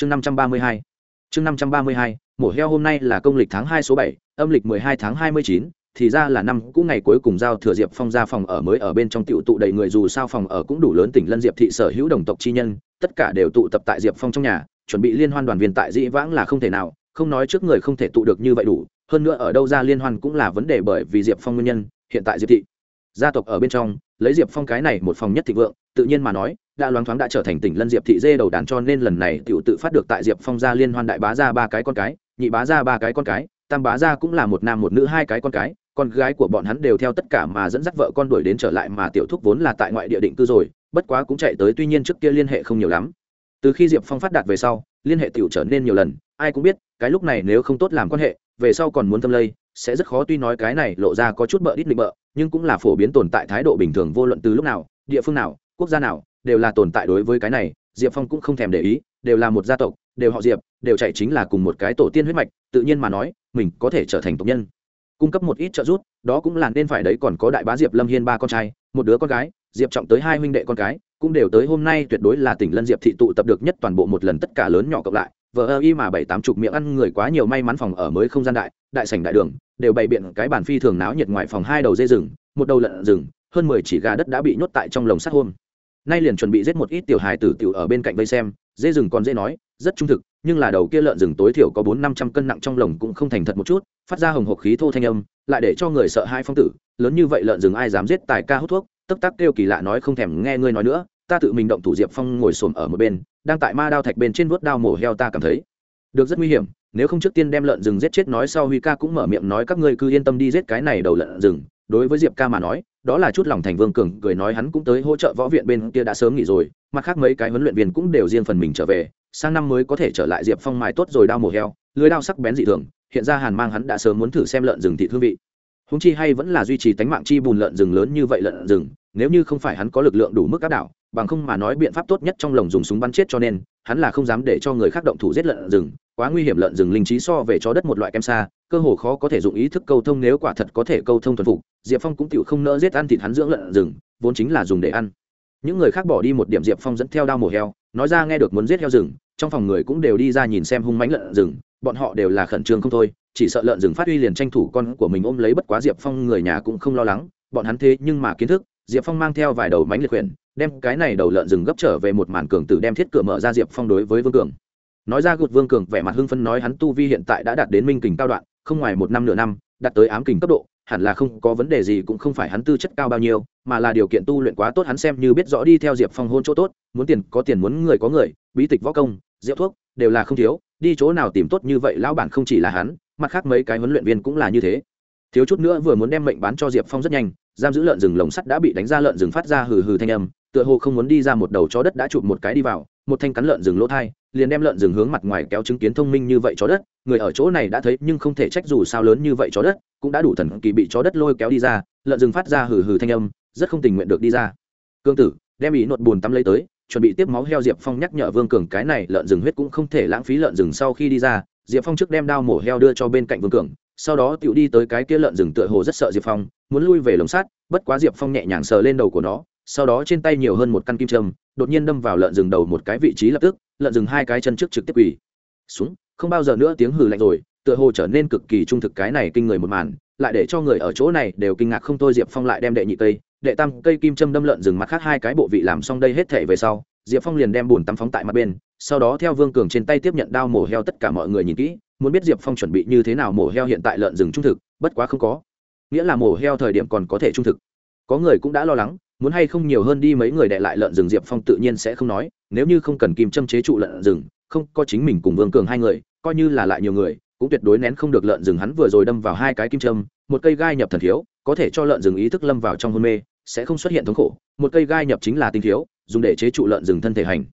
chương năm trăm ba mươi hai. Chương năm trăm ba mươi hai, mổ heo hôm nay là công lịch tháng hai số bảy, âm lịch mười hai tháng hai mươi chín, thì ra là năm cũ ngày cuối cùng giao thừa diệp phong ra phòng ở mới ở bên trong tiểu tụ đầy người dù sao phòng ở cũng đủ lớn tỉnh lân diệp thị sở hữu đồng tộc chi nhân, tất cả đều tụ tập tại diệp phong trong nhà, chuẩn bị liên hoan đoàn viên tại dĩ vãng là không thể nào, không nói trước người không thể tụ được như vậy đủ, hơn nữa ở đâu ra liên hoan cũng là vấn đề bởi vì diệp phong nguyên nhân, hiện tại diệp thị gia tộc ở bên trong, lấy diệp phong cái này một phòng nhất thịnh vượng tự nhiên mà nói, đã loáng thoáng đã trở thành tỉnh lân diệp thị dê đầu đàn cho nên lần này tiểu tự phát được tại diệp phong gia liên hoan đại bá ra ba cái con cái, nhị bá ra ba cái con cái, tam bá ra cũng là một nam một nữ hai cái con cái, con gái của bọn hắn đều theo tất cả mà dẫn dắt vợ con đuổi đến trở lại mà tiểu thúc vốn là tại ngoại địa định cư rồi, bất quá cũng chạy tới tuy nhiên trước kia liên hệ không nhiều lắm. Từ khi diệp phong phát đạt về sau, liên hệ tiểu trở nên nhiều lần, ai cũng biết, cái lúc này nếu không tốt làm quan hệ, về sau còn muốn thâm lây, sẽ rất khó tuy nói cái này lộ ra có chút bợ đít định bợ, nhưng cũng là phổ biến tồn tại thái độ bình thường vô luận từ lúc nào, địa phương nào quốc gia nào đều là tồn tại đối với cái này, diệp phong cũng không thèm để ý, đều là một gia tộc, đều họ diệp, đều chạy chính là cùng một cái tổ tiên huyết mạch, tự nhiên mà nói, mình có thể trở thành tộc nhân. Cung cấp một ít trợ giúp, đó cũng là nên phải đấy, còn có đại bá diệp lâm hiên ba con trai, một đứa con gái, diệp trọng tới hai huynh đệ con cái, cũng đều tới hôm nay tuyệt đối là tỉnh lân diệp thị tụ tập được nhất toàn bộ một lần tất cả lớn nhỏ cộng lại, vờ ơ y mà bảy tám chục miệng ăn người quá nhiều may mắn phòng ở mới không gian đại đại sảnh đại đường, đều bày biện cái bàn phi thường náo nhiệt ngoài phòng hai đầu dây rừng, một đầu lợn rừng, hơn mười chỉ gà đất đã bị nhốt tại trong lồng sắt hôm nay liền chuẩn bị giết một ít tiểu hài tử tiểu ở bên cạnh vây xem dê rừng còn dễ nói, rất trung thực, nhưng là đầu kia lợn rừng tối thiểu có bốn năm trăm cân nặng trong lồng cũng không thành thật một chút, phát ra hồng hộc khí thô thanh âm, lại để cho người sợ hai phong tử, lớn như vậy lợn rừng ai dám giết tài ca hút thuốc, tức tắc kêu kỳ lạ nói không thèm nghe ngươi nói nữa, ta tự mình động thủ diệp phong ngồi xổm ở một bên, đang tại ma đao thạch bên trên vuốt đao mổ heo ta cảm thấy. Được rất nguy hiểm, nếu không trước tiên đem lợn rừng giết chết nói sau huy ca cũng mở miệng nói các ngươi cứ yên tâm đi giết cái này đầu lợn rừng đối với diệp ca mà nói, đó là chút lòng thành vương cường, cười nói hắn cũng tới hỗ trợ võ viện bên kia đã sớm nghỉ rồi, mặt khác mấy cái huấn luyện viên cũng đều riêng phần mình trở về, sang năm mới có thể trở lại diệp phong mài tốt rồi đao mổ heo, lưới đao sắc bén dị thường, hiện ra hàn mang hắn đã sớm muốn thử xem lợn rừng thị hương vị. Húng chi hay vẫn là duy trì tánh mạng chi bùn lợn rừng lớn như vậy lợn rừng, nếu như không phải hắn có lực lượng đủ mức áp đảo, bằng không mà nói biện pháp tốt nhất trong lồng dùng súng bắn chết cho nên, hắn là không dám để cho người khác động thủ giết lợn rừng quá nguy hiểm lợn rừng linh trí so về chó đất một loại kem xa cơ hồ khó có thể dụng ý thức câu thông nếu quả thật có thể câu thông thuần phục. Diệp phong cũng tựu không nỡ giết ăn thịt hắn dưỡng lợn rừng, vốn chính là dùng để ăn. Những người khác bỏ đi một điểm diệp phong dẫn theo đao mổ heo, nói ra nghe được muốn giết heo rừng, trong phòng người cũng đều đi ra nhìn xem hung mánh lợn rừng, bọn họ đều là khẩn trương không thôi, chỉ sợ lợn rừng phát huy liền tranh thủ con của mình ôm lấy bất quá diệp phong người nhà cũng không lo lắng, bọn hắn thế nhưng mà kiến thức, diệp phong mang theo vài đầu mánh liệt quyển đem cái này đầu lợn rừng gấp trở về một màn cường tử đem thiết cửa mở ra diệp phong đối với vương cường nói ra gột vương cường vẻ mặt hưng phân nói hắn tu vi hiện tại đã đạt đến minh kình cao đoạn, không ngoài một năm nửa năm, đạt tới ám kình cấp độ, hẳn là không có vấn đề gì cũng không phải hắn tư chất cao bao nhiêu, mà là điều kiện tu luyện quá tốt hắn xem như biết rõ đi theo diệp phong hôn chỗ tốt, muốn tiền có tiền muốn người có người, bí tịch võ công, rượu thuốc, đều là không thiếu, đi chỗ nào tìm tốt như vậy lão bản không chỉ là hắn, mặt khác mấy cái huấn luyện viên cũng là như thế. Thiếu chút nữa vừa muốn đem mệnh bán cho diệp phong rất nhanh, giam giữ lợn rừng lồng sắt đã bị đánh ra lợn rừng phát ra hừ hừ thanh âm, tựa hồ không muốn đi ra một đầu chó đất đã chụp một cái đi vào, một thanh cắn lợn rừng lỗ thai liền đem lợn rừng hướng mặt ngoài kéo chứng kiến thông minh như vậy chó đất, người ở chỗ này đã thấy nhưng không thể trách dù sao lớn như vậy chó đất, cũng đã đủ thần kỳ bị chó đất lôi kéo đi ra, lợn rừng phát ra hừ hừ thanh âm, rất không tình nguyện được đi ra. Cương tử, đem ý nột bùn tắm lấy tới, chuẩn bị tiếp máu heo diệp phong nhắc nhở vương cường cái này lợn rừng huyết cũng không thể lãng phí lợn rừng sau khi đi ra, diệp phong trước đem đao mổ heo đưa cho bên cạnh vương cường, sau đó tựu đi tới cái kia lợn rừng tựa hồ rất sợ diệp phong, muốn lui về lồng sát, bất quá diệp phong nhẹ nhàng sờ lên đầu của nó, sau đó trên tay nhiều hơn một căn kim trâm đột nhiên đâm vào lợn rừng đầu một cái vị trí lập tức, lợn rừng hai cái chân trước trực tiếp quỳ xuống. Không bao giờ nữa tiếng hừ lạnh rồi, tựa hồ trở nên cực kỳ trung thực cái này kinh người một màn, lại để cho người ở chỗ này đều kinh ngạc không thôi diệp phong lại đem đệ nhị cây, đệ tam cây kim châm đâm lợn rừng mặt khác hai cái bộ vị làm xong đây hết thể về sau, diệp phong liền đem bùn tắm phóng tại mặt bên, sau đó theo vương cường trên tay tiếp nhận đao mổ heo tất cả mọi người nhìn kỹ, muốn biết diệp phong chuẩn bị như thế nào mổ heo hiện tại lợn rừng trung thực, bất quá không có. Nghĩa là mổ heo thời điểm còn có thể trung thực. Có người cũng đã lo lắng muốn hay không nhiều hơn đi mấy người đệ lại lợn rừng diệp phong tự nhiên sẽ không nói, nếu như không cần kim châm chế trụ lợn rừng, không, có chính mình cùng vương cường hai người, coi như là lại nhiều người, cũng tuyệt đối nén không được lợn rừng hắn vừa rồi đâm vào hai cái kim châm, một cây gai nhập thần thiếu, có thể cho lợn rừng ý thức lâm vào trong hôn mê, sẽ không xuất hiện thống khổ, một cây gai nhập chính là tinh thiếu, dùng để chế trụ lợn rừng thân thể hành.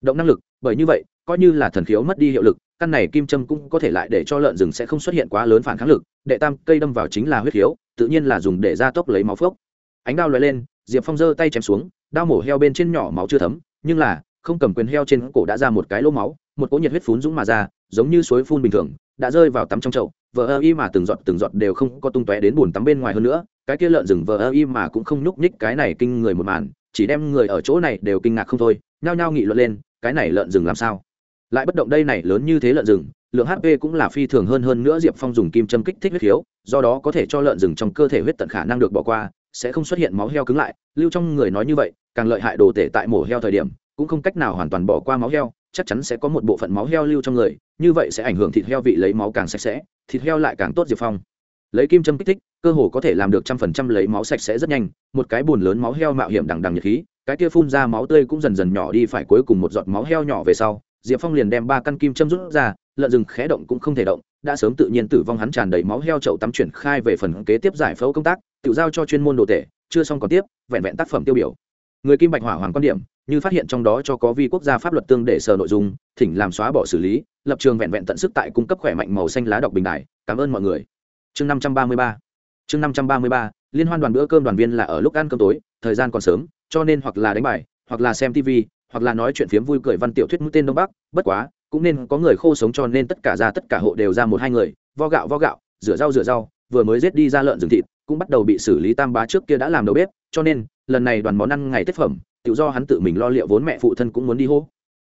Động năng lực, bởi như vậy, coi như là thần khiếu mất đi hiệu lực, căn này kim châm cũng có thể lại để cho lợn rừng sẽ không xuất hiện quá lớn phản kháng lực, đệ tam cây đâm vào chính là huyết khiếu, tự nhiên là dùng để gia tốc lấy máu phốc. Ánh đao lóe lên diệp phong giơ tay chém xuống đao mổ heo bên trên nhỏ máu chưa thấm nhưng là không cầm quyền heo trên cổ đã ra một cái lỗ máu một cỗ nhiệt huyết phún dũng mà ra giống như suối phun bình thường đã rơi vào tắm trong chậu vờ ơ y mà từng giọt từng giọt đều không có tung tóe đến bùn tắm bên ngoài hơn nữa cái kia lợn rừng vờ ơ y mà cũng không nhúc nhích cái này kinh người một màn chỉ đem người ở chỗ này đều kinh ngạc không thôi nhao nhao nghị luận lên cái này lợn rừng làm sao? Lại bất động đây này lớn như thế lợn rừng lượng hp cũng là phi thường hơn hơn nữa diệp phong dùng kim châm kích thích huyết thiếu, do đó có thể cho lợn rừng trong cơ thể huyết tận khả năng được bỏ qua sẽ không xuất hiện máu heo cứng lại, lưu trong người nói như vậy, càng lợi hại đồ tể tại mổ heo thời điểm, cũng không cách nào hoàn toàn bỏ qua máu heo, chắc chắn sẽ có một bộ phận máu heo lưu trong người, như vậy sẽ ảnh hưởng thịt heo vị lấy máu càng sạch sẽ, thịt heo lại càng tốt diệp phong. Lấy kim châm kích thích, cơ hồ có thể làm được trăm phần trăm lấy máu sạch sẽ rất nhanh, một cái bùn lớn máu heo mạo hiểm đằng đằng nhiệt khí, cái kia phun ra máu tươi cũng dần dần nhỏ đi phải cuối cùng một giọt máu heo nhỏ về sau, diệp phong liền đem ba căn kim châm rút ra lợn rừng khé động cũng không thể động, đã sớm tự nhiên tử vong hắn tràn đầy máu heo chậu tắm chuyển khai về phần kế tiếp giải phẫu công tác, tự giao cho chuyên môn đồ tể, chưa xong còn tiếp, vẹn vẹn tác phẩm tiêu biểu. Người kim bạch hỏa hoàng quan điểm, như phát hiện trong đó cho có vi quốc gia pháp luật tương để sở nội dung, thỉnh làm xóa bỏ xử lý, lập trường vẹn vẹn tận sức tại cung cấp khỏe mạnh màu xanh lá đọc bình đại cảm ơn mọi người. Chương năm trăm ba mươi ba. Chương năm trăm ba mươi ba, liên hoan đoàn bữa cơm đoàn viên là ở lúc ăn cơm tối, thời gian còn sớm, cho nên hoặc là đánh bài, hoặc là xem tv hoặc là nói chuyện phiếm vui cười văn tiểu thuyết mũi tên đông bắc, bất quá cũng nên có người khô sống cho nên tất cả ra tất cả hộ đều ra một hai người, vo gạo vo gạo, rửa rau rửa rau, vừa mới giết đi ra lợn rừng thịt, cũng bắt đầu bị xử lý tam bá trước kia đã làm đầu bếp, cho nên, lần này đoàn món ăn ngày tết phẩm, tự do hắn tự mình lo liệu vốn mẹ phụ thân cũng muốn đi hô.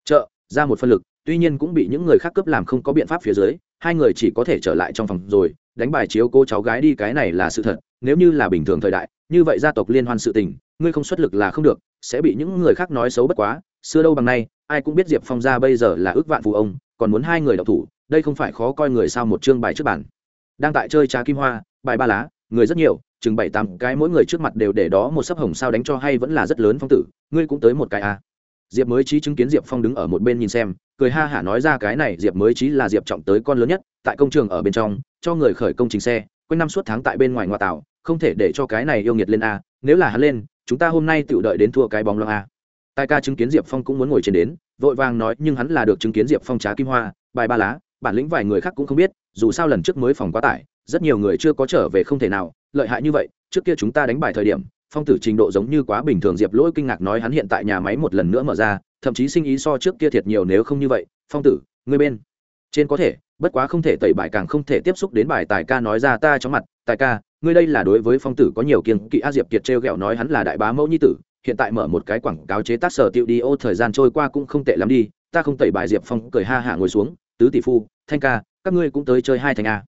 Chợ, ra một phân lực, tuy nhiên cũng bị những người khác cướp làm không có biện pháp phía dưới, hai người chỉ có thể trở lại trong phòng rồi, đánh bài chiếu cô cháu gái đi, cái này là sự thật, nếu như là bình thường thời đại, như vậy gia tộc liên hoan sự tình, ngươi không xuất lực là không được, sẽ bị những người khác nói xấu bất quá xưa đâu bằng nay, ai cũng biết diệp phong gia bây giờ là ước vạn phù ông, còn muốn hai người đọc thủ, đây không phải khó coi người sao một chương bài trước bản đang tại chơi trà kim hoa, bài ba lá, người rất nhiều, chừng bảy tám cái mỗi người trước mặt đều để đó một sấp hồng sao đánh cho hay vẫn là rất lớn phong tử, ngươi cũng tới một cái à. diệp mới trí chứng kiến diệp phong đứng ở một bên nhìn xem, cười ha hả nói ra cái này, diệp mới trí là diệp trọng tới con lớn nhất, tại công trường ở bên trong, cho người khởi công trình xe, quanh năm suốt tháng tại bên ngoài ngoại tảo, không thể để cho cái này yêu nghiệt lên a nếu là hắn lên, chúng ta hôm nay tự đợi đến thua cái bóng loang a à tài ca chứng kiến diệp phong cũng muốn ngồi trên đến, vội vàng nói, nhưng hắn là được chứng kiến diệp phong trá kim hoa, bài ba lá, bản lĩnh vài người khác cũng không biết, dù sao lần trước mới phòng quá tải, rất nhiều người chưa có trở về không thể nào, lợi hại như vậy, trước kia chúng ta đánh bài thời điểm, phong tử trình độ giống như quá bình thường, diệp lỗi kinh ngạc nói hắn hiện tại nhà máy một lần nữa mở ra, thậm chí sinh ý so trước kia thiệt nhiều nếu không như vậy, phong tử ngươi bên trên có thể, bất quá không thể tẩy bài càng không thể tiếp xúc đến bài, tài ca nói ra ta chóng mặt, tài ca, ngươi đây là đối với phong tử có nhiều kiêng kỵ, a diệp kiệt trêu ghẹo nói hắn là đại bá mẫu nhi tử hiện tại mở một cái quảng cáo chế tác sở tiệu đi ô, thời gian trôi qua cũng không tệ lắm đi, ta không tẩy bài diệp phong cười ha hạ ngồi xuống, tứ tỷ phu, thanh ca, các ngươi cũng tới chơi hai thành a.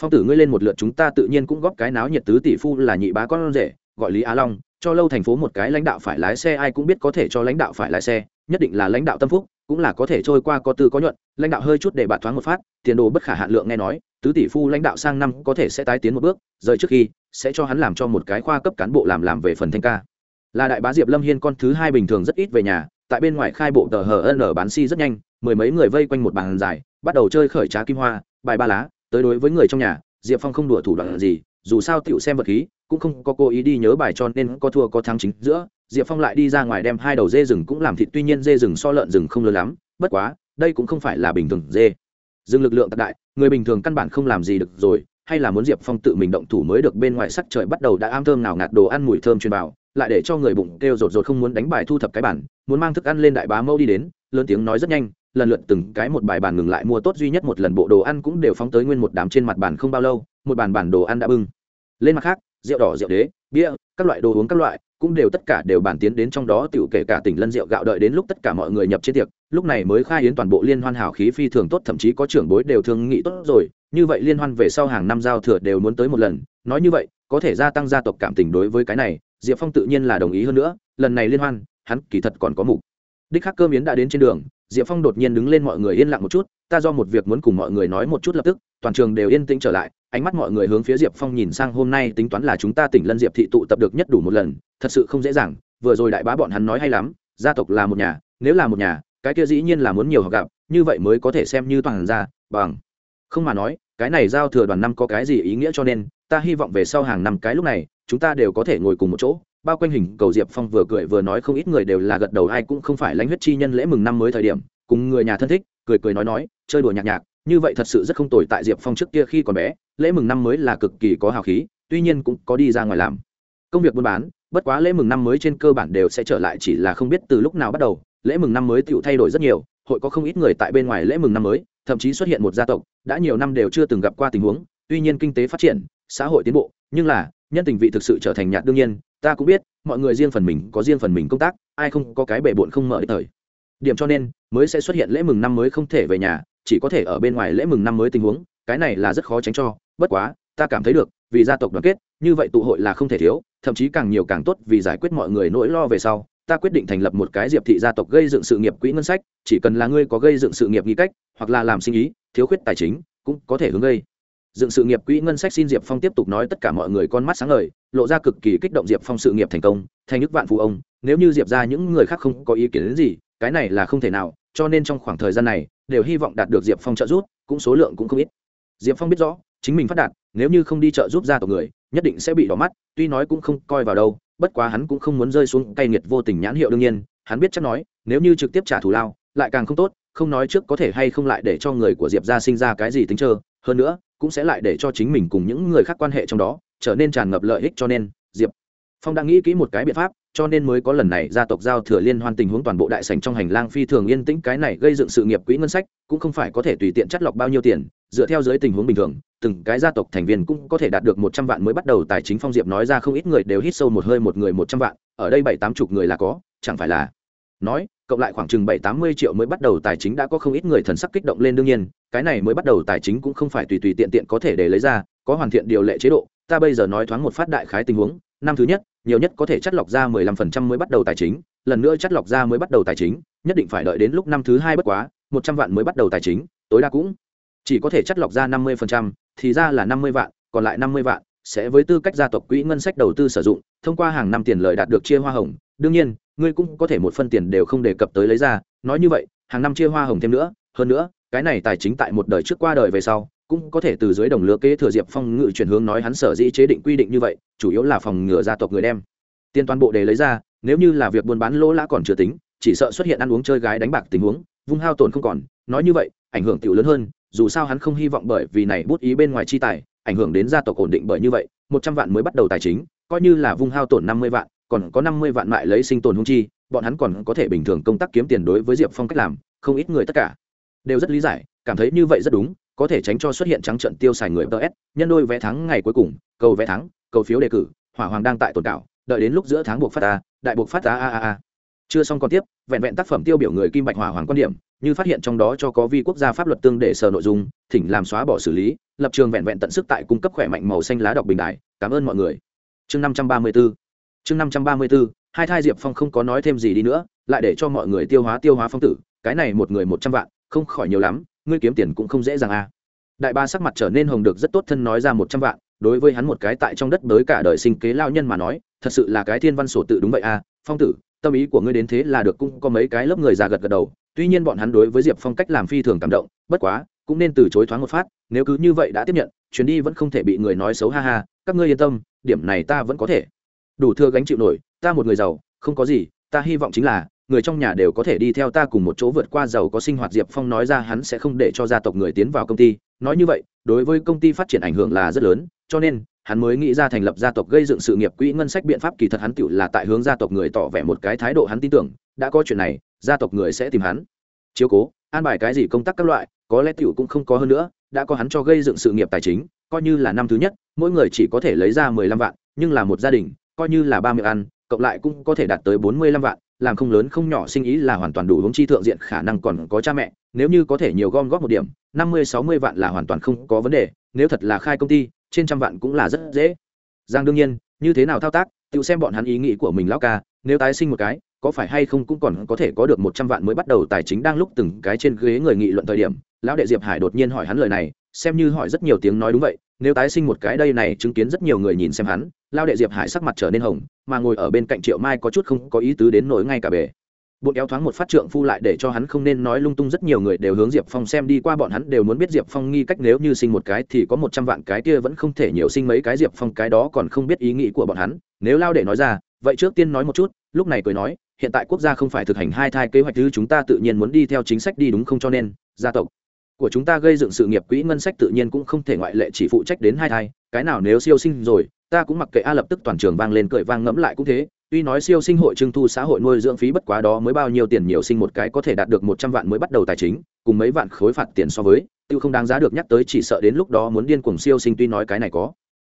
Phong tử ngươi lên một lượt chúng ta tự nhiên cũng góp cái náo nhiệt, tứ tỷ phu là nhị bá con rể, gọi lý á long, cho lâu thành phố một cái lãnh đạo phải lái xe, ai cũng biết có thể cho lãnh đạo phải lái xe, nhất định là lãnh đạo tâm phúc, cũng là có thể trôi qua có tư có nhuận. Lãnh đạo hơi chút để bạn thoáng một phát, tiền đồ bất khả hạn lượng nghe nói, tứ tỷ phu lãnh đạo sang năm có thể sẽ tái tiến một bước, rời trước khi sẽ cho hắn làm cho một cái khoa cấp cán bộ làm làm về phần thanh ca là đại bá diệp lâm hiên con thứ hai bình thường rất ít về nhà, tại bên ngoài khai bộ tờ hờ n bán si rất nhanh, mười mấy người vây quanh một bàn dài, bắt đầu chơi khởi trá kim hoa, bài ba lá. Tới đối với người trong nhà, diệp phong không đùa thủ đoạn gì, dù sao tựu xem vật khí, cũng không có cố ý đi nhớ bài cho nên có thua có thắng chính giữa. Diệp phong lại đi ra ngoài đem hai đầu dê rừng cũng làm thịt, tuy nhiên dê rừng so lợn rừng không lớn lắm, bất quá, đây cũng không phải là bình thường dê. Rừng lực lượng tạc đại, người bình thường căn bản không làm gì được rồi, hay là muốn diệp phong tự mình động thủ mới được bên ngoài sắc trời bắt đầu đã am thơm nào ngạt đồ ăn mùi thơm truyền vào lại để cho người bụng kêu rột rột không muốn đánh bài thu thập cái bản, muốn mang thức ăn lên đại bá mâu đi đến, lớn tiếng nói rất nhanh, lần lượt từng cái một bài bàn ngừng lại mua tốt duy nhất một lần bộ đồ ăn cũng đều phóng tới nguyên một đám trên mặt bàn không bao lâu, một bàn bản đồ ăn đã bưng. Lên mặt khác, rượu đỏ, rượu đế, bia, các loại đồ uống các loại, cũng đều tất cả đều bàn tiến đến trong đó, tiểu kể cả tỉnh lân rượu gạo đợi đến lúc tất cả mọi người nhập trên tiệc, lúc này mới khai yến toàn bộ liên hoan hảo khí phi thường tốt, thậm chí có trưởng bối đều thương nghị tốt rồi, như vậy liên hoan về sau hàng năm giao thừa đều muốn tới một lần, nói như vậy, có thể gia tăng gia tộc cảm tình đối với cái này diệp phong tự nhiên là đồng ý hơn nữa, lần này liên hoan, hắn kỳ thật còn có mục đích khắc cơm yến đã đến trên đường, diệp phong đột nhiên đứng lên mọi người yên lặng một chút, ta do một việc muốn cùng mọi người nói một chút lập tức, toàn trường đều yên tĩnh trở lại, ánh mắt mọi người hướng phía diệp phong nhìn sang hôm nay tính toán là chúng ta tỉnh lân diệp thị tụ tập được nhất đủ một lần, thật sự không dễ dàng, vừa rồi đại bá bọn hắn nói hay lắm, gia tộc là một nhà, nếu là một nhà, cái kia dĩ nhiên là muốn nhiều họ gặp, như vậy mới có thể xem như toàn ra bằng. Không mà nói, cái này giao thừa đoàn năm có cái gì ý nghĩa cho nên ta hy vọng về sau hàng năm cái lúc này, chúng ta đều có thể ngồi cùng một chỗ. Bao quanh hình cầu diệp phong vừa cười vừa nói không ít người đều là gật đầu, ai cũng không phải lãnh huyết chi nhân lễ mừng năm mới thời điểm. Cùng người nhà thân thích, cười cười nói nói, chơi đùa nhạc nhạc, như vậy thật sự rất không tồi tại diệp phong trước kia khi còn bé, lễ mừng năm mới là cực kỳ có hào khí, tuy nhiên cũng có đi ra ngoài làm. Công việc buôn bán, bất quá lễ mừng năm mới trên cơ bản đều sẽ trở lại, chỉ là không biết từ lúc nào bắt đầu, lễ mừng năm mới tự thay đổi rất nhiều. Hội có không ít người tại bên ngoài lễ mừng năm mới, thậm chí xuất hiện một gia tộc, đã nhiều năm đều chưa từng gặp qua tình huống, tuy nhiên kinh tế phát triển xã hội tiến bộ, nhưng là, nhân tình vị thực sự trở thành nhạt đương nhiên, ta cũng biết, mọi người riêng phần mình có riêng phần mình công tác, ai không có cái bể bộn không mở thời. Điểm cho nên, mới sẽ xuất hiện lễ mừng năm mới không thể về nhà, chỉ có thể ở bên ngoài lễ mừng năm mới tình huống, cái này là rất khó tránh cho, bất quá, ta cảm thấy được, vì gia tộc đoàn kết, như vậy tụ hội là không thể thiếu, thậm chí càng nhiều càng tốt vì giải quyết mọi người nỗi lo về sau, ta quyết định thành lập một cái diệp thị gia tộc gây dựng sự nghiệp quỹ ngân sách, chỉ cần là ngươi có gây dựng sự nghiệp nghĩ cách, hoặc là làm sinh ý, thiếu khuyết tài chính, cũng có thể hướng gây dựng sự nghiệp quỹ ngân sách xin diệp phong tiếp tục nói tất cả mọi người con mắt sáng ngời, lộ ra cực kỳ kích động diệp phong sự nghiệp thành công, thành đức vạn phụ ông. Nếu như diệp ra những người khác không có ý kiến đến gì, cái này là không thể nào, cho nên trong khoảng thời gian này, đều hy vọng đạt được diệp phong trợ giúp, cũng số lượng cũng không ít. Diệp phong biết rõ, chính mình phát đạt, nếu như không đi trợ giúp ra tộc người, nhất định sẽ bị đỏ mắt, tuy nói cũng không coi vào đâu, bất quá hắn cũng không muốn rơi xuống cay nghiệt vô tình nhãn hiệu đương nhiên. Hắn biết chắc nói, nếu như trực tiếp trả thù lao, lại càng không tốt, không nói trước có thể hay không lại để cho người của diệp ra sinh ra cái gì tính trơ. Hơn nữa cũng sẽ lại để cho chính mình cùng những người khác quan hệ trong đó trở nên tràn ngập lợi ích cho nên, diệp phong đã nghĩ kỹ một cái biện pháp, cho nên mới có lần này gia tộc giao thừa liên hoan tình huống toàn bộ đại sảnh trong hành lang phi thường yên tĩnh, cái này gây dựng sự nghiệp quỹ ngân sách cũng không phải có thể tùy tiện chắt lọc bao nhiêu tiền, dựa theo dưới tình huống bình thường, từng cái gia tộc thành viên cũng có thể đạt được một trăm vạn mới bắt đầu, tài chính phong diệp nói ra không ít người đều hít sâu một hơi, một người một trăm vạn, ở đây bảy tám chục người là có, chẳng phải là nói, cộng lại khoảng chừng bảy tám mươi triệu mới bắt đầu tài chính đã có không ít người thần sắc kích động lên đương nhiên, cái này mới bắt đầu tài chính cũng không phải tùy tùy tiện tiện có thể để lấy ra, có hoàn thiện điều lệ chế độ, ta bây giờ nói thoáng một phát đại khái tình huống, năm thứ nhất, nhiều nhất có thể chắt lọc ra mười lăm phần trăm mới bắt đầu tài chính, lần nữa chắt lọc ra mới bắt đầu tài chính, nhất định phải đợi đến lúc năm thứ hai bất quá, một trăm vạn mới bắt đầu tài chính, tối đa cũng chỉ có thể chắt lọc ra năm mươi phần trăm, thì ra là năm mươi vạn, còn lại năm mươi vạn sẽ với tư cách gia tộc quỹ ngân sách đầu tư sử dụng, thông qua hàng năm tiền lời đạt được chia hoa hồng, đương nhiên ngươi cũng có thể một phân tiền đều không đề cập tới lấy ra, nói như vậy, hàng năm chia hoa hồng thêm nữa, hơn nữa, cái này tài chính tại một đời trước qua đời về sau, cũng có thể từ dưới đồng lứa kế thừa diệp phong ngự chuyển hướng nói hắn sở dĩ chế định quy định như vậy, chủ yếu là phòng ngừa gia tộc người đem. Tiền toàn bộ để lấy ra, nếu như là việc buôn bán lỗ lã còn chưa tính, chỉ sợ xuất hiện ăn uống chơi gái đánh bạc tình huống, vung hao tổn không còn, nói như vậy, ảnh hưởng tiểu lớn hơn, dù sao hắn không hy vọng bởi vì này bút ý bên ngoài chi tài, ảnh hưởng đến gia tộc ổn định bởi như vậy, một trăm vạn mới bắt đầu tài chính, coi như là vung hao tổn năm mươi vạn còn có năm mươi vạn mại lấy sinh tồn hung chi, bọn hắn còn có thể bình thường công tác kiếm tiền đối với diệp phong cách làm, không ít người tất cả đều rất lý giải, cảm thấy như vậy rất đúng, có thể tránh cho xuất hiện trắng trận tiêu xài người ts nhân đôi vé thắng ngày cuối cùng, cầu vé thắng, cầu phiếu đề cử, hỏa hoàng đang tại tồn cảo, đợi đến lúc giữa tháng buộc phát ta, đại buộc phát ta, a a a. Chưa xong còn tiếp, vẹn vẹn tác phẩm tiêu biểu người kim bạch hỏa hoàng quan điểm, như phát hiện trong đó cho có vi quốc gia pháp luật tương để sở nội dung, thỉnh làm xóa bỏ xử lý, lập trường vẹn vẹn tận sức tại cung cấp khỏe mạnh màu xanh lá đọc bình đại, cảm ơn mọi người. Chương năm trăm ba mươi 534 chương năm trăm ba mươi 534 hai thai diệp phong không có nói thêm gì đi nữa, lại để cho mọi người tiêu hóa tiêu hóa phong tử, cái này một người một trăm vạn, không khỏi nhiều lắm, ngươi kiếm tiền cũng không dễ dàng à. Đại ba sắc mặt trở nên hồng được rất tốt thân nói ra một trăm vạn, đối với hắn một cái tại trong đất đới cả đời sinh kế lao nhân mà nói, thật sự là cái thiên văn sổ tự đúng vậy à phong tử, tâm ý của ngươi đến thế là được cũng có mấy cái lớp người già gật gật đầu, tuy nhiên bọn hắn đối với diệp phong cách làm phi thường cảm động, bất quá, cũng nên từ chối thoáng một phát, nếu cứ như vậy đã tiếp nhận, chuyến đi vẫn không thể bị người nói xấu ha ha, các ngươi yên tâm, điểm này ta vẫn có thể đủ thưa gánh chịu nổi, ta một người giàu, không có gì, ta hy vọng chính là, người trong nhà đều có thể đi theo ta cùng một chỗ vượt qua giàu có sinh hoạt. Diệp phong nói ra hắn sẽ không để cho gia tộc người tiến vào công ty. Nói như vậy, đối với công ty phát triển ảnh hưởng là rất lớn, cho nên, hắn mới nghĩ ra thành lập gia tộc gây dựng sự nghiệp quỹ ngân sách biện pháp. Kỳ thật hắn tựu là tại hướng gia tộc người tỏ vẻ một cái thái độ hắn tin tưởng, đã có chuyện này, gia tộc người sẽ tìm hắn. Chiếu cố, an bài cái gì công tác các loại, có lẽ tựu cũng không có hơn nữa, đã có hắn cho gây dựng sự nghiệp tài chính, coi như là năm thứ nhất, mỗi người chỉ có thể lấy ra mười lăm vạn, nhưng là một gia đình coi như là ba miệng ăn, cộng lại cũng có thể đạt tới bốn mươi lăm vạn, làm không lớn không nhỏ sinh ý là hoàn toàn đủ hướng chi thượng diện, khả năng còn có cha mẹ, nếu như có thể nhiều gom góp một điểm, năm mươi, sáu mươi vạn là hoàn toàn không có vấn đề, nếu thật là khai công ty, trên trăm vạn cũng là rất dễ. Giang đương nhiên, như thế nào thao tác, tự xem bọn hắn ý nghĩ của mình lão ca, nếu tái sinh một cái, có phải hay không cũng còn có thể có được một trăm vạn mới bắt đầu tài chính đang lúc từng cái trên ghế người nghị luận thời điểm lão đệ diệp hải đột nhiên hỏi hắn lời này, xem như hỏi rất nhiều tiếng nói đúng vậy, nếu tái sinh một cái đây này chứng kiến rất nhiều người nhìn xem hắn lao đệ diệp hải sắc mặt trở nên hồng, mà ngồi ở bên cạnh triệu mai có chút không có ý tứ đến nỗi ngay cả bể bột kéo thoáng một phát trượng phu lại để cho hắn không nên nói lung tung, rất nhiều người đều hướng diệp phong xem đi qua, bọn hắn đều muốn biết diệp phong nghi cách nếu như sinh một cái thì có một trăm vạn cái kia vẫn không thể nhiều sinh mấy cái, diệp phong cái đó còn không biết ý nghĩ của bọn hắn. Nếu lao đệ nói ra, vậy trước tiên nói một chút, lúc này cười nói, hiện tại quốc gia không phải thực hành hai thai kế hoạch thứ, chúng ta tự nhiên muốn đi theo chính sách đi đúng không cho nên, gia tộc của chúng ta gây dựng sự nghiệp quỹ ngân sách tự nhiên cũng không thể ngoại lệ chỉ phụ trách đến hai thai, cái nào nếu siêu sinh rồi, ta cũng mặc kệ a lập tức toàn trường vang lên cười vang ngẫm lại cũng thế, tuy nói siêu sinh hội trưng thu xã hội nuôi dưỡng phí bất quá đó mới bao nhiêu tiền nhiều sinh một cái có thể đạt được một trăm vạn mới bắt đầu tài chính, cùng mấy vạn khối phạt tiền so với, tiêu không đáng giá được nhắc tới chỉ sợ đến lúc đó muốn điên cuồng siêu sinh tuy nói cái này có.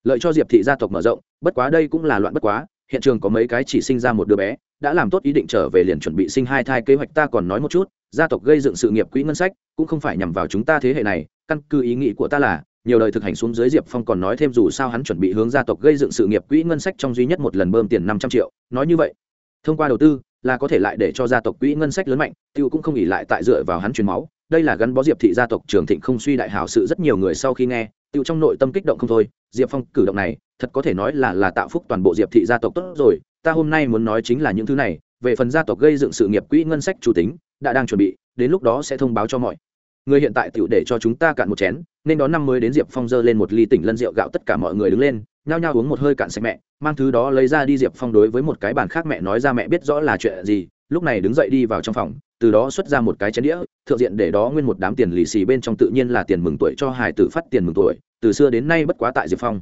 Lợi cho diệp thị gia tộc mở rộng, bất quá đây cũng là loạn bất quá, hiện trường có mấy cái chỉ sinh ra một đứa bé đã làm tốt ý định trở về liền chuẩn bị sinh hai thai, kế hoạch ta còn nói một chút, gia tộc gây dựng sự nghiệp quỹ ngân sách cũng không phải nhằm vào chúng ta thế hệ này, căn cứ ý nghĩ của ta là, nhiều đời thực hành xuống dưới diệp phong còn nói thêm dù sao hắn chuẩn bị hướng gia tộc gây dựng sự nghiệp quỹ ngân sách trong duy nhất một lần bơm tiền năm trăm triệu, nói như vậy. Thông qua đầu tư, là có thể lại để cho gia tộc quỹ ngân sách lớn mạnh, tiêu cũng không nghỉ lại tại dựa vào hắn truyền máu. Đây là gắn bó diệp thị gia tộc trường thịnh không suy đại hảo sự rất nhiều người sau khi nghe, tiêu trong nội tâm kích động không thôi. Diệp phong cử động này, thật có thể nói là là tạo phúc toàn bộ diệp thị gia tộc tốt rồi ta hôm nay muốn nói chính là những thứ này, về phần gia tộc gây dựng sự nghiệp quỹ ngân sách chủ tính, đã đang chuẩn bị, đến lúc đó sẽ thông báo cho mọi người hiện tại tựu để cho chúng ta cạn một chén, nên đón năm mới đến diệp phong dơ lên một ly tỉnh lân rượu gạo tất cả mọi người đứng lên, nhao nhao uống một hơi cạn sạch mẹ, mang thứ đó lấy ra đi diệp phong đối với một cái bàn khác mẹ nói ra mẹ biết rõ là chuyện gì, lúc này đứng dậy đi vào trong phòng, từ đó xuất ra một cái chén đĩa, thượng diện để đó nguyên một đám tiền lì xì bên trong tự nhiên là tiền mừng tuổi cho hải tử phát tiền mừng tuổi, từ xưa đến nay bất quá tại diệp phong.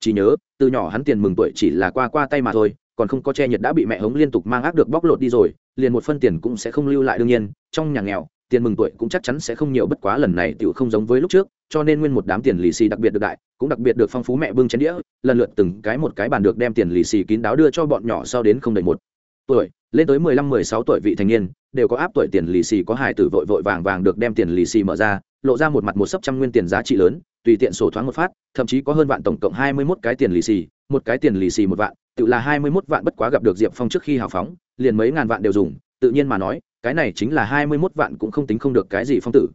Chỉ nhớ, từ nhỏ hắn tiền mừng tuổi chỉ là qua qua tay mà thôi còn không có che nhiệt đã bị mẹ hống liên tục mang ác được bóc lột đi rồi, liền một phân tiền cũng sẽ không lưu lại đương nhiên, trong nhà nghèo, tiền mừng tuổi cũng chắc chắn sẽ không nhiều bất quá lần này tiểu không giống với lúc trước, cho nên nguyên một đám tiền lì xì đặc biệt được đại, cũng đặc biệt được phong phú mẹ bưng chén đĩa, lần lượt từng cái một cái bàn được đem tiền lì xì kín đáo đưa cho bọn nhỏ sau đến không đầy một tuổi, lên tới mười lăm, mười sáu tuổi vị thành niên, đều có áp tuổi tiền lì xì có hài tử vội vội vàng vàng được đem tiền lì xì mở ra, lộ ra một mặt một sấp trăm nguyên tiền giá trị lớn, tùy tiện sổ thoáng một phát, thậm chí có hơn vạn tổng cộng hai mươi 21 cái tiền lì xì một cái tiền lì xì một vạn tự là hai mươi mốt vạn bất quá gặp được diệp phong trước khi hào phóng liền mấy ngàn vạn đều dùng tự nhiên mà nói cái này chính là hai mươi mốt vạn cũng không tính không được cái gì phong tử.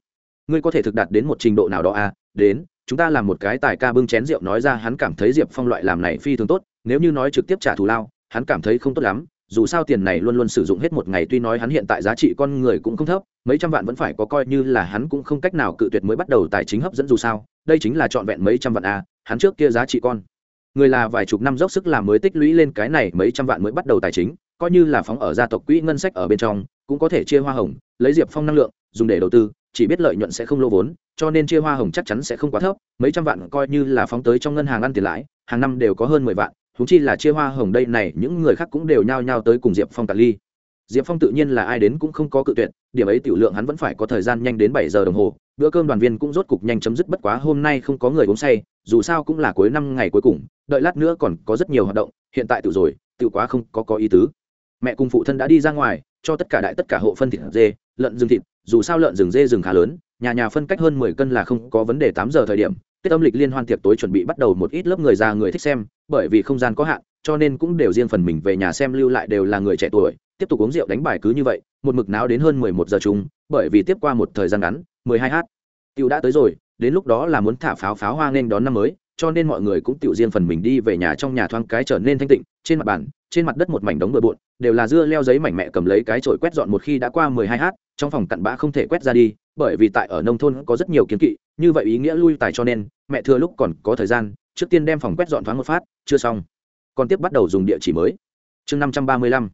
Ngươi có thể thực đạt đến một trình độ nào đó à? Đến chúng ta làm một cái tài ca bưng chén rượu nói ra hắn cảm thấy diệp phong loại làm này phi thường tốt nếu như nói trực tiếp trả thù lao hắn cảm thấy không tốt lắm dù sao tiền này luôn luôn sử dụng hết một ngày tuy nói hắn hiện tại giá trị con người cũng không thấp mấy trăm vạn vẫn phải có coi như là hắn cũng không cách nào cự tuyệt mới bắt đầu tài chính hấp dẫn dù sao đây chính là trọn vẹn mấy trăm vạn a à, hắn trước kia giá trị con người là vài chục năm dốc sức làm mới tích lũy lên cái này mấy trăm vạn mới bắt đầu tài chính, coi như là phóng ở gia tộc quỹ ngân sách ở bên trong, cũng có thể chia hoa hồng, lấy diệp phong năng lượng, dùng để đầu tư, chỉ biết lợi nhuận sẽ không lô vốn, cho nên chia hoa hồng chắc chắn sẽ không quá thấp, mấy trăm vạn coi như là phóng tới trong ngân hàng ăn tiền lãi, hàng năm đều có hơn mười vạn thú chi là chia hoa hồng đây này, những người khác cũng đều nhao nhao tới cùng diệp phong cạn ly. Diệp phong tự nhiên là ai đến cũng không có cự tuyệt, điểm ấy tiểu lượng hắn vẫn phải có thời gian nhanh đến bảy giờ đồng hồ bữa cơm đoàn viên cũng rốt cục nhanh chấm dứt bất quá hôm nay không có người uống say, dù sao cũng là cuối năm ngày cuối cùng, đợi lát nữa còn có rất nhiều hoạt động, hiện tại tự rồi tự quá không có có ý tứ. Mẹ cùng phụ thân đã đi ra ngoài, cho tất cả đại tất cả hộ phân thịt dê, lợn rừng thịt, dù sao lợn rừng dê rừng khá lớn, nhà nhà phân cách hơn mười cân là không có vấn đề tám giờ thời điểm, tết âm lịch liên hoan tiệc tối chuẩn bị bắt đầu một ít lớp người già người thích xem, bởi vì không gian có hạn, cho nên cũng đều riêng phần mình về nhà xem lưu lại đều là người trẻ tuổi, tiếp tục uống rượu đánh bài cứ như vậy, một mực náo đến hơn mười một giờ chung, bởi vì tiếp qua một thời gian ngắn mười hai h tiểu đã tới rồi, đến lúc đó là muốn thả pháo pháo hoa nên đón năm mới, cho nên mọi người cũng tiểu riêng phần mình đi về nhà trong nhà thoáng cái trở nên thanh tịnh, trên mặt bàn, trên mặt đất một mảnh đống bừa bộn, đều là dưa leo giấy mảnh mẹ cầm lấy cái chổi quét dọn một khi đã qua mười hai h trong phòng cặn bã không thể quét ra đi, bởi vì tại ở nông thôn có rất nhiều kiến kỵ, như vậy ý nghĩa lui tài cho nên, mẹ thừa lúc còn có thời gian, trước tiên đem phòng quét dọn thoáng một phát, chưa xong. Còn tiếp bắt đầu dùng địa chỉ mới. Chương năm trăm ba mươi lăm.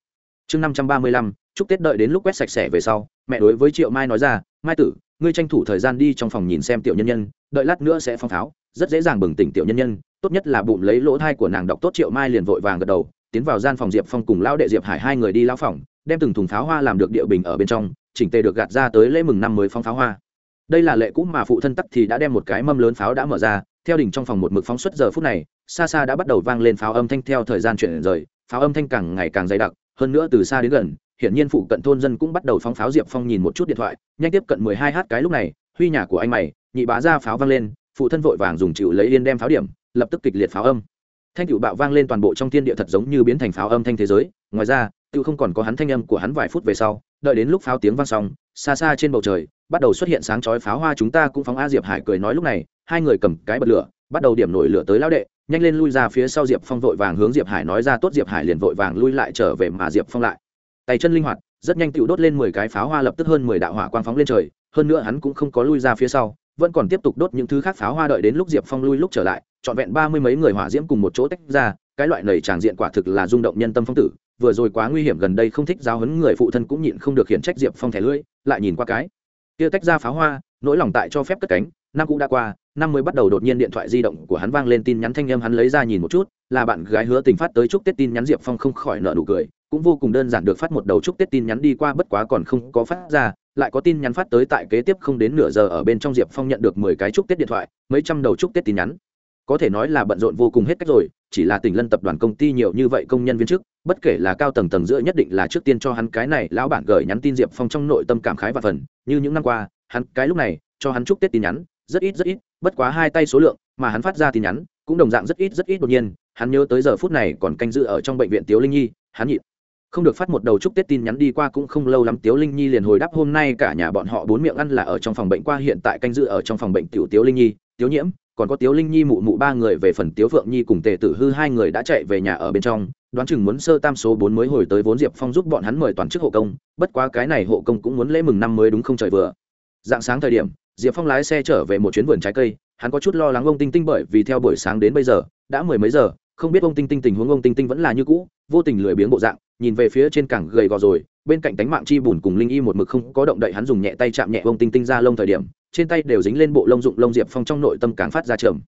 Chương năm trăm ba mươi lăm, chúc tết đợi đến lúc quét sạch sẽ về sau, mẹ đối với triệu mai nói ra, mai tử ngươi tranh thủ thời gian đi trong phòng nhìn xem tiểu nhân nhân, đợi lát nữa sẽ phong pháo, rất dễ dàng bừng tỉnh tiểu nhân nhân, tốt nhất là bụng lấy lỗ thai của nàng đọc tốt triệu mai liền vội vàng gật đầu, tiến vào gian phòng diệp phong cùng lão đệ diệp hải hai người đi lao phòng, đem từng thùng pháo hoa làm được địa bình ở bên trong, chỉnh tề được gạt ra tới lễ mừng năm mới phong pháo hoa. Đây là lệ cũ mà phụ thân tắc thì đã đem một cái mâm lớn pháo đã mở ra, theo đỉnh trong phòng một mực phóng suất giờ phút này, xa xa đã bắt đầu vang lên pháo âm thanh theo thời gian chuyển rời, pháo âm thanh càng ngày càng dày đặc, hơn nữa từ xa đến gần hiển nhiên phụ cận thôn dân cũng bắt đầu phóng pháo diệp phong nhìn một chút điện thoại, nhanh tiếp cận mười hai h cái lúc này, huy nhà của anh mày, nhị bá ra pháo vang lên, phụ thân vội vàng dùng chịu lấy yên đem pháo điểm, lập tức kịch liệt pháo âm. Thanh cựu bạo vang lên toàn bộ trong thiên địa thật giống như biến thành pháo âm thanh thế giới, ngoài ra, tự không còn có hắn thanh âm của hắn vài phút về sau, đợi đến lúc pháo tiếng vang xong, xa xa trên bầu trời, bắt đầu xuất hiện sáng chói pháo hoa chúng ta cũng phóng a diệp hải cười nói lúc này, hai người cầm cái bật lửa, bắt đầu điểm nổi lửa tới lao đệ, nhanh lên lui ra phía sau diệp phong vội vàng hướng diệp hải nói ra, tốt diệp hải liền vội vàng lui lại trở về mà diệp phong lại tay chân linh hoạt, rất nhanh tựu đốt lên mười cái pháo hoa lập tức hơn mười đạo hỏa quang phóng lên trời, hơn nữa hắn cũng không có lui ra phía sau, vẫn còn tiếp tục đốt những thứ khác pháo hoa đợi đến lúc diệp phong lui lúc trở lại, trọn vẹn ba mươi mấy người hỏa diễm cùng một chỗ tách ra, cái loại nầy tràng diện quả thực là rung động nhân tâm phong tử, vừa rồi quá nguy hiểm gần đây không thích giáo hấn người phụ thân cũng nhịn không được khiển trách diệp phong thẻ lưỡi, lại nhìn qua cái kia tách ra pháo hoa, nỗi lòng tại cho phép cất cánh, năm cũng đã qua, năm mới bắt đầu đột nhiên điện thoại di động của hắn vang lên tin nhắn thanh âm hắn lấy ra nhìn một chút, là bạn gái hứa tình phát tới chúc tết tin nhắn diệp phong không khỏi nợ nụ cười cũng vô cùng đơn giản được phát một đầu chúc tết tin nhắn đi qua, bất quá còn không có phát ra, lại có tin nhắn phát tới tại kế tiếp không đến nửa giờ ở bên trong diệp phong nhận được mười cái chúc tết điện thoại, mấy trăm đầu chúc tết tin nhắn. Có thể nói là bận rộn vô cùng hết cách rồi, chỉ là tỉnh lân tập đoàn công ty nhiều như vậy công nhân viên chức, bất kể là cao tầng tầng giữa nhất định là trước tiên cho hắn cái này, lão bản gửi nhắn tin diệp phong trong nội tâm cảm khái và phần, như những năm qua, hắn cái lúc này, cho hắn chúc tết tin nhắn, rất ít rất ít, bất quá hai tay số lượng, mà hắn phát ra tin nhắn, cũng đồng dạng rất ít rất ít đột nhiên, hắn nhớ tới giờ phút này còn canh giữ ở trong bệnh viện tiếu linh nhi, hắn nhịn không được phát một đầu chúc tết tin nhắn đi qua cũng không lâu lắm, tiếu linh nhi liền hồi đáp, hôm nay cả nhà bọn họ bốn miệng ăn là ở trong phòng bệnh qua, hiện tại canh dự ở trong phòng bệnh tiểu tiếu linh nhi. Tiếu nhiễm, còn có tiếu linh nhi mụ mụ ba người về phần tiếu phượng nhi cùng tề tử hư hai người đã chạy về nhà ở bên trong, đoán chừng muốn sơ tam số bốn mới hồi tới vốn diệp phong giúp bọn hắn mời toàn chức hộ công, bất quá cái này hộ công cũng muốn lễ mừng năm mới đúng không trời vừa. Dạng sáng thời điểm, diệp phong lái xe trở về một chuyến vườn trái cây, hắn có chút lo lắng ông tinh tinh bởi vì theo buổi sáng đến bây giờ, đã mười mấy giờ không biết ông tinh tinh tình huống ông tinh tinh vẫn là như cũ, vô tình lười biếng bộ dạng, nhìn về phía trên cảng gầy gò rồi, bên cạnh tánh mạng chi bùn cùng linh y một mực không có động đậy hắn dùng nhẹ tay chạm nhẹ ông tinh tinh ra lông thời điểm, trên tay đều dính lên bộ lông dụng lông diệp phong trong nội tâm càng phát ra trầm.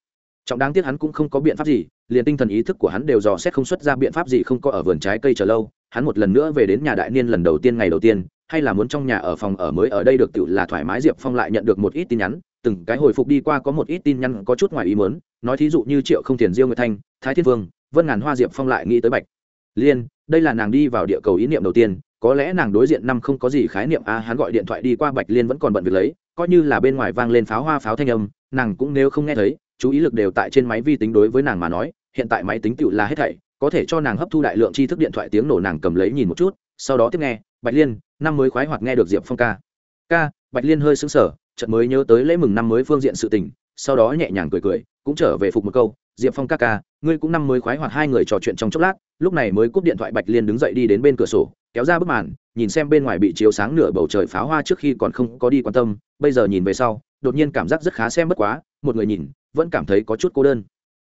Trọng đáng tiếc hắn cũng không có biện pháp gì, liền tinh thần ý thức của hắn đều dò xét không xuất ra biện pháp gì không có ở vườn trái cây chờ lâu, hắn một lần nữa về đến nhà đại niên lần đầu tiên ngày đầu tiên, hay là muốn trong nhà ở phòng ở mới ở đây được, tự là thoải mái diệp phong lại nhận được một ít tin nhắn từng cái hồi phục đi qua có một ít tin nhắn có chút ngoài ý muốn, nói thí dụ như triệu không tiền diêu nguyệt thanh, thái thiên vương, vân ngàn hoa diệp phong lại nghĩ tới bạch liên, đây là nàng đi vào địa cầu ý niệm đầu tiên, có lẽ nàng đối diện năm không có gì khái niệm a hắn gọi điện thoại đi qua bạch liên vẫn còn bận việc lấy, coi như là bên ngoài vang lên pháo hoa pháo thanh âm, nàng cũng nếu không nghe thấy, chú ý lực đều tại trên máy vi tính đối với nàng mà nói, hiện tại máy tính tựu là hết thảy, có thể cho nàng hấp thu đại lượng tri thức điện thoại tiếng nổ nàng cầm lấy nhìn một chút, sau đó tiếp nghe, bạch liên, năm mới khoái hoặc nghe được diệp phong ca. Ca, bạch liên hơi xứng sở chợt mới nhớ tới lễ mừng năm mới phương diện sự tình, sau đó nhẹ nhàng cười cười, cũng trở về phục một câu, diệp phong ca ca, ngươi cũng năm mới khoái hoặc hai người trò chuyện trong chốc lát, lúc này mới cúp điện thoại bạch liên đứng dậy đi đến bên cửa sổ, kéo ra bức màn, nhìn xem bên ngoài bị chiếu sáng nửa bầu trời pháo hoa trước khi còn không có đi quan tâm, bây giờ nhìn về sau, đột nhiên cảm giác rất khá xem bất quá, một người nhìn, vẫn cảm thấy có chút cô đơn.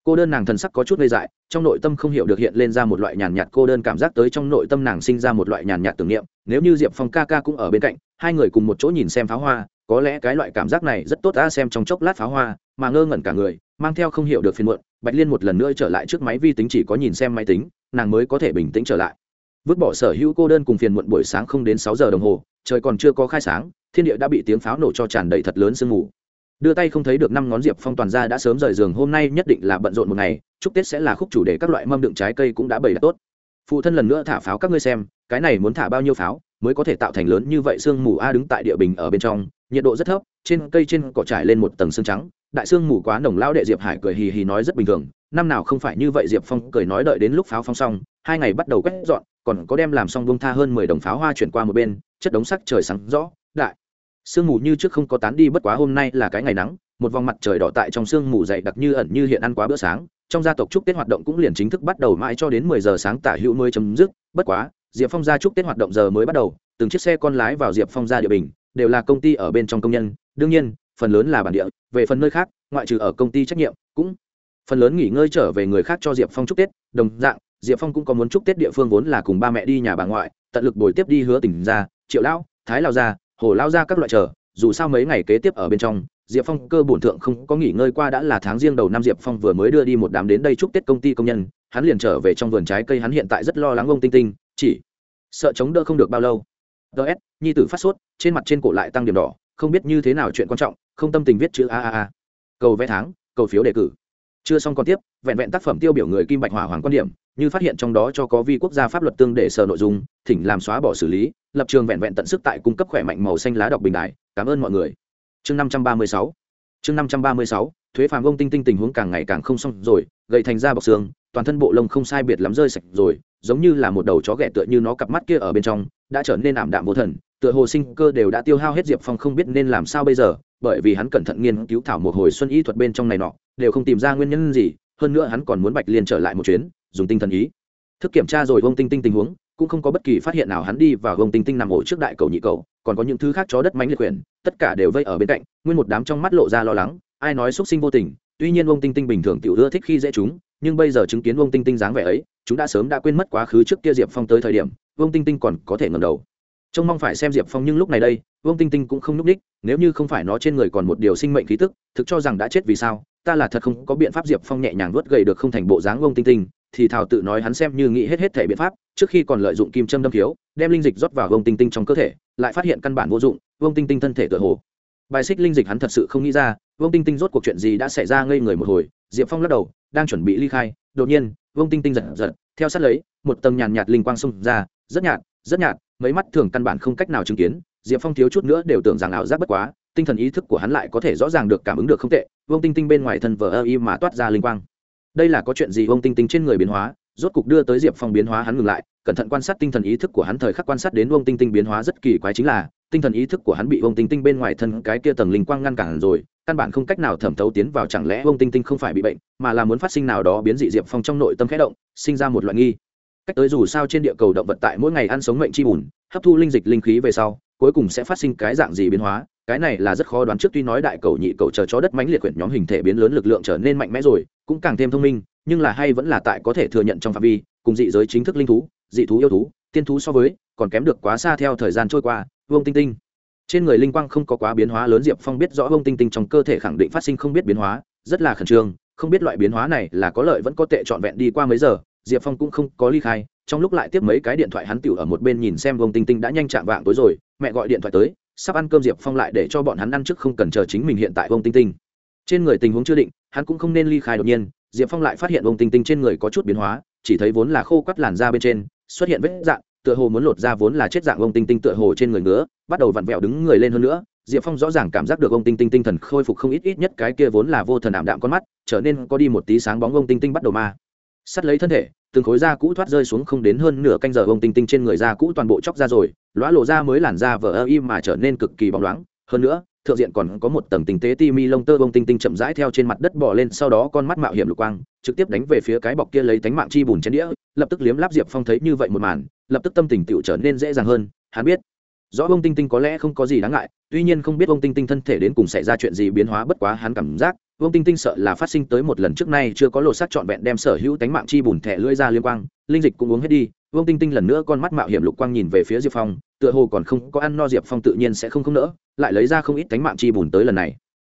Cô đơn nàng thần sắc có chút ngây dại, trong nội tâm không hiểu được hiện lên ra một loại nhàn nhạt cô đơn cảm giác tới trong nội tâm nàng sinh ra một loại nhàn nhạt tưởng niệm, nếu như diệp phong ca ca cũng ở bên cạnh, hai người cùng một chỗ nhìn xem pháo hoa có lẽ cái loại cảm giác này rất tốt ta xem trong chốc lát pháo hoa, mà ngơ ngẩn cả người, mang theo không hiểu được phiền muộn, bạch liên một lần nữa trở lại trước máy vi tính chỉ có nhìn xem máy tính, nàng mới có thể bình tĩnh trở lại. Vứt bỏ sở hữu cô đơn cùng phiền muộn buổi sáng không đến sáu giờ đồng hồ, trời còn chưa có khai sáng, thiên địa đã bị tiếng pháo nổ cho tràn đầy thật lớn sương mù. Đưa tay không thấy được năm ngón diệp phong toàn ra đã sớm rời giường, hôm nay nhất định là bận rộn một ngày, chúc tết sẽ là khúc chủ đề, các loại mâm đựng trái cây cũng đã bày đặt tốt. Phụ thân lần nữa thả pháo các ngươi xem, cái này muốn thả bao nhiêu pháo, mới có thể tạo thành lớn như vậy sương mù a đứng tại địa bình ở bên trong nhiệt độ rất thấp, trên cây trên cỏ trải lên một tầng sương trắng, đại sương mù quá nồng lao đệ diệp hải cười hì hì nói rất bình thường, năm nào không phải như vậy diệp phong cười nói đợi đến lúc pháo phong xong, hai ngày bắt đầu quét dọn, còn có đem làm xong bông tha hơn mười đồng pháo hoa chuyển qua một bên, chất đống sắc trời sáng rõ, đại sương mù như trước không có tán đi bất quá hôm nay là cái ngày nắng, một vòng mặt trời đỏ tại trong sương mù dày đặc như ẩn như hiện ăn quá bữa sáng, trong gia tộc chúc tết hoạt động cũng liền chính thức bắt đầu mãi cho đến mười giờ sáng tả hữu mới chấm dứt, bất quá, diệp phong ra chúc tết hoạt động giờ mới bắt đầu, từng chiếc xe con lái vào diệp phong ra địa bình đều là công ty ở bên trong công nhân. Đương nhiên, phần lớn là bản địa, về phần nơi khác, ngoại trừ ở công ty trách nhiệm, cũng phần lớn nghỉ ngơi trở về người khác cho diệp phong chúc tết. Đồng dạng, diệp phong cũng có muốn chúc tết địa phương vốn là cùng ba mẹ đi nhà bà ngoại, tận lực bồi tiếp đi hứa tỉnh ra, triệu lão, thái lao ra, hồ lao ra các loại trở. dù sao mấy ngày kế tiếp ở bên trong, diệp phong cơ bổn thượng không có nghỉ ngơi qua đã là tháng riêng đầu năm diệp phong vừa mới đưa đi một đám đến đây chúc tết công ty công nhân. Hắn liền trở về trong vườn trái cây, hắn hiện tại rất lo lắng ông tinh tinh, chỉ sợ chống đỡ không được bao lâu ts nhi tử phát sốt, trên mặt trên cổ lại tăng điểm đỏ, không biết như thế nào chuyện quan trọng, không tâm tình viết chữ a a a. Cầu vẽ tháng, cầu phiếu đề cử. Chưa xong còn tiếp, vẹn vẹn tác phẩm tiêu biểu người kim bạch hỏa hoàng quan điểm, như phát hiện trong đó cho có vi quốc gia pháp luật tương để sở nội dung, thỉnh làm xóa bỏ xử lý, lập trường vẹn vẹn tận sức tại cung cấp khỏe mạnh màu xanh lá đọc bình đại cảm ơn mọi người. Chương năm trăm ba mươi sáu. Chương năm trăm ba mươi sáu, thuế phàm ông tinh tinh tình huống càng ngày càng không xong rồi gây thành ra bọc xương, toàn thân bộ lông không sai biệt lắm rơi sạch rồi, giống như là một đầu chó ghẻ tựa như nó cặp mắt kia ở bên trong đã trở nên ảm đạm vô thần, tựa hồ sinh cơ đều đã tiêu hao hết diệp phong không biết nên làm sao bây giờ, bởi vì hắn cẩn thận nghiên cứu thảo một hồi xuân y thuật bên trong này nọ, đều không tìm ra nguyên nhân gì, hơn nữa hắn còn muốn bạch liên trở lại một chuyến, dùng tinh thần ý. Thức kiểm tra rồi vông tinh tinh tình huống, cũng không có bất kỳ phát hiện nào hắn đi vào vông tinh tinh nằm ổ trước đại cầu nhị cầu, còn có những thứ khác chó đất mánh liệt quyền, tất cả đều vây ở bên cạnh, nguyên một đám trong mắt lộ ra lo lắng, ai nói x sinh vô tình, tuy nhiên vông tinh tinh bình thường tiểu ưa thích khi dễ chúng, nhưng bây giờ chứng kiến vông tinh tinh dáng vẻ ấy, chúng đã sớm đã quên mất quá khứ trước kia diệp phong tới thời điểm Vương tinh tinh còn có thể ngầm đầu. Trông mong phải xem diệp phong nhưng lúc này đây, vương tinh tinh cũng không n ú c ních nếu như không phải nó trên người còn một điều sinh mệnh khí tức, thực cho rằng đã chết vì sao, ta là thật không có biện pháp diệp phong nhẹ nhàng vớt gậy được không thành bộ dáng vương tinh tinh, thì thảo tự nói hắn xem như nghĩ hết hết thể biện pháp, trước khi còn lợi dụng kim châm đâm thiếu, đem linh dịch rót vào vương tinh tinh trong cơ thể, lại phát hiện căn bản vô dụng, vương tinh tinh thân thể tựa hồ. Bài xích linh dịch hắn thật sự không nghĩ ra, vương tinh tinh rốt cuộc chuyện gì đã xảy ra ngây người một hồi, diệp phong lắc đầu, đang chuẩn bị ly khai, đột nhiên, Vương tinh tinh giật giật, theo sát lấy, một tầng nhàn nhạt linh quang xông ra rất nhạt rất nhạt, mấy mắt thường căn bản không cách nào chứng kiến, diệp phong thiếu chút nữa đều tưởng rằng ảo giác bất quá, tinh thần ý thức của hắn lại có thể rõ ràng được cảm ứng được không tệ vông tinh tinh bên ngoài thân vờ ơ y mà toát ra linh quang. Đây là có chuyện gì? Vông tinh tinh trên người biến hóa, rốt cục đưa tới diệp phong biến hóa hắn ngừng lại, cẩn thận quan sát tinh thần ý thức của hắn thời khắc quan sát đến vông tinh tinh biến hóa rất kỳ quái chính là, tinh thần ý thức của hắn bị vông tinh tinh bên ngoài thân cái kia tầng linh quang ngăn cản rồi, căn bản không cách nào thẩm thấu tiến vào, chẳng lẽ vông tinh tinh không phải bị bệnh, mà là muốn phát sinh nào đó biến dị diệp phong trong nội tâm khẽ động, sinh ra một loại nghi cách tới dù sao trên địa cầu động vật tại mỗi ngày ăn sống mệnh chi bùn, hấp thu linh dịch linh khí về sau, cuối cùng sẽ phát sinh cái dạng gì biến hóa, cái này là rất khó đoán trước tuy nói đại cầu nhị cầu chờ chó đất mãnh liệt quyển nhóm hình thể biến lớn lực lượng trở nên mạnh mẽ rồi, cũng càng thêm thông minh, nhưng là hay vẫn là tại có thể thừa nhận trong phạm vi, cùng dị giới chính thức linh thú, dị thú yêu thú, tiên thú so với, còn kém được quá xa theo thời gian trôi qua, vương tinh tinh. Trên người linh quang không có quá biến hóa lớn, diệp phong biết rõ vương tinh tinh trong cơ thể khẳng định phát sinh không biết biến hóa, rất là khẩn trương, không biết loại biến hóa này là có lợi vẫn có tệ trọn vẹn đi qua mấy giờ diệp phong cũng không có ly khai trong lúc lại tiếp mấy cái điện thoại hắn tựu ở một bên nhìn xem vông tinh tinh đã nhanh chạm vạng tối rồi mẹ gọi điện thoại tới sắp ăn cơm diệp phong lại để cho bọn hắn ăn trước không cần chờ chính mình hiện tại vông tinh tinh. Trên người tình huống chưa định hắn cũng không nên ly khai đột nhiên diệp phong lại phát hiện vông tinh tinh trên người có chút biến hóa chỉ thấy vốn là khô quắt làn da bên trên xuất hiện vết dạng tựa hồ muốn lột ra vốn là chết dạng vông tinh tinh tựa hồ trên người nữa, bắt đầu vặn vẹo đứng người lên hơn nữa diệp phong rõ ràng cảm giác được ông tinh tinh tinh thần khôi phục không ít ít nhất cái kia vốn là vô thần ảm đạm con mắt trở nên có đi một tí sáng bóng ông tinh tinh bắt đầu ma sắt lấy thân thể từng khối da cũ thoát rơi xuống không đến hơn nửa canh giờ, ông tinh tinh trên người da cũ toàn bộ chóc ra rồi, lõa lộ ra mới làn da vờ ơ im mà trở nên cực kỳ bóng loáng. Hơn nữa, thượng diện còn có một tầng tinh tế ti mi lông tơ bông tinh tinh chậm rãi theo trên mặt đất bỏ lên, sau đó con mắt mạo hiểm lục quang, trực tiếp đánh về phía cái bọc kia lấy tánh mạng chi bùn chén đĩa, lập tức liếm láp diệp phong thấy như vậy một màn, lập tức tâm tình tựu trở nên dễ dàng hơn, hắn biết. Rõ bông tinh tinh có lẽ không có gì đáng ngại, tuy nhiên không biết bông tinh tinh thân thể đến cùng xảy ra chuyện gì biến hóa, bất quá hắn cảm giác Vương tinh tinh sợ là phát sinh tới một lần trước nay chưa có lột xác trọn vẹn đem sở hữu tánh mạng chi bùn thẻ lưỡi ra liên quang, linh dịch cũng uống hết đi. Vương tinh tinh lần nữa con mắt mạo hiểm lục quang nhìn về phía diệp phong, tựa hồ còn không có ăn no diệp phong tự nhiên sẽ không không nỡ, lại lấy ra không ít tánh mạng chi bùn tới lần này.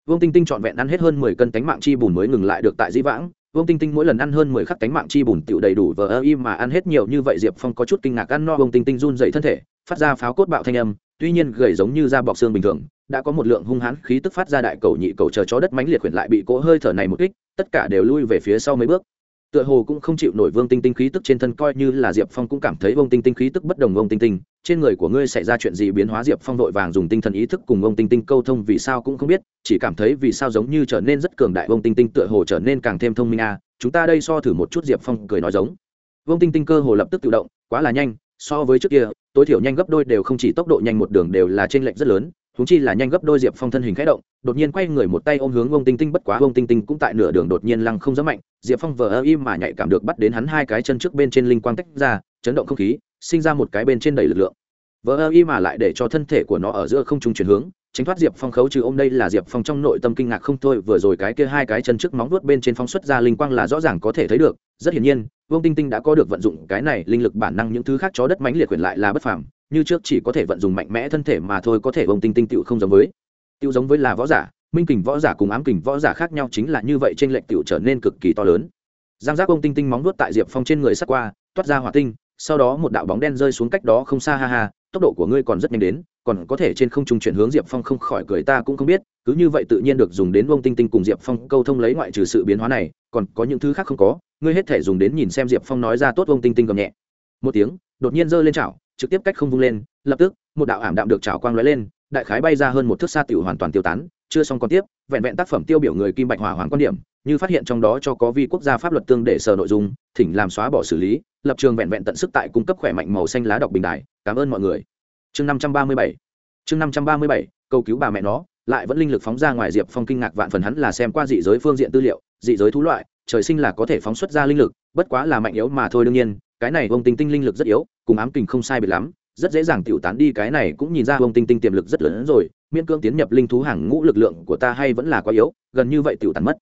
Vương tinh tinh trọn vẹn ăn hết hơn mười cân tánh mạng chi bùn mới ngừng lại được tại dĩ vãng. Vương tinh tinh mỗi lần ăn hơn mười khắc tánh mạng chi bùn tựu đầy đủ vờ ơ im mà ăn hết nhiều như vậy, diệp phong có chút kinh ngạc ăn no vương tinh tinh run dậy thân thể, phát ra pháo cốt bạo thanh âm, tuy nhiên gầy giống như da bọc xương bình thường đã có một lượng hung hãn khí tức phát ra đại cầu nhị cầu chờ chó đất mãnh liệt quyển lại bị cỗ hơi thở này một kích, tất cả đều lui về phía sau mấy bước tựa hồ cũng không chịu nổi vương tinh tinh khí tức trên thân coi như là diệp phong cũng cảm thấy vương tinh tinh khí tức bất đồng vương tinh tinh, trên người của ngươi xảy ra chuyện gì biến hóa diệp phong vội vàng dùng tinh thần ý thức cùng vương tinh tinh câu thông vì sao cũng không biết, chỉ cảm thấy vì sao giống như trở nên rất cường đại vương tinh tinh tựa hồ trở nên càng thêm thông minh a à. chúng ta đây so thử một chút diệp phong cười nói giống vương tinh tinh cơ hồ lập tức tự động, quá là nhanh, so với trước kia, tối thiểu nhanh gấp đôi đều không chỉ tốc độ nhanh một đường đều là trên lệnh rất lớn húng chi là nhanh gấp đôi diệp phong thân hình khẽ động, đột nhiên quay người một tay ôm hướng ông tinh tinh, bất quá ông tinh tinh cũng tại nửa đường đột nhiên lăng không dám mạnh, diệp phong vờ ơ im mà nhạy cảm được bắt đến hắn hai cái chân trước bên trên linh quang tách ra, chấn động không khí, sinh ra một cái bên trên đầy lực lượng. Vờ ơ im mà lại để cho thân thể của nó ở giữa không trung chuyển hướng, tránh thoát diệp phong khấu trừ ôm đây là diệp phong trong nội tâm kinh ngạc không thôi, vừa rồi cái kia hai cái chân trước móng vuốt bên trên phong xuất ra linh quang là rõ ràng có thể thấy được, rất hiển nhiên vương tinh tinh đã có được vận dụng cái này linh lực bản năng những thứ khác chó đất mãnh liệt quyền lại là bất phàm, như trước chỉ có thể vận dụng mạnh mẽ thân thể mà thôi, có thể vương tinh tinh tựu không giống với, tựu giống với là võ giả, minh kình võ giả cùng ám kình võ giả khác nhau chính là như vậy trên lệnh tựu trở nên cực kỳ to lớn. Giang giác vương tinh tinh móng nuốt tại diệp phong trên người sắt qua, toát ra hỏa tinh, sau đó một đạo bóng đen rơi xuống cách đó không xa, ha ha, tốc độ của ngươi còn rất nhanh đến còn có thể trên không trung chuyển hướng diệp phong không khỏi cười, ta cũng không biết, cứ như vậy tự nhiên được dùng đến bông tinh tinh cùng diệp phong câu thông lấy ngoại trừ sự biến hóa này, còn có những thứ khác không có, ngươi hết thể dùng đến nhìn xem diệp phong nói ra tốt bông tinh tinh gầm nhẹ. Một tiếng, đột nhiên giơ lên chảo, trực tiếp cách không vung lên, lập tức, một đạo ảm đạm được chảo quang lóe lên, đại khái bay ra hơn một thước xa tiểu hoàn toàn tiêu tán, chưa xong còn tiếp, vẹn vẹn tác phẩm tiêu biểu người kim bạch hỏa hoàng quan điểm, như phát hiện trong đó cho có vi quốc gia pháp luật tương để sở nội dung, thỉnh làm xóa bỏ xử lý, lập trường vẹn vẹn tận sức tại cung cấp khỏe mạnh màu xanh lá đọc bình đại cảm ơn mọi người chương năm trăm ba mươi bảy. Chương năm trăm ba mươi bảy, cầu cứu bà mẹ nó, lại vẫn linh lực phóng ra ngoài diệp phong kinh ngạc vạn phần hắn là xem qua dị giới phương diện tư liệu, dị giới thú loại, trời sinh là có thể phóng xuất ra linh lực, bất quá là mạnh yếu mà thôi đương nhiên, cái này vông tinh tinh linh lực rất yếu, cùng ám kình không sai biệt lắm, rất dễ dàng tiểu tán đi, cái này cũng nhìn ra vông tinh tinh tiềm lực rất lớn hơn rồi, miễn cưỡng tiến nhập linh thú hàng ngũ lực lượng của ta hay vẫn là quá yếu, gần như vậy tiểu tán mất.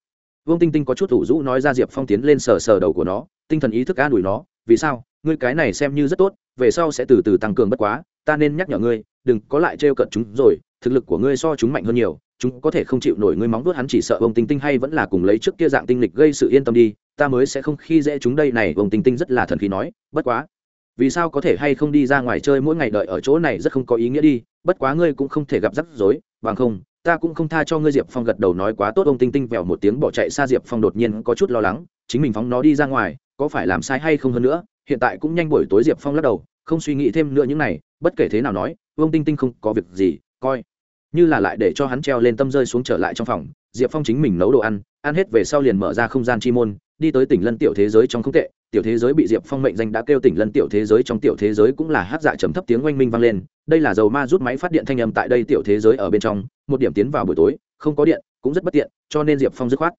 Vương tinh tinh có chút thủ rũ nói ra diệp phong tiến lên sờ sờ đầu của nó, tinh thần ý thức an ủi nó, vì sao? Ngươi cái này xem như rất tốt về sau sẽ từ từ tăng cường bất quá, ta nên nhắc nhở ngươi, đừng có lại trêu cận chúng rồi, thực lực của ngươi so chúng mạnh hơn nhiều, chúng có thể không chịu nổi ngươi móng vuốt hắn chỉ sợ ông tinh tinh hay vẫn là cùng lấy trước kia dạng tinh lịch gây sự yên tâm đi, ta mới sẽ không khi dễ chúng đây này ông tinh tinh rất là thần khí nói, bất quá, vì sao có thể hay không đi ra ngoài chơi mỗi ngày đợi ở chỗ này rất không có ý nghĩa đi, bất quá ngươi cũng không thể gặp rắc rối, bằng không, ta cũng không tha cho ngươi diệp phong gật đầu nói quá tốt ông tinh tinh vẹo một tiếng bỏ chạy xa diệp phong đột nhiên có chút lo lắng, chính mình phóng nó đi ra ngoài, có phải làm sai hay không hơn nữa hiện tại cũng nhanh buổi tối diệp phong lắc đầu, không suy nghĩ thêm nữa những này, bất kể thế nào nói, Vương tinh tinh không có việc gì, coi như là lại để cho hắn treo lên tâm rơi xuống trở lại trong phòng, diệp phong chính mình nấu đồ ăn ăn hết về sau liền mở ra không gian chi môn, đi tới tỉnh lân tiểu thế giới trong không tệ, tiểu thế giới bị diệp phong mệnh danh đã kêu tỉnh lân tiểu thế giới trong tiểu thế giới cũng là hát dạ trầm thấp tiếng oanh minh vang lên, đây là dầu ma rút máy phát điện thanh âm tại đây tiểu thế giới ở bên trong, một điểm tiến vào buổi tối, không có điện, cũng rất bất tiện, cho nên diệp phong dứt khoát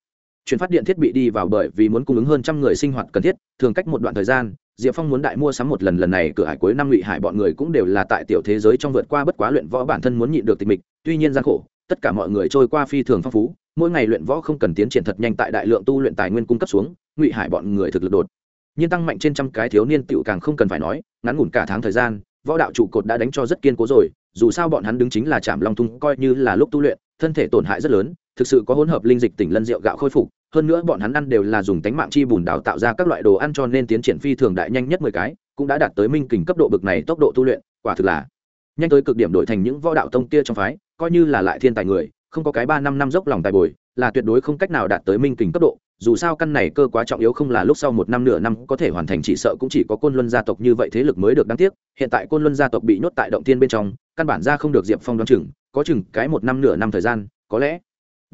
chuyển phát điện thiết bị đi vào bởi vì muốn cung ứng hơn trăm người sinh hoạt cần thiết, thường cách một đoạn thời gian, diệp phong muốn đại mua sắm một lần lần này cửa hải cuối năm ngụy hải bọn người cũng đều là tại tiểu thế giới trong vượt qua bất quá luyện võ bản thân muốn nhịn được tình mịch, tuy nhiên gian khổ, tất cả mọi người trôi qua phi thường phong phú, mỗi ngày luyện võ không cần tiến triển thật nhanh tại đại lượng tu luyện tài nguyên cung cấp xuống, ngụy hải bọn người thực lực đột nhiên tăng mạnh trên trăm cái thiếu niên tựu càng không cần phải nói, ngắn ngủn cả tháng thời gian, võ đạo trụ cột đã đánh cho rất kiên cố rồi, dù sao bọn hắn đứng chính là chạm long thung coi như là lúc tu luyện, thân thể tổn hại rất lớn, thực sự có hỗn hợp linh dịch tỉnh lân rượu gạo khôi phục hơn nữa bọn hắn ăn đều là dùng tánh mạng chi bùn đào tạo ra các loại đồ ăn cho nên tiến triển phi thường đại nhanh nhất mười cái, cũng đã đạt tới minh kình cấp độ bực này tốc độ tu luyện, quả thực là nhanh tới cực điểm đổi thành những võ đạo tông kia trong phái, coi như là lại thiên tài người, không có cái ba năm năm dốc lòng tài bồi, là tuyệt đối không cách nào đạt tới minh kình cấp độ, dù sao căn này cơ quá trọng yếu không là lúc sau một năm nửa năm có thể hoàn thành chỉ sợ cũng chỉ có côn luân gia tộc như vậy thế lực mới được đáng tiếc, hiện tại côn luân gia tộc bị nhốt tại động thiên bên trong, căn bản ra không được diệp phong đoán chừng, có chừng cái một năm nửa năm thời gian, có lẽ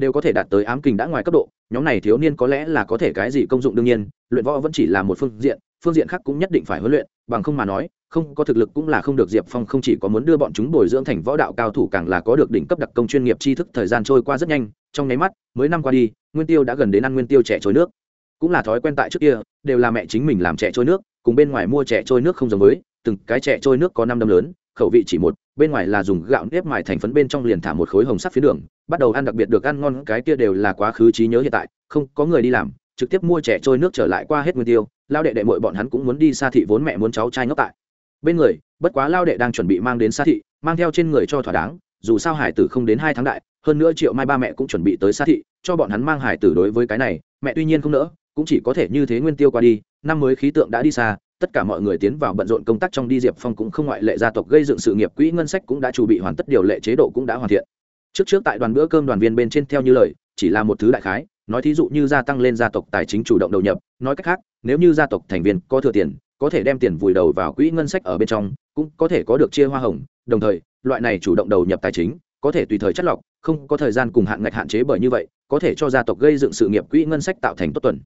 đều có thể đạt tới ám kình đã ngoài cấp độ, nhóm này thiếu niên có lẽ là có thể cái gì công dụng đương nhiên, luyện võ vẫn chỉ là một phương diện phương diện khác cũng nhất định phải huấn luyện, bằng không mà nói, không có thực lực cũng là không được diệp phong không chỉ có muốn đưa bọn chúng bồi dưỡng thành võ đạo cao thủ càng là có được đỉnh cấp đặc công chuyên nghiệp tri thức thời gian trôi qua rất nhanh, trong nháy mắt, mới năm qua đi, nguyên tiêu đã gần đến ăn nguyên tiêu trẻ trôi nước. Cũng là thói quen tại trước kia, đều là mẹ chính mình làm trẻ trôi nước, cùng bên ngoài mua trẻ trôi nước không giống với, từng cái trẻ trôi nước có năm đâm lớn, khẩu vị chỉ một, bên ngoài là dùng gạo nếp mài thành phấn bên trong liền thả một khối hồng sắc phía đường bắt đầu ăn đặc biệt được ăn ngon, cái kia đều là quá khứ trí nhớ hiện tại, không có người đi làm, trực tiếp mua trẻ trôi nước trở lại qua hết nguyên tiêu, lao đệ đệ mội bọn hắn cũng muốn đi xa thị vốn mẹ muốn cháu trai ngốc tại. Bên người, bất quá lao đệ đang chuẩn bị mang đến xa thị, mang theo trên người cho thỏa đáng, dù sao hải tử không đến hai tháng đại, hơn nữa triệu mai ba mẹ cũng chuẩn bị tới xa thị, cho bọn hắn mang hải tử đối với cái này, mẹ tuy nhiên không nỡ, cũng chỉ có thể như thế nguyên tiêu qua đi, năm mới khí tượng đã đi xa, tất cả mọi người tiến vào bận rộn công tác trong đi diệp phong cũng không ngoại lệ, gia tộc gây dựng sự nghiệp quỹ ngân sách cũng đã chuẩn bị hoàn tất, điều lệ chế độ cũng đã hoàn thiện trước trước tại đoàn bữa cơm đoàn viên bên trên theo như lời, chỉ là một thứ đại khái, nói thí dụ như gia tăng lên gia tộc tài chính chủ động đầu nhập, nói cách khác, nếu như gia tộc thành viên có thừa tiền, có thể đem tiền vùi đầu vào quỹ ngân sách ở bên trong, cũng có thể có được chia hoa hồng, đồng thời, loại này chủ động đầu nhập tài chính, có thể tùy thời chất lọc, không có thời gian cùng hạn ngạch hạn chế bởi như vậy, có thể cho gia tộc gây dựng sự nghiệp quỹ ngân sách tạo thành tốt tuần.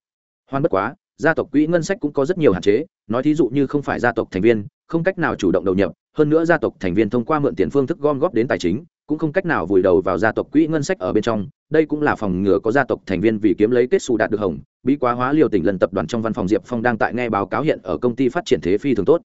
Hoan bất quá gia tộc quỹ ngân sách cũng có rất nhiều hạn chế, nói thí dụ như không phải gia tộc thành viên, không cách nào chủ động đầu nhập, hơn nữa gia tộc thành viên thông qua mượn tiền phương thức gom góp đến tài chính, cũng không cách nào vùi đầu vào gia tộc quỹ ngân sách ở bên trong. Đây cũng là phòng ngừa có gia tộc thành viên vì kiếm lấy kết xù đạt được hồng, bí quá hóa liều tỉnh lần tập đoàn trong văn phòng diệp phong đang tại nghe báo cáo hiện ở công ty phát triển thế phi thường tốt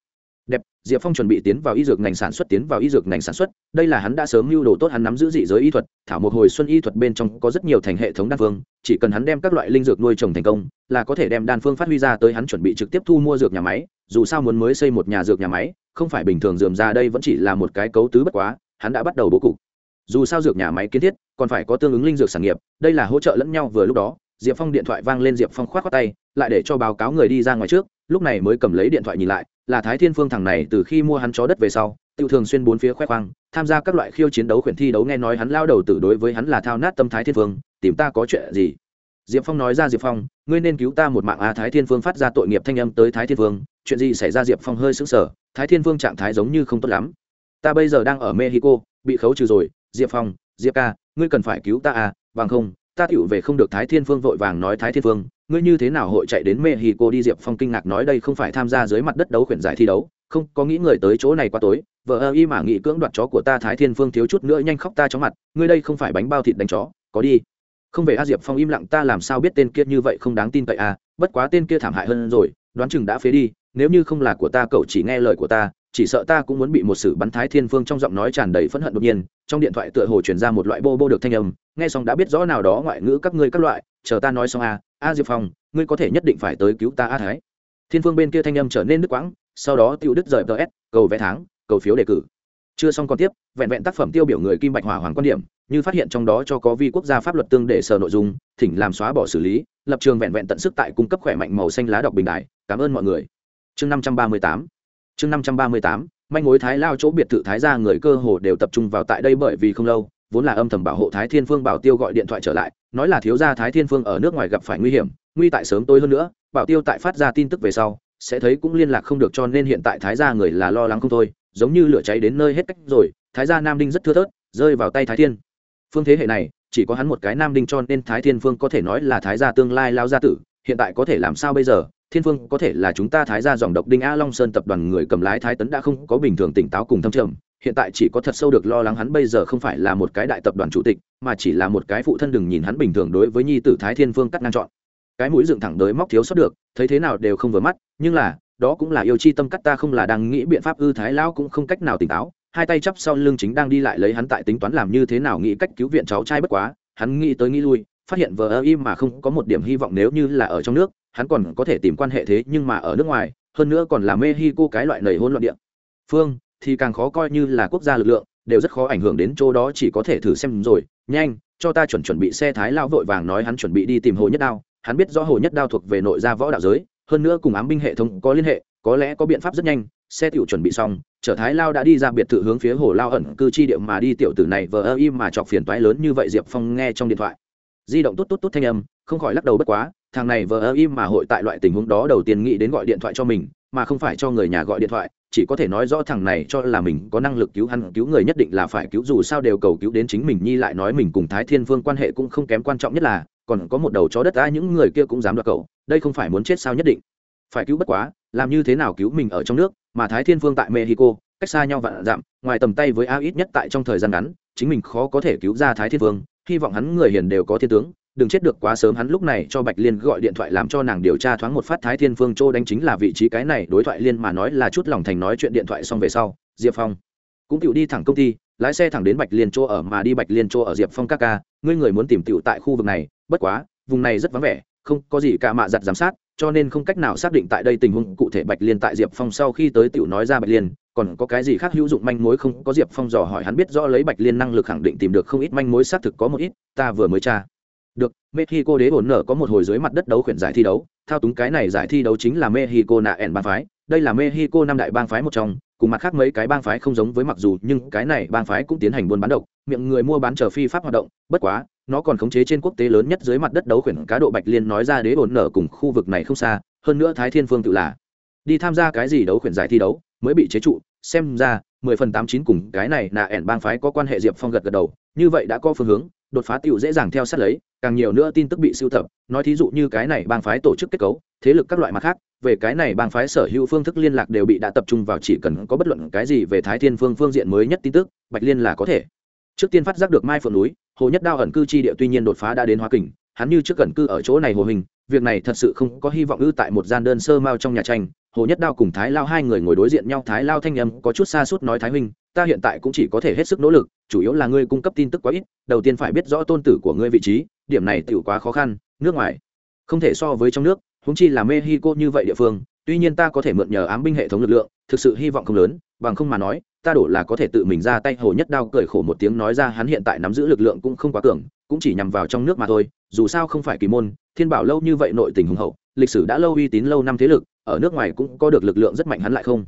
đẹp, diệp phong chuẩn bị tiến vào y dược ngành sản xuất, tiến vào y dược ngành sản xuất. Đây là hắn đã sớm mưu đồ tốt, hắn nắm giữ dị giới y thuật, thảo một hồi xuân y thuật bên trong có rất nhiều thành hệ thống đan phương. Chỉ cần hắn đem các loại linh dược nuôi trồng thành công, là có thể đem đan phương phát huy ra tới. Hắn chuẩn bị trực tiếp thu mua dược nhà máy, dù sao muốn mới xây một nhà dược nhà máy, không phải bình thường dườm ra đây vẫn chỉ là một cái cấu tứ bất quá, hắn đã bắt đầu bố cục. Dù sao dược nhà máy kiến thiết, còn phải có tương ứng linh dược sản nghiệp, đây là hỗ trợ lẫn nhau. Vừa lúc đó, diệp phong điện thoại vang lên, diệp phong k h o á t khoác tay, lại để cho báo cáo người đi ra ngoài trước lúc này mới cầm lấy điện thoại nhìn lại, là thái thiên phương thằng này từ khi mua hắn chó đất về sau tự thường xuyên bốn phía khoe khoang, tham gia các loại khiêu chiến đấu khuyển thi đấu nghe nói hắn lao đầu tử đối với hắn là thao nát tâm thái thiên phương, tìm ta có chuyện gì? Diệp phong nói ra diệp phong, ngươi nên cứu ta một mạng a thái thiên phương phát ra tội nghiệp thanh âm tới thái thiên phương, chuyện gì xảy ra diệp phong hơi sững sờ, thái thiên phương trạng thái giống như không tốt lắm. Ta bây giờ đang ở mexico, bị khấu trừ rồi, diệp phong, diệp ca, ngươi cần phải cứu ta à bằng không ta tiểu về không được thái thiên phương vội vàng nói thái thiên phương, ngươi như thế nào hội chạy đến mê hì cô đi diệp phong kinh ngạc nói đây không phải tham gia dưới mặt đất đấu khuyển giải thi đấu, không, có nghĩ người tới chỗ này qua tối, vợ ơ y mà nghĩ cưỡng đoạt chó của ta thái thiên phương thiếu chút nữa nhanh khóc ta chó mặt, ngươi đây không phải bánh bao thịt đánh chó, có đi. Không về a diệp phong im lặng ta làm sao biết tên kia như vậy không đáng tin cậy à bất quá tên kia thảm hại hơn rồi, đoán chừng đã phế đi, nếu như không là của ta cậu chỉ nghe lời của ta chỉ sợ ta cũng muốn bị một sự bắn thái thiên phương trong giọng nói tràn đầy phẫn hận đột nhiên, trong điện thoại tựa hồ truyền ra một loại bô bô được thanh âm, nghe xong đã biết rõ nào đó ngoại ngữ các ngươi các loại, chờ ta nói xong a a diệp phong, ngươi có thể nhất định phải tới cứu ta a thái. Thiên phương bên kia thanh âm trở nên đứt quãng, sau đó tiêu đứt rời ts cầu vé tháng, cầu phiếu đề cử. Chưa xong còn tiếp, vẹn vẹn tác phẩm tiêu biểu người kim bạch hỏa hoàng quan điểm, như phát hiện trong đó cho có vi quốc gia pháp luật tương để sở nội dung, thỉnh làm xóa bỏ xử lý, lập trường vẹn vẹn tận sức tại cung cấp khỏe mạnh màu xanh lá đọc bình đại. Cảm ơn mọi người. Chương năm trăm ba mươi tám chương năm trăm ba mươi tám, manh mối thái lao chỗ biệt thự thái ra người cơ hồ đều tập trung vào tại đây bởi vì không lâu, vốn là âm thầm bảo hộ thái thiên phương bảo tiêu gọi điện thoại trở lại, nói là thiếu gia thái thiên phương ở nước ngoài gặp phải nguy hiểm, nguy tại sớm tối hơn nữa, bảo tiêu tại phát ra tin tức về sau, sẽ thấy cũng liên lạc không được cho nên hiện tại thái gia người là lo lắng không thôi, giống như lửa cháy đến nơi hết cách rồi, thái gia nam đinh rất thưa thớt, rơi vào tay thái thiên. Phương thế hệ này, chỉ có hắn một cái nam đinh cho nên thái thiên phương có thể nói là thái gia tương lai lao gia tử, hiện tại có thể làm sao bây giờ? Thiên phương có thể là chúng ta thái gia dòng độc đinh a long sơn tập đoàn người cầm lái thái tấn đã không có bình thường tỉnh táo cùng thâm trầm. Hiện tại chỉ có thật sâu được lo lắng hắn bây giờ không phải là một cái đại tập đoàn chủ tịch, mà chỉ là một cái phụ thân đừng nhìn hắn bình thường đối với nhi tử thái thiên phương cắt ngang chọn. Cái mũi dựng thẳng đới móc thiếu sót được, thấy thế nào đều không vừa mắt, nhưng là, đó cũng là yêu chi tâm cắt ta không là đang nghĩ biện pháp ư thái lão cũng không cách nào tỉnh táo. Hai tay chắp sau lưng chính đang đi lại lấy hắn tại tính toán làm như thế nào nghĩ cách cứu viện cháu trai bất quá, hắn nghĩ tới nghĩ lui, phát hiện vờ ơ im mà không có một điểm hy vọng nếu như là ở trong nước hắn còn có thể tìm quan hệ thế nhưng mà ở nước ngoài, hơn nữa còn là mexico cái loại nầy hôn loạn địa. Phương, thì càng khó coi như là quốc gia lực lượng, đều rất khó ảnh hưởng đến chỗ đó chỉ có thể thử xem rồi. Nhanh, cho ta chuẩn chuẩn bị xe thái lao vội vàng nói hắn chuẩn bị đi tìm hồ nhất đao. Hắn biết rõ hồ nhất đao thuộc về nội gia võ đạo giới, hơn nữa cùng ám binh hệ thống có liên hệ, có lẽ có biện pháp rất nhanh. Xe tiểu chuẩn bị xong trở thái lao đã đi ra biệt thự hướng phía hồ lao ẩn cư chi địa mà đi. Tiểu tử này vờ ơ im mà chọc phiền toái lớn như vậy, diệp phong nghe trong điện thoại. Di động tốt tốt tốt thanh âm, không khỏi lắc đầu bất quá thằng này vờ ơ im mà hội tại loại tình huống đó đầu tiên nghĩ đến gọi điện thoại cho mình, mà không phải cho người nhà gọi điện thoại, chỉ có thể nói rõ thằng này cho là mình có năng lực cứu hắn, cứu người nhất định là phải cứu dù sao đều cầu cứu đến chính mình nhi lại nói mình cùng thái thiên vương quan hệ cũng không kém quan trọng nhất là, còn có một đầu chó đất ai những người kia cũng dám đoạt cậu, đây không phải muốn chết sao nhất định. Phải cứu bất quá, làm như thế nào cứu mình ở trong nước, mà thái thiên vương tại mexico, cách xa nhau vạn dặm, ngoài tầm tay với a ít nhất tại trong thời gian ngắn, chính mình khó có thể cứu ra thái thiên vương, hy vọng hắn người hiền đều có thiên tướng đừng chết được quá sớm, hắn lúc này cho bạch liên gọi điện thoại làm cho nàng điều tra thoáng một phát thái thiên phương châu đánh chính là vị trí cái này, đối thoại liên mà nói là chút lòng thành nói chuyện điện thoại xong về sau, diệp phong cũng tựu đi thẳng công ty, lái xe thẳng đến bạch liên châu ở mà đi bạch liên châu ở diệp phong các ca, ngươi người muốn tìm tựu tại khu vực này, bất quá, vùng này rất vắng vẻ, không có gì cả mạ giặt giám sát, cho nên không cách nào xác định tại đây tình huống cụ thể bạch liên tại diệp phong sau khi tới tựu nói ra bạch liên, còn có cái gì khác hữu dụng manh mối không, có diệp phong dò hỏi hắn biết rõ lấy bạch liên năng lực khẳng định tìm được không ít manh mối xác thực có một ít, ta vừa mới tra được, mexico đế bổn nở có một hồi dưới mặt đất đấu khuyển giải thi đấu. Thao túng cái này giải thi đấu chính là mexico nạ ẻn bang phái. Đây là mexico năm đại bang phái một trong, cùng mặt khác mấy cái bang phái không giống với mặc dù, nhưng cái này bang phái cũng tiến hành buôn bán độc. Miệng người mua bán chờ phi pháp hoạt động, bất quá, nó còn khống chế trên quốc tế lớn nhất dưới mặt đất đấu khuyển cá độ bạch liên nói ra đế bổn nở cùng khu vực này không xa, hơn nữa thái thiên phương tự là đi tham gia cái gì đấu khuyển giải thi đấu, mới bị chế trụ. Xem ra, mười phần tám chín cùng cái này nạ ẻn bang phái có quan hệ diệp phong gật gật đầu, như vậy đã có phương hướng đột phá tiểu dễ dàng theo sát lấy, càng nhiều nữa tin tức bị sưu tập. Nói thí dụ như cái này bang phái tổ chức kết cấu, thế lực các loại mặt khác, về cái này bang phái sở hữu phương thức liên lạc đều bị đã tập trung vào chỉ cần có bất luận cái gì về thái thiên phương phương diện mới nhất tin tức, bạch liên là có thể. Trước tiên phát giác được mai phượng núi, hồ nhất đao ẩn cư chi địa tuy nhiên đột phá đã đến hoa kình, hắn như trước gần cư ở chỗ này hồ hình, việc này thật sự không có hy vọng ư tại một gian đơn sơ mao trong nhà tranh. Hồ nhất đao cùng thái lao hai người ngồi đối diện nhau, thái lao thanh âm có chút xa suốt nói thái huynh ta hiện tại cũng chỉ có thể hết sức nỗ lực, chủ yếu là ngươi cung cấp tin tức quá ít, đầu tiên phải biết rõ tôn tử của ngươi vị trí, điểm này tiểu quá khó khăn, nước ngoài. Không thể so với trong nước húng chi là mexico như vậy địa phương, tuy nhiên ta có thể mượn nhờ ám binh hệ thống lực lượng, thực sự hy vọng không lớn, bằng không mà nói, ta đổ là có thể tự mình ra tay, hồ nhất đao cười khổ một tiếng nói ra hắn hiện tại nắm giữ lực lượng cũng không quá cường, cũng chỉ nhằm vào trong nước mà thôi, dù sao không phải kỳ môn, thiên bảo lâu như vậy nội tình hùng hậu, lịch sử đã lâu uy tín lâu năm thế lực, ở nước ngoài cũng có được lực lượng rất mạnh hắn lại không.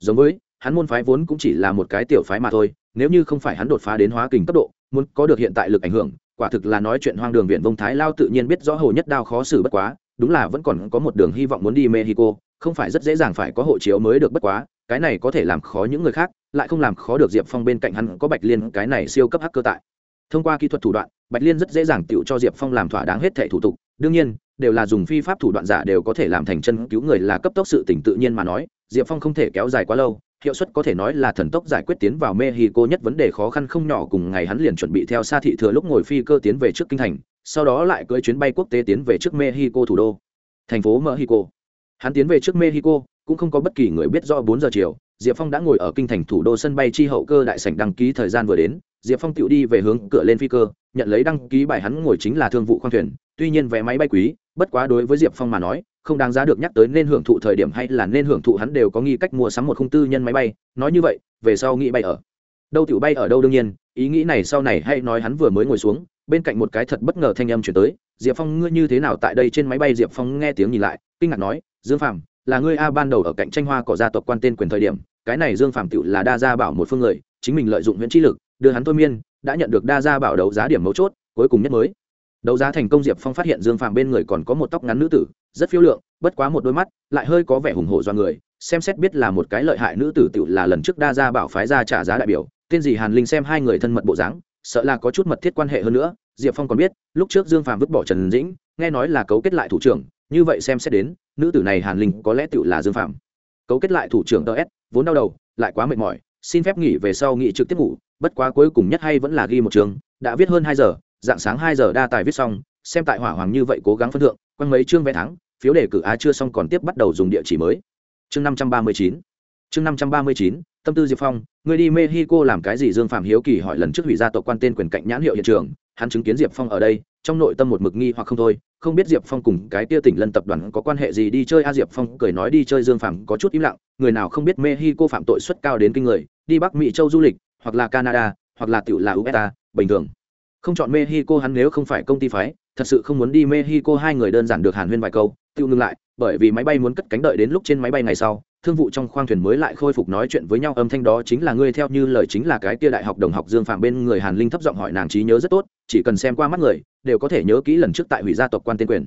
Giống với hắn môn phái vốn cũng chỉ là một cái tiểu phái mà thôi, nếu như không phải hắn đột phá đến hóa kình cấp độ, muốn có được hiện tại lực ảnh hưởng, quả thực là nói chuyện hoang đường viện vông thái lao tự nhiên biết rõ hồ nhất đao khó xử bất quá, đúng là vẫn còn có một đường hy vọng muốn đi mexico, không phải rất dễ dàng phải có hộ chiếu mới được bất quá, cái này có thể làm khó những người khác, lại không làm khó được diệp phong bên cạnh hắn có bạch liên, cái này siêu cấp hacker tại. Thông qua kỹ thuật thủ đoạn, bạch liên rất dễ dàng tựu cho diệp phong làm thỏa đáng hết thẻ thủ tục, đương nhiên, đều là dùng phi pháp thủ đoạn giả đều có thể làm thành chân cứu người là cấp tốc sự tỉnh tự nhiên mà nói, diệp phong không thể kéo dài quá lâu hiệu suất có thể nói là thần tốc giải quyết tiến vào mexico nhất vấn đề khó khăn không nhỏ cùng ngày hắn liền chuẩn bị theo xa thị thừa lúc ngồi phi cơ tiến về trước kinh thành, sau đó lại cưỡi chuyến bay quốc tế tiến về trước mexico thủ đô. Thành phố mexico. Hắn tiến về trước mexico, cũng không có bất kỳ người biết do bốn giờ chiều, diệp phong đã ngồi ở kinh thành thủ đô sân bay chi hậu cơ đại sảnh đăng ký thời gian vừa đến, diệp phong tự đi về hướng cửa lên phi cơ, nhận lấy đăng ký bài hắn ngồi chính là thương vụ khoang thuyền, tuy nhiên vé máy bay quý, bất quá đối với diệp phong mà nói không đáng giá được nhắc tới nên hưởng thụ thời điểm hay là nên hưởng thụ hắn đều có nghi cách mua sắm một khung tư nhân máy bay. Nói như vậy, về sau nghĩ bay ở. Đâu tiểu bay ở đâu đương nhiên, ý nghĩ này sau này hay nói hắn vừa mới ngồi xuống, bên cạnh một cái thật bất ngờ thanh âm chuyển tới. Diệp phong, ngươi như thế nào tại đây trên máy bay? Diệp phong nghe tiếng nhìn lại, kinh ngạc nói, dương phàm, là ngươi a ban đầu ở cạnh tranh hoa cỏ gia tộc quan tên quyền thời điểm, cái này dương phàm tựu là đa gia bảo một phương người, chính mình lợi dụng nguyễn trí lực, đưa hắn thôi miên, đã nhận được đa gia bảo đấu giá điểm mấu chốt, cuối cùng nhất mới đấu giá thành công diệp phong phát hiện dương phàm bên người còn có một tóc ngắn nữ tử, rất phiêu lượng, bất quá một đôi mắt lại hơi có vẻ hùng hổ do người, xem xét biết là một cái lợi hại nữ tử tự là lần trước đa gia bảo phái ra trả giá đại biểu, tên gì hàn linh xem hai người thân mật bộ dáng, sợ là có chút mật thiết quan hệ hơn nữa, diệp phong còn biết, lúc trước dương phàm vứt bỏ trần dĩnh, nghe nói là cấu kết lại thủ trưởng, như vậy xem xét đến, nữ tử này hàn linh có lẽ tự là dương phàm. Cấu kết lại thủ trưởng ts vốn đau đầu, lại quá mệt mỏi, xin phép nghỉ về sau nghị trực tiếp ngủ, bất quá cuối cùng nhất hay vẫn là ghi một trường đã viết hơn hai giờ dạng sáng hai giờ đa tài viết xong, xem tại hỏa hoàng như vậy cố gắng phân thượng quanh mấy chương vẽ thắng, phiếu đề cử á chưa xong còn tiếp bắt đầu dùng địa chỉ mới. Chương năm trăm ba mươi chín. Chương năm trăm ba mươi chín, tâm tư diệp phong, người đi mexico làm cái gì dương phạm hiếu kỳ hỏi lần trước hủy gia tộc quan tên quyền cạnh nhãn hiệu hiện trường, hắn chứng kiến diệp phong ở đây, trong nội tâm một mực nghi hoặc không thôi, không biết diệp phong cùng cái tia tỉnh lân tập đoàn có quan hệ gì đi chơi a diệp phong cười nói đi chơi dương phạm có chút im lặng, người nào không biết mexico phạm tội suất cao đến kinh người, đi bắc mỹ châu du lịch, hoặc là canada, hoặc là tiểu là usa bình thường không chọn mexico hắn nếu không phải công ty phái, thật sự không muốn đi mexico hai người đơn giản được hàn huyên vài câu, tự ngừng lại, bởi vì máy bay muốn cất cánh đợi đến lúc trên máy bay ngày sau, thương vụ trong khoang thuyền mới lại khôi phục nói chuyện với nhau, âm thanh đó chính là ngươi theo như lời chính là cái kia đại học đồng học dương phạm bên người hàn linh thấp giọng hỏi nàng trí nhớ rất tốt, chỉ cần xem qua mắt người, đều có thể nhớ kỹ lần trước tại hủy gia tộc quan tên quyền.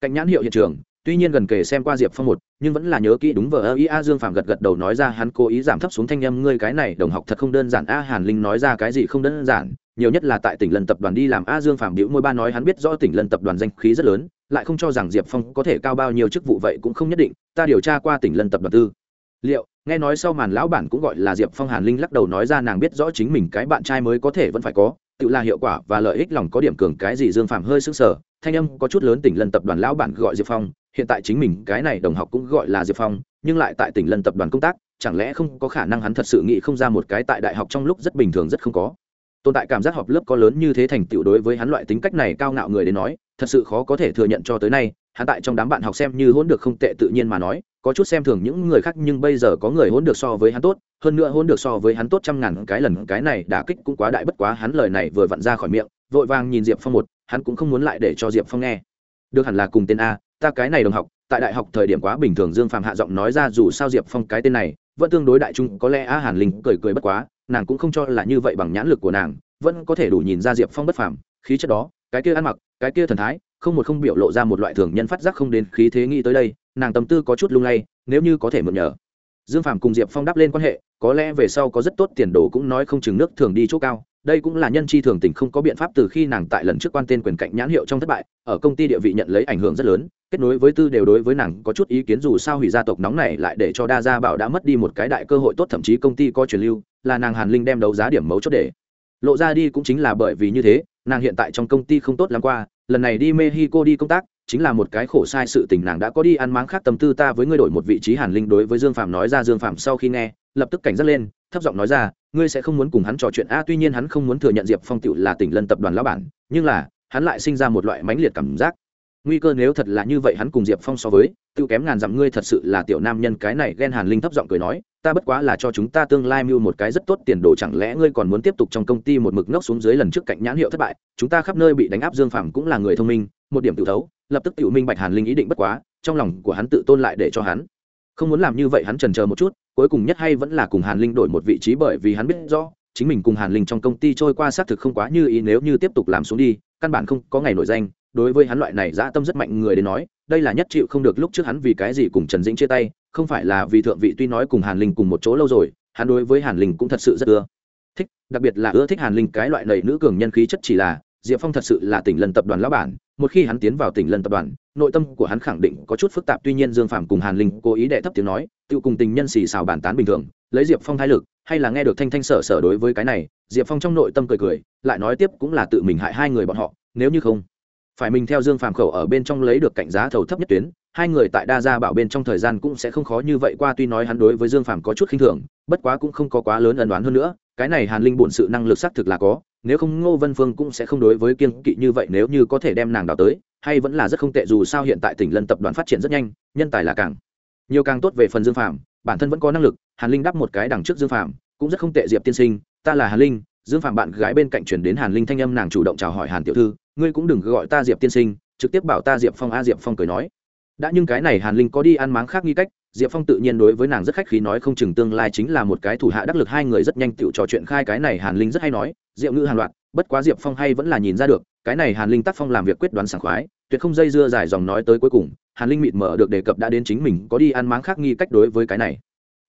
Cạnh nhãn hiệu hiện trường, tuy nhiên gần kề xem qua diệp phong một, nhưng vẫn là nhớ kỹ đúng vờ ơ ý a dương phạm gật gật đầu nói ra hắn cố ý giảm thấp xuống thanh âm, ngươi cái này đồng học thật không đơn giản a, hàn linh nói ra cái gì không đơn giản nhiều nhất là tại tỉnh lân tập đoàn đi làm a dương phạm biểu môi ba nói hắn biết rõ tỉnh lân tập đoàn danh khí rất lớn, lại không cho rằng diệp phong có thể cao bao nhiêu chức vụ vậy cũng không nhất định, ta điều tra qua tỉnh lân tập đoàn tư. Liệu, nghe nói sau màn lão bản cũng gọi là diệp phong hàn linh lắc đầu nói ra nàng biết rõ chính mình cái bạn trai mới có thể vẫn phải có, tự là hiệu quả và lợi ích lòng có điểm cường cái gì dương phạm hơi sức sở thanh âm có chút lớn tỉnh lân tập đoàn lão bản gọi diệp phong, hiện tại chính mình cái này đồng học cũng gọi là diệp phong, nhưng lại tại tỉnh lân tập đoàn công tác, chẳng lẽ không có khả năng hắn thật sự nghĩ không ra một cái tại đại học trong lúc rất bình thường rất không có tồn tại cảm giác họp lớp có lớn như thế thành tựu đối với hắn loại tính cách này cao ngạo người đến nói thật sự khó có thể thừa nhận cho tới nay hắn tại trong đám bạn học xem như hỗn được không tệ tự nhiên mà nói có chút xem thường những người khác nhưng bây giờ có người hỗn được so với hắn tốt hơn nữa hỗn được so với hắn tốt trăm ngàn cái lần cái này đả kích cũng quá đại bất quá hắn lời này vừa vặn ra khỏi miệng vội vàng nhìn diệp phong một hắn cũng không muốn lại để cho diệp phong nghe. Được hẳn là cùng tên a ta cái này đồng học tại đại học thời điểm quá bình thường dương phạm hạ giọng nói ra dù sao diệp phong cái tên này vẫn tương đối đại chúng, có lẽ a hàn linh cười cười bất quá nàng cũng không cho là như vậy bằng nhãn lực của nàng, vẫn có thể đủ nhìn ra diệp phong bất phàm, khí chất đó, cái kia ăn mặc, cái kia thần thái, không một không biểu lộ ra một loại thường nhân phát giác không đến khí thế nghĩ tới đây, nàng tâm tư có chút lung lay, nếu như có thể mượn nhờ. Dương phàm cùng diệp phong đáp lên quan hệ, có lẽ về sau có rất tốt tiền đồ cũng nói không chừng nước thường đi chỗ cao đây cũng là nhân chi thường tình không có biện pháp từ khi nàng tại lần trước quan tên quyền cạnh nhãn hiệu trong thất bại, ở công ty địa vị nhận lấy ảnh hưởng rất lớn, kết nối với tư đều đối với nàng có chút ý kiến dù sao hủy gia tộc nóng này lại để cho đa gia bảo đã mất đi một cái đại cơ hội tốt, thậm chí công ty có truyền lưu, là nàng hàn linh đem đấu giá điểm mấu chốt để. Lộ ra đi cũng chính là bởi vì như thế, nàng hiện tại trong công ty không tốt lắm qua, lần này đi mexico đi công tác, chính là một cái khổ sai sự tình, nàng đã có đi ăn máng khác tâm tư, ta với ngươi đổi một vị trí hàn linh đối với dương phạm nói ra dương phạm sau khi nghe, lập tức cảnh giác lên thấp giọng nói ra, ngươi sẽ không muốn cùng hắn trò chuyện. A, tuy nhiên hắn không muốn thừa nhận diệp phong tựu là tỉnh lân tập đoàn lão bản, nhưng là, hắn lại sinh ra một loại mãnh liệt cảm giác. Nguy cơ nếu thật là như vậy hắn cùng diệp phong so với tự kém ngàn dặm ngươi thật sự là tiểu nam nhân, cái này ghen hàn linh thấp giọng cười nói, ta bất quá là cho chúng ta tương lai mưu một cái rất tốt tiền đồ, chẳng lẽ ngươi còn muốn tiếp tục trong công ty một mực ngốc xuống dưới lần trước cạnh nhãn hiệu thất bại? Chúng ta khắp nơi bị đánh áp dương phạm cũng là người thông minh, một điểm tự thấu, lập tức tự minh bạch hàn linh ý định bất quá, trong lòng của hắn tự tôn lại để cho hắn. Không muốn làm như vậy hắn trần chờ một chút cuối cùng nhất hay vẫn là cùng hàn linh đổi một vị trí bởi vì hắn biết rõ, chính mình cùng hàn linh trong công ty trôi qua xác thực không quá như ý nếu như tiếp tục làm xuống đi, căn bản không có ngày nổi danh. Đối với hắn loại này dã tâm rất mạnh người đến nói, đây là nhất chịu không được lúc trước hắn vì cái gì cùng trần dĩnh chia tay, không phải là vì thượng vị tuy nói cùng hàn linh cùng một chỗ lâu rồi, hắn đối với hàn linh cũng thật sự rất ưa thích, đặc biệt là ưa thích hàn linh cái loại nầy nữ cường nhân khí chất chỉ là, diệp phong thật sự là tỉnh lân tập đoàn lão bản, một khi hắn tiến vào tỉnh lân tập đoàn nội tâm của hắn khẳng định có chút phức tạp, tuy nhiên dương phạm cùng hàn linh cố ý đệ thấp tiếng nói tự cùng tình nhân xì xào bàn tán bình thường, lấy diệp phong thái lực, hay là nghe được thanh thanh sở sở đối với cái này, diệp phong trong nội tâm cười cười, lại nói tiếp cũng là tự mình hại hai người bọn họ, nếu như không phải mình theo dương phàm khẩu ở bên trong lấy được cạnh giá thầu thấp nhất tuyến, hai người tại đa gia bảo bên trong thời gian cũng sẽ không khó như vậy qua, tuy nói hắn đối với dương phàm có chút khinh thường, bất quá cũng không có quá lớn ẩn đoán hơn nữa, cái này hàn linh bổn sự năng lực xác thực là có nếu không ngô vân phương cũng sẽ không đối với kiên kỵ như vậy nếu như có thể đem nàng đào tới, hay vẫn là rất không tệ dù sao hiện tại tỉnh lân tập đoàn phát triển rất nhanh, nhân tài là càng. Nhiều càng tốt về phần dương Phạm bản thân vẫn có năng lực, hàn linh đáp một cái đằng trước dương Phạm cũng rất không tệ diệp tiên sinh, ta là hàn linh, dương Phạm bạn gái bên cạnh chuyển đến hàn linh thanh âm nàng chủ động chào hỏi hàn tiểu thư, ngươi cũng đừng gọi ta diệp tiên sinh, trực tiếp bảo ta diệp phong a, diệp phong cười nói. Đã nhưng cái này hàn linh có đi ăn máng khác nghi cách, diệp phong tự nhiên đối với nàng rất khách khí nói không chừng tương lai chính là một cái thủ hạ đắc lực, hai người rất nhanh tiểu trò chuyện khai cái này hàn linh rất hay nói diệu ngữ hàng loạt, bất quá diệp phong hay vẫn là nhìn ra được, cái này hàn linh tác phong làm việc quyết đoán sảng khoái, tuyệt không dây dưa dài dòng nói tới cuối cùng, hàn linh mịt mở được đề cập đã đến chính mình có đi ăn máng khác nghi cách đối với cái này.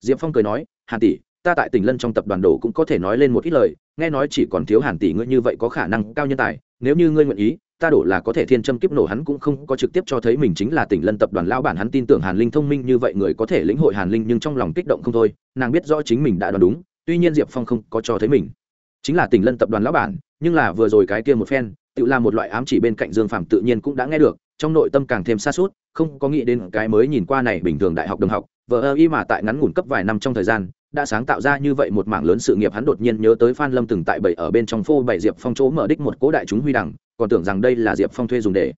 Diệp phong cười nói, hàn tỷ, ta tại tỉnh lân trong tập đoàn đồ cũng có thể nói lên một ít lời, nghe nói chỉ còn thiếu hàn tỷ ngươi như vậy có khả năng cao nhân tài, nếu như ngươi nguyện ý, ta đổ là có thể thiên châm kiếp nổ hắn cũng không có trực tiếp cho thấy mình chính là tỉnh lân tập đoàn lao bản, hắn tin tưởng hàn linh thông minh như vậy người có thể lĩnh hội hàn linh nhưng trong lòng kích động không thôi, nàng biết rõ chính mình đã đoán đúng, tuy nhiên diệp phong không có cho thấy mình chính là tỉnh lân tập đoàn lão bản, nhưng là vừa rồi cái kia một phen, tự là một loại ám chỉ bên cạnh dương phạm tự nhiên cũng đã nghe được, trong nội tâm càng thêm xa suốt không có nghĩ đến cái mới nhìn qua này bình thường đại học đồng học vợ ơ y mà tại ngắn ngủn cấp vài năm trong thời gian, đã sáng tạo ra như vậy một mảng lớn sự nghiệp hắn đột nhiên nhớ tới phan lâm từng tại bảy ở bên trong phô bảy diệp phong chỗ mở đích một cố đại chúng huy đẳng còn tưởng rằng đây là diệp phong thuê dùng để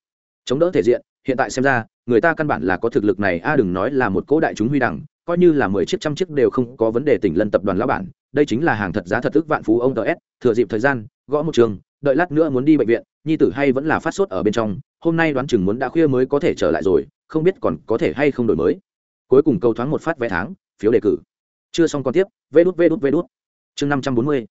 chống đỡ thể diện, hiện tại xem ra, người ta căn bản là có thực lực này, a đừng nói là một cố đại chúng huy đẳng coi như là mười chiếc trăm chiếc đều không có vấn đề tỉnh lân tập đoàn lão bản đây chính là hàng thật giá thật tức vạn phú ông ts thừa dịp thời gian, gõ một trường, đợi lát nữa muốn đi bệnh viện, nhi tử hay vẫn là phát sốt ở bên trong. Hôm nay đoán chừng muốn đã khuya mới có thể trở lại rồi, không biết còn có thể hay không đổi mới. Cuối cùng câu thoáng một phát vé tháng, phiếu đề cử. Chưa xong còn tiếp, vê đút vê đút vê đút. Chương năm trăm bốn mươi.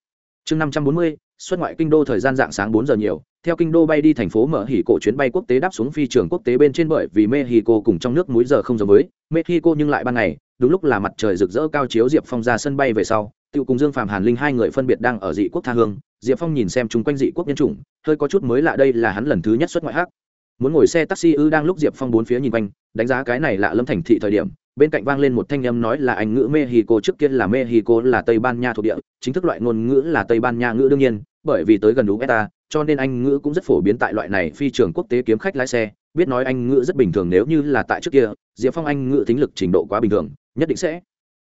Chương năm trăm bốn mươi, xuất ngoại kinh đô thời gian dạng sáng bốn giờ nhiều, theo kinh đô bay đi thành phố mở hỉ cổ chuyến bay quốc tế đáp xuống phi trường quốc tế bên trên bởi vì mexico cùng trong nước múi giờ không giống mới. mexico nhưng lại ban ngày, đúng lúc là mặt trời rực rỡ cao chiếu diệp phong ra sân bay về sau tự cùng dương phạm hàn linh hai người phân biệt đang ở dị quốc tha hương, diệp phong nhìn xem chung quanh dị quốc nhân chủng, hơi có chút mới lạ đây là hắn lần thứ nhất xuất ngoại hát muốn ngồi xe taxi ư đang lúc diệp phong bốn phía nhìn quanh, đánh giá cái này lạ lâm thành thị thời điểm, bên cạnh vang lên một thanh âm nói là anh ngữ mexico, trước kia là mexico là tây ban nha thuộc địa, chính thức loại ngôn ngữ là tây ban nha ngữ đương nhiên, bởi vì tới gần đúng eta cho nên anh ngữ cũng rất phổ biến tại loại này phi trường quốc tế kiếm khách lái xe, biết nói anh ngữ rất bình thường, nếu như là tại trước kia, diệp phong anh ngữ tính lực trình độ quá bình thường, nhất định sẽ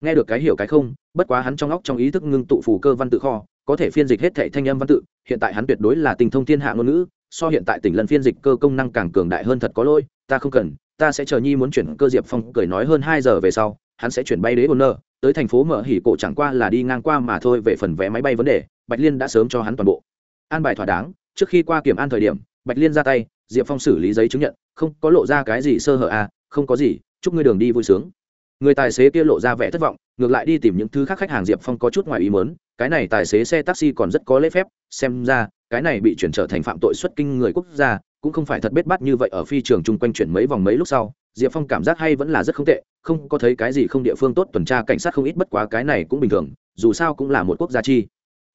nghe được cái hiểu cái không, bất quá hắn trong óc trong ý thức ngưng tụ phù cơ văn tự kho, có thể phiên dịch hết thảy thanh âm văn tự, hiện tại hắn tuyệt đối là tình thông thiên hạ ngôn ngữ, so hiện tại tỉnh lần phiên dịch cơ công năng càng cường đại hơn thật có lỗi, ta không cần, ta sẽ chờ nhi muốn chuyển cơ diệp phong, cười nói hơn hai giờ về sau, hắn sẽ chuyển bay đế bồn nơ, tới thành phố mở hỉ cổ chẳng qua là đi ngang qua mà thôi về phần vé máy bay vấn đề, bạch liên đã sớm cho hắn toàn bộ. An bài thỏa đáng, trước khi qua kiểm an thời điểm, bạch liên ra tay, diệp phong xử lý giấy chứng nhận, không có lộ ra cái gì sơ hở à không có gì, chúc ngươi đường đi vui sướng người tài xế kia lộ ra vẻ thất vọng, ngược lại đi tìm những thứ khác khách hàng diệp phong có chút ngoài ý mớn cái này tài xế xe taxi còn rất có lễ phép, xem ra, cái này bị chuyển trở thành phạm tội xuất kinh người quốc gia, cũng không phải thật bết bắt như vậy ở phi trường chung quanh chuyển mấy vòng mấy lúc sau, diệp phong cảm giác hay vẫn là rất không tệ, không có thấy cái gì không địa phương tốt tuần tra cảnh sát không ít bất quá cái này cũng bình thường, dù sao cũng là một quốc gia chi.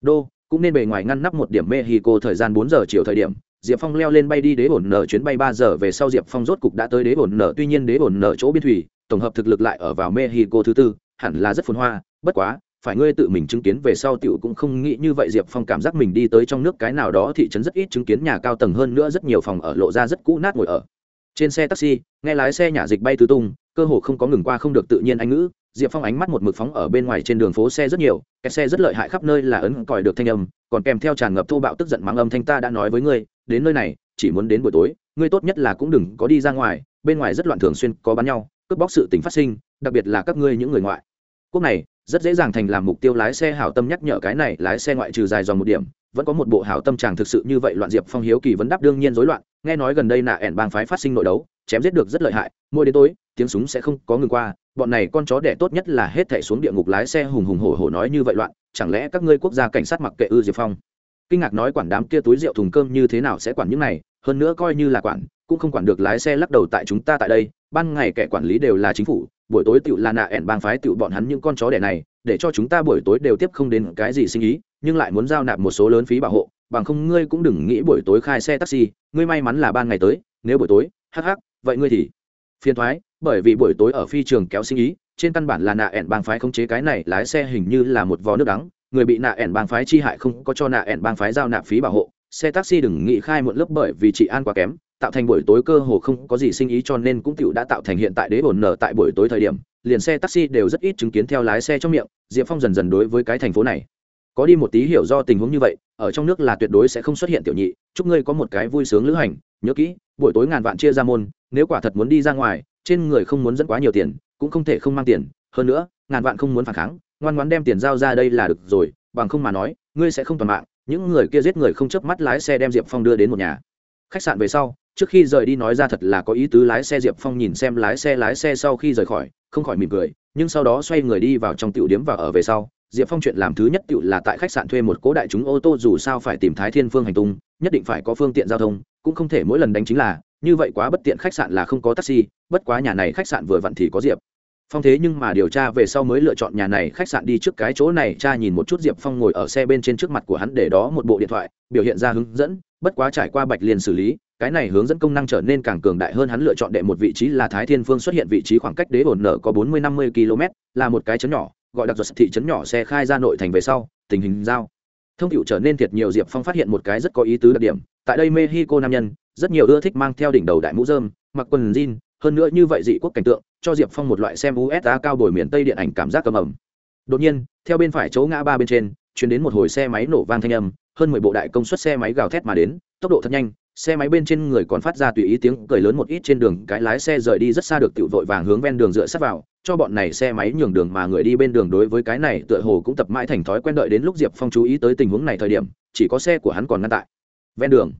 Đô, cũng nên bề ngoài ngăn nắp một điểm mexico thời gian bốn giờ chiều thời điểm, diệp phong leo lên bay đi đế bổn nở chuyến bay ba giờ về sau diệp phong rốt cục đã tới đế bổn nở, tuy nhiên đế bổn nở chỗ biên thủy tổng hợp thực lực lại ở vào mexico thứ tư, hẳn là rất phồn hoa, bất quá, phải ngươi tự mình chứng kiến về sau tiểu cũng không nghĩ như vậy, diệp phong cảm giác mình đi tới trong nước cái nào đó thị trấn rất ít chứng kiến nhà cao tầng hơn nữa rất nhiều phòng ở lộ ra rất cũ nát ngồi ở. Trên xe taxi, nghe lái xe nhà dịch bay tứ tung, cơ hồ không có ngừng qua không được tự nhiên anh ngữ, diệp phong ánh mắt một mực phóng ở bên ngoài trên đường phố xe rất nhiều, cái xe rất lợi hại khắp nơi là ấn còi được thanh âm, còn kèm theo tràn ngập thô bạo tức giận mắng âm thanh ta đã nói với ngươi, đến nơi này, chỉ muốn đến buổi tối, ngươi tốt nhất là cũng đừng có đi ra ngoài, bên ngoài rất loạn thường xuyên, có bắn nhau cướp bóc sự tình phát sinh, đặc biệt là các ngươi những người ngoại. Quốc này, rất dễ dàng thành làm mục tiêu lái xe hảo tâm nhắc nhở cái này, lái xe ngoại trừ dài dòng một điểm, vẫn có một bộ hảo tâm chàng thực sự như vậy loạn diệp phong hiếu kỳ vấn đáp đương nhiên rối loạn, nghe nói gần đây nạ ẻn bang phái phát sinh nội đấu, chém giết được rất lợi hại, mỗi đến tối, tiếng súng sẽ không có ngừng qua, bọn này con chó đẻ tốt nhất là hết thảy xuống địa ngục lái xe hùng hùng hổ hổ nói như vậy loạn, chẳng lẽ các ngươi quốc gia cảnh sát mặc kệ ư diệp phong? Kinh ngạc nói quản đám kia túi rượu thùng cơm như thế nào sẽ quản những này, hơn nữa coi như là quản, cũng không quản được lái xe lắc đầu tại chúng ta tại đây ban ngày kẻ quản lý đều là chính phủ, buổi tối tựu là nạ ẻn bang phái tựu bọn hắn những con chó đẻ này, để cho chúng ta buổi tối đều tiếp không đến cái gì sinh ý, nhưng lại muốn giao nạp một số lớn phí bảo hộ, bằng không ngươi cũng đừng nghĩ buổi tối khai xe taxi, ngươi may mắn là ban ngày tới, nếu buổi tối, hắc hắc, vậy ngươi thì phiền thoái, bởi vì buổi tối ở phi trường kéo sinh ý, trên căn bản là nạ ẻn bang phái khống chế cái này lái xe hình như là một vò nước đắng, người bị nạ ẻn bang phái chi hại không có cho nạ ẻn bang phái giao nạp phí bảo hộ, xe taxi đừng nghĩ khai một lớp bởi vì chị an quá kém tạo thành buổi tối cơ hồ không có gì sinh ý cho nên cũng tiểu đã tạo thành hiện tại đế bổn nở tại buổi tối thời điểm, liền xe taxi đều rất ít chứng kiến theo lái xe trong miệng, diệp phong dần dần đối với cái thành phố này. Có đi một tí hiểu do tình huống như vậy, ở trong nước là tuyệt đối sẽ không xuất hiện tiểu nhị, chúc ngươi có một cái vui sướng lữ hành, nhớ kỹ, buổi tối ngàn vạn chia ra môn, nếu quả thật muốn đi ra ngoài, trên người không muốn dẫn quá nhiều tiền, cũng không thể không mang tiền, hơn nữa, ngàn vạn không muốn phản kháng, ngoan ngoãn đem tiền giao ra đây là được rồi, bằng không mà nói, ngươi sẽ không toàn mạng, những người kia giết người không chớp mắt lái xe đem diệp phong đưa đến một nhà khách sạn về sau, trước khi rời đi nói ra thật là có ý tứ lái xe diệp phong nhìn xem lái xe lái xe sau khi rời khỏi, không khỏi mỉm cười, nhưng sau đó xoay người đi vào trong tiểu điếm và ở về sau, diệp phong chuyện làm thứ nhất tiểu là tại khách sạn thuê một cố đại chúng ô tô dù sao phải tìm thái thiên phương hành tung, nhất định phải có phương tiện giao thông, cũng không thể mỗi lần đánh chính là, như vậy quá bất tiện khách sạn là không có taxi, bất quá nhà này khách sạn vừa vặn thì có diệp. Phong thế nhưng mà điều tra về sau mới lựa chọn nhà này khách sạn đi trước cái chỗ này, cha nhìn một chút diệp phong ngồi ở xe bên trên trước mặt của hắn để đó một bộ điện thoại, biểu hiện ra hướng dẫn bất quá trải qua bạch liền xử lý, cái này hướng dẫn công năng trở nên càng cường đại hơn hắn lựa chọn đệ một vị trí là thái thiên phương xuất hiện vị trí khoảng cách đế ổn nở có bốn mươi năm mươi km, là một cái chấn nhỏ, gọi đặc giật thị trấn nhỏ xe khai ra nội thành về sau, tình hình giao. Thông hiệu trở nên thiệt nhiều diệp phong phát hiện một cái rất có ý tứ đặc điểm, tại đây mexico nam nhân, rất nhiều ưa thích mang theo đỉnh đầu đại mũ dơm mặc quần jean, hơn nữa như vậy dị quốc cảnh tượng, cho diệp phong một loại xem usa cao đổi miền tây điện ảnh cảm giác cầm ẩm đột nhiên, theo bên phải chỗ ngã ba bên trên chuyển đến một hồi xe máy nổ vang thanh âm hơn mười bộ đại công suất xe máy gào thét mà đến, tốc độ thật nhanh, xe máy bên trên người còn phát ra tùy ý tiếng cười lớn một ít trên đường, cái lái xe rời đi rất xa được tự vội vàng hướng ven đường dựa sát vào, cho bọn này xe máy nhường đường mà người đi bên đường đối với cái này tựa hồ cũng tập mãi thành thói quen đợi đến lúc diệp phong chú ý tới tình huống này thời điểm, chỉ có xe của hắn còn ngăn tại ven đường.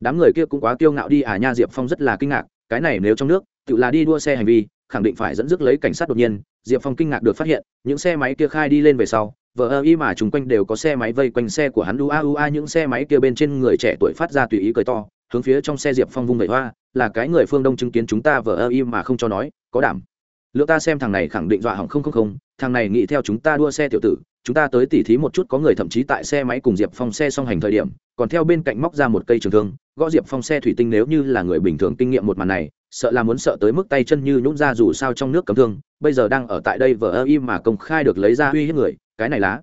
Đám người kia cũng quá kiêu ngạo đi à nha, diệp phong rất là kinh ngạc, cái này nếu trong nước, tự là đi đua xe hành vi, khẳng định phải dẫn dứt lấy cảnh sát đột nhiên, diệp phong kinh ngạc được phát hiện, những xe máy kia khai đi lên về sau vờ ơ y mà chung quanh đều có xe máy vây quanh xe của hắn. Ua ua, những xe máy kia bên trên người trẻ tuổi phát ra tùy ý cười to, hướng phía trong xe diệp phong vung vẩy hoa, là cái người phương đông chứng kiến chúng ta vờ ơ y mà không cho nói, có đảm. Lượng ta xem thằng này khẳng định dọa hỏng không không không, thằng này nghĩ theo chúng ta đua xe tiểu tử chúng ta tới tỉ thí một chút có người thậm chí tại xe máy cùng diệp phong xe song hành thời điểm, còn theo bên cạnh móc ra một cây trường thương, gõ diệp phong xe thủy tinh nếu như là người bình thường kinh nghiệm một màn này, sợ là muốn sợ tới mức tay chân như nhũng ra dù sao trong nước cấm thương, bây giờ đang ở tại đây vờ ơ y mà công khai được lấy ra uy hiếp người, cái này lá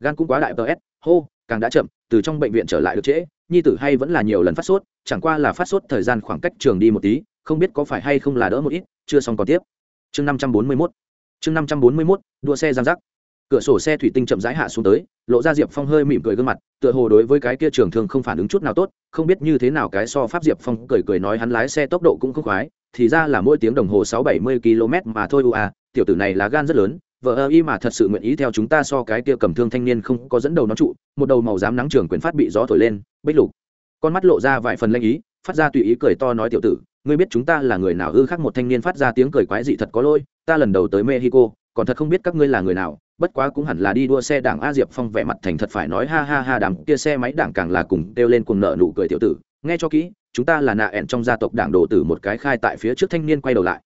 gan cũng quá đại tờ s, hô, càng đã chậm, từ trong bệnh viện trở lại được trễ, nhi tử hay vẫn là nhiều lần phát sốt, chẳng qua là phát sốt thời gian khoảng cách trường đi một tí, không biết có phải hay không là đỡ một ít, chưa xong còn tiếp. Chương năm trăm bốn mươi mốt, chương năm trăm bốn mươi mốt, đua xe giang giác cửa sổ xe thủy tinh chậm rãi hạ xuống tới lộ ra diệp phong hơi mỉm cười gương mặt tựa hồ đối với cái kia trường thường không phản ứng chút nào tốt không biết như thế nào cái so pháp diệp phong cười cười nói hắn lái xe tốc độ cũng không khoái thì ra là mỗi tiếng đồng hồ sáu bảy mươi km mà thôi ưu à, tiểu tử này là gan rất lớn vợ ơ y mà thật sự nguyện ý theo chúng ta so cái kia cầm thương thanh niên không có dẫn đầu nó trụ một đầu màu dám nắng trường quyền phát bị gió thổi lên bích lục. Con mắt lộ ra vài phần lanh ý phát ra tùy ý cười to nói tiểu tử ngươi biết chúng ta là người nào ư khác một thanh niên phát ra tiếng cười quái dị thật có lỗi ta lần đầu tới mexico còn thật không biết các ngươi là người nào bất quá cũng hẳn là đi đua xe đảng a diệp phong vẻ mặt thành thật phải nói ha ha ha đảng kia xe máy đảng càng là cùng kêu lên cùng nợ nụ cười tiểu tử. Nghe cho kỹ, chúng ta là nạ ẹn trong gia tộc đảng đồ tử một cái khai tại phía trước thanh niên quay đầu lại.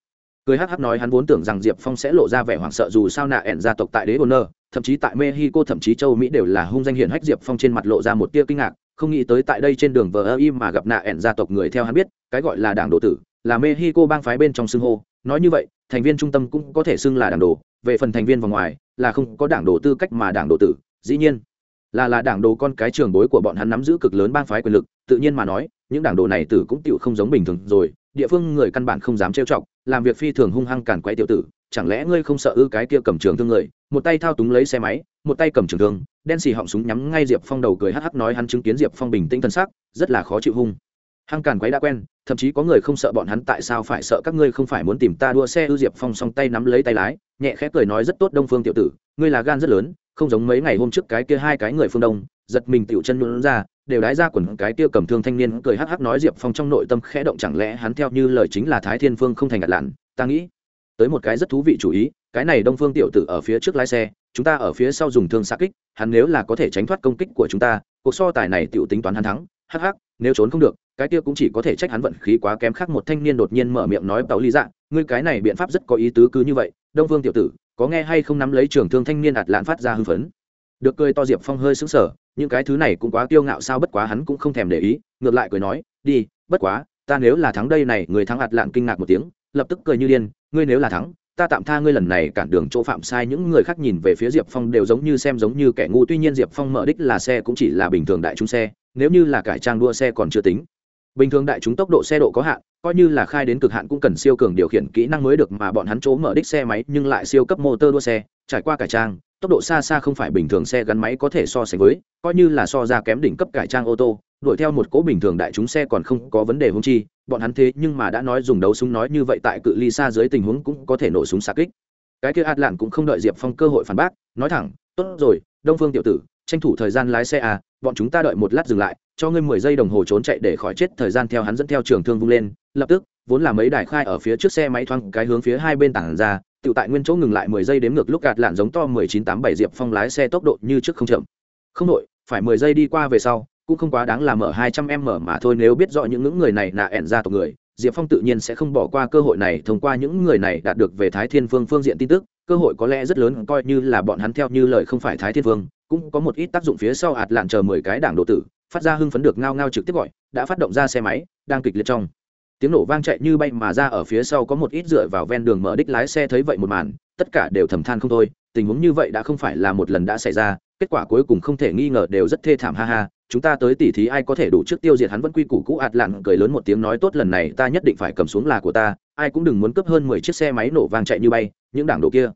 Cười hắc hắc nói hắn vốn tưởng rằng diệp phong sẽ lộ ra vẻ hoảng sợ dù sao nạ ẹn gia tộc tại đế bồn nơ, thậm chí tại mexico, thậm chí châu mỹ đều là hung danh hiển hách diệp phong trên mặt lộ ra một tia kinh ngạc, không nghĩ tới tại đây trên đường vờ ơ im mà gặp nạ ẹn gia tộc người theo hắn biết, cái gọi là đảng đồ tử, là mexico bang phái bên trong xưng hô. Nói như vậy, thành viên trung tâm cũng có thể xưng là đảng đồ về phần thành viên vòng ngoài, là không có đảng đồ tư cách mà đảng đồ tử, dĩ nhiên. Là là đảng đồ con cái trường bối của bọn hắn nắm giữ cực lớn bang phái quyền lực, tự nhiên mà nói, những đảng đồ này tử cũng tựu không giống bình thường rồi, địa phương người căn bản không dám trêu chọc, làm việc phi thường hung hăng càn quay tiểu tử, chẳng lẽ ngươi không sợ ư cái kia cầm trường thương người, một tay thao túng lấy xe máy, một tay cầm trường thương, đen xì họng súng nhắm ngay diệp phong đầu cười hắc hắc nói hắn chứng kiến diệp phong bình tĩnh thân sắc, rất là khó chịu hung hăng càn quấy đã quen, thậm chí có người không sợ bọn hắn tại sao phải sợ các ngươi không phải muốn tìm ta đua xe ư diệp phong song tay nắm lấy tay lái, nhẹ khẽ cười nói rất tốt đông phương tiểu tử, ngươi là gan rất lớn, không giống mấy ngày hôm trước cái kia hai cái người phương đông, giật mình tiểu chân luôn ra, đều đái ra quần cái kia cầm thương thanh niên cười hắc hắc nói diệp phong trong nội tâm khẽ động chẳng lẽ hắn theo như lời chính là thái thiên phương không thành ngặt lặn ta nghĩ, tới một cái rất thú vị chủ ý, cái này đông phương tiểu tử ở phía trước lái xe, chúng ta ở phía sau dùng thương xa kích, hắn nếu là có thể tránh thoát công kích của chúng ta, cuộc so tài này tiểu tính toán hắn thắng, hắc hắc nếu trốn không được, cái kia cũng chỉ có thể trách hắn vận khí quá kém khác một thanh niên đột nhiên mở miệng nói tàu ly dạ ngươi cái này biện pháp rất có ý tứ cứ như vậy, đông vương tiểu tử, có nghe hay không nắm lấy trường thương thanh niên ạt lạn phát ra hưng phấn? Được cười to diệp phong hơi xứng sở những cái thứ này cũng quá kiêu ngạo sao bất quá hắn cũng không thèm để ý, ngược lại cười nói, đi, bất quá, ta nếu là thắng đây này, người thắng ạt lạn kinh ngạc một tiếng, lập tức cười như điên, ngươi nếu là thắng ta tạm tha ngươi lần này cản đường chỗ phạm sai, những người khác nhìn về phía diệp phong đều giống như xem giống như kẻ ngu, tuy nhiên diệp phong mở đích là xe cũng chỉ là bình thường đại chúng xe, nếu như là cải trang đua xe còn chưa tính. Bình thường đại chúng tốc độ xe độ có hạn, coi như là khai đến cực hạn cũng cần siêu cường điều khiển kỹ năng mới được mà bọn hắn chỗ mở đích xe máy, nhưng lại siêu cấp motor đua xe, trải qua cải trang, tốc độ xa xa không phải bình thường xe gắn máy có thể so sánh với, coi như là so ra kém đỉnh cấp cải trang ô tô đuổi theo một cỗ bình thường đại chúng xe còn không có vấn đề hung chi, bọn hắn thế nhưng mà đã nói dùng đấu súng nói như vậy tại cự ly xa dưới tình huống cũng có thể nổ súng xa kích. Cái kia ạt lạn cũng không đợi diệp phong cơ hội phản bác, nói thẳng, tốt rồi, đông phương tiểu tử, tranh thủ thời gian lái xe à bọn chúng ta đợi một lát dừng lại, cho ngươi mười giây đồng hồ trốn chạy để khỏi chết. Thời gian theo hắn dẫn theo trường thương vung lên, lập tức, vốn là mấy đài khai ở phía trước xe máy thoáng cái hướng phía hai bên tảng ra, tự tại nguyên chỗ ngừng lại mười giây đếm ngược lúc gạt lạn giống to mười chín tám bảy diệp phong lái xe tốc độ như trước không chậm. Không đội, phải mười giây đi qua về sau cũng không quá đáng là mở hai trăm m mà thôi, nếu biết rõ những ngưỡng người này là ẻn ra tộc người, diệp phong tự nhiên sẽ không bỏ qua cơ hội này, thông qua những người này đạt được về thái thiên phương phương diện tin tức. Cơ hội có lẽ rất lớn, coi như là bọn hắn theo như lời không phải thái thiên phương cũng có một ít tác dụng phía sau ạt lạn chờ mười cái đảng độ tử, phát ra hưng phấn được ngao ngao trực tiếp gọi, đã phát động ra xe máy, đang kịch liệt trong. Tiếng nổ vang chạy như bay mà ra ở phía sau có một ít dựa vào ven đường mở đích lái xe thấy vậy một màn, tất cả đều thầm than không thôi, tình huống như vậy đã không phải là một lần đã xảy ra, kết quả cuối cùng không thể nghi ngờ đều rất thê thảm ha ha chúng ta tới tỉ thí ai có thể đủ trước tiêu diệt hắn vẫn quy củ cũ. Ạt lặn cười lớn một tiếng nói, tốt, lần này ta nhất định phải cầm xuống là của ta, ai cũng đừng muốn cướp hơn mười chiếc xe máy nổ vàng chạy như bay, những đảng đồ kia.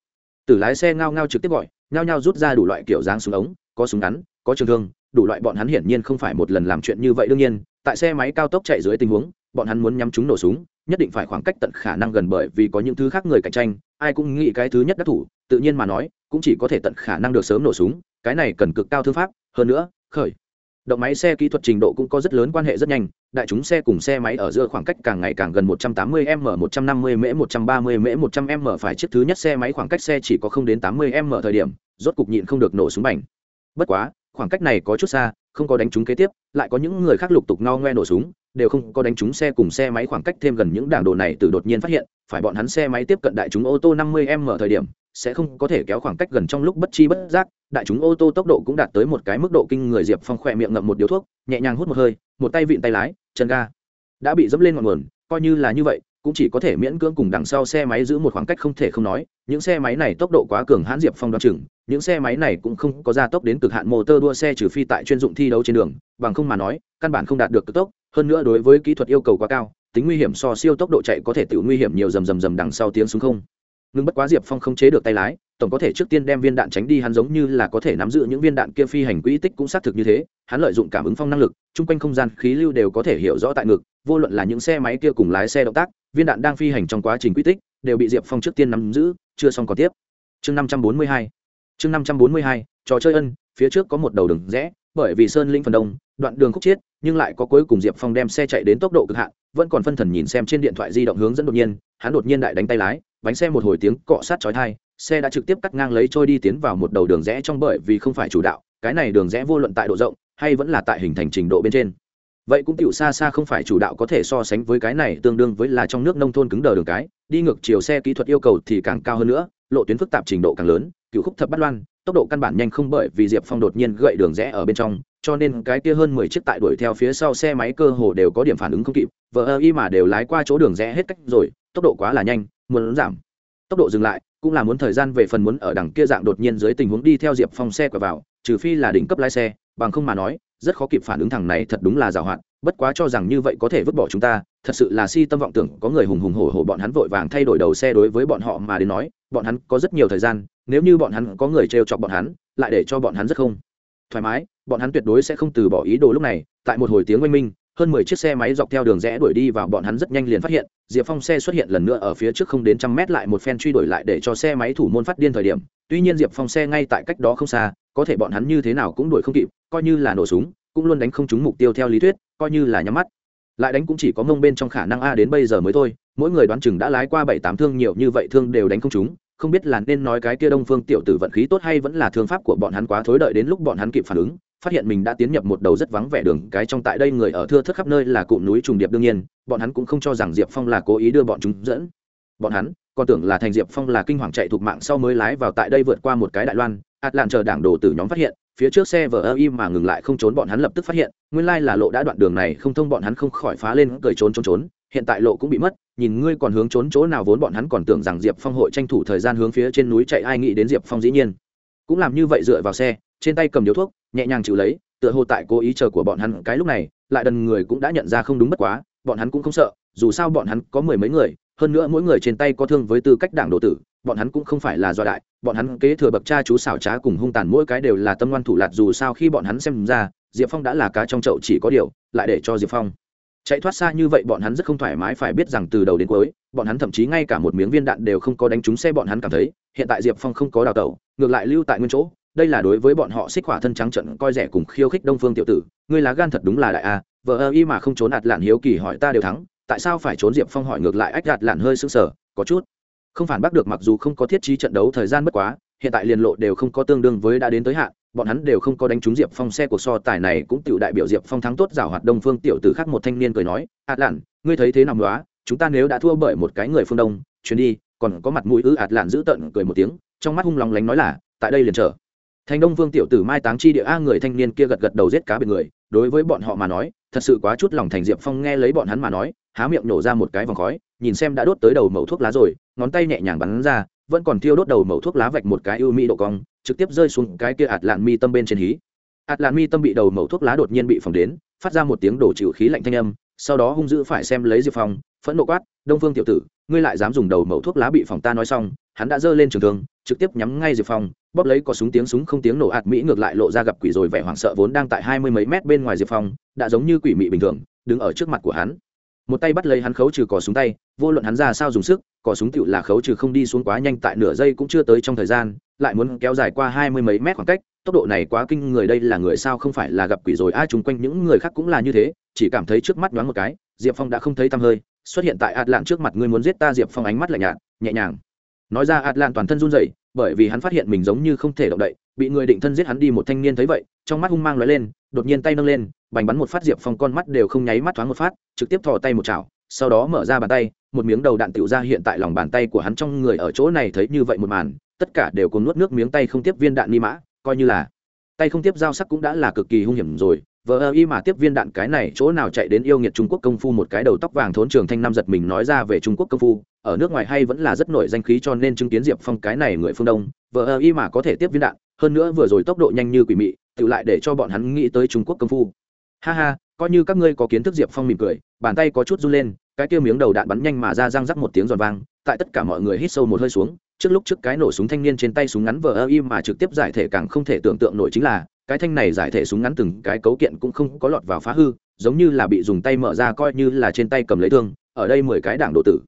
Từ lái xe ngao ngao trực tiếp gọi ngao ngao rút ra đủ loại kiểu dáng súng ống, có súng ngắn, có trường thương, đủ loại bọn hắn hiển nhiên không phải một lần làm chuyện như vậy đương nhiên. Tại xe máy cao tốc chạy dưới tình huống, bọn hắn muốn nhắm chúng nổ súng, nhất định phải khoảng cách tận khả năng gần bởi vì có những thứ khác người cạnh tranh, ai cũng nghĩ cái thứ nhất đắc thủ, tự nhiên mà nói, cũng chỉ có thể tận khả năng được sớm nổ súng, cái này cần cực cao thương pháp. Hơn nữa, khởi động máy xe kỹ thuật trình độ cũng có rất lớn quan hệ rất nhanh, đại chúng xe cùng xe máy ở giữa khoảng cách càng ngày càng gần 180 m 150 m 130 m 100 m phải chiếc thứ nhất xe máy khoảng cách xe chỉ có không đến 80 m thời điểm, rốt cục nhịn không được nổ súng bành. Bất quá, khoảng cách này có chút xa, không có đánh trúng kế tiếp, lại có những người khác lục tục no ngoe nổ súng, đều không có đánh trúng xe cùng xe máy khoảng cách thêm gần những đảng đồ này từ đột nhiên phát hiện, phải bọn hắn xe máy tiếp cận đại chúng ô tô 50 m thời điểm sẽ không có thể kéo khoảng cách gần trong lúc bất chi bất giác, đại chúng ô tô tốc độ cũng đạt tới một cái mức độ kinh người diệp phong khỏe miệng ngậm một điếu thuốc, nhẹ nhàng hút một hơi, một tay vịn tay lái, chân ga. Đã bị dẫm lên ngọn nguồn, coi như là như vậy, cũng chỉ có thể miễn cưỡng cùng đằng sau xe máy giữ một khoảng cách không thể không nói, những xe máy này tốc độ quá cường hãn diệp phong đoán chừng, những xe máy này cũng không có gia tốc đến cực hạn motor đua xe trừ phi tại chuyên dụng thi đấu trên đường, bằng không mà nói, căn bản không đạt được cực tốc, hơn nữa đối với kỹ thuật yêu cầu quá cao, tính nguy hiểm so siêu tốc độ chạy có thể tự nguy hiểm nhiều rầm rầm rầm đằng sau tiếng xuống không ngưng bất quá diệp phong không chế được tay lái tổng có thể trước tiên đem viên đạn tránh đi hắn giống như là có thể nắm giữ những viên đạn kia phi hành quỹ tích cũng xác thực như thế hắn lợi dụng cảm ứng phong năng lực chung quanh không gian khí lưu đều có thể hiểu rõ tại ngực vô luận là những xe máy kia cùng lái xe động tác viên đạn đang phi hành trong quá trình quỹ tích đều bị diệp phong trước tiên nắm giữ chưa xong còn tiếp chương năm trăm bốn mươi hai chương năm trăm bốn mươi hai trò chơi ân phía trước có một đầu đường rẽ bởi vì sơn linh phần đông đoạn đường khúc chiết nhưng lại có cuối cùng diệp phong đem xe chạy đến tốc độ cực hạn vẫn còn phân thần nhìn xem trên điện thoại di động hướng dẫn đột nhiên hắn đột nhiên đại đánh tay lái bánh xe một hồi tiếng cọ sát chói thai xe đã trực tiếp cắt ngang lấy trôi đi tiến vào một đầu đường rẽ trong bởi vì không phải chủ đạo, cái này đường rẽ vô luận tại độ rộng hay vẫn là tại hình thành trình độ bên trên. Vậy cũng tiểu xa xa không phải chủ đạo có thể so sánh với cái này tương đương với là trong nước nông thôn cứng đờ đường cái, đi ngược chiều xe kỹ thuật yêu cầu thì càng cao hơn nữa, lộ tuyến phức tạp trình độ càng lớn, cựu khúc thập bắt loan, tốc độ căn bản nhanh không bởi vì diệp phong đột nhiên gậy đường rẽ ở bên trong, cho nên cái kia hơn mười chiếc tại đuổi theo phía sau xe máy cơ hồ đều có điểm phản ứng không kịp, vờ ơ y mà đều lái qua chỗ đường rẽ hết cách rồi, tốc độ quá là nhanh muốn giảm. Tốc độ dừng lại, cũng là muốn thời gian về phần muốn ở đằng kia dạng đột nhiên dưới tình huống đi theo diệp phong xe quẹo vào, trừ phi là đỉnh cấp lái xe, bằng không mà nói, rất khó kịp phản ứng thằng này thật đúng là giàu hạn bất quá cho rằng như vậy có thể vứt bỏ chúng ta, thật sự là si tâm vọng tưởng, có người hùng hùng hổ hổ bọn hắn vội vàng thay đổi đầu xe đối với bọn họ mà đến nói, bọn hắn có rất nhiều thời gian, nếu như bọn hắn có người trêu chọc bọn hắn, lại để cho bọn hắn rất không thoải mái, bọn hắn tuyệt đối sẽ không từ bỏ ý đồ lúc này, tại một hồi tiếng oanh minh hơn mười chiếc xe máy dọc theo đường rẽ đuổi đi vào, bọn hắn rất nhanh liền phát hiện, diệp phong xe xuất hiện lần nữa ở phía trước không đến trăm mét lại một phen truy đuổi lại để cho xe máy thủ môn phát điên thời điểm. Tuy nhiên diệp phong xe ngay tại cách đó không xa, có thể bọn hắn như thế nào cũng đuổi không kịp, coi như là nổ súng, cũng luôn đánh không trúng mục tiêu theo lý thuyết, coi như là nhắm mắt. Lại đánh cũng chỉ có mông bên trong khả năng a đến bây giờ mới thôi, mỗi người đoán chừng đã lái qua bảy tám thương, nhiều như vậy thương đều đánh không trúng, không biết là nên nói cái kia đông phương tiểu tử vận khí tốt hay vẫn là thương pháp của bọn hắn quá thối đợi đến lúc bọn hắn kịp phản ứng phát hiện mình đã tiến nhập một đầu rất vắng vẻ đường, cái trong tại đây người ở thưa thất khắp nơi là cụm núi trùng điệp đương nhiên, bọn hắn cũng không cho rằng diệp phong là cố ý đưa bọn chúng dẫn. Bọn hắn, còn tưởng là thành diệp phong là kinh hoàng chạy thuộc mạng sau mới lái vào tại đây vượt qua một cái đại loan ạt lạn chờ đảng đồ từ nhóm phát hiện, phía trước xe vờ ơ im mà ngừng lại không trốn bọn hắn lập tức phát hiện, nguyên lai là lộ đã đoạn đường này không thông bọn hắn không khỏi phá lên cười trốn trốn trốn, hiện tại lộ cũng bị mất, nhìn ngươi còn hướng trốn chỗ nào vốn bọn hắn còn tưởng rằng diệp phong hội tranh thủ thời gian hướng phía trên núi chạy, ai nghĩ đến diệp phong dĩ nhiên. Cũng làm như vậy dựa vào xe trên tay cầm điếu thuốc, nhẹ nhàng chịu lấy, tựa hồ tại cố ý chờ của bọn hắn. Cái lúc này, lại đần người cũng đã nhận ra không đúng bất quá, bọn hắn cũng không sợ, dù sao bọn hắn có mười mấy người, hơn nữa mỗi người trên tay có thương với tư cách đảng đồ tử, bọn hắn cũng không phải là do đại, bọn hắn kế thừa bậc cha chú xảo trá cùng hung tàn mỗi cái đều là tâm ngoan thủ lạt, dù sao khi bọn hắn xem ra, diệp phong đã là cá trong chậu chỉ có điều, lại để cho diệp phong chạy thoát xa như vậy bọn hắn rất không thoải mái. Phải biết rằng từ đầu đến cuối, bọn hắn thậm chí ngay cả một miếng viên đạn đều không có đánh trúng, xe bọn hắn cảm thấy, hiện tại diệp phong không có đào tẩu, ngược lại lưu tại nguyên chỗ đây là đối với bọn họ xích hỏa thân trắng trận coi rẻ cùng khiêu khích đông phương tiểu tử, ngươi lá gan thật đúng là đại a vợ ơ y mà không trốn ạt lạn hiếu kỳ hỏi ta đều thắng, tại sao phải trốn diệp phong hỏi ngược lại ách gạt lạn hơi sưng sở có chút. Không phản bác được mặc dù không có thiết trí trận đấu thời gian bất quá, hiện tại liền lộ đều không có tương đương với đã đến tới hạn, bọn hắn đều không có đánh trúng diệp phong xe cuộc so tài này cũng tự đại biểu diệp phong thắng tốt giảo hoạt đông phương tiểu tử khác một thanh niên cười nói, ạt lạn, ngươi thấy thế nào đó chúng ta nếu đã thua bởi một cái người phương đông, chuyến đi, còn có mặt mũi ư ạt lạn giữ tận cười một tiếng, trong mắt hung lòng lánh nói là, tại đây liền trở thành đông Vương tiểu tử mai táng chi địa a người thanh niên kia gật gật đầu giết cá biệt người, đối với bọn họ mà nói, thật sự quá chút lòng thành diệp phong nghe lấy bọn hắn mà nói, há miệng nổ ra một cái vòng khói, nhìn xem đã đốt tới đầu mẩu thuốc lá rồi, ngón tay nhẹ nhàng bắn ra, vẫn còn thiêu đốt đầu mẩu thuốc lá vạch một cái ưu mỹ độ cong, trực tiếp rơi xuống cái kia ạt lạn mi tâm bên trên hí. Ạt lạn mi tâm bị đầu mẩu thuốc lá đột nhiên bị phòng đến, phát ra một tiếng đổ chịu khí lạnh thanh âm, sau đó hung dữ phải xem lấy diệp phong, phẫn nộ quát, đông phương tiểu tử, ngươi lại dám dùng đầu mẩu thuốc lá bị phòng ta nói xong, hắn đã giơ lên trường thương, trực tiếp nhắm ngay diệp phong bóp lấy có súng tiếng súng không tiếng nổ ạt mỹ ngược lại lộ ra gặp quỷ rồi vẻ hoảng sợ vốn đang tại hai mươi mấy mét bên ngoài diệp phong, đã giống như quỷ mị bình thường, đứng ở trước mặt của hắn. Một tay bắt lấy hắn khấu trừ cò súng tay, vô luận hắn ra sao dùng sức, cò súng tựu là khấu trừ không đi xuống quá nhanh tại nửa giây cũng chưa tới trong thời gian, lại muốn kéo dài qua hai mươi mấy mét khoảng cách, tốc độ này quá kinh người đây là người sao không phải là gặp quỷ rồi ai chung quanh những người khác cũng là như thế, chỉ cảm thấy trước mắt nhoáng một cái, diệp phong đã không thấy tăm hơi, xuất hiện tại ạt lạn trước mặt, ngươi muốn giết ta, diệp phong ánh mắt lạnh nhạt, nhẹ nhàng. Nói ra ạt lạn toàn thân run rẩy bởi vì hắn phát hiện mình giống như không thể động đậy, bị người định thân giết hắn đi một thanh niên thấy vậy, trong mắt hung mang lóe lên, đột nhiên tay nâng lên, bành bắn một phát diệp phong con mắt đều không nháy mắt thoáng một phát, trực tiếp thò tay một chảo, sau đó mở ra bàn tay, một miếng đầu đạn tựu ra hiện tại lòng bàn tay của hắn trong người ở chỗ này thấy như vậy một màn, tất cả đều cùng nuốt nước miếng tay không tiếp viên đạn ni mã, coi như là, tay không tiếp giao sắc cũng đã là cực kỳ hung hiểm rồi vờ ơ y mà tiếp viên đạn cái này chỗ nào chạy đến yêu nghiệt trung quốc công phu một cái đầu tóc vàng thốn trường thanh nam giật mình nói ra về trung quốc công phu, ở nước ngoài hay vẫn là rất nổi danh khí cho nên chứng kiến diệp phong cái này người phương đông, vờ ơ y mà có thể tiếp viên đạn, hơn nữa vừa rồi tốc độ nhanh như quỷ mị, tự lại để cho bọn hắn nghĩ tới trung quốc công phu. Ha ha, coi như các ngươi có kiến thức diệp phong mỉm cười, bàn tay có chút run lên, cái kia miếng đầu đạn bắn nhanh mà ra răng rắc một tiếng giòn vang, tại tất cả mọi người hít sâu một hơi xuống, trước lúc trước cái nổ súng thanh niên trên tay súng ngắn vờ ơ y mà trực tiếp giải thể càng không thể tưởng tượng nổi chính là cái thanh này giải thể súng ngắn từng cái cấu kiện cũng không có lọt vào phá hư, giống như là bị dùng tay mở ra coi như là trên tay cầm lấy thương, ở đây mười cái đảng độ tử.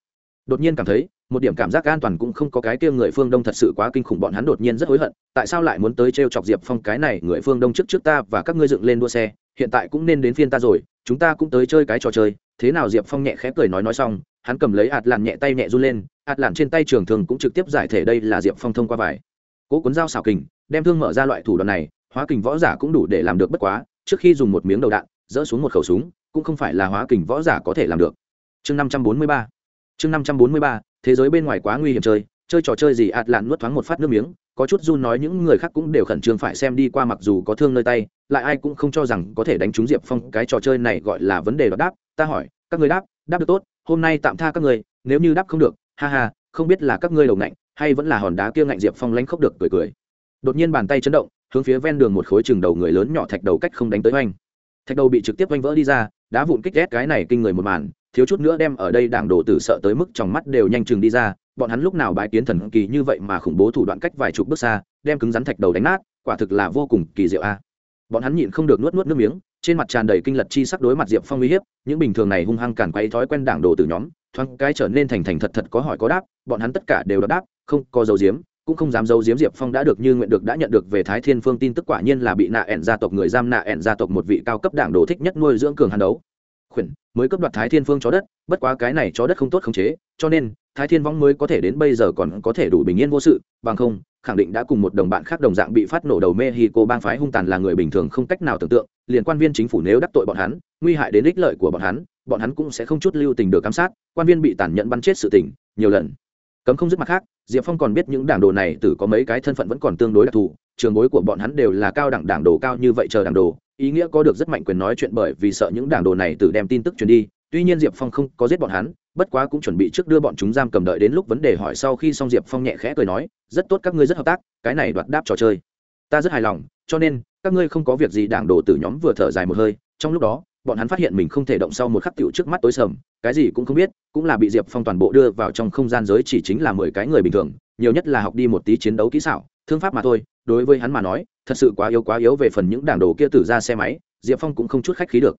Đột nhiên cảm thấy, một điểm cảm giác an toàn cũng không có cái kia người phương đông thật sự quá kinh khủng, bọn hắn đột nhiên rất hối hận, tại sao lại muốn tới t r e o chọc diệp phong cái này người phương đông trước trước ta và các ngươi dựng lên đua xe, hiện tại cũng nên đến phiên ta rồi, chúng ta cũng tới chơi cái trò chơi. Thế nào diệp phong nhẹ khẽ cười nói nói xong, hắn cầm lấy ạt làn nhẹ tay nhẹ run lên, ạt làn trên tay trường thường cũng trực tiếp giải thể, đây là diệp phong thông qua vải. Cố cuốn dao xào kình, đem thương mở ra loại thủ đoạn này hóa kình võ giả cũng đủ để làm được bất quá, trước khi dùng một miếng đầu đạn, dỡ xuống một khẩu súng, cũng không phải là hóa kình võ giả có thể làm được. Chương năm trăm bốn mươi ba. Chương năm trăm bốn mươi ba, thế giới bên ngoài quá nguy hiểm chơi chơi trò chơi gì ạt lạn nuốt thoáng một phát nước miếng, có chút run nói những người khác cũng đều khẩn trương phải xem đi qua mặc dù có thương nơi tay, lại ai cũng không cho rằng có thể đánh trúng diệp phong, cái trò chơi này gọi là vấn đề đọc đáp, ta hỏi, các người đáp đáp được tốt, hôm nay tạm tha các người nếu như đáp không được, ha ha, không biết là các ngươi đầu ngạnh, hay vẫn là hòn đá kia ngạnh diệp phong lánh khóc được cười cười. Đột nhiên bàn tay chấn động hướng phía ven đường một khối chừng đầu người lớn nhỏ thạch đầu cách không đánh tới oanh. Thạch đầu bị trực tiếp oanh vỡ đi ra, đá vụn kích ghét cái này kinh người một màn, thiếu chút nữa đem ở đây đảng đồ tử sợ tới mức trong mắt đều nhanh chừng đi ra, bọn hắn lúc nào bãi kiến thần kỳ như vậy mà khủng bố thủ đoạn cách vài chục bước xa, đem cứng rắn thạch đầu đánh nát, quả thực là vô cùng kỳ diệu a. Bọn hắn nhịn không được nuốt nuốt nước miếng, trên mặt tràn đầy kinh lật chi sắc đối mặt diệp phong uy hiếp, những bình thường này hung hăng càn quay thói quen đảng đồ tử nhóm, thoáng cái trở nên thành thành thật thật có hỏi có đáp, bọn hắn tất cả đều đáp không có dầu diếm cũng không dám giấu giếm diệp phong đã được như nguyện được đã nhận được về thái thiên phương tin tức quả nhiên là bị nạ ẻn gia tộc người giam nạ ẻn gia tộc một vị cao cấp đảng đồ thích nhất nuôi dưỡng cường hàn đấu. Khuyển, mới cấp đoạt thái thiên phương chó đất, bất quá cái này chó đất không tốt khống chế, cho nên, thái thiên võng mới có thể đến bây giờ còn có thể đủ bình yên vô sự, bằng không, khẳng định đã cùng một đồng bạn khác đồng dạng bị phát nổ đầu mexico bang phái hung tàn là người bình thường không cách nào tưởng tượng, liền quan viên chính phủ nếu đắc tội bọn hắn, nguy hại đến ích lợi của bọn hắn bọn hắn cũng sẽ không chút lưu tình được giám sát, quan viên bị tàn nhẫn bắn chết sự tình, nhiều lần cấm không dứt mặt khác, diệp phong còn biết những đảng đồ này tử có mấy cái thân phận vẫn còn tương đối đặc thù, trường bối của bọn hắn đều là cao đẳng đảng đồ cao như vậy chờ đảng đồ, ý nghĩa có được rất mạnh quyền nói chuyện bởi vì sợ những đảng đồ này tử đem tin tức truyền đi, tuy nhiên diệp phong không có giết bọn hắn, bất quá cũng chuẩn bị trước đưa bọn chúng giam cầm đợi đến lúc vấn đề hỏi sau khi xong diệp phong nhẹ khẽ cười nói, rất tốt các ngươi rất hợp tác, cái này đoạt đáp trò chơi. Ta rất hài lòng, cho nên các ngươi không có việc gì đảng đồ tử nhóm vừa thở dài một hơi, trong lúc đó bọn hắn phát hiện mình không thể động sau một khắc tiểu trước mắt tối sầm, cái gì cũng không biết, cũng là bị diệp phong toàn bộ đưa vào trong không gian giới chỉ chính là mười cái người bình thường, nhiều nhất là học đi một tí chiến đấu kỹ xảo, thương pháp mà thôi, đối với hắn mà nói, thật sự quá yếu quá yếu về phần những đảng đồ kia tử ra xe máy, diệp phong cũng không chút khách khí được.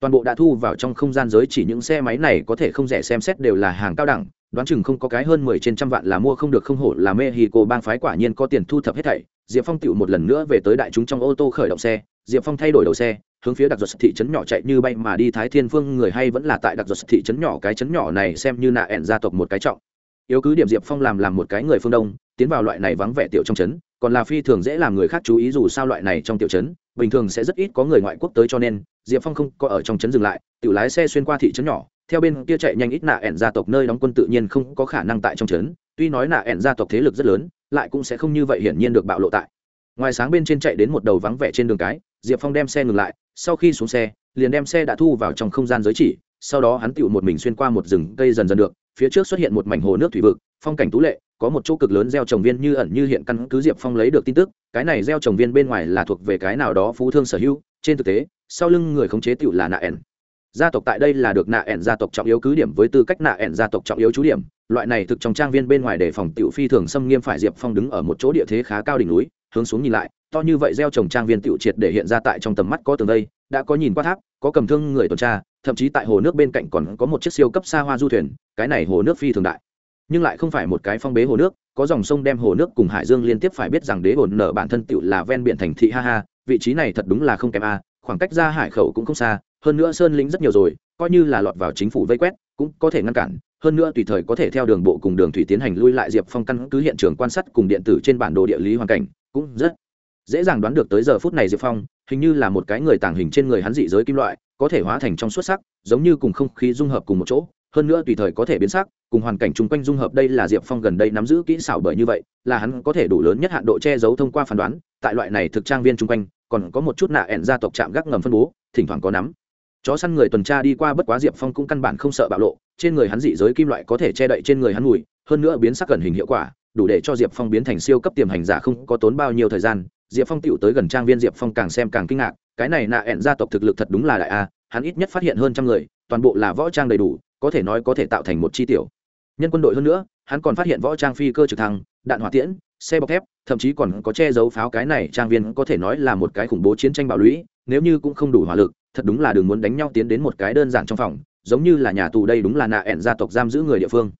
Toàn bộ đã thu vào trong không gian giới chỉ những xe máy này có thể không rẻ xem xét đều là hàng cao đẳng, đoán chừng không có cái hơn mười trên trăm vạn là mua không được, không hổ là mexico bang phái quả nhiên có tiền thu thập hết thảy. Diệp phong tiểu một lần nữa về tới đại chúng trong ô tô khởi động xe, diệp phong thay đổi đầu xe hướng phía đặc giật thị trấn nhỏ chạy như bay mà đi thái thiên phương người hay vẫn là tại đặc giật thị trấn nhỏ, cái trấn nhỏ này xem như nạ ẻn gia tộc một cái trọng. Yếu cứ điểm diệp phong làm làm một cái người phương đông, tiến vào loại này vắng vẻ tiểu trong trấn, còn là phi thường dễ làm người khác chú ý dù sao loại này trong tiểu trấn, bình thường sẽ rất ít có người ngoại quốc tới cho nên, diệp phong không có ở trong trấn dừng lại, tự lái xe xuyên qua thị trấn nhỏ, theo bên kia chạy nhanh ít nạ ẻn gia tộc nơi đóng quân tự nhiên không có khả năng tại trong trấn, tuy nói nạ ẻn gia tộc thế lực rất lớn, lại cũng sẽ không như vậy hiển nhiên được bạo lộ tại. Ngoài sáng bên trên chạy đến một đầu vắng vẻ trên đường cái, diệp phong đem xe ngừng lại sau khi xuống xe, liền đem xe đã thu vào trong không gian giới chỉ, sau đó hắn tựu một mình xuyên qua một rừng cây dần dần được, phía trước xuất hiện một mảnh hồ nước thủy vực, phong cảnh tú lệ, có một chỗ cực lớn gieo trồng viên như ẩn như hiện căn cứ diệp phong lấy được tin tức, cái này gieo trồng viên bên ngoài là thuộc về cái nào đó phú thương sở hữu, trên thực tế, sau lưng người khống chế tựu là nạ ẻn. Gia tộc tại đây là được nạ ẻn gia tộc trọng yếu cứ điểm với tư cách nạ ẻn gia tộc trọng yếu chú điểm, loại này thực trong trang viên bên ngoài để phòng tiểu phi thường xâm nghiêm phải diệp phong đứng ở một chỗ địa thế khá cao đỉnh núi, hướng xuống nhìn lại to như vậy gieo trồng trang viên tiểu triệt để hiện ra tại trong tầm mắt có tường đây, đã có nhìn qua tháp, có cầm thương người tuần tra, thậm chí tại hồ nước bên cạnh còn có một chiếc siêu cấp xa hoa du thuyền, cái này hồ nước phi thường đại. Nhưng lại không phải một cái phong bế hồ nước, có dòng sông đem hồ nước cùng hải dương liên tiếp phải biết rằng đế hồn nở bản thân tiểu là ven biển thành thị, ha ha, vị trí này thật đúng là không kém a, khoảng cách ra hải khẩu cũng không xa, hơn nữa sơn lĩnh rất nhiều rồi, coi như là lọt vào chính phủ vây quét, cũng có thể ngăn cản, hơn nữa tùy thời có thể theo đường bộ cùng đường thủy tiến hành lui lại diệp phong căn cứ hiện trường quan sát cùng điện tử trên bản đồ địa lý hoàn cảnh, cũng rất dễ dàng đoán được tới giờ phút này diệp phong, hình như là một cái người tàng hình trên người hắn dị giới kim loại, có thể hóa thành trong xuất sắc, giống như cùng không khí dung hợp cùng một chỗ, hơn nữa tùy thời có thể biến sắc, cùng hoàn cảnh chung quanh dung hợp đây là diệp phong gần đây nắm giữ kỹ xảo bởi như vậy, là hắn có thể đủ lớn nhất hạn độ che giấu thông qua phán đoán, tại loại này thực trang viên chung quanh, còn có một chút nạ ẹn gia tộc chạm gác ngầm phân bố, thỉnh thoảng có nắm. Chó săn người tuần tra đi qua bất quá diệp phong cũng căn bản không sợ bạo lộ, trên người hắn dị giới kim loại có thể che đậy trên người hắn mùi, hơn nữa biến sắc gần hình hiệu quả, đủ để cho diệp phong biến thành siêu cấp tiềm hành giả không có tốn bao nhiêu thời gian diệp phong tựu tới gần trang viên diệp phong càng xem càng kinh ngạc, cái này nạ ẹn gia tộc thực lực thật đúng là đại a, hắn ít nhất phát hiện hơn trăm người, toàn bộ là võ trang đầy đủ, có thể nói có thể tạo thành một chi tiểu. Nhân quân đội hơn nữa, hắn còn phát hiện võ trang phi cơ trực thăng, đạn hỏa tiễn, xe bọc thép, thậm chí còn có che giấu pháo cái này trang viên có thể nói là một cái khủng bố chiến tranh bạo lũy, nếu như cũng không đủ hỏa lực, thật đúng là đừng muốn đánh nhau tiến đến một cái đơn giản trong phòng, giống như là nhà tù đây đúng là nạ ẹn gia tộc giam giữ người địa phương.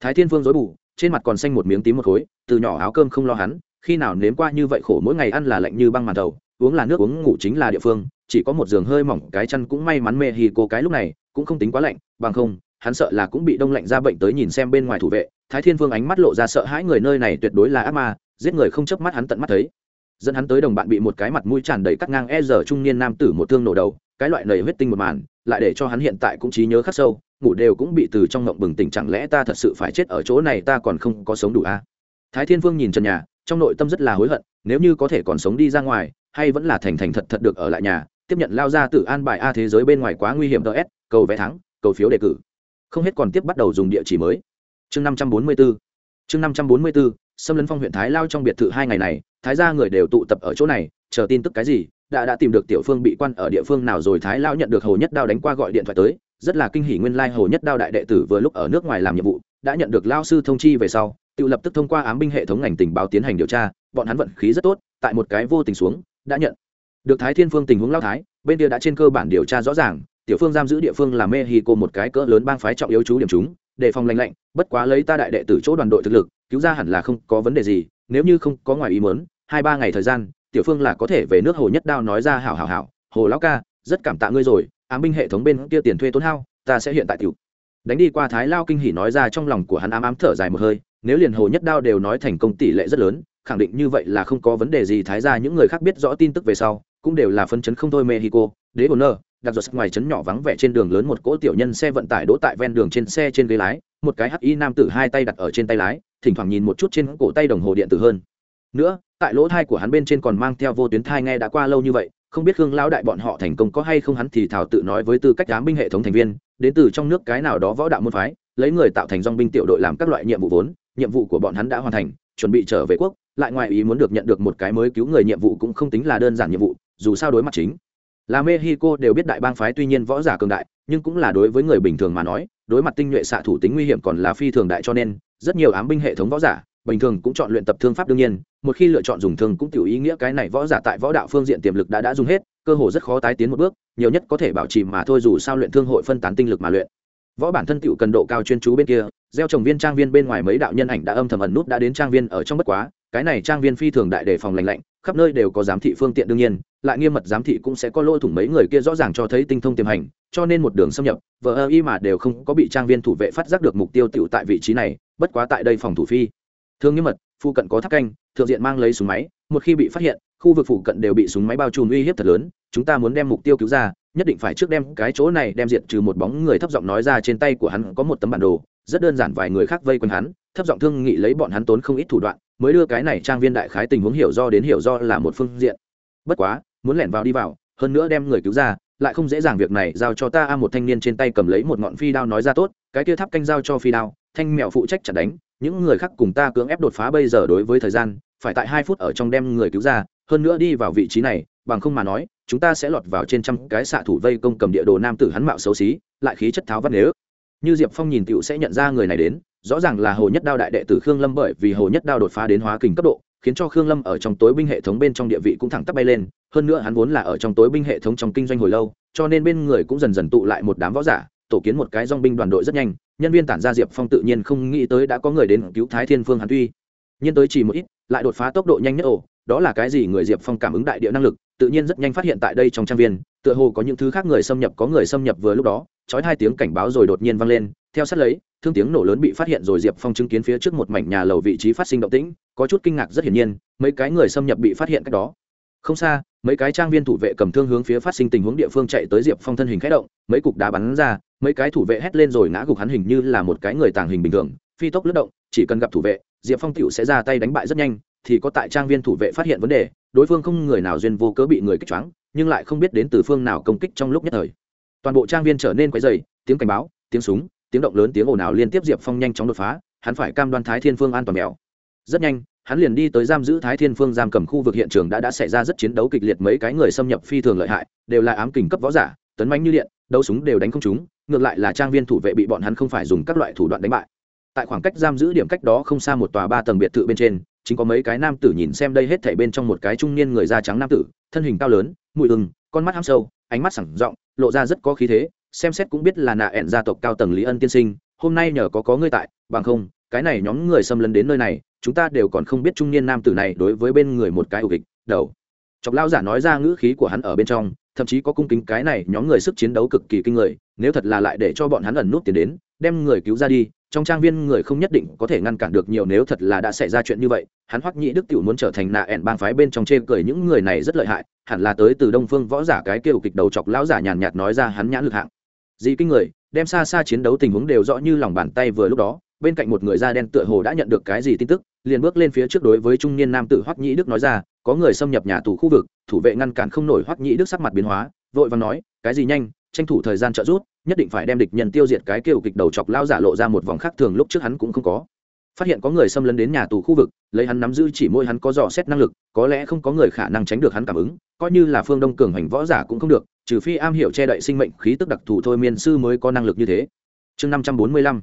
Thái thiên phương dối bù, trên mặt còn xanh một miếng tím một khối, từ nhỏ áo cơm không lo hắn khi nào nếm qua như vậy khổ, mỗi ngày ăn là lạnh như băng màn đầu, uống là nước, uống ngủ chính là địa phương. Chỉ có một giường hơi mỏng, cái chăn cũng may mắn mê hì cô cái lúc này, cũng không tính quá lạnh, bằng không, hắn sợ là cũng bị đông lạnh ra bệnh tới nhìn xem bên ngoài thủ vệ. Thái thiên vương ánh mắt lộ ra sợ hãi, người nơi này tuyệt đối là ác ma, giết người không chớp mắt hắn tận mắt thấy. Dẫn hắn tới đồng bạn bị một cái mặt mũi tràn đầy cắt ngang e giờ trung niên nam tử một thương nổ đầu, cái loại nầy huyết tinh một màn, lại để cho hắn hiện tại cũng trí nhớ khắc sâu, ngủ đều cũng bị từ trong ngộng bừng tỉnh, chẳng lẽ ta thật sự phải chết ở chỗ này, ta còn không có sống đủ à? thái thiên vương nhìn trần nhà trong nội tâm rất là hối hận, nếu như có thể còn sống đi ra ngoài, hay vẫn là thành thành thật thật được ở lại nhà, tiếp nhận lao ra tự an bài a thế giới bên ngoài quá nguy hiểm ts cầu vé thắng, cầu phiếu đề cử. Không hết còn tiếp bắt đầu dùng địa chỉ mới. Chương năm trăm bốn mươi bốn chương năm trăm bốn mươi bốn xâm lấn phong huyện thái lao trong biệt thự hai ngày này, thái gia người đều tụ tập ở chỗ này, chờ tin tức cái gì, đã đã tìm được tiểu phương bị quan ở địa phương nào rồi thái lao nhận được hồ nhất đao đánh qua gọi điện thoại tới, rất là kinh hỉ nguyên lai hồ nhất đao đại đệ tử vừa lúc ở nước ngoài làm nhiệm vụ, đã nhận được lao sư thông chi về sau tự lập tức thông qua ám binh hệ thống ngành tình báo tiến hành điều tra, bọn hắn vận khí rất tốt, tại một cái vô tình xuống, đã nhận được thái thiên phương tình huống lao thái, bên kia đã trên cơ bản điều tra rõ ràng, tiểu phương giam giữ địa phương là mexico một cái cỡ lớn bang phái trọng yếu chú điểm chúng, đề phòng lành lạnh, bất quá lấy ta đại đệ tử chỗ đoàn đội thực lực, cứu ra hẳn là không có vấn đề gì, nếu như không có ngoài ý muốn, hai ba ngày thời gian, tiểu phương là có thể về nước hồ nhất đao nói ra hảo hảo hảo, hồ lão ca, rất cảm tạ ngươi rồi, ám binh hệ thống bên kia tiền thuê tốn hao, ta sẽ hiện tại tiểu. Đánh đi qua thái lao kinh hỉ nói ra trong lòng của hắn ám ám thở dài một hơi nếu liền hồ nhất đao đều nói thành công tỷ lệ rất lớn, khẳng định như vậy là không có vấn đề gì. Thái ra những người khác biết rõ tin tức về sau, cũng đều là phân chấn không thôi. Mexico, đế bồn nơ, đặt giật ngoài chấn nhỏ vắng vẻ trên đường lớn một cỗ tiểu nhân xe vận tải đỗ tại ven đường trên xe trên ghế lái, một cái hắc y nam tử hai tay đặt ở trên tay lái, thỉnh thoảng nhìn một chút trên cổ tay đồng hồ điện tử hơn. Nữa, tại lỗ thai của hắn bên trên còn mang theo vô tuyến thai nghe đã qua lâu như vậy, không biết hương lão đại bọn họ thành công có hay không hắn thì thảo tự nói với tư cách đám binh hệ thống thành viên, đến từ trong nước cái nào đó võ đạo môn phái lấy người tạo thành dong binh tiểu đội làm các loại nhiệm vụ vốn, nhiệm vụ của bọn hắn đã hoàn thành, chuẩn bị trở về quốc, lại ngoài ý muốn được nhận được một cái mới cứu người nhiệm vụ cũng không tính là đơn giản nhiệm vụ, dù sao đối mặt chính là mexico đều biết đại bang phái tuy nhiên võ giả cường đại, nhưng cũng là đối với người bình thường mà nói, đối mặt tinh nhuệ xạ thủ tính nguy hiểm còn là phi thường đại cho nên, rất nhiều ám binh hệ thống võ giả, bình thường cũng chọn luyện tập thương pháp đương nhiên, một khi lựa chọn dùng thương cũng tiểu ý nghĩa cái này võ giả tại võ đạo phương diện tiềm lực đã đã dùng hết, cơ hồ rất khó tái tiến một bước, nhiều nhất có thể bảo trì mà thôi dù sao luyện thương hội phân tán tinh lực mà luyện võ bản thân tiểu cần độ cao chuyên chú bên kia, gieo trồng viên trang viên bên ngoài mấy đạo nhân ảnh đã âm thầm ẩn nút đã đến trang viên ở trong bất quá. Cái này trang viên phi thường đại đề phòng lành lạnh, khắp nơi đều có giám thị phương tiện đương nhiên, lại nghiêm mật giám thị cũng sẽ có lỗ thủng mấy người kia rõ ràng cho thấy tinh thông tiềm hành, cho nên một đường xâm nhập, vờ ơ y mà đều không có bị trang viên thủ vệ phát giác được mục tiêu tựu tại vị trí này, bất quá tại đây phòng thủ phi. Thương nghiêm mật phụ cận có tháp canh, thượng diện mang lấy súng máy, một khi bị phát hiện, khu vực phụ cận đều bị súng máy bao trùm uy hiếp thật lớn chúng ta muốn đem mục tiêu cứu ra, nhất định phải trước đem cái chỗ này đem diện trừ một bóng người thấp giọng nói ra trên tay của hắn có một tấm bản đồ, rất đơn giản vài người khác vây quanh hắn, thấp giọng thương nghị lấy bọn hắn tốn không ít thủ đoạn, mới đưa cái này trang viên đại khái tình huống hiểu do đến hiểu do là một phương diện. Bất quá, muốn lẻn vào đi vào, hơn nữa đem người cứu ra, lại không dễ dàng việc này, giao cho ta a một thanh niên trên tay cầm lấy một ngọn phi đao nói ra tốt, cái kia tháp canh giao cho phi đao, thanh mẹo phụ trách chặt đánh, những người khác cùng ta cưỡng ép đột phá bây giờ đối với thời gian, phải tại hai phút ở trong đem người cứu ra, hơn nữa đi vào vị trí này, bằng không mà nói chúng ta sẽ lọt vào trên trăm cái xạ thủ vây công cầm địa đồ nam tử hắn mạo xấu xí, lại khí chất tháo văn nếu. Như diệp phong nhìn tựu sẽ nhận ra người này đến, rõ ràng là hồ nhất đao đại đệ tử khương lâm bởi vì hồ nhất đao đột phá đến hóa kình cấp độ, khiến cho khương lâm ở trong tối binh hệ thống bên trong địa vị cũng thẳng tắp bay lên, hơn nữa hắn vốn là ở trong tối binh hệ thống trong kinh doanh hồi lâu, cho nên bên người cũng dần dần tụ lại một đám võ giả, tổ kiến một cái dong binh đoàn đội rất nhanh, nhân viên tản ra diệp phong tự nhiên không nghĩ tới đã có người đến cứu thái thiên phương hắn tuy nhiên tới chỉ một ít, lại đột phá tốc độ nhanh nhất ổ đó là cái gì người diệp phong cảm ứng đại địa năng lực tự nhiên rất nhanh phát hiện tại đây trong trang viên, tựa hồ có những thứ khác người xâm nhập, có người xâm nhập vừa lúc đó trói hai tiếng cảnh báo rồi đột nhiên vang lên, theo sát lấy, thương tiếng nổ lớn bị phát hiện rồi diệp phong chứng kiến phía trước một mảnh nhà lầu vị trí phát sinh động tĩnh, có chút kinh ngạc rất hiển nhiên, mấy cái người xâm nhập bị phát hiện cách đó. Không xa, mấy cái trang viên thủ vệ cầm thương hướng phía phát sinh tình huống địa phương chạy tới diệp phong thân hình k h ẽ động, mấy cục đá bắn ra, mấy cái thủ vệ hét lên rồi ngã gục hắn hình như là một cái người tàng hình bình thường, phi tốc lướt động, chỉ cần gặp thủ vệ, diệp phong t sẽ ra tay đánh bại rất nhanh thì có tại trang viên thủ vệ phát hiện vấn đề, đối phương không người nào duyên vô cớ bị người kích choáng, nhưng lại không biết đến từ phương nào công kích trong lúc nhất thời. Toàn bộ trang viên trở nên quấy dày tiếng cảnh báo, tiếng súng, tiếng động lớn tiếng ồn ào liên tiếp diệp phong nhanh chóng đột phá, hắn phải cam đoan thái thiên phương an toàn mèo. Rất nhanh, hắn liền đi tới giam giữ thái thiên phương giam cầm khu vực hiện trường đã đã xảy ra rất chiến đấu kịch liệt mấy cái người xâm nhập phi thường lợi hại, đều là ám kình cấp võ giả, tấn mánh như điện, đấu súng đều đánh không chúng ngược lại là trang viên thủ vệ bị bọn hắn không phải dùng các loại thủ đoạn đánh bại. Tại khoảng cách giam giữ điểm cách đó không xa một tòa ba tầng biệt thự bên trên chính có mấy cái nam tử nhìn xem đây hết thảy bên trong một cái trung niên người da trắng nam tử, thân hình cao lớn mũi ưng con mắt hăm sâu, ánh mắt sẳng rộng, lộ ra rất có khí thế, xem xét cũng biết là nạ ẹn gia tộc cao tầng lý ân tiên sinh, hôm nay nhờ có có ngươi tại, bằng không, cái này nhóm người xâm lấn đến nơi này, chúng ta đều còn không biết trung niên nam tử này đối với bên người một cái ủ kịch, đầu. Chọc lão giả nói ra ngữ khí của hắn ở bên trong thậm chí có cung kính cái này nhóm người sức chiến đấu cực kỳ kinh người, nếu thật là lại để cho bọn hắn ẩn nút tiền đến, đem người cứu ra đi, trong trang viên người không nhất định có thể ngăn cản được nhiều nếu thật là đã xảy ra chuyện như vậy, hắn hoắc nhĩ đức tiểu muốn trở thành nạ ẻn bang phái bên trong chê cười những người này rất lợi hại, hẳn là tới từ đông phương võ giả cái kêu kịch đầu chọc lão giả nhàn nhạt nói ra hắn nhãn lực hạng. Gì kinh người, đem xa xa chiến đấu tình huống đều rõ như lòng bàn tay vừa lúc đó, bên cạnh một người da đen tựa hồ đã nhận được cái gì tin tức, liền bước lên phía trước đối với trung niên nam tử hoắc nhĩ đức nói ra có người xâm nhập nhà tù khu vực, thủ vệ ngăn cản không nổi hoắc nhĩ đức sắc mặt biến hóa, vội vàng nói, cái gì nhanh, tranh thủ thời gian trợ rút nhất định phải đem địch nhân tiêu diệt. Cái kêu kịch đầu chọc lao giả lộ ra một vòng khác thường lúc trước hắn cũng không có. Phát hiện có người xâm lấn đến nhà tù khu vực, lấy hắn nắm giữ chỉ môi hắn có dò xét năng lực, có lẽ không có người khả năng tránh được hắn cảm ứng, coi như là phương đông cường hành võ giả cũng không được, trừ phi am hiểu che đậy sinh mệnh khí tức đặc thù thôi miên sư mới có năng lực như thế. Chương năm trăm bốn mươi lăm,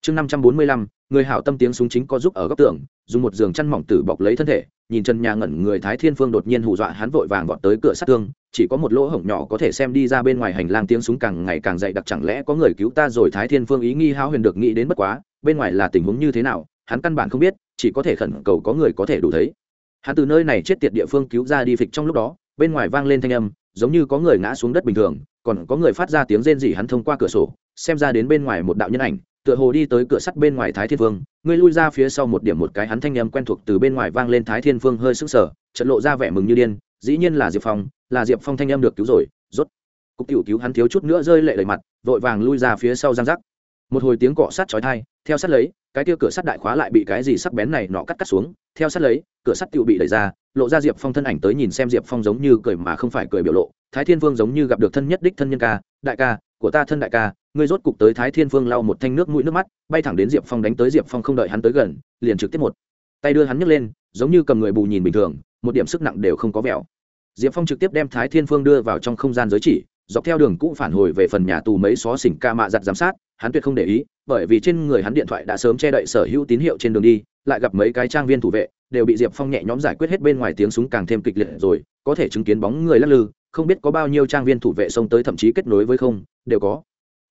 chương năm trăm bốn mươi lăm người hảo tâm tiếng súng chính có giúp ở góc tường, dùng một giường chăn mỏng tử bọc lấy thân thể, nhìn trần nhà ngẩn người thái thiên phương đột nhiên hù dọa hắn vội vàng vọt tới cửa sát thương chỉ có một lỗ hổng nhỏ có thể xem đi ra bên ngoài hành lang tiếng súng càng ngày càng dậy đặc chẳng lẽ có người cứu ta rồi? Thái thiên phương ý nghi hao huyền được nghĩ đến bất quá, bên ngoài là tình huống như thế nào, hắn căn bản không biết, chỉ có thể khẩn cầu có người có thể đủ thấy. Hắn từ nơi này chết tiệt địa phương cứu ra đi phịch trong lúc đó, bên ngoài vang lên thanh âm, giống như có người ngã xuống đất bình thường, còn có người phát ra tiếng rên rỉ hắn thông qua cửa sổ, xem ra đến bên ngoài một đạo nhân ảnh tựa hồ đi tới cửa sắt bên ngoài thái thiên vương, ngươi lui ra phía sau một điểm một cái, hắn thanh âm quen thuộc từ bên ngoài vang lên, thái thiên vương hơi sững sờ trận lộ ra vẻ mừng như điên, dĩ nhiên là diệp phong, là diệp phong thanh âm được cứu rồi, rốt, cục tiểu cứu hắn thiếu chút nữa rơi lệ đầy mặt, vội vàng lui ra phía sau giang rắc một hồi tiếng cọ sắt chói tai, theo sát lấy, cái kia cửa sắt đại khóa lại bị cái gì sắc bén này nọ cắt cắt xuống, theo sát lấy, cửa sắt tiểu bị đẩy ra lộ ra diệp phong thân ảnh tới nhìn xem diệp phong giống như cười mà không phải cười biểu lộ. Thái thiên vương giống như gặp được thân nhất đích thân nhân ca, đại ca, của ta thân đại ca, ngươi rốt cục tới thái thiên vương lau một thanh nước mũi nước mắt, bay thẳng đến diệp phong đánh tới diệp phong không đợi hắn tới gần, liền trực tiếp một tay đưa hắn nhấc lên, giống như cầm người bù nhìn bình thường, một điểm sức nặng đều không có vẹo. Diệp phong trực tiếp đem thái thiên phương đưa vào trong không gian giới chỉ, dọc theo đường cũ phản hồi về phần nhà tù mấy xó xỉnh ca mạ giặt giám sát, hắn tuyệt không để ý, bởi vì trên người hắn điện thoại đã sớm che đậy sở hữu tín hiệu trên đường đi lại gặp mấy cái trang viên thủ vệ, đều bị diệp phong nhẹ nhõm giải quyết hết bên ngoài tiếng súng càng thêm kịch liệt rồi, có thể chứng kiến bóng người lắc lư, không biết có bao nhiêu trang viên thủ vệ xông tới thậm chí kết nối với không, đều có.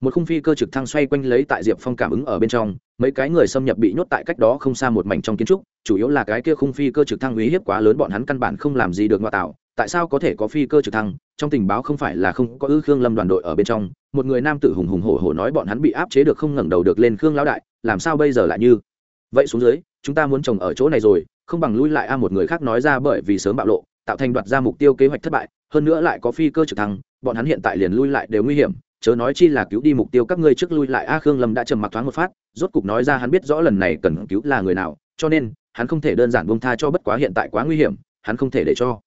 Một khung phi cơ trực thăng xoay quanh lấy tại diệp phong cảm ứng ở bên trong, mấy cái người xâm nhập bị nhốt tại cách đó không xa một mảnh trong kiến trúc, chủ yếu là cái kia khung phi cơ trực thăng uy hiếp quá lớn bọn hắn căn bản không làm gì được ngoại tạo, tại sao có thể có phi cơ trực thăng? Trong tình báo không phải là không có ư khương lâm đoàn đội ở bên trong, một người nam tử hùng hùng hổ hổ nói bọn hắn bị áp chế được không ngẩng đầu được lên khương lão đại, làm sao bây giờ lại như vậy xuống dưới? Chúng ta muốn trồng ở chỗ này rồi, không bằng lui lại a một người khác nói ra bởi vì sớm bạo lộ, tạo thành đoạt ra mục tiêu kế hoạch thất bại, hơn nữa lại có phi cơ trực thăng, bọn hắn hiện tại liền lui lại đều nguy hiểm, chớ nói chi là cứu đi mục tiêu các ngươi trước lui lại a khương lâm đã trầm mặc thoáng một phát, rốt cục nói ra hắn biết rõ lần này cần cứu là người nào, cho nên, hắn không thể đơn giản bông tha cho bất quá hiện tại quá nguy hiểm, hắn không thể để cho.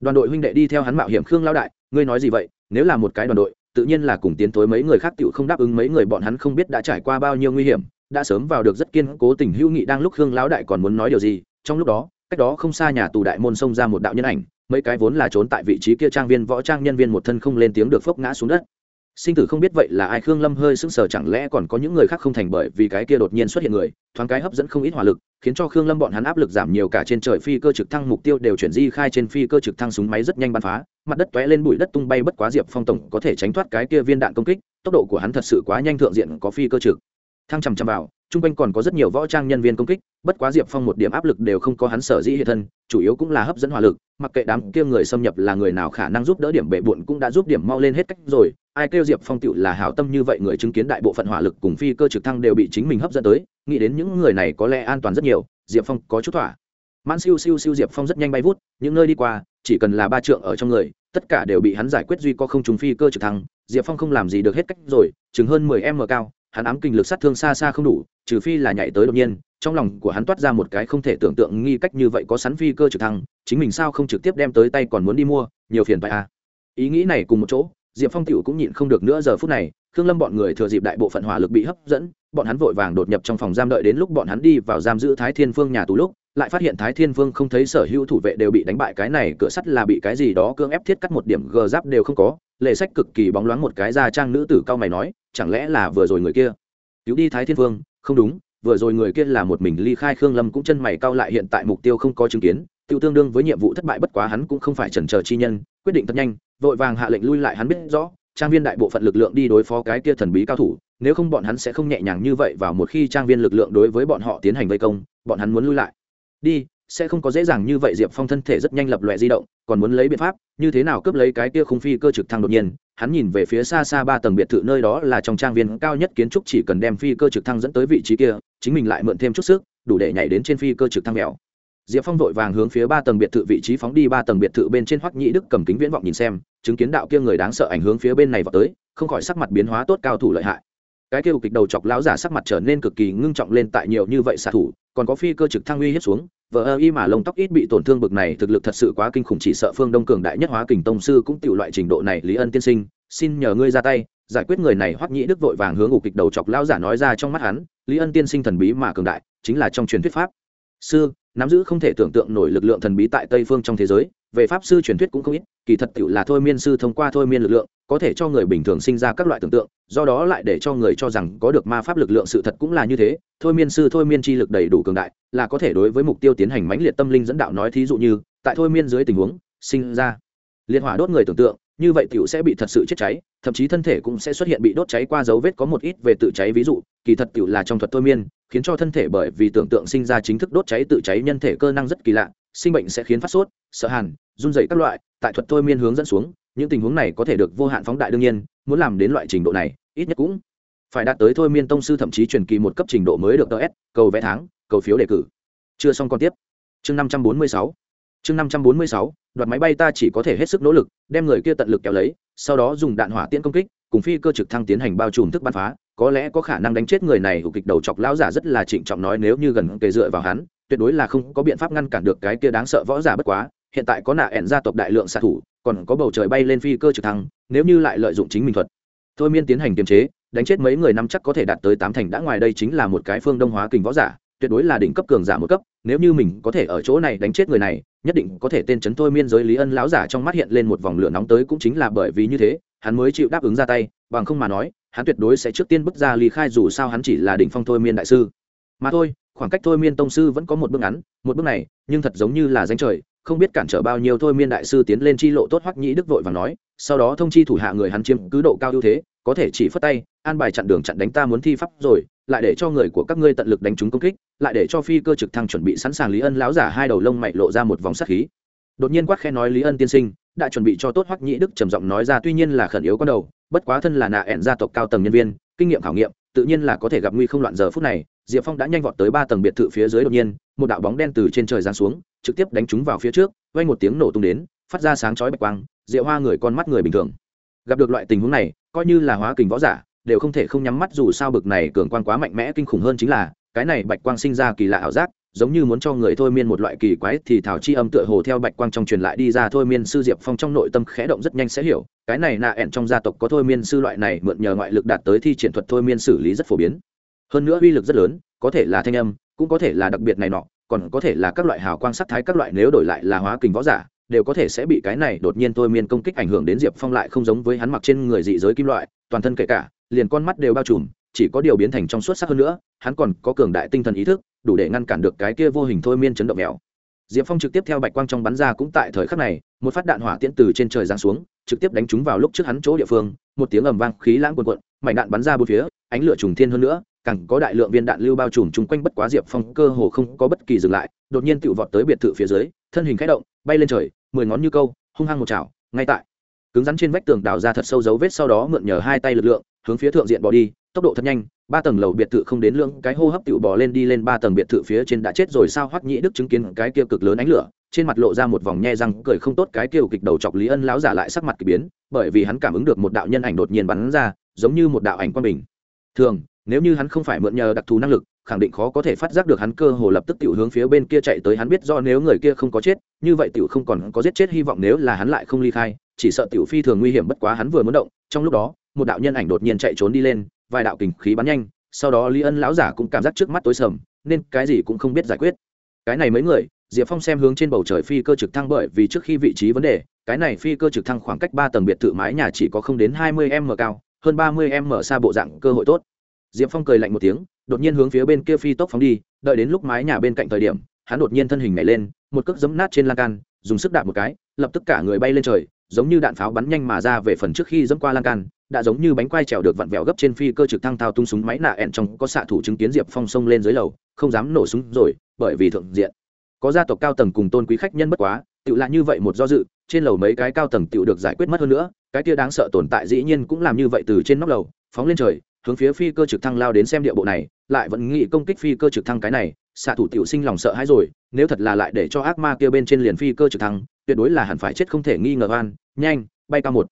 Đoàn đội huynh đệ đi theo hắn mạo hiểm khương lao đại, ngươi nói gì vậy, nếu là một cái đoàn đội, tự nhiên là cùng tiến tối mấy người khác tựu không đáp ứng mấy người bọn hắn không biết đã trải qua bao nhiêu nguy hiểm đã sớm vào được rất kiên cố tình hữu nghị đang lúc khương lão đại còn muốn nói điều gì, trong lúc đó, cách đó không xa nhà tù đại môn xông ra một đạo nhân ảnh, mấy cái vốn là trốn tại vị trí kia trang viên võ trang nhân viên một thân không lên tiếng được phốc ngã xuống đất. Sinh tử không biết vậy là ai, khương lâm hơi sững sờ, chẳng lẽ còn có những người khác không thành bởi vì cái kia đột nhiên xuất hiện người, thoáng cái hấp dẫn không ít hỏa lực, khiến cho khương lâm bọn hắn áp lực giảm nhiều cả trên trời phi cơ trực thăng, mục tiêu đều chuyển di khai trên phi cơ trực thăng súng máy rất nhanh bắn phá, mặt đất tóe lên bụi đất tung bay bất quá diệp phong tổng có thể tránh thoát cái kia viên đạn công kích, tốc độ của hắn thật sự quá nhanh, thượng diện có phi cơ trực thăng chằm chằm vào, chung quanh còn có rất nhiều võ trang nhân viên công kích, bất quá diệp phong một điểm áp lực đều không có hắn sở dĩ hiện thân, chủ yếu cũng là hấp dẫn hỏa lực, mặc kệ đám kia người xâm nhập là người nào khả năng giúp đỡ điểm bệ bụn cũng đã giúp điểm mau lên hết cách rồi, ai kêu diệp phong tựu là hảo tâm như vậy người chứng kiến đại bộ phận hỏa lực cùng phi cơ trực thăng đều bị chính mình hấp dẫn tới, nghĩ đến những người này có lẽ an toàn rất nhiều, diệp phong có chút thỏa. Mãn siêu siêu siêu diệp phong rất nhanh bay vút, những nơi đi qua, chỉ cần là ba trượng ở trong người, tất cả đều bị hắn giải quyết duy có không trùng phi cơ trực thăng, diệp phong không làm gì được hết cách rồi, chừng hơn mười m cao hắn ám kinh lực sát thương xa xa không đủ, trừ phi là nhảy tới đột nhiên, trong lòng của hắn toát ra một cái không thể tưởng tượng nghi cách như vậy có sắn phi cơ trực thăng, chính mình sao không trực tiếp đem tới tay còn muốn đi mua, nhiều phiền phải à. Ý nghĩ này cùng một chỗ, diệp phong t cũng nhịn không được nữa giờ phút này, khương lâm bọn người thừa dịp đại bộ phận hỏa lực bị hấp dẫn, bọn hắn vội vàng đột nhập trong phòng giam đợi đến lúc bọn hắn đi vào giam giữ thái thiên phương nhà tù lúc lại phát hiện thái thiên Vương không thấy sở hữu thủ vệ đều bị đánh bại, cái này cửa sắt là bị cái gì đó cưỡng ép thiết cắt một điểm gờ giáp đều không có. Lệ sách cực kỳ bóng loáng một cái ra trang nữ tử cao mày nói, chẳng lẽ là vừa rồi người kia? Cứu đi thái thiên Vương, không đúng, vừa rồi người kia là một mình ly khai khương lâm cũng chân mày cao lại hiện tại mục tiêu không có chứng kiến. Tiêu tương đương với nhiệm vụ thất bại bất quá hắn cũng không phải chần chờ chi nhân, quyết định thật nhanh, vội vàng hạ lệnh lui lại hắn biết rõ, trang viên đại bộ phận lực lượng đi đối phó cái kia thần bí cao thủ, nếu không bọn hắn sẽ không nhẹ nhàng như vậy vào một khi trang viên lực lượng đối với bọn họ tiến hành vây công, bọn hắn muốn lui lại đi, sẽ không có dễ dàng như vậy, diệp phong thân thể rất nhanh lập loại di động, còn muốn lấy biện pháp, như thế nào cướp lấy cái kia khung phi cơ trực thăng đột nhiên, hắn nhìn về phía xa xa ba tầng biệt thự nơi đó là trong trang viên cao nhất kiến trúc chỉ cần đem phi cơ trực thăng dẫn tới vị trí kia, chính mình lại mượn thêm chút sức, đủ để nhảy đến trên phi cơ trực thăng mèo. Diệp phong vội vàng hướng phía ba tầng biệt thự vị trí phóng đi, ba tầng biệt thự bên trên hoắc nhĩ đức cầm kính viễn vọng nhìn xem, chứng kiến đạo kia người đáng sợ ảnh hướng phía bên này vào tới, không khỏi sắc mặt biến hóa tốt, cao thủ lợi hại cái kêu kịch đầu chọc lão giả sắc mặt trở nên cực kỳ ngưng trọng lên tại nhiều như vậy xạ thủ, còn có phi cơ trực thăng uy hiếp xuống vợ ơ y mà lông tóc ít bị tổn thương bực này, thực lực thật sự quá kinh khủng, chỉ sợ phương đông cường đại nhất hóa kình tông sư cũng tiểu loại trình độ này, lý ân tiên sinh, xin nhờ ngươi ra tay, giải quyết người này, hoắc nhĩ đức vội vàng hướng ủ kịch đầu chọc lão giả nói ra trong mắt hắn, lý ân tiên sinh thần bí mà cường đại, chính là trong truyền thuyết pháp. Sư, nắm giữ không thể tưởng tượng nổi lực lượng thần bí tại tây phương trong thế giới về pháp sư truyền thuyết cũng không ít, kỳ thật tựu là thôi miên sư thông qua thôi miên lực lượng, có thể cho người bình thường sinh ra các loại tưởng tượng, do đó lại để cho người cho rằng có được ma pháp lực lượng sự thật cũng là như thế. Thôi miên sư, thôi miên chi lực đầy đủ cường đại, là có thể đối với mục tiêu tiến hành mãnh liệt tâm linh dẫn đạo nói thí dụ như, tại thôi miên dưới tình huống, sinh ra, liên hỏa đốt người tưởng tượng, như vậy tiểu sẽ bị thật sự chết cháy, thậm chí thân thể cũng sẽ xuất hiện bị đốt cháy qua dấu vết có một ít về tự cháy ví dụ, kỳ thật tiểu là trong thuật thôi miên, khiến cho thân thể bởi vì tưởng tượng sinh ra chính thức đốt cháy tự cháy nhân thể cơ năng rất kỳ lạ sinh bệnh sẽ khiến phát sốt, sợ hàn, run dày các loại, tại thuật thôi miên hướng dẫn xuống, những tình huống này có thể được vô hạn phóng đại đương nhiên, muốn làm đến loại trình độ này, ít nhất cũng phải đạt tới thôi miên tông sư thậm chí truyền kỳ một cấp trình độ mới được ts cầu vẽ tháng, cầu phiếu đề cử. Chưa xong còn tiếp. Chương năm trăm bốn mươi sáu. Chương năm trăm bốn mươi sáu, đoạt máy bay ta chỉ có thể hết sức nỗ lực, đem người kia tận lực kéo lấy, sau đó dùng đạn hỏa tiễn công kích, cùng phi cơ trực thăng tiến hành bao trùm thức bắn phá, có lẽ có khả năng đánh chết người này của kịch đầu chọc lão giả rất là trịnh trọng nói nếu như gần kề dựa vào hắn tuyệt đối là không có biện pháp ngăn cản được cái kia đáng sợ võ giả bất quá, hiện tại có nạ ẻn gia tộc đại lượng xạ thủ, còn có bầu trời bay lên phi cơ trực thăng, nếu như lại lợi dụng chính mình thuật. Thôi miên tiến hành kiềm chế, đánh chết mấy người năm chắc có thể đạt tới tám thành đã ngoài đây chính là một cái phương đông hóa kình võ giả, tuyệt đối là đỉnh cấp cường giả một cấp, nếu như mình có thể ở chỗ này đánh chết người này, nhất định có thể tên chấn thôi miên giới lý ân lão giả trong mắt hiện lên một vòng lửa nóng tới cũng chính là bởi vì như thế, hắn mới chịu đáp ứng ra tay, bằng không mà nói, hắn tuyệt đối sẽ trước tiên bước ra ly khai dù sao hắn chỉ là đỉnh phong thôi miên đại sư. Mà thôi khoảng cách thôi miên tông sư vẫn có một bước ngắn, một bước này, nhưng thật giống như là danh trời, không biết cản trở bao nhiêu thôi miên đại sư tiến lên chi lộ tốt hoắc nhĩ đức vội và nói, sau đó thông chi thủ hạ người hắn chiếm cứ độ cao ưu thế, có thể chỉ phất tay, an bài chặn đường chặn đánh ta muốn thi pháp rồi, lại để cho người của các ngươi tận lực đánh chúng công kích, lại để cho phi cơ trực thăng chuẩn bị sẵn sàng lý ân láo giả hai đầu lông mày lộ ra một vòng sát khí. Đột nhiên quát khe nói lý ân tiên sinh, đã chuẩn bị cho tốt hoắc nhĩ đức, trầm giọng nói ra tuy nhiên là khẩn yếu con đầu, bất quá thân là nạ ẹn gia tộc cao tầng nhân viên, kinh nghiệm khảo nghiệm, tự nhiên là có thể gặp nguy không loạn giờ phút này diệp phong đã nhanh vọt tới ba tầng biệt thự phía dưới đột nhiên, một đạo bóng đen từ trên trời giáng xuống, trực tiếp đánh chúng vào phía trước vay một tiếng nổ tung đến, phát ra sáng chói bạch quang Diệp hoa người con mắt người bình thường. Gặp được loại tình huống này, coi như là hóa kình võ giả, đều không thể không nhắm mắt dù sao bực này cường quang quá mạnh mẽ kinh khủng hơn chính là, cái này bạch quang sinh ra kỳ lạ ảo giác, giống như muốn cho người thôi miên một loại kỳ quái thì thảo chi âm tựa hồ theo bạch quang trong truyền lại đi ra thôi miên sư diệp phong trong nội tâm khẽ động rất nhanh sẽ hiểu, cái này nạ ẹn trong gia tộc có thôi miên sư loại này mượn nhờ ngoại lực đạt tới thi triển thuật thôi miên xử lý rất phổ biến hơn nữa uy lực rất lớn, có thể là thanh âm, cũng có thể là đặc biệt này nọ, còn có thể là các loại hào quang sắc thái các loại nếu đổi lại là hóa kình võ giả, đều có thể sẽ bị cái này đột nhiên thôi miên công kích ảnh hưởng đến diệp phong lại không giống với hắn mặc trên người dị giới kim loại, toàn thân kể cả, liền con mắt đều bao trùm, chỉ có điều biến thành trong suốt sắc hơn nữa, hắn còn có cường đại tinh thần ý thức, đủ để ngăn cản được cái kia vô hình thôi miên chấn động mèo. Diệp phong trực tiếp theo bạch quang trong bắn ra cũng tại thời khắc này, một phát đạn hỏa tiễn từ trên trời giáng xuống, trực tiếp đánh trúng vào lúc trước hắn chỗ địa phương, một tiếng ầm vang khí lãng quần quận mảnh đạn bắn ra bốn phía, ánh lửa trùng thiên hơn nữa càng có đại lượng viên đạn lưu bao trùm chung quanh bất quá diệp phong cơ hồ không có bất kỳ dừng lại đột nhiên tự vọt tới biệt thự phía dưới thân hình khẽ động bay lên trời mười ngón như câu hung hăng một chảo ngay tại. Cứng rắn trên vách tường đào ra thật sâu dấu vết sau đó mượn nhờ hai tay lực lượng hướng phía thượng diện bỏ đi tốc độ thật nhanh ba tầng lầu biệt thự không đến lưỡng, cái hô hấp tự bỏ lên đi lên ba tầng biệt thự phía trên đã chết rồi sao hoắc nhĩ đức chứng kiến cái kia cực lớn ánh lửa trên mặt lộ ra một vòng nhe răng cười không tốt cái kia kịch đầu chọc lý ân lão giả lại sắc mặt kỳ biến bởi vì hắn cảm ứng được một đạo nhân ảnh đột nhiên bắn ra giống như một đạo ảnh quan bình. Thường nếu như hắn không phải mượn nhờ đặc thù năng lực, khẳng định khó có thể phát giác được hắn cơ hồ lập tức tiểu hướng phía bên kia chạy tới. Hắn biết do nếu người kia không có chết, như vậy tiểu không còn có giết chết hy vọng nếu là hắn lại không ly khai, chỉ sợ tiểu phi thường nguy hiểm. Bất quá hắn vừa muốn động, trong lúc đó, một đạo nhân ảnh đột nhiên chạy trốn đi lên, vài đạo kình khí bắn nhanh, sau đó lý ân lão giả cũng cảm giác trước mắt tối sầm, nên cái gì cũng không biết giải quyết. Cái này mấy người, diệp phong xem hướng trên bầu trời phi cơ trực thăng bởi vì trước khi vị trí vấn đề, cái này phi cơ trực thăng khoảng cách ba tầng biệt thự mái nhà chỉ có không đến hai mươi m cao, hơn ba mươi m xa bộ dạng cơ hội tốt diệp phong cười lạnh một tiếng, đột nhiên hướng phía bên kia phi tốc phóng đi, đợi đến lúc mái nhà bên cạnh thời điểm, hắn đột nhiên thân hình nhảy lên, một cước giấm nát trên lan can, dùng sức đạp một cái, lập tức cả người bay lên trời, giống như đạn pháo bắn nhanh mà ra về phần trước khi dẫm qua lan can, đã giống như bánh quai trèo được vặn vẹo gấp trên phi cơ trực thăng thao tung súng máy nạ ẹn trong có xạ thủ chứng kiến diệp phong xông lên dưới lầu, không dám nổ súng rồi, bởi vì thượng diện. Có gia tộc cao tầng cùng tôn quý khách nhân bất quá tự là như vậy một do dự, trên lầu mấy cái cao tầng tự được giải quyết mất hơn nữa, cái kia đáng sợ tồn tại dĩ nhiên cũng làm như vậy từ trên nóc lầu, phóng lên trời hướng phía phi cơ trực thăng lao đến xem địa bộ này, lại vẫn nghĩ công kích phi cơ trực thăng cái này, xạ thủ tiểu sinh lòng sợ hãi rồi, nếu thật là lại để cho ác ma kia bên trên liền phi cơ trực thăng, tuyệt đối là hẳn phải chết không thể nghi ngờ oan, nhanh, bay cao một.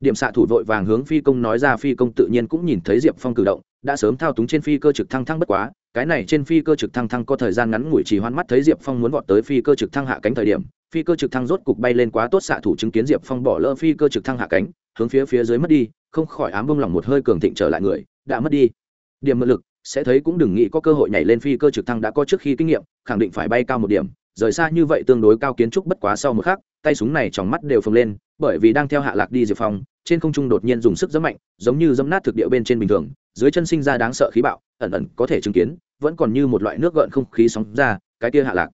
Điểm xạ thủ vội vàng hướng phi công nói ra, phi công tự nhiên cũng nhìn thấy diệp phong cử động, đã sớm thao túng trên phi cơ trực thăng thăng bất quá, cái này trên phi cơ trực thăng thăng có thời gian ngắn ngủi chỉ hoãn mắt thấy diệp phong muốn vọt tới phi cơ trực thăng hạ cánh thời điểm, phi cơ trực thăng rốt cục bay lên quá tốt, xạ thủ chứng kiến diệp phong bỏ lỡ phi cơ trực thăng hạ cánh, hướng phía phía dưới mất đi, không khỏi ám bông lòng một hơi cường thịnh trở lại người đã mất đi. Điểm mượn lực, sẽ thấy cũng đừng nghĩ có cơ hội nhảy lên phi cơ trực thăng đã có trước khi kinh nghiệm, khẳng định phải bay cao một điểm. Rời xa như vậy tương đối cao kiến trúc bất quá sau một khắc, tay súng này trong mắt đều phồng lên, bởi vì đang theo hạ lạc đi diệp phong trên không trung đột nhiên dùng sức rất mạnh, giống như dẫm nát thực địa bên trên bình thường, dưới chân sinh ra đáng sợ khí bạo, ẩn ẩn có thể chứng kiến, vẫn còn như một loại nước gợn không khí sóng ra, cái kia hạ lạc.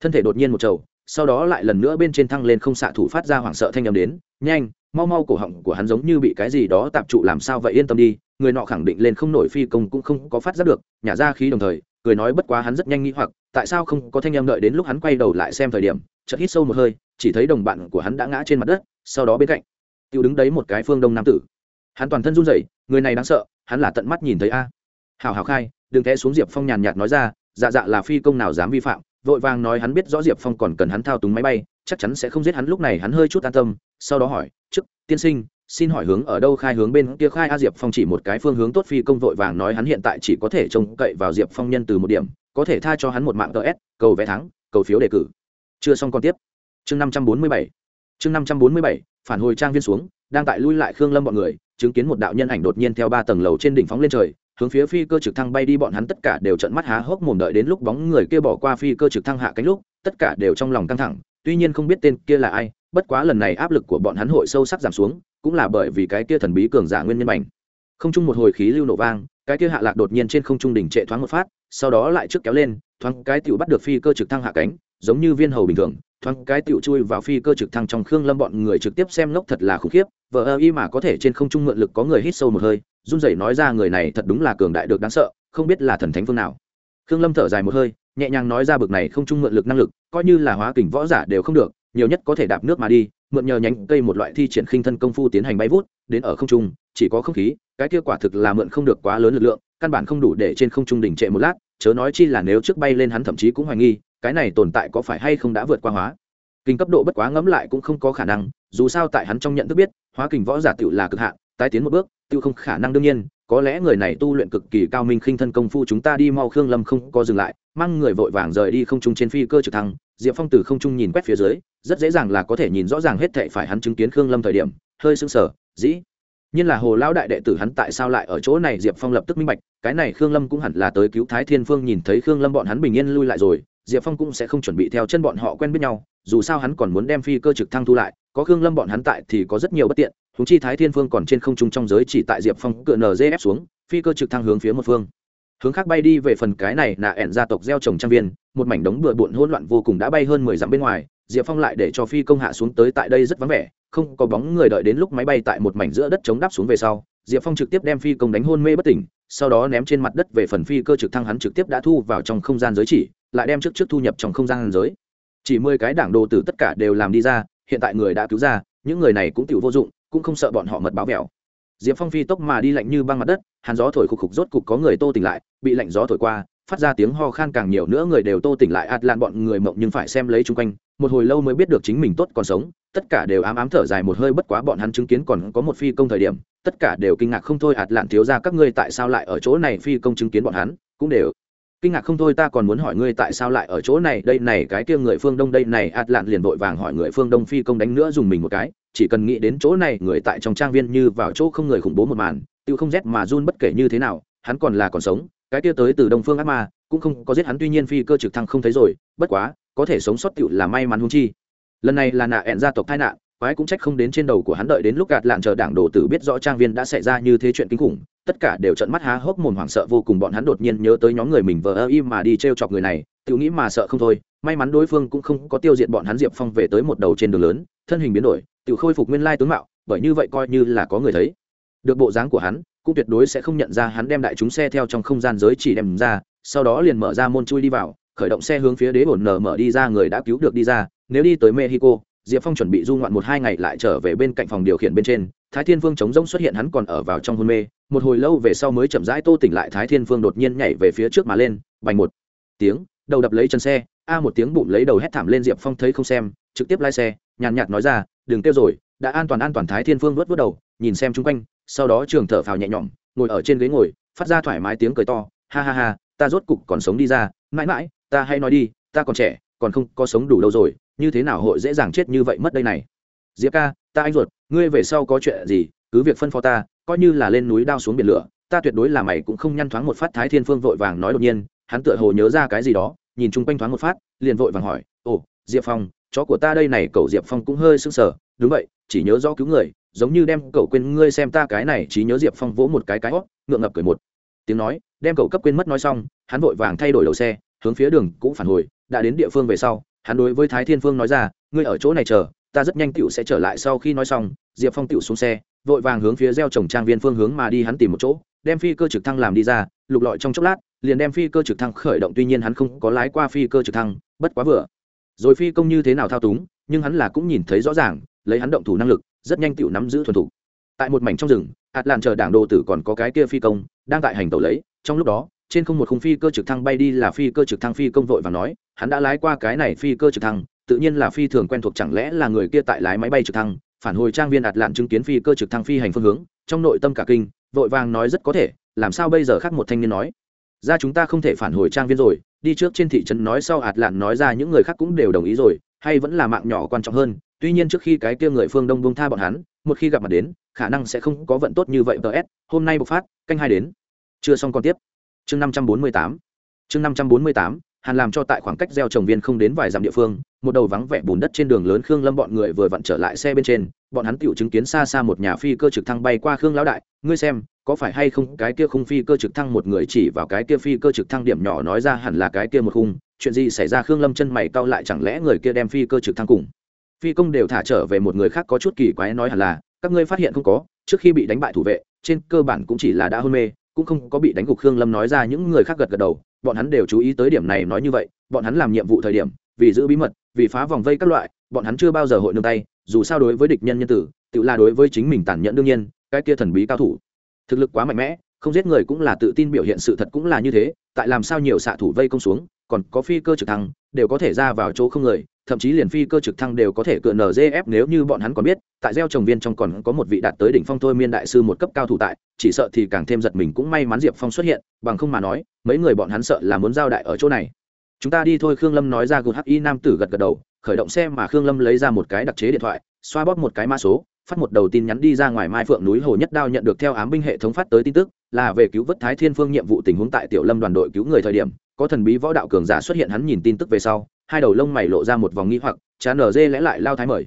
Thân thể đột nhiên một trầu sau đó lại lần nữa bên trên thăng lên không xạ thủ phát ra hoảng sợ thanh âm đến, nhanh, mau mau cổ họng của hắn giống như bị cái gì đó tạm trụ làm sao vậy, yên tâm đi, người nọ khẳng định lên không nổi phi công cũng không có phát giác được, nhả ra khí đồng thời, cười nói bất quá hắn rất nhanh nghĩ hoặc, tại sao không có thanh âm đợi đến lúc hắn quay đầu lại xem thời điểm, chợt hít sâu một hơi, chỉ thấy đồng bạn của hắn đã ngã trên mặt đất, sau đó bên cạnh tiêu đứng đấy một cái phương đông nam tử hắn toàn thân run rẩy, người này đáng sợ, hắn là tận mắt nhìn thấy a à. hào hào khai, đừng té xuống diệp phong nhàn nhạt nói ra dạ dạ là phi công nào dám vi phạm vội vàng nói hắn biết rõ diệp phong còn cần hắn thao túng máy bay, chắc chắn sẽ không giết hắn. Lúc này hắn hơi chút an tâm, sau đó hỏi chức tiên sinh, xin hỏi hướng ở đâu khai hướng bên kia khai? A diệp phong chỉ một cái phương hướng tốt phi công vội vàng nói, hắn hiện tại chỉ có thể trông cậy vào diệp phong nhân từ một điểm, có thể tha cho hắn một mạng ts cầu vé thắng, cầu phiếu đề cử. Chưa xong còn tiếp. Chương năm trăm bốn mươi bảy. Chương năm trăm bốn mươi bảy, phản hồi trang viên xuống, đang tại lui lại khương lâm bọn người, chứng kiến một đạo nhân ảnh đột nhiên theo ba tầng lầu trên đỉnh phóng lên trời hướng phía phi cơ trực thăng bay đi, bọn hắn tất cả đều trận mắt há hốc mồm đợi đến lúc bóng người kia bỏ qua phi cơ trực thăng hạ cánh lúc, tất cả đều trong lòng căng thẳng, tuy nhiên không biết tên kia là ai, bất quá lần này áp lực của bọn hắn hội sâu sắc giảm xuống, cũng là bởi vì cái kia thần bí cường giả nguyên nhân mảnh không chung một hồi khí lưu nổ vang, cái kia hạ lạc đột nhiên trên không trung đỉnh trệ thoáng một phát, sau đó lại trước kéo lên, thoáng cái tiểu bắt được phi cơ trực thăng hạ cánh, giống như viên hầu bình thường, thoáng cái tiểu chui vào phi cơ trực thăng trong khương lâm bọn người trực tiếp xem ngốc thật là khủng khiếp, vờ ơ y mà có thể trên không trung mượn lực có người hít sâu một hơi run rẩy nói ra người này thật đúng là cường đại được đáng sợ, không biết là thần thánh phương nào. Khương lâm thở dài một hơi, nhẹ nhàng nói ra bực này không trung mượn lực năng lực, coi như là hóa kình võ giả đều không được, nhiều nhất có thể đạp nước mà đi, mượn nhờ nhánh cây một loại thi triển khinh thân công phu tiến hành bay vút, đến ở không trung, chỉ có không khí, cái kia quả thực là mượn không được quá lớn lực lượng, căn bản không đủ để trên không trung đỉnh trệ một lát, chớ nói chi là nếu trước bay lên hắn thậm chí cũng hoài nghi, cái này tồn tại có phải hay không đã vượt qua hóa. Kinh cấp độ bất quá ngẫm lại cũng không có khả năng, dù sao tại hắn trong nhận thức biết, hóa kình võ giả tựu là cực hạn tái tiến một bước, tiêu không khả năng đương nhiên, có lẽ người này tu luyện cực kỳ cao minh khinh thân công phu chúng ta đi mau khương lâm không có dừng lại, mang người vội vàng rời đi không trung trên phi cơ trực thăng, diệp phong từ không trung nhìn quét phía dưới, rất dễ dàng là có thể nhìn rõ ràng hết thệ phải hắn chứng kiến khương lâm thời điểm, hơi sưng sở dĩ nhiên là hồ lão đại đệ tử hắn tại sao lại ở chỗ này? Diệp phong lập tức minh bạch, cái này khương lâm cũng hẳn là tới cứu thái thiên phương nhìn thấy khương lâm bọn hắn bình yên lui lại rồi, diệp phong cũng sẽ không chuẩn bị theo chân bọn họ quen biết nhau dù sao hắn còn muốn đem phi cơ trực thăng thu lại, có khương lâm bọn hắn tại thì có rất nhiều bất tiện húng chi thái thiên phương còn trên không trung trong giới chỉ tại diệp phong cựa nzf xuống, phi cơ trực thăng hướng phía một phương. Hướng khác bay đi về phần cái này nạ ẻn gia tộc gieo trồng trang viên, một mảnh đống bừa bộn hỗn loạn vô cùng đã bay hơn mười dặm bên ngoài, diệp phong lại để cho phi công hạ xuống tới tại đây rất vắng vẻ, không có bóng người đợi đến lúc máy bay tại một mảnh giữa đất chống đáp xuống về sau, diệp phong trực tiếp đem phi công đánh hôn mê bất tỉnh, sau đó ném trên mặt đất về phần phi cơ trực thăng hắn trực tiếp đã thu vào trong không gian giới chỉ, lại đem trước trước thu nhập trong không gian giới chỉ mười cái đảng đồ tử tất cả đều làm đi ra, hiện tại người đã cứu ra, những người này cũng tiểu vô dụng, cũng không sợ bọn họ mật báo vẹo. Diệp phong phi tốc mà đi lạnh như băng mặt đất, hàn gió thổi khục khục rốt cục có người tô tỉnh lại, bị lạnh gió thổi qua, phát ra tiếng ho khan càng nhiều nữa người đều tô tỉnh lại ạt lan bọn người mộng nhưng phải xem lấy chung quanh, một hồi lâu mới biết được chính mình tốt còn sống, tất cả đều ám ám thở dài một hơi bất quá bọn hắn chứng kiến còn có một phi công thời điểm, tất cả đều kinh ngạc không thôi ạt lạn thiếu ra các ngươi tại sao lại ở chỗ này phi công chứng kiến bọn hắn, cũng đều kinh ngạc không thôi, ta còn muốn hỏi ngươi tại sao lại ở chỗ này? Đây này, cái kia người phương đông, đây này ạt lạn liền vội vàng hỏi người phương đông phi công đánh nữa dùng mình một cái. Chỉ cần nghĩ đến chỗ này, người tại trong trang viên như vào chỗ không người khủng bố một màn tự không rét mà run bất kể như thế nào, hắn còn là còn sống. Cái kia tới từ đông phương ác ma, cũng không có giết hắn, tuy nhiên phi cơ trực thăng không thấy rồi, bất quá, có thể sống sót tựu là may mắn hung chi. Lần này là nạ ẹn gia tộc tai nạn, quái cũng trách không đến trên đầu của hắn, đợi đến lúc gạt lạn chờ đảng đồ tử biết rõ trang viên đã xảy ra như thế chuyện kinh khủng tất cả đều trợn mắt há hốc mồm hoảng sợ vô cùng, bọn hắn đột nhiên nhớ tới nhóm người mình vờ ơ im mà đi t r e o chọc người này, tự nghĩ mà sợ không thôi, may mắn đối phương cũng không có tiêu diệt bọn hắn diệp phong về tới một đầu trên đường lớn, thân hình biến đổi, tự khôi phục nguyên lai tướng mạo, bởi như vậy coi như là có người thấy. Được bộ dáng của hắn, cũng tuyệt đối sẽ không nhận ra hắn đem đại chúng xe theo trong không gian giới chỉ đem ra, sau đó liền mở ra môn chui đi vào, khởi động xe hướng phía đế bổn nở mở đi ra, người đã cứu được đi ra, nếu đi tới mexico, diệp phong chuẩn bị du ngoạn một hai ngày lại trở về bên cạnh phòng điều khiển bên trên thái thiên vương chống rỗng xuất hiện hắn còn ở vào trong hôn mê, một hồi lâu về sau mới chậm rãi tô tỉnh lại, thái thiên vương đột nhiên nhảy về phía trước mà lên, bành một tiếng, đầu đập lấy chân xe, a một tiếng bụng lấy đầu hét thảm lên diệp phong thấy không xem, trực tiếp lái xe, nhàn nhạt nói ra, đừng kêu rồi, đã an toàn an toàn. Thái thiên vương vớt vớt đầu, nhìn xem chung quanh, sau đó trường thở phào nhẹ nhõm, ngồi ở trên ghế ngồi, phát ra thoải mái tiếng cười to, ha ha ha, ta rốt cục còn sống đi ra, mãi mãi, ta hay nói đi, ta còn trẻ, còn không có sống đủ lâu rồi, như thế nào hội dễ dàng chết như vậy mất đây này? Diệp ca ta anh ruột, ngươi về sau có chuyện gì, cứ việc phân phó ta, coi như là lên núi đao xuống biển lửa, ta tuyệt đối là mày cũng không nhăn thoáng một phát thái thiên phương vội vàng nói đột nhiên, hắn tựa hồ nhớ ra cái gì đó, nhìn chung quanh thoáng một phát, liền vội vàng hỏi, ồ, diệp phong, chó của ta đây này, cậu diệp phong cũng hơi sưng sờ. Đúng vậy, chỉ nhớ rõ cứu người, giống như đem cậu quên ngươi xem ta cái này, chỉ nhớ diệp phong vỗ một cái cái hót, ngượng ngập cười một tiếng nói, đem cậu cấp quên mất nói xong, hắn vội vàng thay đổi đầu xe, hướng phía đường cũng phản hồi, đã đến địa phương về sau, hắn đối với thái thiên phương nói ra, ngươi ở chỗ này chờ ta rất nhanh tựu sẽ trở lại sau khi nói xong, diệp phong tựu xuống xe, vội vàng hướng phía gieo trồng trang viên phương hướng mà đi hắn tìm một chỗ, đem phi cơ trực thăng làm đi ra, lục lọi trong chốc lát, liền đem phi cơ trực thăng khởi động, tuy nhiên hắn không có lái qua phi cơ trực thăng, bất quá vừa. Rồi phi công như thế nào thao túng, nhưng hắn là cũng nhìn thấy rõ ràng, lấy hắn động thủ năng lực, rất nhanh tựu nắm giữ thuần thủ. Tại một mảnh trong rừng ạt làn chờ đảng đồ tử còn có cái kia phi công, đang tại hành tàu lấy, trong lúc đó, trên không một khung phi cơ trực thăng bay đi là phi cơ trực thăng phi công vội và nói, hắn đã lái qua cái này phi cơ trực thăng tự nhiên là phi thường quen thuộc, chẳng lẽ là người kia tại lái máy bay trực thăng, phản hồi trang viên ạt lạn chứng kiến phi cơ trực thăng phi hành phương hướng, trong nội tâm cả kinh, vội vàng nói rất có thể, làm sao bây giờ khác một thanh niên nói. Ra chúng ta không thể phản hồi trang viên rồi, đi trước trên thị trấn nói sau ạt lạn nói ra những người khác cũng đều đồng ý rồi, hay vẫn là mạng nhỏ quan trọng hơn, tuy nhiên trước khi cái kia người phương đông bông tha bọn hắn, một khi gặp mặt đến, khả năng sẽ không có vận tốt như vậy ts hôm nay bộc phát, canh hai đến. Chưa xong còn tiếp. Chương năm trăm bốn mươi tám. Chương năm trăm bốn mươi tám hàn làm cho tại khoảng cách gieo trồng viên không đến vài dặm địa phương, một đầu vắng vẻ bùn đất trên đường lớn khương lâm bọn người vừa vặn trở lại xe bên trên, bọn hắn tựu chứng kiến xa xa một nhà phi cơ trực thăng bay qua khương lão đại, ngươi xem, có phải hay không cái kia không phi cơ trực thăng một người chỉ vào cái kia phi cơ trực thăng điểm nhỏ nói ra hẳn là cái kia một khung, chuyện gì xảy ra? Khương lâm chân mày cau lại, chẳng lẽ người kia đem phi cơ trực thăng cùng? Phi công đều thả trở về một người khác có chút kỳ quái nói hẳn là, các ngươi phát hiện không có, trước khi bị đánh bại thủ vệ, trên cơ bản cũng chỉ là đã hôn mê, cũng không có bị đánh gục. Khương lâm nói ra, những người khác gật gật đầu bọn hắn đều chú ý tới điểm này nói như vậy, bọn hắn làm nhiệm vụ thời điểm, vì giữ bí mật, vì phá vòng vây các loại, bọn hắn chưa bao giờ hội nương tay, dù sao đối với địch nhân nhân tử, tự là đối với chính mình tàn nhẫn đương nhiên, cái kia thần bí cao thủ, thực lực quá mạnh mẽ, không giết người cũng là tự tin biểu hiện sự thật cũng là như thế, tại làm sao nhiều xạ thủ vây công xuống, còn có phi cơ trực thăng, đều có thể ra vào chỗ không người thậm chí liền phi cơ trực thăng đều có thể cựa nzf nếu như bọn hắn còn biết, tại gieo trồng viên trong còn có một vị đạt tới đỉnh phong thôi miên đại sư một cấp cao thủ tại, chỉ sợ thì càng thêm giật mình cũng may mắn diệp phong xuất hiện, bằng không mà nói, mấy người bọn hắn sợ là muốn giao đại ở chỗ này. Chúng ta đi thôi, khương lâm nói ra gục hi nam tử gật gật đầu, khởi động xe mà khương lâm lấy ra một cái đặc chế điện thoại, xoa bóp một cái mã số, phát một đầu tin nhắn đi ra ngoài mai phượng núi hồ nhất đao nhận được theo ám binh hệ thống phát tới tin tức, là về cứu vớt thái thiên phương nhiệm vụ tình huống tại tiểu lâm đoàn đội cứu người thời điểm, có thần bí võ đạo cường giả xuất hiện hắn nhìn tin tức về sau hai đầu lông mày lộ ra một vòng nghi hoặc chán nở dê lẽ lại lao thái mời.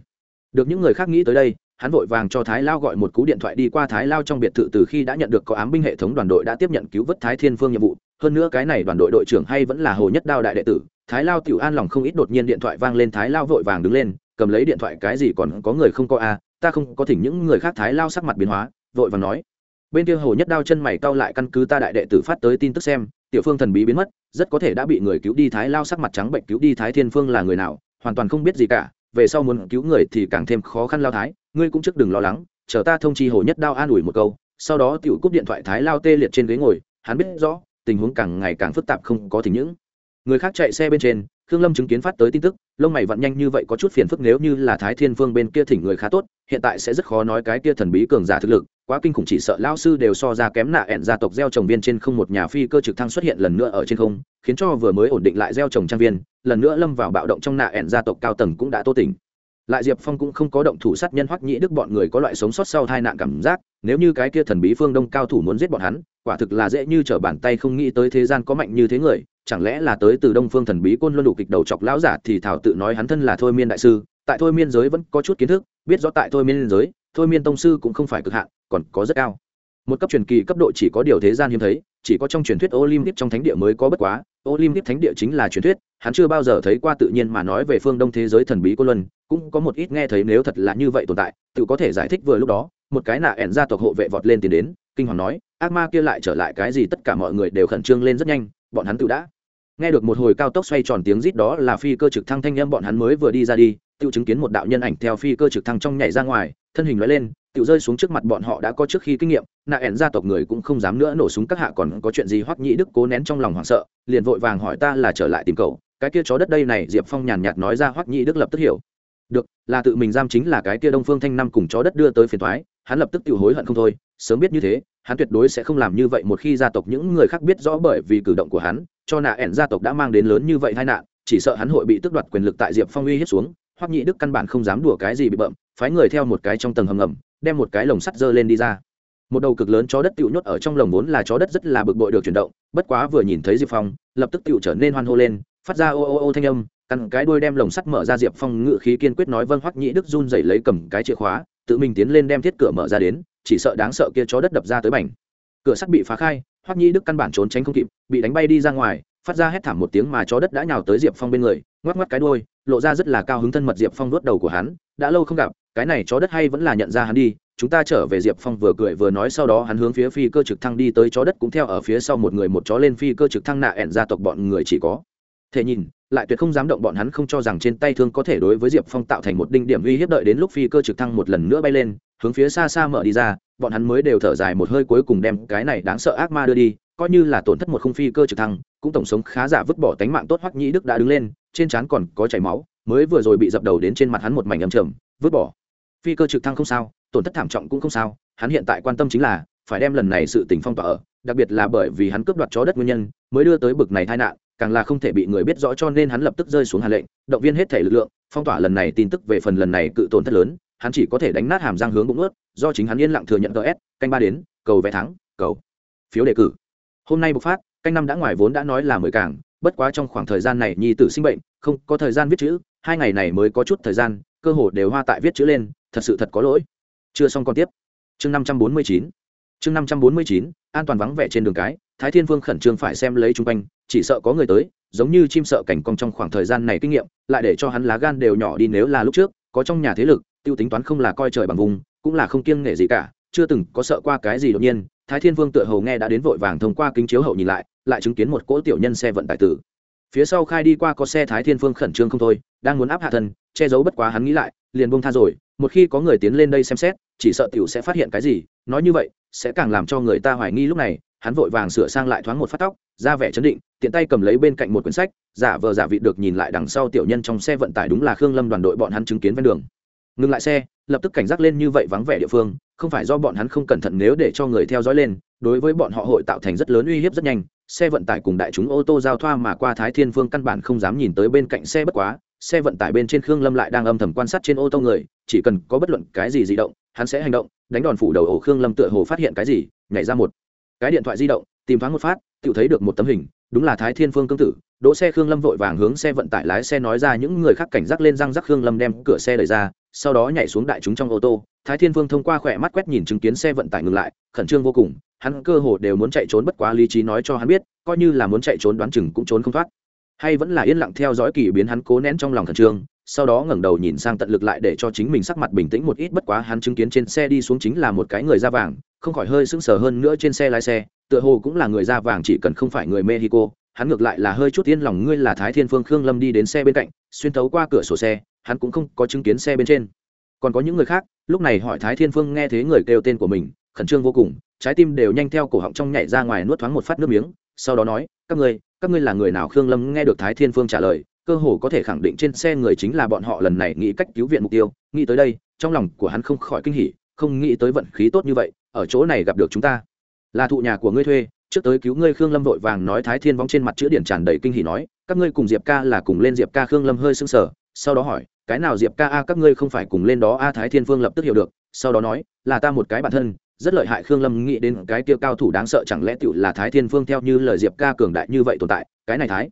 Được những người khác nghĩ tới đây, hắn vội vàng cho thái lao gọi một cú điện thoại đi qua thái lao trong biệt thự từ khi đã nhận được có ám binh hệ thống đoàn đội đã tiếp nhận cứu vớt thái thiên phương nhiệm vụ. Hơn nữa cái này đoàn đội đội trưởng hay vẫn là hồ nhất đao đại đệ tử. Thái lao tiểu an lòng không ít đột nhiên điện thoại vang lên, thái lao vội vàng đứng lên, cầm lấy điện thoại, cái gì còn có người không có a ta không có thỉnh những người khác. Thái lao sắc mặt biến hóa, vội vàng nói. Bên kia hồ nhất đao chân mày cau lại, căn cứ ta đại đệ tử phát tới tin tức xem tiểu phương thần bí biến mất, rất có thể đã bị người cứu đi thái lao sắc mặt trắng bệnh cứu đi thái thiên phương là người nào, hoàn toàn không biết gì cả, về sau muốn cứu người thì càng thêm khó khăn lao thái, ngươi cũng trước đừng lo lắng, chờ ta thông chi hồ nhất đao an ủi một câu, sau đó tiểu cúp điện thoại thái lao tê liệt trên ghế ngồi, hắn biết rõ, tình huống càng ngày càng phức tạp không có thỉnh những người khác chạy xe bên trên, khương lâm chứng kiến phát tới tin tức, lông mày vặn nhanh như vậy có chút phiền phức nếu như là thái thiên phương bên kia thỉnh người khá tốt, hiện tại sẽ rất khó nói cái kia thần bí cường giả thực lực quá kinh khủng chỉ sợ lao sư đều so ra kém nạ ẹn gia tộc gieo trồng viên trên không một nhà phi cơ trực thăng xuất hiện lần nữa ở trên không, khiến cho vừa mới ổn định lại gieo trồng trang viên, lần nữa lâm vào bạo động trong nạ ẹn gia tộc cao tầng cũng đã tô tỉnh. Lại diệp phong cũng không có động thủ sát nhân hoắc nhĩ đức bọn người có loại sống sót sau tai nạn cảm giác, nếu như cái kia thần bí phương đông cao thủ muốn giết bọn hắn, quả thực là dễ như trở bàn tay không nghĩ tới thế gian có mạnh như thế người, chẳng lẽ là tới từ đông phương thần bí côn luân đủ kịch đầu chọc lão giả thì thảo tự nói hắn thân là thôi miên đại sư, tại thôi miên giới vẫn có chút kiến thức, biết rõ tại thôi miên giới thôi miên tông sư cũng không phải cực hạn, còn có rất cao. Một cấp truyền kỳ cấp độ chỉ có điều thế gian hiếm thấy, chỉ có trong truyền thuyết olympic trong thánh địa mới có bất quá. Olympic thánh địa chính là truyền thuyết, hắn chưa bao giờ thấy qua tự nhiên mà nói về phương đông thế giới thần bí cô luân, cũng có một ít nghe thấy nếu thật là như vậy tồn tại, tự có thể giải thích vừa lúc đó. Một cái nạ ẻn ra tộc hộ vệ vọt lên tiến đến, kinh hoàng nói, ác ma kia lại trở lại cái gì tất cả mọi người đều khẩn trương lên rất nhanh, bọn hắn tự đã. Nghe được một hồi cao tốc xoay tròn tiếng rít đó là phi cơ trực thăng thanh âm bọn hắn mới vừa đi ra đi tự chứng kiến một đạo nhân ảnh theo phi cơ trực thăng trong nhảy ra ngoài, thân hình nói lên tự rơi xuống trước mặt bọn họ đã có trước khi kinh nghiệm, nạ ẻn gia tộc người cũng không dám nữa nổ súng các hạ còn có chuyện gì hoắc nhĩ đức cố nén trong lòng hoảng sợ, liền vội vàng hỏi ta là trở lại tìm cậu, cái kia chó đất đây này, diệp phong nhàn nhạt nói ra hoắc nhĩ đức lập tức hiểu. Được, là tự mình giam chính là cái kia đông phương thanh năm cùng chó đất đưa tới phiền thoái hắn lập tức tự hối hận không thôi, sớm biết như thế, hắn tuyệt đối sẽ không làm như vậy một khi gia tộc những người khác biết rõ bởi vì cử động của hắn, cho nạ ẻn gia tộc đã mang đến lớn như vậy tai nạn chỉ sợ hắn hội bị tước đoạt quyền lực tại diệp phong uy hiếp xuống hoắc nhĩ đức căn bản không dám đùa cái gì bị bậm, phái người theo một cái trong tầng hầm ngầm đem một cái lồng sắt dơ lên đi ra. Một đầu cực lớn chó đất tựu nhốt ở trong lồng vốn là chó đất rất là bực bội được chuyển động bất quá vừa nhìn thấy diệp phong lập tức tựu trở nên hoan hô lên phát ra ô ô ô thanh âm căn cái đuôi đem lồng sắt mở ra diệp phong ngự khí kiên quyết nói vâng hoắc nhĩ đức run dậy lấy cầm cái chìa khóa tự mình tiến lên đem thiết cửa mở ra đến chỉ sợ đáng sợ kia chó đất đập ra tới bành. Cửa sắt bị phá khai hoắc nhĩ đức căn bản trốn tránh không kịp bị đánh bay đi ra ngoài phát ra hét thảm một tiếng mà chó đất đã nhào tới diệp phong bên người, ngoắc ngoắc cái đuôi, lộ ra rất là cao hứng thân mật diệp phong đốt đầu của hắn, đã lâu không gặp, cái này chó đất hay vẫn là nhận ra hắn đi, chúng ta trở về diệp phong vừa cười vừa nói sau đó hắn hướng phía phi cơ trực thăng đi tới chó đất cũng theo ở phía sau một người một chó lên phi cơ trực thăng nạ ẻn gia tộc bọn người chỉ có. Thể nhìn, lại tuyệt không dám động bọn hắn không cho rằng trên tay thương có thể đối với diệp phong tạo thành một đinh điểm uy hiếp đợi đến lúc phi cơ trực thăng một lần nữa bay lên, hướng phía xa xa mở đi ra, bọn hắn mới đều thở dài một hơi cuối cùng đem cái này đáng sợ ác ma đưa đi, coi như là tổn thất một không phi cơ trực thăng cũng tổng sống khá giả vứt bỏ tánh mạng tốt hoắc nhĩ đức đã đứng lên, trên trán còn có chảy máu, mới vừa rồi bị dập đầu đến trên mặt hắn một mảnh âm trầm, vứt bỏ. Phi cơ trực thăng không sao, tổn thất thảm trọng cũng không sao, hắn hiện tại quan tâm chính là, phải đem lần này sự tình phong tỏa ở, đặc biệt là bởi vì hắn cướp đoạt chó đất nguyên nhân, mới đưa tới bực này tai nạn, càng là không thể bị người biết rõ cho nên hắn lập tức rơi xuống hạ lệnh, động viên hết thể lực lượng, phong tỏa lần này tin tức về phần lần này cự tổn thất lớn, hắn chỉ có thể đánh nát hàm răng hướng bụng ướt, do chính hắn yên lặng thừa nhận ts canh ba đến, cầu vé thắng, cầu. Phiếu đề cử. Hôm nay bộc phát canh năm đã ngoài vốn đã nói là mười càng bất quá trong khoảng thời gian này nhi tử sinh bệnh, không có thời gian viết chữ, hai ngày này mới có chút thời gian, cơ hồ đều hoa tại viết chữ lên, thật sự thật có lỗi. Chưa xong còn tiếp. Chương năm trăm bốn mươi chín. Chương năm trăm bốn mươi chín, an toàn vắng vẻ trên đường cái, thái thiên vương khẩn trương phải xem lấy chung quanh, chỉ sợ có người tới, giống như chim sợ cảnh cong trong khoảng thời gian này kinh nghiệm, lại để cho hắn lá gan đều nhỏ đi nếu là lúc trước, có trong nhà thế lực, tiêu tính toán không là coi trời bằng vùng, cũng là không kiêng nể gì cả, chưa từng có sợ qua cái gì đột nhiên thái thiên vương tựa hầu nghe đã đến vội vàng thông qua kính chiếu hậu nhìn lại lại chứng kiến một cỗ tiểu nhân xe vận tải tử. Phía sau khai đi qua có xe thái thiên Vương khẩn trương không thôi, đang muốn áp hạ thân, che giấu bất quá hắn nghĩ lại, liền bông tha rồi, một khi có người tiến lên đây xem xét, chỉ sợ tiểu sẽ phát hiện cái gì, nói như vậy, sẽ càng làm cho người ta hoài nghi lúc này, hắn vội vàng sửa sang lại thoáng một phát tóc, ra vẻ chấn định, tiện tay cầm lấy bên cạnh một quyển sách, giả vờ giả vị được nhìn lại đằng sau tiểu nhân trong xe vận tải đúng là khương lâm đoàn đội bọn hắn chứng kiến ven đường ngừng lại xe, lập tức cảnh giác lên như vậy vắng vẻ địa phương, không phải do bọn hắn không cẩn thận nếu để cho người theo dõi lên, đối với bọn họ hội tạo thành rất lớn uy hiếp rất nhanh, xe vận tải cùng đại chúng ô tô giao thoa mà qua thái thiên phương căn bản không dám nhìn tới bên cạnh xe bất quá, xe vận tải bên trên khương lâm lại đang âm thầm quan sát trên ô tô người, chỉ cần có bất luận cái gì di động, hắn sẽ hành động, đánh đòn phủ đầu ổ khương lâm tựa hồ phát hiện cái gì, nhảy ra một cái điện thoại di động, tìm thoáng một phát tự thấy được một tấm hình, đúng là thái thiên phương cương tử, đỗ xe khương lâm vội vàng hướng xe vận tải lái xe nói ra những người khác cảnh giác lên răng rắc khương lâm đem cửa xe đẩy ra sau đó nhảy xuống đại chúng trong ô tô, thái thiên vương thông qua khỏe mắt quét nhìn chứng kiến xe vận tải ngừng lại, khẩn trương vô cùng, hắn cơ hồ đều muốn chạy trốn bất quá lý trí nói cho hắn biết, coi như là muốn chạy trốn đoán chừng cũng trốn không thoát. Hay vẫn là yên lặng theo dõi kỳ biến hắn cố nén trong lòng khẩn trương, sau đó ngẩng đầu nhìn sang tận lực lại để cho chính mình sắc mặt bình tĩnh một ít bất quá hắn chứng kiến trên xe đi xuống chính là một cái người da vàng, không khỏi hơi sững sờ hơn nữa trên xe lái xe, tựa hồ cũng là người da vàng chỉ cần không phải người mexico, hắn ngược lại là hơi chút yên lòng, ngươi là thái thiên phương khương lâm đi đến xe bên cạnh, xuyên thấu qua cửa sổ xe hắn cũng không có chứng kiến xe bên trên. Còn có những người khác, lúc này hỏi thái thiên phương nghe thấy người kêu tên của mình, khẩn trương vô cùng, trái tim đều nhanh theo cổ họng trong nhảy ra ngoài nuốt thoáng một phát nước miếng, sau đó nói, các ngươi các ngươi là người nào? Khương lâm nghe được thái thiên phương trả lời, cơ hồ có thể khẳng định trên xe người chính là bọn họ lần này nghĩ cách cứu viện mục tiêu, nghĩ tới đây, trong lòng của hắn không khỏi kinh hỉ, không nghĩ tới vận khí tốt như vậy, ở chỗ này gặp được chúng ta. Là thụ nhà của ngươi thuê, trước tới cứu ngươi. Khương lâm vội vàng nói, thái thiên vong trên mặt chữ điển tràn đầy kinh hỉ nói, các ngươi cùng diệp ca là cùng lên diệp ca. Khương lâm hơi sưng sờ, sau đó hỏi cái nào diệp ca a, các ngươi không phải cùng lên đó a, thái thiên phương lập tức hiểu được, sau đó nói, là ta một cái bản thân, rất lợi hại khương lâm nghĩ đến cái tiêu cao thủ đáng sợ chẳng lẽ tựu là thái thiên phương theo như lời diệp ca cường đại như vậy tồn tại, cái này thái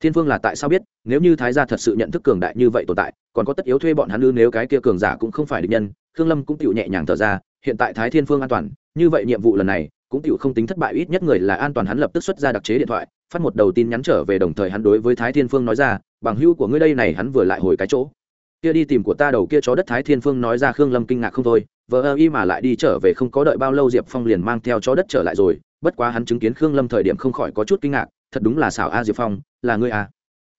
thiên phương là tại sao biết, nếu như thái gia thật sự nhận thức cường đại như vậy tồn tại, còn có tất yếu thuê bọn hắn ư, nếu cái kia cường giả cũng không phải định nhân, khương lâm cũng tựu nhẹ nhàng thở ra, hiện tại thái thiên phương an toàn, như vậy nhiệm vụ lần này, cũng tựu không tính thất bại, ít nhất người là an toàn hắn lập tức xuất ra đặc chế điện thoại, phát một đầu tin nhắn trở về đồng thời hắn đối với thái thiên phương nói ra, bằng hữu của ngươi đây này hắn vừa lại hồi cái chỗ kia đi tìm của ta đầu kia chó đất thái thiên phương nói ra khương lâm kinh ngạc không thôi vợ ơ y mà lại đi trở về không có đợi bao lâu diệp phong liền mang theo chó đất trở lại rồi, bất quá hắn chứng kiến khương lâm thời điểm không khỏi có chút kinh ngạc, thật đúng là xảo a diệp phong, là ngươi a.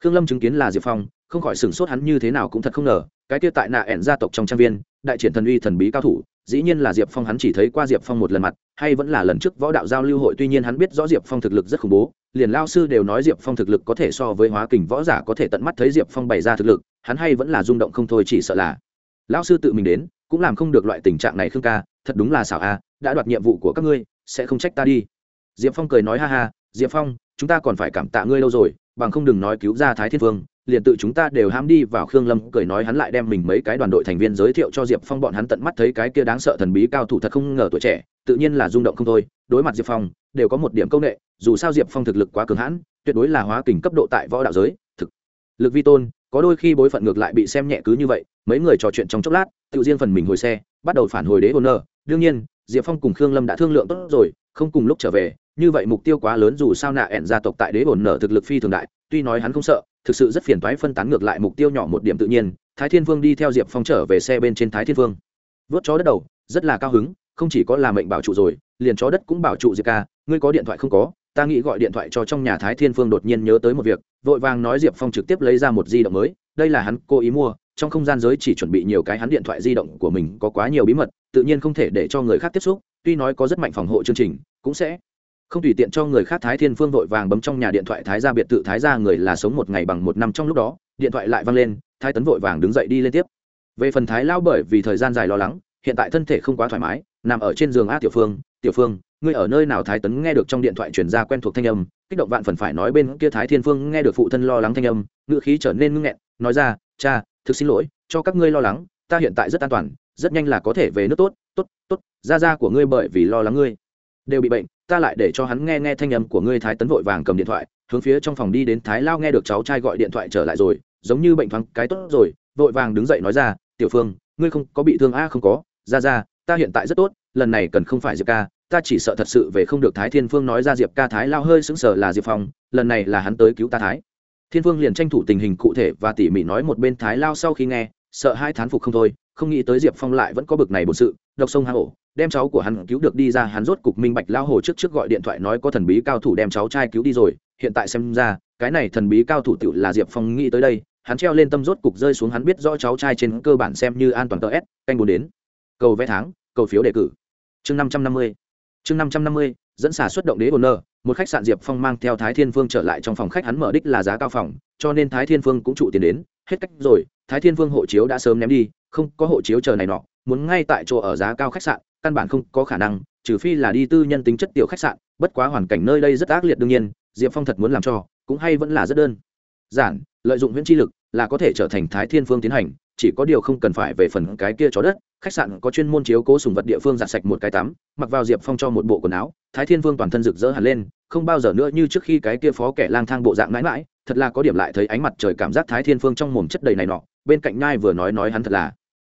Khương lâm chứng kiến là diệp phong, không khỏi sửng sốt hắn như thế nào cũng thật không ngờ, cái kia tại nạ ẻn gia tộc trong trang viên, đại triển thần uy thần bí cao thủ dĩ nhiên là diệp phong hắn chỉ thấy qua diệp phong một lần mặt, hay vẫn là lần trước võ đạo giao lưu hội, tuy nhiên hắn biết rõ diệp phong thực lực rất khủng bố, liền lao sư đều nói diệp phong thực lực có thể so với hóa kình võ giả có thể tận mắt thấy diệp phong bày ra thực lực, hắn hay vẫn là rung động không thôi chỉ sợ là. Lao sư tự mình đến, cũng làm không được loại tình trạng này khương ca, thật đúng là xảo a, đã đoạt nhiệm vụ của các ngươi, sẽ không trách ta đi. Diệp phong cười nói ha ha, diệp phong, chúng ta còn phải cảm tạ ngươi lâu rồi, bằng không đừng nói cứu ra thái thiên vương liền tự chúng ta đều ham đi vào khương lâm, cười nói hắn lại đem mình mấy cái đoàn đội thành viên giới thiệu cho diệp phong bọn hắn tận mắt thấy cái kia đáng sợ thần bí cao thủ thật không ngờ tuổi trẻ, tự nhiên là rung động không thôi. Đối mặt diệp phong, đều có một điểm công nghệ, dù sao diệp phong thực lực quá cường hãn, tuyệt đối là hóa kình cấp độ tại võ đạo giới, thực lực vi tôn, có đôi khi bối phận ngược lại bị xem nhẹ cứ như vậy, mấy người trò chuyện trong chốc lát, tự riêng phần mình hồi xe, bắt đầu phản hồi đế hồn nơ đương nhiên, diệp phong cùng khương lâm đã thương lượng tốt rồi, không cùng lúc trở về, như vậy mục tiêu quá lớn dù sao nạ ẻn gia tộc tại đế hồn nở thực lực phi thường đại tuy nói hắn không sợ, thực sự rất phiền toái phân tán ngược lại mục tiêu nhỏ một điểm tự nhiên, thái thiên vương đi theo diệp phong trở về xe bên trên thái thiên vương. Vớt chó đất đầu, rất là cao hứng, không chỉ có là mệnh bảo trụ rồi, liền chó đất cũng bảo trụ diệp ca, ngươi có điện thoại không có, ta nghĩ gọi điện thoại cho trong nhà thái thiên phương đột nhiên nhớ tới một việc, vội vàng nói diệp phong trực tiếp lấy ra một di động mới, đây là hắn cố ý mua, trong không gian giới chỉ chuẩn bị nhiều cái hắn điện thoại di động của mình có quá nhiều bí mật, tự nhiên không thể để cho người khác tiếp xúc, tuy nói có rất mạnh phòng hộ chương trình, cũng sẽ không tùy tiện cho người khác thái thiên phương vội vàng bấm trong nhà điện thoại thái ra biệt tự thái ra người là sống một ngày bằng một năm trong lúc đó, điện thoại lại văng lên, thái tấn vội vàng đứng dậy đi lên tiếp. Về phần thái lao bởi vì thời gian dài lo lắng, hiện tại thân thể không quá thoải mái, nằm ở trên giường a tiểu phương tiểu phương, ngươi ở nơi nào? Thái tấn nghe được trong điện thoại truyền ra quen thuộc thanh âm, kích động vạn phần phải nói bên kia thái thiên phương nghe được phụ thân lo lắng thanh âm, ngữ khí trở nên ngưng nghẹn, nói ra, cha, thực xin lỗi, cho các ngươi lo lắng, ta hiện tại rất an toàn, rất nhanh là có thể về nước tốt tốt tốt, gia gia của ngươi bởi vì lo lắng ngươi đều bị bệnh ta lại để cho hắn nghe nghe thanh âm của ngươi thái tấn vội vàng cầm điện thoại, hướng phía trong phòng đi đến thái lao nghe được cháu trai gọi điện thoại trở lại rồi, giống như bệnh thoáng cái tốt rồi, vội vàng đứng dậy nói ra, tiểu phương, ngươi không có bị thương a? Không có. Ra ra, ta hiện tại rất tốt, lần này cần không phải diệp ca, ta chỉ sợ thật sự về không được thái thiên phương nói ra diệp ca thái lao hơi sững sờ là diệp phong, lần này là hắn tới cứu ta thái. Thiên phương liền tranh thủ tình hình cụ thể và tỉ mỉ nói một bên thái lao sau khi nghe, sợ hai thán phục không thôi, không nghĩ tới diệp phong lại vẫn có bực này bổn sự độc sông hang ổ đem cháu của hắn cứu được đi ra, hắn rốt cục minh bạch lao hồ trước trước gọi điện thoại nói có thần bí cao thủ đem cháu trai cứu đi rồi, hiện tại xem ra, cái này thần bí cao thủ tự là diệp phong nghĩ tới đây, hắn treo lên tâm rốt cục rơi xuống, hắn biết rõ cháu trai trên cơ bản xem như an toàn tờ s, canh bốn đến. Cầu vé tháng, cầu phiếu đề cử. Chương năm trăm năm mươi, chương năm trăm năm mươi, dẫn xả xuất động đế bồn nơ một khách sạn diệp phong mang theo thái thiên phương trở lại trong phòng khách, hắn mở đích là giá cao phòng, cho nên thái thiên phương cũng trụ tiền đến. Hết cách rồi, thái thiên phương hộ chiếu đã sớm ném đi không có hộ chiếu chờ này nọ, muốn ngay tại chỗ ở giá cao khách sạn, căn bản không có khả năng, trừ phi là đi tư nhân tính chất tiểu khách sạn, bất quá hoàn cảnh nơi đây rất ác liệt đương nhiên, diệp phong thật muốn làm cho, cũng hay vẫn là rất đơn giản, lợi dụng huyễn chi lực là có thể trở thành thái thiên phương tiến hành, chỉ có điều không cần phải về phần cái kia chó đất, khách sạn có chuyên môn chiếu cố sùng vật địa phương giặt sạch một cái tắm, mặc vào diệp phong cho một bộ quần áo, thái thiên vương toàn thân rực rỡ hẳn lên, không bao giờ nữa như trước khi cái kia phó kẻ lang thang bộ dạng mãi mãi, thật là có điểm lại thấy ánh mặt trời cảm giác thái thiên phương trong mồm chất đầy này nọ, bên cạnh nhai vừa nói nói hắn thật là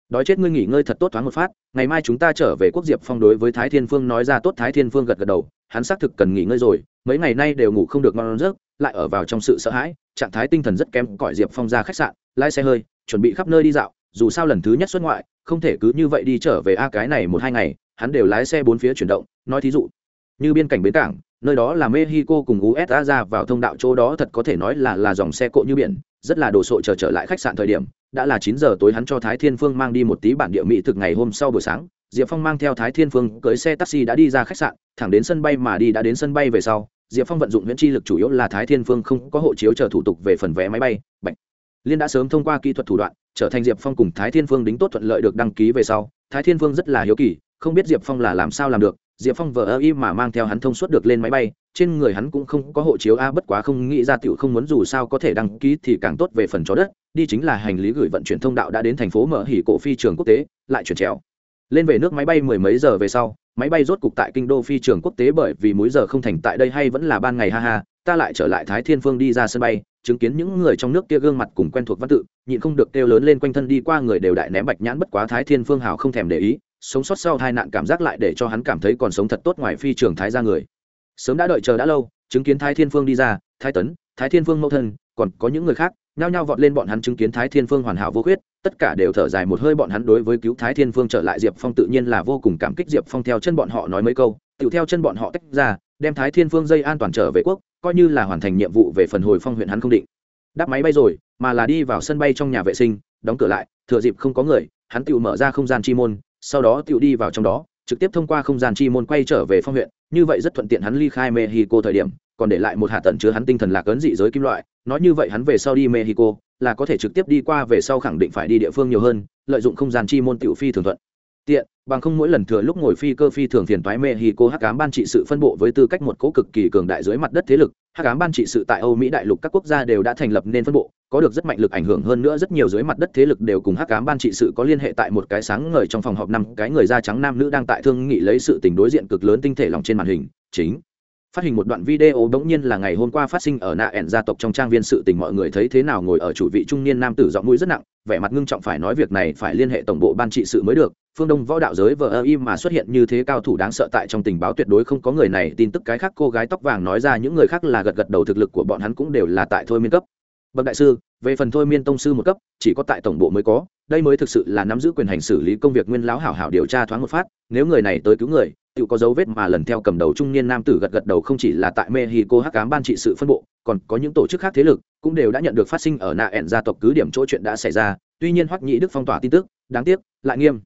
đói chết ngươi nghỉ ngơi thật tốt thoáng một phát ngày mai chúng ta trở về quốc diệp phong đối với thái thiên phương nói ra tốt thái thiên phương gật gật đầu hắn xác thực cần nghỉ ngơi rồi mấy ngày nay đều ngủ không được ngon giấc lại ở vào trong sự sợ hãi trạng thái tinh thần rất kém cõi diệp phong ra khách sạn lái xe hơi chuẩn bị khắp nơi đi dạo dù sao lần thứ nhất xuất ngoại không thể cứ như vậy đi trở về a à, cái này một hai ngày hắn đều lái xe bốn phía chuyển động nói thí dụ như biên cảnh bến cảng nơi đó là mexico cùng usa ra vào thông đạo chỗ đó thật có thể nói là là dòng xe cộ như biển rất là đồ sộ chờ trở, trở lại khách sạn thời điểm đã là chín giờ tối hắn cho thái thiên phương mang đi một tí bản địa mỹ thực ngày hôm sau buổi sáng, diệp phong mang theo thái thiên phương cưới xe taxi đã đi ra khách sạn, thẳng đến sân bay mà đi đã đến sân bay về sau, diệp phong vận dụng nguyễn chi lực chủ yếu là thái thiên phương không có hộ chiếu chờ thủ tục về phần vé máy bay bệnh. liên đã sớm thông qua kỹ thuật thủ đoạn, trở thành diệp phong cùng thái thiên phương đính tốt thuận lợi được đăng ký về sau, thái thiên phương rất là hiếu kỳ, không biết diệp phong là làm sao làm được diệp phong vờ ơ y mà mang theo hắn thông suốt được lên máy bay, trên người hắn cũng không có hộ chiếu a, bất quá không nghĩ ra t i ể u không muốn dù sao có thể đăng ký thì càng tốt về phần chó đất, đi chính là hành lý gửi vận chuyển thông đạo đã đến thành phố mở hỉ cổ phi trường quốc tế, lại chuyển trèo. Lên về nước máy bay mười mấy giờ về sau, máy bay rốt cục tại kinh đô phi trường quốc tế bởi vì múi giờ không thành tại đây hay vẫn là ban ngày, ha ha, ta lại trở lại thái thiên phương đi ra sân bay, chứng kiến những người trong nước kia gương mặt cùng quen thuộc văn tự, nhịn không được kêu lớn lên quanh thân đi qua người đều đại ném bạch nhãn bất quá thái thiên phương hào không thèm để ý sống sót sau tai nạn cảm giác lại để cho hắn cảm thấy còn sống thật tốt ngoài phi trường thái ra người. Sớm đã đợi chờ đã lâu, chứng kiến thái thiên phương đi ra, thái tấn, thái thiên phương mẫu thân, còn có những người khác, nhao nhao vọt lên bọn hắn chứng kiến thái thiên phương hoàn hảo vô khuyết, tất cả đều thở dài một hơi bọn hắn đối với cứu thái thiên phương trở lại diệp phong tự nhiên là vô cùng cảm kích diệp phong theo chân bọn họ nói mấy câu, tự theo chân bọn họ tách ra, đem thái thiên phương dây an toàn trở về quốc, coi như là hoàn thành nhiệm vụ về phần hồi phong huyện hắn không định. Đáp máy bay rồi, mà là đi vào sân bay trong nhà vệ sinh, đóng cửa lại, thừa dịp không có người, hắn tự mở ra không gian chi môn sau đó tiểu đi vào trong đó, trực tiếp thông qua không gian chi môn quay trở về phong huyện, như vậy rất thuận tiện hắn ly khai mexico thời điểm, còn để lại một hạ tận chứa hắn tinh thần lạc ấn dị giới kim loại, nói như vậy hắn về sau đi mexico là có thể trực tiếp đi qua về sau khẳng định phải đi địa phương nhiều hơn, lợi dụng không gian chi môn tiểu phi thường thuận tiện, bằng không mỗi lần thừa lúc ngồi phi cơ phi thường phiền toái cô hắc cám ban trị sự phân bộ với tư cách một cố cực kỳ cường đại dưới mặt đất thế lực, hắc cám ban trị sự tại âu mỹ đại lục các quốc gia đều đã thành lập nên phân bộ, có được rất mạnh lực ảnh hưởng hơn nữa rất nhiều dưới mặt đất thế lực đều cùng hắc cám ban trị sự có liên hệ tại một cái sáng ngời trong phòng họp năm, cái người da trắng nam nữ đang tại thương nghị lấy sự tình đối diện cực lớn tinh thể lòng trên màn hình, chính phát hình một đoạn video bỗng nhiên là ngày hôm qua phát sinh ở nạ ẻn gia tộc trong trang viên sự tình mọi người thấy thế nào ngồi ở chủ vị trung niên nam tử giọng mũi rất nặng, vẻ mặt ngưng trọng phải nói việc này phải liên hệ tổng bộ ban trị sự mới được phương đông võ đạo giới vờ ơ im mà xuất hiện như thế cao thủ đáng sợ tại trong tình báo tuyệt đối không có người này, tin tức cái khác cô gái tóc vàng nói ra những người khác là gật gật đầu thực lực của bọn hắn cũng đều là tại thôi miên cấp. Bậc đại sư, về phần thôi miên tông sư một cấp, chỉ có tại tổng bộ mới có, đây mới thực sự là nắm giữ quyền hành xử lý công việc nguyên lão hảo hảo điều tra thoáng một phát, nếu người này tới cứu người tự có dấu vết mà lần theo cầm đầu trung niên nam tử gật gật đầu không chỉ là tại mexico hắc cám ban trị sự phân bộ, còn có những tổ chức khác thế lực cũng đều đã nhận được phát sinh ở nạ ẻn gia tộc cứ điểm chỗ chuyện đã xảy ra, tuy nhiên hoắc nhĩ đức phong tỏa tin tức, đáng tiếc, lại nghiêm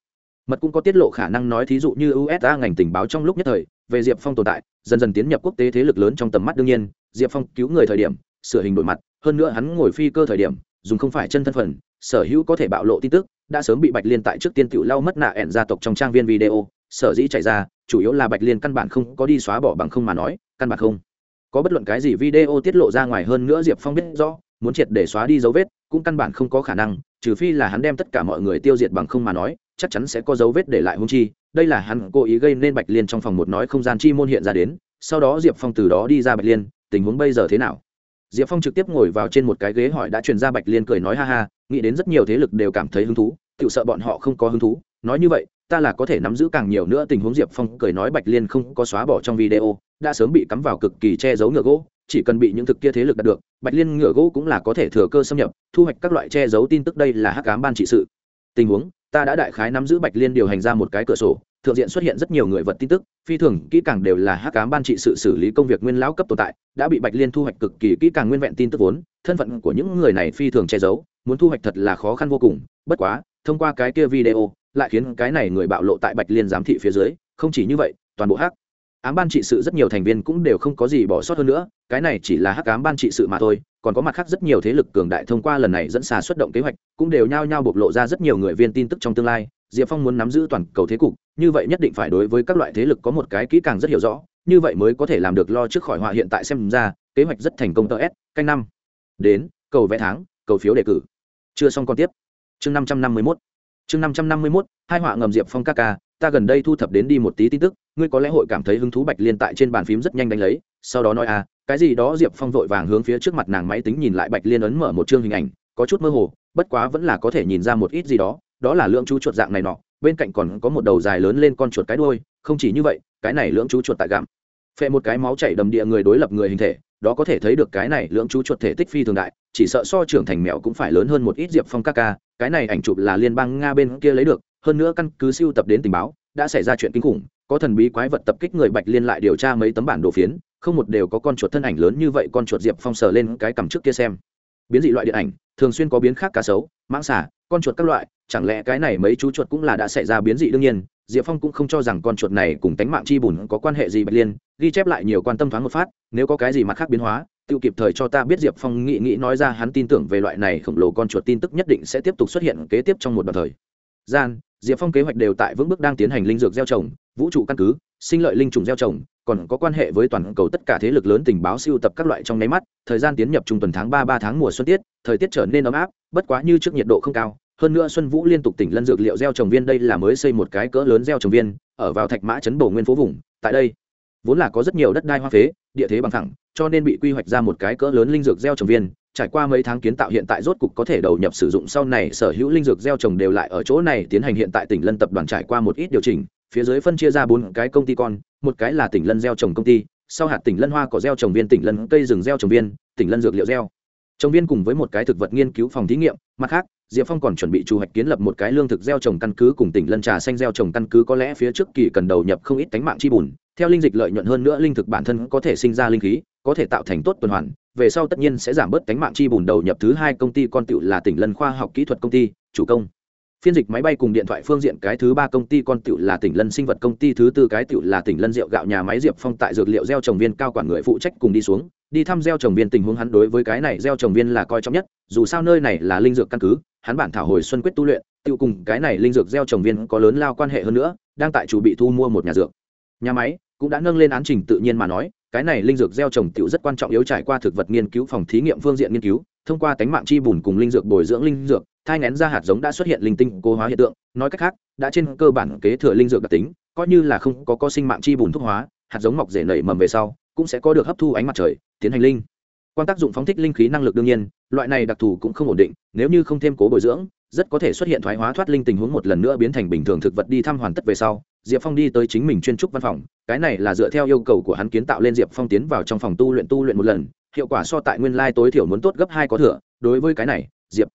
mật cũng có tiết lộ khả năng nói thí dụ như usa ngành tình báo trong lúc nhất thời, về diệp phong tồn tại, dần dần tiến nhập quốc tế thế lực lớn trong tầm mắt đương nhiên, diệp phong cứu người thời điểm, sửa hình đổi mặt, hơn nữa hắn ngồi phi cơ thời điểm, dùng không phải chân thân phần, sở hữu có thể bạo lộ tin tức, đã sớm bị bạch liên tại trước tiên tự lau mất nạ ẻn gia tộc trong trang viên video, sở dĩ chạy ra, chủ yếu là bạch liên căn bản không có đi xóa bỏ bằng không mà nói, căn bản không. Có bất luận cái gì video tiết lộ ra ngoài hơn nữa diệp phong biết rõ, muốn triệt để xóa đi dấu vết, cũng căn bản không có khả năng, trừ phi là hắn đem tất cả mọi người tiêu diệt bằng không mà nói chắc chắn sẽ có dấu vết để lại hung chi, đây là hắn cố ý gây nên bạch liên trong phòng một nói không gian chi môn hiện ra đến, sau đó diệp phong từ đó đi ra bạch liên, tình huống bây giờ thế nào? Diệp phong trực tiếp ngồi vào trên một cái ghế hỏi đã truyền ra bạch liên cười nói ha ha, nghĩ đến rất nhiều thế lực đều cảm thấy hứng thú tự sợ bọn họ không có hứng thú, nói như vậy, ta là có thể nắm giữ càng nhiều nữa tình huống, diệp phong cười nói bạch liên không có xóa bỏ trong video, đã sớm bị cắm vào cực kỳ che giấu ngựa gỗ, chỉ cần bị những thực kia thế lực đạt được, bạch liên ngựa gỗ cũng là có thể thừa cơ xâm nhập, thu hoạch các loại che giấu tin tức đây là hắc cám ban trị sự. Tình huống ta đã đại khái nắm giữ bạch liên điều hành ra một cái cửa sổ, thượng diện xuất hiện rất nhiều người vật tin tức, phi thường kỹ càng đều là hắc cám ban trị sự xử lý công việc nguyên lão cấp tồn tại, đã bị bạch liên thu hoạch cực kỳ kỹ càng nguyên vẹn tin tức vốn, thân phận của những người này phi thường che giấu, muốn thu hoạch thật là khó khăn vô cùng, bất quá, thông qua cái kia video, lại khiến cái này người bạo lộ tại bạch liên giám thị phía dưới, không chỉ như vậy, toàn bộ hắc ám ban trị sự rất nhiều thành viên cũng đều không có gì bỏ sót hơn nữa, cái này chỉ là hắc ám ban trị sự mà thôi, còn có mặt khác rất nhiều thế lực cường đại thông qua lần này dẫn xà xuất động kế hoạch cũng đều nhao nhao bộc lộ ra rất nhiều người viên tin tức trong tương lai, diệp phong muốn nắm giữ toàn cầu thế cục, như vậy nhất định phải đối với các loại thế lực có một cái kỹ càng rất hiểu rõ, như vậy mới có thể làm được lo trước khỏi họa hiện tại xem ra, kế hoạch rất thành công tờ s, canh năm. Đến, cầu vẽ tháng, cầu phiếu đề cử. Chưa xong còn tiếp. Chương năm trăm năm mươi mốt. Chương năm trăm năm mươi mốt, hai họa ngầm diệp phong các ca, ta gần đây thu thập đến đi một tí tin tức, ngươi có lẽ hội cảm thấy hứng thú bạch liên tại trên bàn phím rất nhanh đánh lấy, sau đó nói à cái gì đó diệp phong vội vàng hướng phía trước mặt nàng máy tính nhìn lại bạch liên ấn mở một chương hình ảnh, có chút mơ hồ bất quá vẫn là có thể nhìn ra một ít gì đó đó là lượng chú chuột dạng này nọ, bên cạnh còn có một đầu dài lớn lên con chuột cái đuôi, không chỉ như vậy, cái này lưỡng chú chuột tại gặm. Phệ một cái máu chảy đầm địa người đối lập người hình thể, đó có thể thấy được cái này lưỡng chú chuột thể tích phi thường đại, chỉ sợ so trưởng thành mèo cũng phải lớn hơn một ít diệp phong ca ca, cái này ảnh chụp là liên bang nga bên kia lấy được, hơn nữa căn cứ siêu tập đến tình báo, đã xảy ra chuyện kinh khủng, có thần bí quái vật tập kích người bạch liên lại điều tra mấy tấm bản đồ phiến, không một đều có con chuột thân ảnh lớn như vậy, con chuột diệp phong sờ lên cái cằm trước kia xem biến dị loại điện ảnh, thường xuyên có biến khác cá sấu, mãng xả con chuột các loại, chẳng lẽ cái này mấy chú chuột cũng là đã xảy ra biến dị đương nhiên, diệp phong cũng không cho rằng con chuột này cùng tánh mạng chi bùn có quan hệ gì bạch liên, ghi chép lại nhiều quan tâm thoáng một phát, nếu có cái gì mặt khác biến hóa tự kịp thời cho ta biết diệp phong nghĩ nghĩ nói ra hắn tin tưởng về loại này khổng lồ con chuột tin tức nhất định sẽ tiếp tục xuất hiện kế tiếp trong một đoạn thời gian diệp phong kế hoạch đều tại vững bước đang tiến hành linh dược gieo trồng, vũ trụ căn cứ, sinh lợi linh trùng gieo trồng, còn có quan hệ với toàn cầu tất cả thế lực lớn tình báo siêu tập các loại trong nháy mắt, thời gian tiến nhập trung tuần tháng ba ba tháng mùa xuân tiết, thời tiết trở nên ấm áp, bất quá như trước nhiệt độ không cao, hơn nữa xuân vũ liên tục tỉnh lân dược liệu gieo trồng viên đây là mới xây một cái cỡ lớn gieo trồng viên, ở vào thạch mã chấn bổ nguyên phố vùng, tại đây, vốn là có rất nhiều đất đai hoa phế, địa thế bằng thẳng cho nên bị quy hoạch ra một cái cỡ lớn linh dược gieo trồng viên trải qua mấy tháng kiến tạo hiện tại rốt cục có thể đầu nhập sử dụng sau này, sở hữu linh dược gieo trồng đều lại ở chỗ này tiến hành hiện tại tỉnh lân tập đoàn trải qua một ít điều chỉnh, phía dưới phân chia ra bốn cái công ty con, một cái là tỉnh lân gieo trồng công ty, sau hạt tỉnh lân hoa có gieo trồng viên, tỉnh lân cây rừng gieo trồng viên, tỉnh lân dược liệu gieo. Trồng viên cùng với một cái thực vật nghiên cứu phòng thí nghiệm, mặt khác, diệp phong còn chuẩn bị chủ hoạch kiến lập một cái lương thực gieo trồng căn cứ cùng tỉnh lân trà xanh gieo trồng căn cứ, có lẽ phía trước kỳ cần đầu nhập không ít tánh mạng chi bùn theo linh dịch lợi nhuận hơn nữa linh thực bản thân có thể sinh ra linh khí, có thể tạo thành tốt tuần hoàn, về sau tất nhiên sẽ giảm bớt cánh mạng chi bùn đầu nhập thứ hai công ty con tựu là tỉnh lân khoa học kỹ thuật công ty, chủ công. Phiên dịch máy bay cùng điện thoại phương diện cái thứ ba công ty con tựu là tỉnh lân sinh vật công ty, thứ tư cái tựu là tỉnh lân rượu gạo nhà máy diệp phong tại dược liệu gieo trồng viên cao quản người phụ trách cùng đi xuống, đi thăm gieo trồng viên tình huống hắn đối với cái này gieo trồng viên là coi trọng nhất, dù sao nơi này là linh dược căn cứ, hắn bản thảo hồi xuân quyết tu luyện tiêu cùng cái này linh dược gieo trồng viên có lớn lao quan hệ hơn nữa, đang tại chủ bị thu mua một nhà dược. Nhà máy cũng đã nâng lên án trình tự nhiên mà nói, cái này linh dược gieo trồng tiểu rất quan trọng yếu trải qua thực vật nghiên cứu phòng thí nghiệm phương diện nghiên cứu, thông qua tánh mạng chi bùn cùng linh dược bồi dưỡng linh dược, thai ngén ra hạt giống đã xuất hiện linh tinh cố hóa hiện tượng, nói cách khác, đã trên cơ bản kế thừa linh dược đặc tính, coi như là không có có sinh mạng chi bùn thuốc hóa, hạt giống mọc rể nảy mầm về sau, cũng sẽ có được hấp thu ánh mặt trời, tiến hành linh. Quan tác dụng phóng thích linh khí năng lực đương nhiên, loại này đặc thù cũng không ổn định, nếu như không thêm cố bồi dưỡng, rất có thể xuất hiện thoái hóa thoát linh tình huống một lần nữa biến thành bình thường thực vật đi thăm hoàn tất về sau diệp phong đi tới chính mình chuyên trúc văn phòng, cái này là dựa theo yêu cầu của hắn kiến tạo lên diệp phong tiến vào trong phòng tu luyện tu luyện một lần, hiệu quả so tại nguyên lai tối thiểu muốn tốt gấp hai có thừa, đối với cái này, diệp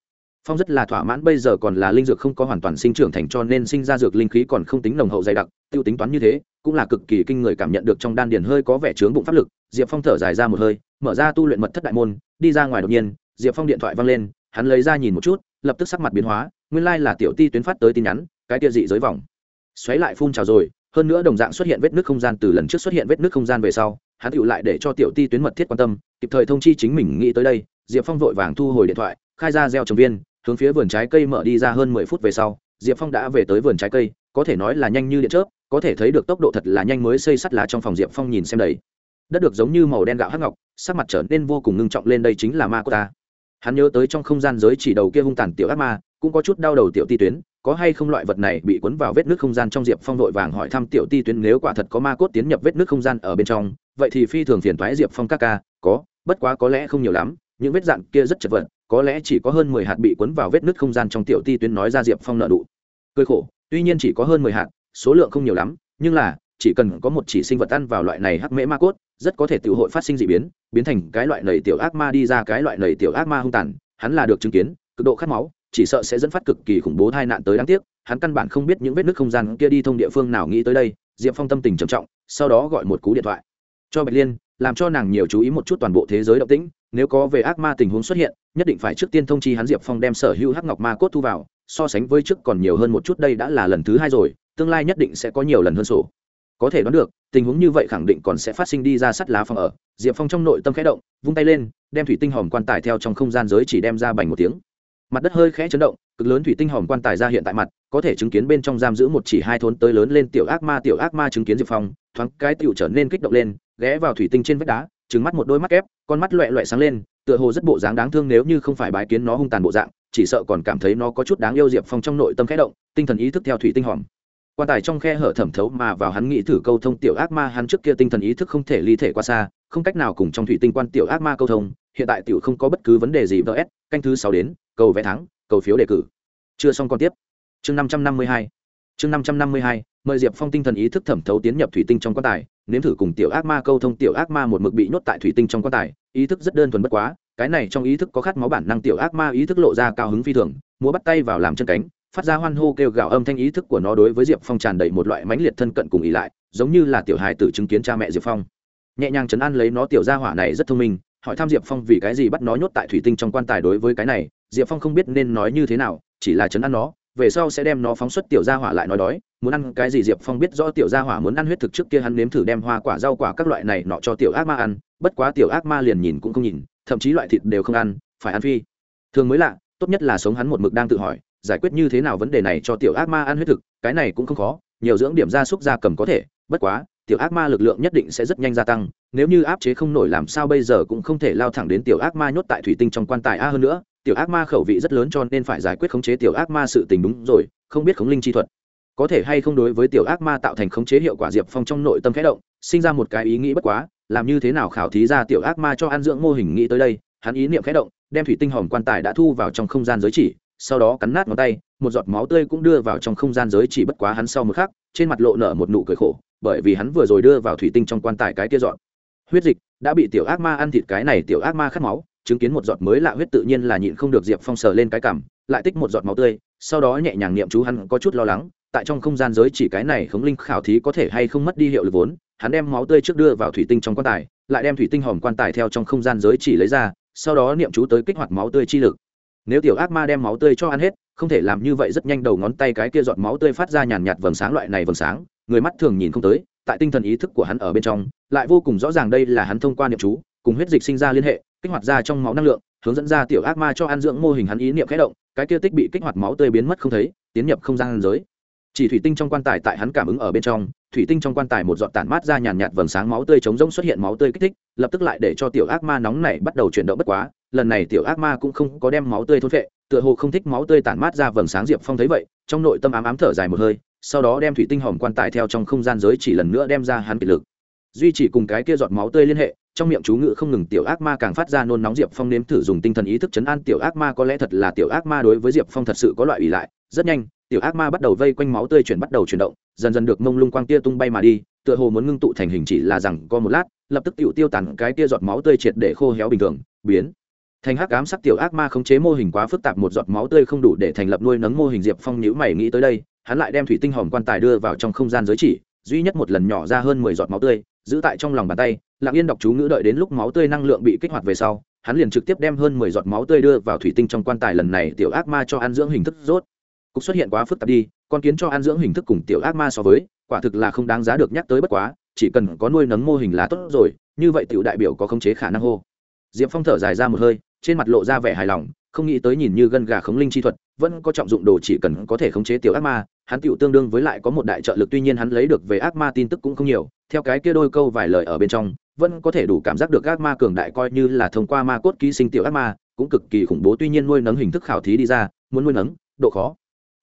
phong rất là thỏa mãn, bây giờ còn là linh dược không có hoàn toàn sinh trưởng thành cho nên sinh ra dược linh khí còn không tính nồng hậu dày đặc, tiêu tính toán như thế, cũng là cực kỳ kinh người cảm nhận được trong đan điền hơi có vẻ trướng bụng pháp lực, diệp phong thở dài ra một hơi, mở ra tu luyện mật thất đại môn, đi ra ngoài đột nhiên, diệp phong điện thoại văng lên, hắn lấy ra nhìn một chút, lập tức sắc mặt biến hóa, nguyên lai là tiểu ti tuyến phát tới tin nhắn, cái tia dị giới vòng xoáy lại phun trào rồi, hơn nữa đồng dạng xuất hiện vết nước không gian từ lần trước xuất hiện vết nước không gian về sau, hắn tựu lại để cho tiểu ti tuyến mật thiết quan tâm, kịp thời thông chi chính mình nghĩ tới đây, diệp phong vội vàng thu hồi điện thoại, khai ra gieo trồng viên, hướng phía vườn trái cây mở đi ra hơn mười phút về sau, diệp phong đã về tới vườn trái cây, có thể nói là nhanh như điện chớp, có thể thấy được tốc độ thật là nhanh mới xây sắt lá trong phòng diệp phong nhìn xem đầy đất được giống như màu đen gạo hắc ngọc, sắc mặt trở nên vô cùng ngưng trọng lên đây chính là ma của ta. Hắn nhớ tới trong không gian giới chỉ đầu kia hung tàn tiểu ác ma, cũng có chút đau đầu tiểu ti tuyến có hay không loại vật này bị cuốn vào vết nước không gian trong diệp phong vội vàng hỏi thăm tiểu ti tuyến nếu quả thật có ma cốt tiến nhập vết nước không gian ở bên trong, vậy thì phi thường phiền thoái diệp phong các ca, có, bất quá có lẽ không nhiều lắm, những vết dạn kia rất chật vật, có lẽ chỉ có hơn mười hạt bị cuốn vào vết nước không gian trong tiểu ti tuyến nói ra diệp phong nợ đụ cười khổ, tuy nhiên chỉ có hơn mười hạt, số lượng không nhiều lắm, nhưng là, chỉ cần có một chỉ sinh vật ăn vào loại này hắc mễ ma cốt, rất có thể tự hội phát sinh d ị biến biến thành cái loại nầy tiểu ác ma đi ra cái loại nầy tiểu ác ma hung tàn, hắn là được chứng kiến, cực độ khát máu chỉ sợ sẽ dẫn phát cực kỳ khủng bố tai nạn tới đáng tiếc, hắn căn bản không biết những vết nước không gian kia đi thông địa phương nào nghĩ tới đây, diệp phong tâm tình trầm trọng, sau đó gọi một cú điện thoại. Cho bạch liên, làm cho nàng nhiều chú ý một chút toàn bộ thế giới động tĩnh, nếu có về ác ma tình huống xuất hiện, nhất định phải trước tiên thông chi hắn diệp phong đem sở hữu hắc ngọc ma cốt thu vào, so sánh với trước còn nhiều hơn một chút đây đã là lần thứ hai rồi, tương lai nhất định sẽ có nhiều lần hơn sổ. Có thể đoán được, tình huống như vậy khẳng định còn sẽ phát sinh đi ra sắt lá phòng ở. Diệp phong trong nội tâm khẽ động, vung tay lên, đem thủy tinh hòm quan tài theo trong không gian giới chỉ đem ra bành một tiếng mặt đất hơi khẽ chấn động, cực lớn thủy tinh hòm quan tài ra hiện tại mặt, có thể chứng kiến bên trong giam giữ một chỉ hai thốn tới lớn lên tiểu ác ma, tiểu ác ma chứng kiến diệp phong, thoáng cái tiểu trở nên kích động lên, ghé vào thủy tinh trên vách đá trứng mắt một đôi mắt kép, con mắt loẹ loẹ sáng lên, tựa hồ rất bộ dáng đáng thương nếu như không phải bái kiến nó hung tàn bộ dạng, chỉ sợ còn cảm thấy nó có chút đáng yêu diệp phong trong nội tâm khẽ động, tinh thần ý thức theo thủy tinh hòm. Quan tài trong khe hở thẩm thấu mà vào hắn nghĩ thử câu thông tiểu ác ma, hắn trước kia tinh thần ý thức không thể ly thể qua xa, không cách nào cùng trong thủy tinh quan tiểu ác ma câu thông, hiện tại tiểu không có bất cứ vấn đề gì vs canh thứ sáu đến cầu vẽ thắng, cầu phiếu đề cử. Chưa xong còn tiếp. Chương năm trăm năm mươi hai. Chương năm trăm năm mươi hai, mời diệp phong tinh thần ý thức thẩm thấu tiến nhập thủy tinh trong quan tài, nếm thử cùng tiểu ác ma câu thông tiểu ác ma một mực bị nhốt tại thủy tinh trong quan tài, ý thức rất đơn thuần bất quá, cái này trong ý thức có khát máu bản năng tiểu ác ma ý thức lộ ra cao hứng phi thường, múa bắt tay vào làm chân cánh, phát ra hoan hô kêu gào âm thanh ý thức của nó đối với diệp phong tràn đầy một loại mãnh liệt thân cận cùng ý lại, giống như là tiểu hài tử chứng kiến cha mẹ diệp phong. Nhẹ nhàng chấn an lấy nó tiểu gia hỏa này rất thông minh, hỏi thăm diệp phong vì cái gì bắt nó nhốt tại thủy tinh trong quan tài đối với cái này diệp phong không biết nên nói như thế nào, chỉ là chấn an nó, về sau sẽ đem nó phóng xuất tiểu gia hỏa lại nói đói, muốn ăn cái gì diệp phong biết rõ tiểu gia hỏa muốn ăn huyết thực trước kia hắn nếm thử đem hoa quả rau quả các loại này nọ cho tiểu ác ma ăn, bất quá tiểu ác ma liền nhìn cũng không nhìn, thậm chí loại thịt đều không ăn, phải ăn phi. Thường mới lạ, tốt nhất là sống hắn một mực đang tự hỏi, giải quyết như thế nào vấn đề này cho tiểu ác ma ăn huyết thực, cái này cũng không khó, nhiều dưỡng điểm gia súc gia cầm có thể, bất quá, tiểu ác ma lực lượng nhất định sẽ rất nhanh gia tăng, nếu như áp chế không nổi làm sao bây giờ cũng không thể lao thẳng đến tiểu ác ma nhốt tại thủy tinh trong quan tài a hơn nữa tiểu ác ma khẩu vị rất lớn cho nên phải giải quyết khống chế tiểu ác ma sự tình đúng rồi, không biết khống linh chi thuật. Có thể hay không đối với tiểu ác ma tạo thành khống chế hiệu quả diệp phong trong nội tâm khẽ động, sinh ra một cái ý nghĩ bất quá, làm như thế nào khảo thí ra tiểu ác ma cho ăn dưỡng mô hình nghĩ tới đây, hắn ý niệm khẽ động, đem thủy tinh hòm quan tài đã thu vào trong không gian giới chỉ, sau đó cắn nát ngón tay, một giọt máu tươi cũng đưa vào trong không gian giới chỉ bất quá hắn sau một khắc, trên mặt lộ nở một nụ cười khổ, bởi vì hắn vừa rồi đưa vào thủy tinh trong quan tài cái kia dọn. Huyết dịch, đã bị tiểu ác ma ăn thịt cái này tiểu ác ma khát máu chứng kiến một giọt mới lạ huyết tự nhiên là nhịn không được diệp phong sờ lên cái cảm, lại tích một giọt máu tươi, sau đó nhẹ nhàng niệm chú hắn có chút lo lắng, tại trong không gian giới chỉ cái này khống linh khảo thí có thể hay không mất đi hiệu lực vốn, hắn đem máu tươi trước đưa vào thủy tinh trong quan tài, lại đem thủy tinh hòm quan tài theo trong không gian giới chỉ lấy ra, sau đó niệm chú tới kích hoạt máu tươi chi lực. Nếu tiểu ác ma đem máu tươi cho ăn hết, không thể làm như vậy rất nhanh đầu ngón tay cái kia giọt máu tươi phát ra nhàn nhạt vầng sáng loại này vầng sáng, người mắt thường nhìn không tới, tại tinh thần ý thức của hắn ở bên trong, lại vô cùng rõ ràng đây là hắn thông qua niệm chú, cùng huyết dịch sinh ra liên hệ kích hoạt ra trong máu năng lượng, hướng dẫn ra tiểu ác ma cho ăn dưỡng mô hình hắn ý niệm khẽ động, cái kia tích bị kích hoạt máu tươi biến mất không thấy, tiến nhập không gian giới. Chỉ thủy tinh trong quan tài tại hắn cảm ứng ở bên trong, thủy tinh trong quan tài một giọt tản mát ra nhàn nhạt vầng sáng máu tươi chống rỗng xuất hiện máu tươi kích thích, lập tức lại để cho tiểu ác ma nóng này bắt đầu chuyển động bất quá, lần này tiểu ác ma cũng không có đem máu tươi thôn vệ tựa hồ không thích máu tươi tản mát ra vầng sáng diệp phong thấy vậy, trong nội tâm ám ám thở dài một hơi, sau đó đem thủy tinh hòm quan tài theo trong không gian giới chỉ lần nữa đem ra hắn kiệt lực. Duy chỉ cùng cái kia giọt máu tươi liên hệ trong miệng chú ngự không ngừng tiểu ác ma càng phát ra nôn nóng diệp phong nếm thử dùng tinh thần ý thức chấn an tiểu ác ma có lẽ thật là tiểu ác ma đối với diệp phong thật sự có loại ủy lại. Rất nhanh, tiểu ác ma bắt đầu vây quanh máu tươi chuyển bắt đầu chuyển động, dần dần được mông lung quang tia tung bay mà đi, tựa hồ muốn ngưng tụ thành hình chỉ là rằng có một lát, lập tức tiểu tiêu tản cái tia giọt máu tươi triệt để khô héo bình thường, biến thành hắc ám sắc tiểu ác ma khống chế mô hình quá phức tạp một giọt máu tươi không đủ để thành lập nuôi nấng mô hình diệp phong nhữ mày nghĩ tới đây, hắn lại đem thủy tinh hòm quan tài đưa vào trong không gian giới chỉ, duy nhất một lần nhỏ ra hơn mười giọt máu tươi, giữ tại trong lòng bàn tay lặng yên đọc chú ngữ đợi đến lúc máu tươi năng lượng bị kích hoạt về sau, hắn liền trực tiếp đem hơn mười giọt máu tươi đưa vào thủy tinh trong quan tài lần này tiểu ác ma cho ăn dưỡng hình thức rốt. Cục xuất hiện quá phức tạp đi, con kiến cho ăn dưỡng hình thức cùng tiểu ác ma so với, quả thực là không đáng giá được nhắc tới bất quá, chỉ cần có nuôi nấng mô hình là tốt rồi, như vậy tiểu đại biểu có khống chế khả năng hô. Diệp phong thở dài ra một hơi, trên mặt lộ ra vẻ hài lòng, không nghĩ tới nhìn như gân gà khống linh chi thuật, vẫn có trọng dụng đồ chỉ cần có thể khống chế tiểu ác ma, hắn tựu tương đương với lại có một đại trợ lực, tuy nhiên hắn lấy được về ác ma tin tức cũng không nhiều, theo cái kia đôi câu vài lời ở bên trong vẫn có thể đủ cảm giác được ác ma cường đại coi như là thông qua ma cốt ký sinh tiểu ác ma, cũng cực kỳ khủng bố. Tuy nhiên nuôi nấng hình thức khảo thí đi ra, muốn nuôi nấng, độ khó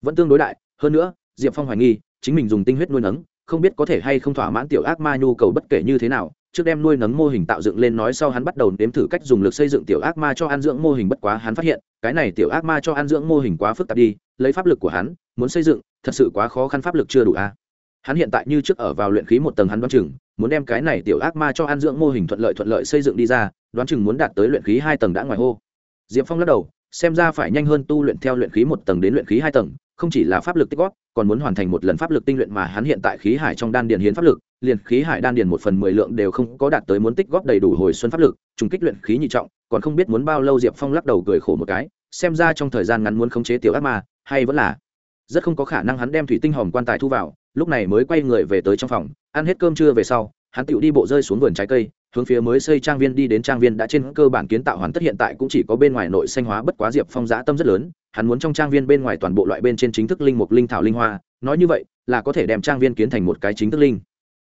vẫn tương đối đại. Hơn nữa, diệp phong hoài nghi, chính mình dùng tinh huyết nuôi nấng, không biết có thể hay không thỏa mãn tiểu ác ma nhu cầu bất kể như thế nào. Trước đem nuôi nấng mô hình tạo dựng lên nói sau hắn bắt đầu nếm thử cách dùng lực xây dựng tiểu ác ma cho ăn dưỡng mô hình, bất quá hắn phát hiện, cái này tiểu ác ma cho ăn dưỡng mô hình quá phức tạp đi, lấy pháp lực của hắn, muốn xây dựng, thật sự quá khó khăn, pháp lực chưa đủ a hắn hiện tại như trước ở vào luyện khí một tầng hắn đoán chừng muốn đem cái này tiểu ác ma cho ăn dưỡng mô hình thuận lợi thuận lợi xây dựng đi ra, đoán chừng muốn đạt tới luyện khí hai tầng đã ngoài hô. Diệp phong lắc đầu, xem ra phải nhanh hơn tu luyện theo luyện khí một tầng đến luyện khí hai tầng, không chỉ là pháp lực tích góp, còn muốn hoàn thành một lần pháp lực tinh luyện mà hắn hiện tại khí hải trong đan điền hiến pháp lực, liền khí hải đan điền một phần mười lượng đều không có đạt tới muốn tích góp đầy đủ hồi xuân pháp lực, trùng kích luyện khí nhị trọng, còn không biết muốn bao lâu diệp phong lắc đầu cười khổ một cái, xem ra trong thời gian ngắn muốn khống chế tiểu ác ma, hay vẫn là rất không có khả năng hắn đem thủy tinh hòm quan tài thu vào, lúc này mới quay người về tới trong phòng ăn hết cơm trưa về sau, hắn tựu đi bộ rơi xuống vườn trái cây, hướng phía mới xây trang viên đi đến trang viên đã trên cơ bản kiến tạo hoàn tất hiện tại cũng chỉ có bên ngoài nội xanh hóa bất quá diệp phong giã tâm rất lớn, hắn muốn trong trang viên bên ngoài toàn bộ loại bên trên chính thức linh mục linh thảo linh hoa, nói như vậy là có thể đem trang viên kiến thành một cái chính thức linh.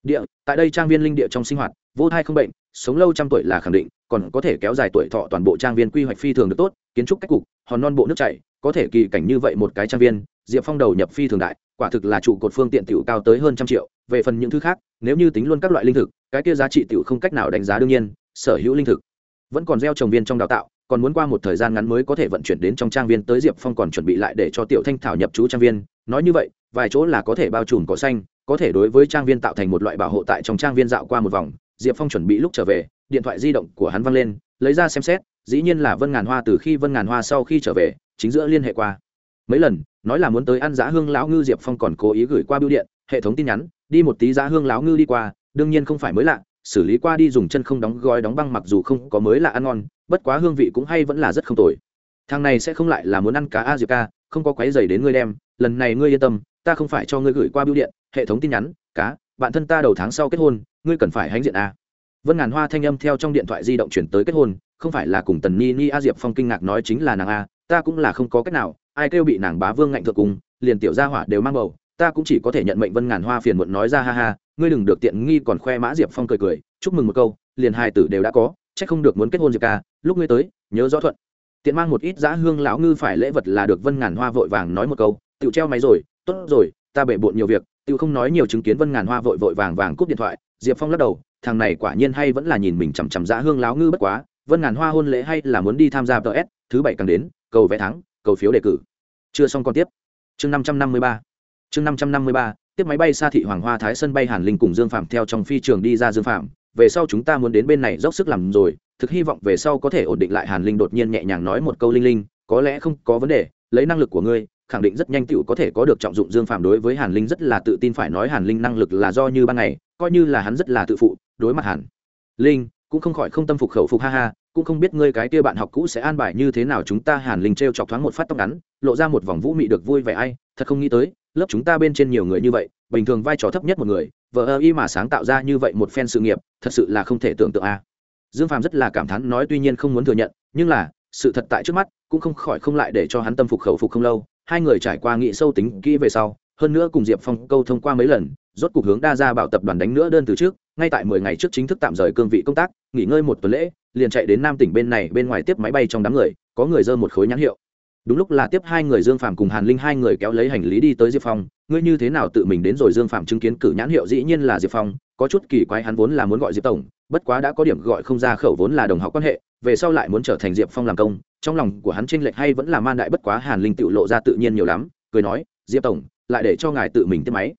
Địa, tại đây trang viên linh địa trong sinh hoạt, vô thai không bệnh, sống lâu trăm tuổi là khẳng định, còn có thể kéo dài tuổi thọ toàn bộ trang viên quy hoạch phi thường được tốt, kiến trúc cách cục, hòn non bộ nước chảy, có thể kỳ cảnh như vậy một cái trang viên, diệp phong đầu nhập phi thường đại, quả thực là trụ cột phương tiện tiểu cao tới hơn trăm triệu về phần những thứ khác, nếu như tính luôn các loại linh thực, cái kia giá trị tiểu không cách nào đánh giá đương nhiên, sở hữu linh thực vẫn còn gieo trồng viên trong đào tạo, còn muốn qua một thời gian ngắn mới có thể vận chuyển đến trong trang viên tới diệp phong còn chuẩn bị lại để cho tiểu thanh thảo nhập chú trang viên. Nói như vậy, vài chỗ là có thể bao trùm cỏ xanh, có thể đối với trang viên tạo thành một loại bảo hộ tại trong trang viên dạo qua một vòng. Diệp phong chuẩn bị lúc trở về, điện thoại di động của hắn văng lên, lấy ra xem xét, dĩ nhiên là vân ngàn hoa từ khi vân ngàn hoa sau khi trở về, chính giữa liên hệ qua. Mấy lần, nói là muốn tới ăn giá hương lão ngư diệp phong còn cố ý gửi qua bưu điện, hệ thống tin nhắn đi một tí giá hương láo ngư đi qua, đương nhiên không phải mới lạ, xử lý qua đi dùng chân không đóng gói đóng băng mặc dù không có mới lạ ăn ngon, bất quá hương vị cũng hay vẫn là rất không tồi. Thằng này sẽ không lại là muốn ăn cá a diệp ca, không có quái dày đến ngươi đem, lần này ngươi yên tâm, ta không phải cho ngươi gửi qua bưu điện, hệ thống tin nhắn, cá, bạn thân ta đầu tháng sau kết hôn, ngươi cần phải hãnh diện a. Vân ngàn hoa thanh âm theo trong điện thoại di động chuyển tới kết hôn, không phải là cùng tần ni ni a diệp phong kinh ngạc nói chính là nàng a, ta cũng là không có cách nào, ai kêu bị nàng bá vương ngạnh thượng cùng, liền tiểu gia hỏa đều mang bầu ta cũng chỉ có thể nhận mệnh vân ngàn hoa phiền muộn nói ra, ha ha, ngươi đừng được tiện nghi còn khoe mã diệp phong cười cười, chúc mừng một câu, liền hai tử đều đã có, chắc không được muốn kết hôn diệp ca, lúc ngươi tới, nhớ rõ thuận. Tiện mang một ít giã hương lão ngư phải lễ vật là được vân ngàn hoa vội vàng nói một câu tự treo máy rồi, tốt rồi, ta bể bộn nhiều việc tự không nói nhiều chứng kiến vân ngàn hoa vội vội vàng vàng cúp điện thoại, diệp phong lắc đầu, thằng này quả nhiên hay vẫn là nhìn mình chằm chằm giã hương lão ngư bất quá, vân ngàn hoa hôn lễ hay là muốn đi tham gia ts thứ bảy càng đến, cầu vé thắng, cầu phiếu đề cử. Chưa xong còn tiếp. Chương năm trăm năm mươi ba chương năm trăm năm mươi ba, tiếp máy bay xa thị hoàng hoa thái sân bay hàn linh cùng dương phạm theo trong phi trường đi ra dương phạm về sau chúng ta muốn đến bên này dốc sức làm rồi, thực hy vọng về sau có thể ổn định lại hàn linh đột nhiên nhẹ nhàng nói một câu linh linh, có lẽ không có vấn đề, lấy năng lực của ngươi, khẳng định rất nhanh tựu có thể có được trọng dụng dương phạm đối với hàn linh rất là tự tin phải nói hàn linh năng lực là do như ban ngày, coi như là hắn rất là tự phụ đối mặt hàn linh, cũng không khỏi không tâm phục khẩu phục ha ha, cũng không biết ngươi cái kia bạn học cũ sẽ an bài như thế nào chúng ta hàn linh t r e o chọc thoáng một phát tóc ngắn, lộ ra một vòng vũ mị được vui vẻ ai, thật không nghĩ tới lớp chúng ta bên trên nhiều người như vậy, bình thường vai trò thấp nhất một người vợ ơ y mà sáng tạo ra như vậy một phen sự nghiệp, thật sự là không thể tưởng tượng a. Dương phàm rất là cảm thán, nói tuy nhiên không muốn thừa nhận, nhưng là, sự thật tại trước mắt, cũng không khỏi không lại để cho hắn tâm phục khẩu phục không lâu. Hai người trải qua nghị sâu tính kỹ về sau, hơn nữa cùng diệp phong câu thông qua mấy lần, rốt cuộc hướng đa ra bảo tập đoàn đánh nữa đơn từ trước, ngay tại mười ngày trước chính thức tạm rời cương vị công tác, nghỉ ngơi một tuần lễ, liền chạy đến nam tỉnh bên này, bên ngoài tiếp máy bay trong đám người, có người dơ một khối nhãn hiệu đúng lúc là tiếp hai người dương phạm cùng hàn linh hai người kéo lấy hành lý đi tới diệp phong, ngươi như thế nào tự mình đến rồi dương phạm chứng kiến cử nhãn hiệu dĩ nhiên là diệp phong, có chút kỳ quái hắn vốn là muốn gọi diệp tổng, bất quá đã có điểm gọi không ra khẩu vốn là đồng học quan hệ, về sau lại muốn trở thành diệp phong làm công, trong lòng của hắn tranh lệch hay vẫn là man đại bất quá hàn linh tự lộ ra tự nhiên nhiều lắm, cười nói, diệp tổng, lại để cho ngài tự mình tiếp máy.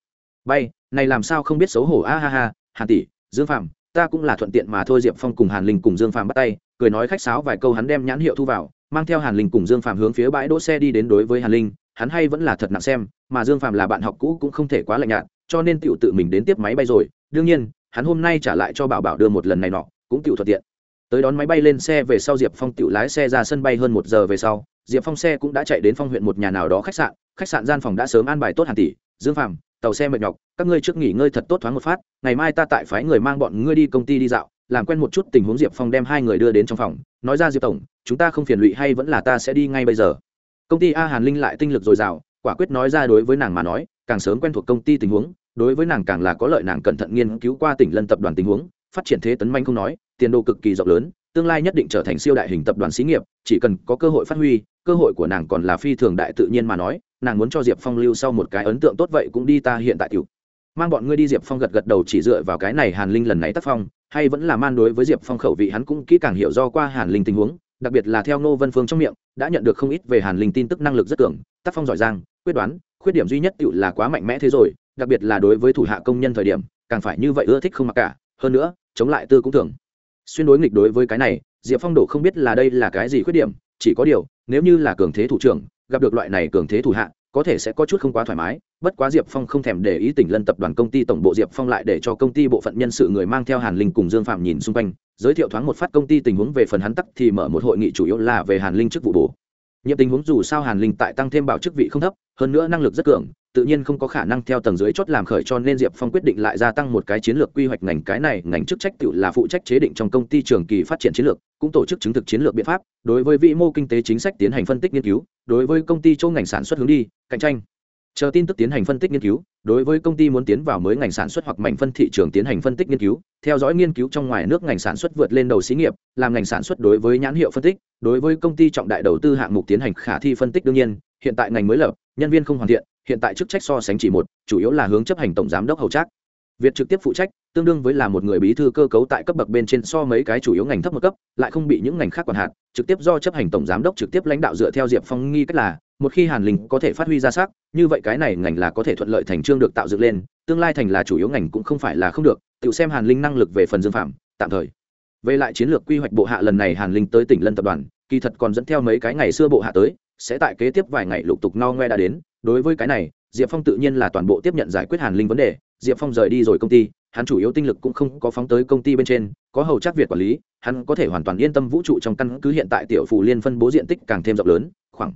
Bay, này làm sao không biết xấu hổ, a ha ha, hàn tỷ, dương phạm ta cũng là thuận tiện mà thôi. Diệp phong cùng hàn linh cùng dương phạm bắt tay, cười nói khách sáo vài câu hắn đem nhãn hiệu thu vào mang theo hàn linh cùng dương phạm hướng phía bãi đỗ xe đi đến đối với hàn linh, hắn hay vẫn là thật nặng xem, mà dương phạm là bạn học cũ cũng không thể quá lạnh nhạt, cho nên tựu tự mình đến tiếp máy bay rồi. Đương nhiên, hắn hôm nay trả lại cho bảo bảo đưa một lần này nọ, cũng tựu thuận tiện. Tới đón máy bay lên xe về sau diệp phong tựu lái xe ra sân bay hơn một giờ về sau, diệp phong xe cũng đã chạy đến phong huyện một nhà nào đó khách sạn khách sạn gian phòng đã sớm an bài tốt hàn tỷ, dương phạm tàu xe mệt nhọc, các ngươi trước nghỉ ngơi thật tốt thoáng một phát, ngày mai ta tại phái người mang bọn ngươi đi công ty đi dạo làm quen một chút tình huống diệp phong đem hai người đưa đến trong phòng, nói ra diệp tổng, chúng ta không phiền lụy hay vẫn là ta sẽ đi ngay bây giờ. Công ty a hàn linh lại tinh lực dồi dào, quả quyết nói ra đối với nàng mà nói, càng sớm quen thuộc công ty tình huống, đối với nàng càng là có lợi nàng cẩn thận nghiên cứu qua tỉnh lân tập đoàn tình huống, phát triển thế tấn manh không nói, tiền đồ cực kỳ rộng lớn, tương lai nhất định trở thành siêu đại hình tập đoàn xí nghiệp, chỉ cần có cơ hội phát huy, cơ hội của nàng còn là phi thường đại tự nhiên mà nói, nàng muốn cho diệp phong lưu sau một cái ấn tượng tốt vậy cũng đi ta hiện tại tiểu. Mang bọn ngươi đi diệp phong gật gật đầu chỉ dựa vào cái này hàn linh lần này tác phong hay vẫn là man đối với diệp phong khẩu vị hắn cũng kỹ càng hiểu do qua hàn linh tình huống, đặc biệt là theo ngô vân phương trong miệng, đã nhận được không ít về hàn linh tin tức năng lực rất tưởng tác phong giỏi giang, quyết đoán, khuyết điểm duy nhất tự là quá mạnh mẽ thế rồi, đặc biệt là đối với thủ hạ công nhân thời điểm, càng phải như vậy ưa thích không mặc cả, hơn nữa, chống lại tư cũng thường. Xuyên đối nghịch đối với cái này, diệp phong đổ không biết là đây là cái gì khuyết điểm, chỉ có điều, nếu như là cường thế thủ trưởng, gặp được loại này cường thế thủ hạ có thể sẽ có chút không quá thoải mái, bất quá diệp phong không thèm để ý tỉnh lân tập đoàn công ty tổng bộ diệp phong lại để cho công ty bộ phận nhân sự người mang theo hàn linh cùng dương phạm nhìn xung quanh, giới thiệu thoáng một phát công ty tình huống về phần hắn tắc thì mở một hội nghị chủ yếu là về hàn linh chức vụ bổ. Nhiệm tình huống dù sao hàn linh tại tăng thêm bảo chức vị không thấp, hơn nữa năng lực rất cường tự nhiên không có khả năng theo tầng dưới chốt làm khởi cho nên diệp phong quyết định lại gia tăng một cái chiến lược quy hoạch ngành. Cái này, ngành chức trách tự là phụ trách chế định trong công ty trường kỳ phát triển chiến lược, cũng tổ chức chứng thực chiến lược biện pháp, đối với vĩ mô kinh tế chính sách tiến hành phân tích nghiên cứu, đối với công ty chỗ ngành sản xuất hướng đi, cạnh tranh. Chờ tin tức tiến hành phân tích nghiên cứu, đối với công ty muốn tiến vào mới ngành sản xuất hoặc mảnh phân thị trường tiến hành phân tích nghiên cứu, theo dõi nghiên cứu trong ngoài nước ngành sản xuất vượt lên đầu xí nghiệp, làm ngành sản xuất đối với nhãn hiệu phân tích, đối với công ty trọng đại đầu tư hạng mục tiến hành khả thi phân tích đương nhiên, hiện tại ngành mới lập, nhân viên không hoàn thiện hiện tại chức trách so sánh chỉ một, chủ yếu là hướng chấp hành tổng giám đốc hầu trác. Việt trực tiếp phụ trách, tương đương với là một người bí thư cơ cấu tại cấp bậc bên trên so mấy cái chủ yếu ngành thấp một cấp, lại không bị những ngành khác quản hạt, trực tiếp do chấp hành tổng giám đốc trực tiếp lãnh đạo dựa theo diệp phong nghi cách là, một khi hàn linh có thể phát huy ra sắc, như vậy cái này ngành là có thể thuận lợi thành trương được tạo dựng lên, tương lai thành là chủ yếu ngành cũng không phải là không được, tự xem hàn linh năng lực về phần dương phạm, tạm thời. Về lại chiến lược quy hoạch bộ hạ lần này hàn linh tới tỉnh lân tập đoàn, kỳ thật còn dẫn theo mấy cái ngày xưa bộ hạ tới, sẽ tại kế tiếp vài ngày lục tục no ngoe đã đến đối với cái này, diệp phong tự nhiên là toàn bộ tiếp nhận giải quyết hàn linh vấn đề. Diệp phong rời đi rồi công ty, hắn chủ yếu tinh lực cũng không có phóng tới công ty bên trên, có hầu chắc việt quản lý, hắn có thể hoàn toàn yên tâm vũ trụ trong căn cứ hiện tại tiểu phủ liên phân bố diện tích càng thêm rộng lớn, khoảng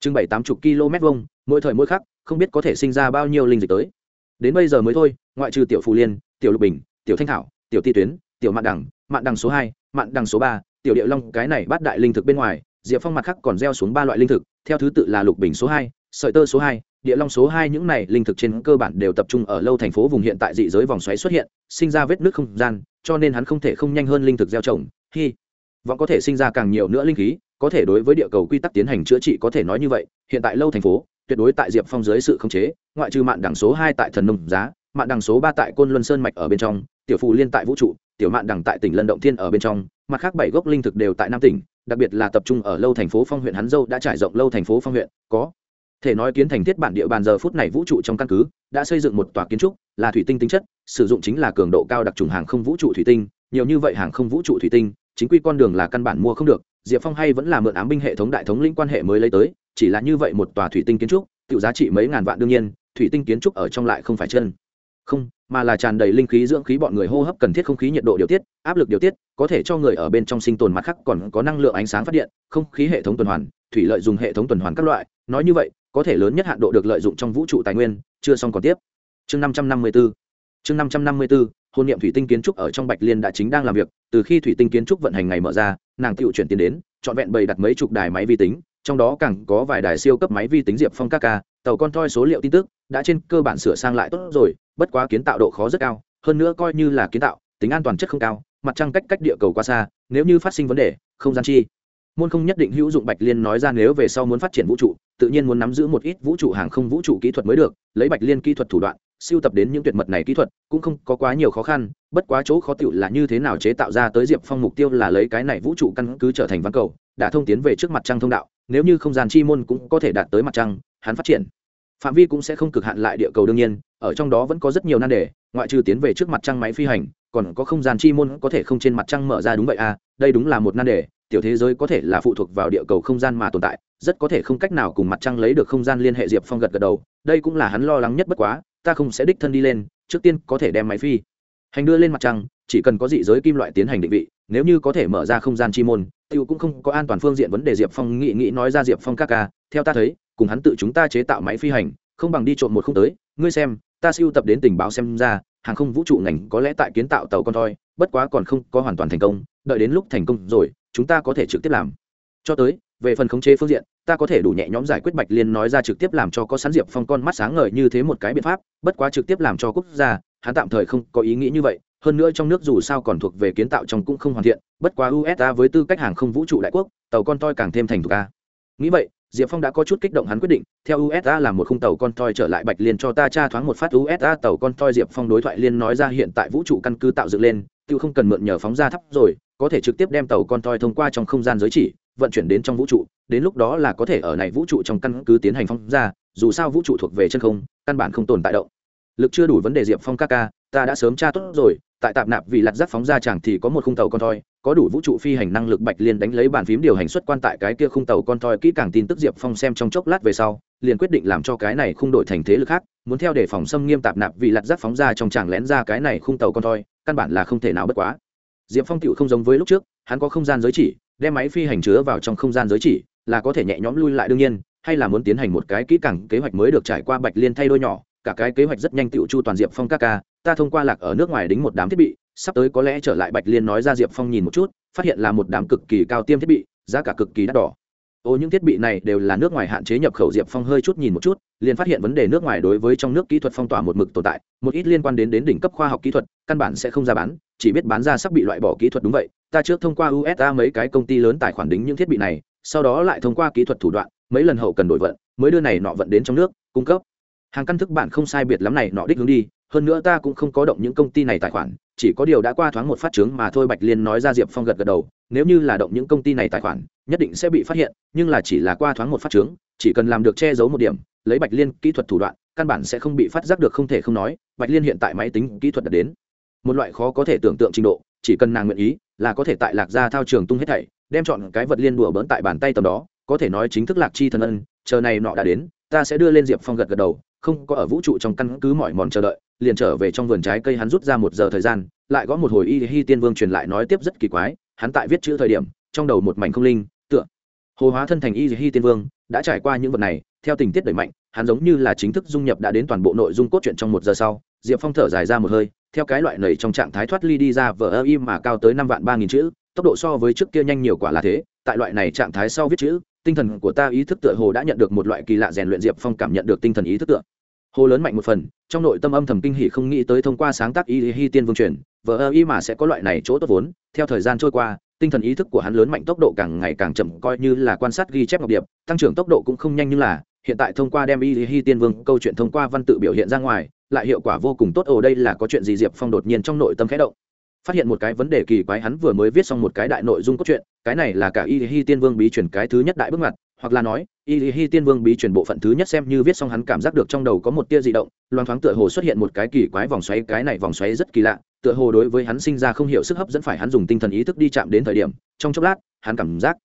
chừng bảy tám chục km vuông, mỗi thời mỗi khắc, không biết có thể sinh ra bao nhiêu linh dịch tới. Đến bây giờ mới thôi, ngoại trừ tiểu phù liên, tiểu lục bình, tiểu thanh thảo, tiểu ti tuyến, tiểu mạn đằng mạn đằng số hai, mạn đằng số ba, tiểu điệu long, cái này bắt đại linh thực bên ngoài, diệp phong mặt khác còn gieo xuống ba loại linh thực, theo thứ tự là lục bình số hai sợi tơ số hai, địa long số hai, những này linh thực trên cơ bản đều tập trung ở lâu thành phố vùng hiện tại dị giới vòng xoáy xuất hiện, sinh ra vết nước không gian, cho nên hắn không thể không nhanh hơn linh thực gieo trồng hy vọng có thể sinh ra càng nhiều nữa linh khí, có thể đối với địa cầu quy tắc tiến hành chữa trị có thể nói như vậy, hiện tại lâu thành phố, tuyệt đối tại diệp phong dưới sự khống chế, ngoại trừ mạn đẳng số hai tại thần nông giá, mạn đẳng số ba tại côn luân sơn mạch ở bên trong, tiểu phù liên tại vũ trụ, tiểu mạn đẳng tại tỉnh lân động thiên ở bên trong, mặt khác bảy gốc linh thực đều tại nam tỉnh, đặc biệt là tập trung ở lâu thành phố phong huyện hắn dâu đã trải rộng lâu thành phố phong huyện, có thể nói kiến thành thiết bản địa bàn giờ phút này vũ trụ trong căn cứ, đã xây dựng một tòa kiến trúc, là thủy tinh tính chất, sử dụng chính là cường độ cao đặc trùng hàng không vũ trụ thủy tinh. Nhiều như vậy hàng không vũ trụ thủy tinh, chính quy con đường là căn bản mua không được, diệp phong hay vẫn là mượn ám binh hệ thống đại thống lĩnh quan hệ mới lấy tới, chỉ là như vậy một tòa thủy tinh kiến trúc tự giá trị mấy ngàn vạn đương nhiên, thủy tinh kiến trúc ở trong lại không phải chân. Không, mà là tràn đầy linh khí dưỡng khí bọn người hô hấp cần thiết không khí nhiệt độ điều tiết, áp lực điều tiết, có thể cho người ở bên trong sinh tồn mặt khác còn có năng lượng ánh sáng phát điện, không khí hệ thống tuần hoàn, thủy lợi dùng hệ thống tuần hoàn các loại, nói như vậy có thể lớn nhất hạn độ được lợi dụng trong vũ trụ tài nguyên, chưa xong còn tiếp. Chương năm trăm năm mươi b ố chương năm trăm năm mươi b ố hôn niệm thủy tinh kiến trúc ở trong bạch liên đã chính đang làm việc, từ khi thủy tinh kiến trúc vận hành ngày mở ra, nàng tự chuyển tiền đến, trọn vẹn bày đặt mấy chục đài máy vi tính, trong đó càng có vài đài siêu cấp máy vi tính diệp phong các ca, tàu con thoi số liệu tin tức, đã trên cơ bản sửa sang lại tốt rồi, bất quá kiến tạo độ khó rất cao, hơn nữa coi như là kiến tạo, tính an toàn chất không cao, mặt trăng cách cách địa cầu quá xa, nếu như phát sinh vấn đề, không gian chi môn không nhất định hữu dụng bạch liên nói ra nếu về sau muốn phát triển vũ trụ, tự nhiên muốn nắm giữ một ít vũ trụ hàng không vũ trụ kỹ thuật mới được, lấy bạch liên kỹ thuật thủ đoạn, siêu tập đến những tuyệt mật này kỹ thuật, cũng không có quá nhiều khó khăn, bất quá chỗ khó tựu là như thế nào chế tạo ra tới diệp phong mục tiêu là lấy cái này vũ trụ căn cứ trở thành văn cầu, đã thông tiến về trước mặt trăng thông đạo, nếu như không gian chi môn cũng có thể đạt tới mặt trăng, hắn phát triển. Phạm vi cũng sẽ không cực hạn lại địa cầu đương nhiên, ở trong đó vẫn có rất nhiều nan đề, ngoại trừ tiến về trước mặt trăng máy phi hành, còn có không gian chi môn có thể không trên mặt trăng mở ra đúng vậy à đây đúng là một nan đề tiểu thế giới có thể là phụ thuộc vào địa cầu không gian mà tồn tại, rất có thể không cách nào cùng mặt trăng lấy được không gian liên hệ diệp phong gật gật đầu, đây cũng là hắn lo lắng nhất bất quá, ta không sẽ đích thân đi lên, trước tiên có thể đem máy phi. Hành đưa lên mặt trăng, chỉ cần có dị giới kim loại tiến hành định vị, nếu như có thể mở ra không gian chi môn, tiêu cũng không có an toàn phương diện vấn đề diệp phong nghị nghĩ nói ra diệp phong ca ca, theo ta thấy, cùng hắn tự chúng ta chế tạo máy phi hành, không bằng đi trộm một không tới, ngươi xem, ta siêu tập đến tình báo xem ra, hàng không vũ trụ ngành có lẽ tại kiến tạo tàu con thoi bất quá còn không có hoàn toàn thành công, đợi đến lúc thành công rồi chúng ta có thể trực tiếp làm. Cho tới, về phần khống chế phương diện, ta có thể đủ nhẹ nhõm giải quyết bạch liên nói ra trực tiếp làm cho có sán diệp phong con mắt sáng ngời như thế một cái biện pháp, bất quá trực tiếp làm cho quốc gia, hắn tạm thời không có ý nghĩ như vậy, hơn nữa trong nước dù sao còn thuộc về kiến tạo trong cũng không hoàn thiện, bất quá usa với tư cách hàng không vũ trụ đại quốc, tàu con toi càng thêm thành thục a. Nghĩ vậy, diệp phong đã có chút kích động hắn quyết định, theo usa làm một khung tàu con toi trở lại bạch liên cho ta tra thoáng một phát usa tàu con toi diệp phong đối thoại liên nói ra hiện tại vũ trụ căn cứ tạo dựng lên tự không cần mượn nhờ phóng ra thấp rồi, có thể trực tiếp đem tàu con toi thông qua trong không gian giới chỉ, vận chuyển đến trong vũ trụ, đến lúc đó là có thể ở này vũ trụ trong căn cứ tiến hành phóng ra, dù sao vũ trụ thuộc về chân không, căn bản không tồn tại động. Lực chưa đủ vấn đề diệp phong ca ca, ta đã sớm tra tốt rồi, tại tạp nạp vì lặt dắt phóng ra chẳng thì có một khung tàu con thoi có đủ vũ trụ phi hành năng lực bạch liên đánh lấy bàn phím điều hành xuất quan tại cái kia khung tàu con thoi kỹ càng tin tức diệp phong xem trong chốc lát về sau, liền quyết định làm cho cái này khung đổi thành thế lực khác, muốn theo để phòng xâm nghiêm tạp nạp vì lặt dắt phóng ra trong chẳng lén ra cái này khung tàu con thoi căn bản là không thể nào bất quá. Diệp phong tựu không giống với lúc trước, hắn có không gian giới chỉ, đem máy phi hành chứa vào trong không gian giới chỉ, là có thể nhẹ nhõm lui lại đương nhiên, hay là muốn tiến hành một cái kỹ càng kế hoạch mới được trải qua bạch liên thay đôi nhỏ, cả cái kế hoạch rất nhanh tựu chu toàn diệp phong ca ca, ta thông qua lạc ở nước ngoài đính một đám thiết bị, sắp tới có lẽ trở lại bạch liên nói ra diệp phong nhìn một chút, phát hiện là một đám cực kỳ cao tiêm thiết bị, giá cả cực kỳ đắt đỏ ô, những thiết bị này đều là nước ngoài hạn chế nhập khẩu, diệp phong hơi chút nhìn một chút, liền phát hiện vấn đề nước ngoài đối với trong nước kỹ thuật phong tỏa một mực tồn tại, một ít liên quan đến đến đỉnh cấp khoa học kỹ thuật, căn bản sẽ không ra bán, chỉ biết bán ra sắp bị loại bỏ kỹ thuật đúng vậy. Ta trước thông qua usa mấy cái công ty lớn tài khoản đính những thiết bị này, sau đó lại thông qua kỹ thuật thủ đoạn, mấy lần hậu cần đổi vận, mới đưa này nọ vận đến trong nước, cung cấp. Hàng căn thức bản không sai biệt lắm này, nọ đích hướng đi hơn nữa ta cũng không có động những công ty này tài khoản, chỉ có điều đã qua thoáng một phát trướng mà thôi, bạch liên nói ra diệp phong gật gật đầu, nếu như là động những công ty này tài khoản, nhất định sẽ bị phát hiện, nhưng là chỉ là qua thoáng một phát trướng chỉ cần làm được che giấu một điểm, lấy bạch liên kỹ thuật thủ đoạn, căn bản sẽ không bị phát giác được, không thể không nói, bạch liên hiện tại máy tính kỹ thuật đã đến. Một loại khó có thể tưởng tượng trình độ, chỉ cần nàng nguyện ý, là có thể tại lạc gia thao trường tung hết thảy, đem chọn cái vật liên đùa bỡn tại bàn tay tầm đó, có thể nói chính thức lạc chi thần ân, chờ này nọ đã đến, ta sẽ đưa lên diệp phong gật gật đầu không có ở vũ trụ trong căn cứ mọi mòn chờ đợi, liền trở về trong vườn trái cây hắn rút ra một giờ thời gian, lại gõ một hồi y hi tiên vương truyền lại nói tiếp rất kỳ quái, hắn tại viết chữ thời điểm, trong đầu một mảnh không linh, tựa hồ hóa thân thành y hi tiên vương, đã trải qua những vật này, theo tình tiết đẩy mạnh, hắn giống như là chính thức dung nhập đã đến toàn bộ nội dung cốt truyện trong một giờ sau, diệp phong thở dài ra một hơi, theo cái loại nầy trong trạng thái thoát ly đi ra vờ ơ im mà cao tới năm vạn ba nghìn chữ, tốc độ so với trước kia nhanh nhiều quả là thế, tại loại này trạng thái sau viết chữ, tinh thần của ta ý thức tựa hồ đã nhận được một loại kỳ lạ rèn luyện diệp phong cảm nhận được tinh thần ý thức tựa hô lớn mạnh một phần, trong nội tâm âm thầm kinh hỉ không nghĩ tới thông qua sáng tác y hi tiên vương truyền, vờ ơ y mà sẽ có loại này chỗ tốt vốn. Theo thời gian trôi qua, tinh thần ý thức của hắn lớn mạnh tốc độ càng ngày càng chậm, coi như là quan sát ghi chép ngọc điệp, tăng trưởng tốc độ cũng không nhanh như là. Hiện tại thông qua đem y hi tiên vương câu chuyện thông qua văn tự biểu hiện ra ngoài, lại hiệu quả vô cùng tốt. Ồ, đây là có chuyện gì? Diệp phong đột nhiên trong nội tâm khẽ động. Phát hiện một cái vấn đề kỳ quái, hắn vừa mới viết xong một cái đại nội dung cốt truyện, cái này là cả y hi tiên vương bí truyền cái thứ nhất đại bước ngoặt hoặc là nói, y hi tiên vương bí truyền bộ phận thứ nhất xem như viết xong hắn cảm giác được trong đầu có một tia dị động, loang thoáng tựa hồ xuất hiện một cái kỳ quái vòng xoáy, cái này vòng xoáy rất kỳ lạ, tựa hồ đối với hắn sinh ra không hiểu sức hấp dẫn phải hắn dùng tinh thần ý thức đi chạm đến thời điểm, trong chốc lát, hắn cảm giác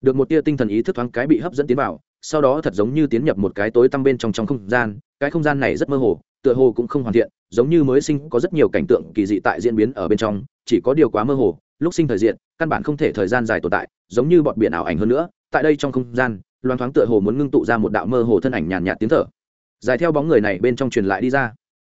được một tia tinh thần ý thức thoáng cái bị hấp dẫn tiến vào, sau đó thật giống như tiến nhập một cái tối tăm bên trong trong không gian, cái không gian này rất mơ hồ, tựa hồ cũng không hoàn thiện, giống như mới sinh có rất nhiều cảnh tượng kỳ dị tại diễn biến ở bên trong, chỉ có điều quá mơ hồ, lúc sinh thời diện, căn bản không thể thời gian dài tồn tại, giống như bọn biển ảo ảnh hơn nữa tại đây trong không gian loan thoáng tựa hồ muốn ngưng tụ ra một đạo mơ hồ thân ảnh nhàn nhạt tiếng thở. Dài theo bóng người này bên trong truyền lại đi ra.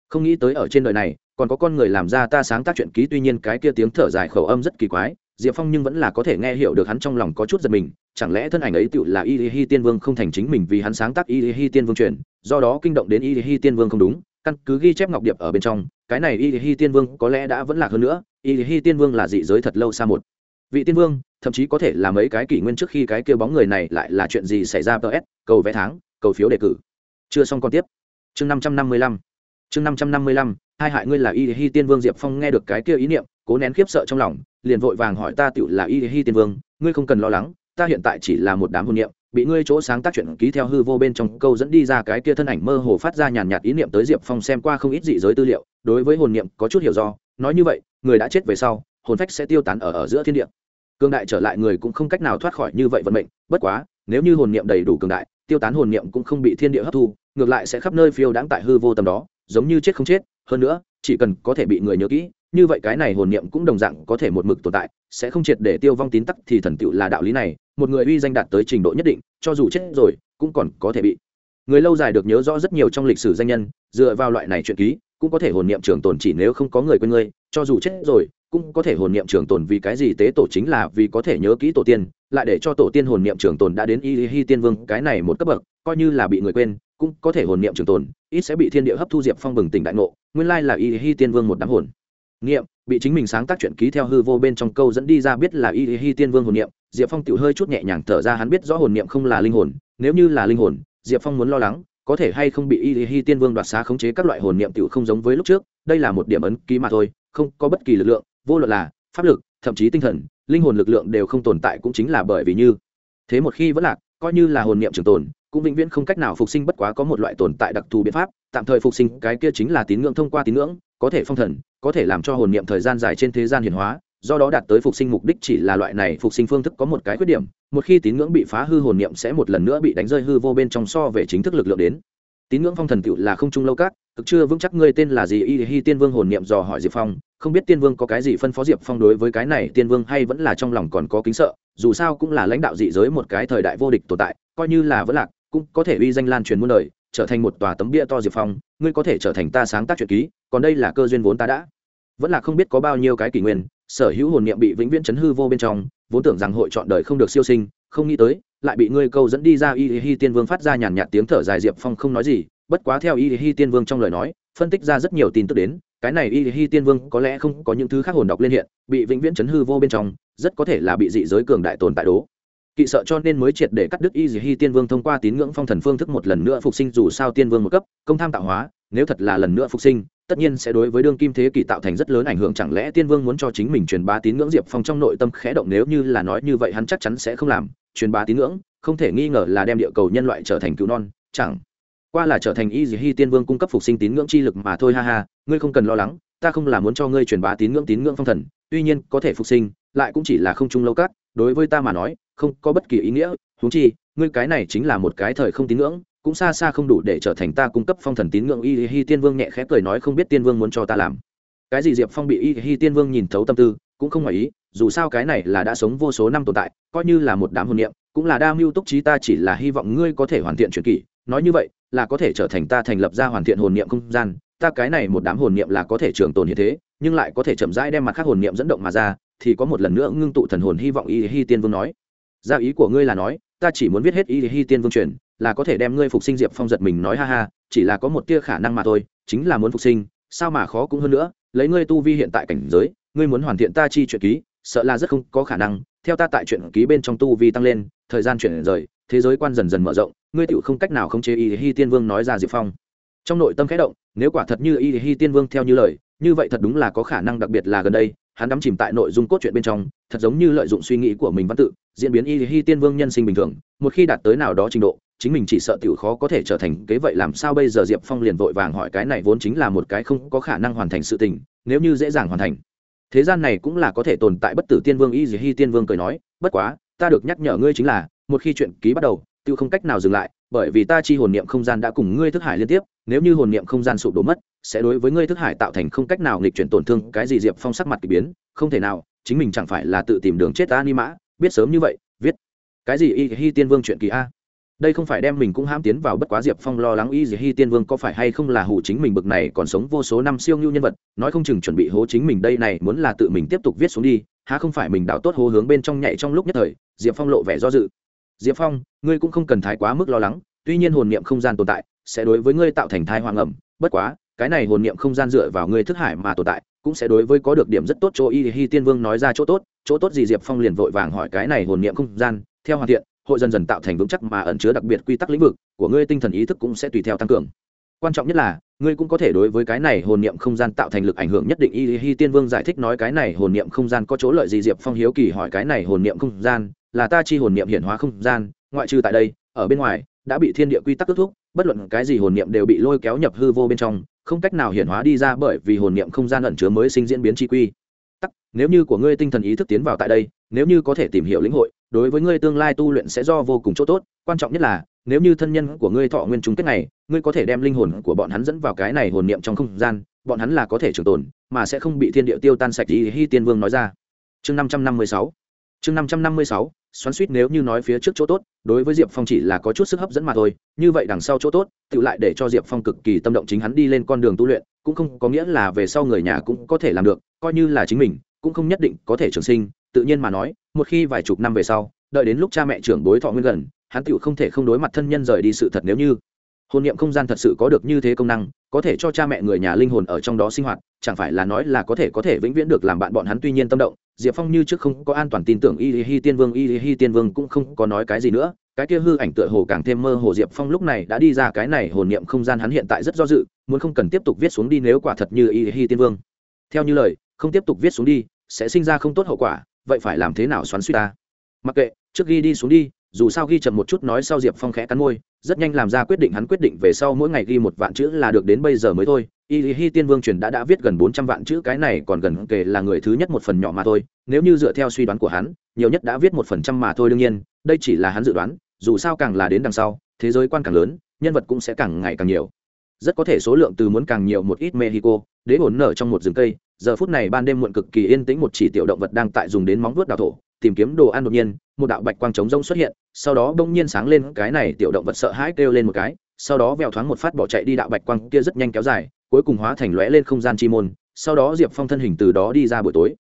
Không nghĩ tới ở trên đời này, còn có con người làm ra ta sáng tác chuyện ký, tuy nhiên cái kia tiếng thở dài khẩu âm rất kỳ quái, diệp phong nhưng vẫn là có thể nghe hiểu được hắn trong lòng có chút giật mình, chẳng lẽ thân ảnh ấy tự là y hi tiên vương không thành chính mình vì hắn sáng tác y hi tiên vương truyền, do đó kinh động đến y hi tiên vương không đúng, căn cứ ghi chép ngọc điệp ở bên trong, cái này y hi tiên vương có lẽ đã vẫn lạc hơn nữa y hi tiên vương là dị giới thật lâu xa một. Vị tiên vương thậm chí có thể là mấy cái kỷ nguyên trước khi cái kia bóng người này lại là chuyện gì xảy ra ts cầu vé tháng, cầu phiếu đề cử. Chưa xong còn tiếp. Chương năm trăm năm mươi lăm. Chương năm trăm năm mươi lăm, hai hại ngươi là y hi tiên vương diệp phong nghe được cái kia ý niệm, cố nén khiếp sợ trong lòng, liền vội vàng hỏi ta tựu là y hi tiên vương, ngươi không cần lo lắng, ta hiện tại chỉ là một đám hồn niệm, bị ngươi chỗ sáng tác chuyện ký theo hư vô bên trong câu dẫn đi ra cái kia thân ảnh mơ hồ phát ra nhàn nhạt ý niệm tới diệp phong xem qua không ít dị giới tư liệu, đối với hồn niệm có chút hiểu do, nói như vậy, người đã chết về sau, hồn phách sẽ tiêu tán ở ở giữa thiên địa cường đại trở lại người cũng không cách nào thoát khỏi như vậy vận mệnh, bất quá, nếu như hồn niệm đầy đủ cường đại, tiêu tán hồn niệm cũng không bị thiên địa hấp thu, ngược lại sẽ khắp nơi phiêu đãng tại hư vô tầm đó, giống như chết không chết, hơn nữa, chỉ cần có thể bị người nhớ kỹ, như vậy cái này hồn niệm cũng đồng dạng có thể một mực tồn tại, sẽ không triệt để tiêu vong tín tắc thì thần tựu là đạo lý này, một người uy danh đạt tới trình độ nhất định, cho dù chết rồi, cũng còn có thể bị. Người lâu dài được nhớ rõ rất nhiều trong lịch sử danh nhân, dựa vào loại này chuyện ký, cũng có thể hồn niệm trường tồn chỉ nếu không có người quên ngươi, cho dù chết rồi cũng có thể hồn niệm trường tồn vì cái gì tế tổ chính là vì có thể nhớ kỹ tổ tiên, lại để cho tổ tiên hồn niệm trường tồn đã đến y hi tiên vương, cái này một cấp bậc, coi như là bị người quên, cũng có thể hồn niệm trường tồn, ít sẽ bị thiên địa hấp thu diệp phong bừng tỉnh đại ngộ, nguyên lai là y hi tiên vương một đám hồn. Niệm, bị chính mình sáng tác chuyện ký theo hư vô bên trong câu dẫn đi ra biết là y hi tiên vương hồn niệm, diệp phong tự hơi chút nhẹ nhàng thở ra hắn biết rõ hồn niệm không là linh hồn, nếu như là linh hồn, diệp phong muốn lo lắng, có thể hay không bị y hi tiên vương đoạt xá khống chế các loại hồn niệm tự không giống với lúc trước, đây là một điểm ấn ký mà thôi, không có bất kỳ lực lượng vô luận là pháp lực, thậm chí tinh thần, linh hồn lực lượng đều không tồn tại cũng chính là bởi vì như. Thế một khi vẫn lạc, coi như là hồn niệm trường tồn, cũng vĩnh viễn không cách nào phục sinh bất quá có một loại tồn tại đặc thù biện pháp, tạm thời phục sinh, cái kia chính là tín ngưỡng thông qua tín ngưỡng, có thể phong thần, có thể làm cho hồn niệm thời gian dài trên thế gian hiển hóa, do đó đạt tới phục sinh mục đích chỉ là loại này phục sinh phương thức có một cái khuyết điểm, một khi tín ngưỡng bị phá hư hồn niệm sẽ một lần nữa bị đánh rơi hư vô bên trong so về chính thức lực lượng đến. Tín ngưỡng phong thần tựu là không trung lâu các thực chưa vững chắc ngươi tên là gì, y hi tiên vương hồn niệm dò hỏi diệp phong không biết tiên vương có cái gì phân phó diệp phong đối với cái này, tiên vương hay vẫn là trong lòng còn có kính sợ, dù sao cũng là lãnh đạo dị giới một cái thời đại vô địch tồn tại, coi như là vẫn lạc, cũng có thể uy danh lan truyền muôn đời, trở thành một tòa tấm bia to diệp phong, ngươi có thể trở thành ta sáng tác truyện ký, còn đây là cơ duyên vốn ta đã. Vẫn là không biết có bao nhiêu cái kỷ nguyên, sở hữu hồn niệm bị vĩnh viễn chấn hư vô bên trong, vốn tưởng rằng hội chọn đời không được siêu sinh, không nghĩ tới, lại bị ngươi câu dẫn đi ra y hi tiên vương phát ra nhàn nhạt tiếng thở dài, diệp phong không nói gì, bất quá theo y hi tiên vương trong lời nói phân tích ra rất nhiều tin tức đến, cái này y hi tiên vương có lẽ không có những thứ khác hồn đọc lên hiện, bị vĩnh viễn chấn hư vô bên trong, rất có thể là bị dị giới cường đại tồn tại đố. Kỵ sợ cho nên mới triệt để cắt đứt y hi tiên vương thông qua tín ngưỡng phong thần phương thức một lần nữa phục sinh dù sao tiên vương một cấp, công tham tạo hóa, nếu thật là lần nữa phục sinh, tất nhiên sẽ đối với đương kim thế kỷ tạo thành rất lớn ảnh hưởng, chẳng lẽ tiên vương muốn cho chính mình truyền bá tín ngưỡng diệp phong trong nội tâm khẽ động nếu như là nói như vậy hắn chắc chắn sẽ không làm, truyền bá tín ngưỡng, không thể nghi ngờ là đem địa cầu nhân loại trở thành cứu non, chẳng qua là trở thành y dì hi tiên vương cung cấp phục sinh tín ngưỡng chi lực mà thôi, ha ha, ngươi không cần lo lắng, ta không là muốn cho ngươi truyền bá tín ngưỡng tín ngưỡng phong thần, tuy nhiên có thể phục sinh, lại cũng chỉ là không trung lâu cát đối với ta mà nói, không có bất kỳ ý nghĩa, huống chi, ngươi cái này chính là một cái thời không tín ngưỡng, cũng xa xa không đủ để trở thành ta cung cấp phong thần tín ngưỡng, y hi tiên vương nhẹ khẽ cười nói không biết tiên vương muốn cho ta làm. Cái gì diệp phong bị y hi tiên vương nhìn thấu tâm tư, cũng không ngoài ý, dù sao cái này là đã sống vô số năm tồn tại, coi như là một đám hồn niệm, cũng là đa mưu túc trí, ta chỉ là hy vọng ngươi có thể hoàn thiện truyền kỷ nói như vậy, là có thể trở thành ta thành lập ra hoàn thiện hồn niệm không gian, ta cái này một đám hồn niệm là có thể trường tồn như thế, nhưng lại có thể chậm rãi đem mặt khác hồn niệm dẫn động mà ra, thì có một lần nữa ngưng tụ thần hồn hy vọng y hi tiên vương nói. Ra ý của ngươi là nói, ta chỉ muốn viết hết y hi tiên vương truyền, là có thể đem ngươi phục sinh diệp phong giật mình nói ha ha, chỉ là có một tia khả năng mà thôi, chính là muốn phục sinh, sao mà khó cũng hơn nữa, lấy ngươi tu vi hiện tại cảnh giới, ngươi muốn hoàn thiện ta chi chuyện ký sợ là rất không có khả năng. Theo ta tại chuyện ký bên trong tu vi tăng lên, thời gian chuyển rời, thế giới quan dần dần mở rộng, ngươi tựu không cách nào không chế y hi tiên vương nói ra diệp phong. Trong nội tâm khẽ động, nếu quả thật như y hi tiên vương theo như lời, như vậy thật đúng là có khả năng đặc biệt là gần đây, hắn đắm chìm tại nội dung cốt truyện bên trong, thật giống như lợi dụng suy nghĩ của mình văn tự, diễn biến y hi tiên vương nhân sinh bình thường, một khi đạt tới nào đó trình độ, chính mình chỉ sợ tiểu khó có thể trở thành kế vậy làm sao bây giờ diệp phong liền vội vàng hỏi cái này vốn chính là một cái không có khả năng hoàn thành sự tình, nếu như dễ dàng hoàn thành thế gian này cũng là có thể tồn tại bất tử tiên vương y hi tiên vương cười nói, bất quá, ta được nhắc nhở ngươi chính là, một khi chuyện ký bắt đầu, tiêu không cách nào dừng lại, bởi vì ta chi hồn niệm không gian đã cùng ngươi thức hải liên tiếp, nếu như hồn niệm không gian sụp đổ mất, sẽ đối với ngươi thức hải tạo thành không cách nào nghịch chuyển tổn thương, cái gì diệp phong sắc mặt k ỳ biến, không thể nào, chính mình chẳng phải là tự tìm đường chết ta ni mã, biết sớm như vậy, viết, cái gì y hi tiên vương chuyện kỳ a? Đây không phải đem mình cũng hãm tiến vào bất quá diệp phong lo lắng y hi tiên vương có phải hay không là hủ chính mình bực này còn sống vô số năm siêu ngưu nhân vật, nói không chừng chuẩn bị hố chính mình đây này muốn là tự mình tiếp tục viết xuống đi, há không phải mình đào tốt hố hướng bên trong nhảy trong lúc nhất thời, diệp phong lộ vẻ do dự. Diệp phong, ngươi cũng không cần thái quá mức lo lắng, tuy nhiên hồn niệm không gian tồn tại, sẽ đối với ngươi tạo thành thai hoang ẩm, bất quá, cái này hồn niệm không gian dựa vào ngươi thức hải mà tồn tại, cũng sẽ đối với có được điểm rất tốt chỗ y hi tiên vương nói ra chỗ tốt chỗ tốt gì diệp phong liền vội vàng hỏi cái này hồn niệm không gian, theo hoàn thiện hội dần dần tạo thành vững chắc mà ẩn chứa đặc biệt quy tắc lĩnh vực, của ngươi tinh thần ý thức cũng sẽ tùy theo tăng cường. Quan trọng nhất là, ngươi cũng có thể đối với cái này hồn niệm không gian tạo thành lực ảnh hưởng nhất định. Y hi tiên vương giải thích nói cái này hồn niệm không gian có chỗ lợi gì, diệp phong hiếu kỳ hỏi cái này hồn niệm không gian là ta chi hồn niệm hiển hóa không gian, ngoại trừ tại đây, ở bên ngoài, đã bị thiên địa quy tắc kết thúc, bất luận cái gì hồn niệm đều bị lôi kéo nhập hư vô bên trong, không cách nào hiển hóa đi ra bởi vì hồn niệm không gian ẩn chứa mới sinh diễn biến chi quy. Tắc, nếu như của ngươi tinh thần ý thức tiến vào tại đây, nếu như có thể tìm hiểu lĩnh hội đối với ngươi tương lai tu luyện sẽ do vô cùng chỗ tốt, quan trọng nhất là, nếu như thân nhân của ngươi thọ nguyên chúng kết này ngươi có thể đem linh hồn của bọn hắn dẫn vào cái này hồn niệm trong không gian, bọn hắn là có thể trường tồn, mà sẽ không bị thiên địa tiêu tan sạch ý hi tiên vương nói ra. Chương năm trăm năm mươi sáu. Chương năm trăm năm mươi sáu, xoắn suýt nếu như nói phía trước chỗ tốt, đối với diệp phong chỉ là có chút sức hấp dẫn mà thôi, như vậy đằng sau chỗ tốt, tự lại để cho diệp phong cực kỳ tâm động chính hắn đi lên con đường tu luyện, cũng không có nghĩa là về sau người nhà cũng có thể làm được, coi như là chính mình cũng không nhất định có thể trường sinh, tự nhiên mà nói, một khi vài chục năm về sau, đợi đến lúc cha mẹ trưởng đối thọ nguyên gần, hắn tựu không thể không đối mặt thân nhân rời đi sự thật nếu như. Hồn niệm không gian thật sự có được như thế công năng, có thể cho cha mẹ người nhà linh hồn ở trong đó sinh hoạt, chẳng phải là nói là có thể có thể vĩnh viễn được làm bạn bọn hắn tuy nhiên tâm động. Diệp phong như trước không có an toàn tin tưởng y hi tiên vương, y hi tiên vương cũng không có nói cái gì nữa. Cái kia hư ảnh tựa hồ càng thêm mơ hồ, diệp phong lúc này đã đi ra cái này hồn niệm không gian hắn hiện tại rất do dự, muốn không cần tiếp tục viết xuống đi nếu quả thật như y hi tiên vương. Theo như lời, không tiếp tục viết xuống đi sẽ sinh ra không tốt hậu quả, vậy phải làm thế nào xoắn suy ta? Mặc kệ, trước ghi đi xuống đi, dù sao ghi chậm một chút nói sau diệp phong khẽ cắn môi, rất nhanh làm ra quyết định hắn quyết định về sau mỗi ngày ghi một vạn chữ là được đến bây giờ mới thôi. Y hi tiên vương truyền đã đã viết gần bốn trăm vạn chữ, cái này còn gần kể là người thứ nhất một phần nhỏ mà thôi. Nếu như dựa theo suy đoán của hắn, nhiều nhất đã viết một phần trăm mà thôi đương nhiên, đây chỉ là hắn dự đoán, dù sao càng là đến đằng sau, thế giới quan càng lớn, nhân vật cũng sẽ càng ngày càng nhiều rất có thể số lượng từ muốn càng nhiều một ít mexico, đế ổn nở trong một rừng cây. Giờ phút này ban đêm muộn cực kỳ yên tĩnh, một chỉ tiểu động vật đang tại dùng đến móng vuốt đào thổ, tìm kiếm đồ ăn đột nhiên, một đạo bạch quang trống rông xuất hiện, sau đó bỗng nhiên sáng lên, cái này tiểu động vật sợ hãi kêu lên một cái, sau đó vèo thoáng một phát bỏ chạy đi, đạo bạch quang kia rất nhanh kéo dài, cuối cùng hóa thành lóe lên không gian chi môn, sau đó diệp phong thân hình từ đó đi ra buổi tối.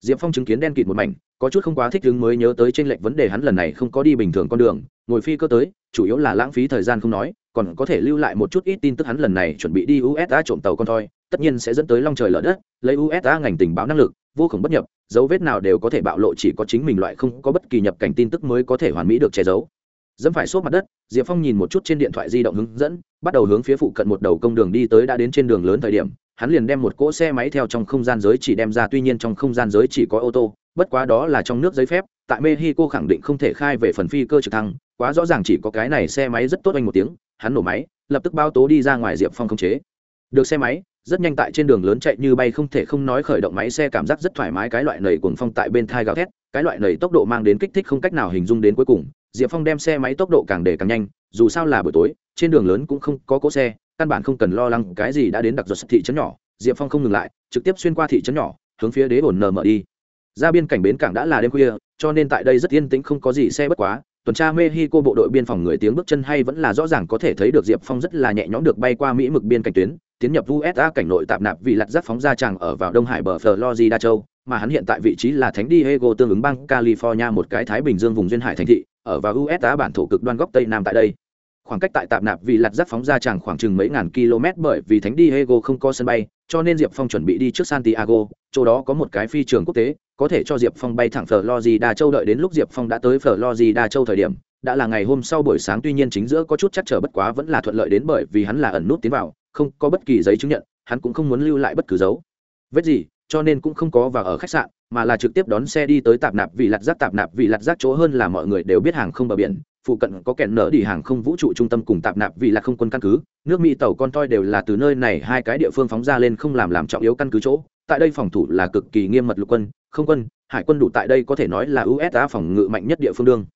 Diệp phong chứng kiến đen kịt một mảnh, có chút không quá thích ứng mới nhớ tới t r ê n lệch vấn đề hắn lần này không có đi bình thường con đường, ngồi phi cơ tới, chủ yếu là lãng phí thời gian không nói còn có thể lưu lại một chút ít tin tức hắn lần này chuẩn bị đi usa trộm tàu con thoi, tất nhiên sẽ dẫn tới long trời lở đất, lấy usa ngành tình báo năng lực, vô cùng bất nhập, dấu vết nào đều có thể bạo lộ chỉ có chính mình loại không có bất kỳ nhập cảnh tin tức mới có thể hoàn mỹ được che giấu. Dẫm phải xốp mặt đất, diệp phong nhìn một chút trên điện thoại di động hướng dẫn, bắt đầu hướng phía phụ cận một đầu công đường đi tới đã đến trên đường lớn thời điểm, hắn liền đem một cỗ xe máy theo trong không gian giới chỉ đem ra, tuy nhiên trong không gian giới chỉ có ô tô, bất quá đó là trong nước giấy phép, tại mexico khẳng định không thể khai về phần phi cơ trực thăng, quá rõ ràng chỉ có cái này xe máy rất tốt anh một tiếng hắn nổ máy, lập tức bao tố đi ra ngoài diệp phong không chế. Được xe máy, rất nhanh tại trên đường lớn chạy như bay không thể không nói khởi động máy xe cảm giác rất thoải mái, cái loại nầy cuồng phong tại bên thai gào thét, cái loại nầy tốc độ mang đến kích thích không cách nào hình dung đến cuối cùng. Diệp phong đem xe máy tốc độ càng để càng nhanh, dù sao là buổi tối, trên đường lớn cũng không có cỗ xe, căn bản không cần lo lắng cái gì đã đến đặc giật thị trấn nhỏ. Diệp phong không ngừng lại, trực tiếp xuyên qua thị trấn nhỏ, hướng phía đế ổn nờ mở đi. Ra biên cảnh bến cảng đã là đêm khuya, cho nên tại đây rất yên tĩnh, không có gì xe bất quá tuần tra mexico bộ đội biên phòng người tiếng bước chân hay vẫn là rõ ràng có thể thấy được diệp phong rất là nhẹ nhõm được bay qua mỹ mực biên cảnh tuyến, tiến nhập usa cảnh nội tạm nạp vì lặt rác phóng ra tràng ở vào đông hải bờ florida châu, mà hắn hiện tại vị trí là thánh diego tương ứng bang california, một cái thái bình dương vùng duyên hải thành thị, ở vào usa bản thổ cực đoan góc tây nam tại đây. Khoảng cách tại tạm nạp vì lặt rác phóng ra tràng khoảng chừng mấy ngàn km bởi vì thánh diego không có sân bay, cho nên diệp phong chuẩn bị đi trước santiago, chỗ đó có một cái phi trường quốc tế có thể cho diệp phong bay thẳng florida châu đợi đến lúc diệp phong đã tới florida châu thời điểm, đã là ngày hôm sau buổi sáng, tuy nhiên chính giữa có chút chắc trở bất quá vẫn là thuận lợi đến bởi vì hắn là ẩn nút tiến vào, không có bất kỳ giấy chứng nhận, hắn cũng không muốn lưu lại bất cứ dấu vết gì, cho nên cũng không có vào ở khách sạn, mà là trực tiếp đón xe đi tới tạp nạp vì lặt rác tạp nạp vì lặt rác chỗ hơn là mọi người đều biết hàng không bờ biển, phụ cận có kẹn nở đi hàng không vũ trụ trung tâm cùng tạp nạp vì là không quân căn cứ. Nước mỹ tàu con toi đều là từ nơi này hai cái địa phương phóng ra lên không làm làm trọng yếu căn cứ chỗ tại đây phòng thủ là cực kỳ nghiêm mật lục quân, không quân, hải quân đủ tại đây có thể nói là usa phòng ngự mạnh nhất địa phương đương.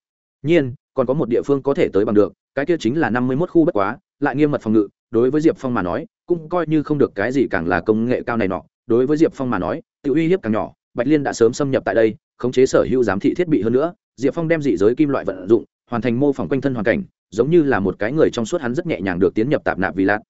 Nhiên, còn có một địa phương có thể tới bằng được, cái kia chính là năm mươi 51 khu bất quá, lại nghiêm mật phòng ngự, đối với diệp phong mà nói, cũng coi như không được cái gì càng là công nghệ cao này nọ. Đối với diệp phong mà nói, tự uy hiếp càng nhỏ, bạch liên đã sớm xâm nhập tại đây, khống chế sở hữu giám thị thiết bị hơn nữa, diệp phong đem dị giới kim loại vận dụng, hoàn thành mô phỏng quanh thân hoàn cảnh, giống như là một cái người trong suốt hắn rất nhẹ nhàng được tiến nhập tạp nạp vì lạc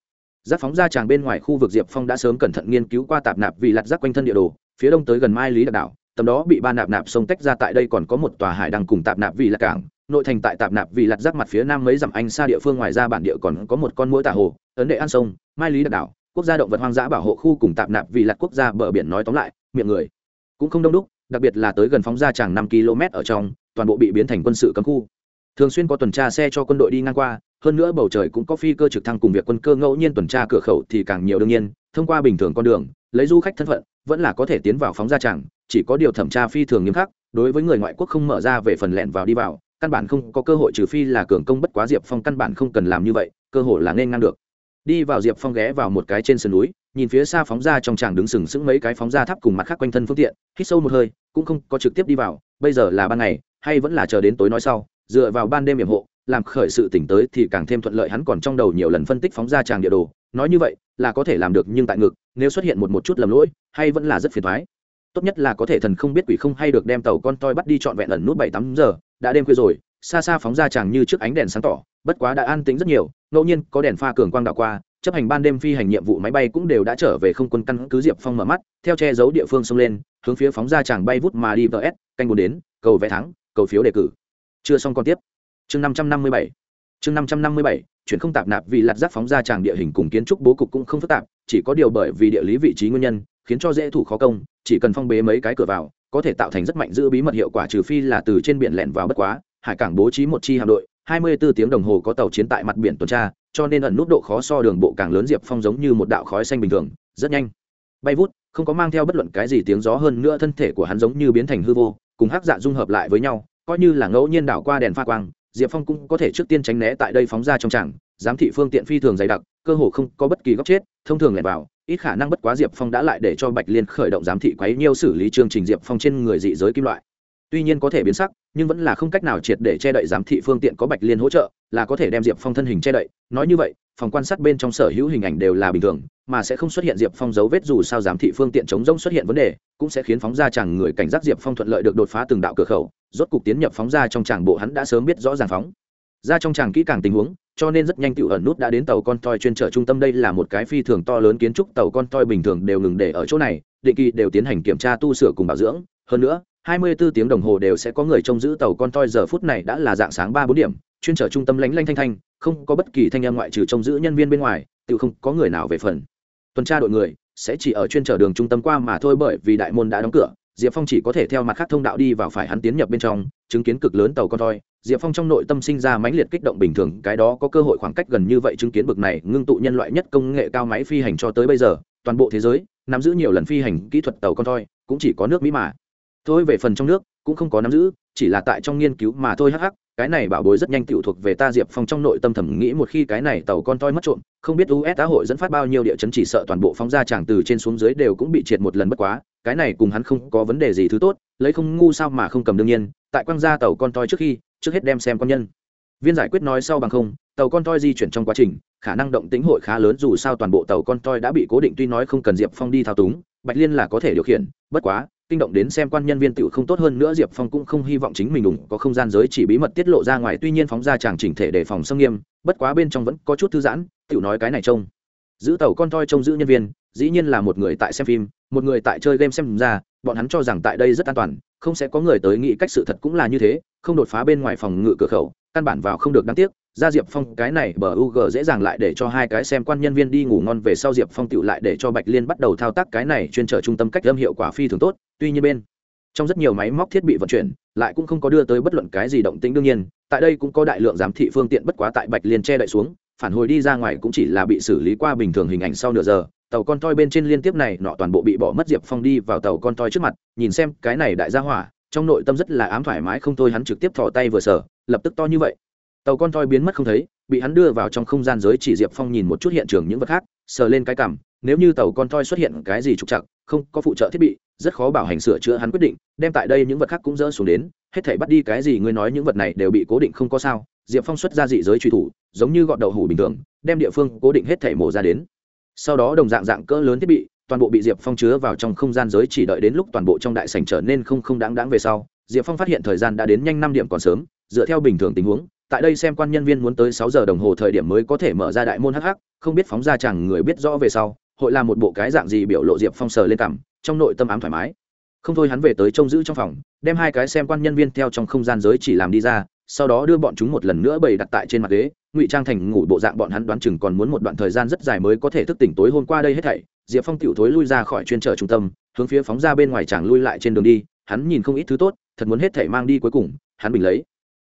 giác phóng ra tràng bên ngoài khu vực diệp phong đã sớm cẩn thận nghiên cứu qua tạp nạp vì lạt giác quanh thân địa đồ, phía đông tới gần mai lý đặc đảo, tầm đó bị ba nạp nạp sông tách ra tại đây còn có một tòa hải đăng cùng tạp nạp vì lạt cảng, nội thành tại tạp nạp vì lạt giác mặt phía nam mấy dặm anh xa địa phương ngoài ra bản địa còn có một con mũi tả hồ, ấn đệ an sông, mai lý đặc đảo, quốc gia động vật hoang dã bảo hộ khu cùng tạm nạp vì lạt quốc gia bờ biển nói tóm lại, miệng người cũng không đông đúc, đặc biệt là tới gần phóng ra chàng năm km ở trong, toàn bộ bị biến thành quân sự cấm khu. Thường xuyên có tuần tra xe cho quân đội đi ngang qua hơn nữa bầu trời cũng có phi cơ trực thăng cùng việc quân cơ ngẫu nhiên tuần tra cửa khẩu thì càng nhiều đương nhiên, thông qua bình thường con đường, lấy du khách thân phận, vẫn là có thể tiến vào phóng ra chẳng, chỉ có điều thẩm tra phi thường nghiêm khắc, đối với người ngoại quốc không mở ra về phần lẹn vào đi vào, căn bản không có cơ hội trừ phi là cường công bất quá diệp phong căn bản không cần làm như vậy, cơ hội là nên ngăn được. Đi vào diệp phong ghé vào một cái trên sườn núi, nhìn phía xa phóng ra trong tràng đứng sừng sững mấy cái phóng ra tháp cùng mặt khác quanh thân phương tiện, hít sâu một hơi, cũng không có trực tiếp đi vào, bây giờ là ban ngày, hay vẫn là chờ đến tối nói sau, dựa vào ban đêm hiểm hộ làm khởi sự tỉnh tới thì càng thêm thuận lợi hắn còn trong đầu nhiều lần phân tích phóng ra tràng địa đồ. Nói như vậy, là có thể làm được nhưng tại ngực, nếu xuất hiện một một chút lầm lỗi, hay vẫn là rất phiền thoái tốt nhất là có thể thần không biết quỷ không hay được đem tàu con toi bắt đi trọn vẹn ẩn nút bảy tám giờ, đã đêm khuya rồi, xa xa phóng ra chàng như trước ánh đèn sáng tỏ, bất quá đã an tính rất nhiều, ngẫu nhiên có đèn pha cường quang đạo qua, chấp hành ban đêm phi hành nhiệm vụ máy bay cũng đều đã trở về không quân căn cứ diệp phong mở mắt, theo che giấu địa phương xông lên, hướng phía phóng ra chàng bay vút mà đi vs canh bốn đến, cầu vé thắng, cầu phiếu đề cử. Chưa xong còn tiếp chương năm trăm năm mươi bảy. Chương năm trăm năm mươi bảy, chuyển không tạp nạp vì lạt giác phóng ra tràng địa hình cùng kiến trúc bố cục cũng không phức tạp, chỉ có điều bởi vì địa lý vị trí nguyên nhân, khiến cho dễ thủ khó công, chỉ cần phong bế mấy cái cửa vào, có thể tạo thành rất mạnh giữ bí mật hiệu quả trừ phi là từ trên biển lẻn vào bất quá. Hải cảng bố trí một chi hạm đội 24 tiếng đồng hồ có tàu chiến tại mặt biển tuần tra, cho nên ẩn nút độ khó so đường bộ càng lớn diệp phong giống như một đạo khói xanh bình thường, rất nhanh. Bay vút, không có mang theo bất luận cái gì tiếng gió hơn nữa thân thể của hắn giống như biến thành hư vô, cùng hắc dạ dung hợp lại với nhau, coi như là ngẫu nhiên đảo qua đèn pha quang diệp phong cũng có thể trước tiên tránh né tại đây phóng ra trong tràng, giám thị phương tiện phi thường dày đặc, cơ hồ không có bất kỳ góc chết, thông thường lẻn vào, ít khả năng bất quá diệp phong đã lại để cho bạch liên khởi động giám thị quấy nhiêu xử lý chương trình diệp phong trên người dị giới kim loại. Tuy nhiên có thể biến sắc, nhưng vẫn là không cách nào triệt để che đậy giám thị phương tiện có bạch liên hỗ trợ, là có thể đem diệp phong thân hình che đậy, nói như vậy phòng quan sát bên trong sở hữu hình ảnh đều là bình thường, mà sẽ không xuất hiện diệp phong dấu vết dù sao giám thị phương tiện chống rông xuất hiện vấn đề, cũng sẽ khiến phóng ra chẳng người cảnh giác diệp phong thuận lợi được đột phá từng đạo cửa khẩu, rốt cục tiến nhập phóng ra trong tràng bộ hắn đã sớm biết rõ ràng phóng. Ra trong tràng kỹ càng tình huống, cho nên rất nhanh tiểu ẩn nút đã đến tàu con toi chuyên trở trung tâm đây là một cái phi thường to lớn kiến trúc, tàu con toi bình thường đều ngừng để ở chỗ này, định kỳ đều tiến hành kiểm tra tu sửa cùng bảo dưỡng. Hơn nữa 24 tiếng đồng hồ đều sẽ có người trông giữ tàu con toi giờ phút này đã là dạng sáng ba bốn điểm chuyên trở trung tâm lánh lanh thanh thanh không có bất kỳ thanh em ngoại trừ trông giữ nhân viên bên ngoài tự không có người nào về phần. Tuần tra đội người sẽ chỉ ở chuyên trở đường trung tâm qua mà thôi bởi vì đại môn đã đóng cửa diệp phong chỉ có thể theo mặt khác thông đạo đi vào phải hắn tiến nhập bên trong chứng kiến cực lớn tàu con thoi, diệp phong trong nội tâm sinh ra mãnh liệt kích động bình thường cái đó có cơ hội khoảng cách gần như vậy chứng kiến bực này ngưng tụ nhân loại nhất công nghệ cao máy phi hành cho tới bây giờ toàn bộ thế giới nắm giữ nhiều lần phi hành kỹ thuật tàu con thoi cũng chỉ có nước mỹ mà. Thôi về phần trong nước cũng không có nắm giữ chỉ là tại trong nghiên cứu mà thôi hắc hắc cái này bảo bối rất nhanh tiểu thuộc về ta diệp phong trong nội tâm thầm nghĩ một khi cái này tàu con toi mất trộm, không biết us hội dẫn phát bao nhiêu địa chấn chỉ sợ toàn bộ phóng ra tràng từ trên xuống dưới đều cũng bị triệt một lần bất quá, cái này cùng hắn không có vấn đề gì thứ tốt, lấy không ngu sao mà không cầm đương nhiên, tại quang gia tàu con toi trước khi, trước hết đem xem con nhân. Viên giải quyết nói sau bằng không, tàu con toi di chuyển trong quá trình, khả năng động tĩnh hội khá lớn dù sao toàn bộ tàu con toi đã bị cố định tuy nói không cần diệp phong đi thao túng, bạch liên là có thể điều khiển, bất quá kinh động đến xem quan nhân viên tựu không tốt hơn nữa, diệp phong cũng không hy vọng chính mình đủng có không gian giới chỉ bí mật tiết lộ ra ngoài, tuy nhiên phóng ra chàng chỉnh thể đề phòng xâm nghiêm, bất quá bên trong vẫn có chút thư giãn tựu nói cái này trông. Giữ tàu con toi trông giữ nhân viên, dĩ nhiên là một người tại xem phim, một người tại chơi game xem ra, bọn hắn cho rằng tại đây rất an toàn, không sẽ có người tới nghĩ cách sự thật cũng là như thế, không đột phá bên ngoài phòng ngự cửa khẩu, căn bản vào không được, đáng tiếc ra diệp phong, cái này bờ u g dễ dàng lại để cho hai cái xem quan nhân viên đi ngủ ngon về sau diệp phong tựu lại để cho bạch liên bắt đầu thao tác cái này chuyên trở trung tâm cách âm hiệu quả phi thường tốt, tuy nhiên bên trong rất nhiều máy móc thiết bị vận chuyển, lại cũng không có đưa tới bất luận cái gì động tĩnh đương nhiên, tại đây cũng có đại lượng giám thị phương tiện bất quá tại bạch liên che đậy xuống, phản hồi đi ra ngoài cũng chỉ là bị xử lý qua bình thường hình ảnh sau nửa giờ, tàu con toi bên trên liên tiếp này nọ toàn bộ bị bỏ mất diệp phong đi vào tàu con toi trước mặt, nhìn xem cái này đại gia hỏa, trong nội tâm rất là ám thoải mái không thôi hắn trực tiếp thò tay vừa sở, lập tức to như vậy tàu con toi biến mất không thấy, bị hắn đưa vào trong không gian giới chỉ diệp phong nhìn một chút hiện trường những vật khác, sờ lên cái cảm, nếu như tàu con toi xuất hiện cái gì trục chặt không, có phụ trợ thiết bị, rất khó bảo hành sửa chữa hắn quyết định, đem tại đây những vật khác cũng dỡ xuống đến, hết thể bắt đi cái gì ngươi nói những vật này đều bị cố định không có sao, diệp phong xuất ra dị giới truy thủ, giống như gọn đậu hủ bình thường, đem địa phương cố định hết thể mổ ra đến. Sau đó đồng dạng dạng cỡ lớn thiết bị, toàn bộ bị diệp phong chứa vào trong không gian giới chỉ đợi đến lúc toàn bộ trong đại sảnh trở nên không không đáng đáng về sau, diệp phong phát hiện thời gian đã đến nhanh năm điểm còn sớm, dựa theo bình thường tình huống tại đây xem quan nhân viên muốn tới sáu giờ đồng hồ thời điểm mới có thể mở ra đại môn hắc hắc, không biết phóng ra chẳng người biết rõ về sau, hội là một bộ cái dạng gì biểu lộ diệp phong sờ lên cằm trong nội tâm ám thoải mái. Không thôi hắn về tới trông giữ trong phòng, đem hai cái xem quan nhân viên theo trong không gian giới chỉ làm đi ra, sau đó đưa bọn chúng một lần nữa bày đặt tại trên mặt ghế, ngụy trang thành ngủ bộ dạng bọn hắn đoán chừng còn muốn một đoạn thời gian rất dài mới có thể thức tỉnh tối hôm qua đây hết thảy. Diệp phong tiểu thối lui ra khỏi chuyên trở trung tâm, hướng phía phóng ra bên ngoài chàng lui lại trên đường đi, hắn nhìn không ít thứ tốt, thật muốn hết thảy mang đi cuối cùng, hắn bình lấy.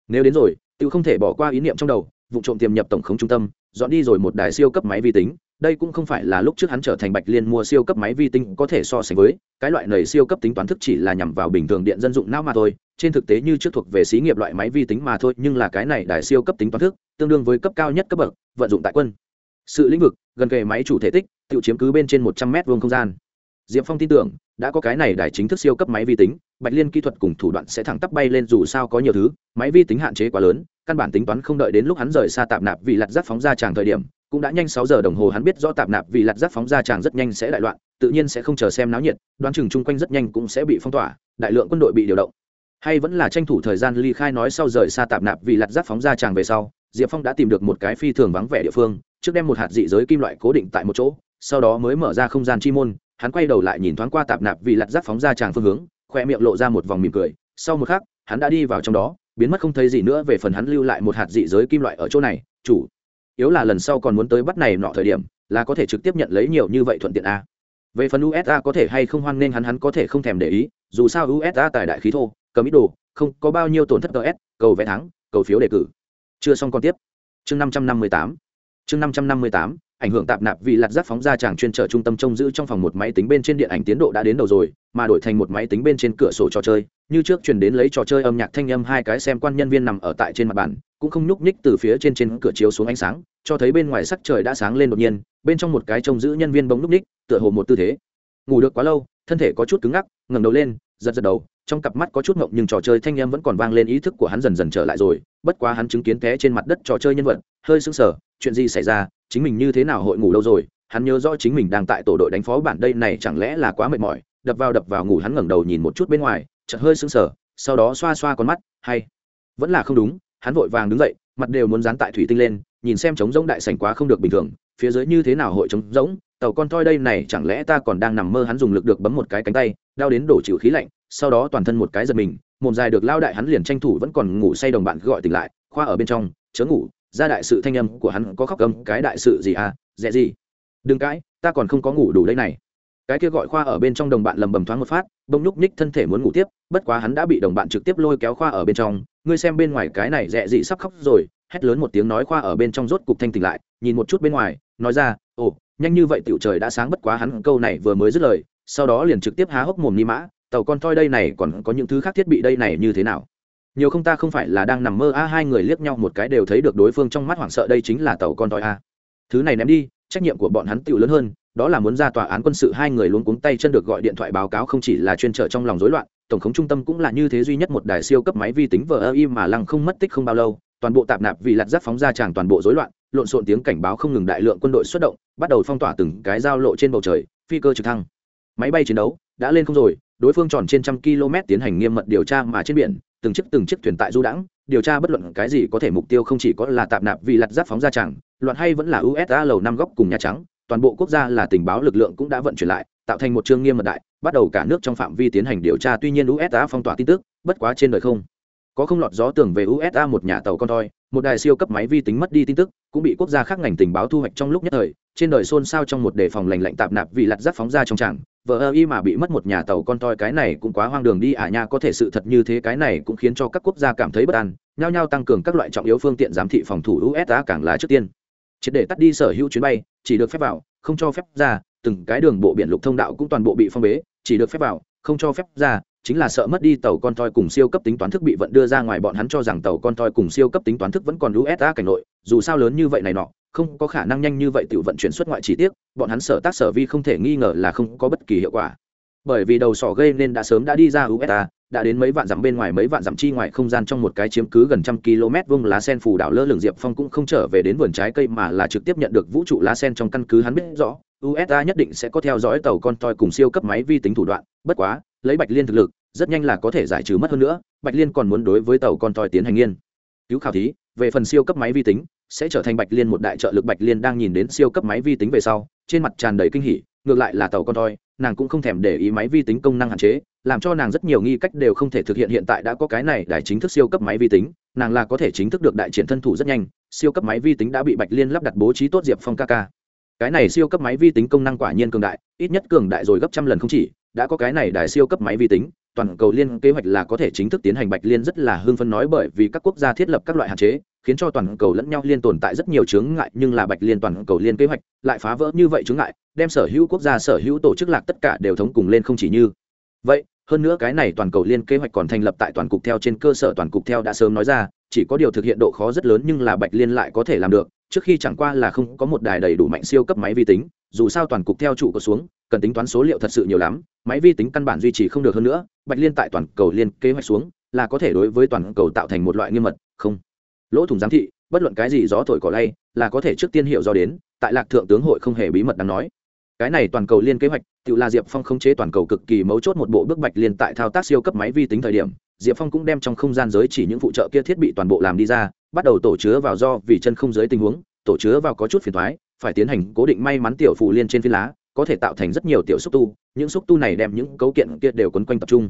Nếu đến rồi tự không thể bỏ qua ý niệm trong đầu, vụ trộm tiềm nhập tổng khống trung tâm, dọn đi rồi một đài siêu cấp máy vi tính, đây cũng không phải là lúc trước hắn trở thành bạch liên mua siêu cấp máy vi tính có thể so sánh với, cái loại này siêu cấp tính toán thức chỉ là nhằm vào bình thường điện dân dụng não mà thôi, trên thực tế như trước thuộc về xí nghiệp loại máy vi tính mà thôi, nhưng là cái này đài siêu cấp tính toán thức, tương đương với cấp cao nhất cấp bậc, vận dụng tại quân. Sự lĩnh vực, gần kề máy chủ thể tích tự chiếm cứ bên trên một trăm mét vuông không gian. Diệp phong tin tưởng đã có cái này đài chính thức siêu cấp máy vi tính, bạch liên kỹ thuật cùng thủ đoạn sẽ thẳng tắp bay lên dù sao có nhiều thứ, máy vi tính hạn chế quá lớn, căn bản tính toán không đợi đến lúc hắn rời xa tạp nạp vì lặt rác phóng ra tràng thời điểm, cũng đã nhanh sáu giờ đồng hồ hắn biết rõ tạp nạp vì lặt rác phóng ra tràng rất nhanh sẽ đại loạn, tự nhiên sẽ không chờ xem náo nhiệt, đoán chừng chung quanh rất nhanh cũng sẽ bị phong tỏa, đại lượng quân đội bị điều động. Hay vẫn là tranh thủ thời gian ly khai nói sau rời xa tạp nạp vì lặt rác phóng ra tràng về sau, diệp phong đã tìm được một cái phi thường vắng vẻ địa phương, trước đem một hạt dị giới kim loại cố định tại một chỗ, sau đó mới mở ra không gian chi môn hắn quay đầu lại nhìn thoáng qua tạp nạp vì lặt giáp phóng ra tràng phương hướng, khoe miệng lộ ra một vòng mỉm cười. Sau một khắc, hắn đã đi vào trong đó, biến mất không thấy gì nữa về phần hắn lưu lại một hạt dị giới kim loại ở chỗ này. Chủ, yếu là lần sau còn muốn tới bắt này nọ thời điểm, là có thể trực tiếp nhận lấy nhiều như vậy thuận tiện a. Về phần usa có thể hay không hoan nghênh hắn hắn có thể không thèm để ý, dù sao usa tài đại khí thô, cầm ít đồ, không có bao nhiêu tổn thất ts cầu vé thắng, cầu phiếu đề cử. Chưa xong còn tiếp. Chương năm trăm năm mươi tám. Chương năm trăm năm mươi tám ảnh hưởng tạp nạp vì lạt giác phóng ra chàng chuyên trở trung tâm trông giữ trong phòng một máy tính bên trên điện ảnh tiến độ đã đến đầu rồi, mà đổi thành một máy tính bên trên cửa sổ trò chơi. Như trước truyền đến lấy trò chơi âm nhạc thanh âm hai cái xem quan nhân viên nằm ở tại trên mặt bàn, cũng không nhúc nhích từ phía trên trên cửa chiếu xuống ánh sáng, cho thấy bên ngoài sắc trời đã sáng lên đột nhiên, bên trong một cái trông giữ nhân viên bỗng nhúc nhích, tựa hồ một tư thế. Ngủ được quá lâu, thân thể có chút cứng ngắc, ngẩng đầu lên, giật giật đầu, trong cặp mắt có chút ngộng nhưng trò chơi thanh âm vẫn còn vang lên ý thức của hắn dần dần trở lại rồi, bất quá hắn chứng kiến té trên mặt đất trò chơi nhân vật, hơi sững sờ chuyện gì xảy ra, chính mình như thế nào hội ngủ đâu rồi, hắn nhớ rõ chính mình đang tại tổ đội đánh phó bản đây này chẳng lẽ là quá mệt mỏi, đập vào đập vào ngủ hắn ngẩng đầu nhìn một chút bên ngoài, chợt hơi sững sờ, sau đó xoa xoa con mắt, hay, vẫn là không đúng, hắn vội vàng đứng dậy, mặt đều muốn dán tại thủy tinh lên, nhìn xem trống rỗng đại sảnh quá không được bình thường, phía dưới như thế nào hội trống rỗng, tàu con toi đây này chẳng lẽ ta còn đang nằm mơ hắn dùng lực được bấm một cái cánh tay, đau đến đổ chịu khí lạnh, sau đó toàn thân một cái giật mình, mồm dài được lao đại hắn liền tranh thủ vẫn còn ngủ say đồng bạn gọi tỉnh lại, khoa ở bên trong, chớ ngủ ra đại sự thanh âm của hắn có khóc cầm cái đại sự gì à dễ gì? Đừng cãi, ta còn không có ngủ đủ đây này. Cái kia gọi khoa ở bên trong đồng bạn lầm bầm thoáng một phát bông nhúc nhích thân thể muốn ngủ tiếp, bất quá hắn đã bị đồng bạn trực tiếp lôi kéo khoa ở bên trong. Ngươi xem bên ngoài cái này dẹ dị sắp khóc rồi, hét lớn một tiếng nói khoa ở bên trong rốt cục thanh tỉnh lại, nhìn một chút bên ngoài, nói ra, ồ, nhanh như vậy tiểu trời đã sáng bất quá hắn câu này vừa mới dứt lời, sau đó liền trực tiếp há hốc mồm ni mã, tàu con toi đây này còn có những thứ khác thiết bị đây này như thế nào? Nhiều không ta không phải là đang nằm mơ, a, hai người liếc nhau một cái đều thấy được đối phương trong mắt hoảng sợ, đây chính là tàu con toi a. Thứ này ném đi, trách nhiệm của bọn hắn tựu lớn hơn, đó là muốn ra tòa án quân sự, hai người luôn cuống tay chân được gọi điện thoại báo cáo không chỉ là chuyên trở trong lòng rối loạn, tổng thống trung tâm cũng là như thế duy nhất một đài siêu cấp máy vi tính vờ ơ y mà lăng không mất tích không bao lâu, toàn bộ tạp nạp vì lặt rác phóng ra tràng toàn bộ rối loạn, lộn xộn tiếng cảnh báo không ngừng đại lượng quân đội xuất động, bắt đầu phong tỏa từng cái giao lộ trên bầu trời, phi cơ trực thăng. Máy bay chiến đấu đã lên không rồi, đối phương tròn trên trăm km tiến hành nghiêm mật điều tra mà trên biển từng chiếc từng chiếc thuyền tại du đãng, điều tra bất luận cái gì có thể mục tiêu không chỉ có là tạp nạp vì lặt giáp phóng ra chẳng, loạn hay vẫn là usa lầu năm góc cùng nhà trắng, toàn bộ quốc gia là tình báo lực lượng cũng đã vận chuyển lại, tạo thành một chương nghiêm mật đại, bắt đầu cả nước trong phạm vi tiến hành điều tra tuy nhiên usa phong tỏa tin tức, bất quá trên đời không. Có không lọt gió tưởng về usa một nhà tàu con thoi, một đài siêu cấp máy vi tính mất đi tin tức, cũng bị quốc gia khác ngành tình báo thu hoạch trong lúc nhất thời, trên đời xôn xao trong một đề phòng lành lạnh tạp nạp vì lặt giáp phóng ra trong tràng vợ ơ y mà bị mất một nhà tàu con toi cái này cũng quá hoang đường đi à nha, có thể sự thật như thế, cái này cũng khiến cho các quốc gia cảm thấy bất an. Nhao nhao tăng cường các loại trọng yếu phương tiện giám thị phòng thủ usa càng là trước tiên. Triệt để tắt đi sở hữu chuyến bay, chỉ được phép vào, không cho phép ra, từng cái đường bộ biển lục thông đạo cũng toàn bộ bị phong bế, chỉ được phép vào, không cho phép ra, chính là sợ mất đi tàu con toi cùng siêu cấp tính toán thức bị vận đưa ra ngoài, bọn hắn cho rằng tàu con toi cùng siêu cấp tính toán thức vẫn còn usa cảnh nội, dù sao lớn như vậy này nọ không có khả năng nhanh như vậy tự vận chuyển xuất ngoại chi tiết, bọn hắn sở tác sở vi không thể nghi ngờ là không có bất kỳ hiệu quả. Bởi vì đầu sỏ gây nên đã sớm đã đi ra usa đã đến mấy vạn dặm bên ngoài mấy vạn dặm chi ngoài không gian trong một cái chiếm cứ gần trăm km vuông lá sen phủ đảo lơ lửng diệp phong cũng không trở về đến vườn trái cây mà là trực tiếp nhận được vũ trụ lá sen trong căn cứ hắn biết rõ usa nhất định sẽ có theo dõi tàu con toi cùng siêu cấp máy vi tính thủ đoạn, bất quá, lấy bạch liên thực lực, rất nhanh là có thể giải trừ mất hơn nữa, bạch liên còn muốn đối với tàu con toi tiến hành nghiên cứu khảo thí về phần siêu cấp máy vi tính, sẽ trở thành bạch liên một đại trợ lực. Bạch liên đang nhìn đến siêu cấp máy vi tính về sau, trên mặt tràn đầy kinh hỉ, ngược lại là tàu con toi, nàng cũng không thèm để ý máy vi tính công năng hạn chế, làm cho nàng rất nhiều nghi cách đều không thể thực hiện. Hiện tại đã có cái này đại chính thức siêu cấp máy vi tính, nàng là có thể chính thức được đại triển thân thủ rất nhanh. Siêu cấp máy vi tính đã bị bạch liên lắp đặt bố trí tốt diệp phong ca ca. Cái này siêu cấp máy vi tính công năng quả nhiên cường đại, ít nhất cường đại rồi gấp trăm lần không chỉ, đã có cái này đại siêu cấp máy vi tính toàn cầu liên kế hoạch là có thể chính thức tiến hành. Bạch liên rất là hưng phấn nói bởi vì các quốc gia thiết lập các loại hạn chế, khiến cho toàn cầu lẫn nhau liên tồn tại rất nhiều chướng ngại, nhưng là bạch liên toàn cầu liên kế hoạch lại phá vỡ như vậy chướng ngại, đem sở hữu quốc gia, sở hữu tổ chức lạc tất cả đều thống cùng lên không chỉ như vậy. Hơn nữa cái này toàn cầu liên kế hoạch còn thành lập tại toàn cục theo trên cơ sở toàn cục theo đã sớm nói ra, chỉ có điều thực hiện độ khó rất lớn nhưng là bạch liên lại có thể làm được trước khi chẳng qua là không có một đài đầy đủ mạnh siêu cấp máy vi tính, dù sao toàn cục theo trụ có xuống, cần tính toán số liệu thật sự nhiều lắm, máy vi tính căn bản duy trì không được hơn nữa, bạch liên tại toàn cầu liên kế hoạch xuống, là có thể đối với toàn cầu tạo thành một loại nghiêm mật, không. Lỗ thủng giám thị, bất luận cái gì gió thổi cỏ lay, là có thể trước tiên hiệu do đến, tại lạc thượng tướng hội không hề bí mật đáng nói. Cái này toàn cầu liên kế hoạch, tự là diệp phong khống chế toàn cầu cực kỳ mấu chốt một bộ bước bạch liên tại thao tác siêu cấp máy vi tính thời điểm diệp phong cũng đem trong không gian giới chỉ những phụ trợ kia thiết bị toàn bộ làm đi ra, bắt đầu tổ chứa vào do vì chân không giới tình huống, tổ chứa vào có chút phiền thoái, phải tiến hành cố định may mắn tiểu phù liên trên phi lá, có thể tạo thành rất nhiều tiểu xúc tu, những xúc tu này đem những cấu kiện kia đều quấn quanh tập trung.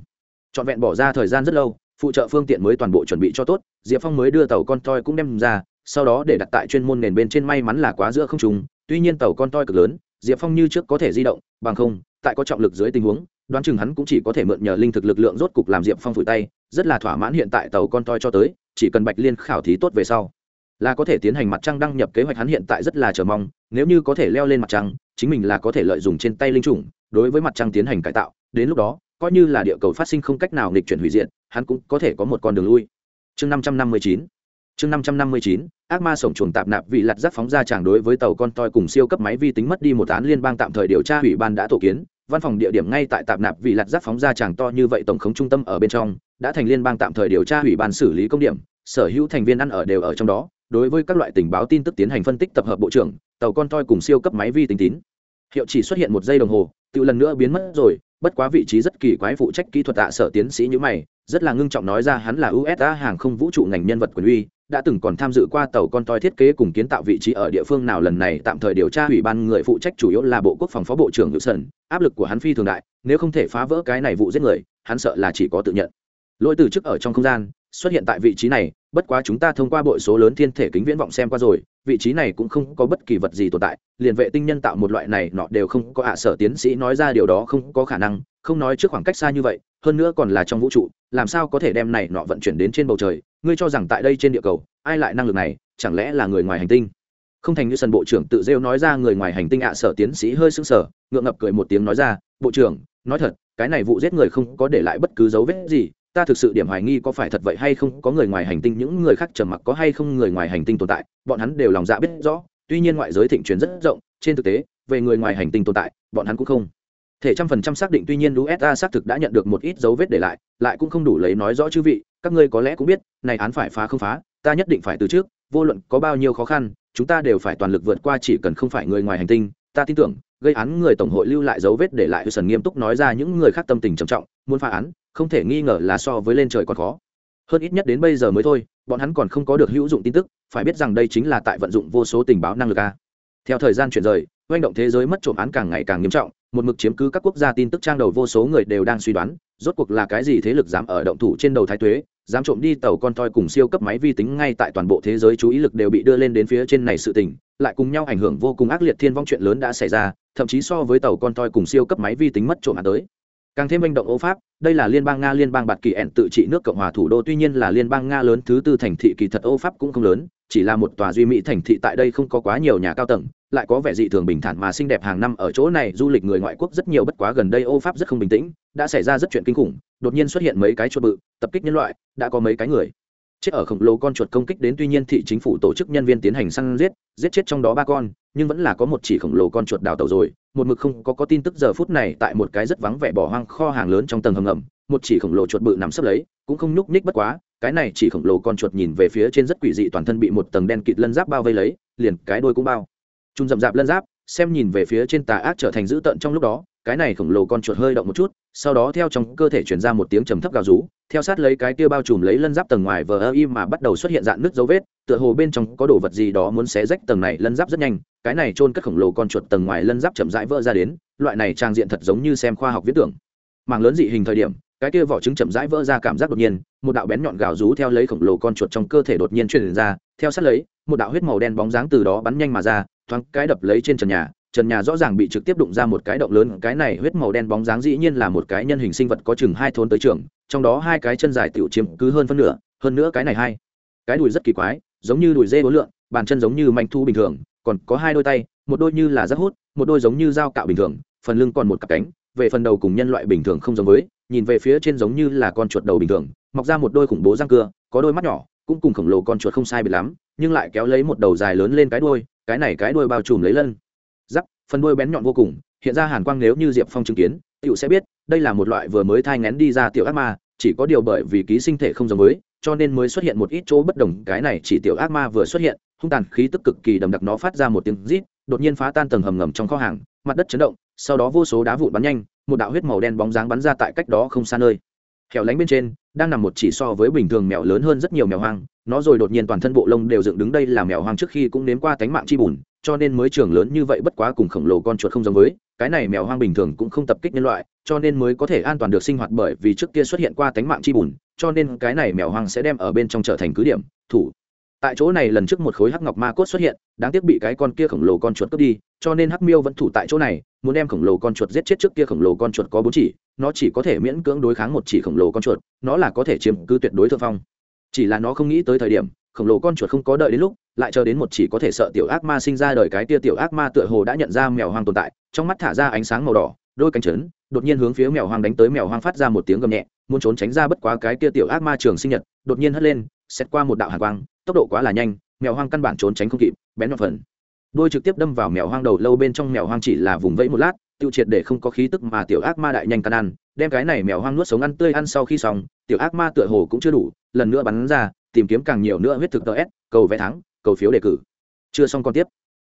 Trọn vẹn bỏ ra thời gian rất lâu, phụ trợ phương tiện mới toàn bộ chuẩn bị cho tốt, diệp phong mới đưa tàu con toi cũng đem ra, sau đó để đặt tại chuyên môn nền bên trên may mắn là quá giữa không trùng tuy nhiên tàu con toi cực lớn, diệp phong như trước có thể di động, bằng không, tại có trọng lực dưới tình huống đoán chừng hắn cũng chỉ có thể mượn nhờ linh thực lực lượng rốt cục làm diệp phong phủi tay, rất là thỏa mãn hiện tại tàu con toi cho tới, chỉ cần bạch liên khảo thí tốt về sau, là có thể tiến hành mặt trăng đăng nhập kế hoạch hắn hiện tại rất là chờ mong, nếu như có thể leo lên mặt trăng, chính mình là có thể lợi dụng trên tay linh chủng, đối với mặt trăng tiến hành cải tạo, đến lúc đó, coi như là địa cầu phát sinh không cách nào nghịch chuyển hủy diệt, hắn cũng có thể có một con đường lui. Chương năm trăm năm mươi chín, chương năm trăm năm mươi chín, ác ma sổng chuồng tạp nạp vị lặt giác phóng ra tràng đối với tàu con toi cùng siêu cấp máy vi tính mất đi một án liên bang tạm thời điều tra, ủy ban đã tổ kiến văn phòng địa điểm ngay tại tạp nạp vị lặt giáp phóng ra chàng to như vậy tổng khống trung tâm ở bên trong, đã thành liên bang tạm thời điều tra ủy ban xử lý công điểm, sở hữu thành viên ăn ở đều ở trong đó, đối với các loại tình báo tin tức tiến hành phân tích tập hợp bộ trưởng, tàu con toi cùng siêu cấp máy vi tính tín. Hiệu chỉ xuất hiện một giây đồng hồ, tự lần nữa biến mất rồi, bất quá vị trí rất kỳ quái phụ trách kỹ thuật tạ sở tiến sĩ như mày, rất là ngưng trọng nói ra hắn là usa hàng không vũ trụ ngành nhân vật quyền uy đã từng còn tham dự qua tàu con toi thiết kế cùng kiến tạo vị trí ở địa phương nào lần này tạm thời điều tra, ủy ban người phụ trách chủ yếu là bộ quốc phòng phó bộ trưởng hữu sơn áp lực của hắn phi thường đại, nếu không thể phá vỡ cái này vụ giết người, hắn sợ là chỉ có tự nhận. Lỗi từ chức ở trong không gian, xuất hiện tại vị trí này, bất quá chúng ta thông qua bội số lớn thiên thể kính viễn vọng xem qua rồi, vị trí này cũng không có bất kỳ vật gì tồn tại, liền vệ tinh nhân tạo một loại này nọ đều không có ạ, sở tiến sĩ nói ra điều đó không có khả năng, không nói trước khoảng cách xa như vậy, hơn nữa còn là trong vũ trụ, làm sao có thể đem này nọ vận chuyển đến trên bầu trời ngươi cho rằng tại đây trên địa cầu, ai lại năng lực này, chẳng lẽ là người ngoài hành tinh? Không thành như sân bộ trưởng tự rêu nói ra, người ngoài hành tinh ạ, sở tiến sĩ hơi sưng sở ngượng ngập cười một tiếng nói ra, bộ trưởng, nói thật, cái này vụ giết người không có để lại bất cứ dấu vết gì, ta thực sự điểm hoài nghi có phải thật vậy hay không, có người ngoài hành tinh, những người khác trầm mặc có hay không người ngoài hành tinh tồn tại, bọn hắn đều lòng dạ biết rõ, tuy nhiên ngoại giới thịnh truyền rất rộng, trên thực tế, về người ngoài hành tinh tồn tại, bọn hắn cũng không thể trăm phần trăm xác định, tuy nhiên usa xác thực đã nhận được một ít dấu vết để lại lại cũng không đủ lấy nói rõ chư vị các ngươi có lẽ cũng biết, này án phải phá không phá, ta nhất định phải từ trước, vô luận có bao nhiêu khó khăn, chúng ta đều phải toàn lực vượt qua chỉ cần không phải người ngoài hành tinh. Ta tin tưởng, gây án người tổng hội lưu lại dấu vết để lại sần nghiêm túc nói ra những người khác tâm tình trầm trọng, muốn phá án, không thể nghi ngờ là so với lên trời còn khó. Hơn ít nhất đến bây giờ mới thôi, bọn hắn còn không có được hữu dụng tin tức, phải biết rằng đây chính là tại vận dụng vô số tình báo năng lực a. Theo thời gian chuyển rời doanh động thế giới mất trộm án càng ngày càng nghiêm trọng, một mực chiếm cứ các quốc gia tin tức trang đầu vô số người đều đang suy đoán, rốt cuộc là cái gì thế lực dám ở động thủ trên đầu thái tuế dám trộm đi tàu con toi cùng siêu cấp máy vi tính ngay tại toàn bộ thế giới chú ý lực đều bị đưa lên đến phía trên này sự tình, lại cùng nhau ảnh hưởng vô cùng ác liệt thiên vong chuyện lớn đã xảy ra, thậm chí so với tàu con toi cùng siêu cấp máy vi tính mất trộm án tới. Càng thêm manh động ô pháp đây là liên bang nga, liên bang bạt kỳ ẹn tự trị nước cộng hòa thủ đô, tuy nhiên là liên bang nga lớn thứ tư thành thị kỳ thật ô pháp cũng không lớn, chỉ là một tòa duy mỹ thành thị tại đây không có quá nhiều nhà cao tầng, lại có vẻ dị thường bình thản mà xinh đẹp hàng năm ở chỗ này, du lịch người ngoại quốc rất nhiều, bất quá gần đây ô pháp rất không bình tĩnh, đã xảy ra rất chuyện kinh khủng, đột nhiên xuất hiện mấy cái chuột bự, tập kích nhân loại, đã có mấy cái người chết ở khổng lồ con chuột công kích đến, tuy nhiên thị chính phủ tổ chức nhân viên tiến hành săn giết giết chết trong đó ba con nhưng vẫn là có một chỉ khổng lồ con chuột đào tàu rồi. Một mực không có có tin tức giờ phút này tại một cái rất vắng vẻ bỏ hoang kho hàng lớn trong tầng hầm ngầm. Một chỉ khổng lồ chuột bự nằm sấp lấy, cũng không nhúc ních bất quá. Cái này chỉ khổng lồ con chuột nhìn về phía trên rất quỷ dị toàn thân bị một tầng đen kịt lân giáp bao vây lấy, liền cái đôi cũng bao. Chung rậm rạp lân giáp, xem nhìn về phía trên tà ác trở thành dữ tợn trong lúc đó cái này khổng lồ con chuột hơi động một chút, sau đó theo trong cơ thể chuyển ra một tiếng trầm thấp gào rú, theo sát lấy cái kia bao trùm lấy lân giáp tầng ngoài vờ ơ y mà bắt đầu xuất hiện dạng nước dấu vết, tựa hồ bên trong có đồ vật gì đó muốn xé rách tầng này lân giáp rất nhanh, cái này trôn cất khổng lồ con chuột tầng ngoài lân giáp chậm rãi vỡ ra đến, loại này trang diện thật giống như xem khoa học viễn tưởng. Mảng lớn dị hình thời điểm, cái kia vỏ trứng chậm rãi vỡ ra cảm giác đột nhiên, một đạo bén nhọn gào rú theo lấy khổng lồ con chuột trong cơ thể đột nhiên truyền ra, theo sát lấy, một đạo huyết màu đen bóng dáng từ đó bắn nhanh mà ra, thoáng cái đập lấy trên trần nhà trần nhà rõ ràng bị trực tiếp đụng ra một cái động lớn, cái này huyết màu đen bóng dáng dĩ nhiên là một cái nhân hình sinh vật có chừng hai thôn tới trường, trong đó hai cái chân dài tiểu chiếm cứ hơn phân nửa, hơn nữa cái này hai, cái đùi rất kỳ quái, giống như đùi dê bốn lượng bàn chân giống như manh thu bình thường, còn có hai đôi tay, một đôi như là rác hút, một đôi giống như dao cạo bình thường, phần lưng còn một cặp cánh, về phần đầu cùng nhân loại bình thường không giống với, nhìn về phía trên giống như là con chuột đầu bình thường, mọc ra một đôi khủng bố răng cưa, có đôi mắt nhỏ, cũng cùng khổng lồ con chuột không sai bị lắm, nhưng lại kéo lấy một đầu dài lớn lên cái đuôi, cái này cái đuôi bao trùm lấy lân phần đuôi bén nhọn vô cùng, hiện ra hàn quang nếu như diệp phong chứng kiến, tiểu sẽ biết, đây là một loại vừa mới thai ngén đi ra tiểu ác ma, chỉ có điều bởi vì ký sinh thể không giống với, cho nên mới xuất hiện một ít chỗ bất đồng, cái này chỉ tiểu ác ma vừa xuất hiện, hung tàn khí tức cực kỳ đậm đặc nó phát ra một tiếng rít, đột nhiên phá tan tầng hầm ngầm trong kho hàng, mặt đất chấn động, sau đó vô số đá vụn bắn nhanh, một đạo huyết màu đen bóng dáng bắn ra tại cách đó không xa nơi. Hẻo lánh bên trên, đang nằm một chỉ so với bình thường mèo lớn hơn rất nhiều mèo hoang, nó rồi đột nhiên toàn thân bộ lông đều dựng đứng đây là mèo hoang trước khi cũng nếm qua tánh mạng chi bùn cho nên mới trưởng lớn như vậy bất quá cùng khổng lồ con chuột không giống với, cái này mèo hoang bình thường cũng không tập kích nhân loại, cho nên mới có thể an toàn được sinh hoạt bởi vì trước kia xuất hiện qua tánh mạng chi bùn, cho nên cái này mèo hoang sẽ đem ở bên trong trở thành cứ điểm, thủ. Tại chỗ này lần trước một khối hắc ngọc ma cốt xuất hiện, đáng tiếc bị cái con kia khổng lồ con chuột cướp đi, cho nên hắc miêu vẫn thủ tại chỗ này, muốn đem khổng lồ con chuột giết chết trước kia khổng lồ con chuột có bốn chỉ, nó chỉ có thể miễn cưỡng đối kháng một chỉ khổng lồ con chuột, nó là có thể chiếm cứ tuyệt đối thượng phong. Chỉ là nó không nghĩ tới thời điểm, khổng lồ con chuột không có đợi đến lúc lại chờ đến một chỉ có thể sợ tiểu ác ma sinh ra đời cái tia tiểu ác ma tựa hồ đã nhận ra mèo hoang tồn tại, trong mắt thả ra ánh sáng màu đỏ, đôi cánh trấn, đột nhiên hướng phía mèo hoang đánh tới mèo hoang phát ra một tiếng gầm nhẹ, muốn trốn tránh ra bất quá cái tia tiểu ác ma trường sinh nhật, đột nhiên hất lên xét qua một đạo hàn quang, tốc độ quá là nhanh, mèo hoang căn bản trốn tránh không kịp, bén vào phần. Đôi trực tiếp đâm vào mèo hoang đầu lâu bên trong mèo hoang chỉ là vùng vẫy một lát, tiêu triệt để không có khí tức mà tiểu ác ma đại nhanh căn ăn, đem cái này mèo hoang nuốt sống ăn tươi ăn sau khi xong, tiểu ác ma tựa hồ cũng chưa đủ, lần nữa bắn ra, tìm kiếm càng nhiều nữa huyết thực tờ s, cầu vé thắng cầu phiếu đề cử. Chưa xong còn tiếp.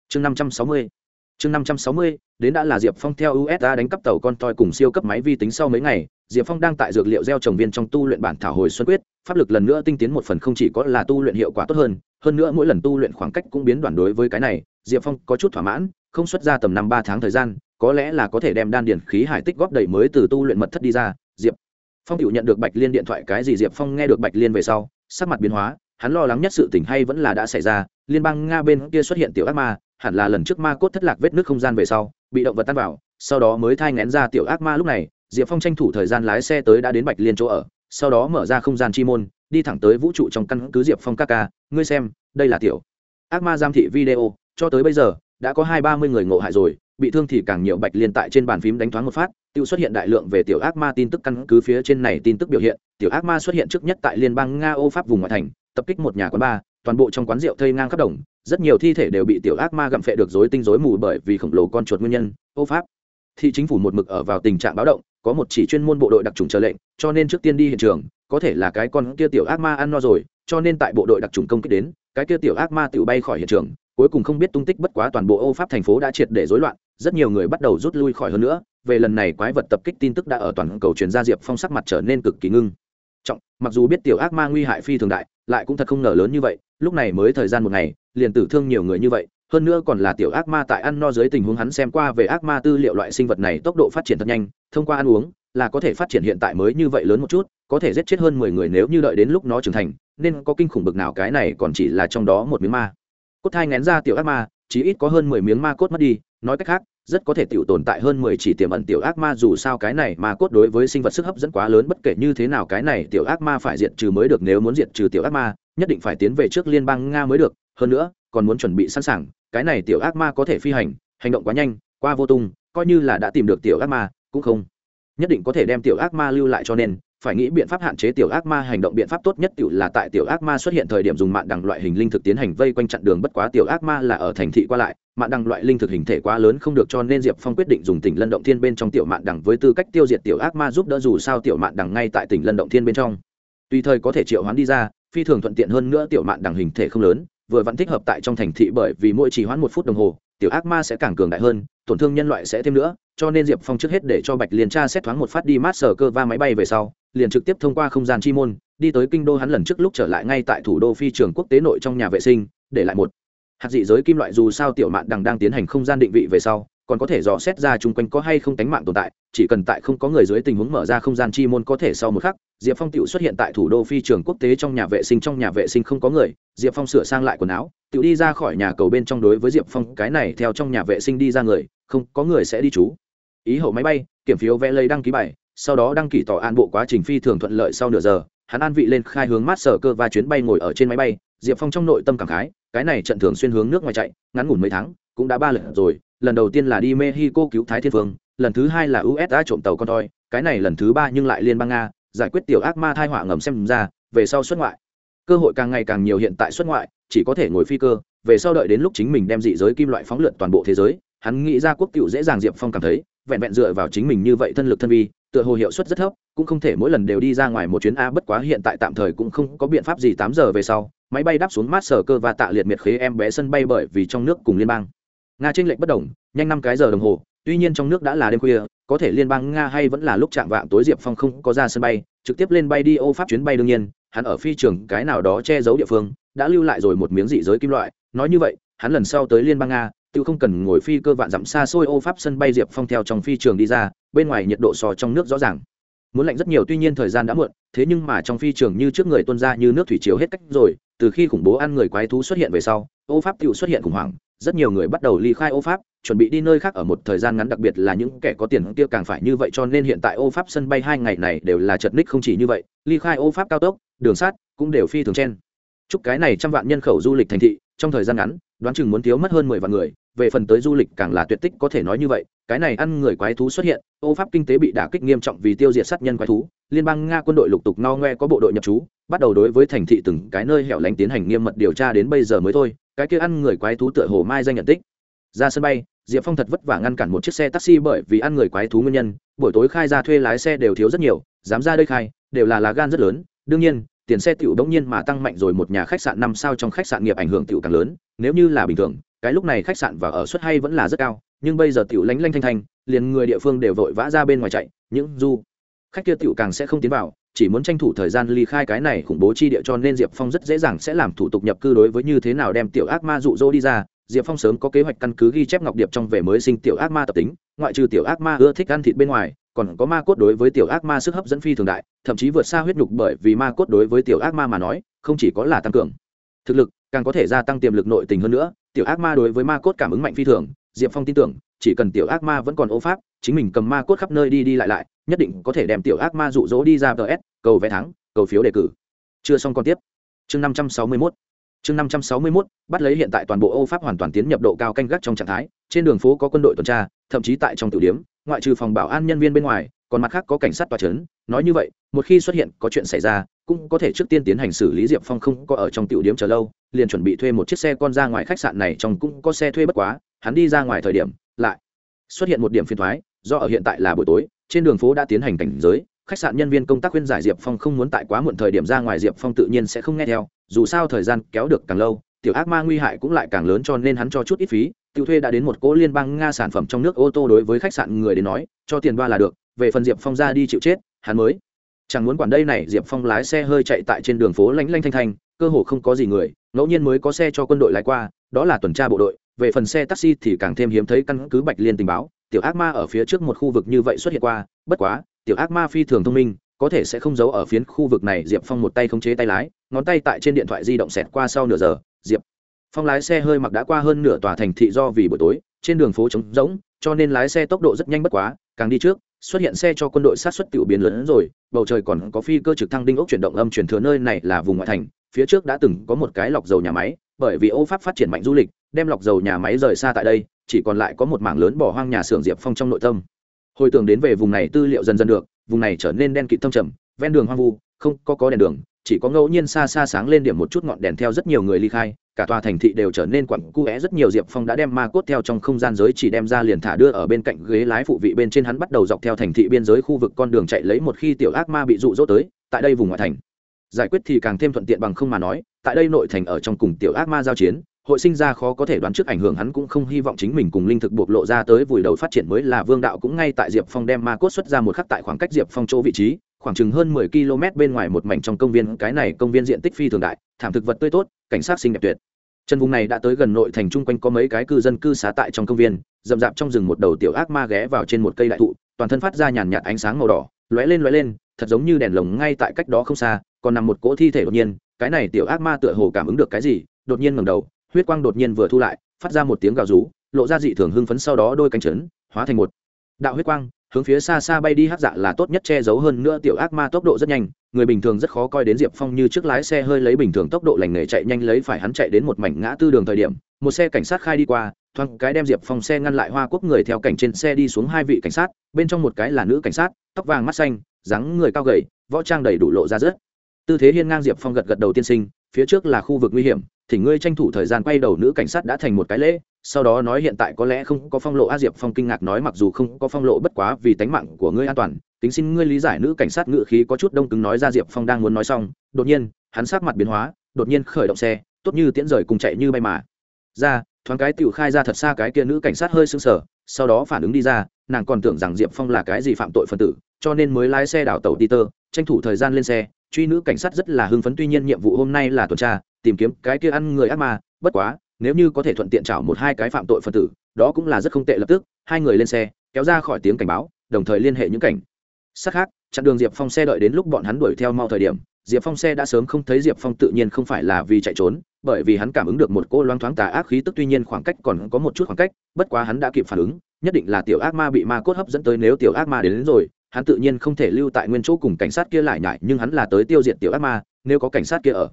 Chương năm trăm sáu mươi. Chương năm trăm sáu mươi, đến đã là diệp phong theo usa đánh cắp tàu con toi cùng siêu cấp máy vi tính sau mấy ngày, diệp phong đang tại dược liệu gieo trồng viên trong tu luyện bản thảo hồi xuân quyết, pháp lực lần nữa tinh tiến một phần không chỉ có là tu luyện hiệu quả tốt hơn hơn nữa mỗi lần tu luyện khoảng cách cũng biến đoạn đối với cái này, diệp phong có chút thỏa mãn, không xuất ra tầm năm ba tháng thời gian, có lẽ là có thể đem đan điển khí hải tích góp đầy mới từ tu luyện mật thất đi ra, diệp phong tự nhận được bạch liên điện thoại cái gì diệp phong nghe được bạch liên về sau, sắc mặt biến hóa hắn lo lắng nhất sự tình hay vẫn là đã xảy ra, liên bang nga bên kia xuất hiện tiểu ác ma, hẳn là lần trước ma cốt thất lạc vết nước không gian về sau, bị động vật tan vào, sau đó mới thai ngén ra tiểu ác ma lúc này, diệp phong tranh thủ thời gian lái xe tới đã đến bạch liên chỗ ở, sau đó mở ra không gian chi môn, đi thẳng tới vũ trụ trong căn cứ diệp phong ca ca, ngươi xem, đây là tiểu ác ma giam thị video, cho tới bây giờ, đã có hai ba mươi người ngộ hại rồi, bị thương thì càng nhiều. Bạch liên tại trên bàn phím đánh thoáng một phát tự xuất hiện đại lượng về tiểu ác ma tin tức căn cứ phía trên này tin tức biểu hiện, tiểu ác ma xuất hiện trước nhất tại liên bang nga ô pháp vùng ngoại thành tập kích một nhà quán bar, toàn bộ trong quán rượu thây ngang khắp đồng, rất nhiều thi thể đều bị tiểu ác ma gặm phệ được rối tinh rối mù bởi vì khổng lồ con chuột nguyên nhân, ô pháp. Thị chính phủ một mực ở vào tình trạng báo động, có một chỉ chuyên môn bộ đội đặc trùng chờ lệnh, cho nên trước tiên đi hiện trường, có thể là cái con kia tiểu ác ma ăn no rồi, cho nên tại bộ đội đặc trùng công kích đến, cái kia tiểu ác ma tự bay khỏi hiện trường, cuối cùng không biết tung tích bất quá toàn bộ ô pháp thành phố đã triệt để rối loạn, rất nhiều người bắt đầu rút lui khỏi hơn nữa, về lần này quái vật tập kích tin tức đã ở toàn cầu truyền ra diệp phong sắc mặt trở nên cực kỳ ngưng trọng, mặc dù biết tiểu ác ma nguy hại phi thường đại, lại cũng thật không ngờ lớn như vậy, lúc này mới thời gian một ngày, liền tử thương nhiều người như vậy, hơn nữa còn là tiểu ác ma tại ăn no dưới tình huống hắn xem qua về ác ma tư liệu loại sinh vật này tốc độ phát triển thật nhanh, thông qua ăn uống, là có thể phát triển hiện tại mới như vậy lớn một chút, có thể giết chết hơn mười người nếu như đợi đến lúc nó trưởng thành, nên có kinh khủng bực nào cái này còn chỉ là trong đó một miếng ma. Cốt thai ngén ra tiểu ác ma chỉ ít có hơn mười miếng ma cốt mất đi, nói cách khác rất có thể tiểu tồn tại hơn mười chỉ tiềm ẩn tiểu ác ma, dù sao cái này mà cốt đối với sinh vật sức hấp dẫn quá lớn, bất kể như thế nào cái này tiểu ác ma phải diệt trừ mới được, nếu muốn diệt trừ tiểu ác ma, nhất định phải tiến về trước liên bang nga mới được. Hơn nữa, còn muốn chuẩn bị sẵn sàng, cái này tiểu ác ma có thể phi hành hành động quá nhanh, qua vô tung, coi như là đã tìm được tiểu ác ma, cũng không nhất định có thể đem tiểu ác ma lưu lại cho nên phải nghĩ biện pháp hạn chế tiểu ác ma, hành động biện pháp tốt nhất tiểu là tại tiểu ác ma xuất hiện thời điểm dùng mạng đằng loại hình linh thực tiến hành vây quanh chặn đường, bất quá tiểu ác ma là ở thành thị qua lại, mạng đằng loại linh thực hình thể quá lớn không được cho nên diệp phong quyết định dùng tỉnh lân động thiên bên trong tiểu mạng đằng với tư cách tiêu diệt tiểu ác ma giúp đỡ dù sao tiểu mạng đằng ngay tại tỉnh lân động thiên bên trong. Tùy thời có thể triệu hoán đi ra, phi thường thuận tiện hơn nữa tiểu mạng đằng hình thể không lớn, vừa vẫn thích hợp tại trong thành thị bởi vì mỗi chỉ hoãn một phút đồng hồ, tiểu ác ma sẽ càng cường đại hơn, tổn thương nhân loại sẽ thêm nữa, cho nên diệp phong trước hết để cho bạch liên tra xét thoáng một phát đi mát sở cơ va máy bay về sau liền trực tiếp thông qua không gian chi môn, đi tới kinh đô hắn lần trước lúc trở lại ngay tại thủ đô phi trường quốc tế nội trong nhà vệ sinh, để lại một hạt dị giới kim loại dù sao tiểu mạn đằng đang tiến hành không gian định vị về sau, còn có thể dò xét ra chung quanh có hay không tánh mạng tồn tại, chỉ cần tại không có người dưới tình huống mở ra không gian chi môn có thể sau một khắc, diệp phong tự xuất hiện tại thủ đô phi trường quốc tế trong nhà vệ sinh, trong nhà vệ sinh không có người, diệp phong sửa sang lại quần áo tự đi ra khỏi nhà cầu bên trong đối với diệp phong, cái này theo trong nhà vệ sinh đi ra người, không có người sẽ đi chú. Ý hậu máy bay, kiểm phiếu vẽ lấy đăng ký bài sau đó đăng ký tỏ an bộ quá trình phi thường thuận lợi sau nửa giờ, hắn an vị lên khai hướng mát sở cơ và chuyến bay ngồi ở trên máy bay, diệp phong trong nội tâm cảm khái, cái này trận thường xuyên hướng nước ngoài chạy, ngắn ngủn mấy tháng, cũng đã ba lần rồi, lần đầu tiên là đi mexico cứu thái thiên phương lần thứ hai là usa trộm tàu con toi, cái này lần thứ ba nhưng lại liên bang nga, giải quyết tiểu ác ma thai họa ngầm xem ra, về sau xuất ngoại. Cơ hội càng ngày càng nhiều hiện tại xuất ngoại, chỉ có thể ngồi phi cơ, về sau đợi đến lúc chính mình đem dị giới kim loại phóng lượn toàn bộ thế giới, hắn nghĩ ra quốc cựu dễ dàng diệp phong cảm thấy, vẹn vẹn dựa vào chính mình như vậy thân lực thân vi tựa hồ hiệu suất rất thấp, cũng không thể mỗi lần đều đi ra ngoài một chuyến a, bất quá hiện tại tạm thời cũng không có biện pháp gì tám giờ về sau, máy bay đáp xuống mát sở cơ và tạ liệt miệt khế em bé sân bay bởi vì trong nước cùng liên bang. Nga tranh lệnh bất đồng, nhanh năm cái giờ đồng hồ, tuy nhiên trong nước đã là đêm khuya, có thể liên bang nga hay vẫn là lúc chạm vạng tối diệp phong không có ra sân bay, trực tiếp lên bay đi ô pháp chuyến bay đương nhiên, hắn ở phi trường cái nào đó che giấu địa phương, đã lưu lại rồi một miếng dị giới kim loại, nói như vậy, hắn lần sau tới liên bang nga tự không cần ngồi phi cơ vạn dặm xa xôi ô pháp sân bay diệp phong theo trong phi trường đi ra, bên ngoài nhiệt độ so trong nước rõ ràng. Muốn lạnh rất nhiều, tuy nhiên thời gian đã muộn, thế nhưng mà trong phi trường như trước người tuân ra như nước thủy chiếu hết cách rồi, từ khi khủng bố ăn người quái thú xuất hiện về sau, ô pháp tự xuất hiện khủng hoảng, rất nhiều người bắt đầu ly khai ô pháp, chuẩn bị đi nơi khác ở một thời gian ngắn, đặc biệt là những kẻ có tiền kia càng phải như vậy, cho nên hiện tại ô pháp sân bay hai ngày này đều là chật ních không chỉ như vậy, ly khai ô pháp cao tốc, đường sát cũng đều phi thường chen chúc cái này trăm vạn nhân khẩu du lịch thành thị, trong thời gian ngắn, đoán chừng muốn thiếu mất hơn mười vạn người về phần tới du lịch càng là tuyệt tích có thể nói như vậy, cái này ăn người quái thú xuất hiện, ô pháp kinh tế bị đả kích nghiêm trọng vì tiêu diệt sát nhân quái thú, liên bang nga quân đội lục tục no ngoe có bộ đội nhập trú, bắt đầu đối với thành thị từng cái nơi hẻo lánh tiến hành nghiêm mật điều tra đến bây giờ mới thôi, cái kia ăn người quái thú tựa hồ mai danh nhận tích. Ra sân bay, diệp phong thật vất vả ngăn cản một chiếc xe taxi bởi vì ăn người quái thú nguyên nhân, buổi tối khai ra thuê lái xe đều thiếu rất nhiều, dám ra đây khai, đều là lá gan rất lớn, đương nhiên, tiền xe tiểu đống nhiên mà tăng mạnh rồi một nhà khách sạn năm sao trong khách sạn nghiệp ảnh hưởng tiểu càng lớn, nếu như là bình thường cái lúc này khách sạn và ở suất hay vẫn là rất cao, nhưng bây giờ tiểu lánh lanh thanh thanh, liền người địa phương đều vội vã ra bên ngoài chạy, những du khách kia tiểu càng sẽ không tiến vào, chỉ muốn tranh thủ thời gian ly khai cái này khủng bố chi địa cho nên diệp phong rất dễ dàng sẽ làm thủ tục nhập cư đối với như thế nào đem tiểu ác ma dụ dỗ đi ra. Diệp phong sớm có kế hoạch căn cứ ghi chép ngọc điệp trong về mới sinh tiểu ác ma tập tính, ngoại trừ tiểu ác ma ưa thích ăn thịt bên ngoài, còn có ma cốt đối với tiểu ác ma sức hấp dẫn phi thường đại, thậm chí vượt xa huyết nhục bởi vì ma cốt đối với tiểu ác ma mà nói, không chỉ có là tăng cường thực lực, càng có thể gia tăng tiềm lực nội tình hơn nữa tiểu ác ma đối với ma cốt cảm ứng mạnh phi thường, diệp phong tin tưởng, chỉ cần tiểu ác ma vẫn còn ô pháp, chính mình cầm ma cốt khắp nơi đi đi lại lại, nhất định có thể đem tiểu ác ma rụ rỗ đi ra ts cầu vé thắng, cầu phiếu đề cử. Chưa xong còn tiếp. Chương năm trăm sáu mươi mốt. Chương năm trăm sáu mươi mốt, bắt lấy hiện tại toàn bộ ô pháp hoàn toàn tiến nhập độ cao canh gác trong trạng thái, trên đường phố có quân đội tuần tra, thậm chí tại trong tử điếm ngoại trừ phòng bảo an nhân viên bên ngoài, còn mặt khác có cảnh sát tòa c nói như vậy, một khi xuất hiện có chuyện xảy ra cũng có thể trước tiên tiến hành xử lý diệp phong không có ở trong tiểu điếm chờ lâu, liền chuẩn bị thuê một chiếc xe con ra ngoài khách sạn này trong cũng có xe thuê bất quá, hắn đi ra ngoài thời điểm, lại xuất hiện một điểm phiền thoái, do ở hiện tại là buổi tối, trên đường phố đã tiến hành cảnh giới, khách sạn nhân viên công tác khuyên giải diệp phong không muốn tại quá muộn thời điểm ra ngoài, diệp phong tự nhiên sẽ không nghe theo, dù sao thời gian kéo được càng lâu, tiểu ác ma nguy hại cũng lại càng lớn cho nên hắn cho chút ít phí, tiểu thuê đã đến một cỗ liên bang nga sản phẩm trong nước ô tô đối với khách sạn người đến nói, cho tiền ba là được, về phần diệp phong ra đi chịu chết, hắn mới chẳng muốn quản đây này, diệp phong lái xe hơi chạy tại trên đường phố lánh lanh thanh thanh, cơ hồ không có gì người, ngẫu nhiên mới có xe cho quân đội lái qua, đó là tuần tra bộ đội, về phần xe taxi thì càng thêm hiếm thấy căn cứ bạch liên tình báo, tiểu ác ma ở phía trước một khu vực như vậy xuất hiện qua, bất quá, tiểu ác ma phi thường thông minh, có thể sẽ không giấu ở phiến khu vực này, diệp phong một tay khống chế tay lái, ngón tay tại trên điện thoại di động xẹt qua sau nửa giờ, diệp phong lái xe hơi mặc đã qua hơn nửa tòa thành thị do vì buổi tối, trên đường phố trống rỗng, cho nên lái xe tốc độ rất nhanh bất quá, càng đi trước xuất hiện xe cho quân đội sát xuất tiểu biến lớn hơn rồi, bầu trời còn có phi cơ trực thăng đinh ốc chuyển động âm chuyển thừa nơi này là vùng ngoại thành, phía trước đã từng có một cái lọc dầu nhà máy, bởi vì ô pháp phát triển mạnh du lịch, đem lọc dầu nhà máy rời xa tại đây, chỉ còn lại có một mảng lớn bỏ hoang nhà xưởng diệp phong trong nội tâm. Hồi tưởng đến về vùng này tư liệu dần dần được, vùng này trở nên đen kịt thâm trầm, ven đường hoang vu, không có có đèn đường chỉ có ngẫu nhiên xa xa sáng lên điểm một chút ngọn đèn theo rất nhiều người ly khai, cả tòa thành thị đều trở nên quặn cu é, rất nhiều diệp phong đã đem ma cốt theo trong không gian giới chỉ đem ra liền thả đưa ở bên cạnh ghế lái phụ vị bên trên hắn bắt đầu dọc theo thành thị biên giới khu vực con đường chạy lấy một khi tiểu ác ma bị rụ rỗ tới, tại đây vùng ngoại thành. Giải quyết thì càng thêm thuận tiện bằng không mà nói, tại đây nội thành ở trong cùng tiểu ác ma giao chiến, hội sinh ra khó có thể đoán trước ảnh hưởng hắn cũng không hy vọng chính mình cùng linh thực bộc lộ ra tới vùi đầu phát triển mới là vương đạo cũng ngay tại diệp phong đem ma cốt xuất ra một khắc tại khoảng cách diệp phong chỗ vị trí khoảng chừng hơn mười km bên ngoài một mảnh trong công viên. Cái này công viên diện tích phi thường đại, thảm thực vật tươi tốt, cảnh sát xinh đẹp tuyệt. Chân vùng này đã tới gần nội thành trung quanh có mấy cái cư dân cư xá tại trong công viên, rậm rạp trong rừng một đầu tiểu ác ma ghé vào trên một cây đại thụ, toàn thân phát ra nhàn nhạt ánh sáng màu đỏ, lóe lên lóe lên, thật giống như đèn lồng ngay tại cách đó không xa, còn nằm một cỗ thi thể đột nhiên. Cái này tiểu ác ma tựa hồ cảm ứng được cái gì, đột nhiên ngẩng đầu, huyết quang đột nhiên vừa thu lại, phát ra một tiếng gào rú, lộ ra dị thường hưng phấn sau đó đôi cánh chấn hóa thành một đạo huyết quang hướng phía xa xa bay đi hát dạ là tốt nhất che giấu hơn nữa tiểu ác ma tốc độ rất nhanh, người bình thường rất khó coi đến diệp phong như trước lái xe hơi lấy bình thường tốc độ lành nghề chạy nhanh lấy phải hắn chạy đến một mảnh ngã tư đường thời điểm, một xe cảnh sát khai đi qua, thoáng cái đem diệp phong xe ngăn lại hoa quốc người theo cảnh trên xe đi xuống hai vị cảnh sát, bên trong một cái là nữ cảnh sát, tóc vàng mắt xanh, dáng người cao gầy, võ trang đầy đủ lộ ra rớt tư thế hiên ngang diệp phong gật gật đầu tiên sinh phía trước là khu vực nguy hiểm, thì ngươi tranh thủ thời gian quay đầu nữ cảnh sát đã thành một cái lễ, sau đó nói hiện tại có lẽ không có phong lộ a diệp phong kinh ngạc nói mặc dù không có phong lộ bất quá vì tánh mạng của ngươi an toàn tính xin ngươi lý giải nữ cảnh sát ngự khí có chút đông cứng nói ra diệp phong đang muốn nói xong, đột nhiên, hắn sát mặt biến hóa, đột nhiên khởi động xe, tốt như tiễn rời cùng chạy như bay mà. Ra, thoáng cái tiểu khai ra thật xa cái kia nữ cảnh sát hơi sưng sờ, sau đó phản ứng đi ra, nàng còn tưởng rằng diệp phong là cái gì phạm tội phân tử, cho nên mới lái xe đảo tàu đi tơ tranh thủ thời gian lên xe truy nữ cảnh sát rất là hưng phấn tuy nhiên nhiệm vụ hôm nay là tuần tra tìm kiếm cái kia ăn người ác ma bất quá nếu như có thể thuận tiện chảo một hai cái phạm tội phân tử đó cũng là rất không tệ lập tức hai người lên xe kéo ra khỏi tiếng cảnh báo đồng thời liên hệ những cảnh. Sát khác chặn đường diệp phong xe đợi đến lúc bọn hắn đuổi theo mau thời điểm diệp phong xe đã sớm không thấy diệp phong tự nhiên không phải là vì chạy trốn bởi vì hắn cảm ứng được một cô loang thoáng tà ác khí tức tuy nhiên khoảng cách còn có một chút khoảng cách bất quá hắn đã kịp phản ứng nhất định là tiểu ác ma bị ma cốt hấp dẫn tới nếu tiểu ác ma đến, đến rồi hắn tự nhiên không thể lưu tại nguyên chỗ cùng cảnh sát kia lại nhại, nhưng hắn là tới tiêu diệt tiểu ác ma, nếu có cảnh sát kia ở.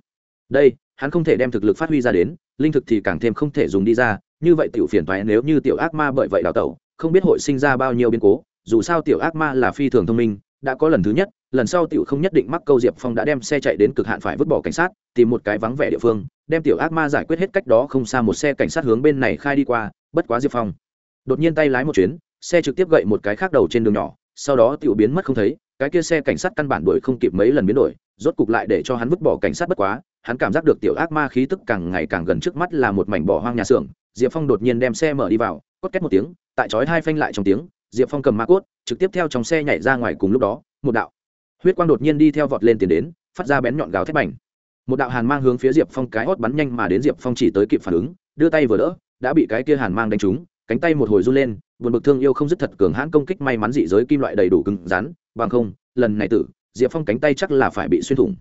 Đây, hắn không thể đem thực lực phát huy ra đến, linh thực thì càng thêm không thể dùng đi ra, như vậy tiểu phiền toái nếu như tiểu ác ma bởi vậy đào tẩu, không biết hội sinh ra bao nhiêu biến cố, dù sao tiểu ác ma là phi thường thông minh, đã có lần thứ nhất, lần sau tiểu không nhất định mắc câu diệp phong đã đem xe chạy đến cực hạn phải vứt bỏ cảnh sát, tìm một cái vắng vẻ địa phương, đem tiểu ác ma giải quyết hết cách đó không xa một xe cảnh sát hướng bên này khai đi qua, bất quá diệp phong đột nhiên tay lái một chuyến, xe trực tiếp gậy một cái khác đầu trên đường nhỏ sau đó tiểu biến mất không thấy, cái kia xe cảnh sát căn bản đuổi không kịp mấy lần biến đổi, rốt cục lại để cho hắn vứt bỏ cảnh sát bất quá, hắn cảm giác được tiểu ác ma khí tức càng ngày càng gần trước mắt là một mảnh bỏ hoang nhà xưởng, diệp phong đột nhiên đem xe mở đi vào, cốt két một tiếng, tại chói hai phanh lại trong tiếng, diệp phong cầm ma cốt, trực tiếp theo trong xe nhảy ra ngoài cùng lúc đó, một đạo huyết quang đột nhiên đi theo vọt lên tiền đến, phát ra bén nhọn gào thép bành. Một đạo hàn mang hướng phía diệp phong cái hót bắn nhanh mà đến, diệp phong chỉ tới kịp phản ứng, đưa tay vừa đỡ, đã bị cái kia hàn mang đánh trúng cánh tay một hồi run lên vượt bực thương yêu không dứt thật cường hãn công kích may mắn dị giới kim loại đầy đủ cứng rắn, bằng không, lần này tử, diệp phong cánh tay chắc là phải bị xuyên thủng.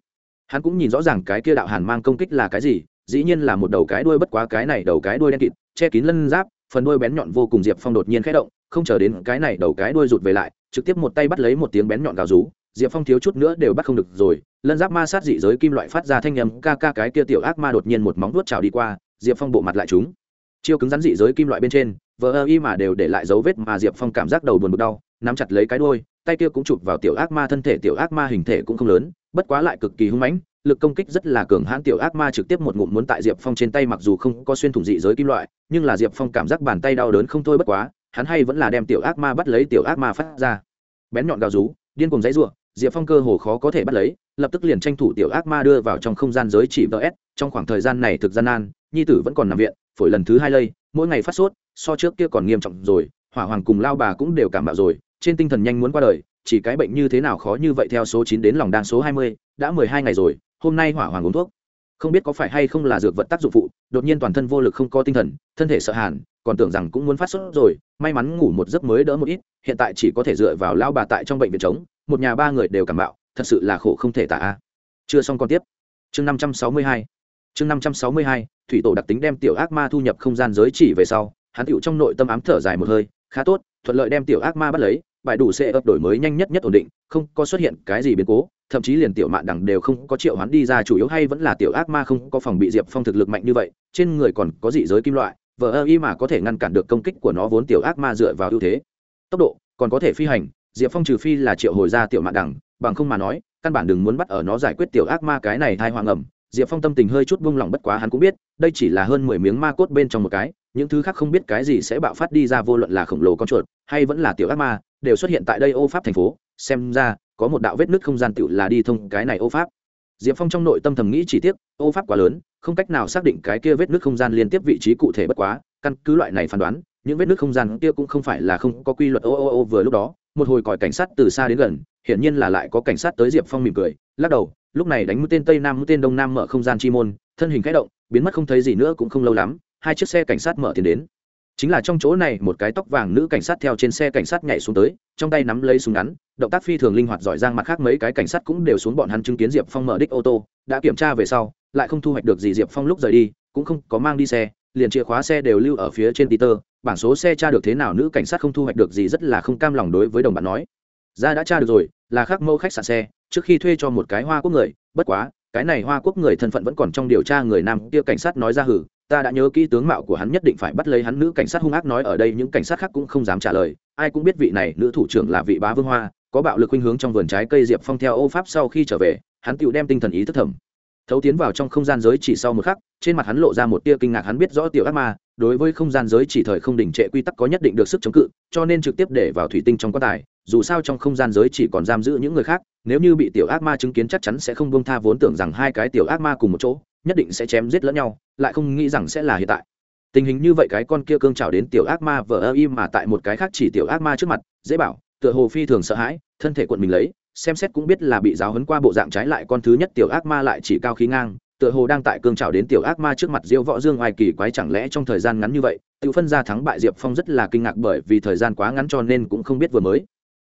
Hắn cũng nhìn rõ ràng cái kia đạo hàn mang công kích là cái gì, dĩ nhiên là một đầu cái đuôi bất quá cái này đầu cái đuôi đen kịt, che kín lân giáp, phần đuôi bén nhọn vô cùng diệp phong đột nhiên khẽ động, không chờ đến cái này đầu cái đuôi rụt về lại, trực tiếp một tay bắt lấy một tiếng bén nhọn gào rú, diệp phong thiếu chút nữa đều bắt không được rồi, lân giáp ma sát dị giới kim loại phát ra thanh nhầm ca ca cái kia tiểu ác ma đột nhiên một móng vuốt trào đi qua, diệp phong bộ mặt lại chúng chiêu cứng rắn dị giới kim loại bên trên vờ ơ y mà đều để lại dấu vết mà diệp phong cảm giác đầu buồn bực đau, nắm chặt lấy cái đôi tay kia cũng chụp vào tiểu ác ma thân thể, tiểu ác ma hình thể cũng không lớn, bất quá lại cực kỳ hung mãnh, lực công kích rất là cường hãn, tiểu ác ma trực tiếp một ngụm muốn tại diệp phong trên tay mặc dù không có xuyên thủng dị giới kim loại, nhưng là diệp phong cảm giác bàn tay đau đớn không thôi bất quá, hắn hay vẫn là đem tiểu ác ma bắt lấy, tiểu ác ma phát ra. Bén nhọn gào rú, điên cùng dãy ruộng diệp phong cơ hồ khó có thể bắt lấy, lập tức liền tranh thủ tiểu ác ma đưa vào trong không gian giới chỉ vs trong khoảng thời gian này thực gian nan, nhi tử vẫn còn nằm viện, phổi lần thứ hai lây, mỗi ngày phát sốt so trước kia còn nghiêm trọng rồi, hỏa hoàng cùng lao bà cũng đều cảm bạo rồi, trên tinh thần nhanh muốn qua đời, chỉ cái bệnh như thế nào khó như vậy theo số chín đến lòng đan số hai mươi, đã mười hai ngày rồi, hôm nay hỏa hoàng uống thuốc. Không biết có phải hay không là dược vật tác dụng phụ, đột nhiên toàn thân vô lực không có tinh thần, thân thể sợ hàn, còn tưởng rằng cũng muốn phát sốt rồi, may mắn ngủ một giấc mới đỡ một ít, hiện tại chỉ có thể dựa vào lao bà tại trong bệnh viện chống một nhà ba người đều cảm bạo, thật sự là khổ không thể tả. Chưa xong còn tiếp. Chương năm trăm sáu mươi hai. Chương năm trăm sáu mươi hai, thủy tổ đặc tính đem tiểu ác ma thu nhập không gian giới chỉ về sau hắn tựu trong nội tâm ám thở dài một hơi, khá tốt, thuận lợi đem tiểu ác ma bắt lấy, bài đủ sẽ ấp đổi mới nhanh nhất nhất ổn định, không có xuất hiện cái gì biến cố, thậm chí liền tiểu mạn đẳng đều không có triệu hoán đi ra chủ yếu hay vẫn là tiểu ác ma không có phòng bị diệp phong thực lực mạnh như vậy, trên người còn có dị giới kim loại, vờ ơ y mà có thể ngăn cản được công kích của nó vốn tiểu ác ma dựa vào ưu thế. Tốc độ còn có thể phi hành, diệp phong trừ phi là triệu hồi ra tiểu mạn đẳng bằng không mà nói, căn bản đừng muốn bắt ở nó giải quyết tiểu ác ma cái này thai hoàng ẩm diệp phong tâm tình hơi chút vung lòng bất quá hắn cũng biết, đây chỉ là hơn mười miếng ma cốt bên trong một cái những thứ khác không biết cái gì sẽ bạo phát đi ra vô luận là khổng lồ con chuột hay vẫn là tiểu ác ma, đều xuất hiện tại đây ô pháp thành phố. Xem ra, có một đạo vết nứt không gian tựu là đi thông cái này ô pháp. Diệp phong trong nội tâm thầm nghĩ chỉ tiếc, ô pháp quá lớn, không cách nào xác định cái kia vết nứt không gian liên tiếp vị trí cụ thể bất quá, căn cứ loại này phán đoán, những vết nứt không gian kia cũng không phải là không có quy luật ô ô ô vừa lúc đó. Một hồi còi cảnh sát từ xa đến gần, hiển nhiên là lại có cảnh sát tới diệp phong mỉm cười, lắc đầu, lúc này đánh mũi tên tây nam, mũi tên đông nam mở không gian chi môn, thân hình k h ẽ động, biến mất không thấy gì nữa cũng không lâu lắm hai chiếc xe cảnh sát mở tiền đến. Chính là trong chỗ này, một cái tóc vàng nữ cảnh sát theo trên xe cảnh sát nhảy xuống tới, trong tay nắm lấy súng ngắn, động tác phi thường linh hoạt giỏi giang mặt khác mấy cái cảnh sát cũng đều xuống bọn hắn chứng kiến diệp phong mở đích ô tô, đã kiểm tra về sau, lại không thu hoạch được gì diệp phong lúc rời đi, cũng không có mang đi xe, liền chìa khóa xe đều lưu ở phía trên twitter bảng số xe tra được thế nào nữ cảnh sát không thu hoạch được gì rất là không cam lòng đối với đồng bạn nói. Ra đã tra được rồi, là khác mẫu khách sạn xe, trước khi thuê cho một cái hoa quốc người, bất quá, cái này hoa quốc người thân phận vẫn còn trong điều tra người nam kia cảnh sát nói ra hử ta đã nhớ kỹ tướng mạo của hắn nhất định phải bắt lấy hắn nữ cảnh sát hung ác nói ở đây, những cảnh sát khác cũng không dám trả lời. Ai cũng biết vị này nữ thủ trưởng là vị bá vương hoa, có bạo lực khuynh hướng trong vườn trái cây diệp phong theo ô pháp sau khi trở về, hắn tự đem tinh thần ý thức thẩm. Thấu tiến vào trong không gian giới chỉ sau một khắc, trên mặt hắn lộ ra một tia kinh ngạc, hắn biết rõ tiểu ác ma, đối với không gian giới chỉ thời không đình trệ quy tắc có nhất định được sức chống cự, cho nên trực tiếp để vào thủy tinh trong quan tài. Dù sao trong không gian giới chỉ còn giam giữ những người khác, nếu như bị tiểu ác ma chứng kiến chắc chắn sẽ không bông tha vốn tưởng rằng hai cái tiểu ác ma cùng một chỗ nhất định sẽ chém giết lẫn nhau, lại không nghĩ rằng sẽ là hiện tại. Tình hình như vậy cái con kia cương trào đến tiểu ác ma vờ ơ im mà tại một cái khác chỉ tiểu ác ma trước mặt, dễ bảo, tựa hồ phi thường sợ hãi, thân thể quận mình lấy, xem xét cũng biết là bị giáo hấn qua bộ dạng trái lại con thứ nhất tiểu ác ma lại chỉ cao khí ngang, tựa hồ đang tại cương trào đến tiểu ác ma trước mặt diêu võ dương oai kỳ quái chẳng lẽ trong thời gian ngắn như vậy, tự phân ra thắng bại diệp phong rất là kinh ngạc bởi vì thời gian quá ngắn cho nên cũng không biết vừa mới.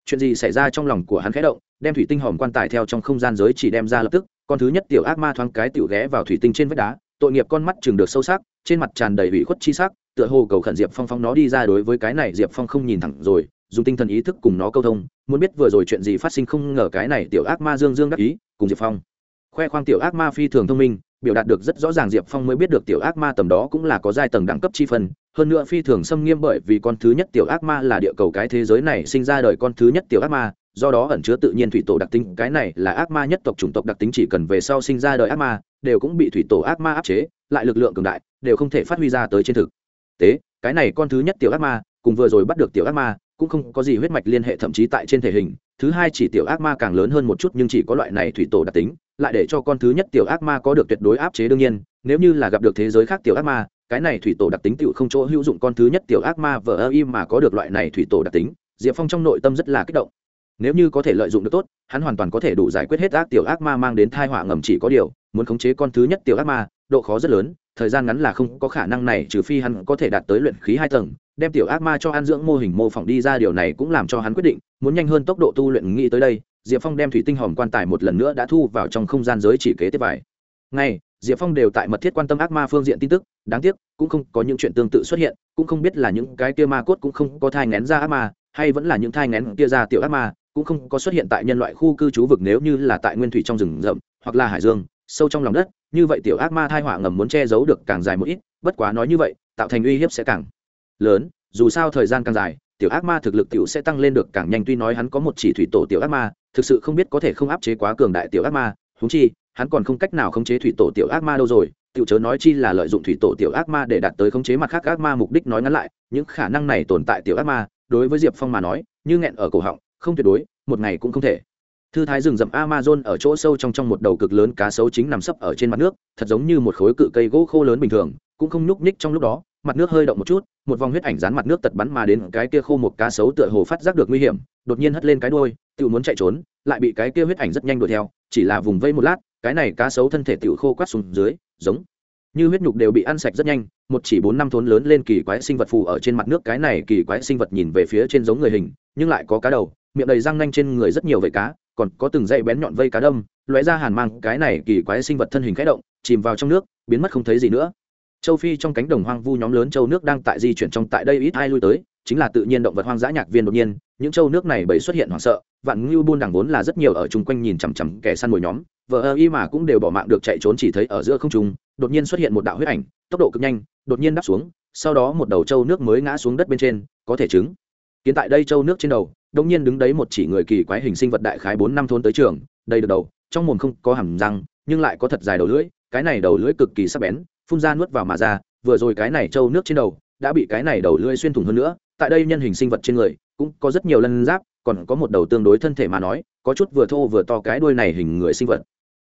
Chuyện gì xảy ra trong lòng của hắn khẽ động, đem thủy tinh hòm quan tài theo trong không gian giới chỉ đem ra lập tức con thứ nhất tiểu ác ma thoáng cái tiểu ghé vào thủy tinh trên vách đá, tội nghiệp con mắt chừng được sâu sắc, trên mặt tràn đầy ủy khuất chi sắc, tựa hồ cầu khẩn diệp phong phong nó đi ra đối với cái này diệp phong không nhìn thẳng rồi, dùng tinh thần ý thức cùng nó câu thông, muốn biết vừa rồi chuyện gì phát sinh không ngờ cái này tiểu ác ma dương dương đắc ý, cùng diệp phong. Khoe khoang tiểu ác ma phi thường thông minh, biểu đạt được rất rõ ràng diệp phong mới biết được tiểu ác ma tầm đó cũng là có giai tầng đẳng cấp chi phân, hơn nữa phi thường xâm nghiêm bởi vì con thứ nhất tiểu ác ma là địa cầu cái thế giới này sinh ra đời con thứ nhất tiểu ác ma do đó ẩn chứa tự nhiên thủy tổ đặc tính. Cái này là ác ma nhất tộc chủng tộc đặc tính, chỉ cần về sau sinh ra đời ác ma, đều cũng bị thủy tổ ác ma áp chế, lại lực lượng cường đại, đều không thể phát huy ra tới trên thực tế. Cái này con thứ nhất tiểu ác ma, cùng vừa rồi bắt được tiểu ác ma, cũng không có gì huyết mạch liên hệ, thậm chí tại trên thể hình. Thứ hai chỉ tiểu ác ma càng lớn hơn một chút, nhưng chỉ có loại này thủy tổ đặc tính, lại để cho con thứ nhất tiểu ác ma có được tuyệt đối áp chế đương nhiên. Nếu như là gặp được thế giới khác tiểu ác ma, cái này thủy tổ đặc tính tựu không chỗ hữu dụng. Con thứ nhất tiểu ác ma vờ ơ im mà có được loại này thủy tổ đặc tính. Diệp phong trong nội tâm rất là kích động nếu như có thể lợi dụng được tốt hắn hoàn toàn có thể đủ giải quyết hết ác tiểu ác ma mang đến thai họa ngầm chỉ có điều muốn khống chế con thứ nhất tiểu ác ma độ khó rất lớn thời gian ngắn là không có khả năng này trừ phi hắn có thể đạt tới luyện khí hai tầng đem tiểu ác ma cho ăn dưỡng mô hình mô phỏng đi ra điều này cũng làm cho hắn quyết định muốn nhanh hơn tốc độ tu luyện nghĩ tới đây diệp phong đem thủy tinh hòm quan tài một lần nữa đã thu vào trong không gian giới chỉ kế tiếp vải. Ngay, diệp phong đều tại mật thiết quan tâm ác ma phương diện tin tức đáng tiếc cũng không có những chuyện tương tự xuất hiện cũng không biết là những cái kia ma cốt cũng không có thai ngén ra ác ma hay vẫn là những thai ngén kia ra tiểu ác ma cũng không có xuất hiện tại nhân loại khu cư trú vực nếu như là tại nguyên thủy trong rừng rậm hoặc là hải dương, sâu trong lòng đất, như vậy tiểu ác ma thai họa ngầm muốn che giấu được càng dài một ít, bất quá nói như vậy, tạo thành uy hiếp sẽ càng lớn, dù sao thời gian càng dài, tiểu ác ma thực lực tiểu sẽ tăng lên được càng nhanh. Tuy nói hắn có một chỉ thủy tổ tiểu ác ma, thực sự không biết có thể không áp chế quá cường đại tiểu ác ma húng chi, hắn còn không cách nào khống chế thủy tổ tiểu ác ma đâu rồi. Tiểu chớ nói chi là lợi dụng thủy tổ tiểu ác ma để đạt tới khống chế mặt khác ác ma mục đích nói ngắn lại, những khả năng này tồn tại tiểu ác ma, đối với diệp phong mà nói, như nghẹn ở cổ họng không tuyệt đối, một ngày cũng không thể. Thư thái rừng rậm amazon ở chỗ sâu trong trong một đầu cực lớn cá sấu chính nằm sấp ở trên mặt nước, thật giống như một khối cự cây gỗ khô lớn bình thường, cũng không nhúc nhích trong lúc đó, mặt nước hơi động một chút, một vòng huyết ảnh dán mặt nước tật bắn mà đến cái kia khô một cá sấu tựa hồ phát giác được nguy hiểm, đột nhiên hất lên cái đuôi tự muốn chạy trốn, lại bị cái kia huyết ảnh rất nhanh đuổi theo, chỉ là vùng vây một lát, cái này cá sấu thân thể tự khô quát xuống dưới, giống như huyết nhục đều bị ăn sạch rất nhanh, một chỉ bốn năm thốn lớn lên kỳ quái sinh vật phù ở trên mặt nước, cái này kỳ quái sinh vật nhìn về phía trên giống người hình nhưng lại có cá đầu, miệng đầy răng nanh trên người rất nhiều vây cá, còn có từng dây bén nhọn vây cá đâm, lóe ra hàn mang, cái này kỳ quái sinh vật thân hình khẽ động, chìm vào trong nước, biến mất không thấy gì nữa. Châu phi trong cánh đồng hoang vu nhóm lớn châu nước đang tại di chuyển trong tại đây ít ai lui tới, chính là tự nhiên động vật hoang dã nhạc viên đột nhiên, những châu nước này bầy xuất hiện hoảng sợ, vạn ngưu buôn đằng vốn là rất nhiều ở chung quanh nhìn chằm chằm kẻ săn mồi nhóm vợ ơ y mà cũng đều bỏ mạng được chạy trốn chỉ thấy ở giữa không trung, đột nhiên xuất hiện một đạo huyết ảnh, tốc độ cực nhanh, đột nhiên đáp xuống, sau đó một đầu châu nước mới ngã xuống đất bên trên, có thể chứng kiến tại đây châu nước trên đầu đông nhiên đứng đấy một chỉ người kỳ quái hình sinh vật đại khái bốn năm thôn tới trường đây được đầu, trong mồm không có hàm răng, nhưng lại có thật dài đầu lưỡi, cái này đầu lưỡi cực kỳ sắc bén, phun ra nuốt vào mà ra, vừa rồi cái này trâu nước trên đầu đã bị cái này đầu lưỡi xuyên thủng hơn nữa, tại đây nhân hình sinh vật trên người cũng có rất nhiều lân giáp, còn có một đầu tương đối thân thể mà nói, có chút vừa thô vừa to cái đuôi này hình người sinh vật,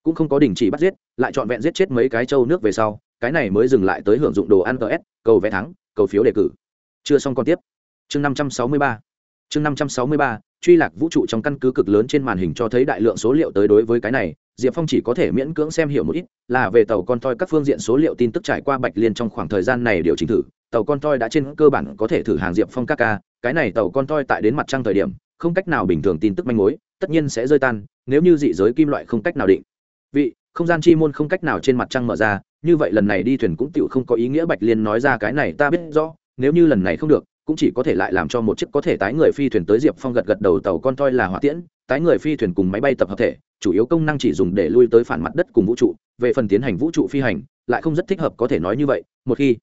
cũng không có đình chỉ bắt giết, lại trọn vẹn giết chết mấy cái trâu nước về sau, cái này mới dừng lại tới hưởng dụng đồ ăn ts cầu vé thắng, cầu phiếu đề cử. Chưa xong còn tiếp chương năm trăm sáu mươi ba. Chương năm trăm sáu mươi ba, truy lạc vũ trụ trong căn cứ cực lớn trên màn hình cho thấy đại lượng số liệu tới đối với cái này, diệp phong chỉ có thể miễn cưỡng xem hiểu một ít, là về tàu con toi các phương diện số liệu tin tức trải qua bạch liên trong khoảng thời gian này điều chỉnh thử, tàu con toi đã trên cơ bản có thể thử hàng diệp phong các ca, cái này tàu con toi tại đến mặt trăng thời điểm, không cách nào bình thường tin tức manh mối, tất nhiên sẽ rơi tan, nếu như dị giới kim loại không cách nào định. Vị, không gian chi môn không cách nào trên mặt trăng mở ra, như vậy lần này đi thuyền cũng tựu không có ý nghĩa bạch liên nói ra cái này, ta biết rõ, nếu như lần này không được cũng chỉ có thể lại làm cho một chiếc có thể tái người phi thuyền tới diệp phong gật gật đầu, tàu con toi là hỏa tiễn, tái người phi thuyền cùng máy bay tập hợp thể, chủ yếu công năng chỉ dùng để lui tới phản mặt đất cùng vũ trụ, về phần tiến hành vũ trụ phi hành, lại không rất thích hợp có thể nói như vậy, một khi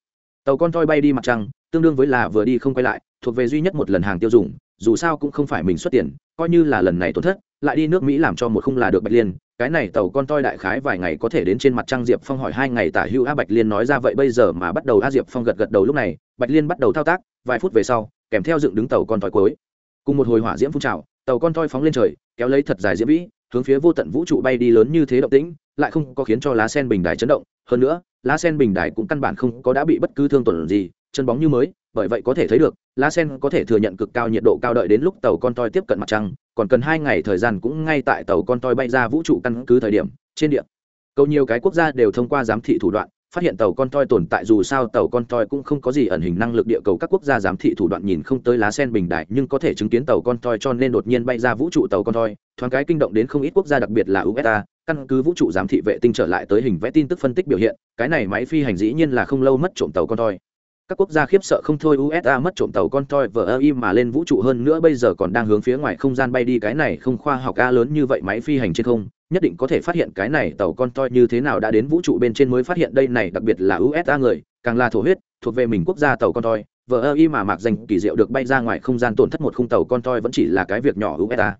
tàu con toi bay đi mặt trăng, tương đương với là vừa đi không quay lại, thuộc về duy nhất một lần hàng tiêu dùng, dù sao cũng không phải mình xuất tiền, coi như là lần này tổn thất lại đi nước mỹ làm cho một khung là được bạch liên. Cái này tàu con toi đại khái vài ngày có thể đến trên mặt trăng diệp phong hỏi hai ngày tả hữu a bạch liên nói ra vậy bây giờ mà bắt đầu a diệp phong gật gật đầu lúc này, bạch liên bắt đầu thao tác, vài phút về sau, kèm theo dựng đứng tàu con toi cuối. Cùng một hồi hỏa diễm phun trào, tàu con toi phóng lên trời, kéo lấy thật dài diễm vĩ, hướng phía vô tận vũ trụ bay đi lớn như thế động tĩnh, lại không có khiến cho lá sen bình đài chấn động. Hơn nữa, lá sen bình đài cũng căn bản không có đã bị bất cứ thương tổn gì, chân bóng như mới, bởi vậy có thể thấy được, lá sen có thể thừa nhận cực cao nhiệt độ cao đợi đến lúc tàu con toi tiếp cận mặt trăng còn cần hai ngày thời gian cũng ngay tại tàu con toi bay ra vũ trụ căn cứ thời điểm, trên địa cầu nhiều cái quốc gia đều thông qua giám thị thủ đoạn, phát hiện tàu con toi tồn tại dù sao tàu con toi cũng không có gì ẩn hình năng lực địa cầu các quốc gia giám thị thủ đoạn nhìn không tới lá sen bình đại, nhưng có thể chứng kiến tàu con toi cho nên đột nhiên bay ra vũ trụ tàu con toi, thoáng cái kinh động đến không ít quốc gia đặc biệt là usa căn cứ vũ trụ giám thị vệ tinh trở lại tới hình vẽ tin tức phân tích biểu hiện, cái này máy phi hành dĩ nhiên là không lâu mất trộm tàu con toi các quốc gia khiếp sợ không thôi usa mất trộm tàu con toi vờ ơ mà lên vũ trụ hơn nữa, bây giờ còn đang hướng phía ngoài không gian bay đi. Cái này không khoa học a lớn như vậy, máy phi hành trên không, nhất định có thể phát hiện cái này tàu con toi như thế nào đã đến vũ trụ bên trên mới phát hiện. Đây này đặc biệt là usa người, càng là thổ huyết, thuộc về mình quốc gia tàu con toi vờ ơ y mà mạc danh kỳ diệu được bay ra ngoài không gian. Tổn thất một khung tàu con toi vẫn chỉ là cái việc nhỏ usa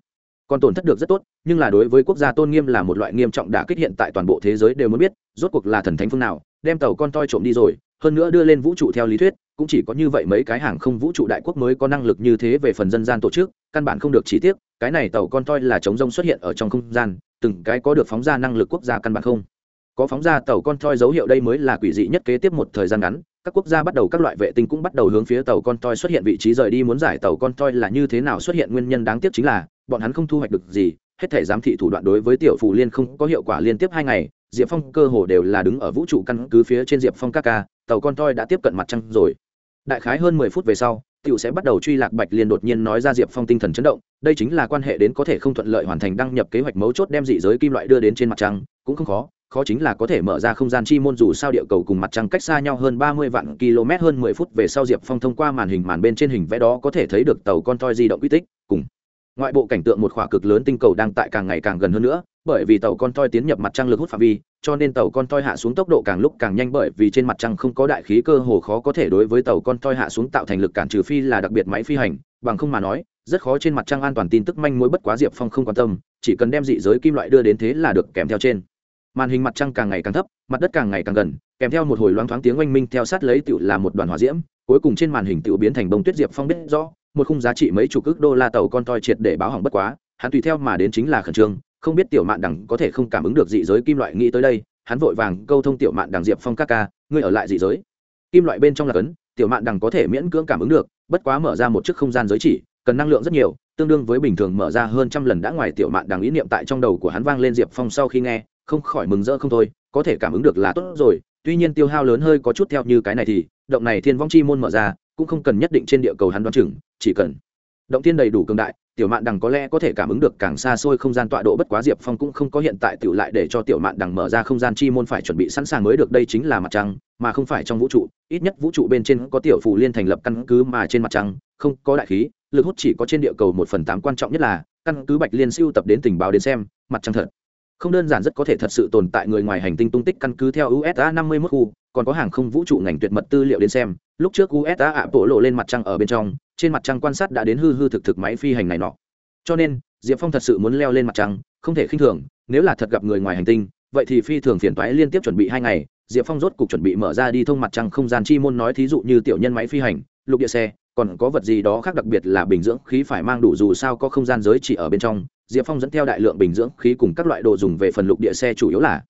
còn tổn thất được rất tốt, nhưng là đối với quốc gia tôn nghiêm là một loại nghiêm trọng đã kích. Hiện tại toàn bộ thế giới đều muốn biết, rốt cuộc là thần thánh phương nào, đem tàu con toi trộm đi rồi hơn nữa đưa lên vũ trụ theo lý thuyết, cũng chỉ có như vậy mấy cái hàng không vũ trụ đại quốc mới có năng lực như thế về phần dân gian tổ chức, căn bản không được chỉ tiếc, cái này tàu con toi là chống rông xuất hiện ở trong không gian, từng cái có được phóng ra năng lực quốc gia căn bản không. Có phóng ra tàu con toi dấu hiệu đây mới là quỷ dị nhất kế tiếp một thời gian ngắn, các quốc gia bắt đầu các loại vệ tinh cũng bắt đầu hướng phía tàu con toi xuất hiện vị trí rời đi muốn giải tàu con toi là như thế nào xuất hiện nguyên nhân đáng tiếc chính là, bọn hắn không thu hoạch được gì, hết thể giám thị thủ đoạn đối với tiểu phụ liên không có hiệu quả liên tiếp hai ngày diệp phong cơ hồ đều là đứng ở vũ trụ căn cứ phía trên diệp phong các ca tàu con toi đã tiếp cận mặt trăng rồi. Đại khái hơn mười phút về sau tiểu sẽ bắt đầu truy lạc bạch liên đột nhiên nói ra diệp phong tinh thần chấn động đây chính là quan hệ đến có thể không thuận lợi hoàn thành đăng nhập kế hoạch mấu chốt đem dị giới kim loại đưa đến trên mặt trăng cũng không khó khó chính là có thể mở ra không gian chi môn dù sao địa cầu cùng mặt trăng cách xa nhau hơn ba mươi vạn km hơn mười phút về sau Diệp Phong thông qua màn hình màn bên trên hình vẽ đó có thể thấy được tàu con toi di động uy tích, cùng ngoại bộ cảnh tượng một khỏa cực lớn tinh cầu đang tại càng ngày càng gần hơn nữa, bởi vì tàu con toi tiến nhập mặt trăng lực hút phạm vi, cho nên tàu con toi hạ xuống tốc độ càng lúc càng nhanh bởi vì trên mặt trăng không có đại khí cơ hồ khó có thể đối với tàu con toi hạ xuống tạo thành lực cản trừ phi là đặc biệt máy phi hành, bằng không mà nói, rất khó trên mặt trăng an toàn tin tức manh mối bất quá Diệp Phong không quan tâm, chỉ cần đem dị giới kim loại đưa đến thế là được kèm theo trên. Màn hình mặt trăng càng ngày càng thấp mặt đất càng ngày càng gần kèm theo một hồi loáng thoáng tiếng oanh minh theo sát lấy tựu là một đoàn hỏa diễm cuối cùng trên màn hình tựu biến thành bông tuyết diệp phong biết rõ một khung giá trị mấy chục ước đô la tàu con toi triệt để báo hỏng bất quá, hắn tùy theo mà đến chính là khẩn trương, không biết tiểu mạn đẳng có thể không cảm ứng được dị giới kim loại nghĩ tới đây, hắn vội vàng câu thông tiểu mạn đẳng diệp phong các ca, ngươi ở lại dị giới? Kim loại bên trong là cấn, tiểu mạn đẳng có thể miễn cưỡng cảm ứng được, bất quá mở ra một chiếc không gian giới chỉ, cần năng lượng rất nhiều, tương đương với bình thường mở ra hơn trăm lần đã ngoài tiểu mạn đằng ý niệm tại trong đầu của hắn vang lên diệp phong sau khi nghe, không khỏi mừng rỡ không thôi, có thể cảm ứng được là tốt rồi, tuy nhiên tiêu hao lớn hơi có chút theo như cái này thì, động này thiên vong chi môn mở ra cũng không cần nhất định trên địa cầu hắn đoán chừng, chỉ cần động thiên đầy đủ cường đại, tiểu mạn đằng có lẽ có thể cảm ứng được càng xa xôi không gian tọa độ bất quá diệp phong cũng không có hiện tại tiểu lại để cho tiểu mạn đằng mở ra không gian chi môn phải chuẩn bị sẵn sàng mới được, đây chính là mặt trăng, mà không phải trong vũ trụ, ít nhất vũ trụ bên trên có tiểu phù liên thành lập căn cứ mà trên mặt trăng không có đại khí, lực hút chỉ có trên địa cầu một phần tám quan trọng nhất là căn cứ bạch liên siêu tập đến tình báo đến xem, mặt trăng thật không đơn giản rất có thể thật sự tồn tại người ngoài hành tinh tung tích căn cứ theo usa 51 khu, còn có hàng không vũ trụ ngành tuyệt mật tư liệu đến xem. Lúc trước usa ạ bộ lộ lên mặt trăng ở bên trong, trên mặt trăng quan sát đã đến hư hư thực thực máy phi hành này nọ. Cho nên, diệp phong thật sự muốn leo lên mặt trăng, không thể khinh thường, nếu là thật gặp người ngoài hành tinh, vậy thì phi thường phiền toái liên tiếp chuẩn bị hai ngày. Diệp phong rốt cục chuẩn bị mở ra đi thông mặt trăng không gian chi môn nói thí dụ như tiểu nhân máy phi hành, lục địa xe, còn có vật gì đó khác đặc biệt là bình dưỡng khí phải mang đủ dù sao có không gian giới chỉ ở bên trong diệp phong dẫn theo đại lượng bình dưỡng khí cùng các loại đồ dùng về phần lục địa xe chủ yếu là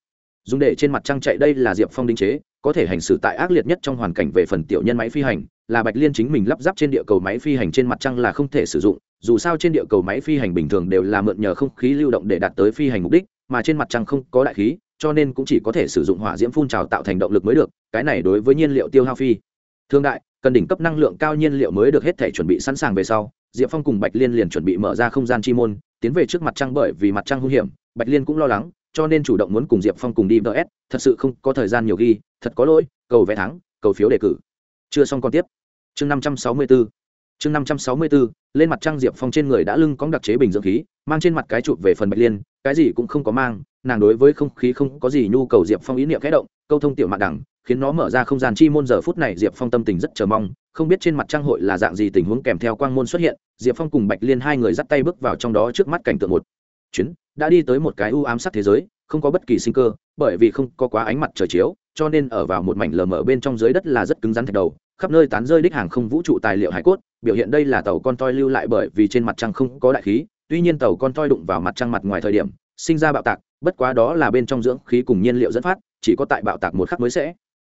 dùng để trên mặt trăng chạy. Đây là diệp phong đinh chế, có thể hành xử tại ác liệt nhất trong hoàn cảnh về phần tiểu nhân máy phi hành, là bạch liên chính mình lắp ráp trên địa cầu máy phi hành trên mặt trăng là không thể sử dụng. Dù sao trên địa cầu máy phi hành bình thường đều là mượn nhờ không khí lưu động để đạt tới phi hành mục đích, mà trên mặt trăng không có đại khí, cho nên cũng chỉ có thể sử dụng hỏa diễm phun trào tạo thành động lực mới được. Cái này đối với nhiên liệu tiêu hao phi thương đại, cần đỉnh cấp năng lượng cao nhiên liệu mới được hết thể chuẩn bị sẵn sàng về sau, diệp phong cùng bạch liên liền chuẩn bị mở ra không gian chi môn tiến về trước mặt trăng bởi vì mặt trăng hung hiểm, bạch liên cũng lo lắng, cho nên chủ động muốn cùng diệp phong cùng đi vs thật sự không có thời gian nhiều ghi, thật có lỗi, cầu vé thắng, cầu phiếu đề cử. Chưa xong còn tiếp. Chương năm trăm sáu mươi bốn chương năm trăm sáu mươi bốn lên mặt trăng diệp phong trên người đã lưng cóng đặc chế bình dưỡng khí, mang trên mặt cái chụp về phần bạch liên, cái gì cũng không có mang, nàng đối với không khí không có gì nhu cầu diệp phong ý niệm khẽ động, câu thông tiểu mạn đẳng, khiến nó mở ra không gian chi môn giờ phút này diệp phong tâm tình rất chờ mong không biết trên mặt trang hội là dạng gì tình huống kèm theo quang môn xuất hiện, diệp phong cùng bạch liên hai người dắt tay bước vào trong đó trước mắt cảnh tượng một. Chuyến, đã đi tới một cái u ám sắc thế giới, không có bất kỳ sinh cơ, bởi vì không có quá ánh mặt trời chiếu, cho nên ở vào một mảnh lờ mờ bên trong dưới đất là rất cứng rắn thạch đầu, khắp nơi tán rơi đích hàng không vũ trụ tài liệu hải cốt, biểu hiện đây là tàu con toi lưu lại bởi vì trên mặt trăng không có đại khí, tuy nhiên tàu con toi đụng vào mặt trăng mặt ngoài thời điểm, sinh ra bạo tạc, bất quá đó là bên trong dưỡng khí cùng nhiên liệu dẫn phát, chỉ có tại bạo tạc một khắc mới sẽ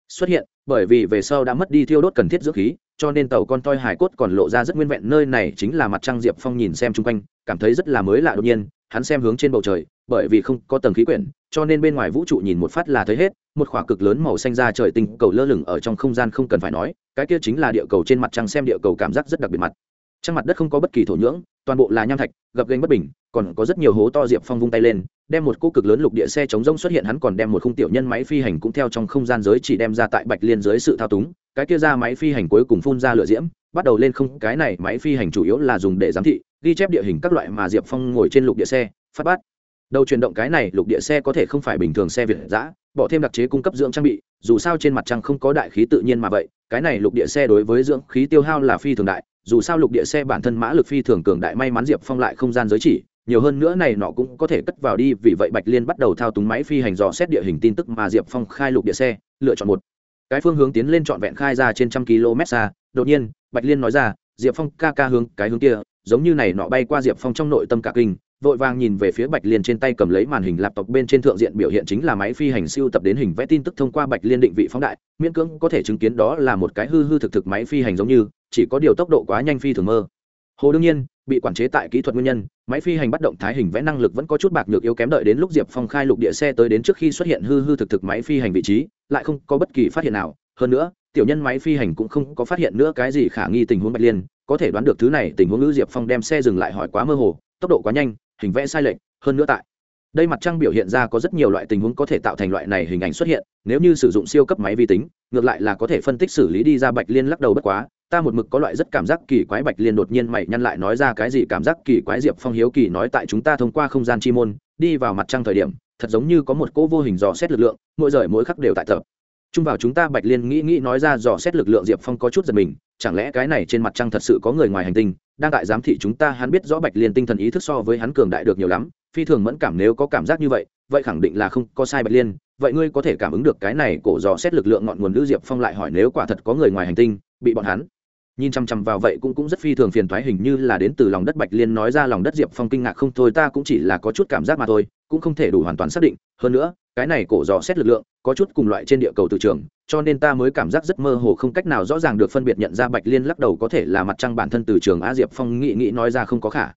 xuất hiện, bởi vì về sau đã mất đi thiêu đốt cần thiết dưỡng khí cho nên tàu con toi hải cốt còn lộ ra rất nguyên vẹn, nơi này chính là mặt trăng diệp phong nhìn xem chung quanh, cảm thấy rất là mới lạ đột nhiên, hắn xem hướng trên bầu trời, bởi vì không có tầng khí quyển, cho nên bên ngoài vũ trụ nhìn một phát là thấy hết, một khỏa cực lớn màu xanh ra trời tinh cầu lơ lửng ở trong không gian không cần phải nói, cái kia chính là địa cầu trên mặt trăng xem địa cầu cảm giác rất đặc biệt mặt. Trăng mặt đất không có bất kỳ thổ nhưỡng toàn bộ là nham thạch, gập ghềnh bất bình, còn có rất nhiều hố to diệp phong vung tay lên, đem một cô cực lớn lục địa xe chống rông xuất hiện, hắn còn đem một khung tiểu nhân máy phi hành cũng theo trong không gian giới chỉ đem ra tại bạch liên dưới sự thao túng, cái kia ra máy phi hành cuối cùng phun ra lửa diễm, bắt đầu lên không, cái này máy phi hành chủ yếu là dùng để giám thị, ghi chép địa hình các loại mà diệp phong ngồi trên lục địa xe, phát bát. đầu chuyển động cái này lục địa xe có thể không phải bình thường xe việt giã bỏ thêm đặc chế cung cấp dưỡng trang bị, dù sao trên mặt trăng không có đại khí tự nhiên mà vậy, cái này lục địa xe đối với dưỡng khí tiêu hao là phi thường đại dù sao lục địa xe bản thân mã lực phi thường cường đại may mắn diệp phong lại không gian giới chỉ, nhiều hơn nữa này nọ cũng có thể cất vào đi, vì vậy bạch liên bắt đầu thao túng máy phi hành dò xét địa hình tin tức mà diệp phong khai lục địa xe, lựa chọn một. Cái phương hướng tiến lên trọn vẹn khai ra trên trăm km xa, đột nhiên, bạch liên nói ra, diệp phong ca ca hướng, cái hướng kia, giống như này nọ bay qua diệp phong trong nội tâm cả kinh vội vàng nhìn về phía bạch liên trên tay cầm lấy màn hình laptop bên trên thượng diện biểu hiện chính là máy phi hành siêu tập đến hình vẽ tin tức thông qua bạch liên định vị phóng đại, miễn cưỡng có thể chứng kiến đó là một cái hư hư thực thực máy phi hành giống như, chỉ có điều tốc độ quá nhanh phi thường mơ. Hồ đương nhiên, bị quản chế tại kỹ thuật nguyên nhân, máy phi hành bắt động thái hình vẽ năng lực vẫn có chút bạc nhược yếu kém đợi đến lúc diệp phong khai lục địa xe tới đến trước khi xuất hiện hư hư thực thực máy phi hành vị trí, lại không có bất kỳ phát hiện nào. Hơn nữa, tiểu nhân máy phi hành cũng không có phát hiện nữa cái gì khả nghi tình huống bạch liên, có thể đoán được thứ này tình huống ngữ diệp phong đem xe dừng lại hỏi quá mơ hồ, tốc độ quá nhanh hình vẽ sai lệch, hơn nữa tại đây mặt trăng biểu hiện ra có rất nhiều loại tình huống có thể tạo thành loại này hình ảnh xuất hiện, nếu như sử dụng siêu cấp máy vi tính, ngược lại là có thể phân tích xử lý đi ra bạch liên lắc đầu bất quá, ta một mực có loại rất cảm giác kỳ quái bạch liên đột nhiên mày nhăn lại nói ra cái gì cảm giác kỳ quái diệp phong hiếu kỳ nói tại chúng ta thông qua không gian chi môn, đi vào mặt trăng thời điểm, thật giống như có một cỗ vô hình dò xét lực lượng, mỗi rời mỗi khắc đều tại tập. Chung vào chúng ta bạch liên nghĩ nghĩ nói ra dò xét lực lượng diệp phong có chút giật mình chẳng lẽ cái này trên mặt trăng thật sự có người ngoài hành tinh? Đang tại giám thị chúng ta, hắn biết rõ bạch liên tinh thần ý thức so với hắn cường đại được nhiều lắm, phi thường mẫn cảm nếu có cảm giác như vậy vậy khẳng định là không có sai bạch liên. Vậy ngươi có thể cảm ứng được cái này cổ dò xét lực lượng ngọn nguồn lữ diệp phong lại hỏi nếu quả thật có người ngoài hành tinh, bị bọn hắn nhìn chăm chăm vào vậy cũng cũng rất phi thường phiền thoái hình như là đến từ lòng đất bạch liên nói ra lòng đất diệp phong kinh ngạc không thôi, ta cũng chỉ là có chút cảm giác mà thôi, cũng không thể đủ hoàn toàn xác định. Hơn nữa, cái này cổ dò xét lực lượng, có chút cùng loại trên địa cầu từ trường, cho nên ta mới cảm giác rất mơ hồ, không cách nào rõ ràng được phân biệt nhận ra bạch liên lắc đầu có thể là mặt trăng bản thân từ trường a diệp phong nghĩ nghĩ nói ra không có khả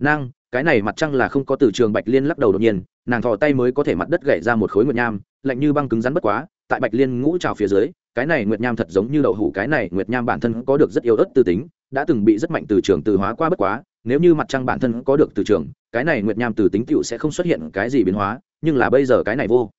năng. Cái này mặt trăng là không có từ trường bạch liên lắc đầu đột nhiên, nàng thò tay mới có thể mặt đất gậy ra một khối ngựa nham, lạnh như băng cứng rắn bất quá tại bạch liên ngũ trào phía dưới, cái này nguyệt nham thật giống như đậu hủ, cái này nguyệt nham bản thân có được rất yếu ớt tư tính, đã từng bị rất mạnh từ trường từ hóa qua bất quá, nếu như mặt trăng bản thân có được từ trường, cái này nguyệt nham từ tính tựu sẽ không xuất hiện cái gì biến hóa, nhưng là bây giờ cái này vô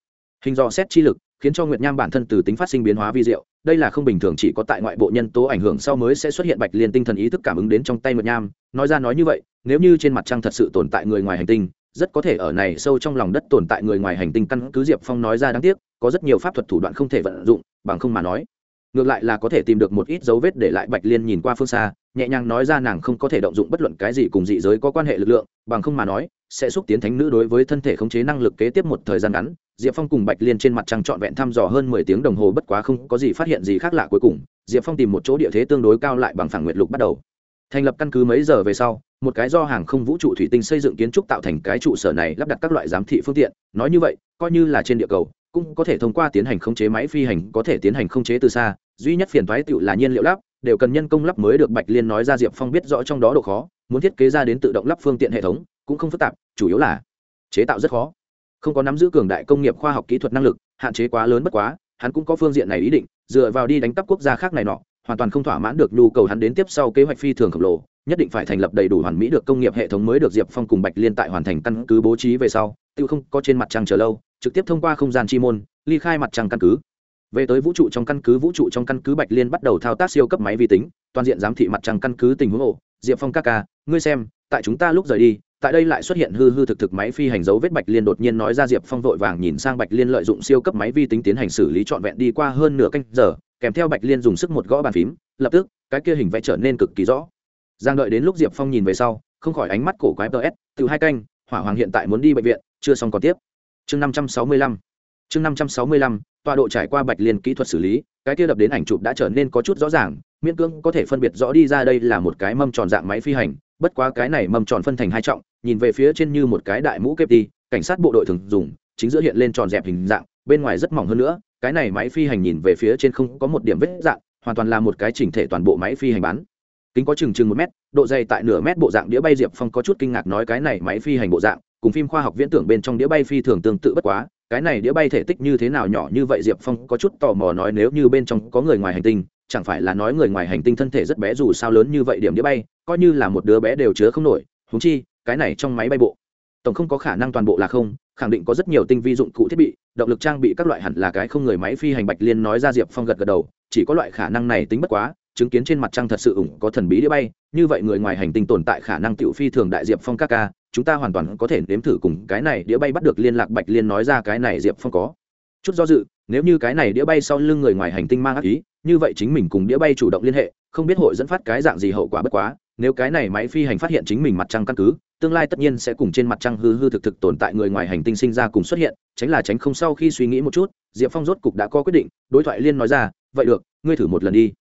hình dò xét chi lực, khiến cho nguyệt nham bản thân từ tính phát sinh biến hóa vi diệu, đây là không bình thường, chỉ có tại ngoại bộ nhân tố ảnh hưởng sau mới sẽ xuất hiện bạch liên tinh thần ý thức cảm ứng đến trong tay nguyệt nham. Nói ra nói như vậy, nếu như trên mặt trăng thật sự tồn tại người ngoài hành tinh rất có thể ở này sâu trong lòng đất tồn tại người ngoài hành tinh căn cứ diệp phong nói ra đáng tiếc, có rất nhiều pháp thuật thủ đoạn không thể vận dụng, bằng không mà nói. Ngược lại là có thể tìm được một ít dấu vết để lại bạch liên nhìn qua phương xa, nhẹ nhàng nói ra nàng không có thể động dụng bất luận cái gì cùng dị giới có quan hệ lực lượng, bằng không mà nói, sẽ xúc tiến thánh nữ đối với thân thể khống chế năng lực kế tiếp một thời gian ngắn. Diệp phong cùng bạch liên trên mặt trăng trọn vẹn thăm dò hơn mười tiếng đồng hồ bất quá không có gì phát hiện gì khác lạ cuối cùng. Diệp phong tìm một chỗ địa thế tương đối cao lại bằng phẳng nguyệt lục bắt đầu thành lập căn cứ mấy giờ về sau, một cái do hàng không vũ trụ thủy tinh xây dựng kiến trúc tạo thành cái trụ sở này lắp đặt các loại giám thị phương tiện. Nói như vậy, coi như là trên địa cầu, cũng có thể thông qua tiến hành khống chế máy phi hành, có thể tiến hành khống chế từ xa. Duy nhất phiền thoái tựu là nhiên liệu lắp, đều cần nhân công lắp mới được bạch liên nói ra diệp phong biết rõ trong đó độ khó, muốn thiết kế ra đến tự động lắp phương tiện hệ thống cũng không phức tạp, chủ yếu là chế tạo rất khó. Không có nắm giữ cường đại công nghiệp khoa học kỹ thuật năng lực, hạn chế quá lớn bất quá, hắn cũng có phương diện này ý định, dựa vào đi đánh cắp quốc gia khác này nọ hoàn toàn không thỏa mãn được nhu cầu hắn đến tiếp sau kế hoạch phi thường khổng lồ, nhất định phải thành lập đầy đủ hoàn mỹ được công nghiệp hệ thống mới được diệp phong cùng bạch liên tại hoàn thành căn cứ bố trí về sau tự không có trên mặt trăng chờ lâu, trực tiếp thông qua không gian chi môn, ly khai mặt trăng căn cứ. Về tới vũ trụ trong căn cứ, vũ trụ trong căn cứ bạch liên bắt đầu thao tác siêu cấp máy vi tính, toàn diện giám thị mặt trăng căn cứ tình huống ổ. Diệp phong các ca, ngươi xem, tại chúng ta lúc rời đi tại đây lại xuất hiện hư hư thực thực máy phi hành dấu vết bạch liên đột nhiên nói ra diệp phong vội vàng nhìn sang bạch liên lợi dụng siêu cấp máy vi tính tiến hành xử lý trọn vẹn đi qua hơn nửa canh giờ, kèm theo bạch liên dùng sức một gõ bàn phím, lập tức, cái kia hình vẽ trở nên cực kỳ rõ. Giang đợi đến lúc diệp phong nhìn về sau, không khỏi ánh mắt cổ quái ts từ hai canh, hỏa hoàng hiện tại muốn đi bệnh viện, chưa xong còn tiếp. Chương năm trăm sáu mươi lăm, chương năm trăm sáu mươi lăm, tọa độ trải qua bạch liên kỹ thuật xử lý, cái kia đập đến ảnh chụp đã trở nên có chút rõ ràng, miễn cưỡng có thể phân biệt rõ đi ra đây là một cái mâm tròn dạng máy phi hành, bất quá cái này mâm tròn phân thành hai trọng nhìn về phía trên như một cái đại mũ kép đi, cảnh sát bộ đội thường dùng, chính giữa hiện lên tròn dẹp hình dạng, bên ngoài rất mỏng hơn nữa, cái này máy phi hành nhìn về phía trên không có một điểm vết dạng, hoàn toàn là một cái chỉnh thể toàn bộ máy phi hành bán. Kính có chừng chừng một mét, độ dày tại nửa mét bộ dạng đĩa bay diệp phong có chút kinh ngạc nói cái này máy phi hành bộ dạng, cùng phim khoa học viễn tưởng bên trong đĩa bay phi thường tương tự bất quá, cái này đĩa bay thể tích như thế nào nhỏ như vậy diệp phong có chút tò mò nói nếu như bên trong có người ngoài hành tinh, chẳng phải là nói người ngoài hành tinh thân thể rất bé dù sao lớn như vậy điểm đĩa bay, coi như là một đứa bé đều chứa không nổi húng chi cái này trong máy bay bộ. Tổng không có khả năng toàn bộ là không, khẳng định có rất nhiều tinh vi dụng cụ thiết bị, động lực trang bị các loại hẳn là cái không người máy phi hành bạch liên nói ra diệp phong gật gật đầu, chỉ có loại khả năng này tính bất quá, chứng kiến trên mặt trăng thật sự ủng có thần bí đĩa bay, như vậy người ngoài hành tinh tồn tại khả năng tiểu phi thường đại diệp phong các ca, chúng ta hoàn toàn có thể nếm thử cùng cái này đĩa bay bắt được liên lạc bạch liên nói ra cái này diệp phong có. Chút do dự, nếu như cái này đĩa bay sau lưng người ngoài hành tinh mang ác ý, như vậy chính mình cùng đĩa bay chủ động liên hệ, không biết hội dẫn phát cái dạng gì hậu quả bất quá nếu cái này máy phi hành phát hiện chính mình mặt trăng căn cứ, tương lai tất nhiên sẽ cùng trên mặt trăng hư hư thực thực tồn tại người ngoài hành tinh sinh ra cùng xuất hiện, tránh là tránh không sau khi suy nghĩ một chút, diệp phong rốt cục đã có quyết định, đối thoại liên nói ra, vậy được, ngươi thử một lần đi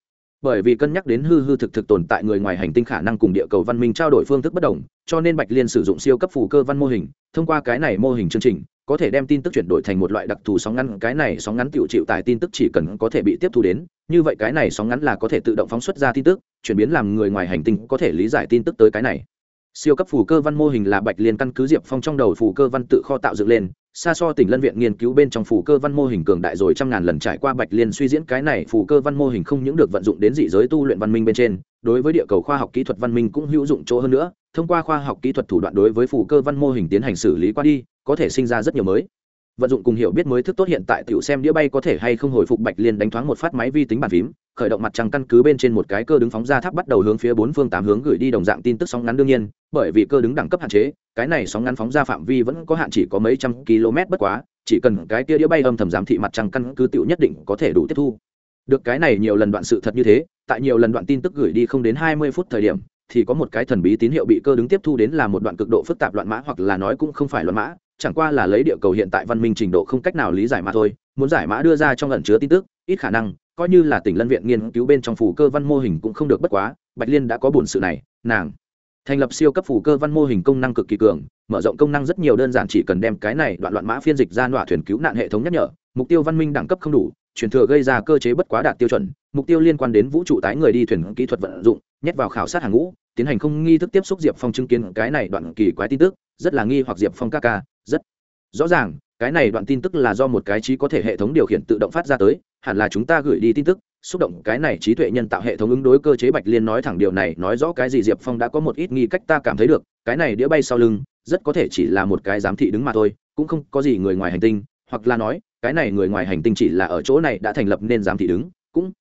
bởi vì cân nhắc đến hư hư thực thực tồn tại người ngoài hành tinh khả năng cùng địa cầu văn minh trao đổi phương thức bất đồng, cho nên bạch liên sử dụng siêu cấp phù cơ văn mô hình, thông qua cái này mô hình chương trình, có thể đem tin tức chuyển đổi thành một loại đặc thù sóng ngắn, cái này sóng ngắn tiểu chịu tại tin tức chỉ cần có thể bị tiếp thu đến, như vậy cái này sóng ngắn là có thể tự động phóng xuất ra tin tức, chuyển biến làm người ngoài hành tinh có thể lý giải tin tức tới cái này. Siêu cấp phù cơ văn mô hình là bạch liên căn cứ diệp phong trong đầu phù cơ văn tự kho tạo dựng lên xa so tỉnh lân viện nghiên cứu bên trong phù cơ văn mô hình cường đại rồi trăm ngàn lần trải qua bạch liên suy diễn cái này phù cơ văn mô hình không những được vận dụng đến dị giới tu luyện văn minh bên trên, đối với địa cầu khoa học kỹ thuật văn minh cũng hữu dụng chỗ hơn nữa, thông qua khoa học kỹ thuật thủ đoạn đối với phù cơ văn mô hình tiến hành xử lý qua đi, có thể sinh ra rất nhiều mới. Vận dụng cùng hiểu biết mới thức tốt hiện tại tiểu xem đĩa bay có thể hay không hồi phục bạch liên đánh thoáng một phát máy vi tính bàn phím, khởi động mặt trăng căn cứ bên trên một cái cơ đứng phóng ra tháp bắt đầu hướng phía bốn phương tám hướng gửi đi đồng dạng tin tức sóng ngắn đương nhiên, bởi vì cơ đứng đẳng cấp hạn chế cái này sóng ngắn phóng ra phạm vi vẫn có hạn chỉ có mấy trăm km bất quá, chỉ cần cái kia đĩa bay âm thầm giám thị mặt trăng căn cứ tiểu nhất định có thể đủ tiếp thu. Được cái này nhiều lần đoạn sự thật như thế, tại nhiều lần đoạn tin tức gửi đi không đến hai mươi phút thời điểm, thì có một cái thần bí tín hiệu bị cơ đứng tiếp thu đến là một đoạn cực độ phức tạp loạn mã hoặc là nói cũng không phải loạn mã, chẳng qua là lấy địa cầu hiện tại văn minh trình độ không cách nào lý giải mà thôi, muốn giải mã đưa ra trong ẩn chứa tin tức, ít khả năng, coi như là tỉnh lân viện nghiên cứu bên trong phủ cơ văn mô hình cũng không được bất quá, bạch liên đã có bổn sự này, nàng thành lập siêu cấp phủ cơ văn mô hình công năng cực kỳ cường, mở rộng công năng rất nhiều đơn giản chỉ cần đem cái này đoạn loạn mã phiên dịch ra nọa thuyền cứu nạn hệ thống nhắc nhở, mục tiêu văn minh đẳng cấp không đủ, truyền thừa gây ra cơ chế bất quá đạt tiêu chuẩn, mục tiêu liên quan đến vũ trụ tái người đi thuyền kỹ thuật vận dụng, nhét vào khảo sát hàng ngũ, tiến hành không nghi thức tiếp xúc diệp phong chứng kiến cái này đoạn kỳ quái tin tức, rất là nghi hoặc diệp phong ca ca, rất rõ ràng, cái này đoạn tin tức là do một cái trí có thể hệ thống điều khiển tự động phát ra tới, hẳn là chúng ta gửi đi tin tức xúc động, cái này trí tuệ nhân tạo hệ thống ứng đối cơ chế bạch liên nói thẳng điều này, nói rõ cái gì diệp phong đã có một ít nghi cách ta cảm thấy được, cái này đĩa bay sau lưng, rất có thể chỉ là một cái giám thị đứng mà thôi, cũng không có gì người ngoài hành tinh, hoặc là nói, cái này người ngoài hành tinh chỉ là ở chỗ này đã thành lập nên giám thị đứng, cũng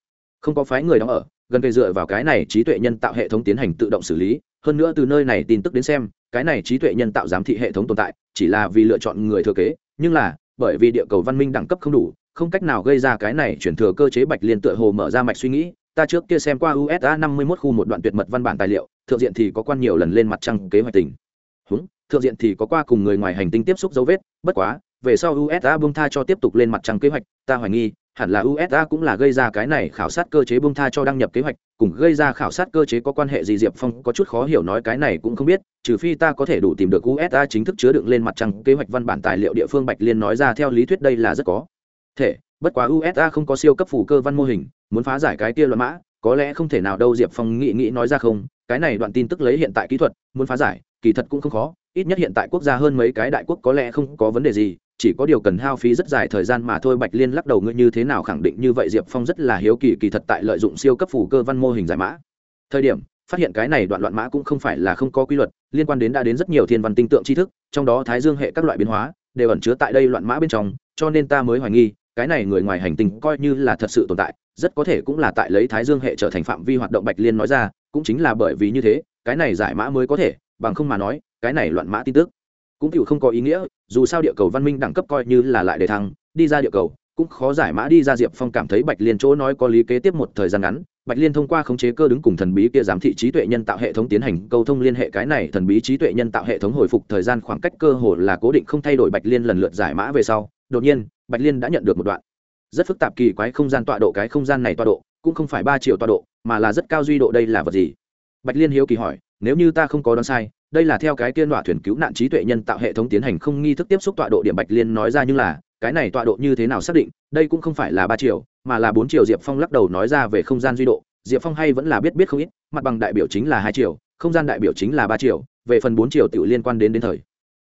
không có phái người đó ở, gần cây dựa vào cái này trí tuệ nhân tạo hệ thống tiến hành tự động xử lý, hơn nữa từ nơi này tin tức đến xem, cái này trí tuệ nhân tạo giám thị hệ thống tồn tại, chỉ là vì lựa chọn người thừa kế, nhưng là, bởi vì địa cầu văn minh đẳng cấp không đủ không cách nào gây ra cái này chuyển thừa cơ chế bạch liên tựa hồ mở ra mạch suy nghĩ, ta trước kia xem qua usa năm mươi mốt khu một đoạn tuyệt mật văn bản tài liệu, thượng diện thì có quan nhiều lần lên mặt trăng kế hoạch tình. Húng, thượng diện thì có qua cùng người ngoài hành tinh tiếp xúc dấu vết, bất quá, về sau usa bung tha cho tiếp tục lên mặt trăng kế hoạch, ta hoài nghi, hẳn là usa cũng là gây ra cái này khảo sát cơ chế bung tha cho đăng nhập kế hoạch, cùng gây ra khảo sát cơ chế có quan hệ gì diệp phong có chút khó hiểu nói cái này cũng không biết, trừ phi ta có thể đủ tìm được usa chính thức chứa đựng lên mặt trăng kế hoạch văn bản tài liệu địa phương bạch liên nói ra theo lý thuyết đây là rất có thể, bất quá usa không có siêu cấp phủ cơ văn mô hình, muốn phá giải cái kia loạn mã, có lẽ không thể nào đâu, diệp phong nghĩ nghĩ nói ra không, cái này đoạn tin tức lấy hiện tại kỹ thuật, muốn phá giải, kỳ thật cũng không khó, ít nhất hiện tại quốc gia hơn mấy cái đại quốc có lẽ không có vấn đề gì, chỉ có điều cần hao phí rất dài thời gian mà thôi. Bạch liên lắc đầu, ngươi như thế nào khẳng định như vậy? Diệp phong rất là hiếu kỳ kỳ thật tại lợi dụng siêu cấp phủ cơ văn mô hình giải mã thời điểm, phát hiện cái này đoạn loạn mã cũng không phải là không có quy luật, liên quan đến đã đến rất nhiều thiên văn tinh tượng tri thức, trong đó thái dương hệ các loại biến hóa, đều ẩn chứa tại đây loạn mã bên trong, cho nên ta mới hoài nghi cái này người ngoài hành tinh coi như là thật sự tồn tại, rất có thể cũng là tại lấy thái dương hệ trở thành phạm vi hoạt động bạch liên nói ra, cũng chính là bởi vì như thế, cái này giải mã mới có thể, bằng không mà nói, cái này loạn mã tin tức cũng chịu không có ý nghĩa, dù sao địa cầu văn minh đẳng cấp coi như là lại đề thăng, đi ra địa cầu cũng khó giải mã đi ra diệp phong cảm thấy bạch liên chỗ nói có lý kế tiếp một thời gian ngắn, bạch liên thông qua khống chế cơ đứng cùng thần bí kia giám thị trí tuệ nhân tạo hệ thống tiến hành câu thông liên hệ cái này thần bí trí tuệ nhân tạo hệ thống hồi phục thời gian khoảng cách cơ hồ là cố định không thay đổi bạch liên lần lượt giải mã về sau, đột nhiên bạch liên đã nhận được một đoạn. Rất phức tạp kỳ quái không gian tọa độ, cái không gian này tọa độ, cũng không phải ba triệu tọa độ, mà là rất cao duy độ, đây là vật gì? Bạch liên hiếu kỳ hỏi, nếu như ta không có đoán sai, đây là theo cái tiên đọa thuyền cứu nạn trí tuệ nhân tạo hệ thống tiến hành không nghi thức tiếp xúc tọa độ điểm bạch liên nói ra nhưng là, cái này tọa độ như thế nào xác định, đây cũng không phải là ba triệu, mà là bốn triệu, diệp phong lắc đầu nói ra về không gian duy độ, diệp phong hay vẫn là biết biết không ít, mặt bằng đại biểu chính là hai triệu, không gian đại biểu chính là ba triệu, về phần bốn triệu tự liên quan đến đến thời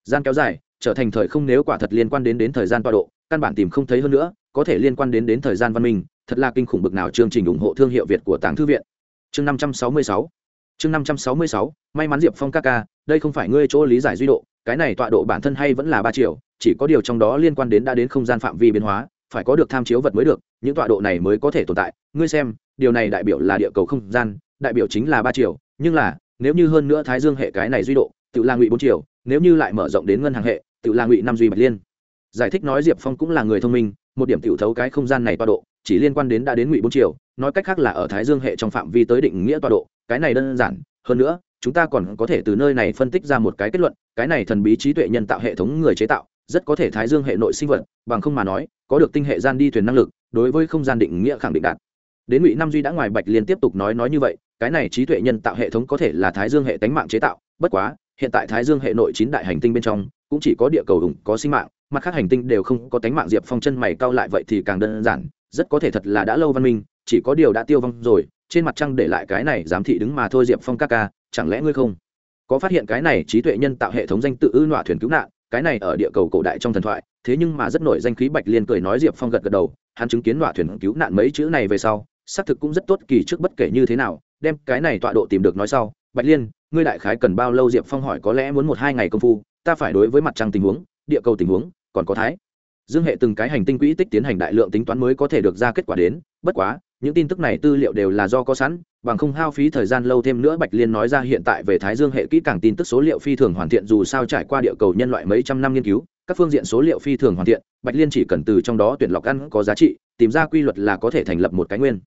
gian kéo dài, trở thành thời không nếu quả thật liên quan đến đến thời gian tọa độ căn bản tìm không thấy hơn nữa, có thể liên quan đến đến thời gian văn minh, thật là kinh khủng bực nào chương trình ủng hộ thương hiệu việt của tàng thư viện. Chương năm trăm sáu mươi sáu. Chương năm trăm sáu mươi sáu, may mắn diệp phong ca ca, đây không phải ngươi chỗ lý giải duy độ, cái này tọa độ bản thân hay vẫn là ba triệu, chỉ có điều trong đó liên quan đến đã đến không gian phạm vi biến hóa, phải có được tham chiếu vật mới được, những tọa độ này mới có thể tồn tại. Ngươi xem, điều này đại biểu là địa cầu không gian, đại biểu chính là ba triệu, nhưng là, nếu như hơn nữa thái dương hệ cái này duy độ, tự là ngụy bốn triệu, nếu như lại mở rộng đến ngân hàng hệ, tự là ngụy năm duy bạch liên giải thích nói diệp phong cũng là người thông minh, một điểm tiểu thấu cái không gian này toa độ, chỉ liên quan đến đã đến ngụy bốn triệu nói cách khác là ở thái dương hệ trong phạm vi tới định nghĩa toa độ, cái này đơn giản, hơn nữa, chúng ta còn có thể từ nơi này phân tích ra một cái kết luận, cái này thần bí trí tuệ nhân tạo hệ thống người chế tạo, rất có thể thái dương hệ nội sinh vật, bằng không mà nói, có được tinh hệ gian đi thuyền năng lực, đối với không gian định nghĩa khẳng định đạt. Đến ngụy Nam duy đã ngoài bạch liên tiếp tục nói nói như vậy, cái này trí tuệ nhân tạo hệ thống có thể là thái dương hệ tánh mạng chế tạo, bất quá, hiện tại thái dương hệ nội chín đại hành tinh bên trong, cũng chỉ có địa cầu ủng có sinh mạng mặt khác hành tinh đều không có tánh mạng diệp phong chân mày cao lại vậy thì càng đơn giản, rất có thể thật là đã lâu văn minh, chỉ có điều đã tiêu vong rồi, trên mặt trăng để lại cái này giám thị đứng mà thôi diệp phong ca ca, chẳng lẽ ngươi không? Có phát hiện cái này trí tuệ nhân tạo hệ thống danh tự ư nọa thuyền cứu nạn, cái này ở địa cầu cổ đại trong thần thoại, thế nhưng mà rất nổi danh khí bạch liên cười nói diệp phong gật gật đầu, hắn chứng kiến nọa thuyền cứu nạn mấy chữ này về sau, xác thực cũng rất tốt kỳ trước bất kể như thế nào, đem cái này tọa độ tìm được nói sau, bạch liên, ngươi đại khái cần bao lâu? Diệp phong hỏi, có lẽ muốn một hai ngày công phu, ta phải đối với mặt trăng tình huống, địa cầu tình huống còn có thái. Dương hệ từng cái hành tinh quỹ tích tiến hành đại lượng tính toán mới có thể được ra kết quả đến, bất quá, những tin tức này tư liệu đều là do có sẵn, bằng không hao phí thời gian lâu thêm nữa bạch liên nói ra hiện tại về thái dương hệ kỹ càng tin tức số liệu phi thường hoàn thiện, dù sao trải qua địa cầu nhân loại mấy trăm năm nghiên cứu, các phương diện số liệu phi thường hoàn thiện, bạch liên chỉ cần từ trong đó tuyển lọc ăn có giá trị, tìm ra quy luật là có thể thành lập một cái nguyên.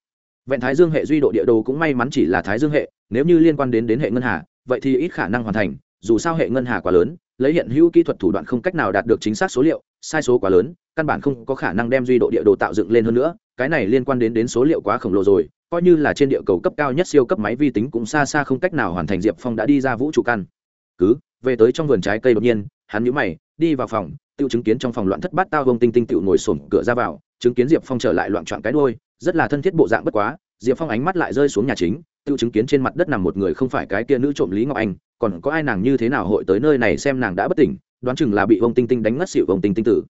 Vẹn thái dương hệ duy độ địa đồ cũng may mắn chỉ là thái dương hệ, nếu như liên quan đến đến hệ ngân hà, vậy thì ít khả năng hoàn thành, dù sao hệ ngân hà quá lớn lấy hiện hữu kỹ thuật thủ đoạn không cách nào đạt được chính xác số liệu, sai số quá lớn, căn bản không có khả năng đem duy độ địa đồ tạo dựng lên hơn nữa, cái này liên quan đến đến số liệu quá khổng lồ rồi, coi như là trên địa cầu cấp cao nhất siêu cấp máy vi tính cũng xa xa không cách nào hoàn thành diệp phong đã đi ra vũ trụ căn. Cứ, về tới trong vườn trái cây đột nhiên, hắn nhũ mày, đi vào phòng, tự chứng kiến trong phòng loạn thất bát tao vông tinh tinh tự ngồi sổm cửa ra vào, chứng kiến diệp phong trở lại loạn trọn cái đôi rất là thân thiết bộ dạng bất quá, diệp phong ánh mắt lại rơi xuống nhà chính, tự chứng kiến trên mặt đất nằm một người không phải cái kia nữ trộm lý ngọc anh còn có ai nàng như thế nào hội tới nơi này xem nàng đã bất tỉnh, đoán chừng là bị ông tinh tinh đánh ngất xịu ông tinh tinh tử.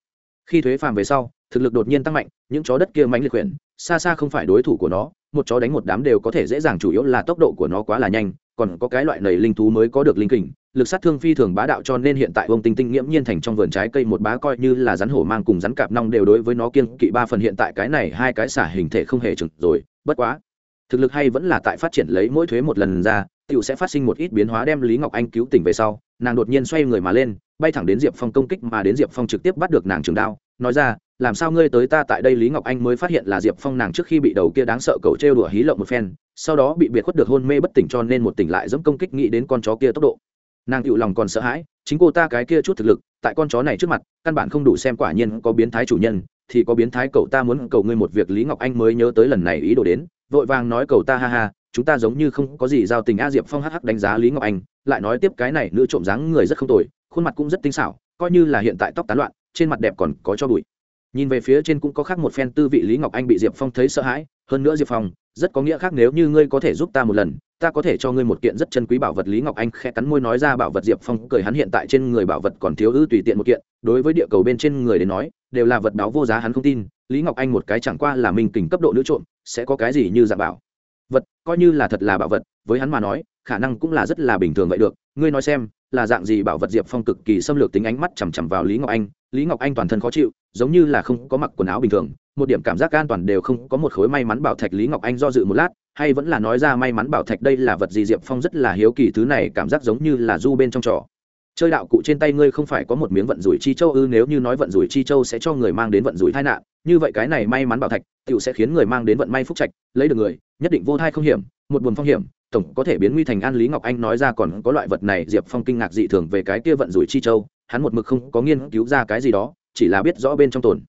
Khi thuế phàm về sau, thực lực đột nhiên tăng mạnh, những chó đất kia mánh liệt quyển xa xa không phải đối thủ của nó, một chó đánh một đám đều có thể dễ dàng chủ yếu là tốc độ của nó quá là nhanh, còn có cái loại nầy linh thú mới có được linh kình, lực sát thương phi thường bá đạo cho nên hiện tại ông tinh tinh nghiễm nhiên thành trong vườn trái cây một bá coi như là rắn hổ mang cùng rắn cạp nong đều đối với nó kiên kỵ ba phần hiện tại cái này hai cái xả hình thể không hề chừng rồi, bất quá, thực lực hay vẫn là tại phát triển lấy mỗi thuế một lần ra tiểu sẽ phát sinh một ít biến hóa đem lý ngọc anh cứu tỉnh về sau, nàng đột nhiên xoay người mà lên, bay thẳng đến diệp phong công kích mà đến diệp phong trực tiếp bắt được nàng trường đao, nói ra, làm sao ngươi tới ta tại đây? Lý ngọc anh mới phát hiện là diệp phong nàng trước khi bị đầu kia đáng sợ cậu trêu đùa hí lộng một phen, sau đó bị biệt khuất được hôn mê bất tỉnh cho nên một tỉnh lại dẫm công kích nghĩ đến con chó kia tốc độ. Nàng tựu lòng còn sợ hãi, chính cô ta cái kia chút thực lực, tại con chó này trước mặt, căn bản không đủ xem quả nhiên có biến thái chủ nhân, thì có biến thái cậu ta muốn cầu ngươi một việc. Lý ngọc anh mới nhớ tới lần này ý đồ đến, vội vàng nói cầu ta, ha ha chúng ta giống như không có gì giao tình a diệp phong hh đánh giá lý ngọc anh, lại nói tiếp cái này nữ trộm dáng người rất không tồi, khuôn mặt cũng rất tinh xảo, coi như là hiện tại tóc tán loạn, trên mặt đẹp còn có cho bụi. Nhìn về phía trên cũng có khác một phen tư vị lý ngọc anh bị diệp phong thấy sợ hãi, hơn nữa diệp phong, rất có nghĩa khác nếu như ngươi có thể giúp ta một lần, ta có thể cho ngươi một kiện rất chân quý bảo vật. Lý ngọc anh khẽ cắn môi nói ra bảo vật diệp phong cười hắn hiện tại trên người bảo vật còn thiếu ư tùy tiện một kiện, đối với địa cầu bên trên người đến nói, đều là vật đáo vô giá hắn không tin. Lý ngọc anh một cái chẳng qua là minh kình cấp độ nữ trộm, sẽ có cái gì như dạng bảo vật, coi như là thật là bảo vật, với hắn mà nói, khả năng cũng là rất là bình thường vậy được. Ngươi nói xem, là dạng gì bảo vật diệp phong cực kỳ xâm lược tính ánh mắt chằm chằm vào lý ngọc anh. Lý ngọc anh toàn thân khó chịu, giống như là không có mặc quần áo bình thường, một điểm cảm giác an toàn đều không có một khối may mắn bảo thạch lý ngọc anh do dự một lát, hay vẫn là nói ra may mắn bảo thạch đây là vật gì diệp phong rất là hiếu kỳ, thứ này cảm giác giống như là du bên trong trò chơi đạo cụ trên tay ngươi không phải có một miếng vận rủi chi châu ư, nếu như nói vận rủi chi châu sẽ cho người mang đến vận rủi tai nạn, như vậy cái này may mắn bảo thạch tựu sẽ khiến người mang đến vận may phúc trạch, lấy được người, nhất định vô thai không hiểm, một buồn phong hiểm, tổng có thể biến nguy thành an lý ngọc anh nói ra còn có loại vật này, diệp phong kinh ngạc dị thường về cái kia vận rủi chi châu, hắn một mực không có nghiên cứu ra cái gì đó, chỉ là biết rõ bên trong tồn.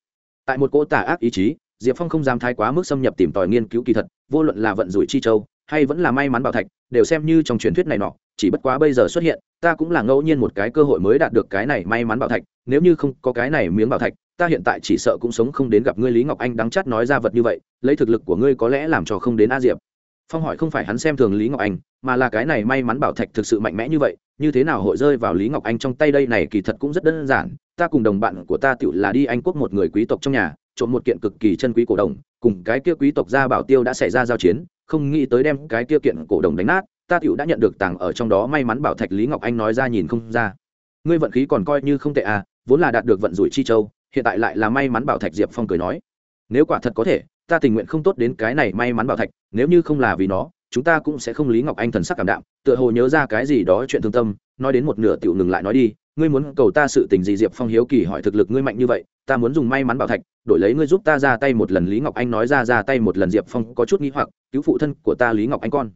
Tại một cỗ tà ác ý chí, diệp phong không dám thái quá mức xâm nhập tìm tòi nghiên cứu kỳ thật, vô luận là vận rủi chi châu hay vẫn là may mắn bảo thạch, đều xem như trong truyền thuyết này nọ, chỉ bất quá bây giờ xuất hiện, ta cũng là ngẫu nhiên một cái cơ hội mới đạt được cái này may mắn bảo thạch, nếu như không có cái này miếng bảo thạch, ta hiện tại chỉ sợ cũng sống không đến gặp ngươi lý ngọc anh đắng chắt nói ra vật như vậy, lấy thực lực của ngươi có lẽ làm cho không đến a diệp. Phong hỏi không phải hắn xem thường lý ngọc anh, mà là cái này may mắn bảo thạch thực sự mạnh mẽ như vậy, như thế nào hội rơi vào lý ngọc anh trong tay đây này kỳ thật cũng rất đơn giản, ta cùng đồng bạn của ta tự là đi anh quốc một người quý tộc trong nhà, trộm một kiện cực kỳ chân quý cổ đồng cùng cái kia quý tộc gia bảo tiêu đã xảy ra giao chiến không nghĩ tới đem cái kia kiện cổ đồng đánh nát, ta tựu đã nhận được tàng ở trong đó may mắn bảo thạch lý ngọc anh nói ra nhìn không ra. Ngươi vận khí còn coi như không tệ à vốn là đạt được vận rủi chi châu, hiện tại lại là may mắn bảo thạch diệp phong cười nói. Nếu quả thật có thể, ta tình nguyện không tốt đến cái này may mắn bảo thạch, nếu như không là vì nó, chúng ta cũng sẽ không lý ngọc anh thần sắc cảm đạm, tựa hồ nhớ ra cái gì đó chuyện thương tâm, nói đến một nửa tiểu ngừng lại nói đi ngươi muốn cầu ta sự tình gì? Diệp phong hiếu kỳ hỏi, thực lực ngươi mạnh như vậy, ta muốn dùng may mắn bảo thạch, đổi lấy ngươi giúp ta ra tay một lần lý ngọc anh nói ra ra tay một lần diệp phong có chút nghĩ hoặc, cứu phụ thân của ta lý ngọc anh con.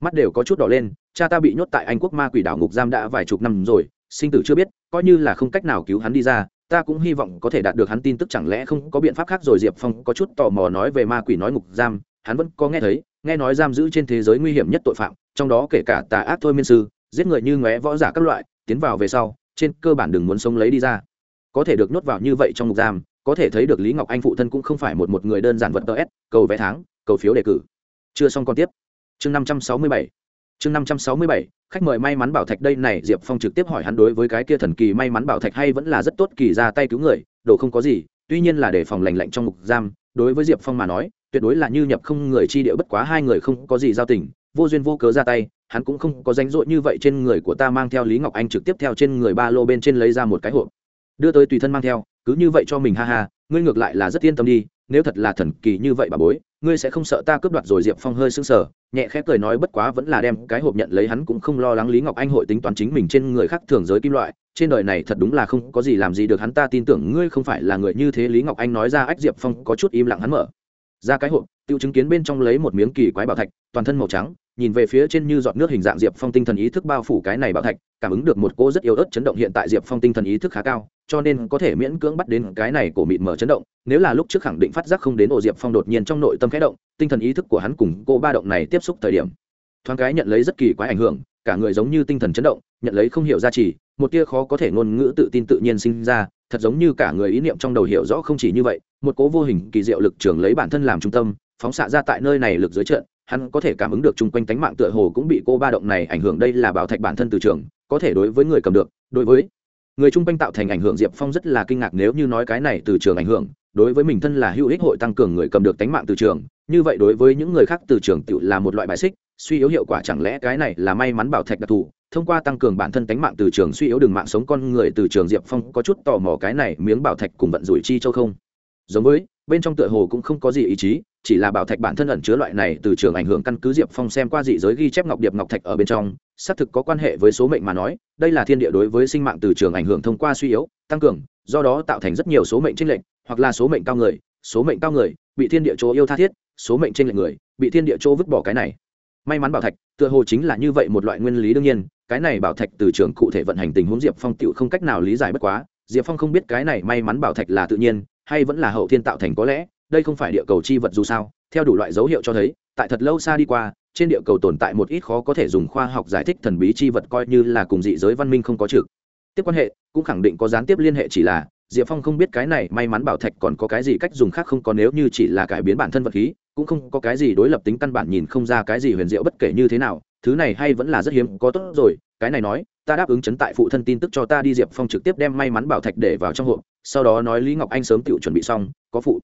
Mắt đều có chút đỏ lên, cha ta bị nhốt tại anh quốc ma quỷ đảo ngục giam đã vài chục năm rồi, sinh tử chưa biết, coi như là không cách nào cứu hắn đi ra, ta cũng hy vọng có thể đạt được hắn tin tức, chẳng lẽ không có biện pháp khác rồi? Diệp phong có chút tò mò nói về ma quỷ nói ngục giam, hắn vẫn có nghe thấy, nghe nói giam giữ trên thế giới nguy hiểm nhất tội phạm, trong đó kể cả tà ác thôi miên sư, giết người như ngóe võ giả các loại, tiến vào về sau trên cơ bản đừng muốn sống lấy đi ra. Có thể được nhốt vào như vậy trong ngục giam, có thể thấy được lý ngọc anh phụ thân cũng không phải một một người đơn giản vật tờ s cầu vé tháng, cầu phiếu đề cử. Chưa xong còn tiếp. Chương năm trăm sáu mươi bảy. Chương năm trăm sáu mươi bảy, khách mời may mắn bảo thạch đây này, diệp phong trực tiếp hỏi hắn đối với cái kia thần kỳ may mắn bảo thạch hay vẫn là rất tốt, kỳ ra tay cứu người, đồ không có gì, tuy nhiên là để phòng lành lạnh trong ngục giam, đối với diệp phong mà nói, tuyệt đối là như nhập không người chi địa, bất quá hai người không có gì giao tình vô duyên vô cớ ra tay, hắn cũng không có danh rỗi như vậy trên người của ta mang theo lý ngọc anh trực tiếp theo trên người ba lô bên trên lấy ra một cái hộp. Đưa tới tùy thân mang theo, cứ như vậy cho mình, ha ha, ngươi ngược lại là rất yên tâm đi, nếu thật là thần kỳ như vậy bà bối, ngươi sẽ không sợ ta cướp đoạt rồi diệp phong hơi sưng sờ, nhẹ khẽ cười nói bất quá vẫn là đem cái hộp nhận lấy, hắn cũng không lo lắng lý ngọc anh hội tính toán chính mình trên người khác thường giới kim loại, trên đời này thật đúng là không có gì làm gì được, hắn ta tin tưởng ngươi không phải là người như thế, lý ngọc anh nói ra ách diệp phong có chút im lặng hắn mở ra cái hộp, tiêu chứng kiến bên trong lấy một miếng kỳ quái bảo thạch, toàn thân màu trắng nhìn về phía trên như giọt nước hình dạng diệp phong tinh thần ý thức bao phủ cái này bảo thạch, cảm ứng được một cô rất yếu ớt chấn động hiện tại diệp phong tinh thần ý thức khá cao, cho nên có thể miễn cưỡng bắt đến cái này của mịt mở chấn động, nếu là lúc trước khẳng định phát giác không đến ổ diệp phong đột nhiên trong nội tâm khẽ động, tinh thần ý thức của hắn cùng cô ba động này tiếp xúc thời điểm, thoáng cái nhận lấy rất kỳ quái ảnh hưởng, cả người giống như tinh thần chấn động, nhận lấy không hiểu ra chỉ, một tia khó có thể ngôn ngữ tự tin tự nhiên sinh ra, thật giống như cả người ý niệm trong đầu hiểu rõ không chỉ như vậy, một cố vô hình kỳ diệu lực trường lấy bản thân làm trung tâm, phóng xạ ra tại nơi này lực dưới trận hắn có thể cảm ứng được chung quanh tánh mạng tựa hồ cũng bị cô ba động này ảnh hưởng. Đây là bảo thạch bản thân từ trường, có thể đối với người cầm được. Đối với người chung quanh tạo thành ảnh hưởng, diệp phong rất là kinh ngạc nếu như nói cái này từ trường ảnh hưởng. Đối với mình thân là hữu ích hội tăng cường người cầm được tánh mạng từ trường, như vậy đối với những người khác từ trường tự là một loại bài xích, suy yếu hiệu quả chẳng lẽ cái này là may mắn bảo thạch đặc thù? Thông qua tăng cường bản thân tánh mạng từ trường, suy yếu đường mạng sống con người từ trường, diệp phong có chút tò mò cái này miếng bảo thạch cùng vận rủi chi châu không? Giống với, bên trong tựa hồ cũng không có gì ý chí, chỉ là bảo thạch bản thân ẩn chứa loại này từ trường ảnh hưởng căn cứ diệp phong xem qua dị giới ghi chép ngọc điệp ngọc thạch ở bên trong, xác thực có quan hệ với số mệnh mà nói, đây là thiên địa đối với sinh mạng từ trường ảnh hưởng thông qua suy yếu, tăng cường, do đó tạo thành rất nhiều số mệnh tranh lệch, hoặc là số mệnh cao người, số mệnh cao người, bị thiên địa chỗ yêu tha thiết, số mệnh tranh lệch người, bị thiên địa chỗ vứt bỏ cái này. May mắn bảo thạch, tựa hồ chính là như vậy một loại nguyên lý đương nhiên, cái này bảo thạch từ trường cụ thể vận hành tình huống diệp phong tựu không cách nào lý giải bất quá, diệp phong không biết cái này may mắn bảo thạch là tự nhiên hay vẫn là hậu thiên tạo thành có lẽ, đây không phải địa cầu chi vật dù sao, theo đủ loại dấu hiệu cho thấy, tại thật lâu xa đi qua, trên địa cầu tồn tại một ít khó có thể dùng khoa học giải thích thần bí chi vật coi như là cùng dị giới văn minh không có trực. Tiếp quan hệ, cũng khẳng định có gián tiếp liên hệ chỉ là, diệp phong không biết cái này may mắn bảo thạch còn có cái gì cách dùng khác không có nếu như chỉ là cải biến bản thân vật khí, cũng không có cái gì đối lập tính căn bản nhìn không ra cái gì huyền diệu bất kể như thế nào, thứ này hay vẫn là rất hiếm, có tốt rồi, cái này nói ta đáp ứng chấn tại phụ thân tin tức cho ta đi diệp phong trực tiếp đem may mắn bảo thạch để vào trong hộp, sau đó nói lý ngọc anh sớm tự chuẩn bị xong, có phụ.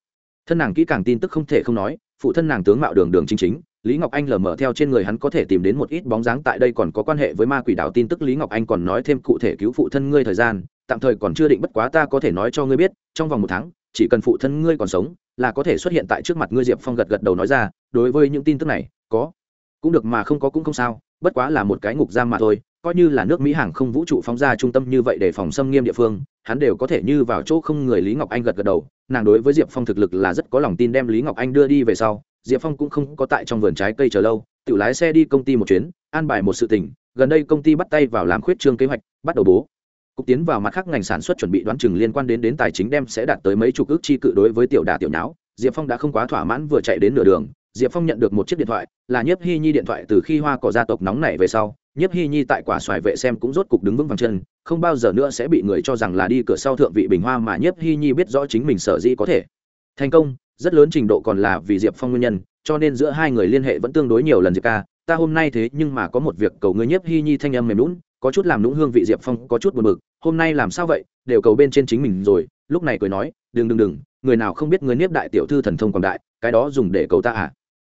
Thân nàng kỹ càng tin tức không thể không nói, phụ thân nàng tướng mạo đường đường chính chính, lý ngọc anh lờ mờ theo trên người hắn có thể tìm đến một ít bóng dáng tại đây còn có quan hệ với ma quỷ đạo tin tức, lý ngọc anh còn nói thêm cụ thể cứu phụ thân ngươi thời gian, tạm thời còn chưa định bất quá ta có thể nói cho ngươi biết, trong vòng một tháng, chỉ cần phụ thân ngươi còn sống, là có thể xuất hiện tại trước mặt ngươi, diệp phong gật gật đầu nói ra, đối với những tin tức này, có. Cũng được mà không có cũng không sao, bất quá là một cái ngục giam mà thôi coi như là nước mỹ hàng không vũ trụ phóng ra trung tâm như vậy để phòng xâm nghiêm địa phương, hắn đều có thể như vào chỗ không người lý ngọc anh gật gật đầu, nàng đối với diệp phong thực lực là rất có lòng tin đem lý ngọc anh đưa đi về sau, diệp phong cũng không có tại trong vườn trái cây chờ lâu, tự lái xe đi công ty một chuyến, an bài một sự tình, gần đây công ty bắt tay vào làm khuyết trương kế hoạch, bắt đầu bố. Cục tiến vào mặt khác ngành sản xuất chuẩn bị đoán chừng liên quan đến đến tài chính đem sẽ đạt tới mấy chục ước chi cự đối với tiểu đà tiểu nháo, diệp phong đã không quá thỏa mãn vừa chạy đến nửa đường, diệp phong nhận được một chiếc điện thoại, là nhiếp hy nhi điện thoại từ khi hoa cỏ gia tộc nóng nảy về sau nhiếp hy nhi tại quả xoài vệ xem cũng rốt cục đứng vững vàng chân, không bao giờ nữa sẽ bị người cho rằng là đi cửa sau thượng vị bình hoa mà nhiếp hy nhi biết rõ chính mình sở dĩ có thể. Thành công, rất lớn trình độ còn là vì diệp phong nguyên nhân, cho nên giữa hai người liên hệ vẫn tương đối nhiều lần diệp ca. Ta hôm nay thế nhưng mà có một việc cầu ngươi nhiếp hy nhi thanh âm mềm lún có chút làm lũng hương vị diệp phong có chút buồn bực, hôm nay làm sao vậy, đều cầu bên trên chính mình rồi, lúc này cười nói, đừng đừng đừng, người nào không biết người niếp đại tiểu thư thần thông quảng đại, cái đó dùng để cầu ta à?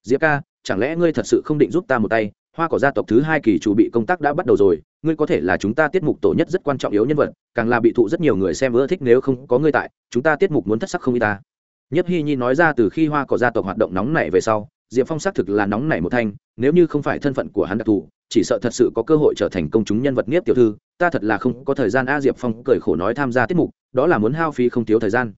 Diệp ca, chẳng lẽ ngươi thật sự không định giúp ta một tay hoa cỏ gia tộc thứ hai kỳ chủ bị công tác đã bắt đầu rồi, ngươi có thể là chúng ta tiết mục tổ nhất rất quan trọng yếu nhân vật, càng là bị thụ rất nhiều người xem ưa thích nếu không có ngươi tại, chúng ta tiết mục muốn thất sắc không y ta. Nhất hy nhi nói ra từ khi hoa cỏ gia tộc hoạt động nóng nảy về sau, diệp phong xác thực là nóng nảy một thanh, nếu như không phải thân phận của hắn đặc thù, chỉ sợ thật sự có cơ hội trở thành công chúng nhân vật nhiếp tiểu thư, ta thật là không có thời gian a, diệp phong cười khổ nói tham gia tiết mục, đó là muốn hao phí không thiếu thời gian.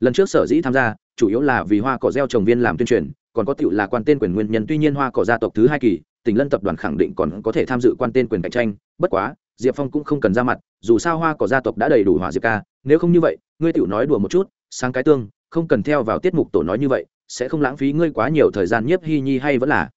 Lần trước sở dĩ tham gia, chủ yếu là vì hoa cỏ gieo trồng viên làm tuyên truyền, còn có tựu là quan tên quyền nguyên nhân, tuy nhiên hoa cỏ gia tộc thứ hai kỳ tỉnh lân tập đoàn khẳng định còn có thể tham dự quan tên quyền cạnh tranh, bất quá, diệp phong cũng không cần ra mặt, dù sao hoa cỏ gia tộc đã đầy đủ hỏa diệp ca, nếu không như vậy, ngươi tựu nói đùa một chút, sáng cái tương, không cần theo vào tiết mục tổ nói như vậy, sẽ không lãng phí ngươi quá nhiều thời gian nhiếp hy nhi hay vẫn là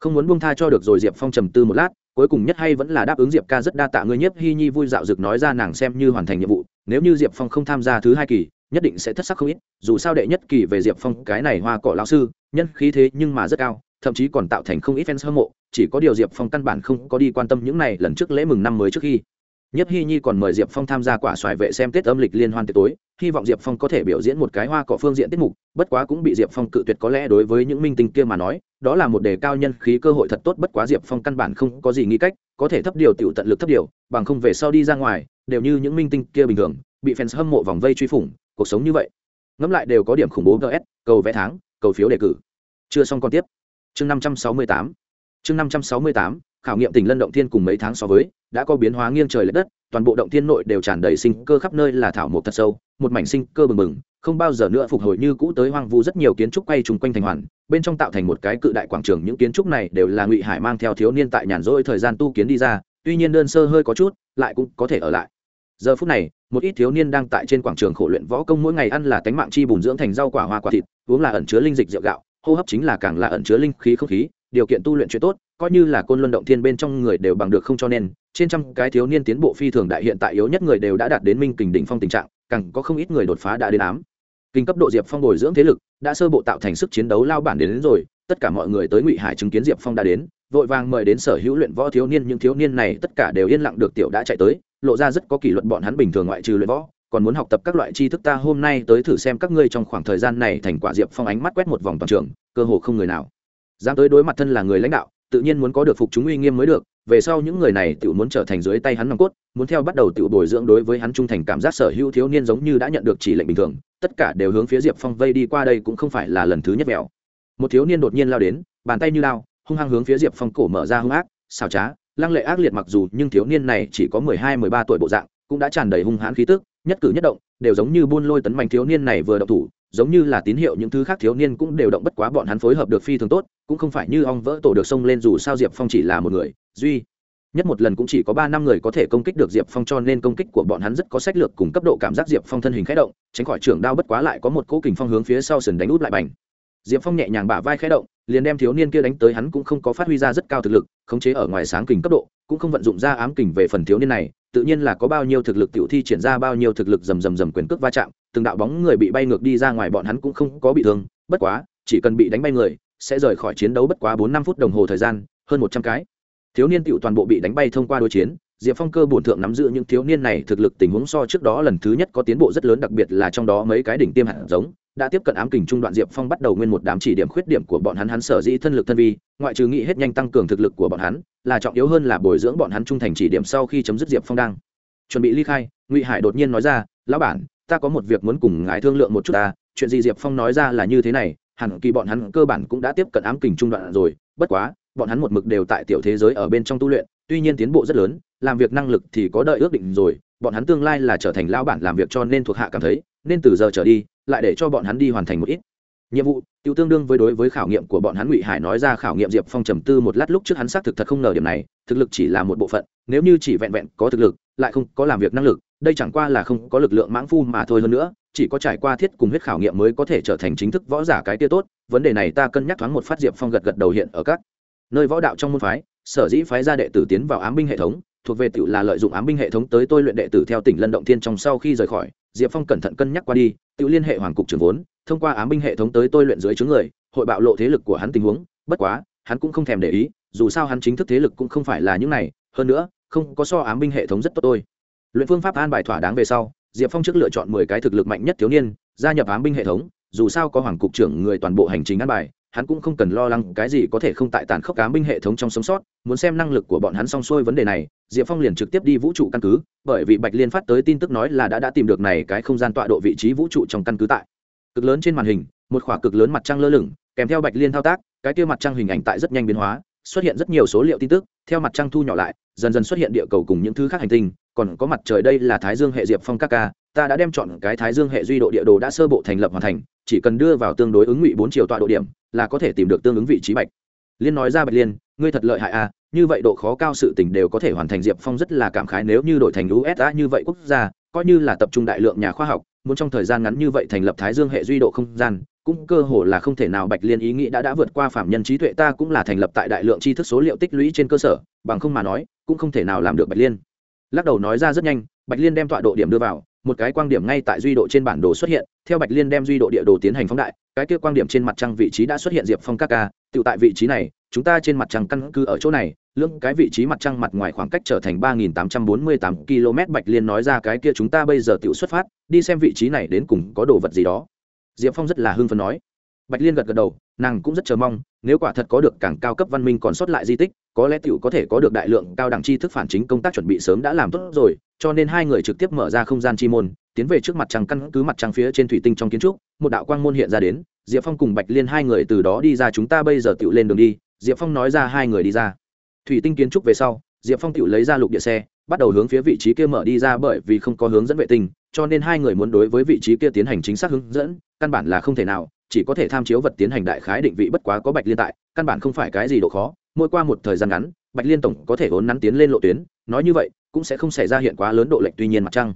không muốn buông tha cho được rồi diệp phong trầm tư một lát, cuối cùng nhất hay vẫn là đáp ứng diệp ca rất đa tạ ngươi nhiếp hy nhi vui dạo dực nói ra nàng xem như hoàn thành nhiệm vụ, nếu như diệp phong không tham gia thứ hai kỳ, nhất định sẽ thất sắc không ít, dù sao đệ nhất kỳ về diệp phong, cái này hoa cỏ lao sư, nhân khí thế nhưng mà rất cao thậm chí còn tạo thành không ít fans hâm mộ, chỉ có điều diệp phong căn bản không có đi quan tâm những này lần trước lễ mừng năm mới trước khi. Nhất hy nhi còn mời diệp phong tham gia quả xoài vệ xem tết âm lịch liên hoan tiệc tối, hy vọng diệp phong có thể biểu diễn một cái hoa cỏ phương diện tiết mục, bất quá cũng bị diệp phong cự tuyệt có lẽ đối với những minh tinh kia mà nói, đó là một đề cao nhân khí cơ hội thật tốt, bất quá diệp phong căn bản không có gì nghĩ cách, có thể thấp điều t tận lực thấp điều, bằng không về sau đi ra ngoài, đều như những minh tinh kia bình thường, bị fans hâm mộ vòng vây truy phủng, cuộc sống như vậy. Ngẫm lại đều có điểm khủng bố gs cầu vẽ tháng, cầu phiếu đề cử. Chưa xong còn tiếp chương năm trăm sáu mươi tám. Chương năm trăm sáu mươi tám, khảo nghiệm tỉnh lân động thiên cùng mấy tháng so với, đã có biến hóa nghiêng trời l ệ đất, toàn bộ động thiên nội đều tràn đầy sinh cơ khắp nơi là thảo mộc thật sâu, một mảnh sinh cơ bừng bừng, không bao giờ nữa phục hồi như cũ tới hoang vu, rất nhiều kiến trúc quay trùng quanh thành hoàn, bên trong tạo thành một cái cự đại quảng trường, những kiến trúc này đều là ngụy hải mang theo thiếu niên tại nhàn rỗi thời gian tu kiến đi ra, tuy nhiên đơn sơ hơi có chút, lại cũng có thể ở lại. Giờ phút này, một ít thiếu niên đang tại trên quảng trường khổ luyện võ công mỗi ngày ăn là tánh mạng chi bùn dưỡng thành rau quả hoa quả thịt, uống là ẩn chứa linh dịch rượu gạo hô hấp chính là càng là ẩn chứa linh khí không khí điều kiện tu luyện chuyện tốt coi như là côn luân động thiên bên trong người đều bằng được không cho nên trên trăm cái thiếu niên tiến bộ phi thường đại hiện tại yếu nhất người đều đã đạt đến minh kình đỉnh phong tình trạng càng có không ít người đột phá đã đến ám. Kinh cấp độ diệp phong bồi dưỡng thế lực đã sơ bộ tạo thành sức chiến đấu lao bản đến, đến rồi tất cả mọi người tới ngụy hải chứng kiến diệp phong đã đến vội vàng mời đến sở hữu luyện võ thiếu niên những thiếu niên này tất cả đều yên lặng được tiểu đã chạy tới lộ ra rất có kỷ luật bọn hắn bình thường ngoại trừ luyện võ còn muốn học tập các loại tri thức ta hôm nay tới thử xem các ngươi trong khoảng thời gian này thành quả diệp phong ánh mắt quét một vòng toàn trường, cơ hồ không người nào. Dám tới đối mặt thân là người lãnh đạo, tự nhiên muốn có được phục chúng uy nghiêm mới được, về sau những người này tự muốn trở thành dưới tay hắn nòng cốt, muốn theo bắt đầu tự bồi dưỡng đối với hắn trung thành cảm giác sở hữu thiếu niên giống như đã nhận được chỉ lệnh bình thường, tất cả đều hướng phía diệp phong vây đi qua đây cũng không phải là lần thứ nhất mẹo. Một thiếu niên đột nhiên lao đến, bàn tay như lao, hung hăng hướng phía diệp phong cổ mở ra hung ác xào trá, lăng lệ ác liệt mặc dù nhưng thiếu niên này chỉ có mười hai, mười ba tuổi bộ dạng, cũng đã tràn đầy hung hãn khí tức nhất cử nhất động, đều giống như buôn lôi tấn mạnh thiếu niên này vừa động thủ, giống như là tín hiệu những thứ khác thiếu niên cũng đều động bất quá bọn hắn phối hợp được phi thường tốt, cũng không phải như ong vỡ tổ được xông lên dù sao diệp phong chỉ là một người, duy. Nhất một lần cũng chỉ có ba năm người có thể công kích được diệp phong cho nên công kích của bọn hắn rất có sách lược cùng cấp độ cảm giác diệp phong thân hình k h ẽ động, tránh khỏi trưởng đao bất quá lại có một cỗ kình phong hướng phía sau sườn đánh út lại bành. Diệp phong nhẹ nhàng bả vai k h ẽ động, liền đem thiếu niên kia đánh tới hắn cũng không có phát huy ra rất cao thực lực, khống chế ở ngoài sáng kình cấp độ, cũng không vận dụng ra ám kình về phần thiếu niên này tự nhiên là có bao nhiêu thực lực tiểu thi triển ra bao nhiêu thực lực rầm rầm rầm quyền cước va chạm, từng đạo bóng người bị bay ngược đi ra ngoài bọn hắn cũng không có bị thương, bất quá, chỉ cần bị đánh bay người, sẽ rời khỏi chiến đấu bất quá bốn năm phút đồng hồ thời gian, hơn một trăm cái. Thiếu niên tiểu toàn bộ bị đánh bay thông qua đối chiến, diệp phong cơ bổn thượng nắm giữ những thiếu niên này thực lực tình huống so trước đó lần thứ nhất có tiến bộ rất lớn, đặc biệt là trong đó mấy cái đỉnh tiêm hạt giống đã tiếp cận ám kình trung đoạn diệp phong bắt đầu nguyên một đám chỉ điểm khuyết điểm của bọn hắn hắn sở dĩ thân lực thân vi, ngoại trừ nghĩ hết nhanh tăng cường thực lực của bọn hắn, là trọng yếu hơn là bồi dưỡng bọn hắn trung thành chỉ điểm sau khi chấm dứt diệp phong đang chuẩn bị ly khai, ngụy hải đột nhiên nói ra, lão bản, ta có một việc muốn cùng ngài thương lượng một chút ta, chuyện gì diệp phong nói ra là như thế này, hẳn kỳ bọn hắn cơ bản cũng đã tiếp cận ám kình trung đoạn rồi, bất quá, bọn hắn một mực đều tại tiểu thế giới ở bên trong tu luyện, tuy nhiên tiến bộ rất lớn, làm việc năng lực thì có đợi ước định rồi, bọn hắn tương lai là trở thành lão bản làm việc cho nên thuộc hạ cảm thấy, nên từ giờ trở đi lại để cho bọn hắn đi hoàn thành một ít. Nhiệm vụ tiêu tương đương với đối với khảo nghiệm của bọn hắn ngụy hải nói ra khảo nghiệm diệp phong trầm tư một lát lúc trước hắn xác thực thật không ngờ điểm này, thực lực chỉ là một bộ phận, nếu như chỉ vẹn vẹn có thực lực, lại không có làm việc năng lực, đây chẳng qua là không có lực lượng mãng phu mà thôi hơn nữa, chỉ có trải qua thiết cùng huyết khảo nghiệm mới có thể trở thành chính thức võ giả cái tia tốt, vấn đề này ta cân nhắc thoáng một phát diệp phong gật gật đầu hiện ở các nơi võ đạo trong môn phái, sở dĩ phái ra đệ tử tiến vào ám binh hệ thống, thuộc về tự là lợi dụng ám binh hệ thống tới tôi luyện đệ tử theo tỉnh lân động thiên trong sau khi rời khỏi diệp phong cẩn thận cân nhắc qua đi, tự liên hệ hoàng cục trưởng vốn, thông qua ám binh hệ thống tới tôi luyện dưới chướng người, hội bạo lộ thế lực của hắn tình huống. Bất quá, hắn cũng không thèm để ý, dù sao hắn chính thức thế lực cũng không phải là những này. Hơn nữa, không có so ám binh hệ thống rất tốt tôi. Luyện phương pháp an bài thỏa đáng về sau, diệp phong trước lựa chọn mười cái thực lực mạnh nhất thiếu niên, gia nhập ám binh hệ thống, dù sao có hoàng cục trưởng người toàn bộ hành trình an bài hắn cũng không cần lo lắng cái gì có thể không tại tàn khốc cá binh hệ thống trong sống sót, muốn xem năng lực của bọn hắn xong xuôi vấn đề này, diệp phong liền trực tiếp đi vũ trụ căn cứ, bởi vì bạch liên phát tới tin tức nói là đã đã tìm được này cái không gian tọa độ vị trí vũ trụ trong căn cứ tại. Cực lớn trên màn hình, một khoảng cực lớn mặt trăng lơ lửng, kèm theo bạch liên thao tác, cái kia mặt trăng hình ảnh tại rất nhanh biến hóa, xuất hiện rất nhiều số liệu tin tức, theo mặt trăng thu nhỏ lại, dần dần xuất hiện địa cầu cùng những thứ khác hành tinh, còn có mặt trời đây là thái dương hệ diệp phong các ca, ta đã đem chọn cái thái dương hệ duy độ địa đồ đã sơ bộ thành lập hoàn thành chỉ cần đưa vào tương đối ứng ngụy bốn chiều tọa độ điểm, là có thể tìm được tương ứng vị trí bạch. Liên nói ra bạch liên, ngươi thật lợi hại à như vậy độ khó cao sự tình đều có thể hoàn thành, diệp phong rất là cảm khái nếu như đổi thành usa như vậy quốc gia, coi như là tập trung đại lượng nhà khoa học, muốn trong thời gian ngắn như vậy thành lập thái dương hệ duy độ không gian, cũng cơ hồ là không thể nào bạch liên ý nghĩ đã đã vượt qua phạm nhân trí tuệ, ta cũng là thành lập tại đại lượng tri thức số liệu tích lũy trên cơ sở, bằng không mà nói, cũng không thể nào làm được bạch liên. Lắc đầu nói ra rất nhanh, bạch liên đem tọa độ điểm đưa vào một cái quang điểm ngay tại duy độ trên bản đồ xuất hiện, theo bạch liên đem duy độ địa đồ tiến hành phóng đại, cái kia quang điểm trên mặt trăng vị trí đã xuất hiện diệp phong các ca tự tại vị trí này, chúng ta trên mặt trăng căn cứ ở chỗ này, lưỡng cái vị trí mặt trăng mặt ngoài khoảng cách trở thành ba nghìn tám trăm bốn mươi tám km, bạch liên nói ra cái kia chúng ta bây giờ tự xuất phát, đi xem vị trí này đến cùng có đồ vật gì đó. Diệp phong rất là hưng phấn nói. Bạch liên gật gật đầu, nàng cũng rất chờ mong, nếu quả thật có được càng cao cấp văn minh còn sót lại di tích, có lẽ t có thể có được đại lượng cao đẳng tri thức phản chính công tác chuẩn bị sớm đã làm tốt rồi cho nên hai người trực tiếp mở ra không gian chi môn, tiến về trước mặt trăng căn cứ mặt trăng phía trên thủy tinh trong kiến trúc, một đạo quang môn hiện ra đến, diệp phong cùng bạch liên hai người từ đó đi ra, chúng ta bây giờ tự lên đường đi, diệp phong nói ra hai người đi ra. Thủy tinh kiến trúc về sau, diệp phong tự lấy ra lục địa xe, bắt đầu hướng phía vị trí kia mở đi ra bởi vì không có hướng dẫn vệ tinh, cho nên hai người muốn đối với vị trí kia tiến hành chính xác hướng dẫn, căn bản là không thể nào, chỉ có thể tham chiếu vật tiến hành đại khái định vị bất quá có bạch liên tại, căn bản không phải cái gì độ khó, mỗi qua một thời gian ngắn, bạch liên tổng có thể vốn nắn tiến lên lộ tuyến nói như vậy, cũng sẽ không xảy ra hiện quá lớn độ lệch tuy nhiên mặt trăng.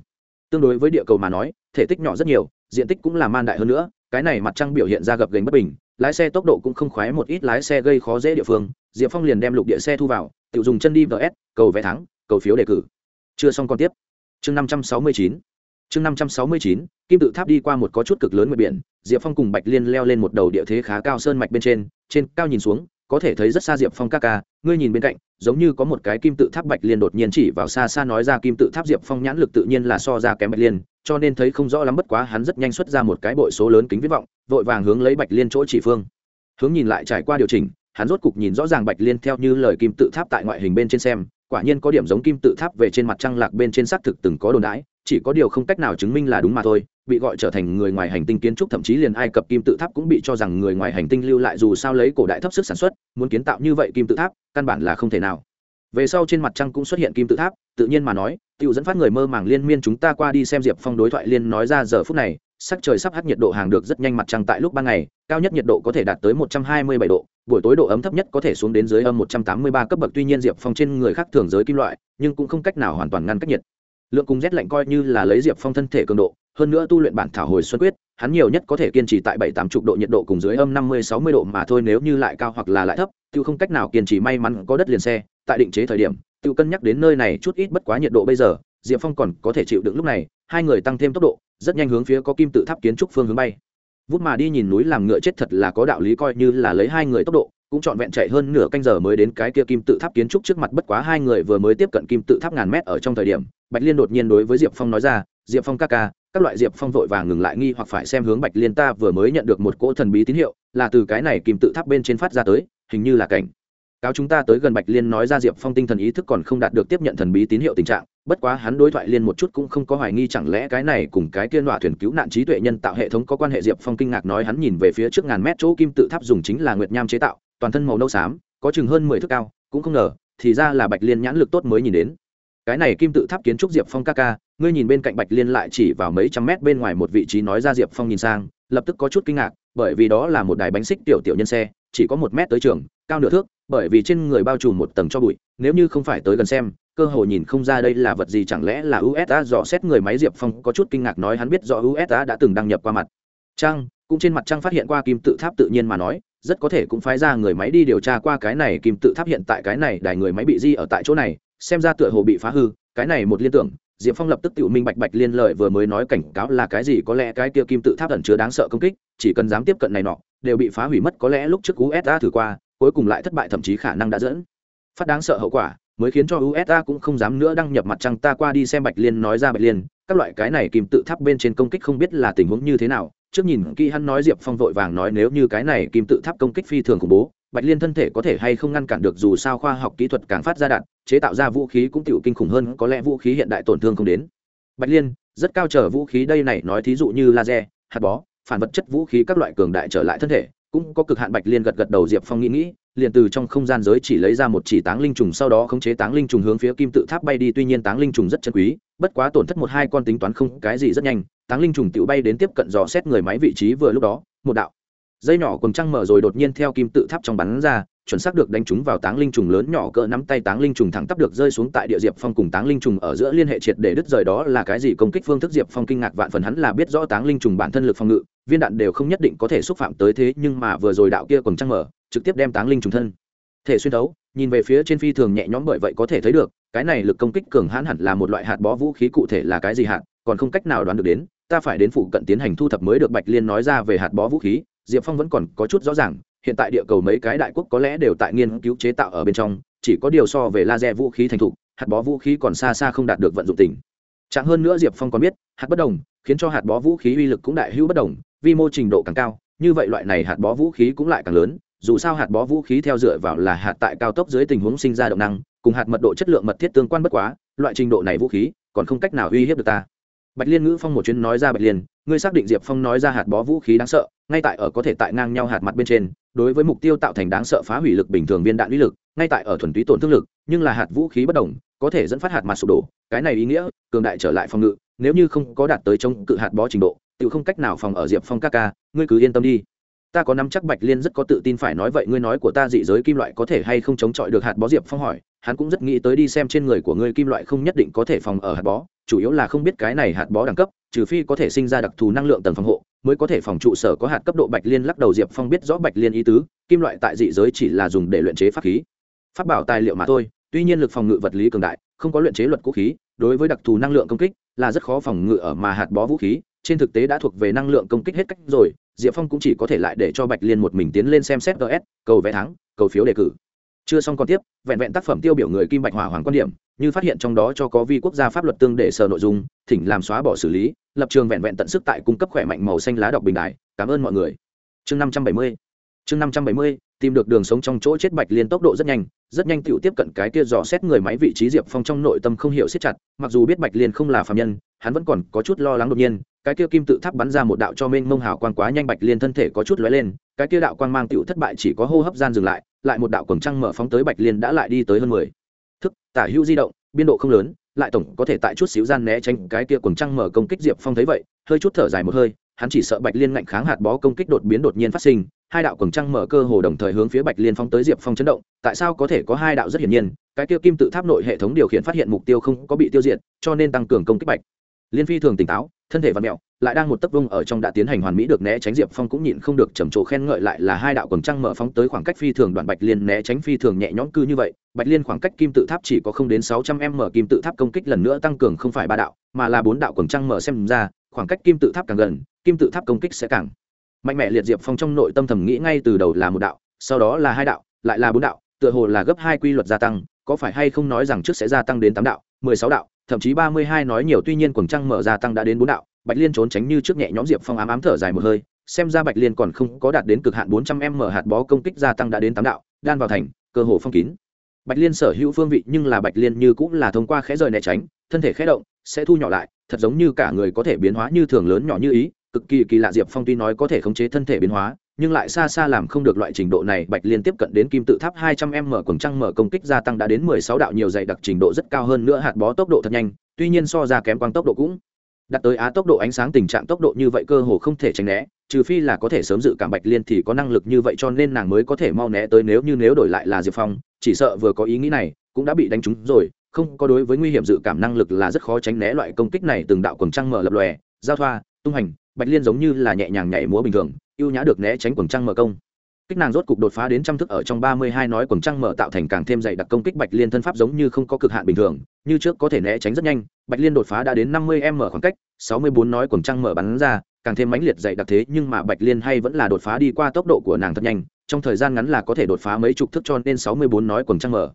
Tương đối với địa cầu mà nói, thể tích nhỏ rất nhiều, diện tích cũng là man đại hơn nữa, cái này mặt trăng biểu hiện ra gập gành bất bình, lái xe tốc độ cũng không khoái một ít lái xe gây khó dễ địa phương, diệp phong liền đem lục địa xe thu vào, tự dùng chân đi vs, cầu vé thắng, cầu phiếu đề cử. Chưa xong còn tiếp. Chương năm trăm sáu mươi chín. Chương năm trăm sáu mươi chín, kim tự tháp đi qua một có chút cực lớn ngoài biển, diệp phong cùng bạch liên leo lên một đầu địa thế khá cao sơn mạch bên trên trên cao nhìn xuống có thể thấy rất xa diệp phong ca ca, ngươi nhìn bên cạnh, giống như có một cái kim tự tháp bạch liên đột nhiên chỉ vào xa xa nói ra kim tự tháp diệp phong nhãn lực tự nhiên là so ra kém bạch liên, cho nên thấy không rõ lắm bất quá hắn rất nhanh xuất ra một cái bội số lớn kính viết vọng, vội vàng hướng lấy bạch liên chỗ chỉ phương. Hướng nhìn lại trải qua điều chỉnh, hắn rốt cục nhìn rõ ràng bạch liên theo như lời kim tự tháp tại ngoại hình bên trên xem, quả nhiên có điểm giống kim tự tháp về trên mặt trăng lạc bên trên xác thực từng có đồn đãi chỉ có điều không cách nào chứng minh là đúng mà thôi, bị gọi trở thành người ngoài hành tinh kiến trúc, thậm chí liền ai cập kim tự tháp cũng bị cho rằng người ngoài hành tinh lưu lại dù sao lấy cổ đại thấp sức sản xuất, muốn kiến tạo như vậy kim tự tháp, căn bản là không thể nào. Về sau trên mặt trăng cũng xuất hiện kim tự tháp, tự nhiên mà nói tự dẫn phát người mơ màng liên miên chúng ta qua đi xem diệp phong đối thoại liên nói ra giờ phút này, sắc trời sắp hắt nhiệt độ hàng được rất nhanh mặt trăng tại lúc ban ngày, cao nhất nhiệt độ có thể đạt tới một trăm hai mươi bảy độ, buổi tối độ ấm thấp nhất có thể xuống đến dưới âm một trăm tám mươi ba cấp bậc. Tuy nhiên diệp phong trên người khác thường giới kim loại, nhưng cũng không cách nào hoàn toàn ngăn cách nhiệt lượng cùng rét lạnh coi như là lấy diệp phong thân thể cường độ, hơn nữa tu luyện bản thảo hồi xuân quyết, hắn nhiều nhất có thể kiên trì tại bảy tám chục độ nhiệt độ cùng dưới âm năm mươi sáu mươi độ mà thôi nếu như lại cao hoặc là lại thấp, tiêu không cách nào kiên trì may mắn có đất liền xe. Tại định chế thời điểm, tiêu cân nhắc đến nơi này chút ít bất quá nhiệt độ bây giờ, diệp phong còn có thể chịu đựng lúc này, hai người tăng thêm tốc độ, rất nhanh hướng phía có kim tự tháp kiến trúc phương hướng bay. Vút mà đi nhìn núi làm ngựa chết thật là có đạo lý coi như là lấy hai người tốc độ cũng trọn vẹn chạy hơn nửa canh giờ mới đến cái kia kim tự tháp kiến trúc trước mặt, bất quá hai người vừa mới tiếp cận kim tự tháp ngàn mét ở trong thời điểm, bạch liên đột nhiên đối với diệp phong nói ra, diệp phong ca ca, các loại diệp phong vội vàng ngừng lại nghi hoặc phải xem hướng bạch liên ta vừa mới nhận được một cỗ thần bí tín hiệu, là từ cái này kim tự tháp bên trên phát ra tới, hình như là cảnh. Cáo chúng ta tới gần bạch liên nói ra diệp phong tinh thần ý thức còn không đạt được tiếp nhận thần bí tín hiệu tình trạng, bất quá hắn đối thoại liên một chút cũng không có hoài nghi, chẳng lẽ cái này cùng cái kia nọa thuyền cứu nạn trí tuệ nhân tạo hệ thống có quan hệ? Diệp phong kinh ngạc nói hắn nhìn về phía trước ngàn mét chỗ kim tự tháp dùng chính là nguyệt nham chế tạo toàn thân màu nâu xám, có chừng hơn mười thước cao, cũng không ngờ, thì ra là bạch liên nhãn lực tốt mới nhìn đến. Cái này kim tự tháp kiến trúc diệp phong ca ca, ngươi nhìn bên cạnh bạch liên lại chỉ vào mấy trăm mét bên ngoài một vị trí nói ra diệp phong nhìn sang, lập tức có chút kinh ngạc, bởi vì đó là một đài bánh xích tiểu tiểu nhân xe, chỉ có một mét tới trường, cao nửa thước, bởi vì trên người bao trùm một tầng cho bụi, nếu như không phải tới gần xem, cơ hội nhìn không ra đây là vật gì chẳng lẽ là usa dò xét người máy diệp phong có chút kinh ngạc nói hắn biết rõ usa đã từng đăng nhập qua mặt. Trăng cũng trên mặt trăng phát hiện qua kim tự tháp tự nhiên mà nói rất có thể cũng phái ra người máy đi điều tra qua cái này kim tự tháp hiện tại cái này đài người máy bị di ở tại chỗ này, xem ra tựa hồ bị phá hư, cái này một liên tưởng, diệp phong lập tức tự minh bạch bạch liên lợi vừa mới nói cảnh cáo là cái gì, có lẽ cái kia kim tự tháp ẩn chứa đáng sợ công kích, chỉ cần dám tiếp cận này nọ, đều bị phá hủy mất, có lẽ lúc trước usa thử qua, cuối cùng lại thất bại, thậm chí khả năng đã dẫn phát đáng sợ hậu quả, mới khiến cho usa cũng không dám nữa đăng nhập mặt trăng, ta qua đi xem bạch liên nói ra bạch liên, các loại cái này kim tự tháp bên trên công kích không biết là tình huống như thế nào trước nhìn kỹ hắn nói diệp phong vội vàng nói nếu như cái này kim tự tháp công kích phi thường khủng bố, bạch liên thân thể có thể hay không ngăn cản được dù sao khoa học kỹ thuật càng phát ra đạn, chế tạo ra vũ khí cũng tiểu kinh khủng hơn, có lẽ vũ khí hiện đại tổn thương không đến. Bạch liên, rất cao trở vũ khí đây này, nói thí dụ như laser, hạt bó, phản vật chất vũ khí các loại cường đại trở lại thân thể, cũng có cực hạn bạch liên gật gật đầu diệp phong nghĩ nghĩ liền từ trong không gian giới chỉ lấy ra một chỉ táng linh trùng sau đó khống chế táng linh trùng hướng phía kim tự tháp bay đi. Tuy nhiên táng linh trùng rất chân quý, bất quá tổn thất một hai con tính toán không cái gì rất nhanh. Táng linh trùng tự bay đến tiếp cận dò xét người máy vị trí vừa lúc đó, một đạo dây nhỏ cùng trăng mở rồi đột nhiên theo kim tự tháp trong bắn ra chuẩn xác được đánh trúng vào táng linh trùng lớn nhỏ cỡ nắm tay táng linh trùng thẳng tắp được rơi xuống tại địa diệp phong cùng táng linh trùng ở giữa liên hệ triệt để đứt rời đó là cái gì công kích phương thức diệp phong kinh ngạc vạn phần hắn là biết rõ táng linh trùng bản thân lực phòng ngự, viên đạn đều không nhất định có thể xúc phạm tới thế nhưng mà vừa rồi đạo kia còn trăng mở, trực tiếp đem táng linh trùng thân. Thể xuyên thấu, nhìn về phía trên phi thường nhẹ nhõm bởi vậy có thể thấy được, cái này lực công kích cường hãn hẳn là một loại hạt bó vũ khí cụ thể là cái gì hạt, còn không cách nào đoán được đến, ta phải đến phụ cận tiến hành thu thập mới được bạch liên nói ra về hạt bó vũ khí, diệp phong vẫn còn có chút rõ ràng hiện tại địa cầu mấy cái đại quốc có lẽ đều tại nghiên cứu chế tạo ở bên trong, chỉ có điều so về laser vũ khí thành thục, hạt bó vũ khí còn xa xa không đạt được vận dụng tình. Chẳng hơn nữa diệp phong còn biết, hạt bất đồng, khiến cho hạt bó vũ khí uy lực cũng đại hữu bất đồng, vi mô trình độ càng cao, như vậy loại này hạt bó vũ khí cũng lại càng lớn, dù sao hạt bó vũ khí theo dựa vào là hạt tại cao tốc dưới tình huống sinh ra động năng, cùng hạt mật độ chất lượng mật thiết tương quan bất quá, loại trình độ này vũ khí còn không cách nào uy hiếp được ta. Bạch liên ngữ phong một chuyến nói ra bạch liên ngươi xác định diệp phong nói ra hạt bó vũ khí đáng sợ, ngay tại ở có thể tại ngang nhau hạt mặt bên trên, đối với mục tiêu tạo thành đáng sợ phá hủy lực bình thường viên đạn uy lực, ngay tại ở thuần túy tổn thương lực, nhưng là hạt vũ khí bất đồng, có thể dẫn phát hạt mặt sụp đổ, cái này ý nghĩa, cường đại trở lại phòng ngự, nếu như không có đạt tới chống cự hạt bó trình độ tự không cách nào phòng ở diệp phong các ca, ngươi cứ yên tâm đi. Ta có nắm chắc bạch liên rất có tự tin phải nói vậy, ngươi nói của ta dị giới kim loại có thể hay không chống chọi được hạt bó diệp phong hỏi, hắn cũng rất nghĩ tới đi xem trên người của ngươi kim loại không nhất định có thể phòng ở hạt bó chủ yếu là không biết cái này hạt bó đẳng cấp, trừ phi có thể sinh ra đặc thù năng lượng tầng phòng hộ, mới có thể phòng trụ sở có hạt cấp độ bạch liên lắc đầu diệp phong biết rõ bạch liên ý tứ, kim loại tại dị giới chỉ là dùng để luyện chế pháp khí. Pháp bảo tài liệu mà thôi, tuy nhiên lực phòng ngự vật lý cường đại, không có luyện chế luật vũ khí, đối với đặc thù năng lượng công kích là rất khó phòng ngự ở mà hạt bó vũ khí, trên thực tế đã thuộc về năng lượng công kích hết cách rồi, diệp phong cũng chỉ có thể lại để cho bạch liên một mình tiến lên xem xét gs cầu vé thắng, cầu phiếu đề cử chưa xong còn tiếp, vẹn vẹn tác phẩm tiêu biểu người kim bạch hỏa hoàng quan điểm, như phát hiện trong đó cho có vi quốc gia pháp luật tương để sở nội dung, thỉnh làm xóa bỏ xử lý, lập trường vẹn vẹn tận sức tại cung cấp khỏe mạnh màu xanh lá đọc bình đại. Cảm ơn mọi người. Chương năm trăm bảy mươi. Chương năm trăm bảy mươi, tìm được đường sống trong chỗ chết bạch liên tốc độ rất nhanh rất nhanh tựu tiếp cận cái kia dò xét người máy vị trí diệp phong trong nội tâm không hiểu siết chặt, mặc dù biết bạch liên không là phạm nhân, hắn vẫn còn có chút lo lắng đột nhiên, cái kia kim tự tháp bắn ra một đạo cho mênh mông hào quang quá nhanh bạch liên thân thể có chút lóe lên, cái kia đạo quang mang tựu thất bại chỉ có hô hấp gian dừng lại lại một đạo quần trăng mở phóng tới bạch liên đã lại đi tới hơn mười. Thức, tả hữu di động, biên độ không lớn, lại tổng có thể tại chút xíu gian né tránh cái kia quần trăng mở công kích diệp phong thấy vậy, hơi chút thở dài một hơi, hắn chỉ sợ bạch liên ngạnh kháng hạt bó công kích đột biến đột nhiên phát sinh, hai đạo quần trăng mở cơ hồ đồng thời hướng phía bạch liên phóng tới diệp phong chấn động, tại sao có thể có hai đạo rất hiển nhiên, cái kia kim tự tháp nội hệ thống điều khiển phát hiện mục tiêu không có bị tiêu diệt, cho nên tăng cường công kích bạch liên phi thường tỉnh táo, thân thể và mẹo, lại đang một tấc vung ở trong đã tiến hành hoàn mỹ được né tránh diệp phong cũng nhịn không được trầm trồ khen ngợi lại là hai đạo quần trăng mở phóng tới khoảng cách phi thường đoạn bạch liên né tránh phi thường nhẹ nhõm cư như vậy. Bạch liên khoảng cách kim tự tháp chỉ có không đến sáu trăm m kim tự tháp công kích lần nữa tăng cường không phải ba đạo, mà là bốn đạo quần trăng mở xem ra, khoảng cách kim tự tháp càng gần, kim tự tháp công kích sẽ càng mạnh mẽ liệt diệp phong trong nội tâm thầm nghĩ ngay từ đầu là một đạo, sau đó là hai đạo, lại là bốn đạo, tựa hồ là gấp hai quy luật gia tăng, có phải hay không nói rằng trước sẽ gia tăng đến tám đạo, mười sáu đạo? Thậm chí ba mươi hai nói nhiều, tuy nhiên cuồng trăng mở ra tăng đã đến bốn đạo, bạch liên trốn tránh như trước nhẹ nhõm diệp phong ám ám thở dài một hơi, xem ra bạch liên còn không có đạt đến cực hạn bốn trăm m hạt bó công kích gia tăng đã đến tám đạo, đan vào thành, cơ hồ phong kín. Bạch liên sở hữu phương vị nhưng là bạch liên như cũng là thông qua khẽ rời né tránh, thân thể khẽ động, sẽ thu nhỏ lại, thật giống như cả người có thể biến hóa như thường lớn nhỏ như ý, cực kỳ kỳ lạ diệp phong tuy nói có thể khống chế thân thể biến hóa nhưng lại xa xa làm không được loại trình độ này. Bạch liên tiếp cận đến kim tự tháp hai trăm m quần trăng mở công kích gia tăng đã đến mười sáu đạo nhiều dày đặc trình độ rất cao hơn nữa, hạt bó tốc độ thật nhanh, tuy nhiên so ra kém quang tốc độ cũng đạt tới á tốc độ. Ánh sáng tình trạng tốc độ như vậy cơ hồ không thể tránh né, trừ phi là có thể sớm dự cảm bạch liên thì có năng lực như vậy cho nên nàng mới có thể mau né tới nếu như nếu đổi lại là diệp phong, chỉ sợ vừa có ý nghĩ này cũng đã bị đánh trúng rồi. Không có đối với nguy hiểm dự cảm năng lực là rất khó tránh né loại công kích này. Từng đạo quần trăng mở lập lòe, giao thoa, tung hành, bạch liên giống như là nhẹ nhàng nhảy múa bình thường ưu nhã được né tránh quần trăng mở công. Kích nàng rốt cục đột phá đến trăm thức ở trong ba mươi hai nói quần trăng mở tạo thành càng thêm dày đặc công kích bạch liên thân pháp giống như không có cực hạn bình thường, như trước có thể né tránh rất nhanh. Bạch liên đột phá đã đến năm mươi m khoảng cách, sáu mươi bốn nói quần trăng mở bắn ra, càng thêm mãnh liệt dày đặc thế, nhưng mà bạch liên hay vẫn là đột phá đi qua tốc độ của nàng thật nhanh, trong thời gian ngắn là có thể đột phá mấy chục thức cho nên sáu mươi bốn nói quần trăng mở.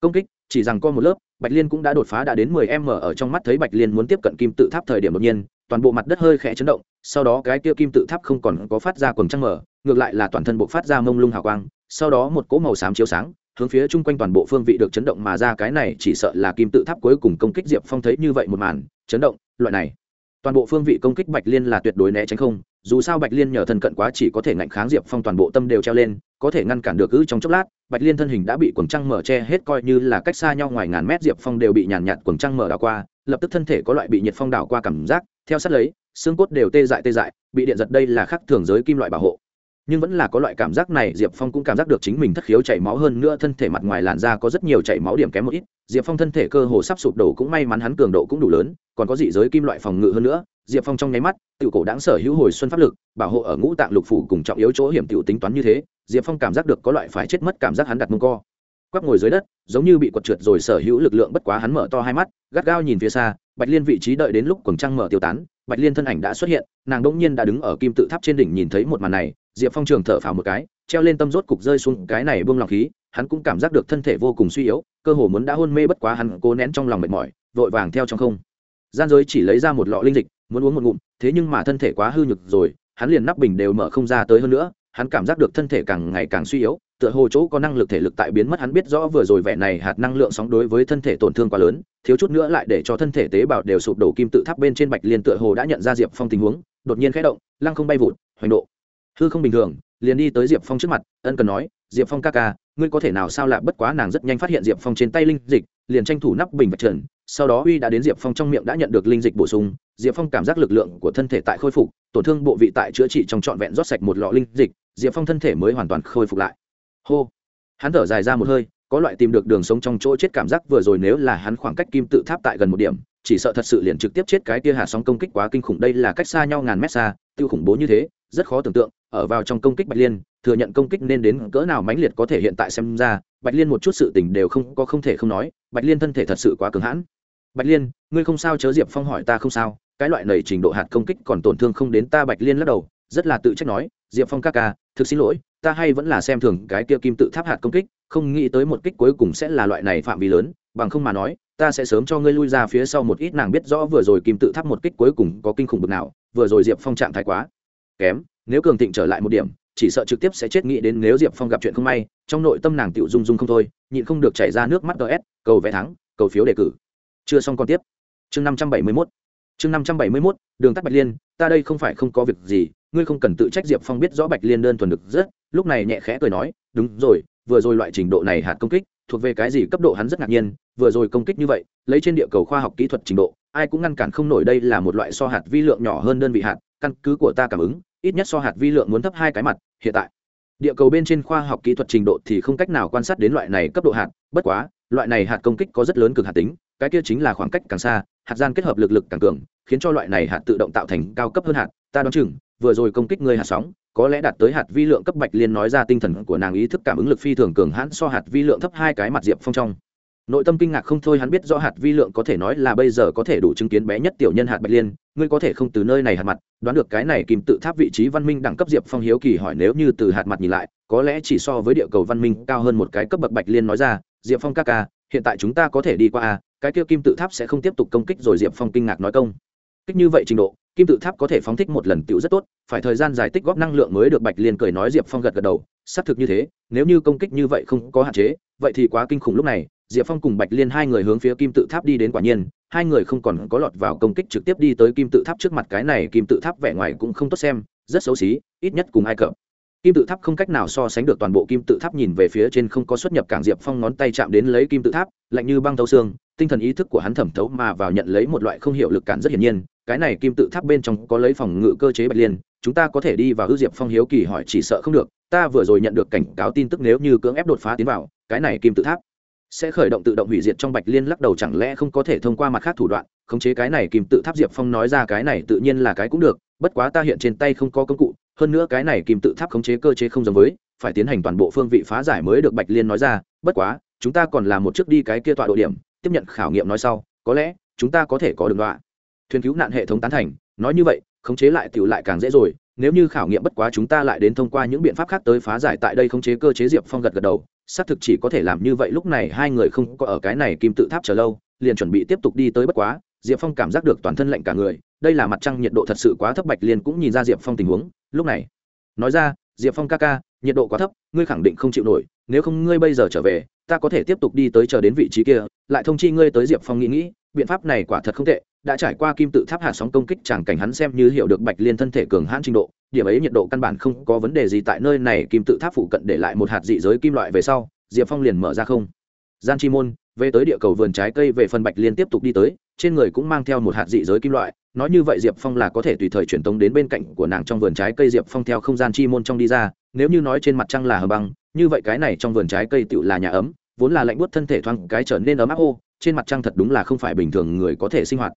Công kích, chỉ rằng có một lớp, bạch liên cũng đã đột phá đã đến mười m ở trong mắt thấy bạch liên muốn tiếp cận kim tự tháp thời điểm đột nhiên, toàn bộ mặt đất hơi khẽ chấn động sau đó cái kia kim tự tháp không còn có phát ra quần trăng mở, ngược lại là toàn thân bộ phát ra mông lung hào quang, sau đó một cỗ màu xám chiếu sáng, hướng phía chung quanh toàn bộ phương vị được chấn động mà ra cái này chỉ sợ là kim tự tháp cuối cùng công kích diệp phong thấy như vậy một màn, chấn động, loại này. Toàn bộ phương vị công kích bạch liên là tuyệt đối né tránh không, dù sao bạch liên nhờ thân cận quá chỉ có thể ngạnh kháng diệp phong toàn bộ tâm đều treo lên, có thể ngăn cản được ư trong chốc lát, bạch liên thân hình đã bị quần trăng mở che hết coi như là cách xa nhau ngoài ngàn mét diệp phong đều bị nhàn nhạt quần trăng mở đảo qua, lập tức thân thể có loại bị nhiệt phong đảo qua cảm giác, theo sát lấy xương cốt đều tê dại tê dại, bị điện giật đây là khắc thường giới kim loại bảo hộ. Nhưng vẫn là có loại cảm giác này, diệp phong cũng cảm giác được chính mình thất khiếu chảy máu hơn nữa, thân thể mặt ngoài làn da có rất nhiều chảy máu điểm kém một ít. Diệp phong thân thể cơ hồ sắp sụp đổ cũng may mắn hắn cường độ cũng đủ lớn, còn có dị giới kim loại phòng ngự hơn nữa. Diệp phong trong nháy mắt tự cổ đáng sở hữu hồi xuân pháp lực, bảo hộ ở ngũ tạng lục phủ cùng trọng yếu chỗ hiểm tiểu tính toán như thế, diệp phong cảm giác được có loại phải chết mất cảm giác hắn đặt mông co. Quắp ngồi dưới đất, giống như bị quật trượt rồi sở hữu lực lượng bất quá hắn mở to hai mắt, gắt gao nhìn phía xa bạch liên vị trí đợi đến lúc quần trăng mở tiêu tán, bạch liên thân ảnh đã xuất hiện, nàng đ ỗ n g nhiên đã đứng ở kim tự tháp trên đỉnh nhìn thấy một màn này, diệp phong trường thở phào một cái, treo lên tâm rốt cục rơi xuống cái này buông lòng khí, hắn cũng cảm giác được thân thể vô cùng suy yếu, cơ hồ muốn đã hôn mê bất quá hắn cố nén trong lòng mệt mỏi, vội vàng theo trong không. Gian giới chỉ lấy ra một lọ linh dịch, muốn uống một ngụm, thế nhưng mà thân thể quá hư nhực rồi, hắn liền nắp bình đều mở không ra tới hơn nữa, hắn cảm giác được thân thể càng ngày càng suy yếu tựa hồ chỗ có năng lực thể lực tại biến mất hắn biết rõ vừa rồi vẻ này hạt năng lượng sóng đối với thân thể tổn thương quá lớn, thiếu chút nữa lại để cho thân thể tế bào đều sụp đổ kim tự tháp bên trên bạch liên tựa hồ đã nhận ra diệp phong tình huống, đột nhiên khẽ động, lăng không bay vụt, hoành độ. Hư không bình thường, liền đi tới diệp phong trước mặt, ân cần nói, diệp phong ca ca, ngươi có thể nào sao lạ bất quá nàng rất nhanh phát hiện diệp phong trên tay linh dịch, liền tranh thủ nắp bình vạch trần, sau đó uy đã đến diệp phong trong miệng đã nhận được linh dịch bổ sung, diệp phong cảm giác lực lượng của thân thể tại khôi phục, tổn thương bộ vị tại chữa trị trong trọn vẹn rót sạch một lọ linh dịch, diệp phong thân thể mới hoàn toàn khôi phục lại hô. Hắn thở dài ra một hơi, có loại tìm được đường sống trong chỗ chết cảm giác vừa rồi nếu là hắn khoảng cách kim tự tháp tại gần một điểm, chỉ sợ thật sự liền trực tiếp chết cái kia hạ sóng công kích quá kinh khủng, đây là cách xa nhau ngàn mét xa, tiêu khủng bố như thế, rất khó tưởng tượng, ở vào trong công kích bạch liên, thừa nhận công kích nên đến cỡ nào mãnh liệt có thể hiện tại xem ra, bạch liên một chút sự tình đều không, có không thể không nói, bạch liên thân thể thật sự quá cứng hãn. Bạch liên, ngươi không sao chớ diệp phong hỏi ta không sao, cái loại nầy trình độ hạt công kích còn tổn thương không đến ta, bạch liên lắc đầu, rất là tự trách nói, diệp phong ca ca, thực xin lỗi ta hay vẫn là xem thường cái kia kim tự tháp hạt công kích, không nghĩ tới một kích cuối cùng sẽ là loại này phạm vi lớn, bằng không mà nói, ta sẽ sớm cho ngươi lui ra phía sau một ít nàng biết rõ vừa rồi kim tự tháp một kích cuối cùng có kinh khủng bực nào, vừa rồi diệp phong trạng thái quá kém, nếu cường thịnh trở lại một điểm, chỉ sợ trực tiếp sẽ chết nghĩ đến nếu diệp phong gặp chuyện không may, trong nội tâm nàng tựu rung rung không thôi, nhịn không được chảy ra nước mắt gs cầu vé thắng, cầu phiếu đề cử. Chưa xong còn tiếp. Chương năm trăm bảy mươi mốt. Chương năm trăm bảy mươi mốt, đường tắt bạch liên, ta đây không phải không có việc gì ngươi không cần tự trách diệp phong biết rõ bạch liên đơn thuần được rất, lúc này nhẹ khẽ cười nói, đúng rồi, vừa rồi loại trình độ này hạt công kích, thuộc về cái gì cấp độ hắn rất ngạc nhiên, vừa rồi công kích như vậy, lấy trên địa cầu khoa học kỹ thuật trình độ, ai cũng ngăn cản không nổi đây là một loại so hạt vi lượng nhỏ hơn đơn vị hạt, căn cứ của ta cảm ứng, ít nhất so hạt vi lượng muốn thấp hai cái mặt, hiện tại. Địa cầu bên trên khoa học kỹ thuật trình độ thì không cách nào quan sát đến loại này cấp độ hạt, bất quá, loại này hạt công kích có rất lớn cực hạt tính, cái kia chính là khoảng cách càng xa, hạt gian kết hợp lực lực càng cường, khiến cho loại này hạt tự động tạo thành cao cấp hơn hạt, ta đoán chừng vừa rồi công kích ngươi hạt sóng, có lẽ đạt tới hạt vi lượng cấp bạch liên nói ra tinh thần của nàng ý thức cảm ứng lực phi thường cường hãn so hạt vi lượng thấp hai cái mặt diệp phong trong. Nội tâm kinh ngạc không thôi, hắn biết rõ hạt vi lượng có thể nói là bây giờ có thể đủ chứng kiến bé nhất tiểu nhân hạt bạch liên, ngươi có thể không từ nơi này hạt mặt, đoán được cái này kìm tự tháp vị trí văn minh đẳng cấp diệp phong hiếu kỳ hỏi nếu như từ hạt mặt nhìn lại, có lẽ chỉ so với địa cầu văn minh cao hơn một cái cấp bậc bạch liên nói ra, diệp phong ca ca, hiện tại chúng ta có thể đi qua a, cái kia kim tự tháp sẽ không tiếp tục công kích rồi, diệp phong kinh ngạc nói công kích như vậy trình độ, kim tự tháp có thể phóng thích một lần tựu rất tốt, phải thời gian dài tích góp năng lượng mới được bạch liên cười nói diệp phong gật gật đầu, xác thực như thế, nếu như công kích như vậy không có hạn chế, vậy thì quá kinh khủng lúc này, diệp phong cùng bạch liên hai người hướng phía kim tự tháp đi đến quả nhiên, hai người không còn có lọt vào công kích trực tiếp đi tới kim tự tháp trước mặt, cái này kim tự tháp vẻ ngoài cũng không tốt xem, rất xấu xí, ít nhất cùng ai cập. Kim tự tháp không cách nào so sánh được toàn bộ kim tự tháp nhìn về phía trên không có xuất nhập cảng diệp phong ngón tay chạm đến lấy kim tự tháp, lạnh như băng thấu xương, tinh thần ý thức của hắn thẩm thấu mà vào nhận lấy một loại không hiệu lực cản rất hiển nhiên cái này kim tự tháp bên trong có lấy phòng ngự cơ chế bạch liên, chúng ta có thể đi vào hư diệp phong hiếu kỳ hỏi chỉ sợ không được, ta vừa rồi nhận được cảnh cáo tin tức nếu như cưỡng ép đột phá tiến vào, cái này kim tự tháp sẽ khởi động tự động hủy diệt trong bạch liên lắc đầu chẳng lẽ không có thể thông qua mặt khác thủ đoạn, khống chế cái này kim tự tháp diệp phong nói ra cái này tự nhiên là cái cũng được, bất quá ta hiện trên tay không có công cụ, hơn nữa cái này kim tự tháp khống chế cơ chế không giống với, phải tiến hành toàn bộ phương vị phá giải mới được bạch liên nói ra, bất quá, chúng ta còn làm một trước đi cái kia tọa độ điểm, tiếp nhận khảo nghiệm nói sau, có lẽ, chúng ta có thể có đường đoạn thuyền cứu nạn hệ thống tán thành, nói như vậy, khống chế lại tiểu lại càng dễ rồi, nếu như khảo nghiệm bất quá chúng ta lại đến thông qua những biện pháp khác tới phá giải tại đây khống chế cơ chế diệp phong gật gật đầu, xác thực chỉ có thể làm như vậy, lúc này hai người không có ở cái này kim tự tháp chờ lâu, liền chuẩn bị tiếp tục đi tới bất quá, diệp phong cảm giác được toàn thân lạnh cả người, đây là mặt trăng nhiệt độ thật sự quá thấp bạch liên cũng nhìn ra diệp phong tình huống, lúc này, nói ra, diệp phong ca ca, nhiệt độ quá thấp, ngươi khẳng định không chịu nổi, nếu không ngươi bây giờ trở về, ta có thể tiếp tục đi tới chờ đến vị trí kia, lại thông chi ngươi tới diệp phong nghĩ nghĩ biện pháp này quả thật không tệ, đã trải qua kim tự tháp hạ sóng công kích chẳng cảnh hắn xem như hiểu được bạch liên thân thể cường hãn trình độ, điểm ấy nhiệt độ căn bản không có vấn đề gì tại nơi này, kim tự tháp phụ cận để lại một hạt dị giới kim loại về sau, diệp phong liền mở ra không. Gian chi môn, về tới địa cầu vườn trái cây về phần bạch liên tiếp tục đi tới, trên người cũng mang theo một hạt dị giới kim loại, nói như vậy diệp phong là có thể tùy thời truyền tống đến bên cạnh của nàng trong vườn trái cây, diệp phong theo không gian chi môn trong đi ra, nếu như nói trên mặt trăng là hờ băng, như vậy cái này trong vườn trái cây tựu là nhà ấm, vốn là lạnh buốt thân thể thoáng cái trở nên ấm áp ô trên mặt trăng thật đúng là không phải bình thường người có thể sinh hoạt.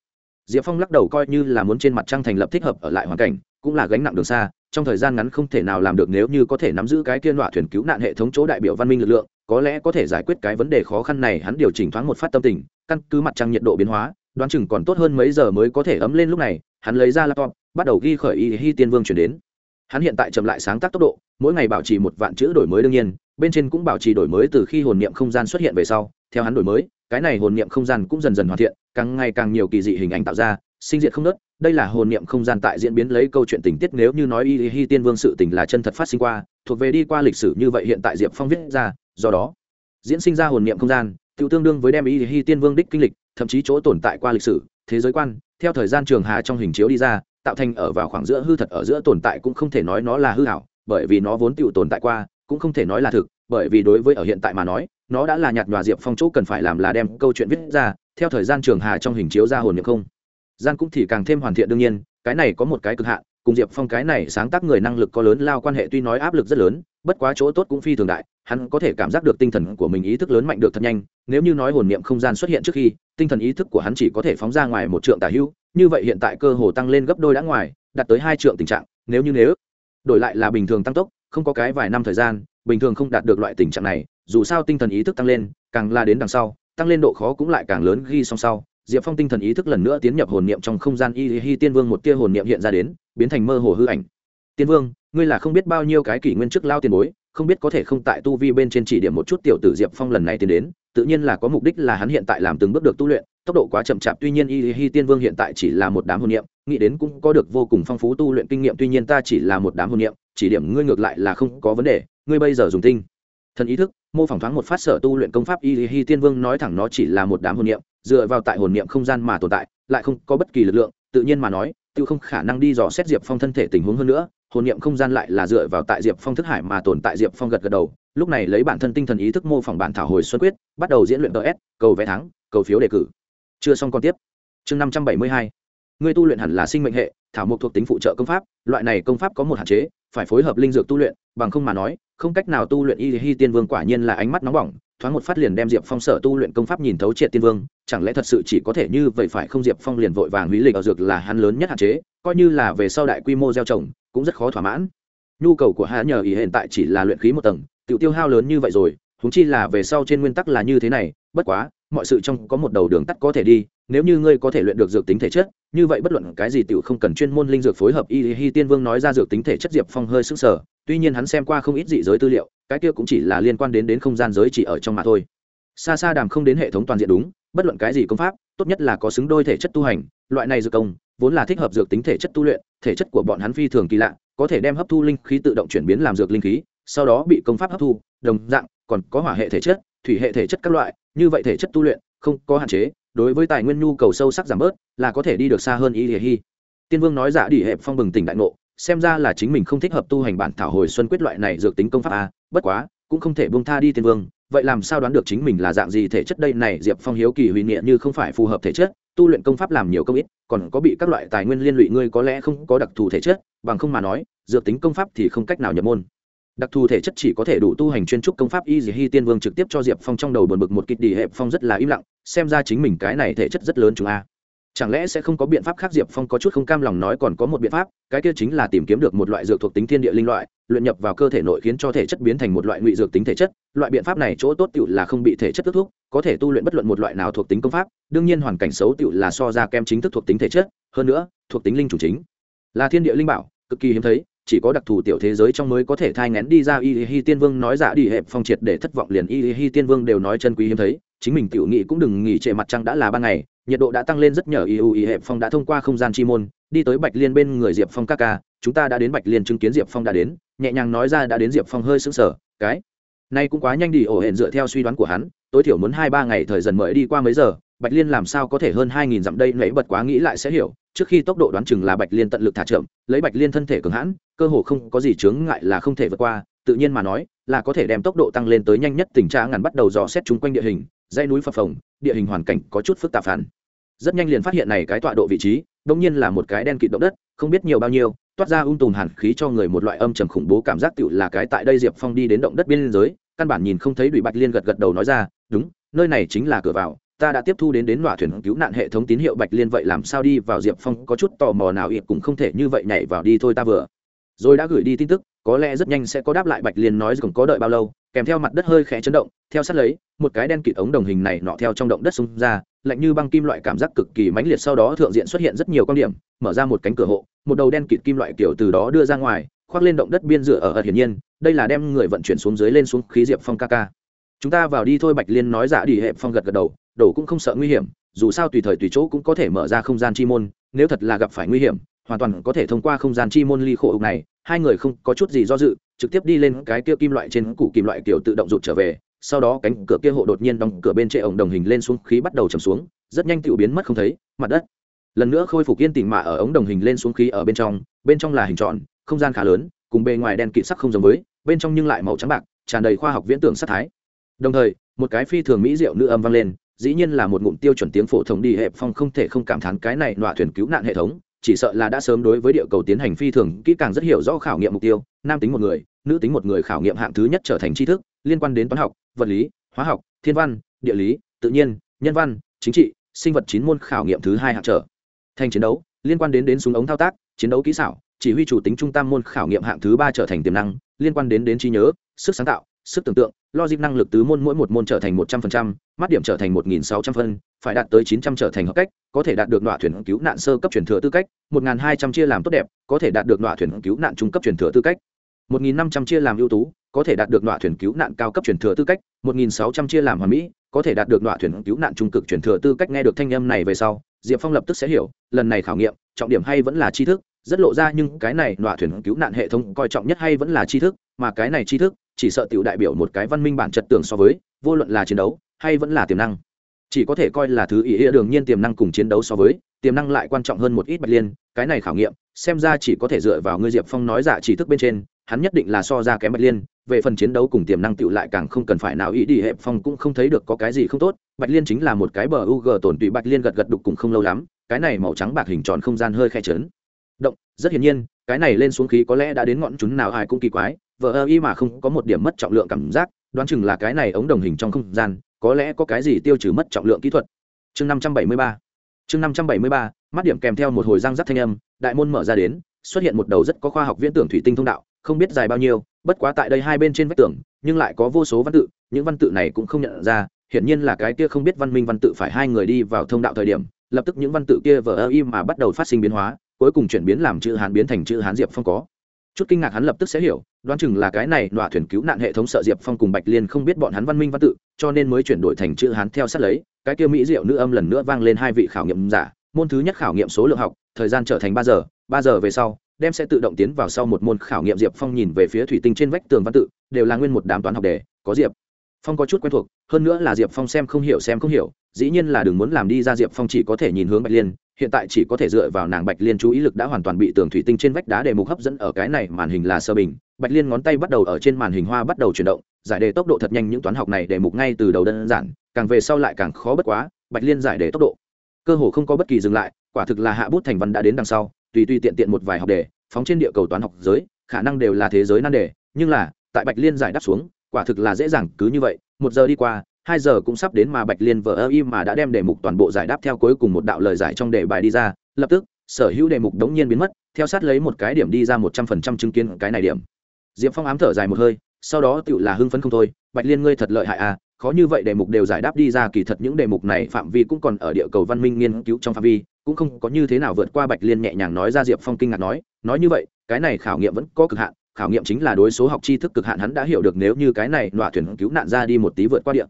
Diệp phong lắc đầu coi như là muốn trên mặt trăng thành lập thích hợp ở lại hoàn cảnh, cũng là gánh nặng đường xa, trong thời gian ngắn không thể nào làm được nếu như có thể nắm giữ cái kiên đọa thuyền cứu nạn hệ thống chỗ đại biểu văn minh lực lượng, có lẽ có thể giải quyết cái vấn đề khó khăn này, hắn điều chỉnh thoáng một phát tâm tình, căn cứ mặt trăng nhiệt độ biến hóa, đoán chừng còn tốt hơn mấy giờ mới có thể ấm lên lúc này, hắn lấy ra laptop, bắt đầu ghi khởi y hi tiên vương chuyển đến. Hắn hiện tại chậm lại sáng tác tốc độ, mỗi ngày bảo trì một vạn chữ đổi mới đương nhiên, bên trên cũng bảo trì đổi mới từ khi hồn niệm không gian xuất hiện về sau theo hắn đổi mới, cái này hồn niệm không gian cũng dần dần hoàn thiện, càng ngày càng nhiều kỳ dị hình ảnh tạo ra, sinh diệt không nớt, đây là hồn niệm không gian tại diễn biến lấy câu chuyện tình tiết nếu như nói y hi tiên vương sự tình là chân thật phát sinh qua, thuộc về đi qua lịch sử như vậy hiện tại diệp phong viết ra, do đó, diễn sinh ra hồn niệm không gian tự tương đương với đem y hi tiên vương đích kinh lịch, thậm chí chỗ tồn tại qua lịch sử, thế giới quan, theo thời gian trường hà trong hình chiếu đi ra, tạo thành ở vào khoảng giữa hư thật ở giữa tồn tại cũng không thể nói nó là hư hảo bởi vì nó vốn tự tồn tại qua, cũng không thể nói là thực, bởi vì đối với ở hiện tại mà nói nó đã là nhạt nhòa diệp phong chỗ cần phải làm là đem câu chuyện viết ra, theo thời gian trường hà trong hình chiếu ra hồn niệm không. Gian cũng thì càng thêm hoàn thiện đương nhiên, cái này có một cái cực hạn, cùng diệp phong cái này sáng tác người năng lực có lớn lao quan hệ tuy nói áp lực rất lớn, bất quá chỗ tốt cũng phi thường đại, hắn có thể cảm giác được tinh thần của mình ý thức lớn mạnh được thật nhanh, nếu như nói hồn niệm không gian xuất hiện trước khi, tinh thần ý thức của hắn chỉ có thể phóng ra ngoài một trượng tả hữu như vậy hiện tại cơ hồ tăng lên gấp đôi đã ngoài, đạt tới hai trượng tình trạng, nếu như nếu đổi lại là bình thường tăng tốc, không có cái vài năm thời gian, bình thường không đạt được loại tình trạng này dù sao tinh thần ý thức tăng lên, càng la đến đằng sau, tăng lên độ khó cũng lại càng lớn ghi song sau. Diệp phong tinh thần ý thức lần nữa tiến nhập hồn niệm trong không gian y hi tiên vương một tia hồn niệm hiện ra đến, biến thành mơ hồ hư ảnh. Tiên vương, ngươi là không biết bao nhiêu cái kỷ nguyên trước lao tiền bối, không biết có thể không tại tu vi bên trên chỉ điểm một chút tiểu tử diệp phong lần này tiến đến, tự nhiên là có mục đích là hắn hiện tại làm từng bước được tu luyện, tốc độ quá chậm chạp, tuy nhiên y hi tiên vương hiện tại chỉ là một đám hồn niệm, nghĩ đến cũng có được vô cùng phong phú tu luyện kinh nghiệm, tuy nhiên ta chỉ là một đám hồn niệm, chỉ điểm ngươi ngược lại là không có vấn đề, ngươi bây giờ dùng tinh thần ý thức mô phỏng thoáng một phát sở tu luyện công pháp y hi tiên vương nói thẳng nó chỉ là một đám hồn niệm, dựa vào tại hồn niệm không gian mà tồn tại, lại không có bất kỳ lực lượng, tự nhiên mà nói tự không khả năng đi dò xét diệp phong thân thể tình huống hơn nữa, hồn niệm không gian lại là dựa vào tại diệp phong thức hải mà tồn tại diệp phong gật gật đầu, lúc này lấy bản thân tinh thần ý thức mô phỏng bản thảo hồi xuân quyết, bắt đầu diễn luyện ts cầu vé thắng, cầu phiếu đề cử. Chưa xong còn tiếp. Chương năm trăm bảy mươi hai. Người tu luyện hẳn là sinh mệnh hệ, thảo mục thuộc tính phụ trợ công pháp, loại này công pháp có một hạn chế, phải phối hợp linh dược tu luyện, bằng không mà nói không cách nào tu luyện y hi tiên vương quả nhiên là ánh mắt nóng bỏng, thoáng một phát liền đem diệp phong sở tu luyện công pháp nhìn thấu triệt tiên vương, chẳng lẽ thật sự chỉ có thể như vậy phải không diệp phong liền vội vàng hủy lịch ở dược là hắn lớn nhất hạn chế, coi như là về sau đại quy mô gieo trồng, cũng rất khó thỏa mãn. Nhu cầu của hạ nhờ ý hiện tại chỉ là luyện khí một tầng tự tiêu hao lớn như vậy rồi húng chi là về sau trên nguyên tắc là như thế này, bất quá, mọi sự trong có một đầu đường tắt có thể đi, nếu như ngươi có thể luyện được dược tính thể chất, như vậy bất luận cái gì tiểu không cần chuyên môn linh dược phối hợp y hi tiên vương nói ra dược tính thể chất diệp phong hơi sững sờ tuy nhiên hắn xem qua không ít dị giới tư liệu, cái kia cũng chỉ là liên quan đến đến không gian giới chỉ ở trong mà thôi. Xa xa đàm không đến hệ thống toàn diện đúng, bất luận cái gì công pháp, tốt nhất là có xứng đôi thể chất tu hành, loại này dược công, vốn là thích hợp dược tính thể chất tu luyện, thể chất của bọn hắn phi thường kỳ lạ, có thể đem hấp thu linh khí tự động chuyển biến làm dược linh khí, sau đó bị công pháp hấp thu, đồng dạng, còn có hỏa hệ thể chất, thủy hệ thể chất các loại, như vậy thể chất tu luyện, không có hạn chế, đối với tài nguyên nhu cầu sâu sắc giảm bớt, là có thể đi được xa hơn y hi. Tiên vương nói giả đi hẹp phong bừng tỉnh đại ngộ xem ra là chính mình không thích hợp tu hành bản thảo hồi xuân quyết loại này dược tính công pháp a, bất quá, cũng không thể buông tha đi tiên vương, vậy làm sao đoán được chính mình là dạng gì thể chất đây này, diệp phong hiếu kỳ hủy nghĩa như không phải phù hợp thể chất, tu luyện công pháp làm nhiều công ít, còn có bị các loại tài nguyên liên lụy ngươi có lẽ không có đặc thù thể chất, bằng không mà nói, dược tính công pháp thì không cách nào nhập môn. Đặc thù thể chất chỉ có thể đủ tu hành chuyên trúc công pháp y dì hi tiên vương trực tiếp cho diệp phong trong đầu buồn bực một kịch đi hẹp phong rất là im lặng, xem ra chính mình cái này thể chất rất lớn chúng a chẳng lẽ sẽ không có biện pháp khác? Diệp phong có chút không cam lòng nói còn có một biện pháp, cái kia chính là tìm kiếm được một loại dược thuộc tính thiên địa linh loại, luyện nhập vào cơ thể nội khiến cho thể chất biến thành một loại ngụy dược tính thể chất. Loại biện pháp này chỗ tốt tựu là không bị thể chất kết thúc, có thể tu luyện bất luận một loại nào thuộc tính công pháp, đương nhiên hoàn cảnh xấu tựu là so ra kem chính thức thuộc tính thể chất. Hơn nữa, thuộc tính linh chủ chính là thiên địa linh bảo, cực kỳ hiếm thấy chỉ có đặc thù tiểu thế giới trong mới có thể thai ngén đi ra y hi tiên vương nói giả đi hẹp phong triệt để thất vọng liền y hi tiên vương đều nói chân quý hiếm thấy. Chính mình tiểu nghị cũng đừng nghỉ trệ mặt trăng đã là ban ngày, nhiệt độ đã tăng lên rất nhờ y u y hẹp phong đã thông qua không gian chi môn, đi tới bạch liên bên người diệp phong ca ca, chúng ta đã đến bạch liên chứng kiến diệp phong đã đến, nhẹ nhàng nói ra đã đến diệp phong hơi sững sờ, cái này cũng quá nhanh đi, ổ hẹn dựa theo suy đoán của hắn, tối thiểu muốn hai ba ngày thời dần mới đi qua mấy giờ, bạch liên làm sao có thể hơn hai nghìn dặm đây nãy bật quá nghĩ lại sẽ hiểu trước khi tốc độ đoán chừng là bạch liên tận lực thả chậm, lấy bạch liên thân thể cường hãn, cơ hồ không có gì chướng ngại là không thể vượt qua, tự nhiên mà nói, là có thể đem tốc độ tăng lên tới nhanh nhất tình trạng ngắn bắt đầu dò xét chung quanh địa hình, dãy núi phập phồng, địa hình hoàn cảnh có chút phức tạp hẳn. Rất nhanh liền phát hiện này cái tọa độ vị trí đông nhiên là một cái đen kịt động đất, không biết nhiều bao nhiêu, toát ra ung tùm hàn khí cho người một loại âm trầm khủng bố cảm giác tựu là cái tại đây diệp phong đi đến động đất biên giới, căn bản nhìn không thấy đùi bạch liên gật gật đầu nói ra, đúng, nơi này chính là cửa vào ta đã tiếp thu đến đến nọa thuyền cứu nạn hệ thống tín hiệu bạch liên, vậy làm sao đi vào diệp phong có chút tò mò nào ít cũng không thể như vậy nhảy vào đi thôi ta vừa. Rồi đã gửi đi tin tức, có lẽ rất nhanh sẽ có đáp lại bạch liên nói còn có đợi bao lâu, kèm theo mặt đất hơi khẽ chấn động, theo sát lấy, một cái đen kịt ống đồng hình này nọ theo trong động đất xung ra, lạnh như băng kim loại cảm giác cực kỳ mãnh liệt, sau đó thượng diện xuất hiện rất nhiều quan điểm, mở ra một cánh cửa hộ, một đầu đen kịt kim loại kiểu từ đó đưa ra ngoài, khoác lên động đất biên dựa ở ợt hiển nhiên, đây là đem người vận chuyển xuống dưới lên xuống khí diệp phong ca ca. Chúng ta vào đi thôi, bạch liên nói giả đi hệ phong gật gật đầu đổ cũng không sợ nguy hiểm, dù sao tùy thời tùy chỗ cũng có thể mở ra không gian chi môn, nếu thật là gặp phải nguy hiểm, hoàn toàn có thể thông qua không gian chi môn ly khổ ục này, hai người không có chút gì do dự, trực tiếp đi lên cái kia kim loại trên củ kim loại kiểu tự động rụt trở về, sau đó cánh cửa kia hộ đột nhiên đóng cửa bên trên ổng đồng hình lên xuống, khí bắt đầu chầm xuống, rất nhanh tự biến mất không thấy, mặt đất. Lần nữa khôi phục yên tĩnh mà ở ống đồng hình lên xuống khí ở bên trong bên trong là hình tròn, không gian khá lớn, cùng bề ngoài đen kịt sắc không giống với, bên trong nhưng lại màu trắng bạc, tràn đầy khoa học viễn tưởng sắc thái. Đồng thời, một cái phi thường mỹ diệu nữ âm vang lên dĩ nhiên là một ngụm tiêu chuẩn tiếng phổ thông đi, hẹp phong không thể không cảm thán cái này nọa thuyền cứu nạn hệ thống, chỉ sợ là đã sớm đối với địa cầu tiến hành phi thường, kỹ càng rất hiểu rõ khảo nghiệm mục tiêu, nam tính một người, nữ tính một người khảo nghiệm hạng thứ nhất trở thành tri thức, liên quan đến toán học, vật lý, hóa học, thiên văn, địa lý, tự nhiên, nhân văn, chính trị, sinh vật chín môn khảo nghiệm thứ hai hạng trở. Thành chiến đấu, liên quan đến đến súng ống thao tác, chiến đấu kỹ xảo, chỉ huy chủ tính trung tam môn khảo nghiệm hạng thứ ba trở thành tiềm năng, liên quan đến đến trí nhớ, sức sáng tạo, sức tưởng tượng logic năng lực tứ môn mỗi một môn trở thành một trăm phần trăm, mắt điểm trở thành một nghìn sáu trăm phân, phải đạt tới chín trăm trở thành hợp cách, có thể đạt được đoạn thuyền cứu nạn sơ cấp truyền thừa tư cách, một nghìn hai trăm chia làm tốt đẹp, có thể đạt được đoạn thuyền cứu nạn trung cấp truyền thừa tư cách. một nghìn năm trăm chia làm ưu tú, có thể đạt được đoạn thuyền cứu nạn cao cấp truyền thừa tư cách, một nghìn sáu trăm chia làm hoàn mỹ, có thể đạt được đoạn thuyền cứu nạn trung cực truyền thừa tư cách. Nghe được thanh âm này về sau, diệp phong lập tức sẽ hiểu, lần này khảo nghiệm, trọng điểm hay vẫn là tri thức, rất lộ ra nhưng cái này đoạn thuyền cứu nạn hệ thống coi trọng nhất hay vẫn là tri thức, mà cái này tri thức chỉ sợ tiểu đại biểu một cái văn minh bản trật tưởng so với, vô luận là chiến đấu, hay vẫn là tiềm năng. Chỉ có thể coi là thứ ý nghĩa đương nhiên tiềm năng cùng chiến đấu so với, tiềm năng lại quan trọng hơn một ít bạch liên, cái này khảo nghiệm, xem ra chỉ có thể dựa vào ngươi diệp phong nói giả chỉ thức bên trên, hắn nhất định là so ra kém bạch liên, về phần chiến đấu cùng tiềm năng tựu lại càng không cần phải nào ý đi, hẹp phong cũng không thấy được có cái gì không tốt, bạch liên chính là một cái bờ u g tổn tụy bạch liên gật gật đục cùng không lâu lắm, cái này màu trắng bạc hình tròn không gian hơi khe trớn động, rất hiển nhiên, cái này lên xuống khí có lẽ đã đến ngọn chúng nào ai cũng kỳ quái vợ ơ y mà không có một điểm mất trọng lượng cảm giác, đoán chừng là cái này ống đồng hình trong không gian, có lẽ có cái gì tiêu trừ mất trọng lượng kỹ thuật. Chương năm trăm bảy mươi ba. Chương năm trăm bảy mươi ba, mắt điểm kèm theo một hồi răng rắc thanh âm, đại môn mở ra đến, xuất hiện một đầu rất có khoa học viễn tưởng thủy tinh thông đạo, không biết dài bao nhiêu, bất quá tại đây hai bên trên vách tường, nhưng lại có vô số văn tự, những văn tự này cũng không nhận ra, hiển nhiên là cái kia không biết văn minh văn tự phải hai người đi vào thông đạo thời điểm, lập tức những văn tự kia vờ ơ y mà bắt đầu phát sinh biến hóa, cuối cùng chuyển biến làm chữ hán biến thành chữ hán diệp phong có chút kinh ngạc hắn lập tức sẽ hiểu, đoán chừng là cái này nọa thuyền cứu nạn hệ thống sợ diệp phong cùng bạch liên không biết bọn hắn văn minh văn tự, cho nên mới chuyển đổi thành chữ hán theo sát lấy. Cái kia mỹ diệu nữ âm lần nữa vang lên hai vị khảo nghiệm giả, môn thứ nhất khảo nghiệm số lượng học, thời gian trở thành ba giờ ba giờ về sau, đem sẽ tự động tiến vào sau một môn khảo nghiệm diệp phong nhìn về phía thủy tinh trên vách tường văn tự, đều là nguyên một đám toán học đề, có diệp phong có chút quen thuộc, hơn nữa là diệp phong xem không hiểu xem không hiểu, dĩ nhiên là đừng muốn làm đi ra diệp phong chỉ có thể nhìn hướng bạch liên hiện tại chỉ có thể dựa vào nàng bạch liên chú ý lực đã hoàn toàn bị tường thủy tinh trên vách đá đề mục hấp dẫn ở cái này màn hình là sơ bình. Bạch liên ngón tay bắt đầu ở trên màn hình hoa bắt đầu chuyển động, giải đề tốc độ thật nhanh những toán học này đề mục ngay từ đầu đơn giản, càng về sau lại càng khó bất quá, bạch liên giải đề tốc độ. Cơ hồ không có bất kỳ dừng lại, quả thực là hạ bút thành văn đã đến đằng sau, tùy tùy tiện tiện một vài học đề, phóng trên địa cầu toán học giới, khả năng đều là thế giới nan đề, nhưng là, tại bạch liên giải đáp xuống, quả thực là dễ dàng cứ như vậy. Một giờ đi qua hai giờ cũng sắp đến mà bạch liên vờ ơ im mà đã đem đề mục toàn bộ giải đáp theo cuối cùng một đạo lời giải trong đề bài đi ra, lập tức, sở hữu đề mục đống nhiên biến mất, theo sát lấy một cái điểm đi ra một trăm phần trăm chứng kiến cái này điểm. Diệp phong ám thở dài một hơi, sau đó tựu là hưng phấn không thôi, bạch liên ngươi thật lợi hại à khó như vậy đề mục đều giải đáp đi ra, kỳ thật những đề mục này phạm vi cũng còn ở địa cầu văn minh nghiên cứu trong phạm vi, cũng không có như thế nào vượt qua bạch liên nhẹ nhàng nói ra. Diệp phong kinh ngạc nói nói như vậy, cái này khảo nghiệm vẫn có cực hạn, khảo nghiệm chính là đối số học tri thức cực hạn, hắn đã hiểu được nếu như cái này nọa thuyền cứu nạn ra đi một tí vượt qua địa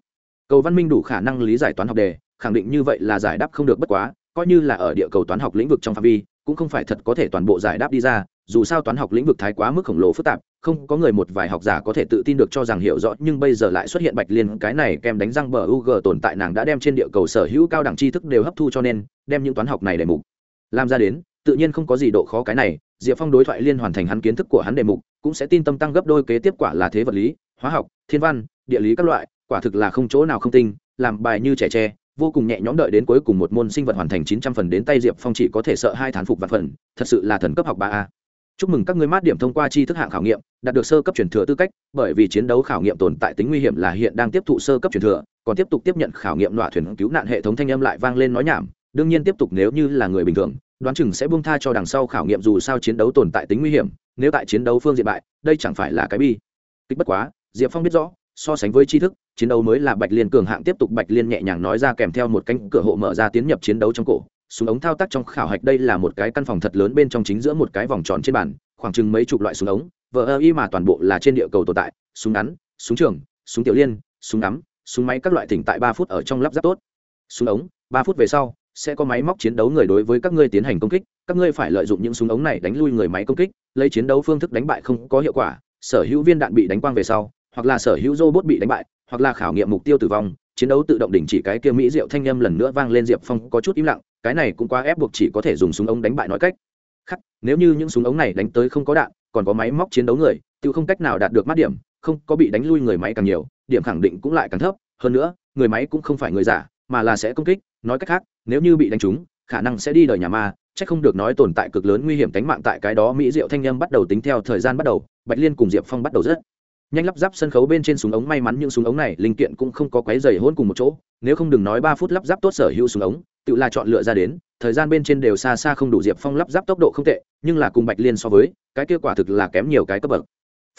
cầu văn minh đủ khả năng lý giải toán học đề, khẳng định như vậy là giải đáp không được bất quá, coi như là ở địa cầu toán học lĩnh vực trong phạm vi, cũng không phải thật có thể toàn bộ giải đáp đi ra, dù sao toán học lĩnh vực thái quá mức khổng lồ phức tạp, không có người một vài học giả có thể tự tin được cho rằng hiểu rõ, nhưng bây giờ lại xuất hiện bạch liên, cái này kem đánh răng bờ u g tồn tại nàng đã đem trên địa cầu sở hữu cao đẳng tri thức đều hấp thu cho nên, đem những toán học này để mục. Làm ra đến, tự nhiên không có gì độ khó cái này, diệp phong đối thoại liên hoàn thành hắn kiến thức của hắn đề mục, cũng sẽ tin tâm tăng gấp đôi kế tiếp quả là thế vật lý, hóa học, thiên văn, địa lý các loại quả thực là không chỗ nào không tinh, làm bài như trẻ tre, vô cùng nhẹ nhõm đợi đến cuối cùng một môn sinh vật hoàn thành chín trăm phần đến tay diệp phong chỉ có thể sợ hai thán phục và phần, thật sự là thần cấp học ba a. Chúc mừng các ngươi mát điểm thông qua tri thức hạng khảo nghiệm, đạt được sơ cấp truyền thừa tư cách, bởi vì chiến đấu khảo nghiệm tồn tại tính nguy hiểm là hiện đang tiếp thụ sơ cấp truyền thừa, còn tiếp tục tiếp nhận khảo nghiệm loại thuyền cứu nạn hệ thống thanh âm lại vang lên nói nhảm, đương nhiên tiếp tục nếu như là người bình thường, đoán chừng sẽ buông tha cho đằng sau khảo nghiệm dù sao chiến đấu tồn tại tính nguy hiểm, nếu tại chiến đấu phương diện bại, đây chẳng phải là cái bi. Kích bất quá, diệp phong biết rõ so sánh với tri thức, chiến đấu mới là bạch liên cường hạng tiếp tục bạch liên nhẹ nhàng nói ra kèm theo một cánh cửa hộ mở ra tiến nhập chiến đấu trong cổ. Súng ống thao tác trong khảo hạch đây là một cái căn phòng thật lớn bên trong chính giữa một cái vòng tròn trên bàn, khoảng chừng mấy chục loại súng ống, vờ ơ y mà toàn bộ là trên địa cầu tồn tại, súng ngắn, súng trường, súng tiểu liên, súng ngắm, súng máy các loại thỉnh tại ba phút ở trong lắp ráp tốt. Súng ống, ba phút về sau, sẽ có máy móc chiến đấu người đối với các ngươi tiến hành công kích, các ngươi phải lợi dụng những súng ống này đánh lui người máy công kích, lấy chiến đấu phương thức đánh bại không có hiệu quả, sở hữu viên đạn bị đánh quang về sau hoặc là sở hữu robot bị đánh bại, hoặc là khảo nghiệm mục tiêu tử vong, chiến đấu tự động đình chỉ cái kia mỹ diệu thanh âm lần nữa vang lên diệp phong có chút im lặng, cái này cũng quá ép buộc chỉ có thể dùng súng ống đánh bại nói cách khắc nếu như những súng ống này đánh tới không có đạn, còn có máy móc chiến đấu người tự không cách nào đạt được mắt điểm, không có bị đánh lui người máy càng nhiều, điểm khẳng định cũng lại càng thấp, hơn nữa, người máy cũng không phải người giả, mà là sẽ công kích, nói cách khác, nếu như bị đánh trúng, khả năng sẽ đi đời nhà ma c h ắ c không được nói tồn tại cực lớn nguy hiểm tánh mạng tại cái đó mỹ diệu thanh â bắt đầu tính theo thời gian bắt đầu, bạch liên cùng diệp phong bắt đầu rất nhanh lắp ráp sân khấu bên trên súng ống may mắn những súng ống này, linh kiện cũng không có quấy dày hôn cùng một chỗ. Nếu không đừng nói ba phút lắp ráp tốt sở hữu súng ống, tự là chọn lựa ra đến. Thời gian bên trên đều xa xa không đủ diệp phong lắp ráp tốc độ không tệ, nhưng là cùng bạch liên so với, cái kết quả thực là kém nhiều cái cấp bậc.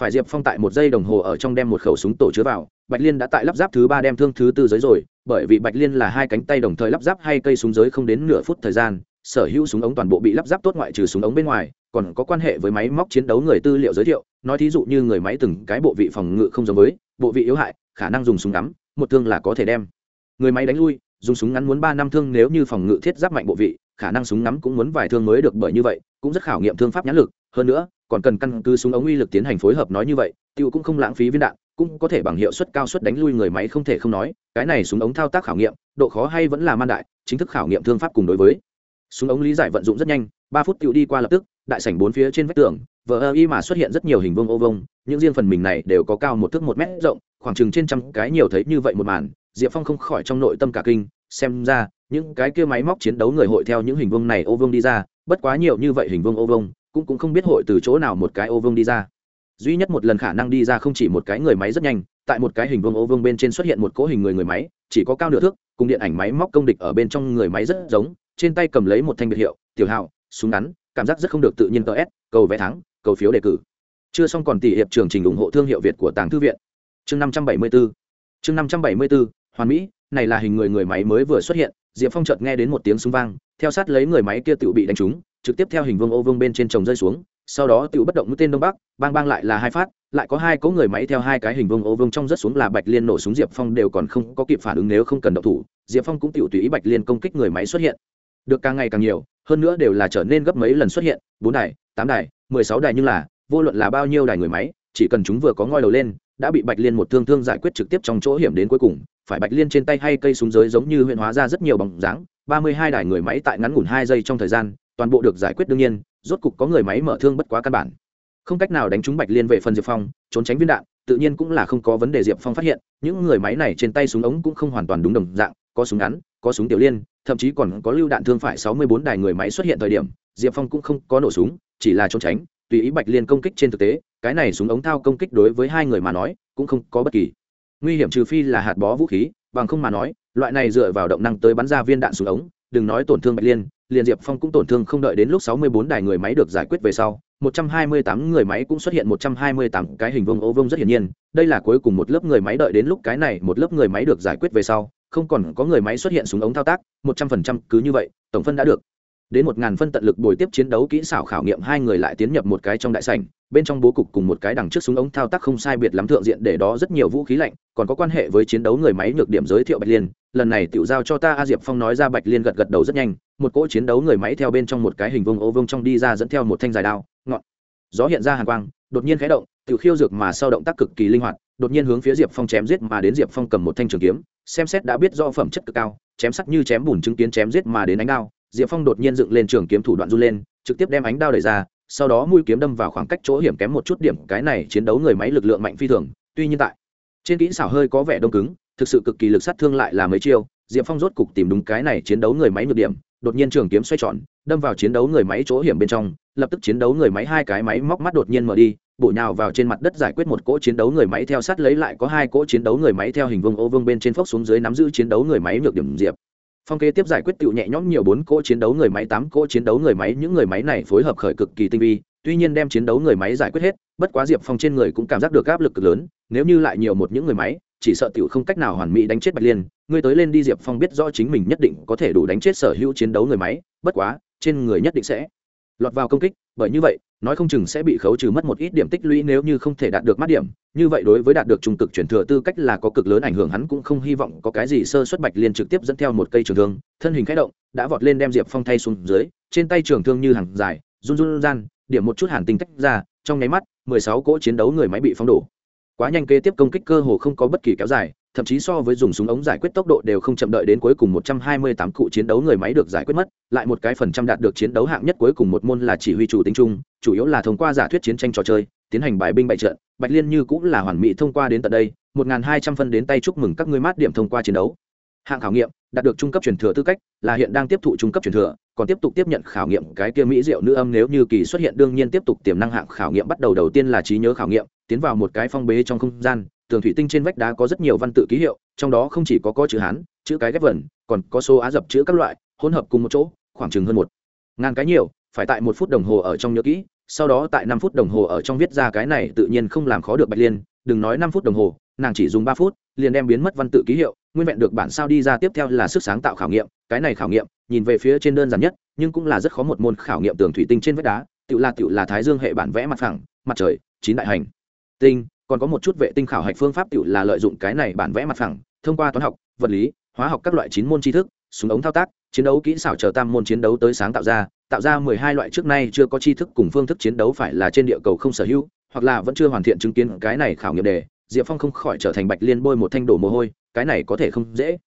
Phải diệp phong tại một giây đồng hồ ở trong đem một khẩu súng tổ chứa vào, bạch liên đã tại lắp ráp thứ ba đem thương thứ tư giới rồi, bởi vì bạch liên là hai cánh tay đồng thời lắp ráp hai cây súng giới không đến nửa phút thời gian, sở hữu súng ống toàn bộ bị lắp ráp tốt ngoại trừ súng ống bên ngoài, còn có quan hệ với máy móc chiến đấu người tư liệu giới thiệu nói thí dụ như người máy từng cái bộ vị phòng ngự không giống với, bộ vị yếu hại, khả năng dùng súng ngắm, một thương là có thể đem. Người máy đánh lui, dùng súng ngắn muốn ba năm thương nếu như phòng ngự thiết giáp mạnh bộ vị, khả năng súng ngắm cũng muốn vài thương mới được bởi như vậy, cũng rất khảo nghiệm thương pháp nhãn lực. Hơn nữa, còn cần căn cứ súng ống uy lực tiến hành phối hợp nói như vậy, tiêu cũng không lãng phí viên đạn, cũng có thể bằng hiệu suất cao suất đánh lui người máy không thể không nói, cái này súng ống thao tác khảo nghiệm, độ khó hay vẫn là man đại, chính thức khảo nghiệm thương pháp cùng đối với. Súng ống lý giải vận dụng rất nhanh, ba phút tiêu đi qua lập tức đại sảnh bốn phía trên vách tường, vờ ơ y mà xuất hiện rất nhiều hình vuông ô vông những riêng phần mình này đều có cao một thước một mét rộng, khoảng chừng trên trăm cái nhiều thấy như vậy một màn, diệp phong không khỏi trong nội tâm cả kinh, xem ra, những cái kia máy móc chiến đấu người hội theo những hình vuông này ô vuông đi ra, bất quá nhiều như vậy hình vuông ô vuông, cũng cũng không biết hội từ chỗ nào một cái ô vuông đi ra. Duy nhất một lần khả năng đi ra không chỉ một cái người máy rất nhanh, tại một cái hình vuông ô vuông bên trên xuất hiện một cỗ hình người người máy, chỉ có cao nửa thước, cùng điện ảnh máy móc công địch ở bên trong người máy rất giống, trên tay cầm lấy một thanh biệt hiệu, tiểu hào súng ngắn cảm giác rất không được tự nhiên tờ s, cầu vé thắng, cầu phiếu đề cử. Chưa xong còn tỷ hiệp trường trình ủng hộ thương hiệu việt của tàng thư viện. Chương năm trăm bảy mươi bốn chương năm trăm bảy mươi bốn hoàn mỹ, này là hình người người máy mới vừa xuất hiện, diệp phong chợt nghe đến một tiếng súng vang, theo sát lấy người máy kia tự bị đánh trúng, trực tiếp theo hình vương ô vương bên trên trồng rơi xuống, sau đó tự bất động mũi tên đông bắc, bang bang lại là hai phát, lại có hai cỗ người máy theo hai cái hình vương ô vương trong rất xuống là bạch liên nổ súng, diệp phong đều còn không có kịp phản ứng nếu không cần động thủ, diệp phong cũng tự tùy ý bạch liên công kích người máy xuất hiện được càng ngày càng nhiều, hơn nữa đều là trở nên gấp mấy lần xuất hiện, bốn đài, tám đài, mười sáu đài nhưng là, vô luận là bao nhiêu đài người máy, chỉ cần chúng vừa có ngoi đầu lên, đã bị bạch liên một thương thương giải quyết trực tiếp trong chỗ hiểm đến cuối cùng, phải bạch liên trên tay hay cây súng giới giống như huyện hóa ra rất nhiều bóng dáng, ba mươi hai đài người máy tại ngắn ngủn hai giây trong thời gian, toàn bộ được giải quyết đương nhiên, rốt cục có người máy mở thương bất quá căn bản. Không cách nào đánh trúng bạch liên về phần diệp phong, trốn tránh viên đạn, tự nhiên cũng là không có vấn đề diệp phong phát hiện, những người máy này trên tay súng ống cũng không hoàn toàn đúng đồng dạng, có súng ngắn, có súng tiểu liên thậm chí còn có lưu đạn thương phải sáu mươi bốn đài người máy xuất hiện thời điểm, diệp phong cũng không có nổ súng, chỉ là trốn tránh, tùy ý bạch liên công kích trên thực tế, cái này súng ống thao công kích đối với hai người mà nói, cũng không có bất kỳ nguy hiểm trừ phi là hạt bó vũ khí, bằng không mà nói, loại này dựa vào động năng tới bắn ra viên đạn súng ống, đừng nói tổn thương bạch liên, liền diệp phong cũng tổn thương không đợi đến lúc sáu mươi bốn đài người máy được giải quyết về sau, một trăm hai mươi tám người máy cũng xuất hiện một trăm hai mươi tám cái hình vông ô vông rất hiển nhiên, đây là cuối cùng một lớp người máy đợi đến lúc cái này một lớp người máy được giải quyết về sau không còn có người máy xuất hiện súng ống thao tác, một trăm phần trăm cứ như vậy, tổng phân đã được. Đến một ngàn phân tận lực bồi tiếp chiến đấu kỹ xảo khảo nghiệm, hai người lại tiến nhập một cái trong đại sảnh, bên trong bố cục cùng một cái đằng trước súng ống thao tác không sai biệt lắm thượng diện để đó rất nhiều vũ khí lạnh, còn có quan hệ với chiến đấu người máy nhược điểm giới thiệu bạch liên. Lần này tiểu giao cho ta a diệp phong nói ra bạch liên gật gật đầu rất nhanh, một cỗ chiến đấu người máy theo bên trong một cái hình vông ô vông trong đi ra dẫn theo một thanh dài đao, ngọn gió hiện ra hàng quang đột nhiên khẽ động, tiểu khiêu dược mà sau động tác cực kỳ linh hoạt, đột nhiên hướng phía diệp phong chém giết mà đến diệp phong cầm một thanh trường kiếm, xem xét đã biết do phẩm chất cực cao, chém sắc như chém bùn chứng kiến chém giết mà đến ánh đao, diệp phong đột nhiên dựng lên trường kiếm thủ đoạn run lên, trực tiếp đem ánh đao đẩy ra, sau đó mũi kiếm đâm vào khoảng cách chỗ hiểm kém một chút điểm, cái này chiến đấu người máy lực lượng mạnh phi thường, tuy nhiên tại trên kỹ xảo hơi có vẻ đông cứng, thực sự cực kỳ lực sát thương lại là mấy chiêu diệp phong rốt cục tìm đúng cái này chiến đấu người máy nhược điểm, đột nhiên trường kiếm xoay tròn, đâm vào chiến đấu người máy chỗ hiểm bên trong, lập tức chiến đấu người máy hai cái máy móc mắt đột nhiên mở đi, bổ nhào vào trên mặt đất giải quyết một cỗ chiến đấu người máy theo sát lấy lại có hai cỗ chiến đấu người máy theo hình vương ô vương bên trên phốc xuống dưới nắm giữ chiến đấu người máy nhược điểm diệp. Phong kế tiếp giải quyết tựu nhẹ nhõm nhiều bốn cỗ chiến đấu người máy, tám cỗ chiến đấu người máy, những người máy này phối hợp khởi cực kỳ tinh vi, tuy nhiên đem chiến đấu người máy giải quyết hết, bất quá diệp phong trên người cũng cảm giác được áp lực cực lớn, nếu như lại nhiều một những người máy chỉ sợ tiểu không cách nào hoàn mỹ đánh chết bạch liên, ngươi tới lên đi diệp phong biết rõ chính mình nhất định có thể đủ đánh chết sở hữu chiến đấu người máy, bất quá, trên người nhất định sẽ lọt vào công kích, bởi như vậy, nói không chừng sẽ bị khấu trừ mất một ít điểm tích lũy nếu như không thể đạt được mắt điểm. Như vậy đối với đạt được trung cực chuyển thừa tư cách là có cực lớn ảnh hưởng, hắn cũng không hy vọng có cái gì sơ xuất bạch liên trực tiếp dẫn theo một cây trường thương, thân hình khẽ động, đã vọt lên đem diệp phong thay xuống dưới, trên tay trường thương như hàng dài, run run gian, điểm một chút hàn tinh tách ra, trong nháy mắt, mười sáu cỗ chiến đấu người máy bị phong đổ quá nhanh kế tiếp công kích cơ hồ không có bất kỳ kéo dài thậm chí so với dùng súng ống giải quyết tốc độ đều không chậm đợi đến cuối cùng 128 cụ chiến đấu người máy được giải quyết mất, lại một cái phần trăm đạt được chiến đấu hạng nhất cuối cùng một môn là chỉ huy chủ tính chung, chủ yếu là thông qua giả thuyết chiến tranh trò chơi, tiến hành bài binh bại trận, Bạch Liên như cũng là hoàn mỹ thông qua đến tận đây, 1200 phân đến tay chúc mừng các ngươi mát điểm thông qua chiến đấu. Hạng khảo nghiệm, đạt được trung cấp truyền thừa tư cách, là hiện đang tiếp thụ trung cấp truyền thừa, còn tiếp tục tiếp nhận khảo nghiệm cái kia mỹ diệu nữ âm nếu như kỳ xuất hiện đương nhiên tiếp tục tiềm năng hạng khảo nghiệm bắt đầu đầu tiên là trí nhớ khảo nghiệm, tiến vào một cái phong bế trong không gian, tường thủy tinh trên vách đá có rất nhiều văn tự ký hiệu trong đó không chỉ có có chữ hán chữ cái ghép vần còn có số á dập chữ các loại hỗn hợp cùng một chỗ khoảng chừng hơn một ngàn cái nhiều phải tại một phút đồng hồ ở trong nhớ kỹ sau đó tại năm phút đồng hồ ở trong viết ra cái này tự nhiên không làm khó được bạch liên đừng nói năm phút đồng hồ nàng chỉ dùng ba phút liền đem biến mất văn tự ký hiệu nguyên vẹn được bản sao đi ra tiếp theo là sức sáng tạo khảo nghiệm cái này khảo nghiệm nhìn về phía trên đơn giản nhất nhưng cũng là rất khó một môn khảo nghiệm tường thủy tinh trên vách đá tự là tự là thái dương hệ bản vẽ mặt phẳng mặt trời chín đại hành tinh, còn có một chút vệ tinh khảo hạch phương pháp tự là lợi dụng cái này bản vẽ mặt phẳng, thông qua toán học, vật lý, hóa học các loại chín môn tri thức, súng ống thao tác, chiến đấu kỹ xảo chờ tam môn chiến đấu tới sáng tạo ra tạo ra mười hai loại trước nay chưa có tri thức cùng phương thức chiến đấu phải là trên địa cầu không sở hữu, hoặc là vẫn chưa hoàn thiện chứng kiến cái này khảo nghiệm đề, diệp phong không khỏi trở thành bạch liên bôi một thanh đổ mồ hôi, cái này có thể không dễ.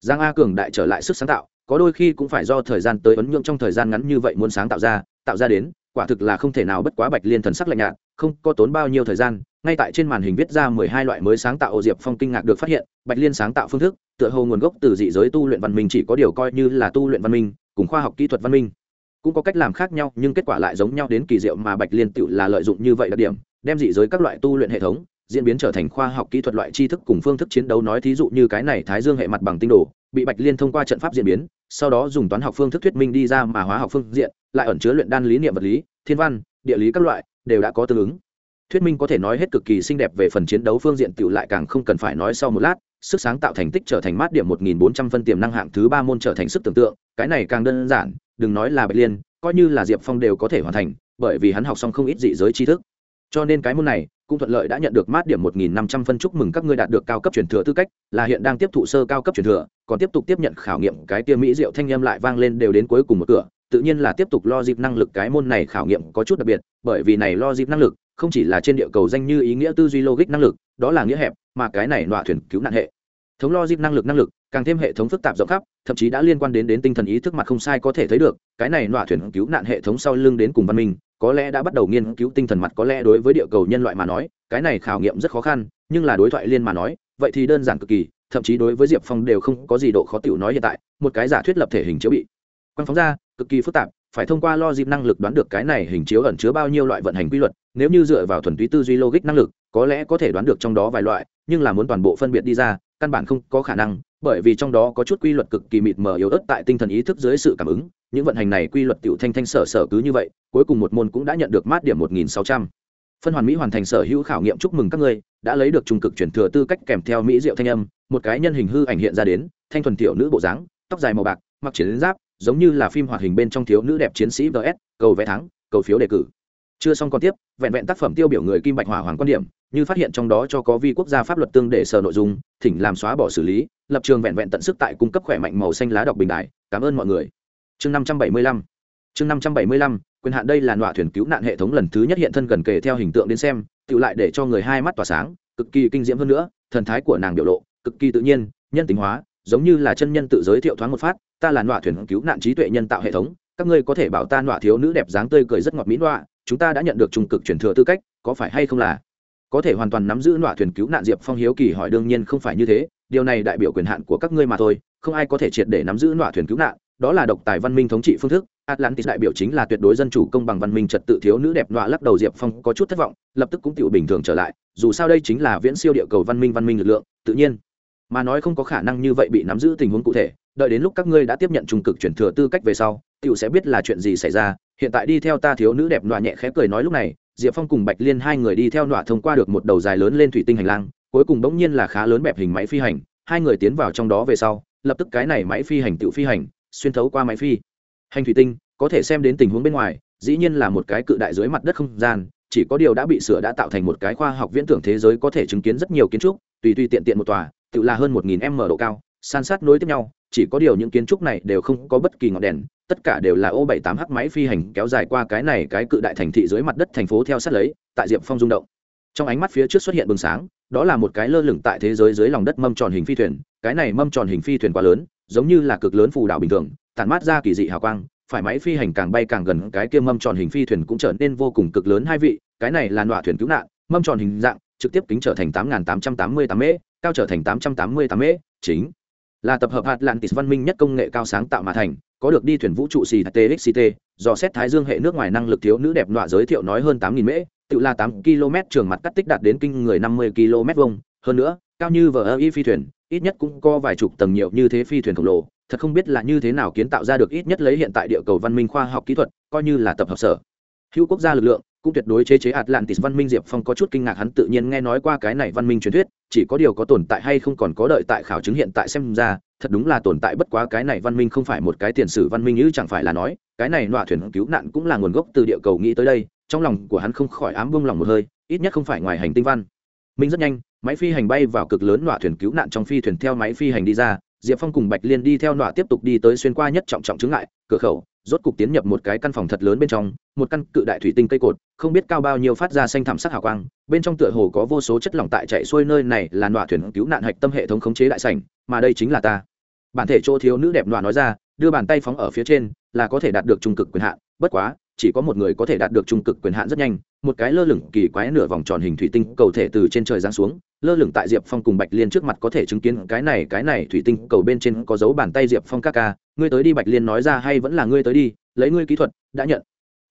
Giang a cường đại trở lại sức sáng tạo, có đôi khi cũng phải do thời gian tới ấn nhượng trong thời gian ngắn như vậy muốn sáng tạo ra tạo ra đến quả thực là không thể nào bất quá bạch liên thần sắc lạnh nhạt, không có tốn bao nhiêu thời gian, ngay tại trên màn hình viết ra mười hai loại mới sáng tạo ô diệp phong kinh ngạc được phát hiện, bạch liên sáng tạo phương thức, tựa hồ nguồn gốc từ dị giới tu luyện văn minh chỉ có điều coi như là tu luyện văn minh, cùng khoa học kỹ thuật văn minh. Cũng có cách làm khác nhau, nhưng kết quả lại giống nhau đến kỳ diệu mà bạch liên tự là lợi dụng như vậy đặc điểm, đem dị giới các loại tu luyện hệ thống, diễn biến trở thành khoa học kỹ thuật loại tri thức cùng phương thức chiến đấu, nói thí dụ như cái này thái dương hệ mặt bằng tinh đồ bị bạch liên thông qua trận pháp diễn biến, sau đó dùng toán học phương thức thuyết minh đi ra mà hóa học phương diện, lại ẩn chứa luyện đan lý niệm vật lý, thiên văn, địa lý các loại, đều đã có tương ứng. Thuyết minh có thể nói hết cực kỳ xinh đẹp về phần chiến đấu phương diện tựu lại càng không cần phải nói sau một lát, sức sáng tạo thành tích trở thành mát điểm 1.400 phân tiềm năng hạng thứ ba môn trở thành sức tưởng tượng, cái này càng đơn giản, đừng nói là bạch liên, coi như là diệp phong đều có thể hoàn thành, bởi vì hắn học xong không ít dị giới tri thức. Cho nên cái môn này cũng thuận lợi đã nhận được mát điểm 1.500 phân chúc mừng các ngươi đạt được cao cấp truyền thừa tư cách, là hiện đang tiếp thụ sơ cao cấp truyền thừa, còn tiếp tục tiếp nhận khảo nghiệm cái tia mỹ diệu thanh âm lại vang lên đều đến cuối cùng một cửa, tự nhiên là tiếp tục lo dịp năng lực cái môn này khảo nghiệm có chút đặc biệt, bởi vì này lo dịp năng lực không chỉ là trên địa cầu danh như ý nghĩa tư duy logic năng lực, đó là nghĩa hẹp, mà cái này nọa thuyền cứu nạn hệ. Thống lo dịp năng lực năng lực, càng thêm hệ thống phức tạp rộng khắp, thậm chí đã liên quan đến đến tinh thần ý thức mặt không sai có thể thấy được, cái này nọa thuyền cứu nạn hệ thống sau lưng đến cùng văn minh có lẽ đã bắt đầu nghiên cứu tinh thần mặt, có lẽ đối với địa cầu nhân loại mà nói, cái này khảo nghiệm rất khó khăn, nhưng là đối thoại liên mà nói, vậy thì đơn giản cực kỳ, thậm chí đối với diệp phong đều không có gì độ khó tiểu nói hiện tại, một cái giả thuyết lập thể hình chiếu bị. Quang phóng ra, cực kỳ phức tạp, phải thông qua lo dịp năng lực đoán được cái này hình chiếu ẩn chứa bao nhiêu loại vận hành quy luật, nếu như dựa vào thuần túy tư duy logic năng lực, có lẽ có thể đoán được trong đó vài loại, nhưng là muốn toàn bộ phân biệt đi ra căn bản không có khả năng, bởi vì trong đó có chút quy luật cực kỳ mịt mờ yếu ớt tại tinh thần ý thức dưới sự cảm ứng, những vận hành này quy luật tiểu thanh thanh sở sở cứ như vậy, cuối cùng một môn cũng đã nhận được mát điểm một nghìn sáu trăm. Phân hoàn mỹ hoàn thành sở hữu khảo nghiệm chúc mừng các ngươi, đã lấy được trung cực chuyển thừa tư cách kèm theo mỹ diệu thanh âm, một cái nhân hình hư ảnh hiện ra đến, thanh thuần tiểu nữ bộ dáng, tóc dài màu bạc, mặc chiến giáp, giống như là phim hoạt hình bên trong thiếu nữ đẹp chiến sĩ vs, cầu vé thắng, cầu phiếu đề cử. Chưa xong còn tiếp, vẹn vẹn tác phẩm tiêu biểu người kim bạch hỏa hoàng quan điểm như phát hiện trong đó cho có vi quốc gia pháp luật tương để sở nội dung, thỉnh làm xóa bỏ xử lý, lập trường vẹn vẹn tận sức tại cung cấp khỏe mạnh màu xanh lá đọc bình đại. Cảm ơn mọi người. Chương năm trăm bảy mươi lăm. Chương năm trăm bảy mươi lăm, quyền hạn đây là nọa thuyền cứu nạn hệ thống lần thứ nhất hiện thân gần kề theo hình tượng đến xem tự lại để cho người hai mắt tỏa sáng, cực kỳ kinh diễm hơn nữa, thần thái của nàng biểu lộ, cực kỳ tự nhiên, nhân tính hóa, giống như là chân nhân tự giới thiệu thoáng một phát, ta là nọa thuyền cứu nạn trí tuệ nhân tạo hệ thống, các ngươi có thể bảo ta nọa thiếu nữ đẹp dáng tươi cười rất ngọt mỹ nọa, chúng ta đã nhận được trung cực truyền thừa tư cách, có phải hay không là? Có thể hoàn toàn nắm giữ nọa thuyền cứu nạn diệp phong hiếu kỳ hỏi đương nhiên không phải như thế, điều này đại biểu quyền hạn của các ngươi mà thôi, không ai có thể triệt để nắm giữ nọa thuyền cứu nạn, đó là độc tài văn minh thống trị phương thức. Atlantis đại biểu chính là tuyệt đối dân chủ công bằng văn minh trật tự thiếu nữ đẹp nọa lắc đầu diệp phong có chút thất vọng, lập tức cũng tự bình thường trở lại, dù sao đây chính là viễn siêu địa cầu văn minh văn minh lực lượng, tự nhiên mà nói không có khả năng như vậy bị nắm giữ tình huống cụ thể, đợi đến lúc các ngươi đã tiếp nhận trung cực chuyển thừa tư cách về sau tựu sẽ biết là chuyện gì xảy ra. Hiện tại đi theo ta thiếu nữ đẹp nọa nhẹ khẽ cười nói lúc này diệp phong cùng bạch liên hai người đi theo nọa thông qua được một đầu dài lớn lên thủy tinh hành lang, cuối cùng bỗng nhiên là khá lớn bẹp hình máy phi hành, hai người tiến vào trong đó về sau, lập tức cái này máy phi hành tự phi hành, xuyên thấu qua máy phi. Hành thủy tinh, có thể xem đến tình huống bên ngoài, dĩ nhiên là một cái cự đại dưới mặt đất không gian, chỉ có điều đã bị sửa đã tạo thành một cái khoa học viễn tưởng thế giới có thể chứng kiến rất nhiều kiến trúc, tùy tùy tiện tiện một tòa, tự là hơn một nghìn m độ cao, san sát nối tiếp nhau chỉ có điều những kiến trúc này đều không có bất kỳ ngọn đèn, tất cả đều là ô bảy tám h máy phi hành kéo dài qua cái này cái cự đại thành thị dưới mặt đất thành phố theo sát lấy, tại diệp phong rung động. Trong ánh mắt phía trước xuất hiện bừng sáng, đó là một cái lơ lửng tại thế giới dưới lòng đất mâm tròn hình phi thuyền, cái này mâm tròn hình phi thuyền quá lớn, giống như là cực lớn phù đảo bình thường, tản mát ra kỳ dị hào quang, phải máy phi hành càng bay càng gần, cái kia mâm tròn hình phi thuyền cũng trở nên vô cùng cực lớn hai vị, cái này là nọa thuyền cứu nạn, mâm tròn hình dạng, trực tiếp kính trở thành tám nghìn tám trăm tám mươi tám mễ cao trở thành tám trăm tám mươi tám mễ chính là tập hợp atlantis văn minh nhất công nghệ cao sáng tạo mà thành, có được đi thuyền vũ trụ xì txct do xét thái dương hệ nước ngoài năng lực thiếu nữ đẹp nọa giới thiệu nói hơn tám nghìn mễ, tự là tám km trường mặt cắt tích đạt đến kinh người năm mươi km vông hơn nữa, cao như vờ ơ y phi thuyền, ít nhất cũng có vài chục tầng nhiều như thế phi thuyền khổng lồ. Thật không biết là như thế nào kiến tạo ra được ít nhất lấy hiện tại địa cầu văn minh khoa học kỹ thuật, coi như là tập hợp sở. Hữu quốc gia lực lượng cũng tuyệt đối chế chế atlantis văn minh diệp phong có chút kinh ngạc, hắn tự nhiên nghe nói qua cái này văn minh truyền thuyết, chỉ có điều có tồn tại hay không còn có đợi tại khảo chứng hiện tại xem ra, thật đúng là tồn tại bất quá cái này văn minh không phải một cái tiền sử văn minh như chẳng phải là nói, cái này nọa thuyền cứu nạn cũng là nguồn gốc từ địa cầu nghĩ tới đây, trong lòng của hắn không khỏi ám bông lòng một hơi, ít nhất không phải ngoài hành tinh văn. Minh rất nhanh, máy phi hành bay vào cực lớn nọa thuyền cứu nạn trong phi thuyền theo máy phi hành đi ra, diệp phong cùng bạch liên đi theo nọa tiếp tục đi tới xuyên qua nhất trọng trọng chứng lại cửa khẩu rốt cục tiến nhập một cái căn phòng thật lớn bên trong, một căn cự đại thủy tinh cây cột, không biết cao bao nhiêu phát ra xanh thảm sắc hào quang, bên trong tựa hồ có vô số chất lỏng tại chạy xuôi nơi này là nọa thuyền cứu nạn hạch tâm hệ thống khống chế đại sảnh, mà đây chính là ta. Bản thể chỗ thiếu nữ đẹp nọa nói ra, đưa bàn tay phóng ở phía trên, là có thể đạt được trung cực quyền hạn, bất quá, chỉ có một người có thể đạt được trung cực quyền hạn rất nhanh, một cái lơ lửng kỳ quái nửa vòng tròn hình thủy tinh cầu thể từ trên trời giáng xuống, lơ lửng tại diệp phong cùng bạch liên trước mặt có thể chứng kiến cái này cái này thủy tinh cầu bên trên có dấu bàn tay diệp phong ca ca ngươi tới đi bạch liên nói ra hay vẫn là ngươi tới đi, lấy ngươi kỹ thuật, đã nhận.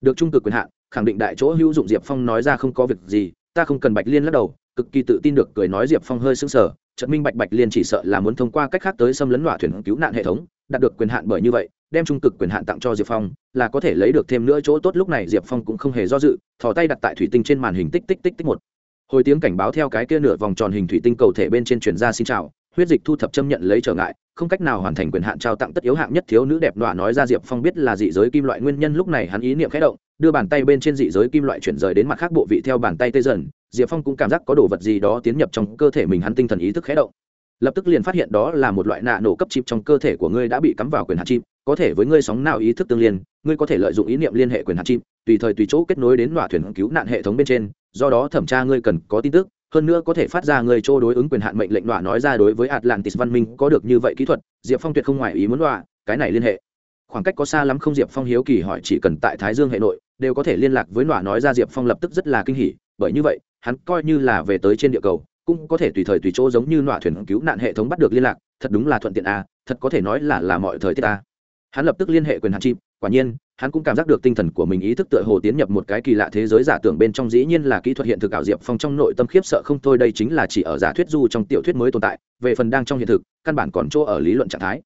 Được trung cực quyền hạn, khẳng định đại chỗ hữu dụng diệp phong nói ra không có việc gì, ta không cần bạch liên lắc đầu, cực kỳ tự tin được cười nói diệp phong hơi sững sờ trận minh bạch bạch liên chỉ sợ là muốn thông qua cách khác tới xâm lấn hỏa thuyền cứu nạn hệ thống, đạt được quyền hạn bởi như vậy, đem trung cực quyền hạn tặng cho diệp phong, là có thể lấy được thêm nữa chỗ tốt lúc này diệp phong cũng không hề do dự, thò tay đặt tại thủy tinh trên màn hình tích tích tích tích một. Hồi tiếng cảnh báo theo cái kia nửa vòng tròn hình thủy tinh cầu thể bên trên truyền ra xin chào huyết dịch thu thập châm nhận lấy trở ngại, không cách nào hoàn thành quyền hạn trao tặng tất yếu hạng nhất thiếu nữ đẹp đọa nói ra diệp phong biết là dị giới kim loại nguyên nhân, lúc này hắn ý niệm khẽ động, đưa bàn tay bên trên dị giới kim loại chuyển rời đến mặt khác bộ vị theo bàn tay tê dần, diệp phong cũng cảm giác có đồ vật gì đó tiến nhập trong cơ thể mình, hắn tinh thần ý thức khẽ động. Lập tức liền phát hiện đó là một loại nạ nổ cấp chip trong cơ thể của ngươi đã bị cắm vào quyền hạn chip, có thể với ngươi sóng nào ý thức tương liên, ngươi có thể lợi dụng ý niệm liên hệ quyền hạn chip, tùy thời tùy chỗ kết nối đến loại thuyền cứu nạn hệ thống bên trên, do đó thẩm tra ngươi cần có tin tức hơn nữa có thể phát ra người chỗ đối ứng quyền hạn mệnh lệnh đọa nói ra đối với atlantis văn minh có được như vậy kỹ thuật diệp phong tuyệt không ngoài ý muốn đọa cái này liên hệ khoảng cách có xa lắm không diệp phong hiếu kỳ hỏi chỉ cần tại thái dương hệ nội đều có thể liên lạc với đọa nói ra diệp phong lập tức rất là kinh hỉ bởi như vậy hắn coi như là về tới trên địa cầu cũng có thể tùy thời tùy chỗ giống như nọa thuyền cứu nạn hệ thống bắt được liên lạc thật đúng là thuận tiện a à, thật có thể nói là là mọi thời tiết a à. hắn lập tức liên hệ quyền hạn chim quả nhiên, hắn cũng cảm giác được tinh thần của mình ý thức tựa hồ tiến nhập một cái kỳ lạ thế giới giả tưởng bên trong dĩ nhiên là kỹ thuật hiện thực ảo diệp phong trong nội tâm khiếp sợ không thôi, đây chính là chỉ ở giả thuyết du trong tiểu thuyết mới tồn tại, về phần đang trong hiện thực, căn bản còn chỗ ở lý luận trạng thái.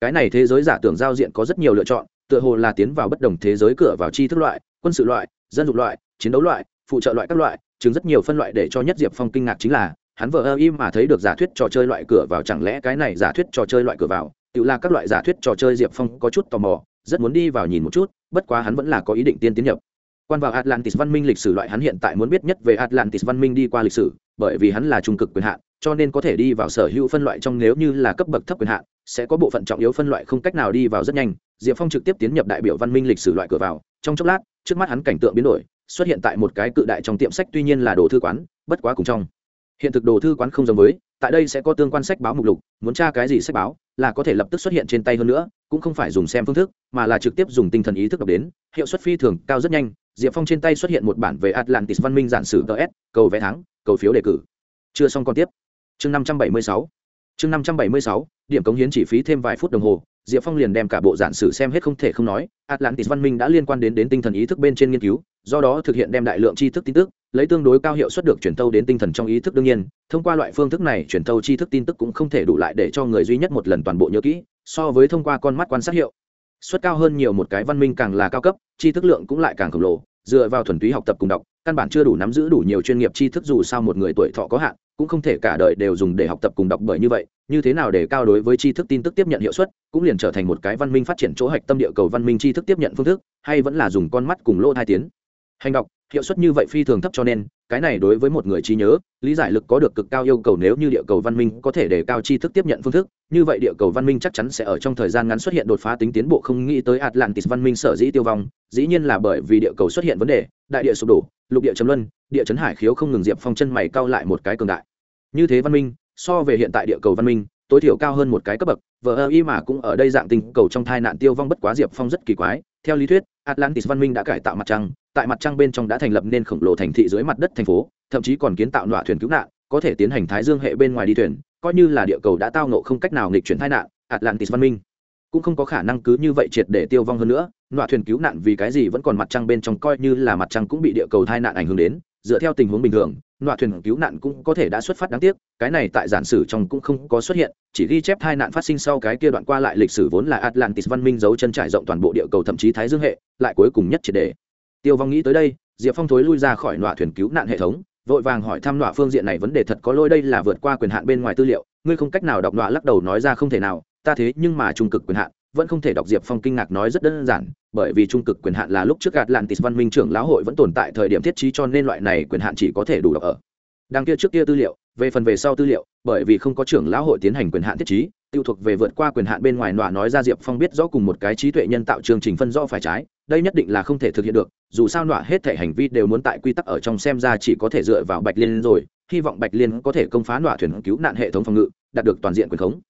Cái này thế giới giả tưởng giao diện có rất nhiều lựa chọn, tựa hồ là tiến vào bất đồng thế giới cửa vào chi thức loại, quân sự loại, dân dục loại, chiến đấu loại, phụ trợ loại các loại chứng rất nhiều phân loại để cho nhất diệp phong kinh ngạc chính là, hắn vờ ơ im mà thấy được giả thuyết trò chơi loại cửa vào, chẳng lẽ cái này giả thuyết trò chơi loại cửa vào, tự là các loại giả thuyết trò chơi diệp phong có chút tò mò rất muốn đi vào nhìn một chút, bất quá hắn vẫn là có ý định tiên tiến nhập. Quan vào atlantis văn minh lịch sử loại hắn hiện tại muốn biết nhất về atlantis văn minh đi qua lịch sử, bởi vì hắn là trung cực quyền hạn, cho nên có thể đi vào sở hữu phân loại trong nếu như là cấp bậc thấp quyền hạn, sẽ có bộ phận trọng yếu phân loại không cách nào đi vào rất nhanh. Diệp phong trực tiếp tiến nhập đại biểu văn minh lịch sử loại cửa vào, trong chốc lát, trước mắt hắn cảnh tượng biến đổi, xuất hiện tại một cái cự đại trong tiệm sách tuy nhiên là đồ thư quán, bất quá cùng trong. Hiện thực đồ thư quán không giống với, tại đây sẽ có tương quan sách báo mục lục, muốn tra cái gì sách báo là có thể lập tức xuất hiện trên tay hơn nữa, cũng không phải dùng xem phương thức, mà là trực tiếp dùng tinh thần ý thức đọc đến, hiệu suất phi thường cao rất nhanh. Diệp phong trên tay xuất hiện một bản về atlantis văn minh giản sử ts cầu vé thắng, cầu phiếu đề cử. Chưa xong còn tiếp. Chương năm trăm bảy mươi sáu. Chương năm trăm bảy mươi sáu, điểm cống hiến chỉ phí thêm vài phút đồng hồ, diệp phong liền đem cả bộ giản sử xem hết không thể không nói, atlantis văn minh đã liên quan đến đến tinh thần ý thức bên trên nghiên cứu, do đó thực hiện đem đại lượng tri thức tin tức lấy tương đối cao hiệu suất được truyền thâu đến tinh thần trong ý thức đương nhiên, thông qua loại phương thức này truyền thâu tri thức tin tức cũng không thể đủ lại để cho người duy nhất một lần toàn bộ nhớ kỹ, so với thông qua con mắt quan sát hiệu. Suất cao hơn nhiều một cái văn minh càng là cao cấp, tri thức lượng cũng lại càng khổng lồ, dựa vào thuần túy học tập cùng đọc, căn bản chưa đủ nắm giữ đủ nhiều chuyên nghiệp tri thức dù sao một người tuổi thọ có hạn, cũng không thể cả đời đều dùng để học tập cùng đọc bởi như vậy, như thế nào để cao đối với tri thức tin tức tiếp nhận hiệu suất, cũng liền trở thành một cái văn minh phát triển chỗ hạch tâm địa cầu văn minh tri thức tiếp nhận phương thức, hay vẫn là dùng con mắt cùng lô hai tiến. Hành đọc hiệu suất như vậy phi thường thấp cho nên, cái này đối với một người trí nhớ, lý giải lực có được cực cao yêu cầu nếu như địa cầu văn minh có thể đề cao tri thức tiếp nhận phương thức, như vậy địa cầu văn minh chắc chắn sẽ ở trong thời gian ngắn xuất hiện đột phá tính tiến bộ không nghĩ tới atlantis văn minh sở dĩ tiêu vong, dĩ nhiên là bởi vì địa cầu xuất hiện vấn đề, đại địa sụp đổ, lục địa chấm luân, địa chấn hải khiếu không ngừng diệp phong chân mày cao lại một cái cường đại. Như thế văn minh, so về hiện tại địa cầu văn minh, tối thiểu cao hơn một cái cấp bậc, vờ ơ y mà cũng ở đây dạng tình cầu trong thai nạn tiêu vong bất quá diệp phong rất kỳ quái. Theo lý thuyết, atlantis văn minh đã cải tạo mặt trăng tại mặt trăng bên trong đã thành lập nên khổng lồ thành thị dưới mặt đất thành phố, thậm chí còn kiến tạo nọa thuyền cứu nạn, có thể tiến hành thái dương hệ bên ngoài đi thuyền, coi như là địa cầu đã tao nộ không cách nào nghịch chuyển tai nạn, atlantis văn minh cũng không có khả năng cứ như vậy triệt để tiêu vong hơn nữa. Nọa thuyền cứu nạn vì cái gì vẫn còn mặt trăng bên trong coi như là mặt trăng cũng bị địa cầu tai nạn ảnh hưởng đến, dựa theo tình huống bình thường, nọa thuyền cứu nạn cũng có thể đã xuất phát đáng tiếc, cái này tại giản sử trong cũng không có xuất hiện, chỉ ghi chép tai nạn phát sinh sau cái kia đoạn qua lại lịch sử vốn là atlantis văn minh giấu chân trải rộng toàn bộ địa cầu thậm chí thái dương hệ, lại cuối cùng nhất triệt để tiêu vong nghĩ tới đây, diệp phong thối lui ra khỏi nọa thuyền cứu nạn hệ thống, vội vàng hỏi thăm nọa phương diện này vấn đề thật có lôi đây là vượt qua quyền hạn bên ngoài tư liệu, ngươi không cách nào đọc nọa lắc đầu nói ra không thể nào, ta thế nhưng mà trung cực quyền hạn, vẫn không thể đọc diệp phong kinh ngạc nói rất đơn giản, bởi vì trung cực quyền hạn là lúc trước gạt lạn Tis văn minh trưởng lão hội vẫn tồn tại thời điểm thiết trí cho nên loại này quyền hạn chỉ có thể đủ đọc ở. Đằng kia trước kia tư liệu, về phần về sau tư liệu, bởi vì không có trưởng lão hội tiến hành quyền hạn thiết trí tiêu thuộc về vượt qua quyền hạn bên ngoài nọa nói ra diệp phong biết rõ cùng một cái trí tuệ nhân tạo chương trình phân rõ phải trái, đây nhất định là không thể thực hiện được, dù sao nọa hết thể hành vi đều muốn tại quy tắc ở trong xem ra chỉ có thể dựa vào bạch liên rồi, hy vọng bạch liên có thể công phá nọa thuyền cứu nạn hệ thống phòng ngự, đạt được toàn diện quyền khống.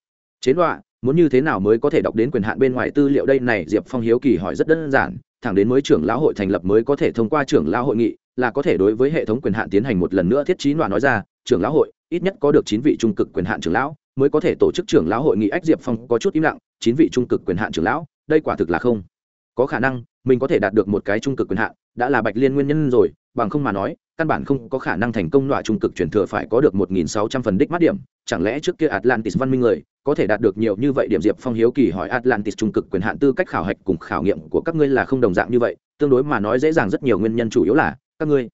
Chế nọa, muốn như thế nào mới có thể đọc đến quyền hạn bên ngoài tư liệu đây này, diệp phong hiếu kỳ hỏi rất đơn giản, thẳng đến mới trưởng lão hội thành lập mới có thể thông qua trưởng lão hội nghị, là có thể đối với hệ thống quyền hạn tiến hành một lần nữa thiết trí nọa nói ra, trưởng lão hội, ít nhất có được chín vị trung cực quyền hạn trưởng lão mới có thể tổ chức trưởng lão hội nghị ách diệp phong có chút im lặng, chín vị trung cực quyền hạn trưởng lão, đây quả thực là không có khả năng, mình có thể đạt được một cái trung cực quyền hạn, đã là bạch liên nguyên nhân rồi, bằng không mà nói, căn bản không có khả năng thành công loại trung cực truyền thừa phải có được một nghìn sáu trăm phần đích mắt điểm. Chẳng lẽ trước kia atlantis văn minh người có thể đạt được nhiều như vậy điểm diệp phong hiếu kỳ hỏi atlantis trung cực quyền hạn tư cách khảo hạch cùng khảo nghiệm của các ngươi là không đồng dạng như vậy, tương đối mà nói dễ dàng rất nhiều nguyên nhân chủ yếu là các ngươi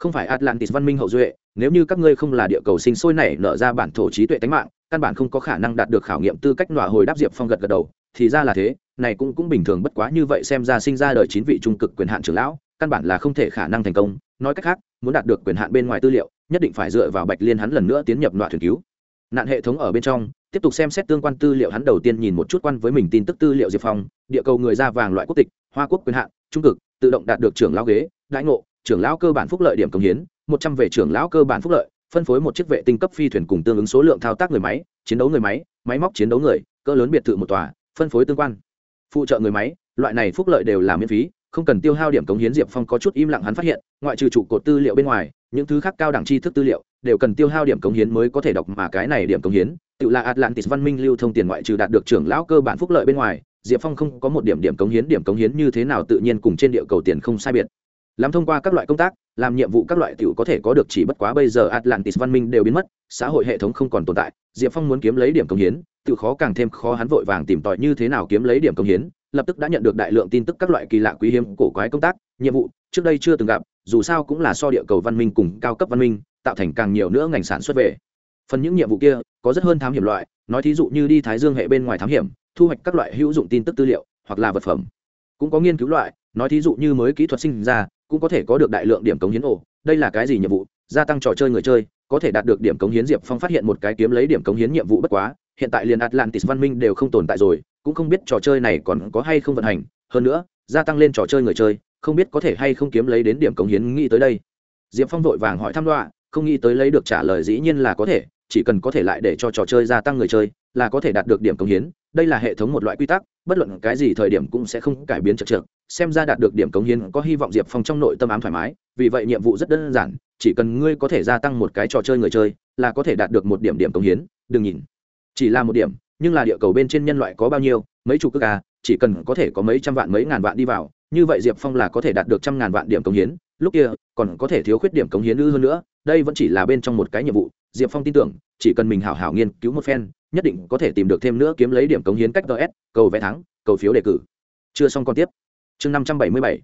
không phải atlantis văn minh hậu duệ, nếu như các ngươi không là địa cầu sinh sôi nảy nở ra bản thổ trí tuệ tánh mạng, căn bản không có khả năng đạt được khảo nghiệm tư cách nọa hồi đáp diệp phong gật gật đầu, thì ra là thế, này cũng cũng bình thường bất quá như vậy xem ra sinh ra đời chín vị trung cực quyền hạn trưởng lão, căn bản là không thể khả năng thành công. Nói cách khác, muốn đạt được quyền hạn bên ngoài tư liệu, nhất định phải dựa vào bạch liên hắn lần nữa tiến nhập nọa thuyền cứu. Nạn hệ thống ở bên trong, tiếp tục xem xét tương quan tư liệu hắn đầu tiên nhìn một chút quan với mình tin tức tư liệu diệp phong, địa cầu người da vàng loại quốc tịch, hoa quốc quyền hạn, trung cực, tự động đạt được trưởng lão ghế đãi ngộ trưởng lão cơ bản phúc lợi điểm công hiến, một trăm về trưởng lão cơ bản phúc lợi, phân phối một chiếc vệ tinh cấp phi thuyền cùng tương ứng số lượng thao tác người máy, chiến đấu người máy máy móc chiến đấu người, cỡ lớn biệt thự một tòa, phân phối tương quan. Phụ trợ người máy, loại này phúc lợi đều là miễn phí, không cần tiêu hao điểm cống hiến diệp phong có chút im lặng hắn phát hiện, ngoại trừ trụ cột tư liệu bên ngoài, những thứ khác cao đẳng tri thức tư liệu, đều cần tiêu hao điểm cống hiến mới có thể đọc mà cái này điểm cống hiến, tự là atlantis văn minh lưu thông tiền ngoại trừ đạt được trưởng lão cơ bản phúc lợi bên ngoài, diệp phong không có một điểm điểm cống hiến, điểm cống hiến như thế nào tự nhiên cùng trên địa cầu tiền không sai biệt làm thông qua các loại công tác, làm nhiệm vụ các loại t i ể u có thể có được chỉ bất quá bây giờ atlantis văn minh đều biến mất, xã hội hệ thống không còn tồn tại, diệp phong muốn kiếm lấy điểm công hiến tự khó càng thêm khó hắn vội vàng tìm tòi như thế nào kiếm lấy điểm công hiến, lập tức đã nhận được đại lượng tin tức các loại kỳ lạ quý hiếm, cổ quái công tác, nhiệm vụ, trước đây chưa từng gặp, dù sao cũng là so địa cầu văn minh cùng cao cấp văn minh, tạo thành càng nhiều nữa ngành sản xuất về. Phần những nhiệm vụ kia, có rất hơn thám hiểm loại, nói thí dụ như đi thái dương hệ bên ngoài thám hiểm, thu hoạch các loại hữu dụng tin tức tư liệu, hoặc là vật phẩm. Cũng có nghiên cứu loại, nói thí dụ như mới kỹ thuật sinh ra cũng có thể có được đại lượng điểm cống hiến ổ. Đây là cái gì nhiệm vụ? Gia tăng trò chơi người chơi, có thể đạt được điểm cống hiến diệp phong phát hiện một cái kiếm lấy điểm cống hiến nhiệm vụ bất quá, hiện tại liền atlantis văn minh đều không tồn tại rồi, cũng không biết trò chơi này còn có hay không vận hành. Hơn nữa, gia tăng lên trò chơi người chơi, không biết có thể hay không kiếm lấy đến điểm cống hiến nghĩ tới đây. Diệp phong vội vàng hỏi thăm đoạ không nghĩ tới lấy được trả lời dĩ nhiên là có thể, chỉ cần có thể lại để cho trò chơi gia tăng người chơi, là có thể đạt được điểm cống hiến đây là hệ thống một loại quy tắc, bất luận cái gì thời điểm cũng sẽ không cải biến trật trượt xem ra đạt được điểm cống hiến có hy vọng diệp phong trong nội tâm ám thoải mái, vì vậy nhiệm vụ rất đơn giản, chỉ cần ngươi có thể gia tăng một cái trò chơi người chơi, là có thể đạt được một điểm điểm cống hiến, đừng nhìn. Chỉ là một điểm, nhưng là địa cầu bên trên nhân loại có bao nhiêu, mấy chục cước à chỉ cần có thể có mấy trăm vạn mấy ngàn vạn đi vào, như vậy diệp phong là có thể đạt được trăm ngàn vạn điểm cống hiến, lúc kia, còn có thể thiếu khuyết điểm cống hiến ư hơn nữa, đây vẫn chỉ là bên trong một cái nhiệm vụ, diệp phong tin tưởng, chỉ cần mình hảo hảo nghiên cứu một phen nhất định có thể tìm được thêm nữa kiếm lấy điểm cống hiến cách ds cầu vé thắng, cầu phiếu đề cử. Chưa xong còn tiếp. Chương năm trăm bảy mươi bảy.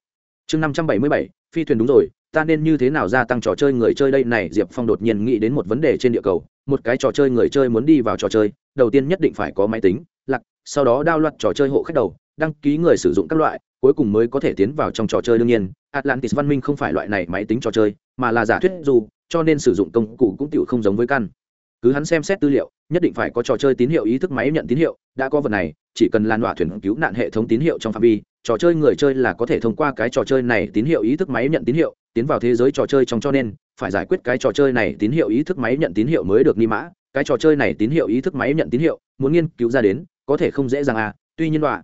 Chương năm trăm bảy mươi bảy, phi thuyền đúng rồi, ta nên như thế nào gia tăng trò chơi người chơi đây? Này, diệp phong đột nhiên nghĩ đến một vấn đề trên địa cầu, một cái trò chơi người chơi muốn đi vào trò chơi, đầu tiên nhất định phải có máy tính lặc sau đó đao loạt trò chơi hộ khách đầu, đăng ký người sử dụng các loại, cuối cùng mới có thể tiến vào trong trò chơi đương nhiên. Atlantis văn minh không phải loại này máy tính trò chơi, mà là giả thuyết dù, cho nên sử dụng công cụ cũng tựu không giống với căn cứ hắn xem xét tư liệu, nhất định phải có trò chơi tín hiệu ý thức máy nhận tín hiệu, đã có vật này, chỉ cần lan tỏa thuyền cứu nạn hệ thống tín hiệu trong phạm vi, trò chơi người chơi là có thể thông qua cái trò chơi này tín hiệu ý thức máy nhận tín hiệu, tiến vào thế giới trò chơi trong cho nên, phải giải quyết cái trò chơi này tín hiệu ý thức máy nhận tín hiệu mới được ni mã. Cái trò chơi này tín hiệu ý thức máy nhận tín hiệu, muốn nghiên cứu ra đến, có thể không dễ dàng à. Tuy nhiên đoạn,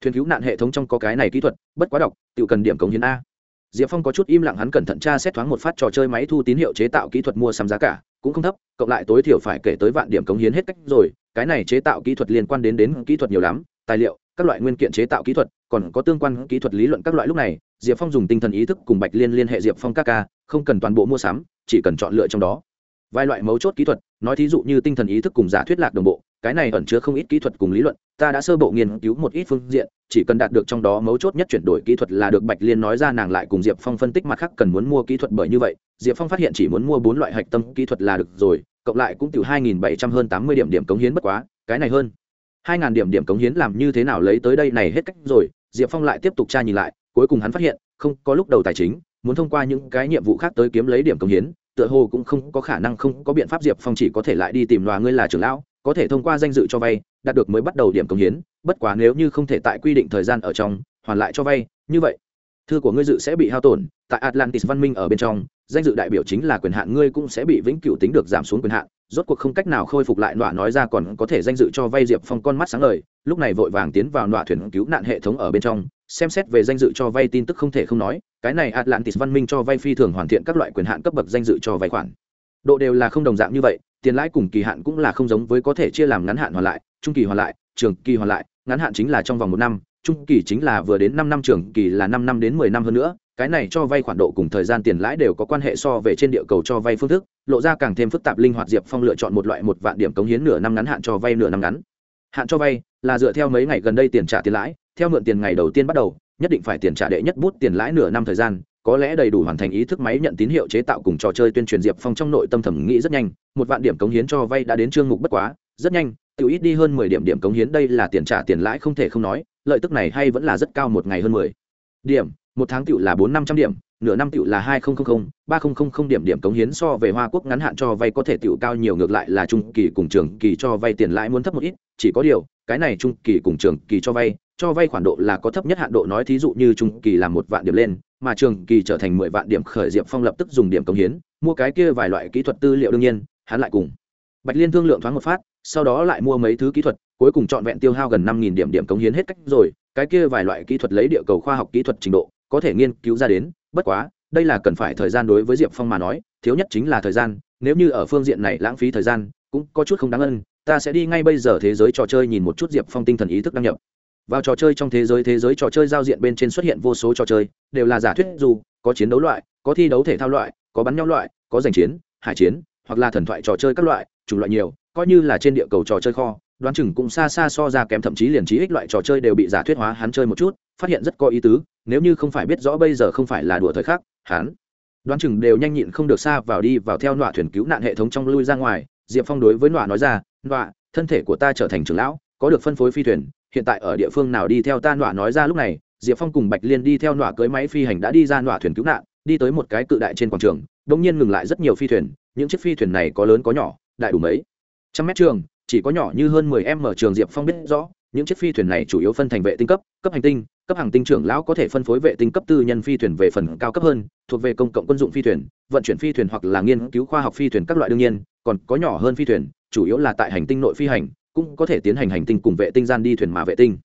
thuyền cứu nạn hệ thống trong có cái này kỹ thuật, bất quá đọc tự cần điểm cống hiến a. Diệp phong có chút im lặng, hắn cẩn thận tra xét thoáng một phát trò chơi máy thu tín hiệu chế tạo kỹ thuật mua sắm giá cả cũng không thấp, cộng lại tối thiểu phải kể tới vạn điểm cống hiến hết cách rồi, cái này chế tạo kỹ thuật liên quan đến đến kỹ thuật nhiều lắm, tài liệu, các loại nguyên kiện chế tạo kỹ thuật, còn có tương quan kỹ thuật lý luận các loại lúc này, diệp phong dùng tinh thần ý thức cùng bạch liên liên hệ diệp phong các ca, không cần toàn bộ mua sắm, chỉ cần chọn lựa trong đó. Vài loại mấu chốt kỹ thuật, nói thí dụ như tinh thần ý thức cùng giả thuyết lạc đồng bộ cái này ẩn chứa không ít kỹ thuật cùng lý luận, ta đã sơ bộ nghiên cứu một ít phương diện, chỉ cần đạt được trong đó mấu chốt nhất chuyển đổi kỹ thuật là được bạch liên nói ra nàng lại cùng diệp phong phân tích mặt khác cần muốn mua kỹ thuật bởi như vậy, diệp phong phát hiện chỉ muốn mua bốn loại hạch tâm kỹ thuật là được rồi, cộng lại cũng từ hai nghìn bảy trăm hơn tám mươi điểm điểm cống hiến bất quá, cái này hơn hai ngàn điểm điểm cống hiến làm như thế nào lấy tới đây này hết cách rồi, diệp phong lại tiếp tục tra nhìn lại, cuối cùng hắn phát hiện, không, có lúc đầu tài chính, muốn thông qua những cái nhiệm vụ khác tới kiếm lấy điểm cống hiến, tựa hồ cũng không có khả năng không có biện pháp diệp phong chỉ có thể lại đi tìm loà ngươi là trưởng lão có thể thông qua danh dự cho vay, đạt được mới bắt đầu điểm công hiến, bất quá nếu như không thể tại quy định thời gian ở trong, hoàn lại cho vay, như vậy, thư của ngươi dự sẽ bị hao tổn. Tại atlantis văn minh ở bên trong, danh dự đại biểu chính là quyền hạn, ngươi cũng sẽ bị vĩnh cửu tính được giảm xuống quyền hạn. Rốt cuộc không cách nào khôi phục lại nọa nói ra còn có thể danh dự cho vay diệp phong con mắt sáng lời lúc này vội vàng tiến vào nọa thuyền cứu nạn hệ thống ở bên trong, xem xét về danh dự cho vay tin tức không thể không nói, cái này atlantis văn minh cho vay phi thường hoàn thiện các loại quyền hạn cấp bậc danh dự cho vay khoản độ đều là không đồng dạng như vậy, tiền lãi cùng kỳ hạn cũng là không giống với có thể chia làm ngắn hạn hoàn lại, trung kỳ hoàn lại, trường kỳ hoàn lại, ngắn hạn chính là trong vòng một năm, trung kỳ chính là vừa đến năm năm, trường kỳ là năm năm đến mười năm hơn nữa, cái này cho vay khoản độ cùng thời gian tiền lãi đều có quan hệ so về trên địa cầu cho vay phương thức, lộ ra càng thêm phức tạp linh hoạt diệp phong lựa chọn một loại một vạn điểm cống hiến nửa năm ngắn hạn cho vay nửa năm ngắn. Hạn cho vay là dựa theo mấy ngày gần đây tiền trả tiền lãi, theo mượn tiền ngày đầu tiên bắt đầu, nhất định phải tiền trả đệ nhất bút tiền lãi nửa năm thời gian có lẽ đầy đủ hoàn thành ý thức máy nhận tín hiệu chế tạo cùng trò chơi tuyên truyền diệp phong trong nội tâm thẩm nghĩ rất nhanh, một vạn điểm cống hiến cho vay đã đến chương mục bất quá, rất nhanh tự ít đi hơn mười điểm điểm cống hiến đây là tiền trả tiền lãi không thể không nói, lợi tức này hay vẫn là rất cao một ngày hơn mười. Điểm, một tháng tựu là bốn năm trăm điểm, nửa năm tựu là hai nghìn ba nghìn điểm điểm cống hiến so về hoa quốc ngắn hạn cho vay có thể tựu cao nhiều ngược lại là trung kỳ cùng trường kỳ cho vay tiền lãi muốn thấp một ít, chỉ có điều, cái này trung kỳ cùng trường kỳ cho vay cho vay khoản độ là có thấp nhất hạn độ, nói thí dụ như trung kỳ là một vạn điểm lên mà trường kỳ trở thành mười vạn điểm khởi diệp phong lập tức dùng điểm cống hiến, mua cái kia vài loại kỹ thuật tư liệu đương nhiên, hắn lại cùng bạch liên thương lượng thoáng một phát, sau đó lại mua mấy thứ kỹ thuật, cuối cùng trọn vẹn tiêu hao gần năm nghìn điểm điểm cống hiến hết cách rồi, cái kia vài loại kỹ thuật lấy địa cầu khoa học kỹ thuật trình độ, có thể nghiên cứu ra đến, bất quá, đây là cần phải thời gian đối với diệp phong mà nói, thiếu nhất chính là thời gian, nếu như ở phương diện này lãng phí thời gian, cũng có chút không đáng ân, ta sẽ đi ngay bây giờ thế giới trò chơi nhìn một chút diệp phong tinh thần ý thức đăng nhập vào trò chơi trong thế giới thế giới trò chơi giao diện bên trên xuất hiện vô số trò chơi, đều là giả thuyết dù, có chiến đấu loại, có thi đấu thể thao loại, có bắn nhau loại, có giành chiến, hải chiến, hoặc là thần thoại trò chơi các loại, chủng loại nhiều, coi như là trên địa cầu trò chơi kho, đoán chừng cũng xa xa so ra kém, thậm chí liền trí ích loại trò chơi đều bị giả thuyết hóa, hắn chơi một chút, phát hiện rất có ý tứ, nếu như không phải biết rõ bây giờ không phải là đùa thời khắc, hắn đoán chừng đều nhanh nhịn không được xa vào đi, vào theo nọa thuyền cứu nạn hệ thống trong lui ra ngoài, diệp phong đối với nọa nói ra, nọa, thân thể của ta trở thành trưởng lão, có được phân phối phi thuyền hiện tại ở địa phương nào đi theo ta nọa nói ra lúc này, diệp phong cùng bạch liên đi theo nọa cưới máy phi hành đã đi ra nọa thuyền cứu nạn, đi tới một cái cự đại trên quảng trường đông nhiên ngừng lại rất nhiều phi thuyền, những chiếc phi thuyền này có lớn có nhỏ, đại đủ mấy. Trăm mét trường, chỉ có nhỏ như hơn mười em mở trường diệp phong biết rõ, những chiếc phi thuyền này chủ yếu phân thành vệ tinh cấp cấp hành tinh, cấp hàng tinh trưởng lão có thể phân phối vệ tinh cấp tư nhân phi thuyền về phần cao cấp hơn, thuộc về công cộng quân dụng phi thuyền, vận chuyển phi thuyền hoặc là nghiên cứu khoa học phi thuyền các loại đương nhiên, còn có nhỏ hơn phi thuyền, chủ yếu là tại hành tinh nội phi hành cũng có thể tiến hành hành tinh cùng vệ tinh gian đi thuyền mà vệ tinh.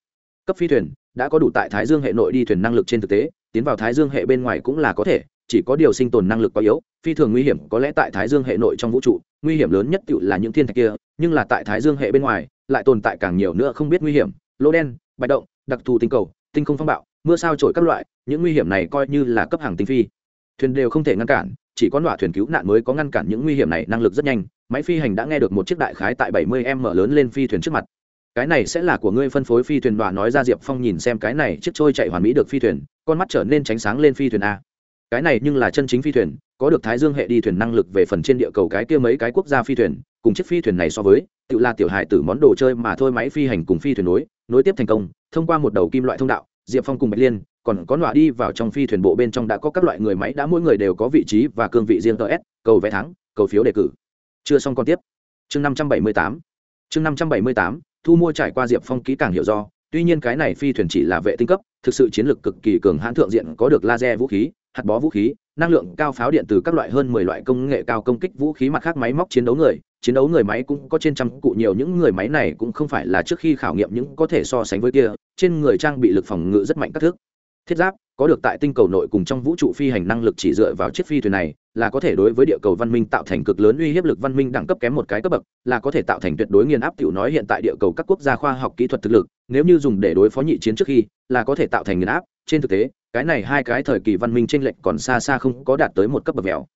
Cấp phi thuyền đã có đủ tại thái dương hệ nội đi thuyền năng lực trên thực tế, tiến vào thái dương hệ bên ngoài cũng là có thể, chỉ có điều sinh tồn năng lực quá yếu, phi thường nguy hiểm có lẽ tại thái dương hệ nội trong vũ trụ, nguy hiểm lớn nhất tự là những thiên thạch kia, nhưng là tại thái dương hệ bên ngoài, lại tồn tại càng nhiều nữa không biết nguy hiểm. Lỗ đen, bạch động, đặc thù tinh cầu, tinh không phong bạo, mưa sao trổi các loại, những nguy hiểm này coi như là cấp hàng tinh phi. Thuyền đều không thể ngăn cản, chỉ có loại thuyền cứu nạn mới có ngăn cản những nguy hiểm này năng lực rất nhanh máy phi hành đã nghe được một chiếc đại khái tại 70 m lớn lên phi thuyền trước mặt. Cái này sẽ là của ngươi phân phối phi thuyền đoạ, nói ra diệp phong nhìn xem cái này chiếc trôi chạy hoàn mỹ được phi thuyền, con mắt trở nên tránh sáng lên phi thuyền a. Cái này nhưng là chân chính phi thuyền, có được thái dương hệ đi thuyền năng lực về phần trên địa cầu cái kia mấy cái quốc gia phi thuyền, cùng chiếc phi thuyền này so với, tự là tiểu hại tử món đồ chơi mà thôi máy phi hành cùng phi thuyền nối nối tiếp thành công, thông qua một đầu kim loại thông đạo, diệp phong cùng bạch liên, còn có nọa đi vào trong phi thuyền bộ bên trong đã có các loại người máy, đã mỗi người đều có vị trí và cương vị riêng ts cầu vé thắng, cầu phiếu đề cử chưa xong còn tiếp. Chương năm trăm bảy mươi tám. Chương năm trăm bảy mươi tám, thu mua trải qua diệp phong kỹ càng hiểu do. Tuy nhiên cái này phi thuyền chỉ là vệ tinh cấp, thực sự chiến lược cực kỳ cường hãn thượng diện, có được laser vũ khí, hạt bó vũ khí, năng lượng cao pháo điện từ các loại hơn mười loại công nghệ cao công kích vũ khí mặt khác máy móc chiến đấu người. Chiến đấu người máy cũng có trên trăm cụ, nhiều những người máy này cũng không phải là trước khi khảo nghiệm những có thể so sánh với kia, trên người trang bị lực phòng ngự rất mạnh các thước. Thiết giáp có được tại tinh cầu nội cùng trong vũ trụ phi hành năng lực chỉ dựa vào chiếc phi thuyền này, là có thể đối với địa cầu văn minh tạo thành cực lớn uy hiếp lực văn minh đẳng cấp kém một cái cấp bậc, là có thể tạo thành tuyệt đối nghiền áp tiểu nói hiện tại địa cầu các quốc gia khoa học kỹ thuật thực lực, nếu như dùng để đối phó nhị chiến trước khi, là có thể tạo thành nghiền áp. Trên thực tế, cái này hai cái thời kỳ văn minh tranh lệch còn xa xa không có đạt tới một cấp bậc vẹo.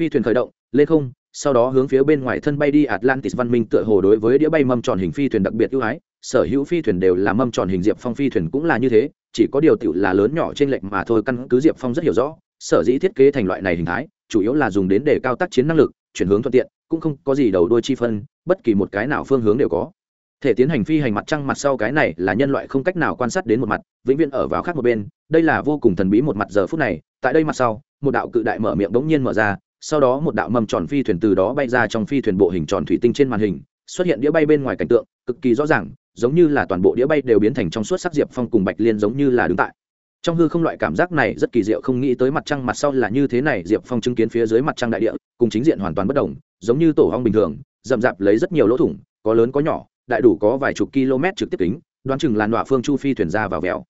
Phi thuyền khởi động, lên không, sau đó hướng phía bên ngoài thân bay đi. Atlantis văn minh tựa hồ đối với đĩa bay mâm tròn hình phi thuyền đặc biệt ưu ái, sở hữu phi thuyền đều là mâm tròn hình diệp phong phi thuyền cũng là như thế chỉ có điều tiểu là lớn nhỏ trên lệnh mà thôi, căn cứ diệp phong rất hiểu rõ, sở dĩ thiết kế thành loại này hình thái, chủ yếu là dùng đến để cao tác chiến năng lực, chuyển hướng thuận tiện, cũng không có gì đầu đuôi chi phân, bất kỳ một cái nào phương hướng đều có. Thể tiến hành phi hành mặt trăng mặt sau cái này là nhân loại không cách nào quan sát đến một mặt, vĩnh viễn ở vào khác một bên, đây là vô cùng thần bí một mặt giờ phút này, tại đây mặt sau, một đạo cự đại mở miệng bỗng nhiên mở ra, sau đó một đạo mầm tròn phi thuyền từ đó bay ra trong phi thuyền bộ hình tròn thủy tinh trên màn hình, xuất hiện đĩa bay bên ngoài cảnh tượng, cực kỳ rõ ràng giống như là toàn bộ đĩa bay đều biến thành trong suốt sắc diệp phong cùng bạch liên giống như là đứng tại. Trong hư không loại cảm giác này rất kỳ diệu, không nghĩ tới mặt trăng mặt sau là như thế này, diệp phong chứng kiến phía dưới mặt trăng đại địa, cùng chính diện hoàn toàn bất đồng, giống như tổ hong bình thường, rậm rạp lấy rất nhiều lỗ thủng, có lớn có nhỏ, đại đủ có vài chục km trực tiếp kính, đoán chừng làn đọa phương chu phi thuyền ra vào vèo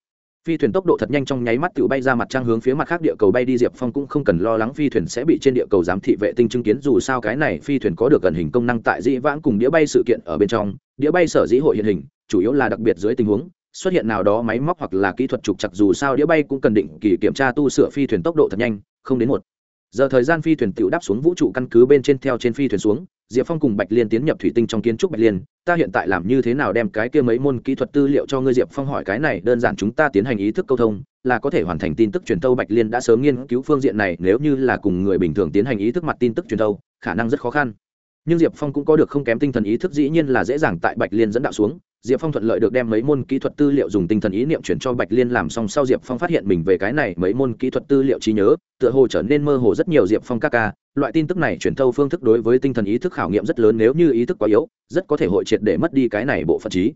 phi thuyền tốc độ thật nhanh trong nháy mắt tự bay ra mặt trăng hướng phía mặt khác địa cầu bay đi, diệp phong cũng không cần lo lắng phi thuyền sẽ bị trên địa cầu giám thị vệ tinh chứng kiến, dù sao cái này phi thuyền có được gần hình công năng tại dĩ vãng cùng đĩa bay sự kiện ở bên trong đĩa bay sở dĩ hội hiện hình, chủ yếu là đặc biệt dưới tình huống, xuất hiện nào đó máy móc hoặc là kỹ thuật trục chặt dù sao đĩa bay cũng cần định kỳ kiểm tra tu sửa phi thuyền tốc độ thật nhanh, không đến một giờ thời gian phi thuyền tự đáp xuống vũ trụ căn cứ bên trên theo trên phi thuyền xuống, diệp phong cùng bạch liên tiến nhập thủy tinh trong kiến trúc bạch liên, ta hiện tại làm như thế nào đem cái kia mấy môn kỹ thuật tư liệu cho ngươi, diệp phong hỏi cái này, đơn giản chúng ta tiến hành ý thức câu thông, là có thể hoàn thành tin tức truyền tâu bạch liên đã sớm nghiên cứu phương diện này, nếu như là cùng người bình thường tiến hành ý thức mặt tin tức truyền tâu khả năng rất khó khăn nhưng diệp phong cũng có được không kém tinh thần ý thức dĩ nhiên là dễ dàng tại bạch liên dẫn đạo xuống diệp phong thuận lợi được đem mấy môn kỹ thuật tư liệu dùng tinh thần ý niệm chuyển cho bạch liên làm xong sau diệp phong phát hiện mình về cái này mấy môn kỹ thuật tư liệu trí nhớ tựa hồ trở nên mơ hồ rất nhiều diệp phong các ca loại tin tức này chuyển thâu phương thức đối với tinh thần ý thức khảo nghiệm rất lớn nếu như ý thức quá yếu rất có thể hội triệt để mất đi cái này bộ phận trí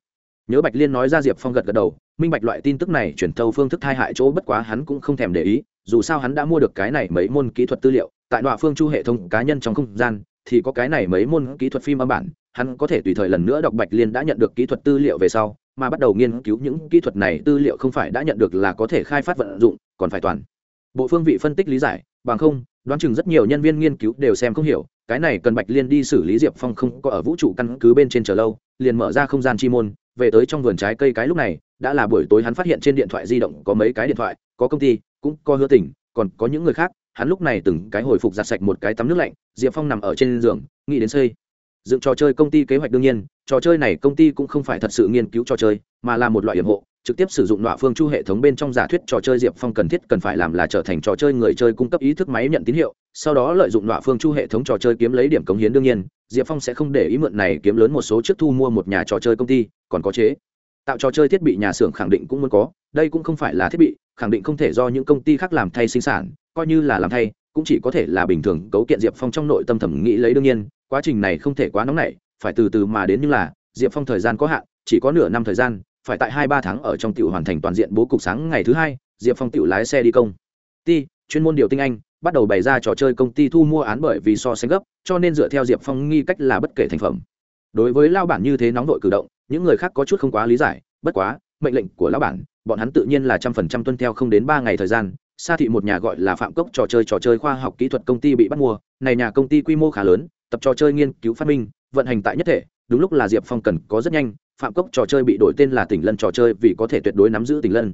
nhớ bạch liên nói ra diệp phong gật gật đầu minh bạch loại tin tức này chuyển thâu phương thức thai hại chỗ bất quá hắn cũng không thèm để ý dù sao hắn đã mua được cái này mấy môn kỹ thuật tư liệu tại đoạn phương chu hệ thống cá nhân trong không gian thì có cái này mấy môn kỹ thuật phim âm bản, hắn có thể tùy thời lần nữa đọc bạch liên đã nhận được kỹ thuật tư liệu về sau, mà bắt đầu nghiên cứu những kỹ thuật này tư liệu không phải đã nhận được là có thể khai phát vận dụng, còn phải toàn bộ phương vị phân tích lý giải, bằng không, đoán chừng rất nhiều nhân viên nghiên cứu đều xem không hiểu, cái này cần bạch liên đi xử lý diệp phong không có ở vũ trụ căn cứ bên trên chờ lâu, liền mở ra không gian chi môn, về tới trong vườn trái cây cái lúc này, đã là buổi tối hắn phát hiện trên điện thoại di động có mấy cái điện thoại, có công ty, cũng có hứa tỉnh còn có những người khác hắn lúc này từng cái hồi phục giặt sạch một cái tắm nước lạnh, diệp phong nằm ở trên giường, nghĩ đến xây. Dựng trò chơi công ty kế hoạch đương nhiên, trò chơi này công ty cũng không phải thật sự nghiên cứu trò chơi, mà là một loại hiểm hộ, trực tiếp sử dụng nọa phương chu hệ thống bên trong giả thuyết trò chơi diệp phong cần thiết cần phải làm là trở thành trò chơi người chơi cung cấp ý thức máy nhận tín hiệu, sau đó lợi dụng nọa phương chu hệ thống trò chơi kiếm lấy điểm cống hiến đương nhiên, diệp phong sẽ không để ý mượn này kiếm lớn một số trước thu mua một nhà trò chơi công ty, còn có chế tạo trò chơi thiết bị nhà xưởng khẳng định cũng muốn có, đây cũng không phải là thiết bị, khẳng định không thể do những công ty khác làm thay sinh sản, coi như là làm thay, cũng chỉ có thể là bình thường cấu kiện diệp phong trong nội tâm thẩm nghĩ lấy đương nhiên, quá trình này không thể quá nóng nảy, phải từ từ mà đến như là, diệp phong thời gian có hạn, chỉ có nửa năm thời gian, phải tại hai ba tháng ở trong tiểu hoàn thành toàn diện bố cục sáng ngày thứ hai, diệp phong tiểu lái xe đi công. Ty chuyên môn điều tinh anh, bắt đầu bày ra trò chơi công ty thu mua án bởi vì so sánh gấp, cho nên dựa theo diệp phong nghi cách là bất kể thành phẩm. Đối với lao bản như thế nóng vội cử động những người khác có chút không quá lý giải, bất quá, mệnh lệnh của lão bản, bọn hắn tự nhiên là trăm phần trăm tuân theo không đến ba ngày thời gian. Sa thị một nhà gọi là phạm cốc trò chơi trò chơi khoa học kỹ thuật công ty bị bắt mua. Này nhà công ty quy mô khá lớn, tập trò chơi nghiên cứu phát minh, vận hành tại nhất thể. Đúng lúc là diệp phong cần có rất nhanh, phạm cốc trò chơi bị đổi tên là tỉnh lân trò chơi vì có thể tuyệt đối nắm giữ tỉnh lân.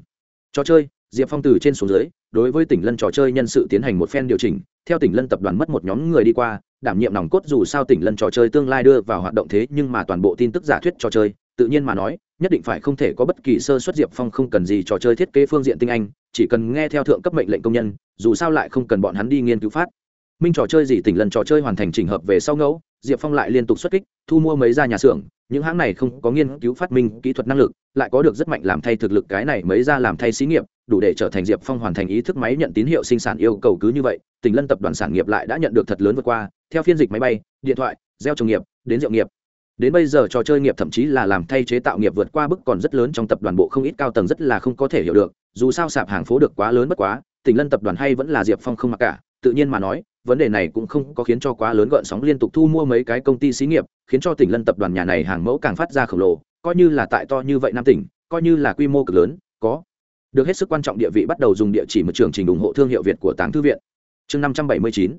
Trò chơi, diệp phong từ trên xuống dưới, đối với tỉnh lân trò chơi nhân sự tiến hành một phen điều chỉnh. Theo tỉnh lân tập đoàn mất một nhóm người đi qua, đảm nhiệm nòng cốt dù sao tỉnh lân trò chơi tương lai đưa vào hoạt động thế nhưng mà toàn bộ tin tức giả thuyết trò chơi tự nhiên mà nói, nhất định phải không thể có bất kỳ sơ xuất diệp phong không cần gì trò chơi thiết kế phương diện tinh anh, chỉ cần nghe theo thượng cấp mệnh lệnh công nhân, dù sao lại không cần bọn hắn đi nghiên cứu phát. Minh trò chơi gì tỉnh lần trò chơi hoàn thành trình hợp về sau ngẫu, diệp phong lại liên tục xuất kích, thu mua mấy ra nhà xưởng, những hãng này không có nghiên cứu phát minh kỹ thuật năng lực, lại có được rất mạnh làm thay thực lực cái này mấy ra làm thay xí nghiệp, đủ để trở thành diệp phong hoàn thành ý thức máy nhận tín hiệu sinh sản yêu cầu cứ như vậy, tỉnh lân tập đoàn sản nghiệp lại đã nhận được thật lớn vượt qua, theo phiên dịch máy bay, điện thoại, gieo trồng nghiệp, đến rượu nghiệp đến bây giờ trò chơi nghiệp thậm chí là làm thay chế tạo nghiệp vượt qua bức còn rất lớn trong tập đoàn bộ không ít cao tầng rất là không có thể hiểu được, dù sao sạp hàng phố được quá lớn bất quá tỉnh lân tập đoàn hay vẫn là diệp phong không mặc cả, tự nhiên mà nói, vấn đề này cũng không có khiến cho quá lớn gợn sóng liên tục thu mua mấy cái công ty xí nghiệp, khiến cho tỉnh lân tập đoàn nhà này hàng mẫu càng phát ra khổng lồ, coi như là tại to như vậy nam tỉnh, coi như là quy mô cực lớn, có được hết sức quan trọng địa vị bắt đầu dùng địa chỉ một trường trình ủng hộ thương hiệu việt của tàng thư viện. Chương năm trăm bảy mươi chín.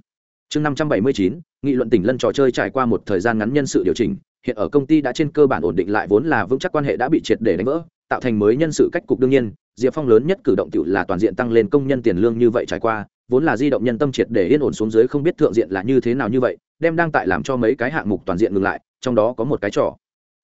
Chương năm trăm bảy mươi chín, nghị luận tỉnh lân trò chơi trải qua một thời gian ngắn nhân sự điều chỉnh hiện ở công ty đã trên cơ bản ổn định lại, vốn là vững chắc quan hệ đã bị triệt để đánh vỡ, tạo thành mới nhân sự cách cục đương nhiên, diệp phong lớn nhất cử động tự là toàn diện tăng lên công nhân tiền lương như vậy trải qua, vốn là di động nhân tâm triệt để yên ổn xuống dưới không biết thượng diện là như thế nào như vậy, đem đang tại làm cho mấy cái hạng mục toàn diện ngừng lại, trong đó có một cái trò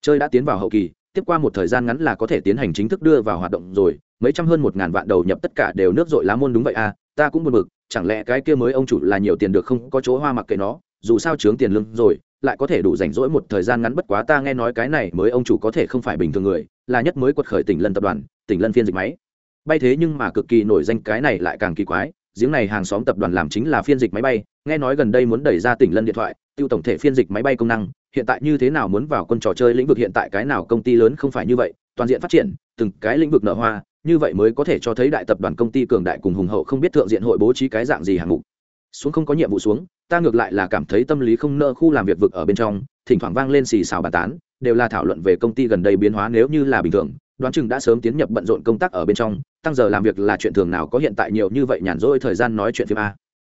chơi đã tiến vào hậu kỳ, tiếp qua một thời gian ngắn là có thể tiến hành chính thức đưa vào hoạt động rồi, mấy trăm hơn một ngàn vạn đầu nhập tất cả đều nước dội lá môn đúng vậy à ta cũng buồn bực, chẳng lẽ cái kia mới ông chủ là nhiều tiền được không, có chỗ hoa mặc kệ nó, dù sao chướng tiền lương rồi lại có thể đủ rảnh rỗi một thời gian ngắn bất quá ta nghe nói cái này mới ông chủ có thể không phải bình thường người, là nhất mới quật khởi tỉnh lân tập đoàn, tỉnh lân phiên dịch máy. Bay thế nhưng mà cực kỳ nổi danh cái này lại càng kỳ quái, giếng này hàng xóm tập đoàn làm chính là phiên dịch máy bay, nghe nói gần đây muốn đẩy ra tỉnh lân điện thoại, tiêu tổng thể phiên dịch máy bay công năng, hiện tại như thế nào muốn vào quân trò chơi lĩnh vực hiện tại cái nào công ty lớn không phải như vậy, toàn diện phát triển, từng cái lĩnh vực nợ hoa, như vậy mới có thể cho thấy đại tập đoàn công ty cường đại cùng hùng hậu không biết thượng diện hội bố trí cái dạng gì hạng mục xuống không có nhiệm vụ xuống, ta ngược lại là cảm thấy tâm lý không nợ khu làm việc vực ở bên trong, thỉnh thoảng vang lên xì xào bàn tán, đều là thảo luận về công ty gần đây biến hóa nếu như là bình thường, đoán chừng đã sớm tiến nhập bận rộn công tác ở bên trong, tăng giờ làm việc là chuyện thường nào có hiện tại nhiều như vậy nhàn rỗi thời gian nói chuyện phim a.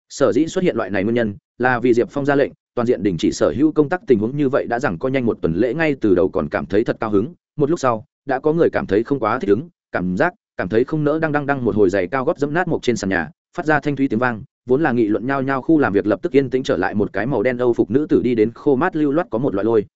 Sở dĩ xuất hiện loại này nguyên nhân, là vì diệp phong ra lệnh, toàn diện đình chỉ sở hữu công tác tình huống như vậy đã rằng có nhanh một tuần lễ ngay từ đầu còn cảm thấy thật cao hứng, một lúc sau, đã có người cảm thấy không quá thích ứng, cảm giác, cảm thấy không nỡ đang đang đang một hồi giày cao gót dẫm nát một trên sàn nhà, phát ra thanh thúy tiếng vang vốn là nghị luận nhau nhau khu làm việc lập tức yên tĩnh trở lại một cái màu đen âu phục nữ tử đi đến khô mát lưu loát có một loại lôi.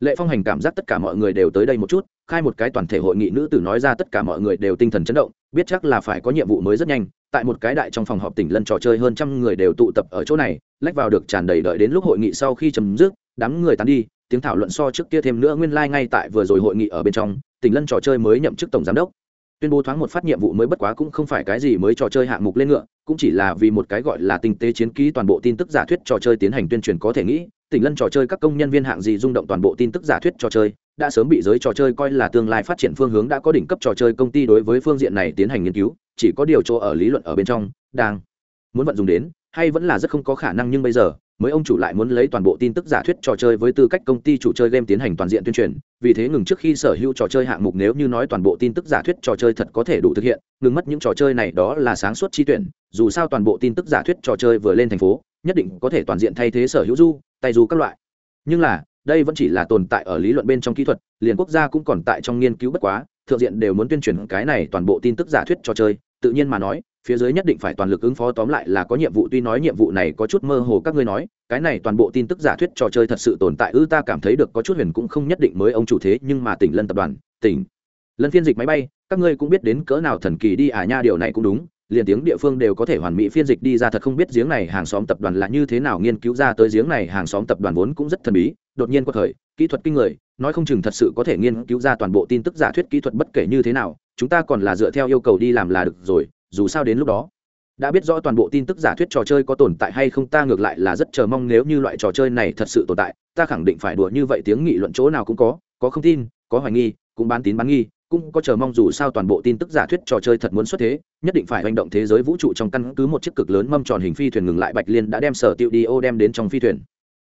Lệ phong hành cảm giác tất cả mọi người đều tới đây một chút, khai một cái toàn thể hội nghị nữ tử nói ra tất cả mọi người đều tinh thần chấn động, biết chắc là phải có nhiệm vụ mới rất nhanh, tại một cái đại trong phòng họp tỉnh lân trò chơi hơn trăm người đều tụ tập ở chỗ này, lách vào được tràn đầy đợi đến lúc hội nghị sau khi chấm dứt, đám người tán đi, tiếng thảo luận so trước kia thêm nữa nguyên lai、like、ngay tại vừa rồi hội nghị ở bên trong, tỉnh lân trò chơi mới nhậm chức tổng giám đốc tuyên bố thoáng một phát nhiệm vụ mới bất quá cũng không phải cái gì mới trò chơi hạng mục lên ngựa, cũng chỉ là vì một cái gọi là tinh tế chiến ký toàn bộ tin tức giả thuyết trò chơi tiến hành tuyên truyền có thể nghĩ, tỉnh lân trò chơi các công nhân viên hạng gì rung động toàn bộ tin tức giả thuyết trò chơi, đã sớm bị giới trò chơi coi là tương lai phát triển phương hướng đã có đỉnh cấp trò chơi công ty đối với phương diện này tiến hành nghiên cứu, chỉ có điều chỗ ở lý luận ở bên trong, đang muốn vận dụng đến, hay vẫn là rất không có khả năng nhưng bây giờ mới ông chủ lại muốn lấy toàn bộ tin tức giả thuyết trò chơi với tư cách công ty chủ chơi game tiến hành toàn diện tuyên truyền, vì thế ngừng trước khi sở hữu trò chơi hạng mục nếu như nói toàn bộ tin tức giả thuyết trò chơi thật có thể đủ thực hiện, ngừng mất những trò chơi này đó là sáng suốt chi tuyển, dù sao toàn bộ tin tức giả thuyết trò chơi vừa lên thành phố, nhất định có thể toàn diện thay thế sở hữu du, tay du các loại. Nhưng là, đây vẫn chỉ là tồn tại ở lý luận bên trong kỹ thuật, liền quốc gia cũng còn tại trong nghiên cứu bất quá, thượng diện đều muốn tuyên truyền cái này toàn bộ tin tức giả thuyết trò chơi tự nhiên mà nói, phía dưới nhất định phải toàn lực ứng phó, tóm lại là có nhiệm vụ, tuy nói nhiệm vụ này có chút mơ hồ, các ngươi nói, cái này toàn bộ tin tức giả thuyết trò chơi thật sự tồn tại, ư, ta cảm thấy được có chút huyền cũng không nhất định mới ông chủ thế, nhưng mà tỉnh lân tập đoàn, tỉnh lân phiên dịch máy bay, các ngươi cũng biết đến cỡ nào thần kỳ đi à nha, điều này cũng đúng, liền tiếng địa phương đều có thể hoàn mỹ phiên dịch đi ra, thật không biết giếng này hàng xóm tập đoàn là như thế nào nghiên cứu ra tới, giếng này hàng xóm tập đoàn vốn cũng rất thần bí, đột nhiên có thời, kỹ thuật kinh người, nói không chừng thật sự có thể nghiên cứu ra toàn bộ tin tức giả thuyết kỹ thuật bất kể như thế nào chúng ta còn là dựa theo yêu cầu đi làm là được rồi, dù sao đến lúc đó, đã biết rõ toàn bộ tin tức giả thuyết trò chơi có tồn tại hay không ta ngược lại là rất chờ mong nếu như loại trò chơi này thật sự tồn tại, ta khẳng định phải đùa như vậy tiếng nghị luận chỗ nào cũng có có không tin, có hoài nghi, cũng bán tín bán nghi, cũng có chờ mong dù sao toàn bộ tin tức giả thuyết trò chơi thật muốn xuất thế, nhất định phải hành động thế giới vũ trụ trong căn cứ một chiếc cực lớn mâm tròn hình phi thuyền ngừng lại bạch liên đã đem sở tiệu đi ô đem đến trong phi thuyền.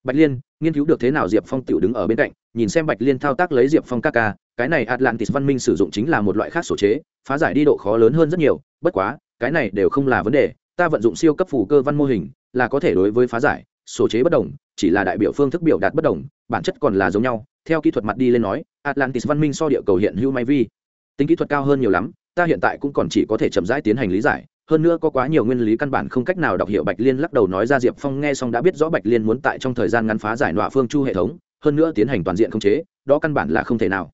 Bạch liên, nghiên cứu được thế nào diệp phong tiểu đứng ở bên cạnh nhìn xem bạch liên thao tác lấy diệp phong ca ca, cái này atlantis văn minh sử dụng chính là một loại khác sổ chế, phá giải đi độ khó lớn hơn rất nhiều, bất quá, cái này đều không là vấn đề, ta vận dụng siêu cấp phủ cơ văn mô hình, là có thể đối với phá giải, sổ chế bất đồng, chỉ là đại biểu phương thức biểu đạt bất đồng, bản chất còn là giống nhau, theo kỹ thuật mặt đi lên nói, atlantis văn minh so địa cầu hiện hữu may vi. Tính kỹ thuật cao hơn nhiều lắm, ta hiện tại cũng còn chỉ có thể chậm rãi tiến hành lý giải, hơn nữa có quá nhiều nguyên lý căn bản không cách nào đọc hiểu bạch liên lắc đầu nói ra diệp phong nghe xong đã biết rõ bạch liên muốn tại trong thời gian ngắn phá giải nọa phương chu hệ thống hơn nữa tiến hành toàn diện khống chế, đó căn bản là không thể nào.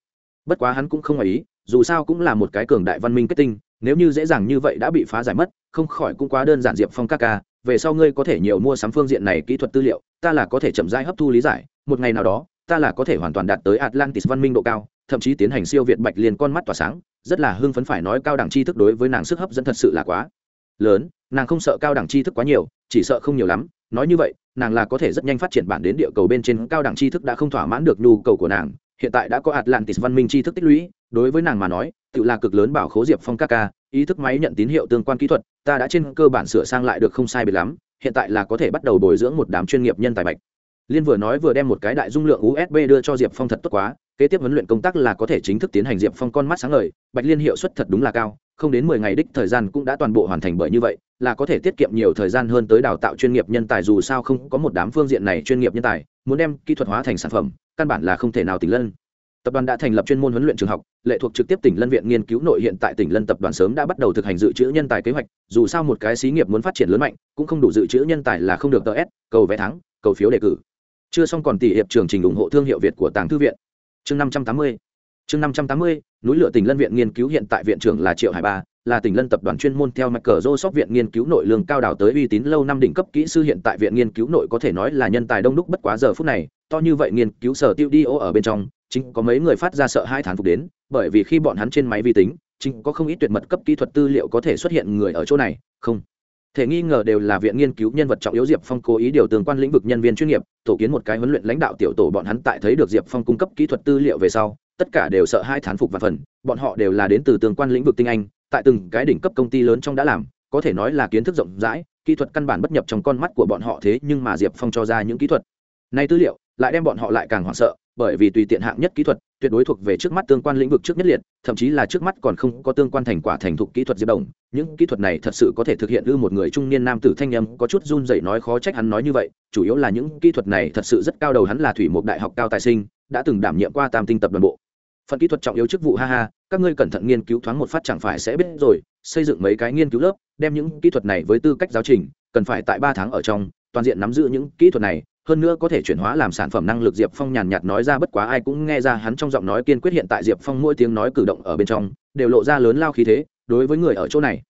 Bất quá hắn cũng không ngoài ý, dù sao cũng là một cái cường đại văn minh kết tinh, nếu như dễ dàng như vậy đã bị phá giải mất, không khỏi cũng quá đơn giản diệp phong các ca, về sau ngươi có thể nhiều mua sắm phương diện này kỹ thuật tư liệu, ta là có thể chậm rãi hấp thu lý giải, một ngày nào đó, ta là có thể hoàn toàn đạt tới atlantis văn minh độ cao, thậm chí tiến hành siêu việt bạch liên con mắt tỏa sáng, rất là hưng phấn phải nói cao đẳng tri thức đối với nàng sức hấp dẫn thật sự là quá lớn, nàng không sợ cao đẳng tri thức quá nhiều, chỉ sợ không nhiều lắm, nói như vậy nàng là có thể rất nhanh phát triển bản đến địa cầu bên trên cao đẳng tri thức đã không thỏa mãn được nhu cầu của nàng. Hiện tại đã có atlantis văn minh tri thức tích lũy, đối với nàng mà nói, tự là cực lớn bảo khố diệp phong ca ca, ý thức máy nhận tín hiệu tương quan kỹ thuật, ta đã trên cơ bản sửa sang lại được không sai biệt lắm, hiện tại là có thể bắt đầu bồi dưỡng một đám chuyên nghiệp nhân tài bạch liên vừa nói vừa đem một cái đại dung lượng usb đưa cho diệp phong thật tốt quá, kế tiếp huấn luyện công tác là có thể chính thức tiến hành diệp phong con mắt sáng ngời, bạch liên hiệu suất thật đúng là cao, không đến mười ngày đích thời gian cũng đã toàn bộ hoàn thành bởi như vậy, là có thể tiết kiệm nhiều thời gian hơn tới đào tạo chuyên nghiệp nhân tài dù sao không có một đám phương diện này chuyên nghiệp nhân tài, muốn đem kỹ thuật hóa thành sản phẩm, căn bản là không thể nào tỉnh lân. Tập đoàn đã thành lập chuyên môn huấn luyện trường học, lệ thuộc trực tiếp tỉnh lân viện nghiên cứu nội hiện tại tỉnh lân tập đoàn sớm đã bắt đầu thực hành dự trữ nhân tài kế hoạch, dù sao một cái xí nghiệp muốn phát triển lớn mạnh, cũng không đủ dự trữ nhân tài là không được tờ s, cầu vé thắng, cầu phiếu đề cử chưa xong còn tỷ hiệp trường trình ủng hộ thương hiệu việt của tàng thư viện. Chương năm trăm tám mươi. Chương năm trăm tám mươi, núi lửa tỉnh lân viện nghiên cứu hiện tại viện trưởng là triệu hải ba, là tỉnh lân tập đoàn chuyên môn theo mạch cờ rô sóc viện nghiên cứu nội lương cao đào tới uy tín lâu năm đỉnh cấp kỹ sư hiện tại viện nghiên cứu nội có thể nói là nhân tài đông đúc bất quá giờ phút này, to như vậy nghiên cứu sở tiêu đi ô ở bên trong, chính có mấy người phát ra sợ hai thán phục đến, bởi vì khi bọn hắn trên máy vi tính, chính có không ít tuyệt mật cấp kỹ thuật tư liệu có thể xuất hiện người ở chỗ này, không thể nghi ngờ đều là viện nghiên cứu nhân vật trọng yếu diệp phong cố ý điều tương quan lĩnh vực nhân viên chuyên nghiệp, tổ kiến một cái huấn luyện lãnh đạo tiểu tổ bọn hắn tại thấy được diệp phong cung cấp kỹ thuật tư liệu về sau, tất cả đều sợ hai thán phục và phần, bọn họ đều là đến từ tương quan lĩnh vực tinh anh, tại từng cái đỉnh cấp công ty lớn trong đã làm, có thể nói là kiến thức rộng rãi, kỹ thuật căn bản bất nhập trong con mắt của bọn họ thế nhưng mà diệp phong cho ra những kỹ thuật. Nay tư liệu lại đem bọn họ lại càng hoảng sợ, bởi vì tùy tiện hạng nhất kỹ thuật, tuyệt đối thuộc về trước mắt tương quan lĩnh vực trước nhất liệt, thậm chí là trước mắt còn không có tương quan thành quả thành thục kỹ thuật diệp đồng những kỹ thuật này thật sự có thể thực hiện ư một người trung niên nam tử thanh âm có chút run dậy nói khó trách hắn nói như vậy, chủ yếu là những kỹ thuật này thật sự rất cao đầu hắn là thủy một đại học cao tài sinh, đã từng đảm nhiệm qua tam tinh tập đoàn bộ. Phần kỹ thuật trọng yếu chức vụ, ha ha, các ngươi cẩn thận nghiên cứu thoáng một phát chẳng phải sẽ biết rồi, xây dựng mấy cái nghiên cứu lớp, đem những kỹ thuật này với tư cách giáo trình, cần phải tại ba tháng ở trong, toàn diện nắm giữ những kỹ thuật này, hơn nữa có thể chuyển hóa làm sản phẩm năng lực diệp phong nhàn nhạt nói ra bất quá ai cũng nghe ra hắn trong giọng nói kiên quyết hiện tại diệp phong mỗi tiếng nói cử động ở bên trong, đều lộ ra lớn lao khí thế đối với người ở chỗ này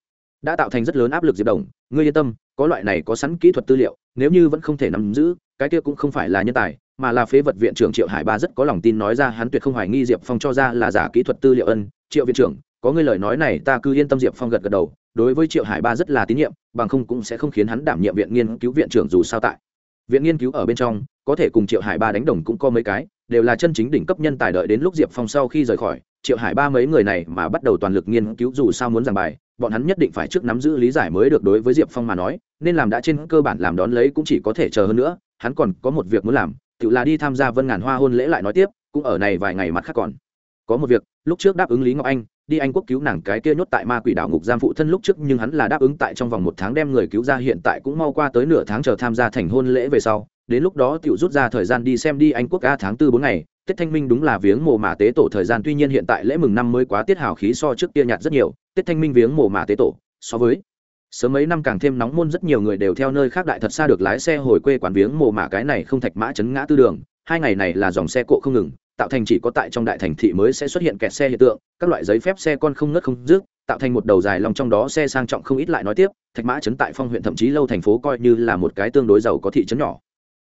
đã tạo thành rất lớn áp lực diệp đồng ngươi yên tâm có loại này có sẵn kỹ thuật tư liệu nếu như vẫn không thể nắm giữ cái kia cũng không phải là nhân tài mà là phế vật viện trưởng triệu hải ba rất có lòng tin nói ra hắn tuyệt không hoài nghi diệp phong cho ra là giả kỹ thuật tư liệu ân triệu viện trưởng có ngươi lời nói này ta cứ yên tâm diệp phong gật gật đầu đối với triệu hải ba rất là tín nhiệm bằng không cũng sẽ không khiến hắn đảm nhiệm viện nghiên cứu viện trưởng dù sao tại viện nghiên cứu ở bên trong có thể cùng triệu hải ba đánh đồng cũng có mấy cái đều là chân chính đỉnh cấp nhân tài đợi đến lúc diệp phong sau khi rời khỏi, triệu hải ba mấy người này mà bắt đầu toàn lực nghiên cứu dù sao muốn giảng bài, bọn hắn nhất định phải trước nắm giữ lý giải mới được đối với diệp phong mà nói, nên làm đã trên cơ bản làm đón lấy cũng chỉ có thể chờ hơn nữa, hắn còn có một việc muốn làm, tự là đi tham gia vân ngàn hoa hôn lễ lại nói tiếp, cũng ở này vài ngày mặt khác còn có một việc, lúc trước đáp ứng lý ngọc anh, đi anh quốc cứu nàng cái kia nhốt tại ma quỷ đảo ngục giam phụ thân lúc trước, nhưng hắn là đáp ứng tại trong vòng một tháng đem người cứu ra, hiện tại cũng mau qua tới nửa tháng chờ tham gia thành hôn lễ về sau đến lúc đó tiểu rút ra thời gian đi xem đi anh quốc ca tháng tư bốn ngày, tết thanh minh đúng là viếng mồ mả tế tổ thời gian, tuy nhiên hiện tại lễ mừng năm mới quá tiết hào khí so trước kia nhạt rất nhiều, tết thanh minh viếng mồ mả tế tổ, so với sớm mấy năm càng thêm nóng môn rất nhiều người đều theo nơi khác đại thật xa được lái xe hồi quê quán viếng mồ mả cái này không thạch mã chấn ngã tư đường, hai ngày này là dòng xe cộ không ngừng, tạo thành chỉ có tại trong đại thành thị mới sẽ xuất hiện kẹt xe hiện tượng, các loại giấy phép xe con không ngất không dứt, tạo thành một đầu dài lòng trong đó xe sang trọng không ít lại nói tiếp, thạch mã chấn tại phong huyện thậm chí lâu thành phố coi như là một cái tương đối giàu có thị trấn nhỏ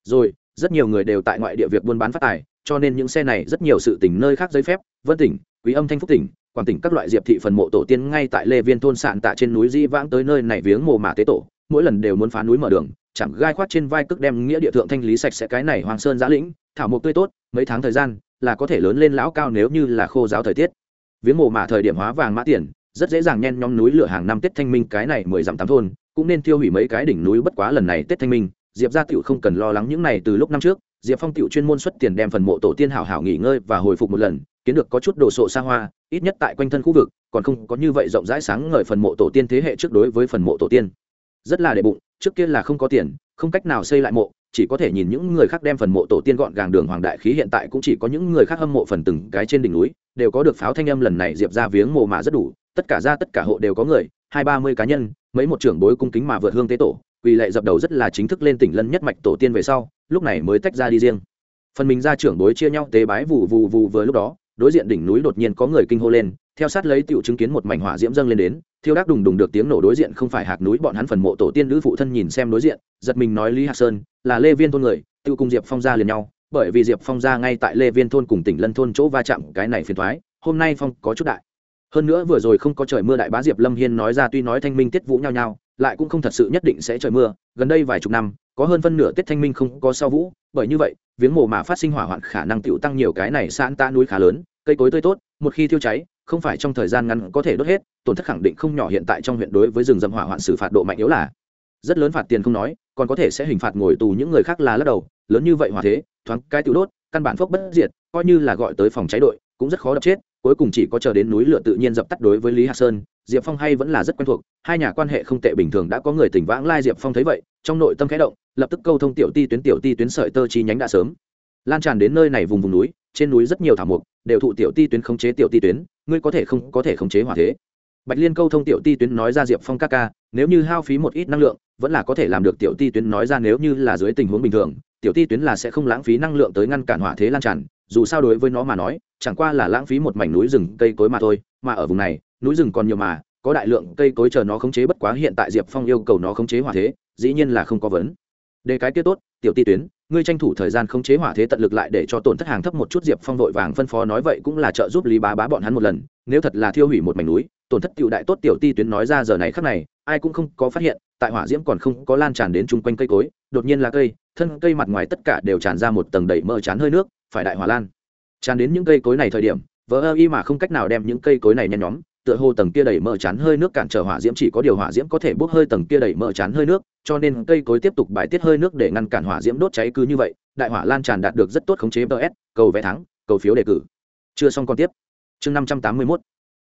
rồi, rất nhiều người đều tại ngoại địa việc buôn bán phát tài, cho nên những xe này rất nhiều sự tỉnh nơi khác giấy phép, vân tỉnh, quý âm thanh phúc tỉnh, quảng tỉnh các loại diệp thị phần mộ tổ tiên ngay tại lê viên thôn sạn tạ trên núi di vãng tới nơi này viếng mồ mả tế tổ, mỗi lần đều muốn phá núi mở đường, chẳng gai khoát trên vai cước đem nghĩa địa thượng thanh lý sạch sẽ cái này hoàng sơn giã lĩnh, thảo mộc tươi tốt, mấy tháng thời gian, là có thể lớn lên lão cao nếu như là khô giáo thời tiết. Viếng mồ mả thời điểm hóa vàng mã tiền, rất dễ dàng nhen nhóm núi lửa hàng năm tết thanh minh cái này mười dặm tám thôn, cũng nên tiêu hủy mấy cái đỉnh núi bất quá lần này tết thanh minh diệp gia tiểu không cần lo lắng những này từ lúc năm trước, diệp phong tiểu chuyên môn xuất tiền đem phần mộ tổ tiên hảo hảo nghỉ ngơi và hồi phục một lần, kiến được có chút đồ sộ xa hoa, ít nhất tại quanh thân khu vực, còn không có như vậy rộng rãi sáng ngời phần mộ tổ tiên thế hệ trước đối với phần mộ tổ tiên. Rất là đệ bụng, trước kia là không có tiền, không cách nào xây lại mộ, chỉ có thể nhìn những người khác đem phần mộ tổ tiên gọn gàng đường hoàng đại khí hiện tại cũng chỉ có những người khác hâm mộ phần từng cái trên đỉnh núi, đều có được pháo thanh âm lần này diệp ra viếng mộ mà rất đủ, tất cả ra tất cả hộ đều có người, hai ba mươi cá nhân, mấy một trưởng bối cung kính mà vượt hương tế tổ quỳ lệ dập đầu rất là chính thức lên tỉnh lân nhất mạch tổ tiên về sau, lúc này mới tách ra đi riêng. Phần mình ra trưởng bối chia nhau tế bái vù vù vù vừa lúc đó, đối diện đỉnh núi đột nhiên có người kinh hô lên, theo sát lấy tiểu chứng kiến một mảnh hỏa diễm dâng lên đến, thiêu đắc đùng đùng được tiếng nổ đối diện không phải hạc núi bọn hắn phần mộ tổ tiên nữ phụ thân nhìn xem đối diện, giật mình nói lý hạc sơn, là lê viên thôn người tự cùng diệp phong ra liền nhau, bởi vì diệp phong ra ngay tại lê viên thôn cùng tỉnh lân thôn chỗ va chạm cái này phiền thoái hôm nay phong có chút đại. Hơn nữa vừa rồi không có trời mưa đại bá diệp lâm hiên nói ra tuy nói thanh minh tiết vũ nhau nhau lại cũng không thật sự nhất định sẽ trời mưa, gần đây vài chục năm, có hơn phân nửa tiết thanh minh không có sao vũ, bởi như vậy, viếng mồ mà phát sinh hỏa hoạn khả năng tựu tăng nhiều cái này sạn ta núi khá lớn, cây cối tươi tốt, một khi thiêu cháy, không phải trong thời gian ngắn có thể đốt hết, tổn thất khẳng định không nhỏ hiện tại trong huyện đối với rừng rậm hỏa hoạn xử phạt độ mạnh yếu là rất lớn phạt tiền không nói, còn có thể sẽ hình phạt ngồi tù những người khác là lắc đầu, lớn như vậy hỏa thế, thoáng cái tự đốt, căn bản phốc bất diệt, coi như là gọi tới phòng cháy đội, cũng rất khó đập chết cuối cùng chỉ có chờ đến núi lửa tự nhiên dập tắt đối với lý hạc sơn, diệp phong hay vẫn là rất quen thuộc, hai nhà quan hệ không tệ bình thường đã có người tỉnh vãng lai diệp phong thấy vậy, trong nội tâm khẽ động, lập tức câu thông tiểu ti tuyến tiểu ti tuyến sợi tơ chi nhánh đã sớm lan tràn đến nơi này vùng vùng núi, trên núi rất nhiều thảo mục đều thụ tiểu ti tuyến khống chế tiểu ti tuyến, ngươi có thể không có thể khống chế hỏa thế. Bạch liên câu thông tiểu ti tuyến nói ra diệp phong ca ca, nếu như hao phí một ít năng lượng, vẫn là có thể làm được tiểu ti tuyến nói ra nếu như là dưới tình huống bình thường, tiểu ti tuyến là sẽ không lãng phí năng lượng tới ngăn cản hỏa thế lan tràn, dù sao đối với nó mà nói chẳng qua là lãng phí một mảnh núi rừng cây cối mà thôi, mà ở vùng này, núi rừng còn nhiều mà, có đại lượng cây cối chờ nó khống chế bất quá hiện tại diệp phong yêu cầu nó khống chế hỏa thế, dĩ nhiên là không có vấn. Đề cái kia tốt, tiểu ti tuyến, ngươi tranh thủ thời gian khống chế hỏa thế tận lực lại để cho tổn thất hàng thấp một chút, diệp phong vội vàng phân phó nói vậy cũng là trợ giúp lý bá bá bọn hắn một lần, nếu thật là thiêu hủy một mảnh núi, tổn thất tiểu đại tốt tiểu ti tuyến nói ra giờ này khắc này, ai cũng không có phát hiện, tại hỏa diễm còn không có lan tràn đến chung quanh cây cối, đột nhiên là cây, thân cây mặt ngoài tất cả đều tràn ra một tầng đầy mỡ chán hơi nước, phải đại hỏa lan tràn đến những cây cối này thời điểm, vỡ ơ y mà không cách nào đem những cây cối này nhen nhóm, tựa hồ tầng kia đầy mỡ chán hơi nước cản trở hỏa diễm chỉ có điều hỏa diễm có thể bốc hơi tầng kia đầy mỡ chán hơi nước, cho nên cây cối tiếp tục bài tiết hơi nước để ngăn cản hỏa diễm đốt cháy cứ như vậy, đại hỏa lan tràn đạt được rất tốt khống chế ts cầu vé thắng, cầu phiếu đề cử. Chưa xong còn tiếp. Chương năm trăm tám mươi mốt.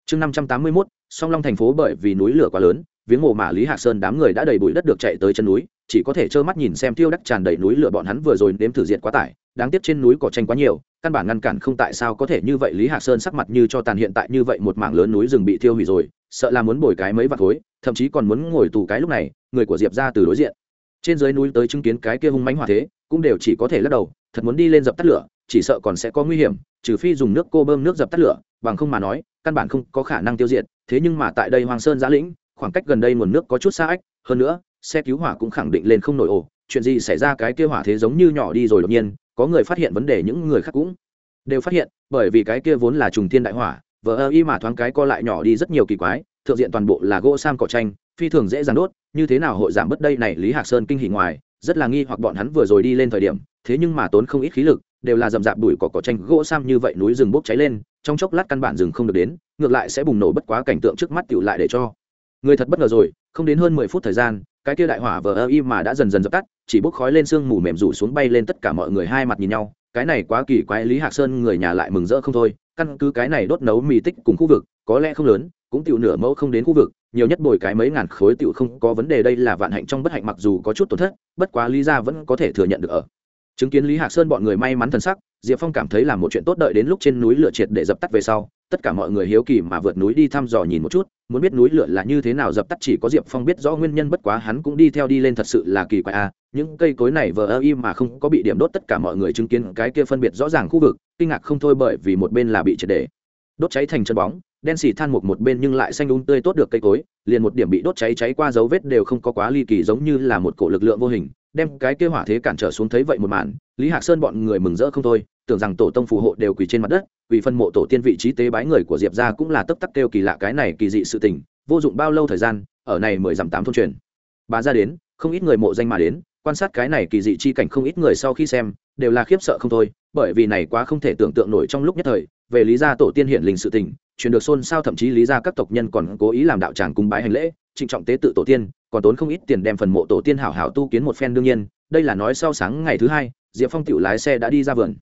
Chương năm trăm tám mươi mốt, song long thành phố bởi vì núi lửa quá lớn, viếng mộ mả lý hạ sơn đám người đã đầy bụi đất được chạy tới chân núi, chỉ có thể trơ mắt nhìn xem tiêu đắc tràn đầy núi lửa bọn hắn vừa rồi nếm thử diện quá tải đáng tiếc trên núi cỏ tranh quá nhiều, căn bản ngăn cản không tại sao có thể như vậy. Lý hạ sơn sắc mặt như cho tàn, hiện tại như vậy một mảng lớn núi rừng bị thiêu hủy rồi, sợ là muốn bồi cái mấy vạt khối, thậm chí còn muốn ngồi tù cái lúc này, người của diệp ra từ đối diện. Trên dưới núi tới chứng kiến cái kia hung mánh hỏa thế, cũng đều chỉ có thể lắc đầu, thật muốn đi lên dập tắt lửa, chỉ sợ còn sẽ có nguy hiểm, trừ phi dùng nước cô bơm nước dập tắt lửa, bằng không mà nói, căn bản không có khả năng tiêu diệt. Thế nhưng mà tại đây hoàng sơn giã lĩnh, khoảng cách gần đây nguồn nước có chút xa ách, hơn nữa, xe cứu hỏa cũng khẳng định lên không nổi ồ chuyện gì xảy ra cái kia hỏa thế giống như nhỏ đi rồi đột nhiên, có người phát hiện vấn đề những người khác cũng đều phát hiện, bởi vì cái kia vốn là trùng thiên đại hỏa, vờ ơ y mà thoáng cái co lại nhỏ đi rất nhiều kỳ quái, thượng diện toàn bộ là gỗ sam cỏ tranh, phi thường dễ dàng đốt, như thế nào hội giảm bớt đây này lý hạc sơn kinh hỉ ngoài, rất là nghi hoặc bọn hắn vừa rồi đi lên thời điểm, thế nhưng mà tốn không ít khí lực, đều là dầm dạp đùi cỏ cỏ tranh gỗ sam như vậy núi rừng bốc cháy lên, trong chốc lát căn bản rừng không được đến, ngược lại sẽ bùng nổ bất quá cảnh tượng trước mắt tựu lại để cho người thật bất ngờ rồi, không đến hơn mười phút thời gian, cái kia đại hỏa vờ ơ y mà đã dần dần dập tắt, chỉ bốc khói lên sương mù mềm rủ xuống bay lên tất cả mọi người hai mặt nhìn nhau, cái này quá kỳ quái, lý hạc sơn người nhà lại mừng rỡ không thôi, căn cứ cái này đốt nấu mì tích cùng khu vực, có lẽ không lớn, cũng tiểu nửa mẫu không đến khu vực, nhiều nhất bồi cái mấy ngàn khối tiểu không có vấn đề, đây là vạn hạnh trong bất hạnh mặc dù có chút tổn thất, bất quá lý ra vẫn có thể thừa nhận được ở chứng kiến lý hạc sơn bọn người may mắn t sắc, diệp phong cảm thấy là một chuyện tốt đợi đến lúc trên núi lửa triệt để dập tắt về sau, tất cả mọi người hiếu kỳ mà vượt núi đi thăm dò nhìn một chút, muốn biết núi lửa là như thế nào dập tắt chỉ có diệp phong biết rõ nguyên nhân bất quá hắn cũng đi theo đi lên thật sự là kỳ quái à những cây cối này vờ ơ im mà không có bị điểm đốt tất cả mọi người chứng kiến cái kia phân biệt rõ ràng khu vực, kinh ngạc không thôi bởi vì một bên là bị triệt để đốt cháy thành chân bóng, đen xì than một một bên nhưng lại xanh đúng tươi tốt được cây cối, liền một điểm bị đốt cháy cháy qua dấu vết đều không có quá ly kỳ giống như là một cổ lực lượng vô hình đem cái kia hỏa thế cản trở xuống thấy vậy một màn, lý hạc sơn bọn người mừng rỡ không thôi, tưởng rằng tổ tông phù hộ đều quỳ trên mặt đất, vì phân mộ tổ tiên vị trí tế bái người của diệp ra cũng là tấp tắc kêu kỳ lạ cái này kỳ dị sự tình, vô dụng bao lâu thời gian, ở này mười dặm tám thôn truyền. Bà ra đến, không ít người mộ danh mà đến, quan sát cái này kỳ dị chi cảnh không ít người sau khi xem, đều là khiếp sợ không thôi, bởi vì này quá không thể tưởng tượng nổi trong lúc nhất thời, về lý gia tổ tiên hiển linh sự tình, truyền được xôn xao thậm chí lý gia các tộc nhân còn cố ý làm đạo tràng cung bái hành lễ trịnh trọng tế tự tổ tiên, còn tốn không ít tiền đem phần mộ tổ tiên hảo hảo tu kiến một phen đương nhiên, đây là nói sau sáng ngày thứ hai, diệp phong tự lái xe đã đi ra vườn.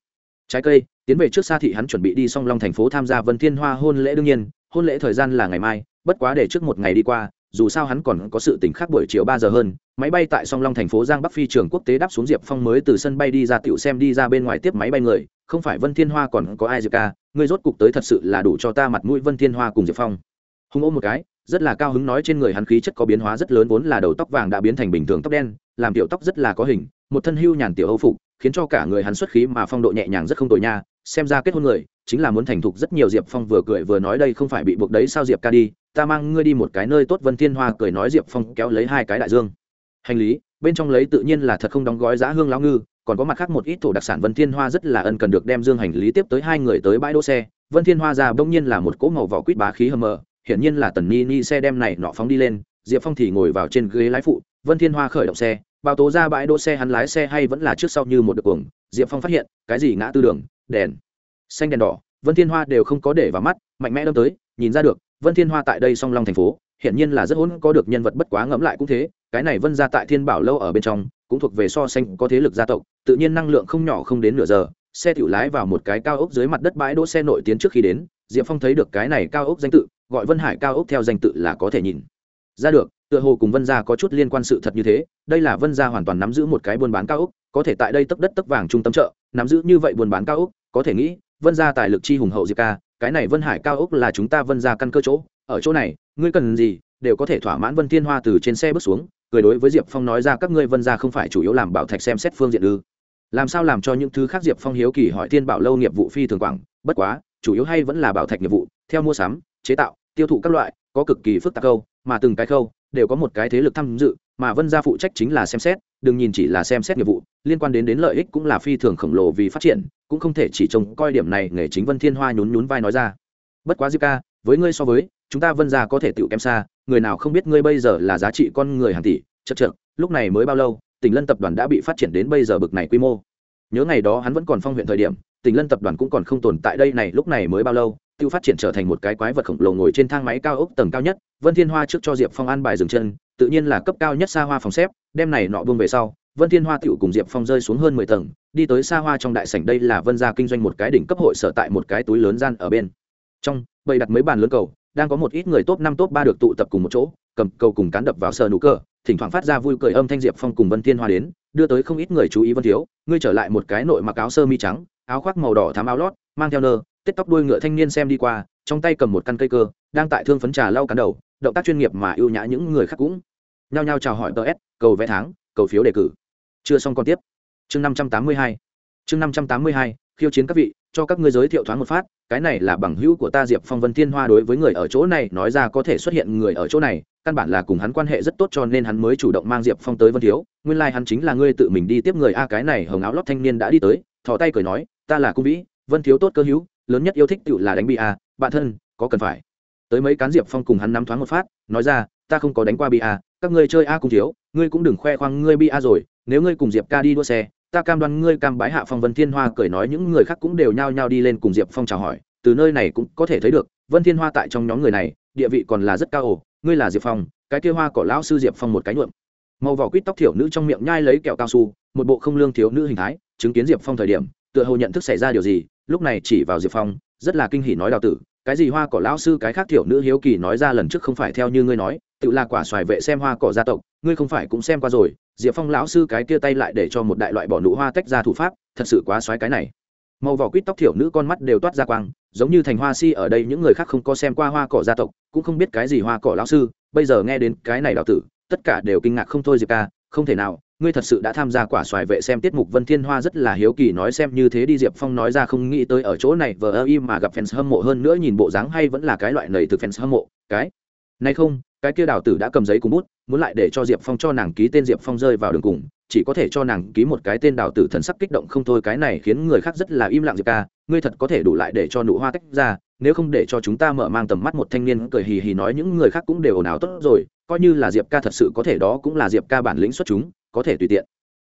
Trái cây, tiến về trước xa thị hắn chuẩn bị đi song long thành phố tham gia vân thiên hoa hôn lễ đương nhiên, hôn lễ thời gian là ngày mai, bất quá để trước một ngày đi qua, dù sao hắn còn có sự tỉnh khác buổi chiều ba giờ hơn, máy bay tại song long thành phố giang bắc phi trường quốc tế đáp xuống diệp phong mới từ sân bay đi ra tiểu xem đi ra bên ngoài tiếp máy bay người, không phải vân thiên hoa còn có ai diệp ca người rốt cục tới thật sự là đủ cho ta mặt mũi vân thiên hoa cùng diệp phong. Hùng ôm một cái rất là cao hứng nói trên người hắn khí chất có biến hóa rất lớn, vốn là đầu tóc vàng đã biến thành bình thường tóc đen, làm tiểu tóc rất là có hình, một thân hưu nhàn tiểu âu phục, khiến cho cả người hắn xuất khí mà phong độ nhẹ nhàng rất không tồi nha. Xem ra kết hôn người, chính là muốn thành thục rất nhiều diệp phong vừa cười vừa nói đây không phải bị buộc đấy sao diệp ca đi, ta mang ngươi đi một cái nơi tốt. Vân thiên hoa cười nói diệp phong kéo lấy hai cái đại dương. Hành lý, bên trong lấy tự nhiên là thật không đóng gói giá hương lão ngư, còn có mặt khác một ít thổ đặc sản. Vân thiên hoa rất là ân cần được đem dương hành lý tiếp tới hai người tới bãi đỗ xe. Vân thiên hoa ra bỗng nhiên là một cỗ màu vỏ quýt bá khí hầm mờ hiển nhiên là tần ni ni xe đem này nọ phóng đi lên, diệp phong thì ngồi vào trên ghế lái phụ, vân thiên hoa khởi động xe, bao tố ra bãi đỗ xe hắn lái xe hay vẫn là trước sau như một đợt cuồng, diệp phong phát hiện, cái gì ngã tư đường, đèn, xanh đèn đỏ, vân thiên hoa đều không có để vào mắt, mạnh mẽ đâm tới, nhìn ra được, vân thiên hoa tại đây song long thành phố hiện nhiên là rất hỗn, có được nhân vật bất quá ngẫm lại cũng thế, cái này vân ra tại thiên bảo lâu ở bên trong, cũng thuộc về so xanh có thế lực gia tộc, tự nhiên năng lượng không nhỏ không đến nửa giờ, xe tiểu lái vào một cái cao ốc dưới mặt đất bãi đỗ xe nội tiến trước khi đến, diệp phong thấy được cái này cao ốc danh tự gọi vân hải cao ốc theo danh tự là có thể nhìn. Ra được, tựa hồ cùng vân gia có chút liên quan sự thật như thế, đây là vân gia hoàn toàn nắm giữ một cái buôn bán cao ốc, có thể tại đây tấp đất tấp vàng trung tâm chợ, nắm giữ như vậy buôn bán cao ốc, có thể nghĩ, vân gia tài lực chi hùng hậu diệp ca, cái này vân hải cao ốc là chúng ta vân gia căn cơ chỗ, ở chỗ này, ngươi cần gì, đều có thể thỏa mãn vân thiên hoa từ trên xe bước xuống, cười đối với diệp phong nói ra các ngươi vân gia không phải chủ yếu làm bảo thạch xem xét phương diện ư. Làm sao làm cho những thứ khác diệp phong hiếu kỳ hỏi thiên bảo lâu nghiệp vụ phi thường quảng, bất quá, chủ yếu hay vẫn là bảo thạch nghiệp vụ, theo mua sắm, chế tạo tiêu thụ các loại, có cực kỳ phức tạp câu mà từng cái khâu đều có một cái thế lực tham dự, mà vân gia phụ trách chính là xem xét, đừng nhìn chỉ là xem xét nghiệp vụ, liên quan đến đến lợi ích cũng là phi thường khổng lồ vì phát triển, cũng không thể chỉ trông coi điểm này, nghề chính vân thiên hoa nhún nhún vai nói ra. Bất quá diệp ca, với ngươi so với, chúng ta vân gia có thể tựu kém xa, người nào không biết ngươi bây giờ là giá trị con người hàng tỷ, chật chật lúc này mới bao lâu tỉnh lân tập đoàn đã bị phát triển đến bây giờ bực này quy mô. Nhớ ngày đó hắn vẫn còn phong huyện thời điểm tỉnh lân tập đoàn cũng còn không tồn tại đây này, lúc này mới bao lâu tự phát triển trở thành một cái quái vật khổng lồ ngồi trên thang máy cao ốc tầng cao nhất, vân thiên hoa trước cho diệp phong an bài dừng chân, tự nhiên là cấp cao nhất xa hoa phòng xếp đem này nọ buông về sau, vân thiên hoa tựu cùng diệp phong rơi xuống hơn mười tầng, đi tới xa hoa trong đại sảnh đây là vân gia kinh doanh một cái đỉnh cấp hội sở tại một cái túi lớn gian ở bên. Trong, bày đặt mấy bàn lớn cầu, đang có một ít người top năm top ba được tụ tập cùng một chỗ, cầm cầu cùng cán đập vào sờ nụ cờ, thỉnh thoảng phát ra vui cười âm thanh diệp phong cùng vân thiên hoa đến, đưa tới không ít người chú ý vân thiếu, ngươi trở lại một cái nội mặc áo sơ mi trắng, áo khoác màu đỏ thám áo lót, mang theo nơ tết tóc đuôi ngựa thanh niên xem đi qua, trong tay cầm một căn cây cơ, đang tại thương phấn trà lau cán đầu, động tác chuyên nghiệp mà ưu nhã những người khác cũng nhao nhao chào hỏi tờ s, cầu vẽ tháng, cầu phiếu đề cử. Chưa xong còn tiếp. Chương năm trăm tám mươi hai. Chương năm trăm tám mươi hai, khiêu chiến các vị, cho các ngươi giới thiệu thoáng một phát, cái này là bằng hữu của ta diệp phong vân thiên hoa đối với người ở chỗ này nói ra có thể xuất hiện người ở chỗ này, căn bản là cùng hắn quan hệ rất tốt cho nên hắn mới chủ động mang diệp phong tới vân thiếu. Nguyên lai、like、hắn chính là ngươi tự mình đi tiếp người, a, cái này hồng áo lót thanh niên đã đi tới, thò tay cười nói, ta là cung vĩ, vân thiếu tốt cơ hữu lớn nhất yêu thích tự là đánh bi a, bạn thân, có cần phải. Tới mấy cán diệp phong cùng hắn nắm thoáng một phát, nói ra, ta không có đánh qua bi a, các ngươi chơi a cùng thiếu, ngươi cũng đừng khoe khoang ngươi bi a rồi, nếu ngươi cùng diệp ca đi đua xe, ta cam đoan ngươi cam bái hạ phong vân thiên hoa cười nói những người khác cũng đều nhao nhao đi lên cùng diệp phong chào hỏi, từ nơi này cũng có thể thấy được, vân thiên hoa tại trong nhóm người này, địa vị còn là rất cao ổ ngươi là diệp phong, cái kia hoa cỏ lão sư diệp phong một cái nhuộm. Màu vỏ quýt tóc thiểu nữ trong miệng nhai lấy kẹo cao su, một bộ không lương thiếu nữ hình thái, chứng kiến diệp phong thời điểm, tựa hồ nhận thức xảy ra điều gì lúc này chỉ vào diệp phong, rất là kinh hỉ nói đào tử, cái gì hoa cỏ lão sư, cái khác thiểu nữ hiếu kỳ nói ra lần trước không phải theo như ngươi nói, tự là quả xoài vệ xem hoa cỏ gia tộc, ngươi không phải cũng xem qua rồi, diệp phong lão sư cái kia tay lại để cho một đại loại bỏ nụ hoa tách ra thủ pháp, thật sự quá xoáy cái này. Màu vỏ quýt tóc thiểu nữ con mắt đều toát ra quang, giống như thành hoa si ở đây, những người khác không có xem qua hoa cỏ gia tộc, cũng không biết cái gì hoa cỏ lão sư, bây giờ nghe đến cái này đạo tử, tất cả đều kinh ngạc không thôi diệp ca, không thể nào ngươi thật sự đã tham gia quả xoài vệ xem tiết mục vân thiên hoa rất là hiếu kỳ nói xem như thế đi, diệp phong nói ra không nghĩ tới ở chỗ này vờ ơ im mà gặp fans hâm mộ hơn nữa nhìn bộ dáng hay vẫn là cái loại nầy từ fans hâm mộ, cái. Này không, cái kia đào tử đã cầm giấy cùng bút, muốn lại để cho diệp phong cho nàng ký tên diệp phong rơi vào đường cùng, chỉ có thể cho nàng ký một cái tên đào tử thần sắc kích động không thôi, cái này khiến người khác rất là im lặng, diệp ca, ngươi thật có thể đủ lại để cho nụ hoa tách ra, nếu không để cho chúng ta mở mang tầm mắt một thanh niên cười hì hì nói những người khác cũng đều ồn ào tốt rồi, coi như là diệp ca thật sự có thể đó cũng là diệp ca bản lĩnh xuất chúng có thể tùy tiện.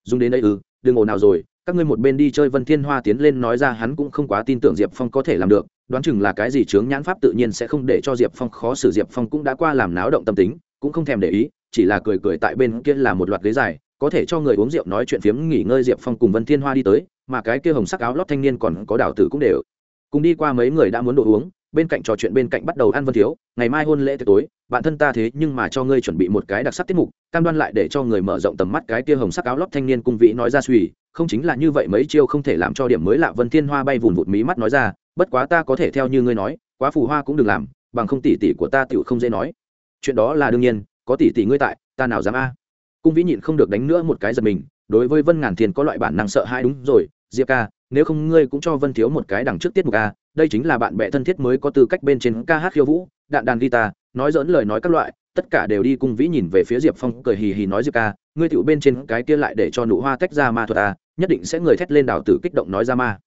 Dùng đến đây ư đừng ồn nào rồi, các ngươi một bên đi chơi vân thiên hoa tiến lên nói ra hắn cũng không quá tin tưởng diệp phong có thể làm được, đoán chừng là cái gì chướng nhãn pháp tự nhiên sẽ không để cho diệp phong khó xử, diệp phong cũng đã qua làm náo động tâm tính, cũng không thèm để ý, chỉ là cười cười tại bên kia là một loạt ghế dài, có thể cho người uống rượu nói chuyện phiếm nghỉ ngơi diệp phong cùng vân thiên hoa đi tới, mà cái kia hồng sắc áo lót thanh niên còn có đào tử cũng đều. Cùng đi qua mấy người đã muốn đồ uống bên cạnh trò chuyện bên cạnh bắt đầu ăn vân thiếu, ngày mai hôn lễ tối, bạn thân ta thế nhưng mà cho ngươi chuẩn bị một cái đặc sắc tiết mục, cam đoan lại để cho người mở rộng tầm mắt cái kia hồng sắc áo lót thanh niên cung vị nói ra suy, không chính là như vậy mấy chiêu không thể làm cho điểm mới lạ vân thiên hoa bay vùn vụt mí mắt nói ra, bất quá ta có thể theo như ngươi nói, quá phù hoa cũng đừng làm, bằng không tỷ tỷ của ta tựu không dễ nói. Chuyện đó là đương nhiên, có tỷ tỷ ngươi tại, ta nào dám a? Cung vĩ nhịn không được đánh nữa một cái giật mình, đối với vân ngàn thiên có loại bản năng sợ hãi, đúng rồi, diệp ca, nếu không ngươi cũng cho vân thiếu một cái đằng trước tiết mục a đây chính là bạn bè thân thiết mới có tư cách bên trên ca hát khiêu vũ đạn đàn guitar nói dỡn lời nói các loại tất cả đều đi cùng vĩ nhìn về phía diệp phong cười hì hì nói diệp ca ngươi tựu bên trên cái kia lại để cho nụ hoa tách ra ma thuật à, nhất định sẽ người thét lên đào tử kích động nói ra ma.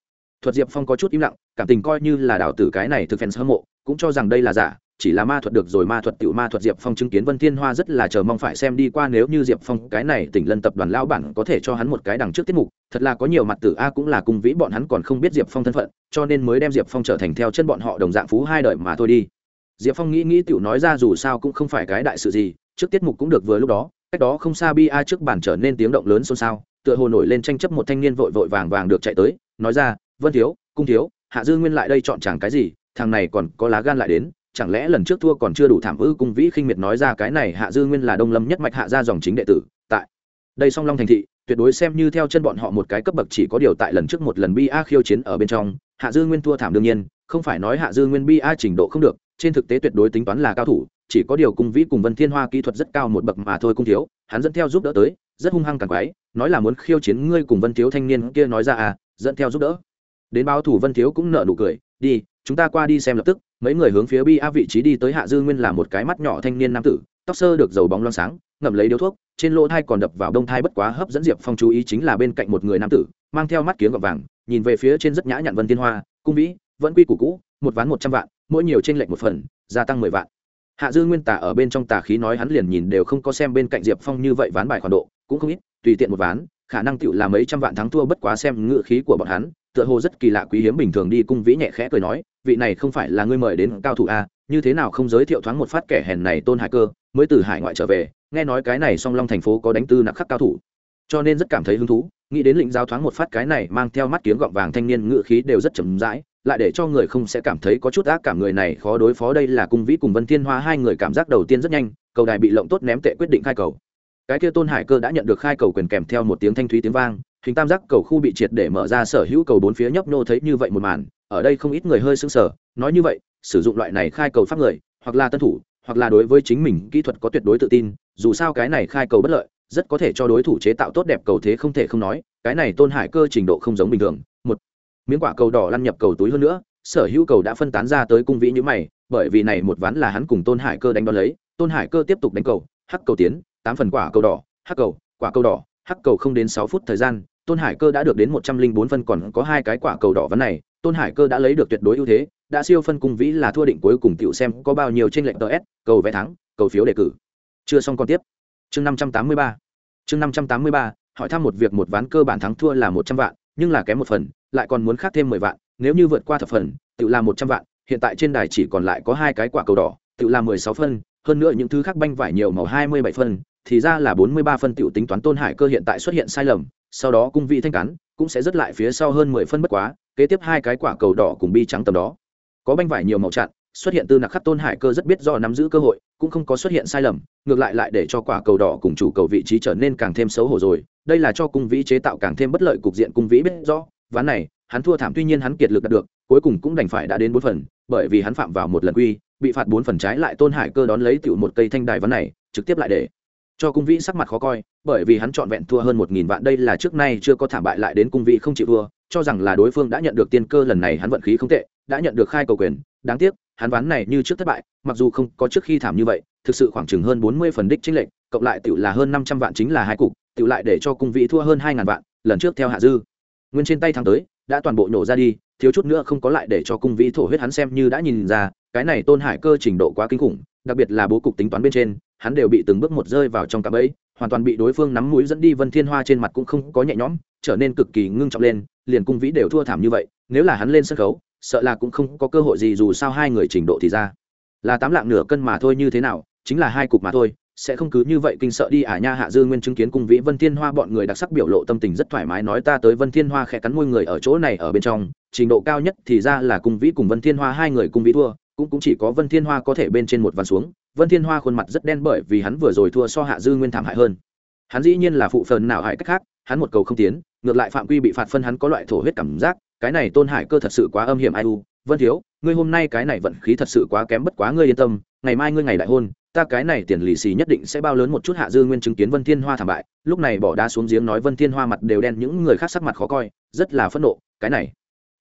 Thuật diệp phong có chút im lặng cảm tình coi như là đào tử cái này thực fans hâm mộ cũng cho rằng đây là giả chỉ là ma thuật được rồi, ma thuật tiểu ma thuật diệp phong chứng kiến vân thiên hoa rất là chờ mong phải xem đi qua, nếu như diệp phong cái này tỉnh lân tập đoàn lao bản có thể cho hắn một cái đằng trước tiết mục, thật là có nhiều mặt tử a cũng là cung vĩ bọn hắn còn không biết diệp phong thân phận, cho nên mới đem diệp phong trở thành theo chân bọn họ đồng dạng phú hai đời mà thôi đi. Diệp phong nghĩ nghĩ tiểu nói ra dù sao cũng không phải cái đại sự gì, trước tiết mục cũng được vừa lúc đó, cách đó không xa bi a trước bàn trở nên tiếng động lớn xôn xao, tựa hồ nổi lên tranh chấp một thanh niên vội vội vàng vàng được chạy tới, nói ra, vân thiếu, cung thiếu, hạ dư nguyên lại đây chọn chàng cái gì, thằng này còn có lá gan lại đến chẳng lẽ lần trước thua còn chưa đủ thảm ư? Cung vĩ khinh miệt nói ra cái này hạ dư nguyên là đông lâm nhất mạch hạ gia dòng chính đệ tử, tại đây song long thành thị, tuyệt đối xem như theo chân bọn họ một cái cấp bậc chỉ có điều tại lần trước một lần bi a khiêu chiến ở bên trong, hạ dư nguyên thua thảm đương nhiên, không phải nói hạ dư nguyên bi a trình độ không được, trên thực tế tuyệt đối tính toán là cao thủ, chỉ có điều cung vĩ cùng vân thiên hoa kỹ thuật rất cao một bậc mà thôi cung thiếu, hắn dẫn theo giúp đỡ tới, rất hung hăng càng quái, nói là muốn khiêu chiến ngươi cùng vân thiếu thanh niên kia nói ra à dẫn theo giúp đỡ đến báo thủ vân thiếu cũng nợ nụ cười, đi, chúng ta qua đi xem lập tức. Mấy người hướng phía bi a vị trí đi tới hạ dư nguyên là một cái mắt nhỏ thanh niên nam tử, tóc sơ được dầu bóng loang sáng, ngậm lấy điếu thuốc, trên lỗ thai còn đập vào đông thai bất quá hấp dẫn diệp phong chú ý chính là bên cạnh một người nam tử, mang theo mắt kiếm gọt vàng, nhìn về phía trên rất nhã nhặn vân tiên hoa, cung vĩ, vẫn quy củ cũ, một ván một trăm vạn, mỗi nhiều trên lệnh một phần, gia tăng mười vạn. Hạ dư nguyên tả ở bên trong tà khí nói hắn liền nhìn đều không có xem bên cạnh diệp phong như vậy ván bài khoản độ, cũng không ít, tùy tiện một ván, khả năng tựu là mấy trăm vạn thắng thua bất quá xem ngự khí của bọn hắn tựa hồ rất kỳ lạ quý hiếm bình thường đi cung vĩ nhẹ khẽ cười nói vị này không phải là ngươi mời đến cao thủ a à, như thế nào không giới thiệu thoáng một phát kẻ hèn này tôn hải cơ mới từ hải ngoại trở về nghe nói cái này song long thành phố có đánh tư nặc khắc cao thủ. Cho nên rất cảm thấy hứng thú nghĩ đến lĩnh giáo thoáng một phát cái này mang theo mắt kiếm gọng vàng thanh niên ngựa khí đều rất chậm rãi lại để cho người không sẽ cảm thấy có chút ác cảm người này khó đối phó đây là cung vĩ cùng vân thiên hoa hai người cảm giác đầu tiên rất nhanh cầu đài bị lộng tốt ném tệ quyết định khai cầu. Cái kia tôn hải cơ đã nhận được khai cầu quyền kèm theo một tiếng thanh thúy tiếng vang hình tam giác cầu khu bị triệt để mở ra, sở hữu cầu bốn phía nhấp nhô thấy như vậy một màn, ở đây không ít người hơi sững sờ, nói như vậy, sử dụng loại này khai cầu pháp người, hoặc là tân thủ, hoặc là đối với chính mình kỹ thuật có tuyệt đối tự tin, dù sao cái này khai cầu bất lợi, rất có thể cho đối thủ chế tạo tốt đẹp cầu thế không thể không nói, cái này tôn hải cơ trình độ không giống bình thường. Một, miếng quả cầu đỏ lăn nhập cầu túi hơn nữa, sở hữu cầu đã phân tán ra tới cung vĩ như mày, bởi vì này một ván là hắn cùng tôn hải cơ đánh đón lấy, tôn hải cơ tiếp tục đánh cầu, hắc cầu tiến, tám phần quả cầu đỏ, hắc cầu, quả cầu đỏ, hắc cầu không đến sáu phút thời gian tôn hải cơ đã được đến một trăm linh bốn phân còn có hai cái quả cầu đỏ vấn này, tôn hải cơ đã lấy được tuyệt đối ưu thế, đã siêu phân cung vĩ là thua định cuối cùng tiểu xem có bao nhiêu trên lệnh ts cầu vé thắng, cầu phiếu đề cử. Chưa xong còn tiếp. Chương năm trăm tám mươi ba. Chương năm trăm tám mươi ba, hỏi thăm một việc một ván cơ bản thắng thua là một trăm vạn, nhưng là kém một phần, lại còn muốn khác thêm mười vạn, nếu như vượt qua thập phần tự là một trăm vạn, hiện tại trên đài chỉ còn lại có hai cái quả cầu đỏ tự là mười sáu phân, hơn nữa những thứ khác banh vải nhiều màu hai mươi bảy phân, thì ra là bốn mươi ba phân tiểu tính toán tôn hải cơ hiện tại xuất hiện sai lầm sau đó cung vị thanh cán, cũng sẽ rất lại phía sau hơn mười phân bất quá, kế tiếp hai cái quả cầu đỏ cùng bi trắng tầm đó. Có banh vải nhiều màu chặn, xuất hiện từ nặc khắc tôn hải cơ rất biết do nắm giữ cơ hội, cũng không có xuất hiện sai lầm, ngược lại lại để cho quả cầu đỏ cùng chủ cầu vị trí trở nên càng thêm xấu hổ rồi. Đây là cho cung vĩ chế tạo càng thêm bất lợi cục diện cung vĩ biết rõ. Ván này, hắn thua thảm tuy nhiên hắn kiệt lực đạt được, cuối cùng cũng đành phải đã đến bốn phần, bởi vì hắn phạm vào một lần quy, bị phạt bốn phần trái lại tôn hải cơ đón lấy tiểu một cây thanh đài ván này, trực tiếp lại để cho cung vĩ sắc mặt khó coi, bởi vì hắn trọn vẹn thua hơn một nghìn vạn, đây là trước nay chưa có thảm bại lại đến cung vĩ không chịu thua, cho rằng là đối phương đã nhận được tiên cơ lần này hắn vận khí không tệ, đã nhận được khai cầu quyền. Đáng tiếc, hắn ván này như trước thất bại, mặc dù không có trước khi thảm như vậy, thực sự khoảng chừng hơn bốn mươi phần đích chính lệnh cộng lại tự là hơn năm trăm vạn chính là hai cục tự lại để cho cung vĩ thua hơn hai ngàn vạn, lần trước theo hạ dư. Nguyên trên tay thắng tới, đã toàn bộ nổ ra đi, thiếu chút nữa không có lại để cho cung vĩ thổ huyết hắn xem như đã nhìn ra, cái này tôn hải cơ trình độ quá kinh khủng, đặc biệt là bố cục tính toán bên trên hắn đều bị từng bước một rơi vào trong cạm ấy hoàn toàn bị đối phương nắm mũi dẫn đi vân thiên hoa trên mặt cũng không có nhẹ nhõm, trở nên cực kỳ ngưng trọng lên, liền cung vĩ đều thua thảm như vậy, nếu là hắn lên sân khấu, sợ là cũng không có cơ hội gì dù sao hai người trình độ thì ra là tám lạng nửa cân mà thôi như thế nào, chính là hai cục mà thôi, sẽ không cứ như vậy kinh sợ đi à nha hạ dư nguyên chứng kiến cung vĩ vân thiên hoa bọn người đặc sắc biểu lộ tâm tình rất thoải mái nói ta tới vân thiên hoa khẽ cắn môi người ở chỗ này ở bên trong, trình độ cao nhất thì ra là cung vĩ cùng vân thiên hoa hai người cung vĩ thua, cũng cũng chỉ có vân thiên hoa có thể bên trên một ván xuống vân thiên hoa khuôn mặt rất đen bởi vì hắn vừa rồi thua so hạ dư nguyên thảm hại hơn. Hắn dĩ nhiên là phụ phần nào hại cách khác, hắn một cầu không tiến, ngược lại phạm quy bị phạt phân hắn có loại thổ huyết cảm giác, cái này tôn hải cơ thật sự quá âm hiểm ai u. Vân thiếu, ngươi hôm nay cái này vận khí thật sự quá kém bất quá ngươi yên tâm, ngày mai ngươi ngày đại hôn, ta cái này tiền lì xì nhất định sẽ bao lớn một chút hạ dư nguyên chứng kiến vân thiên hoa thảm bại. Lúc này bỏ đá xuống giếng nói vân thiên hoa mặt đều đen, những người khác sắc mặt khó coi, rất là phẫn nộ, cái này.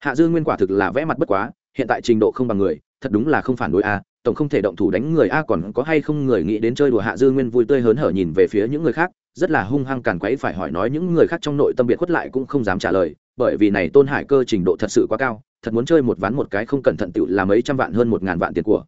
Hạ dư nguyên quả thực là vẽ mặt bất quá, hiện tại trình độ không bằng người, thật đúng là không phản đối a tổng không thể động thủ đánh người a, còn có hay không người nghĩ đến chơi đùa hạ dư nguyên vui tươi hớn hở nhìn về phía những người khác, rất là hung hăng càn quấy phải hỏi nói những người khác trong nội tâm biệt khuất lại cũng không dám trả lời, bởi vì này tôn hải cơ trình độ thật sự quá cao, thật muốn chơi một ván một cái không cẩn thận tựu là mấy trăm vạn hơn một ngàn vạn tiền của.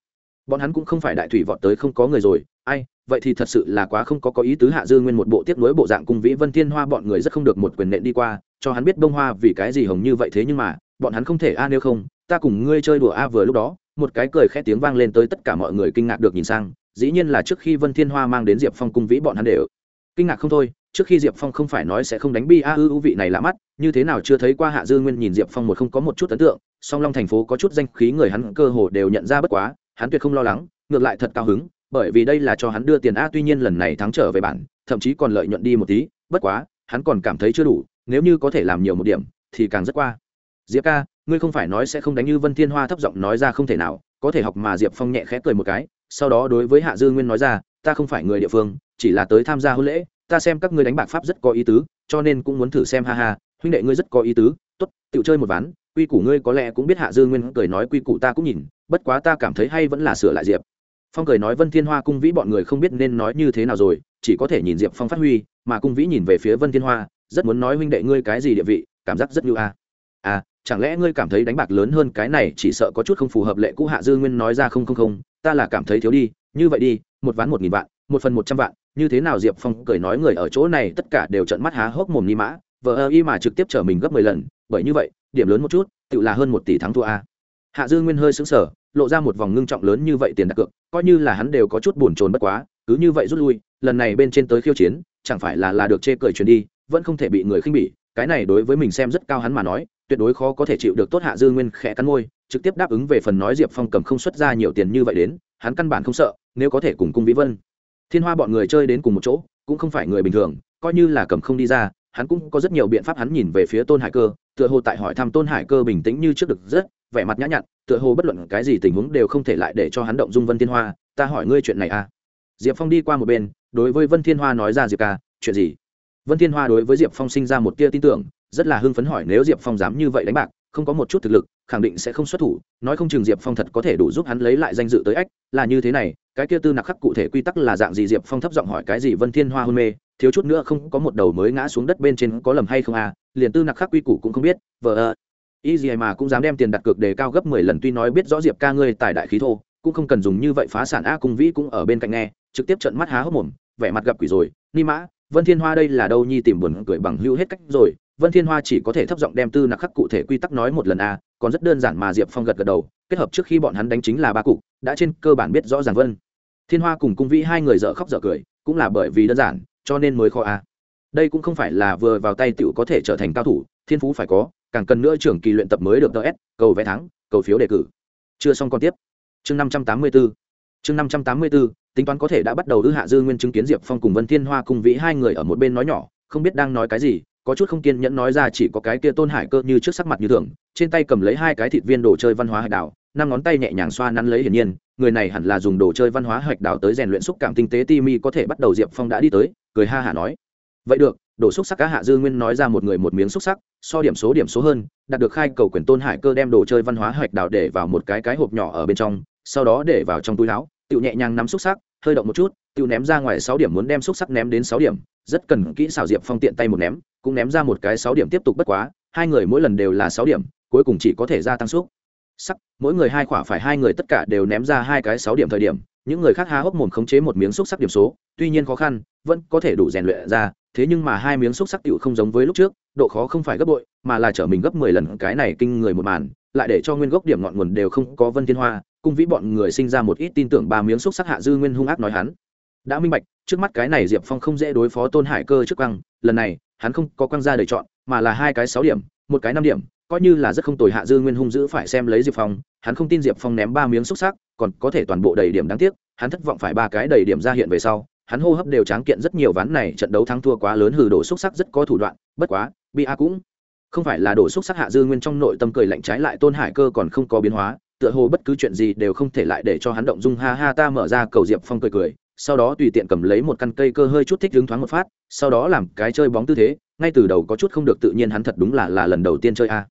Bọn hắn cũng không phải đại thủy vọt tới không có người rồi, ai, vậy thì thật sự là quá không có có ý tứ hạ dư nguyên một bộ tiếp nối bộ dạng cung vĩ vân thiên hoa bọn người rất không được một quyền nện đi qua, cho hắn biết bông hoa vì cái gì hồng như vậy thế nhưng mà, bọn hắn không thể, a, nếu không, ta cùng ngươi chơi đùa a vừa lúc đó một cái cười khẽ tiếng vang lên tới tất cả mọi người kinh ngạc được nhìn sang, dĩ nhiên là trước khi vân thiên hoa mang đến diệp phong cung vĩ bọn hắn đều. Kinh ngạc không thôi, trước khi diệp phong không phải nói sẽ không đánh bi a ư ưu vị này lạ mắt, như thế nào chưa thấy qua hạ dư nguyên nhìn diệp phong một không có một chút ấn tượng, song long thành phố có chút danh khí người hắn cơ hồ đều nhận ra bất quá, hắn tuyệt không lo lắng, ngược lại thật cao hứng, bởi vì đây là cho hắn đưa tiền a, tuy nhiên lần này thắng trở về bản, thậm chí còn lợi nhuận đi một tí, bất quá, hắn còn cảm thấy chưa đủ, nếu như có thể làm nhiều một điểm, thì càng rất qua. Diệp ca ngươi không phải nói sẽ không đánh như vân thiên hoa thấp giọng nói ra không thể nào, có thể học mà diệp phong nhẹ khẽ cười một cái, sau đó đối với hạ dư nguyên nói ra, ta không phải người địa phương, chỉ là tới tham gia hôn lễ, ta xem các ngươi đánh bạc pháp rất có ý tứ, cho nên cũng muốn thử xem, ha ha, huynh đệ ngươi rất có ý tứ, tốt tự chơi một ván, quy củ ngươi có lẽ cũng biết hạ dư nguyên cười nói quy củ ta cũng nhìn, bất quá ta cảm thấy hay vẫn là sửa lại diệp. Phong cười nói vân thiên hoa cung vĩ bọn người không biết nên nói như thế nào rồi, chỉ có thể nhìn diệp phong phát huy, mà cung vĩ nhìn về phía vân thiên hoa, rất muốn nói huynh đệ ngươi cái gì địa vị, cảm giác rất như a. à chẳng lẽ ngươi cảm thấy đánh bạc lớn hơn cái này chỉ sợ có chút không phù hợp lệ cũ hạ dư nguyên nói ra không không không, ta là cảm thấy thiếu đi, như vậy đi, một ván một nghìn vạn, một phần một trăm vạn, như thế nào diệp phong cười nói người ở chỗ này tất cả đều trận mắt há hốc mồm ni mã vợ ơ y mà trực tiếp chở mình gấp mười lần, bởi như vậy, điểm lớn một chút, tự là hơn một tỷ thắng thua a. Hạ dư nguyên hơi xứng sở lộ ra một vòng ngưng trọng lớn như vậy tiền đặt cược, coi như là hắn đều có chút buồn trồn bất quá, cứ như vậy rút lui, lần này bên trên tới khiêu chiến, chẳng phải là là được chê cười truyền đi, vẫn không thể bị người khinh bỉ cái này đối với mình xem rất cao hắn mà nói, tuyệt đối khó có thể chịu được tốt hạ dư nguyên khẽ cắn môi, trực tiếp đáp ứng về phần nói diệp phong cầm không xuất ra nhiều tiền như vậy đến, hắn căn bản không sợ, nếu có thể cùng cung vĩ vân. Thiên hoa bọn người chơi đến cùng một chỗ, cũng không phải người bình thường, coi như là cầm không đi ra, hắn cũng có rất nhiều biện pháp hắn nhìn về phía tôn hải cơ, tựa hồ tại hỏi thăm tôn hải cơ bình tĩnh như trước được rất, vẻ mặt nhã nhặn, tựa hồ bất luận cái gì tình huống đều không thể lại để cho hắn động dung vân thiên hoa, ta hỏi ngươi chuyện này à? Diệp phong đi qua một bên, đối với vân thiên hoa nói ra diệp ca, chuyện gì? Vân thiên hoa đối với diệp phong sinh ra một tia tin tưởng, rất là hưng phấn hỏi nếu diệp phong dám như vậy đánh bạc, không có một chút thực lực, khẳng định sẽ không xuất thủ, nói không chừng diệp phong thật có thể đủ giúp hắn lấy lại danh dự tới ách, là như thế này, cái kia tư nặc khắc cụ thể quy tắc là dạng gì diệp phong thấp giọng hỏi cái gì vân thiên hoa hôn mê, thiếu chút nữa không có một đầu mới ngã xuống đất bên trên có lầm hay không à liền tư nặc khắc quy củ cũng không biết vợ ơ. Y gì mà cũng dám đem tiền đặt cược đề cao gấp mười lần, tuy nói biết rõ diệp ca ngươi tài đại khí thô, cũng không cần dùng như vậy phá sản a cung vĩ cũng ở bên cạnh nghe, trực tiếp trận mắt há hốc mồm, vẻ mặt gặp quỷ rồi, ni mã vân thiên hoa đây là đâu nhi tìm buồn cười bằng hữu hết cách rồi, vân thiên hoa chỉ có thể thấp giọng đem tư nặc khắc cụ thể quy tắc nói một lần a còn rất đơn giản mà diệp phong gật gật đầu, kết hợp trước khi bọn hắn đánh chính là ba cục, đã trên cơ bản biết rõ ràng vân. Thiên hoa cùng cung vĩ hai người dở khóc dở cười, cũng là bởi vì đơn giản, cho nên mới khó a đây cũng không phải là vừa vào tay tựu có thể trở thành cao thủ, thiên phú phải có, càng cần nữa trưởng kỳ luyện tập mới được ts cầu vé thắng, cầu phiếu đề cử. Chưa xong còn tiếp. Chương năm trăm tám mươi 584 chương năm trăm tám mươi 584 tính toán có thể đã bắt đầu ư hạ dư nguyên chứng kiến diệp phong cùng vân thiên hoa cùng vĩ hai người ở một bên nói nhỏ, không biết đang nói cái gì, có chút không kiên nhẫn nói ra chỉ có cái kia tôn hải cơ như trước sắc mặt như thường, trên tay cầm lấy hai cái thịt viên đồ chơi văn hóa hạch đảo, năm ngón tay nhẹ nhàng xoa nắn lấy hiển nhiên, người này hẳn là dùng đồ chơi văn hóa hạch đảo tới rèn luyện xúc cảm tinh tế ti mi có thể bắt đầu diệp phong đã đi tới, cười ha hả nói. Vậy được đổ xúc sắc cá hạ dư nguyên nói ra một người một miếng xúc sắc, so điểm số điểm số hơn, đạt được khai cầu quyền tôn hải cơ đem đồ chơi văn hóa hạch đảo để vào một cái cái hộp nhỏ ở bên trong, sau đó để vào trong túi áo tự nhẹ nhàng nắm xúc sắc, hơi động một chút tự ném ra ngoài sáu điểm muốn đem xúc sắc ném đến sáu điểm, rất cần kỹ xảo diệp phong tiện tay một ném, cũng ném ra một cái sáu điểm tiếp tục bất quá, hai người mỗi lần đều là sáu điểm, cuối cùng chỉ có thể gia tăng xúc sắc. Mỗi người hai khỏa phải hai người tất cả đều ném ra hai cái sáu điểm thời điểm, những người khác há hốc mồm khống chế một miếng xúc sắc điểm số, tuy nhiên khó khăn, vẫn có thể đủ rèn luyện ra thế nhưng mà hai miếng xúc sắc tựu không giống với lúc trước độ khó không phải gấp bội mà là trở mình gấp mười lần cái này kinh người một màn lại để cho nguyên gốc điểm ngọn nguồn đều không có vân thiên hoa cung vĩ bọn người sinh ra một ít tin tưởng ba miếng xúc sắc hạ dư nguyên hung ác nói hắn. Đã minh bạch trước mắt cái này diệp phong không dễ đối phó tôn hải cơ trước quăng lần này hắn không có quăng ra đời chọn mà là hai cái sáu điểm một cái năm điểm coi như là rất không tồi hạ dư nguyên hung dữ phải xem lấy diệp phong hắn không tin diệp phong ném ba miếng xúc sắc, còn có thể toàn bộ đầy điểm đáng tiếc hắn thất vọng phải ba cái đầy điểm ra hiện về sau hắn hô hấp đều tráng kiện rất nhiều ván này trận đấu thắng thua quá lớn, hừ, đổ xúc sắc rất có thủ đoạn, bất quá, bi a cũng không phải là đổ xúc sắc hạ dư nguyên trong nội tâm cười lạnh trái lại, tôn hải cơ còn không có biến hóa, tựa hồ bất cứ chuyện gì đều không thể lại để cho hắn động dung, ha ha, ta mở ra cầu diệp phong cười cười, sau đó tùy tiện cầm lấy một căn cây cơ hơi chút thích đứng thoáng một phát, sau đó làm cái chơi bóng tư thế, ngay từ đầu có chút không được tự nhiên hắn thật đúng là là lần đầu tiên chơi a.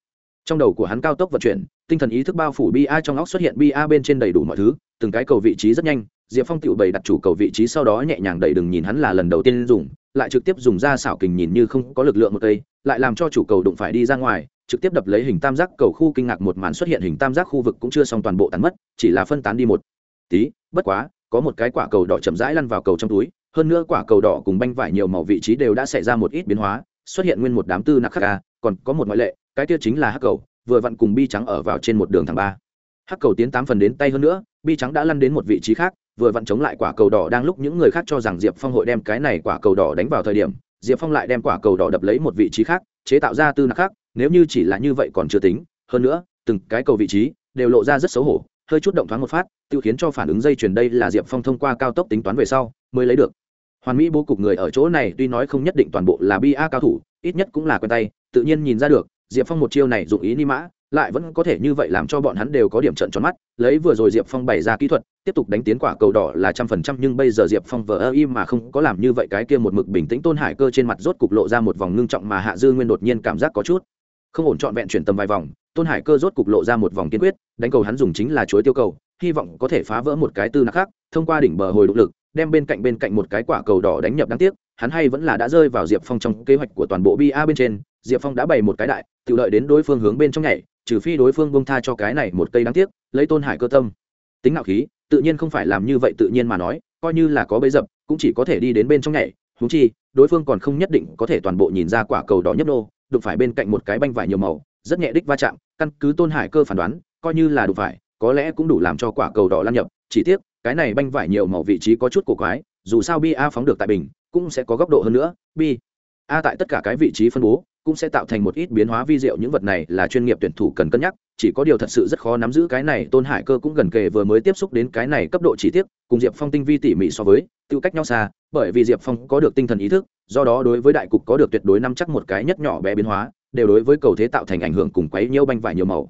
Trong đầu của hắn cao tốc vận chuyển, tinh thần ý thức bao phủ bi a trong óc xuất hiện bi a bên trên đầy đủ mọi thứ, từng cái cầu vị trí rất nhanh diệp phong tự bày đặt chủ cầu vị trí sau đó nhẹ nhàng đẩy đừng nhìn hắn là lần đầu tiên dùng, lại trực tiếp dùng ra xảo kình nhìn như không có lực lượng một cây, lại làm cho chủ cầu đụng phải đi ra ngoài, trực tiếp đập lấy hình tam giác cầu khu kinh ngạc một màn xuất hiện hình tam giác khu vực cũng chưa xong toàn bộ tan mất, chỉ là phân tán đi một. Tí, bất quá, có một cái quả cầu đỏ chậm rãi lăn vào cầu trong túi, hơn nữa quả cầu đỏ cùng banh vải nhiều màu vị trí đều đã xảy ra một ít biến hóa, xuất hiện nguyên một đám tư nặc khắc ca à, còn có một ngoại lệ, cái kia chính là hắc cầu, vừa vặn cùng bi trắng ở vào trên một đường thẳng ba. Hắc cầu tiến tám phần đến tay hơn nữa, bi trắng đã lăn đến một vị trí khác vừa vặn chống lại quả cầu đỏ đang lúc những người khác cho rằng diệp phong hội đem cái này quả cầu đỏ đánh vào thời điểm, diệp phong lại đem quả cầu đỏ đập lấy một vị trí khác, chế tạo ra tư nặc khác, nếu như chỉ là như vậy còn chưa tính. Hơn nữa, từng cái cầu vị trí đều lộ ra rất xấu hổ, hơi chút động thoáng một phát tự khiến cho phản ứng dây chuyền đây là diệp phong thông qua cao tốc tính toán về sau mới lấy được. Hoàn mỹ bố cục người ở chỗ này tuy nói không nhất định toàn bộ là bi a cao thủ, ít nhất cũng là quen tay, tự nhiên nhìn ra được, diệp phong một chiêu này dụng ý ni mã lại vẫn có thể như vậy làm cho bọn hắn đều có điểm trận tròn mắt. Lấy vừa rồi diệp phong bày ra kỹ thuật, tiếp tục đánh tiến quả cầu đỏ là trăm phần trăm, nhưng bây giờ diệp phong vờ ơ im mà không có làm như vậy, cái kia một mực bình tĩnh tôn hải cơ trên mặt rốt cục lộ ra một vòng ngưng trọng mà hạ dư nguyên đột nhiên cảm giác có chút không ổn, trọn vẹn chuyển tầm vài vòng, tôn hải cơ rốt cục lộ ra một vòng kiên quyết, đánh cầu hắn dùng chính là chuối tiêu cầu, hy vọng có thể phá vỡ một cái tư nặc khác, thông qua đỉnh bờ hồi động lực, đem bên cạnh bên cạnh một cái quả cầu đỏ đánh nhập đáng tiếc, hắn hay vẫn là đã rơi vào diệp phong trong kế hoạch của toàn bộ ba bên trên. Diệp phong đã bày một cái đại, tự lợi đến đối phương hướng bên trong nhảy trừ phi đối phương bông tha cho cái này một cây đáng tiếc, lấy tôn hải cơ tâm. Tính ngạo khí, tự nhiên không phải làm như vậy tự nhiên mà nói, coi như là có bấy dập, cũng chỉ có thể đi đến bên trong nhảy. Húng chi, đối phương còn không nhất định có thể toàn bộ nhìn ra quả cầu đỏ nhấp nô, đụng phải bên cạnh một cái banh vải nhiều màu, rất nhẹ đích va chạm, căn cứ tôn hải cơ phản đoán, coi như là đụng phải, có lẽ cũng đủ làm cho quả cầu đỏ lan nhập. Chỉ tiếc, cái này banh vải nhiều màu vị trí có chút cổ quái, dù sao bi a phóng được tại bình, cũng sẽ có góc độ hơn nữa. Bi a tại tất cả cái vị trí phân bố cũng sẽ tạo thành một ít biến hóa vi diệu. Những vật này là chuyên nghiệp tuyển thủ cần cân nhắc, chỉ có điều thật sự rất khó nắm giữ cái này. Tôn hải cơ cũng gần kề vừa mới tiếp xúc đến cái này cấp độ chi tiết, cùng diệp phong tinh vi tỉ mỉ so với tự cách nhau xa, bởi vì diệp phong có được tinh thần ý thức, do đó đối với đại cục có được tuyệt đối nắm chắc một cái nhất nhỏ bé biến hóa, đều đối với cầu thế tạo thành ảnh hưởng cùng quấy nhiễu banh vải nhiều màu.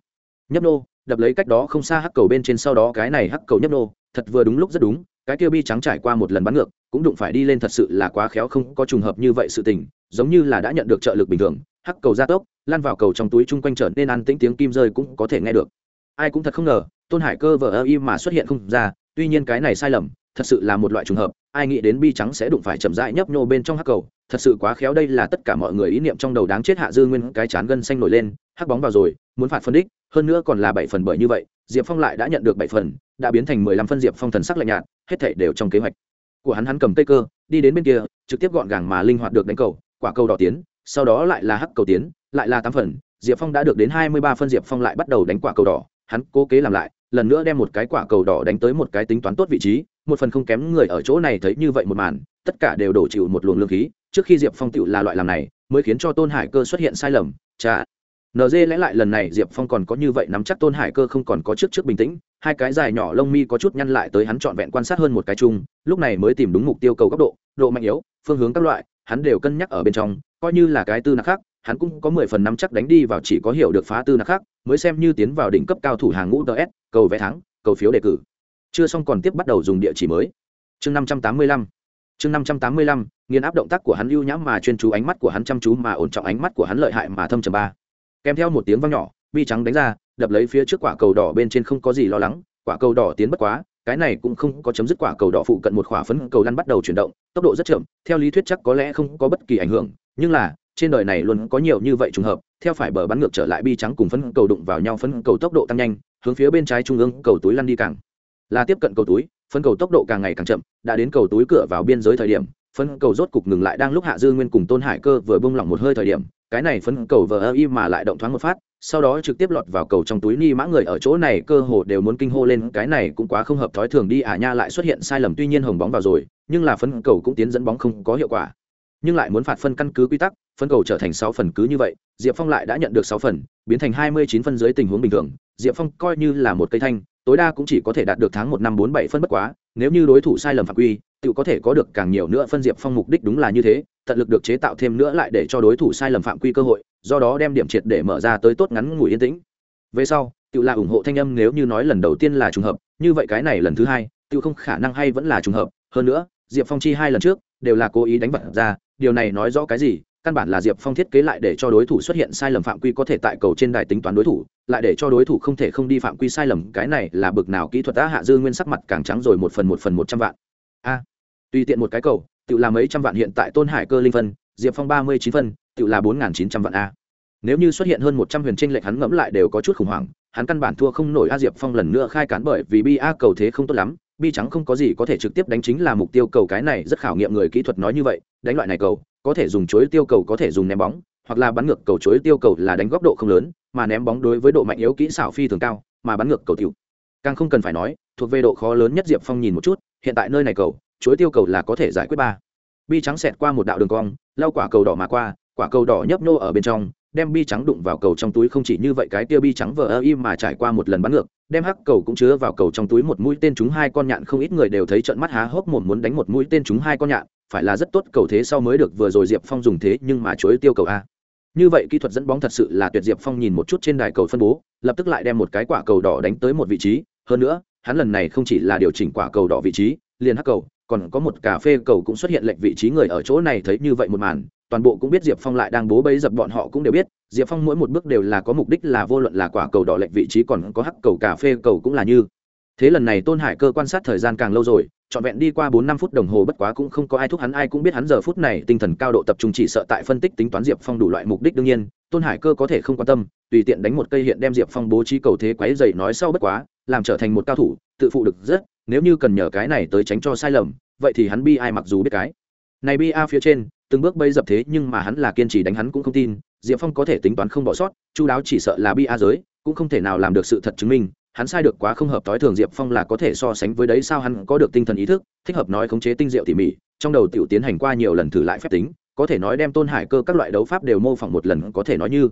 Nhấp nô, đập lấy cách đó không xa hắc cầu bên trên sau đó cái này hắc cầu nhấp nô, thật vừa đúng lúc rất đúng, cái kia bi trắng trải qua một lần bắn ngược, cũng đụng phải đi lên thật sự là quá khéo, không có trùng hợp như vậy sự tình giống như là đã nhận được trợ lực bình thường, hắc cầu gia tốc, lan vào cầu trong túi chung quanh trở nên ăn tĩnh, tiếng kim rơi cũng có thể nghe được. Ai cũng thật không ngờ, tôn hải cơ vờ ơ y mà xuất hiện không ra, tuy nhiên cái này sai lầm, thật sự là một loại trùng hợp, ai nghĩ đến bi trắng sẽ đụng phải chậm rãi nhấp nhô bên trong hắc cầu, thật sự quá khéo đây là tất cả mọi người ý niệm trong đầu đáng chết hạ dư nguyên cái chán gân xanh nổi lên, hắc bóng vào rồi, muốn phạt phân đích, hơn nữa còn là bảy phần bởi như vậy, diệp phong lại đã nhận được bảy phần, đã biến thành mười lăm phân diệp phong thần sắc lạnh nhạt, hết thể đều trong kế hoạch. Của hắn hắn cầm cây cơ, đi đến bên kia, trực tiếp gọn gàng mà linh hoạt được đánh cầu quả cầu đỏ tiến, sau đó lại là hắc cầu tiến, lại là tám phần, diệp phong đã được đến hai mươi ba phân, diệp phong lại bắt đầu đánh quả cầu đỏ, hắn cố kế làm lại, lần nữa đem một cái quả cầu đỏ đánh tới một cái tính toán tốt vị trí, một phần không kém người ở chỗ này thấy như vậy một màn, tất cả đều đổ chịu một luồng lương khí, trước khi diệp phong tựu là loại làm này, mới khiến cho tôn hải cơ xuất hiện sai lầm, chà. Nd lẽ lại lần này diệp phong còn có như vậy nắm chắc tôn hải cơ không còn có trước trước bình tĩnh, hai cái dài nhỏ lông mi có chút nhăn lại tới hắn trọn vẹn quan sát hơn một cái chung, lúc này mới tìm đúng mục tiêu cầu góc độ độ mạnh yếu, phương hướng các loại hắn đều cân nhắc ở bên trong, coi như là cái tư nặc khác, hắn cũng có mười phần năm chắc đánh đi vào chỉ có hiểu được phá tư nặc khác, mới xem như tiến vào đỉnh cấp cao thủ hàng ngũ ts cầu vé thắng, cầu phiếu đề cử. Chưa xong còn tiếp bắt đầu dùng địa chỉ mới. Chương năm trăm tám mươi lăm. Chương năm trăm tám mươi lăm, nghiền áp động tác của hắn lưu nhãm mà chuyên chú ánh mắt của hắn chăm chú mà ổn trọng ánh mắt của hắn lợi hại mà thâm trầm ba. Kèm theo một tiếng vang nhỏ, bi trắng đánh ra, đập lấy phía trước quả cầu đỏ bên trên không có gì lo lắng, quả cầu đỏ tiến bất quá cái này cũng không có chấm dứt quả cầu đỏ phụ cận một khỏa phấn cầu lăn bắt đầu chuyển động, tốc độ rất chậm, theo lý thuyết chắc có lẽ không có bất kỳ ảnh hưởng, nhưng là, trên đời này luôn có nhiều như vậy trùng hợp, theo phải bờ bắn ngược trở lại bi trắng cùng phấn cầu đụng vào nhau phấn cầu tốc độ tăng nhanh, hướng phía bên trái trung ương cầu túi lăn đi càng. Là tiếp cận cầu túi, phấn cầu tốc độ càng ngày càng chậm, đã đến cầu túi cửa vào biên giới thời điểm, phấn cầu rốt cục ngừng lại đang lúc hạ dư nguyên cùng tôn hải cơ vừa bung lỏng một hơi thời điểm cái này phấn cầu vờ ơ y mà lại động thoáng một phát, sau đó trực tiếp lọt vào cầu trong túi ni mã người ở chỗ này, cơ hồ đều muốn kinh hô lên, cái này cũng quá không hợp thói thường đi à nha, lại xuất hiện sai lầm, tuy nhiên hồng bóng vào rồi, nhưng là phân cầu cũng tiến dẫn bóng không có hiệu quả. Nhưng lại muốn phạt phân căn cứ quy tắc phân cầu trở thành sáu phần cứ như vậy, diệp phong lại đã nhận được sáu phần, biến thành hai mươi chín phân dưới tình huống bình thường, diệp phong coi như là một cây thanh, tối đa cũng chỉ có thể đạt được tháng một năm bốn bảy phân bất quá, nếu như đối thủ sai lầm phạm quy, tự có thể có được càng nhiều nữa phân diệp phong mục đích đúng là như thế tận lực được chế tạo thêm nữa lại để cho đối thủ sai lầm phạm quy cơ hội, do đó đem điểm triệt để mở ra tới tốt ngắn ngủi yên tĩnh. Về sau tự là ủng hộ thanh âm nếu như nói lần đầu tiên là trùng hợp, như vậy cái này lần thứ hai tự không khả năng hay vẫn là trùng hợp. Hơn nữa, diệp phong chi hai lần trước, đều là cố ý đánh vật ra, điều này nói rõ cái gì? Căn bản là diệp phong thiết kế lại để cho đối thủ xuất hiện sai lầm phạm quy có thể tại cầu trên đài tính toán đối thủ, lại để cho đối thủ không thể không đi phạm quy sai lầm, cái này là bực nào kỹ thuật đã hạ dư nguyên sắc mặt càng trắng rồi một phần một phần một trăm vạn. A, tùy tiện một cái cầu tự là mấy trăm vạn hiện tại tôn hải cơ linh phân, diệp phong ba mươi chín phân, tự là bốn chín trăm vạn a. Nếu như xuất hiện hơn một trăm huyền tranh lệch hắn ngẫm lại đều có chút khủng hoảng, hắn căn bản thua không nổi a diệp phong lần nữa khai cán bởi vì bi a cầu thế không tốt lắm, bi trắng không có gì có thể trực tiếp đánh chính là mục tiêu cầu cái này rất khảo nghiệm người kỹ thuật nói như vậy, đánh loại này cầu, có thể dùng chối tiêu cầu có thể dùng ném bóng, hoặc là bắn ngược cầu chối tiêu cầu là đánh góc độ không lớn, mà ném bóng đối với độ mạnh yếu kỹ xảo phi thường cao, mà bắn ngược cầu tiểu. Càng không cần phải nói, thuộc về độ khó lớn nhất diệp phong nhìn một chút, hiện tại nơi này cầu chuối tiêu cầu là có thể giải quyết ba. Bi trắng xẹt qua một đạo đường cong, lau quả cầu đỏ mà qua, quả cầu đỏ nhấp nô ở bên trong, đem bi trắng đụng vào cầu trong túi không chỉ như vậy, cái tia bi trắng vờ ơ im mà trải qua một lần bắn ngược, đem hắc cầu cũng chứa vào cầu trong túi một mũi tên chúng hai con nhạn không ít người đều thấy trận mắt há hốc mồm muốn đánh một mũi tên chúng hai con nhạn, phải là rất tốt, cầu thế sau mới được, vừa rồi diệp phong dùng thế nhưng mà chuối tiêu cầu a. Như vậy kỹ thuật dẫn bóng thật sự là tuyệt, diệp phong nhìn một chút trên đài cầu phân bố, lập tức lại đem một cái quả cầu đỏ đánh tới một vị trí, hơn nữa, hắn lần này không chỉ là điều chỉnh quả cầu đỏ vị trí, liền hắc cầu còn có một cà phê cầu cũng xuất hiện lệnh vị trí người ở chỗ này thấy như vậy một màn, toàn bộ cũng biết diệp phong lại đang bố bấy dập bọn họ cũng đều biết, diệp phong mỗi một bước đều là có mục đích là vô luận là quả cầu đỏ lệnh vị trí còn có hắc cầu cà phê cầu cũng là như. Thế lần này tôn hải cơ quan sát thời gian càng lâu rồi, trọn vẹn đi qua bốn năm phút đồng hồ bất quá cũng không có ai thúc hắn, ai cũng biết hắn giờ phút này tinh thần cao độ tập trung chỉ sợ tại phân tích tính toán diệp phong đủ loại mục đích đương nhiên, tôn hải cơ có thể không quan tâm, tùy tiện đánh một cây hiện đem diệp phong bố trí cầu thế quáy dày nói sau bất quá, làm trở thành một cao thủ, tự phụ được rất nếu như cần nhờ cái này tới tránh cho sai lầm, vậy thì hắn bi ai mặc dù biết cái. Này bi a phía trên, từng bước bây dập thế nhưng mà hắn là kiên trì đánh hắn cũng không tin, diệp phong có thể tính toán không bỏ sót, chu đáo chỉ sợ là bi a giới, cũng không thể nào làm được sự thật chứng minh, hắn sai được quá không hợp tối thường diệp phong là có thể so sánh với đấy sao hắn có được tinh thần ý thức, thích hợp nói khống chế tinh diệu tỉ mỉ, trong đầu tiểu tiến hành qua nhiều lần thử lại phép tính, có thể nói đem tôn hải cơ các loại đấu pháp đều mô phỏng một lần có thể nói như.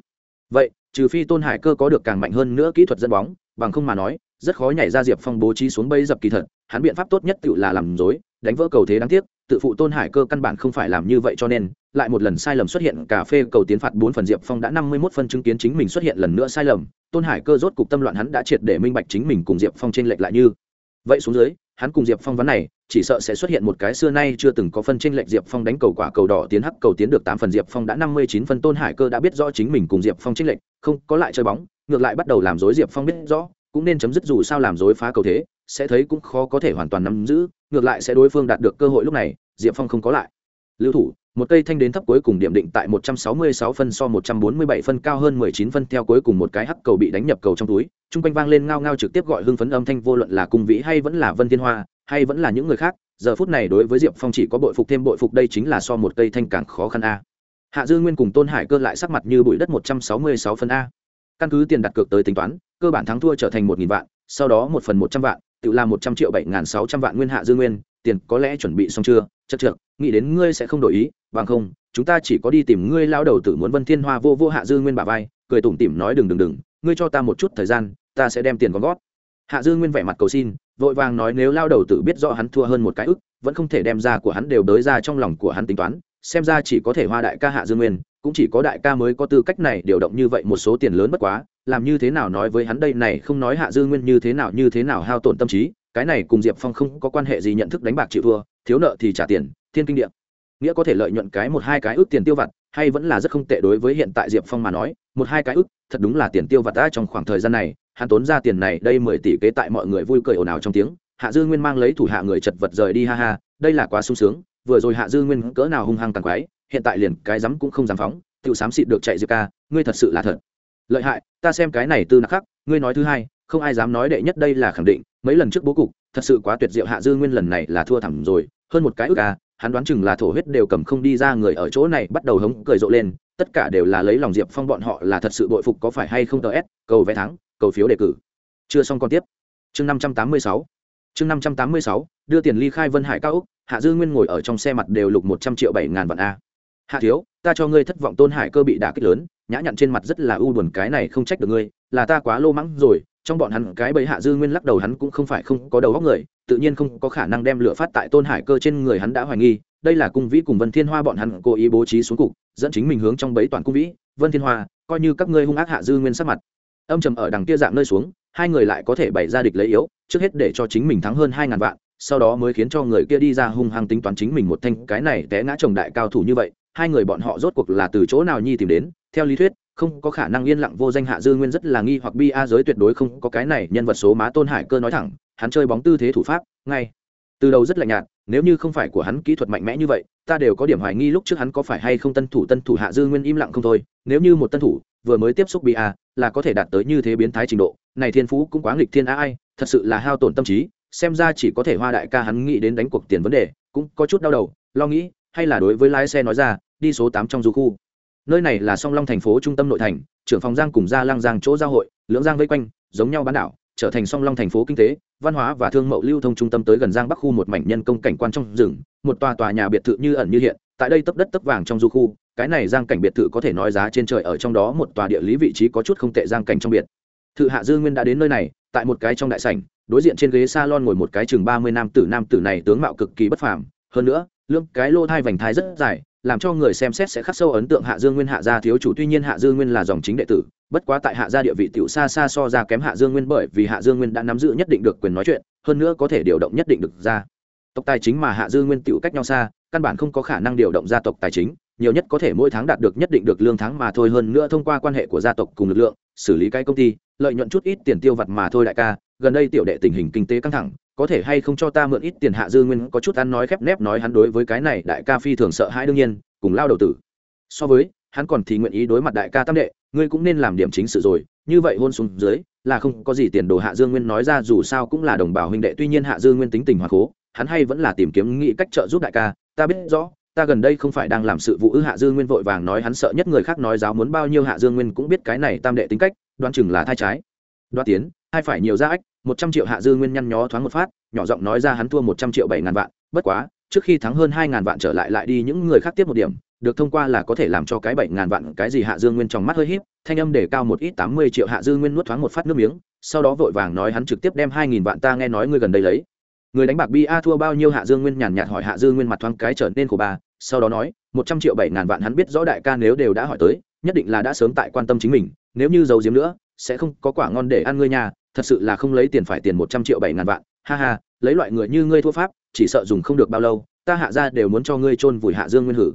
Vậy, trừ phi tôn hải cơ có được càng mạnh hơn nữa kỹ thuật dẫn bóng, bằng không mà nói rất khó nhảy ra diệp phong bố trí xuống bẫy dập kỳ thật, hắn biện pháp tốt nhất tự là làm dối đánh vỡ cầu thế đáng tiếc, tự phụ tôn hải cơ căn bản không phải làm như vậy cho nên, lại một lần sai lầm xuất hiện, cà phê cầu tiến phạt bốn phần diệp phong đã năm mươi mốt phân chứng kiến chính mình xuất hiện lần nữa sai lầm, tôn hải cơ rốt cục tâm loạn hắn đã triệt để minh bạch chính mình cùng diệp phong t r ê n lệch lại như. Vậy xuống dưới, hắn cùng diệp phong ván này, chỉ sợ sẽ xuất hiện một cái xưa nay chưa từng có phân t r ê n lệch diệp phong đánh cầu quả cầu đỏ tiến hắc cầu tiến được tám phần diệp phong đã năm mươi chín phân, tôn hải cơ đã biết rõ chính mình cùng diệp phong t r ê n lệch, không có lại chơi bóng, ngược lại bắt đầu làm dối diệp phong biết rõ cũng nên chấm dứt dù sao làm dối phá cầu thế sẽ thấy cũng khó có thể hoàn toàn nắm giữ ngược lại sẽ đối phương đạt được cơ hội lúc này diệp phong không có lại lưu thủ một cây thanh đến thấp cuối cùng điểm định tại 166 phân so 147 phân cao hơn 19 phân theo cuối cùng một cái hắc cầu bị đánh nhập cầu trong túi, trung quanh vang lên ngao ngao trực tiếp gọi hưng phấn âm thanh vô luận là cung vĩ hay vẫn là Vân Thiên Hoa, hay vẫn là những người khác, giờ phút này đối với Diệp Phong chỉ có bội phục thêm bội phục đây chính là so một cây thanh càng khó khăn a. Hạ Dư Nguyên cùng Tôn Hải Cơ lại sắc mặt như bụi đất 166 phân a. Căn cứ tiền đặt cược tới tính toán, cơ bản thắng thua trở thành 1000 vạn, sau đó một phần 100 vạn, tự làm một trăm triệu 7600 vạn nguyên Hạ dương Nguyên, tiền có lẽ chuẩn bị xong chưa? chất trượt nghĩ đến ngươi sẽ không đổi ý, bằng không chúng ta chỉ có đi tìm ngươi lao đầu tử muốn vân thiên hoa vô vô hạ dương nguyên bà vai cười tủm tỉm nói đừng đừng đừng ngươi cho ta một chút thời gian ta sẽ đem tiền con gót hạ Dương nguyên vẻ mặt cầu xin vội vàng nói nếu lao đầu tử biết rõ hắn thua hơn một cái ức vẫn không thể đem ra của hắn đều đới ra trong lòng của hắn tính toán xem ra chỉ có thể hoa đại ca hạ Dương nguyên cũng chỉ có đại ca mới có tư cách này điều động như vậy một số tiền lớn bất quá, làm như thế nào nói với hắn đây này không nói hạ dư nguyên như thế nào như thế nào hao tổn tâm trí, cái này cùng diệp phong không có quan hệ gì nhận thức đánh bạc chịu thua, thiếu nợ thì trả tiền, thiên kinh điệm nghĩa có thể lợi nhuận cái một hai cái ước tiền tiêu vặt, hay vẫn là rất không tệ đối với hiện tại diệp phong mà nói, một hai cái ước, thật đúng là tiền tiêu vặt đã trong khoảng thời gian này, hắn tốn ra tiền này đây mười tỷ kế tại mọi người vui cười ồn ào trong tiếng, hạ dư nguyên mang lấy thủ hạ người chật vật rời đi ha ha, đây là quá sung sướng, vừa rồi hạ dư nguyên cỡ nào hung hăng tàn quái hiện tại liền cái rắm cũng không dám phóng tự xám xịt được chạy diệp ca, ngươi thật sự là thật. Lợi hại, ta xem cái này tư nặc khắc ngươi nói thứ hai, không ai dám nói đệ nhất đây là khẳng định, mấy lần trước bố cục, thật sự quá tuyệt diệu hạ dư nguyên lần này là thua thẳng rồi, hơn một cái ước ca hắn đoán chừng là thổ huyết đều cầm không đi ra người ở chỗ này bắt đầu hống cười rộ lên, tất cả đều là lấy lòng diệp phong bọn họ là thật sự bội phục có phải hay không tờ s, cầu vé thắng, cầu phiếu đề cử. Chưa xong còn tiếp. Chương năm trăm tám mươi sáu. Chương năm trăm tám mươi sáu, đưa tiền ly khai vân hải cao úc hạ dư nguyên ngồi ở trong xe mặt đều lục một trăm triệu bảy ngàn vạn a hạ thiếu, ta cho ngươi thất vọng tôn hải cơ bị đả kích lớn, nhã nhặn trên mặt rất là u buồn, cái này không trách được ngươi, là ta quá lô mắng rồi, trong bọn hắn cái bẫy hạ dư nguyên lắc đầu hắn cũng không phải không có đầu óc người, tự nhiên không có khả năng đem lửa phát tại tôn hải cơ trên người hắn đã hoài nghi, đây là cung vĩ cùng vân thiên hoa bọn hắn cố ý bố trí xuống cục, dẫn chính mình hướng trong bẫy toàn cung vĩ, vân thiên hoa, coi như các ngươi hung ác hạ dư nguyên sắc mặt. Âm trầm ở đằng kia dạng nơi xuống, hai người lại có thể bày ra địch lấy yếu, trước hết để cho chính mình thắng hơn hai ngàn vạn, sau đó mới khiến cho người kia đi ra hung hăng tính toán chính mình một thanh, cái này té ngã chồng đại cao thủ như vậy hai người bọn họ rốt cuộc là từ chỗ nào nhi tìm đến, theo lý thuyết, không có khả năng yên lặng vô danh hạ dư nguyên rất là nghi hoặc bi a giới tuyệt đối không có cái này nhân vật số má tôn hải cơ nói thẳng, hắn chơi bóng tư thế thủ pháp, ngay, từ đầu rất lạnh nhạt, nếu như không phải của hắn kỹ thuật mạnh mẽ như vậy, ta đều có điểm hoài nghi lúc trước hắn có phải hay không tân thủ tân thủ hạ dư nguyên im lặng không thôi, nếu như một tân thủ, vừa mới tiếp xúc bi a, là có thể đạt tới như thế biến thái trình độ, này thiên phú cũng quá nghịch thiên a ai, thật sự là hao tổn tâm trí, xem ra chỉ có thể hoa đại ca hắn nghĩ đến đánh cuộc tiền vấn đề, cũng có chút đau đầu, lo nghĩ hay là đối với lái xe nói ra, đi số tám trong du khu. Nơi này là song long thành phố trung tâm nội thành, trưởng phòng giang cùng gia lang giang chỗ giao hội, lưỡng giang vây quanh, giống nhau bán đảo, trở thành song long thành phố kinh tế, văn hóa và thương mậu lưu thông trung tâm tới gần giang bắc khu một mảnh nhân công cảnh quan trong rừng, một tòa tòa nhà biệt thự như ẩn như hiện, tại đây tấp đất tấp vàng trong du khu, cái này giang cảnh biệt thự có thể nói giá trên trời ở trong đó một tòa địa lý vị trí có chút không tệ giang cảnh trong biệt. Thự hạ dư nguyên đã đến nơi này, tại một cái trong đại sảnh, đối diện trên ghế salon ngồi một cái chừng ba mươi nam tử nam tử này tướng mạo cực kỳ bất phàm, hơn nữa lương cái lô thai vành thai rất dài, làm cho người xem xét sẽ khắc sâu ấn tượng hạ dương nguyên, hạ gia thiếu chủ. Tuy nhiên hạ dương nguyên là dòng chính đệ tử, bất quá tại hạ gia địa vị tiểu xa xa so ra kém hạ dương nguyên bởi vì hạ dương nguyên đã nắm giữ nhất định được quyền nói chuyện, hơn nữa có thể điều động nhất định được ra. Tộc tài chính mà hạ dương nguyên tiểu cách nhau xa, căn bản không có khả năng điều động gia tộc tài chính, nhiều nhất có thể mỗi tháng đạt được nhất định được lương tháng mà thôi, hơn nữa thông qua quan hệ của gia tộc cùng lực lượng, xử lý cái công ty, lợi nhuận chút ít tiền tiêu vặt mà thôi đại ca, gần đây tiểu đệ tình hình kinh tế căng thẳng có thể hay không cho ta mượn ít tiền hạ dư nguyên có chút ăn nói khép nép nói hắn đối với cái này đại ca phi thường sợ hãi đương nhiên, cùng lao đầu tử. So với, hắn còn thì nguyện ý đối mặt đại ca tam đệ, ngươi cũng nên làm điểm chính sự rồi, như vậy hôn xuống dưới, là không có gì tiền đồ hạ dương nguyên nói ra dù sao cũng là đồng bào huynh đệ, tuy nhiên hạ dương nguyên tính tình hòa cố hắn hay vẫn là tìm kiếm nghĩ cách trợ giúp đại ca, ta biết rõ, ta gần đây không phải đang làm sự vụ ư hạ dương nguyên vội vàng nói hắn sợ nhất người khác nói giáo muốn bao nhiêu hạ dương nguyên cũng biết cái này tam đệ tính cách đoan chừng là thai trái. Đoan tiến, hai phải nhiều ra ách một trăm triệu hạ dư nguyên nhăn nhó thoáng một phát, nhỏ giọng nói ra hắn thua một trăm triệu bảy ngàn vạn, bất quá, trước khi thắng hơn hai ngàn vạn trở lại lại đi những người khác tiếp một điểm, được thông qua là có thể làm cho cái bảy ngàn vạn, cái gì hạ dương nguyên trong mắt hơi híp, thanh âm để cao một ít tám mươi triệu hạ dư nguyên nuốt thoáng một phát nước miếng, sau đó vội vàng nói hắn trực tiếp đem hai nghìn vạn ta nghe nói ngươi gần đây lấy người đánh bạc bi a thua bao nhiêu hạ dương nguyên nhàn nhạt hỏi hạ dư nguyên mặt thoáng cái trở nên của bà. sau đó nói, một trăm triệu bảy ngàn vạn hắn biết rõ đại ca nếu đều đã hỏi tới, nhất định là đã sớm tại quan tâm chính mình, nếu như giấu giếm nữa, sẽ không có quả ngon để ăn ngươi nhà thật sự là không lấy tiền phải tiền một trăm triệu bảy ngàn vạn, ha ha, lấy loại người như ngươi thua pháp, chỉ sợ dùng không được bao lâu, ta hạ ra đều muốn cho ngươi chôn vùi hạ dương nguyên hử.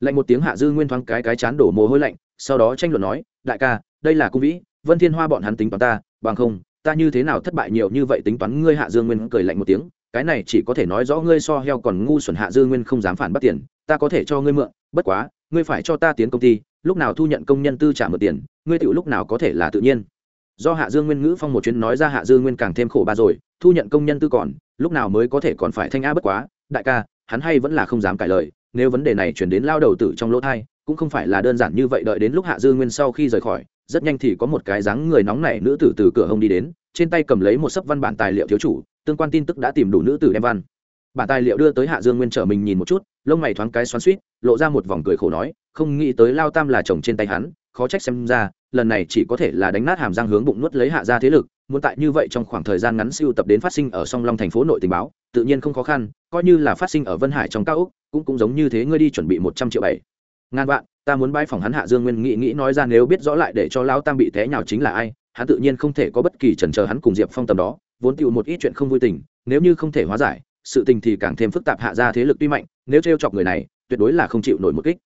Lạnh một tiếng hạ dư nguyên thoáng cái cái chán đổ mồ hôi lạnh, sau đó tranh luận nói, đại ca, đây là cung vĩ, vân thiên hoa bọn hắn tính toán ta, bằng không, ta như thế nào thất bại nhiều như vậy tính toán ngươi hạ dương nguyên cười lạnh một tiếng, cái này chỉ có thể nói rõ ngươi so heo còn ngu xuẩn hạ dư nguyên không dám phản bắt tiền, ta có thể cho ngươi mượn, bất quá, ngươi phải cho ta tiến công ty, lúc nào thu nhận công nhân tư trả mượn tiền, ngươi tự lúc nào có thể là tự nhiên do hạ dương nguyên ngữ phong một chuyến nói ra hạ dương nguyên càng thêm khổ ba rồi, thu nhận công nhân tư còn, lúc nào mới có thể còn phải thanh a bất quá, đại ca, hắn hay vẫn là không dám cãi lời, nếu vấn đề này chuyển đến lao đầu tử trong lỗ thai, cũng không phải là đơn giản như vậy đợi đến lúc hạ dương nguyên sau khi rời khỏi, rất nhanh thì có một cái dáng người nóng nảy nữ tử từ cửa hông đi đến, trên tay cầm lấy một sấp văn bản tài liệu thiếu chủ, tương quan tin tức đã tìm đủ nữ tử đem văn. Bản tài liệu đưa tới hạ dương nguyên trở mình nhìn một chút, lông mày thoáng cái xoắn suýt lộ ra một vòng cười khổ nói, không nghĩ tới lao tam là chồng trên tay hắn khó trách xem ra, lần này chỉ có thể là đánh nát hàm răng hướng bụng nuốt lấy hạ ra thế lực, muốn tại như vậy trong khoảng thời gian ngắn siêu tập đến phát sinh ở song long thành phố nội tình báo, tự nhiên không khó khăn, coi như là phát sinh ở vân hải trong cao úc cũng cũng giống như thế, ngươi đi chuẩn bị một trăm triệu bảy. Ngàn vạn, ta muốn bãi phòng hắn hạ dương nguyên, nghĩ nghĩ nói ra nếu biết rõ lại để cho lao tam bị té nhào chính là ai, hắn tự nhiên không thể có bất kỳ chần chờ hắn cùng diệp phong tầm đó, vốn tựu một ít chuyện không vui tình, nếu như không thể hóa giải, sự tình thì càng thêm phức tạp hạ ra thế lực tuy mạnh, nếu t chọc người này, tuyệt đối là không chịu nổi một kích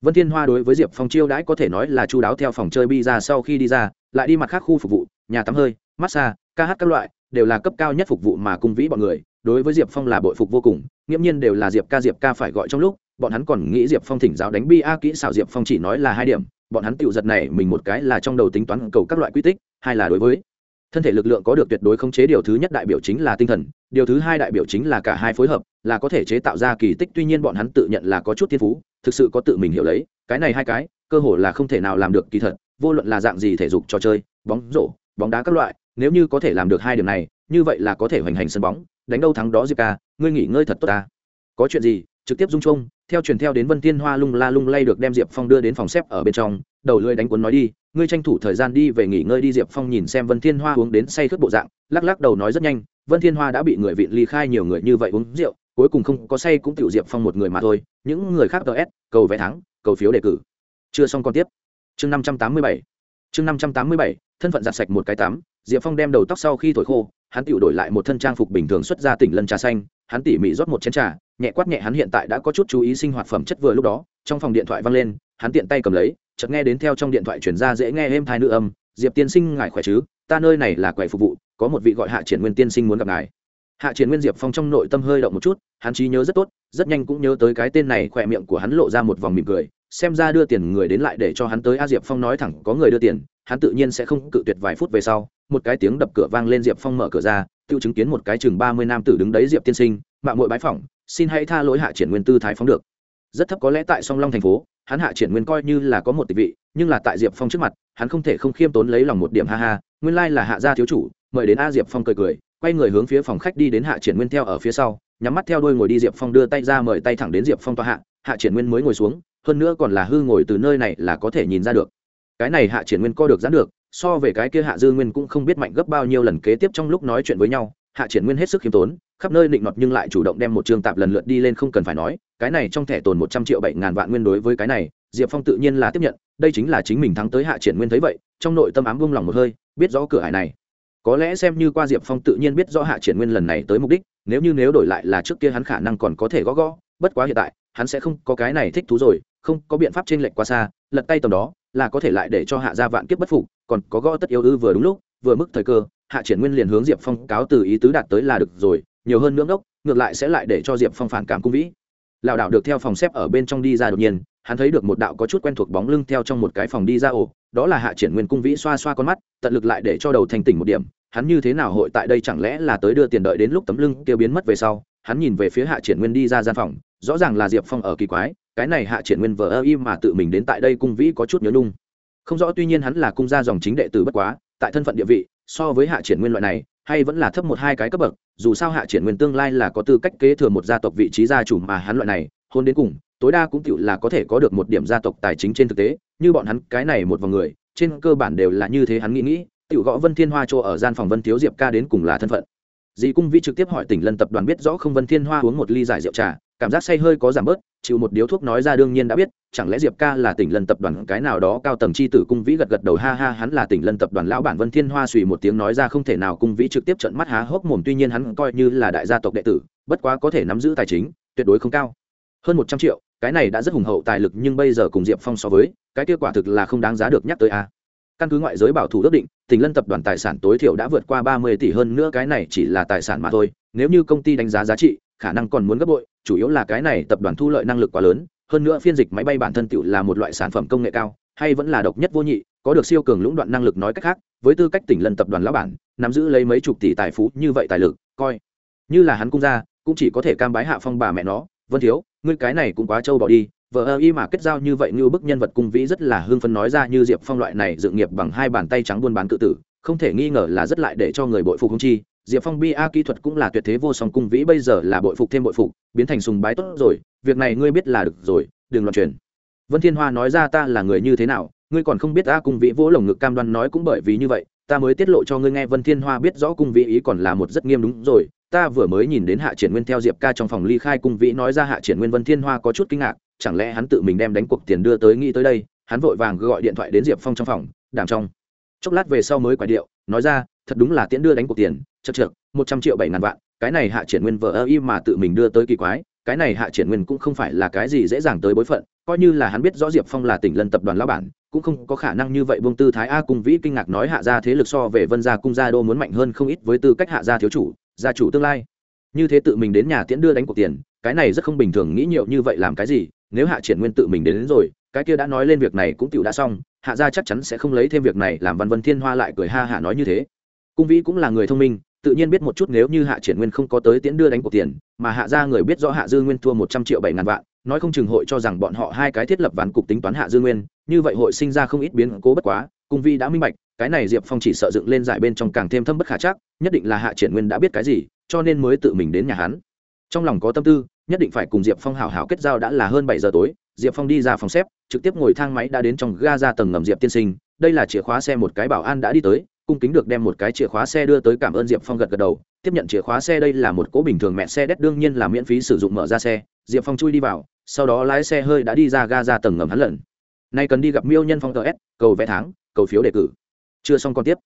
vân thiên hoa đối với diệp phong chiêu đãi có thể nói là chu đáo theo phòng chơi bi ra sau khi đi ra, lại đi mặt khác khu phục vụ, nhà tắm hơi, massage, ca hát các loại, đều là cấp cao nhất phục vụ mà cung vĩ bọn người. Đối với diệp phong là bội phục vô cùng, nghiễm nhiên đều là diệp ca diệp ca phải gọi trong lúc, bọn hắn còn nghĩ diệp phong thỉnh giáo đánh bi a kỹ xảo diệp phong chỉ nói là hai điểm, bọn hắn tự giật này mình một cái là trong đầu tính toán cầu các loại quy tích, hai là đối với thân thể lực lượng có được tuyệt đối khống chế điều thứ nhất đại biểu chính là tinh thần, điều thứ hai đại biểu chính là cả hai phối hợp, là có thể chế tạo ra kỳ tích, tuy nhiên bọn hắn tự nhận là có chút thiên phú thực sự có tự mình hiểu lấy, cái này hai cái, cơ hồ là không thể nào làm được kỳ thật, vô luận là dạng gì thể dục trò chơi, bóng rổ, bóng đá các loại, nếu như có thể làm được hai điểm này, như vậy là có thể hoành hành sân bóng, đánh đâu thắng đó diệp ca, ngươi nghỉ ngơi thật tốt ta. Có chuyện gì, trực tiếp dung chung, theo truyền theo đến vân tiên hoa lung la lung lay được đem diệp phong đưa đến phòng xếp ở bên trong, đầu lưỡi đánh cuốn nói đi, ngươi tranh thủ thời gian đi về nghỉ ngơi đi diệp phong nhìn xem vân thiên hoa uống đến say khướt bộ dạng, lắc lắc đầu nói rất nhanh, vân thiên hoa đã bị người vịn ly khai nhiều người như vậy uống rượu cuối cùng không có say cũng tiểu diệp phong một người mà thôi, những người khác ts cầu vé thắng, cầu phiếu đề cử. Chưa xong còn tiếp. Chương năm trăm tám mươi bảy. Chương năm trăm tám mươi bảy, thân phận giặt sạch một cái tắm diệp phong đem đầu tóc sau khi thổi khô, hắn tự đổi lại một thân trang phục bình thường xuất ra tỉnh lân trà xanh, hắn tỉ mỉ rót một chén trà, nhẹ quát nhẹ hắn hiện tại đã có chút chú ý sinh hoạt phẩm chất vừa lúc đó, trong phòng điện thoại vang lên, hắn tiện tay cầm lấy, chợt nghe đến theo trong điện thoại chuyển ra dễ nghe êm thai nữ âm, diệp tiên sinh, ngài khỏe chứ? Ta nơi này là quầy phục vụ, có một vị gọi hạ triển nguyên tiên sinh muốn gặp ngài hạ triển nguyên diệp phong trong nội tâm hơi động một chút, hắn trí nhớ rất tốt, rất nhanh cũng nhớ tới cái tên này khỏe miệng của hắn lộ ra một vòng mỉm cười, xem ra đưa tiền người đến lại để cho hắn tới a diệp phong nói thẳng, có người đưa tiền, hắn tự nhiên sẽ không cự tuyệt vài phút về sau, một cái tiếng đập cửa vang lên diệp phong mở cửa ra tự chứng kiến một cái chừng ba mươi nam tử đứng đấy diệp tiên sinh mạng mội bái phỏng, xin hãy tha lỗi hạ triển nguyên tư thái phóng được. Rất thấp có lẽ tại song long thành phố, hắn hạ triển nguyên coi như là có một tịch vị, nhưng là tại diệp phong trước mặt, hắn không thể không khiêm tốn lấy lòng một điểm ha ha, nguyên lai là hạ gia thiếu chủ, mời đến a diệp phong cười cười quay người hướng phía phòng khách đi đến hạ triển nguyên theo ở phía sau, nhắm mắt theo đôi ngồi đi diệp phong đưa tay ra mời tay thẳng đến diệp phong tòa hạ hạ triển nguyên mới ngồi xuống, hơn nữa còn là hư ngồi từ nơi này là có thể nhìn ra được. Cái này hạ triển nguyên co được dán được, so về cái kia hạ dư nguyên cũng không biết mạnh gấp bao nhiêu lần kế tiếp trong lúc nói chuyện với nhau, hạ triển nguyên hết sức khiêm tốn, khắp nơi định nọt nhưng lại chủ động đem một trường tạp lần lượt đi lên không cần phải nói, cái này trong thẻ tồn một trăm triệu bảy ngàn vạn nguyên đối với cái này, diệp phong tự nhiên là tiếp nhận, đây chính là chính mình thắng tới hạ triển nguyên thấy vậy, trong nội tâm ám vung lòng một hơi, biết rõ cửa hải này có lẽ xem như qua diệp phong tự nhiên biết rõ hạ triển nguyên lần này tới mục đích, nếu như nếu đổi lại là trước kia hắn khả năng còn có thể gõ gõ, bất quá hiện tại, hắn sẽ không có cái này thích thú rồi, không có biện pháp t r ê n lệch qua xa, lật tay tầm đó, là có thể lại để cho hạ gia vạn kiếp bất phục, còn có gõ tất yêu ư vừa đúng lúc, vừa mức thời cơ, hạ triển nguyên liền hướng diệp phong cáo từ ý tứ đạt tới là được rồi, nhiều hơn ngưỡng ngốc, ngược lại sẽ lại để cho diệp phong phản cảm cung vĩ. Lảo đảo được theo phòng xếp ở bên trong đi ra đột nhiên, hắn thấy được một đạo có chút quen thuộc bóng lưng theo trong một cái phòng đi ra ổ đó là hạ triển nguyên cung vĩ xoa xoa con mắt, tận lực lại để cho đầu thành tỉnh một điểm. Hắn như thế nào hội tại đây chẳng lẽ là tới đưa tiền đợi đến lúc tấm lưng kia biến mất về sau? Hắn nhìn về phía hạ triển nguyên đi ra gian phòng, rõ ràng là diệp phong ở kỳ quái, cái này hạ triển nguyên vờ ơ im mà tự mình đến tại đây cung vĩ có chút nhớ nung không rõ, tuy nhiên hắn là cung gia dòng chính đệ tử bất quá, tại thân phận địa vị, so với hạ triển nguyên loại này, hay vẫn là thấp một hai cái cấp bậc. Dù sao hạ triển nguyên tương lai là có tư cách kế thừa một gia tộc vị trí gia chủ mà hắn loại này, hôn đến cùng, tối đa cũng tựu là có thể có được một điểm gia tộc tài chính trên thực tế như bọn hắn, cái này một vòng người, trên cơ bản đều là như thế hắn nghĩ nghĩ. Tựu gõ vân thiên hoa chỗ ở gian phòng vân thiếu diệp ca đến cùng là thân phận. Dì cung vi trực tiếp hỏi tỉnh lân tập đoàn biết rõ không vân thiên hoa uống một ly giải rượu trà, cảm giác say hơi có giảm bớt, chịu một điếu thuốc nói ra đương nhiên đã biết, chẳng lẽ diệp ca là tỉnh lân tập đoàn cái nào đó cao tầng chi tử? Cung vĩ gật gật đầu, ha ha, hắn là tỉnh lân tập đoàn lão bản. Vân thiên hoa suy một tiếng nói ra không thể nào, cung vĩ trực tiếp trận mắt há hốc mồm, tuy nhiên hắn coi như là đại gia tộc đệ tử, bất quá có thể nắm giữ tài chính, tuyệt đối không cao. Hơn một trăm triệu cái này đã rất hùng hậu tài lực nhưng bây giờ cùng diệp phong so với, cái kết quả thực là không đáng giá được nhắc tới a. Căn cứ ngoại giới bảo thủ ước định tỉnh lân tập đoàn tài sản tối thiểu đã vượt qua ba mươi tỷ hơn nữa cái này chỉ là tài sản mà thôi, nếu như công ty đánh giá giá trị, khả năng còn muốn gấp bội, chủ yếu là cái này tập đoàn thu lợi năng lực quá lớn, hơn nữa phiên dịch máy bay bản thân tự là một loại sản phẩm công nghệ cao, hay vẫn là độc nhất vô nhị, có được siêu cường lũng đoạn năng lực nói cách khác, với tư cách tỉnh lân tập đoàn lão bản, nắm giữ lấy mấy chục tỷ tài phú như vậy tài lực, coi như là hắn cung ra, cũng chỉ có thể cam bái hạ phong bà mẹ nó, vân thiếu ngươi cái này cũng quá trâu bỏ đi, vợ ơ y mà kết giao như vậy như bức nhân vật cung vĩ rất là hương phân nói ra như diệp phong loại này dự nghiệp bằng hai bàn tay trắng buôn bán cự tử, không thể nghi ngờ là rất lại để cho người bội phục không chi. Diệp phong bi a kỹ thuật cũng là tuyệt thế vô song cung vĩ, bây giờ là bội phục thêm bội phục, biến thành sùng bái tốt rồi, việc này ngươi biết là được rồi, đừng loạn truyền. Vân thiên hoa nói ra ta là người như thế nào, ngươi còn không biết ta cung vĩ vỗ lồng ngực cam đoan nói cũng bởi vì như vậy, ta mới tiết lộ cho ngươi nghe vân thiên hoa biết rõ cung vĩ ý còn là một rất nghiêm đúng rồi ta vừa mới nhìn đến hạ triển nguyên theo diệp ca trong phòng ly khai cung vĩ nói ra hạ triển nguyên vân thiên hoa có chút kinh ngạc, chẳng lẽ hắn tự mình đem đánh cuộc tiền đưa tới nghĩ tới đây, hắn vội vàng gọi điện thoại đến diệp phong trong phòng đảm trong. Chốc lát về sau mới quả điệu, nói ra, thật đúng là tiễn đưa đánh cuộc tiền, chật trượt một trăm triệu bảy ngàn vạn, cái này hạ triển nguyên vợ ơ y mà tự mình đưa tới kỳ quái, cái này hạ triển nguyên cũng không phải là cái gì dễ dàng tới bối phận, coi như là hắn biết rõ diệp phong là tỉnh lân tập đoàn lao bản, cũng không có khả năng như vậy vương tư thái. A cung vĩ kinh ngạc nói, hạ gia thế lực so về vân gia cung gia đô muốn mạnh hơn không ít với tư cách hạ gia thiếu chủ gia chủ tương lai. Như thế tự mình đến nhà tiễn đưa đánh cuộc tiền cái này rất không bình thường nghĩ nhiều như vậy làm cái gì? Nếu hạ triển nguyên tự mình đến, đến rồi cái kia đã nói lên việc này cũng tựu đã xong hạ gia chắc chắn sẽ không lấy thêm việc này làm văn vân thiên hoa lại cười ha hạ nói như thế. Cung vĩ cũng là người thông minh tự nhiên biết một chút nếu như hạ triển nguyên không có tới tiễn đưa đánh cuộc tiền mà hạ gia người biết rõ hạ dư nguyên thua một trăm triệu bảy ngàn vạn nói không chừng hội cho rằng bọn họ hai cái thiết lập ván cục tính toán hạ dư nguyên như vậy hội sinh ra không ít biến cố bất quá cung vi đã minh bạch cái này diệp phong chỉ sợ dựng lên giải bên trong càng thêm thâm bất khả chắc, nhất định là hạ triển nguyên đã biết cái gì, cho nên mới tự mình đến nhà hắn. Trong lòng có tâm tư, nhất định phải cùng diệp phong hảo hảo kết giao đã là hơn bảy giờ tối, diệp phong đi ra phòng xếp, trực tiếp ngồi thang máy đã đến trong ga ra tầng ngầm diệp tiên sinh, đây là chìa khóa xe một cái bảo an đã đi tới, cung kính được đem một cái chìa khóa xe đưa tới cảm ơn diệp phong gật gật đầu, tiếp nhận chìa khóa xe đây là một cỗ bình thường mẹ xe đét, đương nhiên là miễn phí sử dụng mở ra xe, diệp phong chui đi vào, sau đó lái xe hơi đã đi ra ga ra tầng ngầm hắn lần. Nay cần đi gặp miêu nhân phong tờ s, cầu vẽ tháng, cầu phiếu đề cử chưa xong còn tiếp.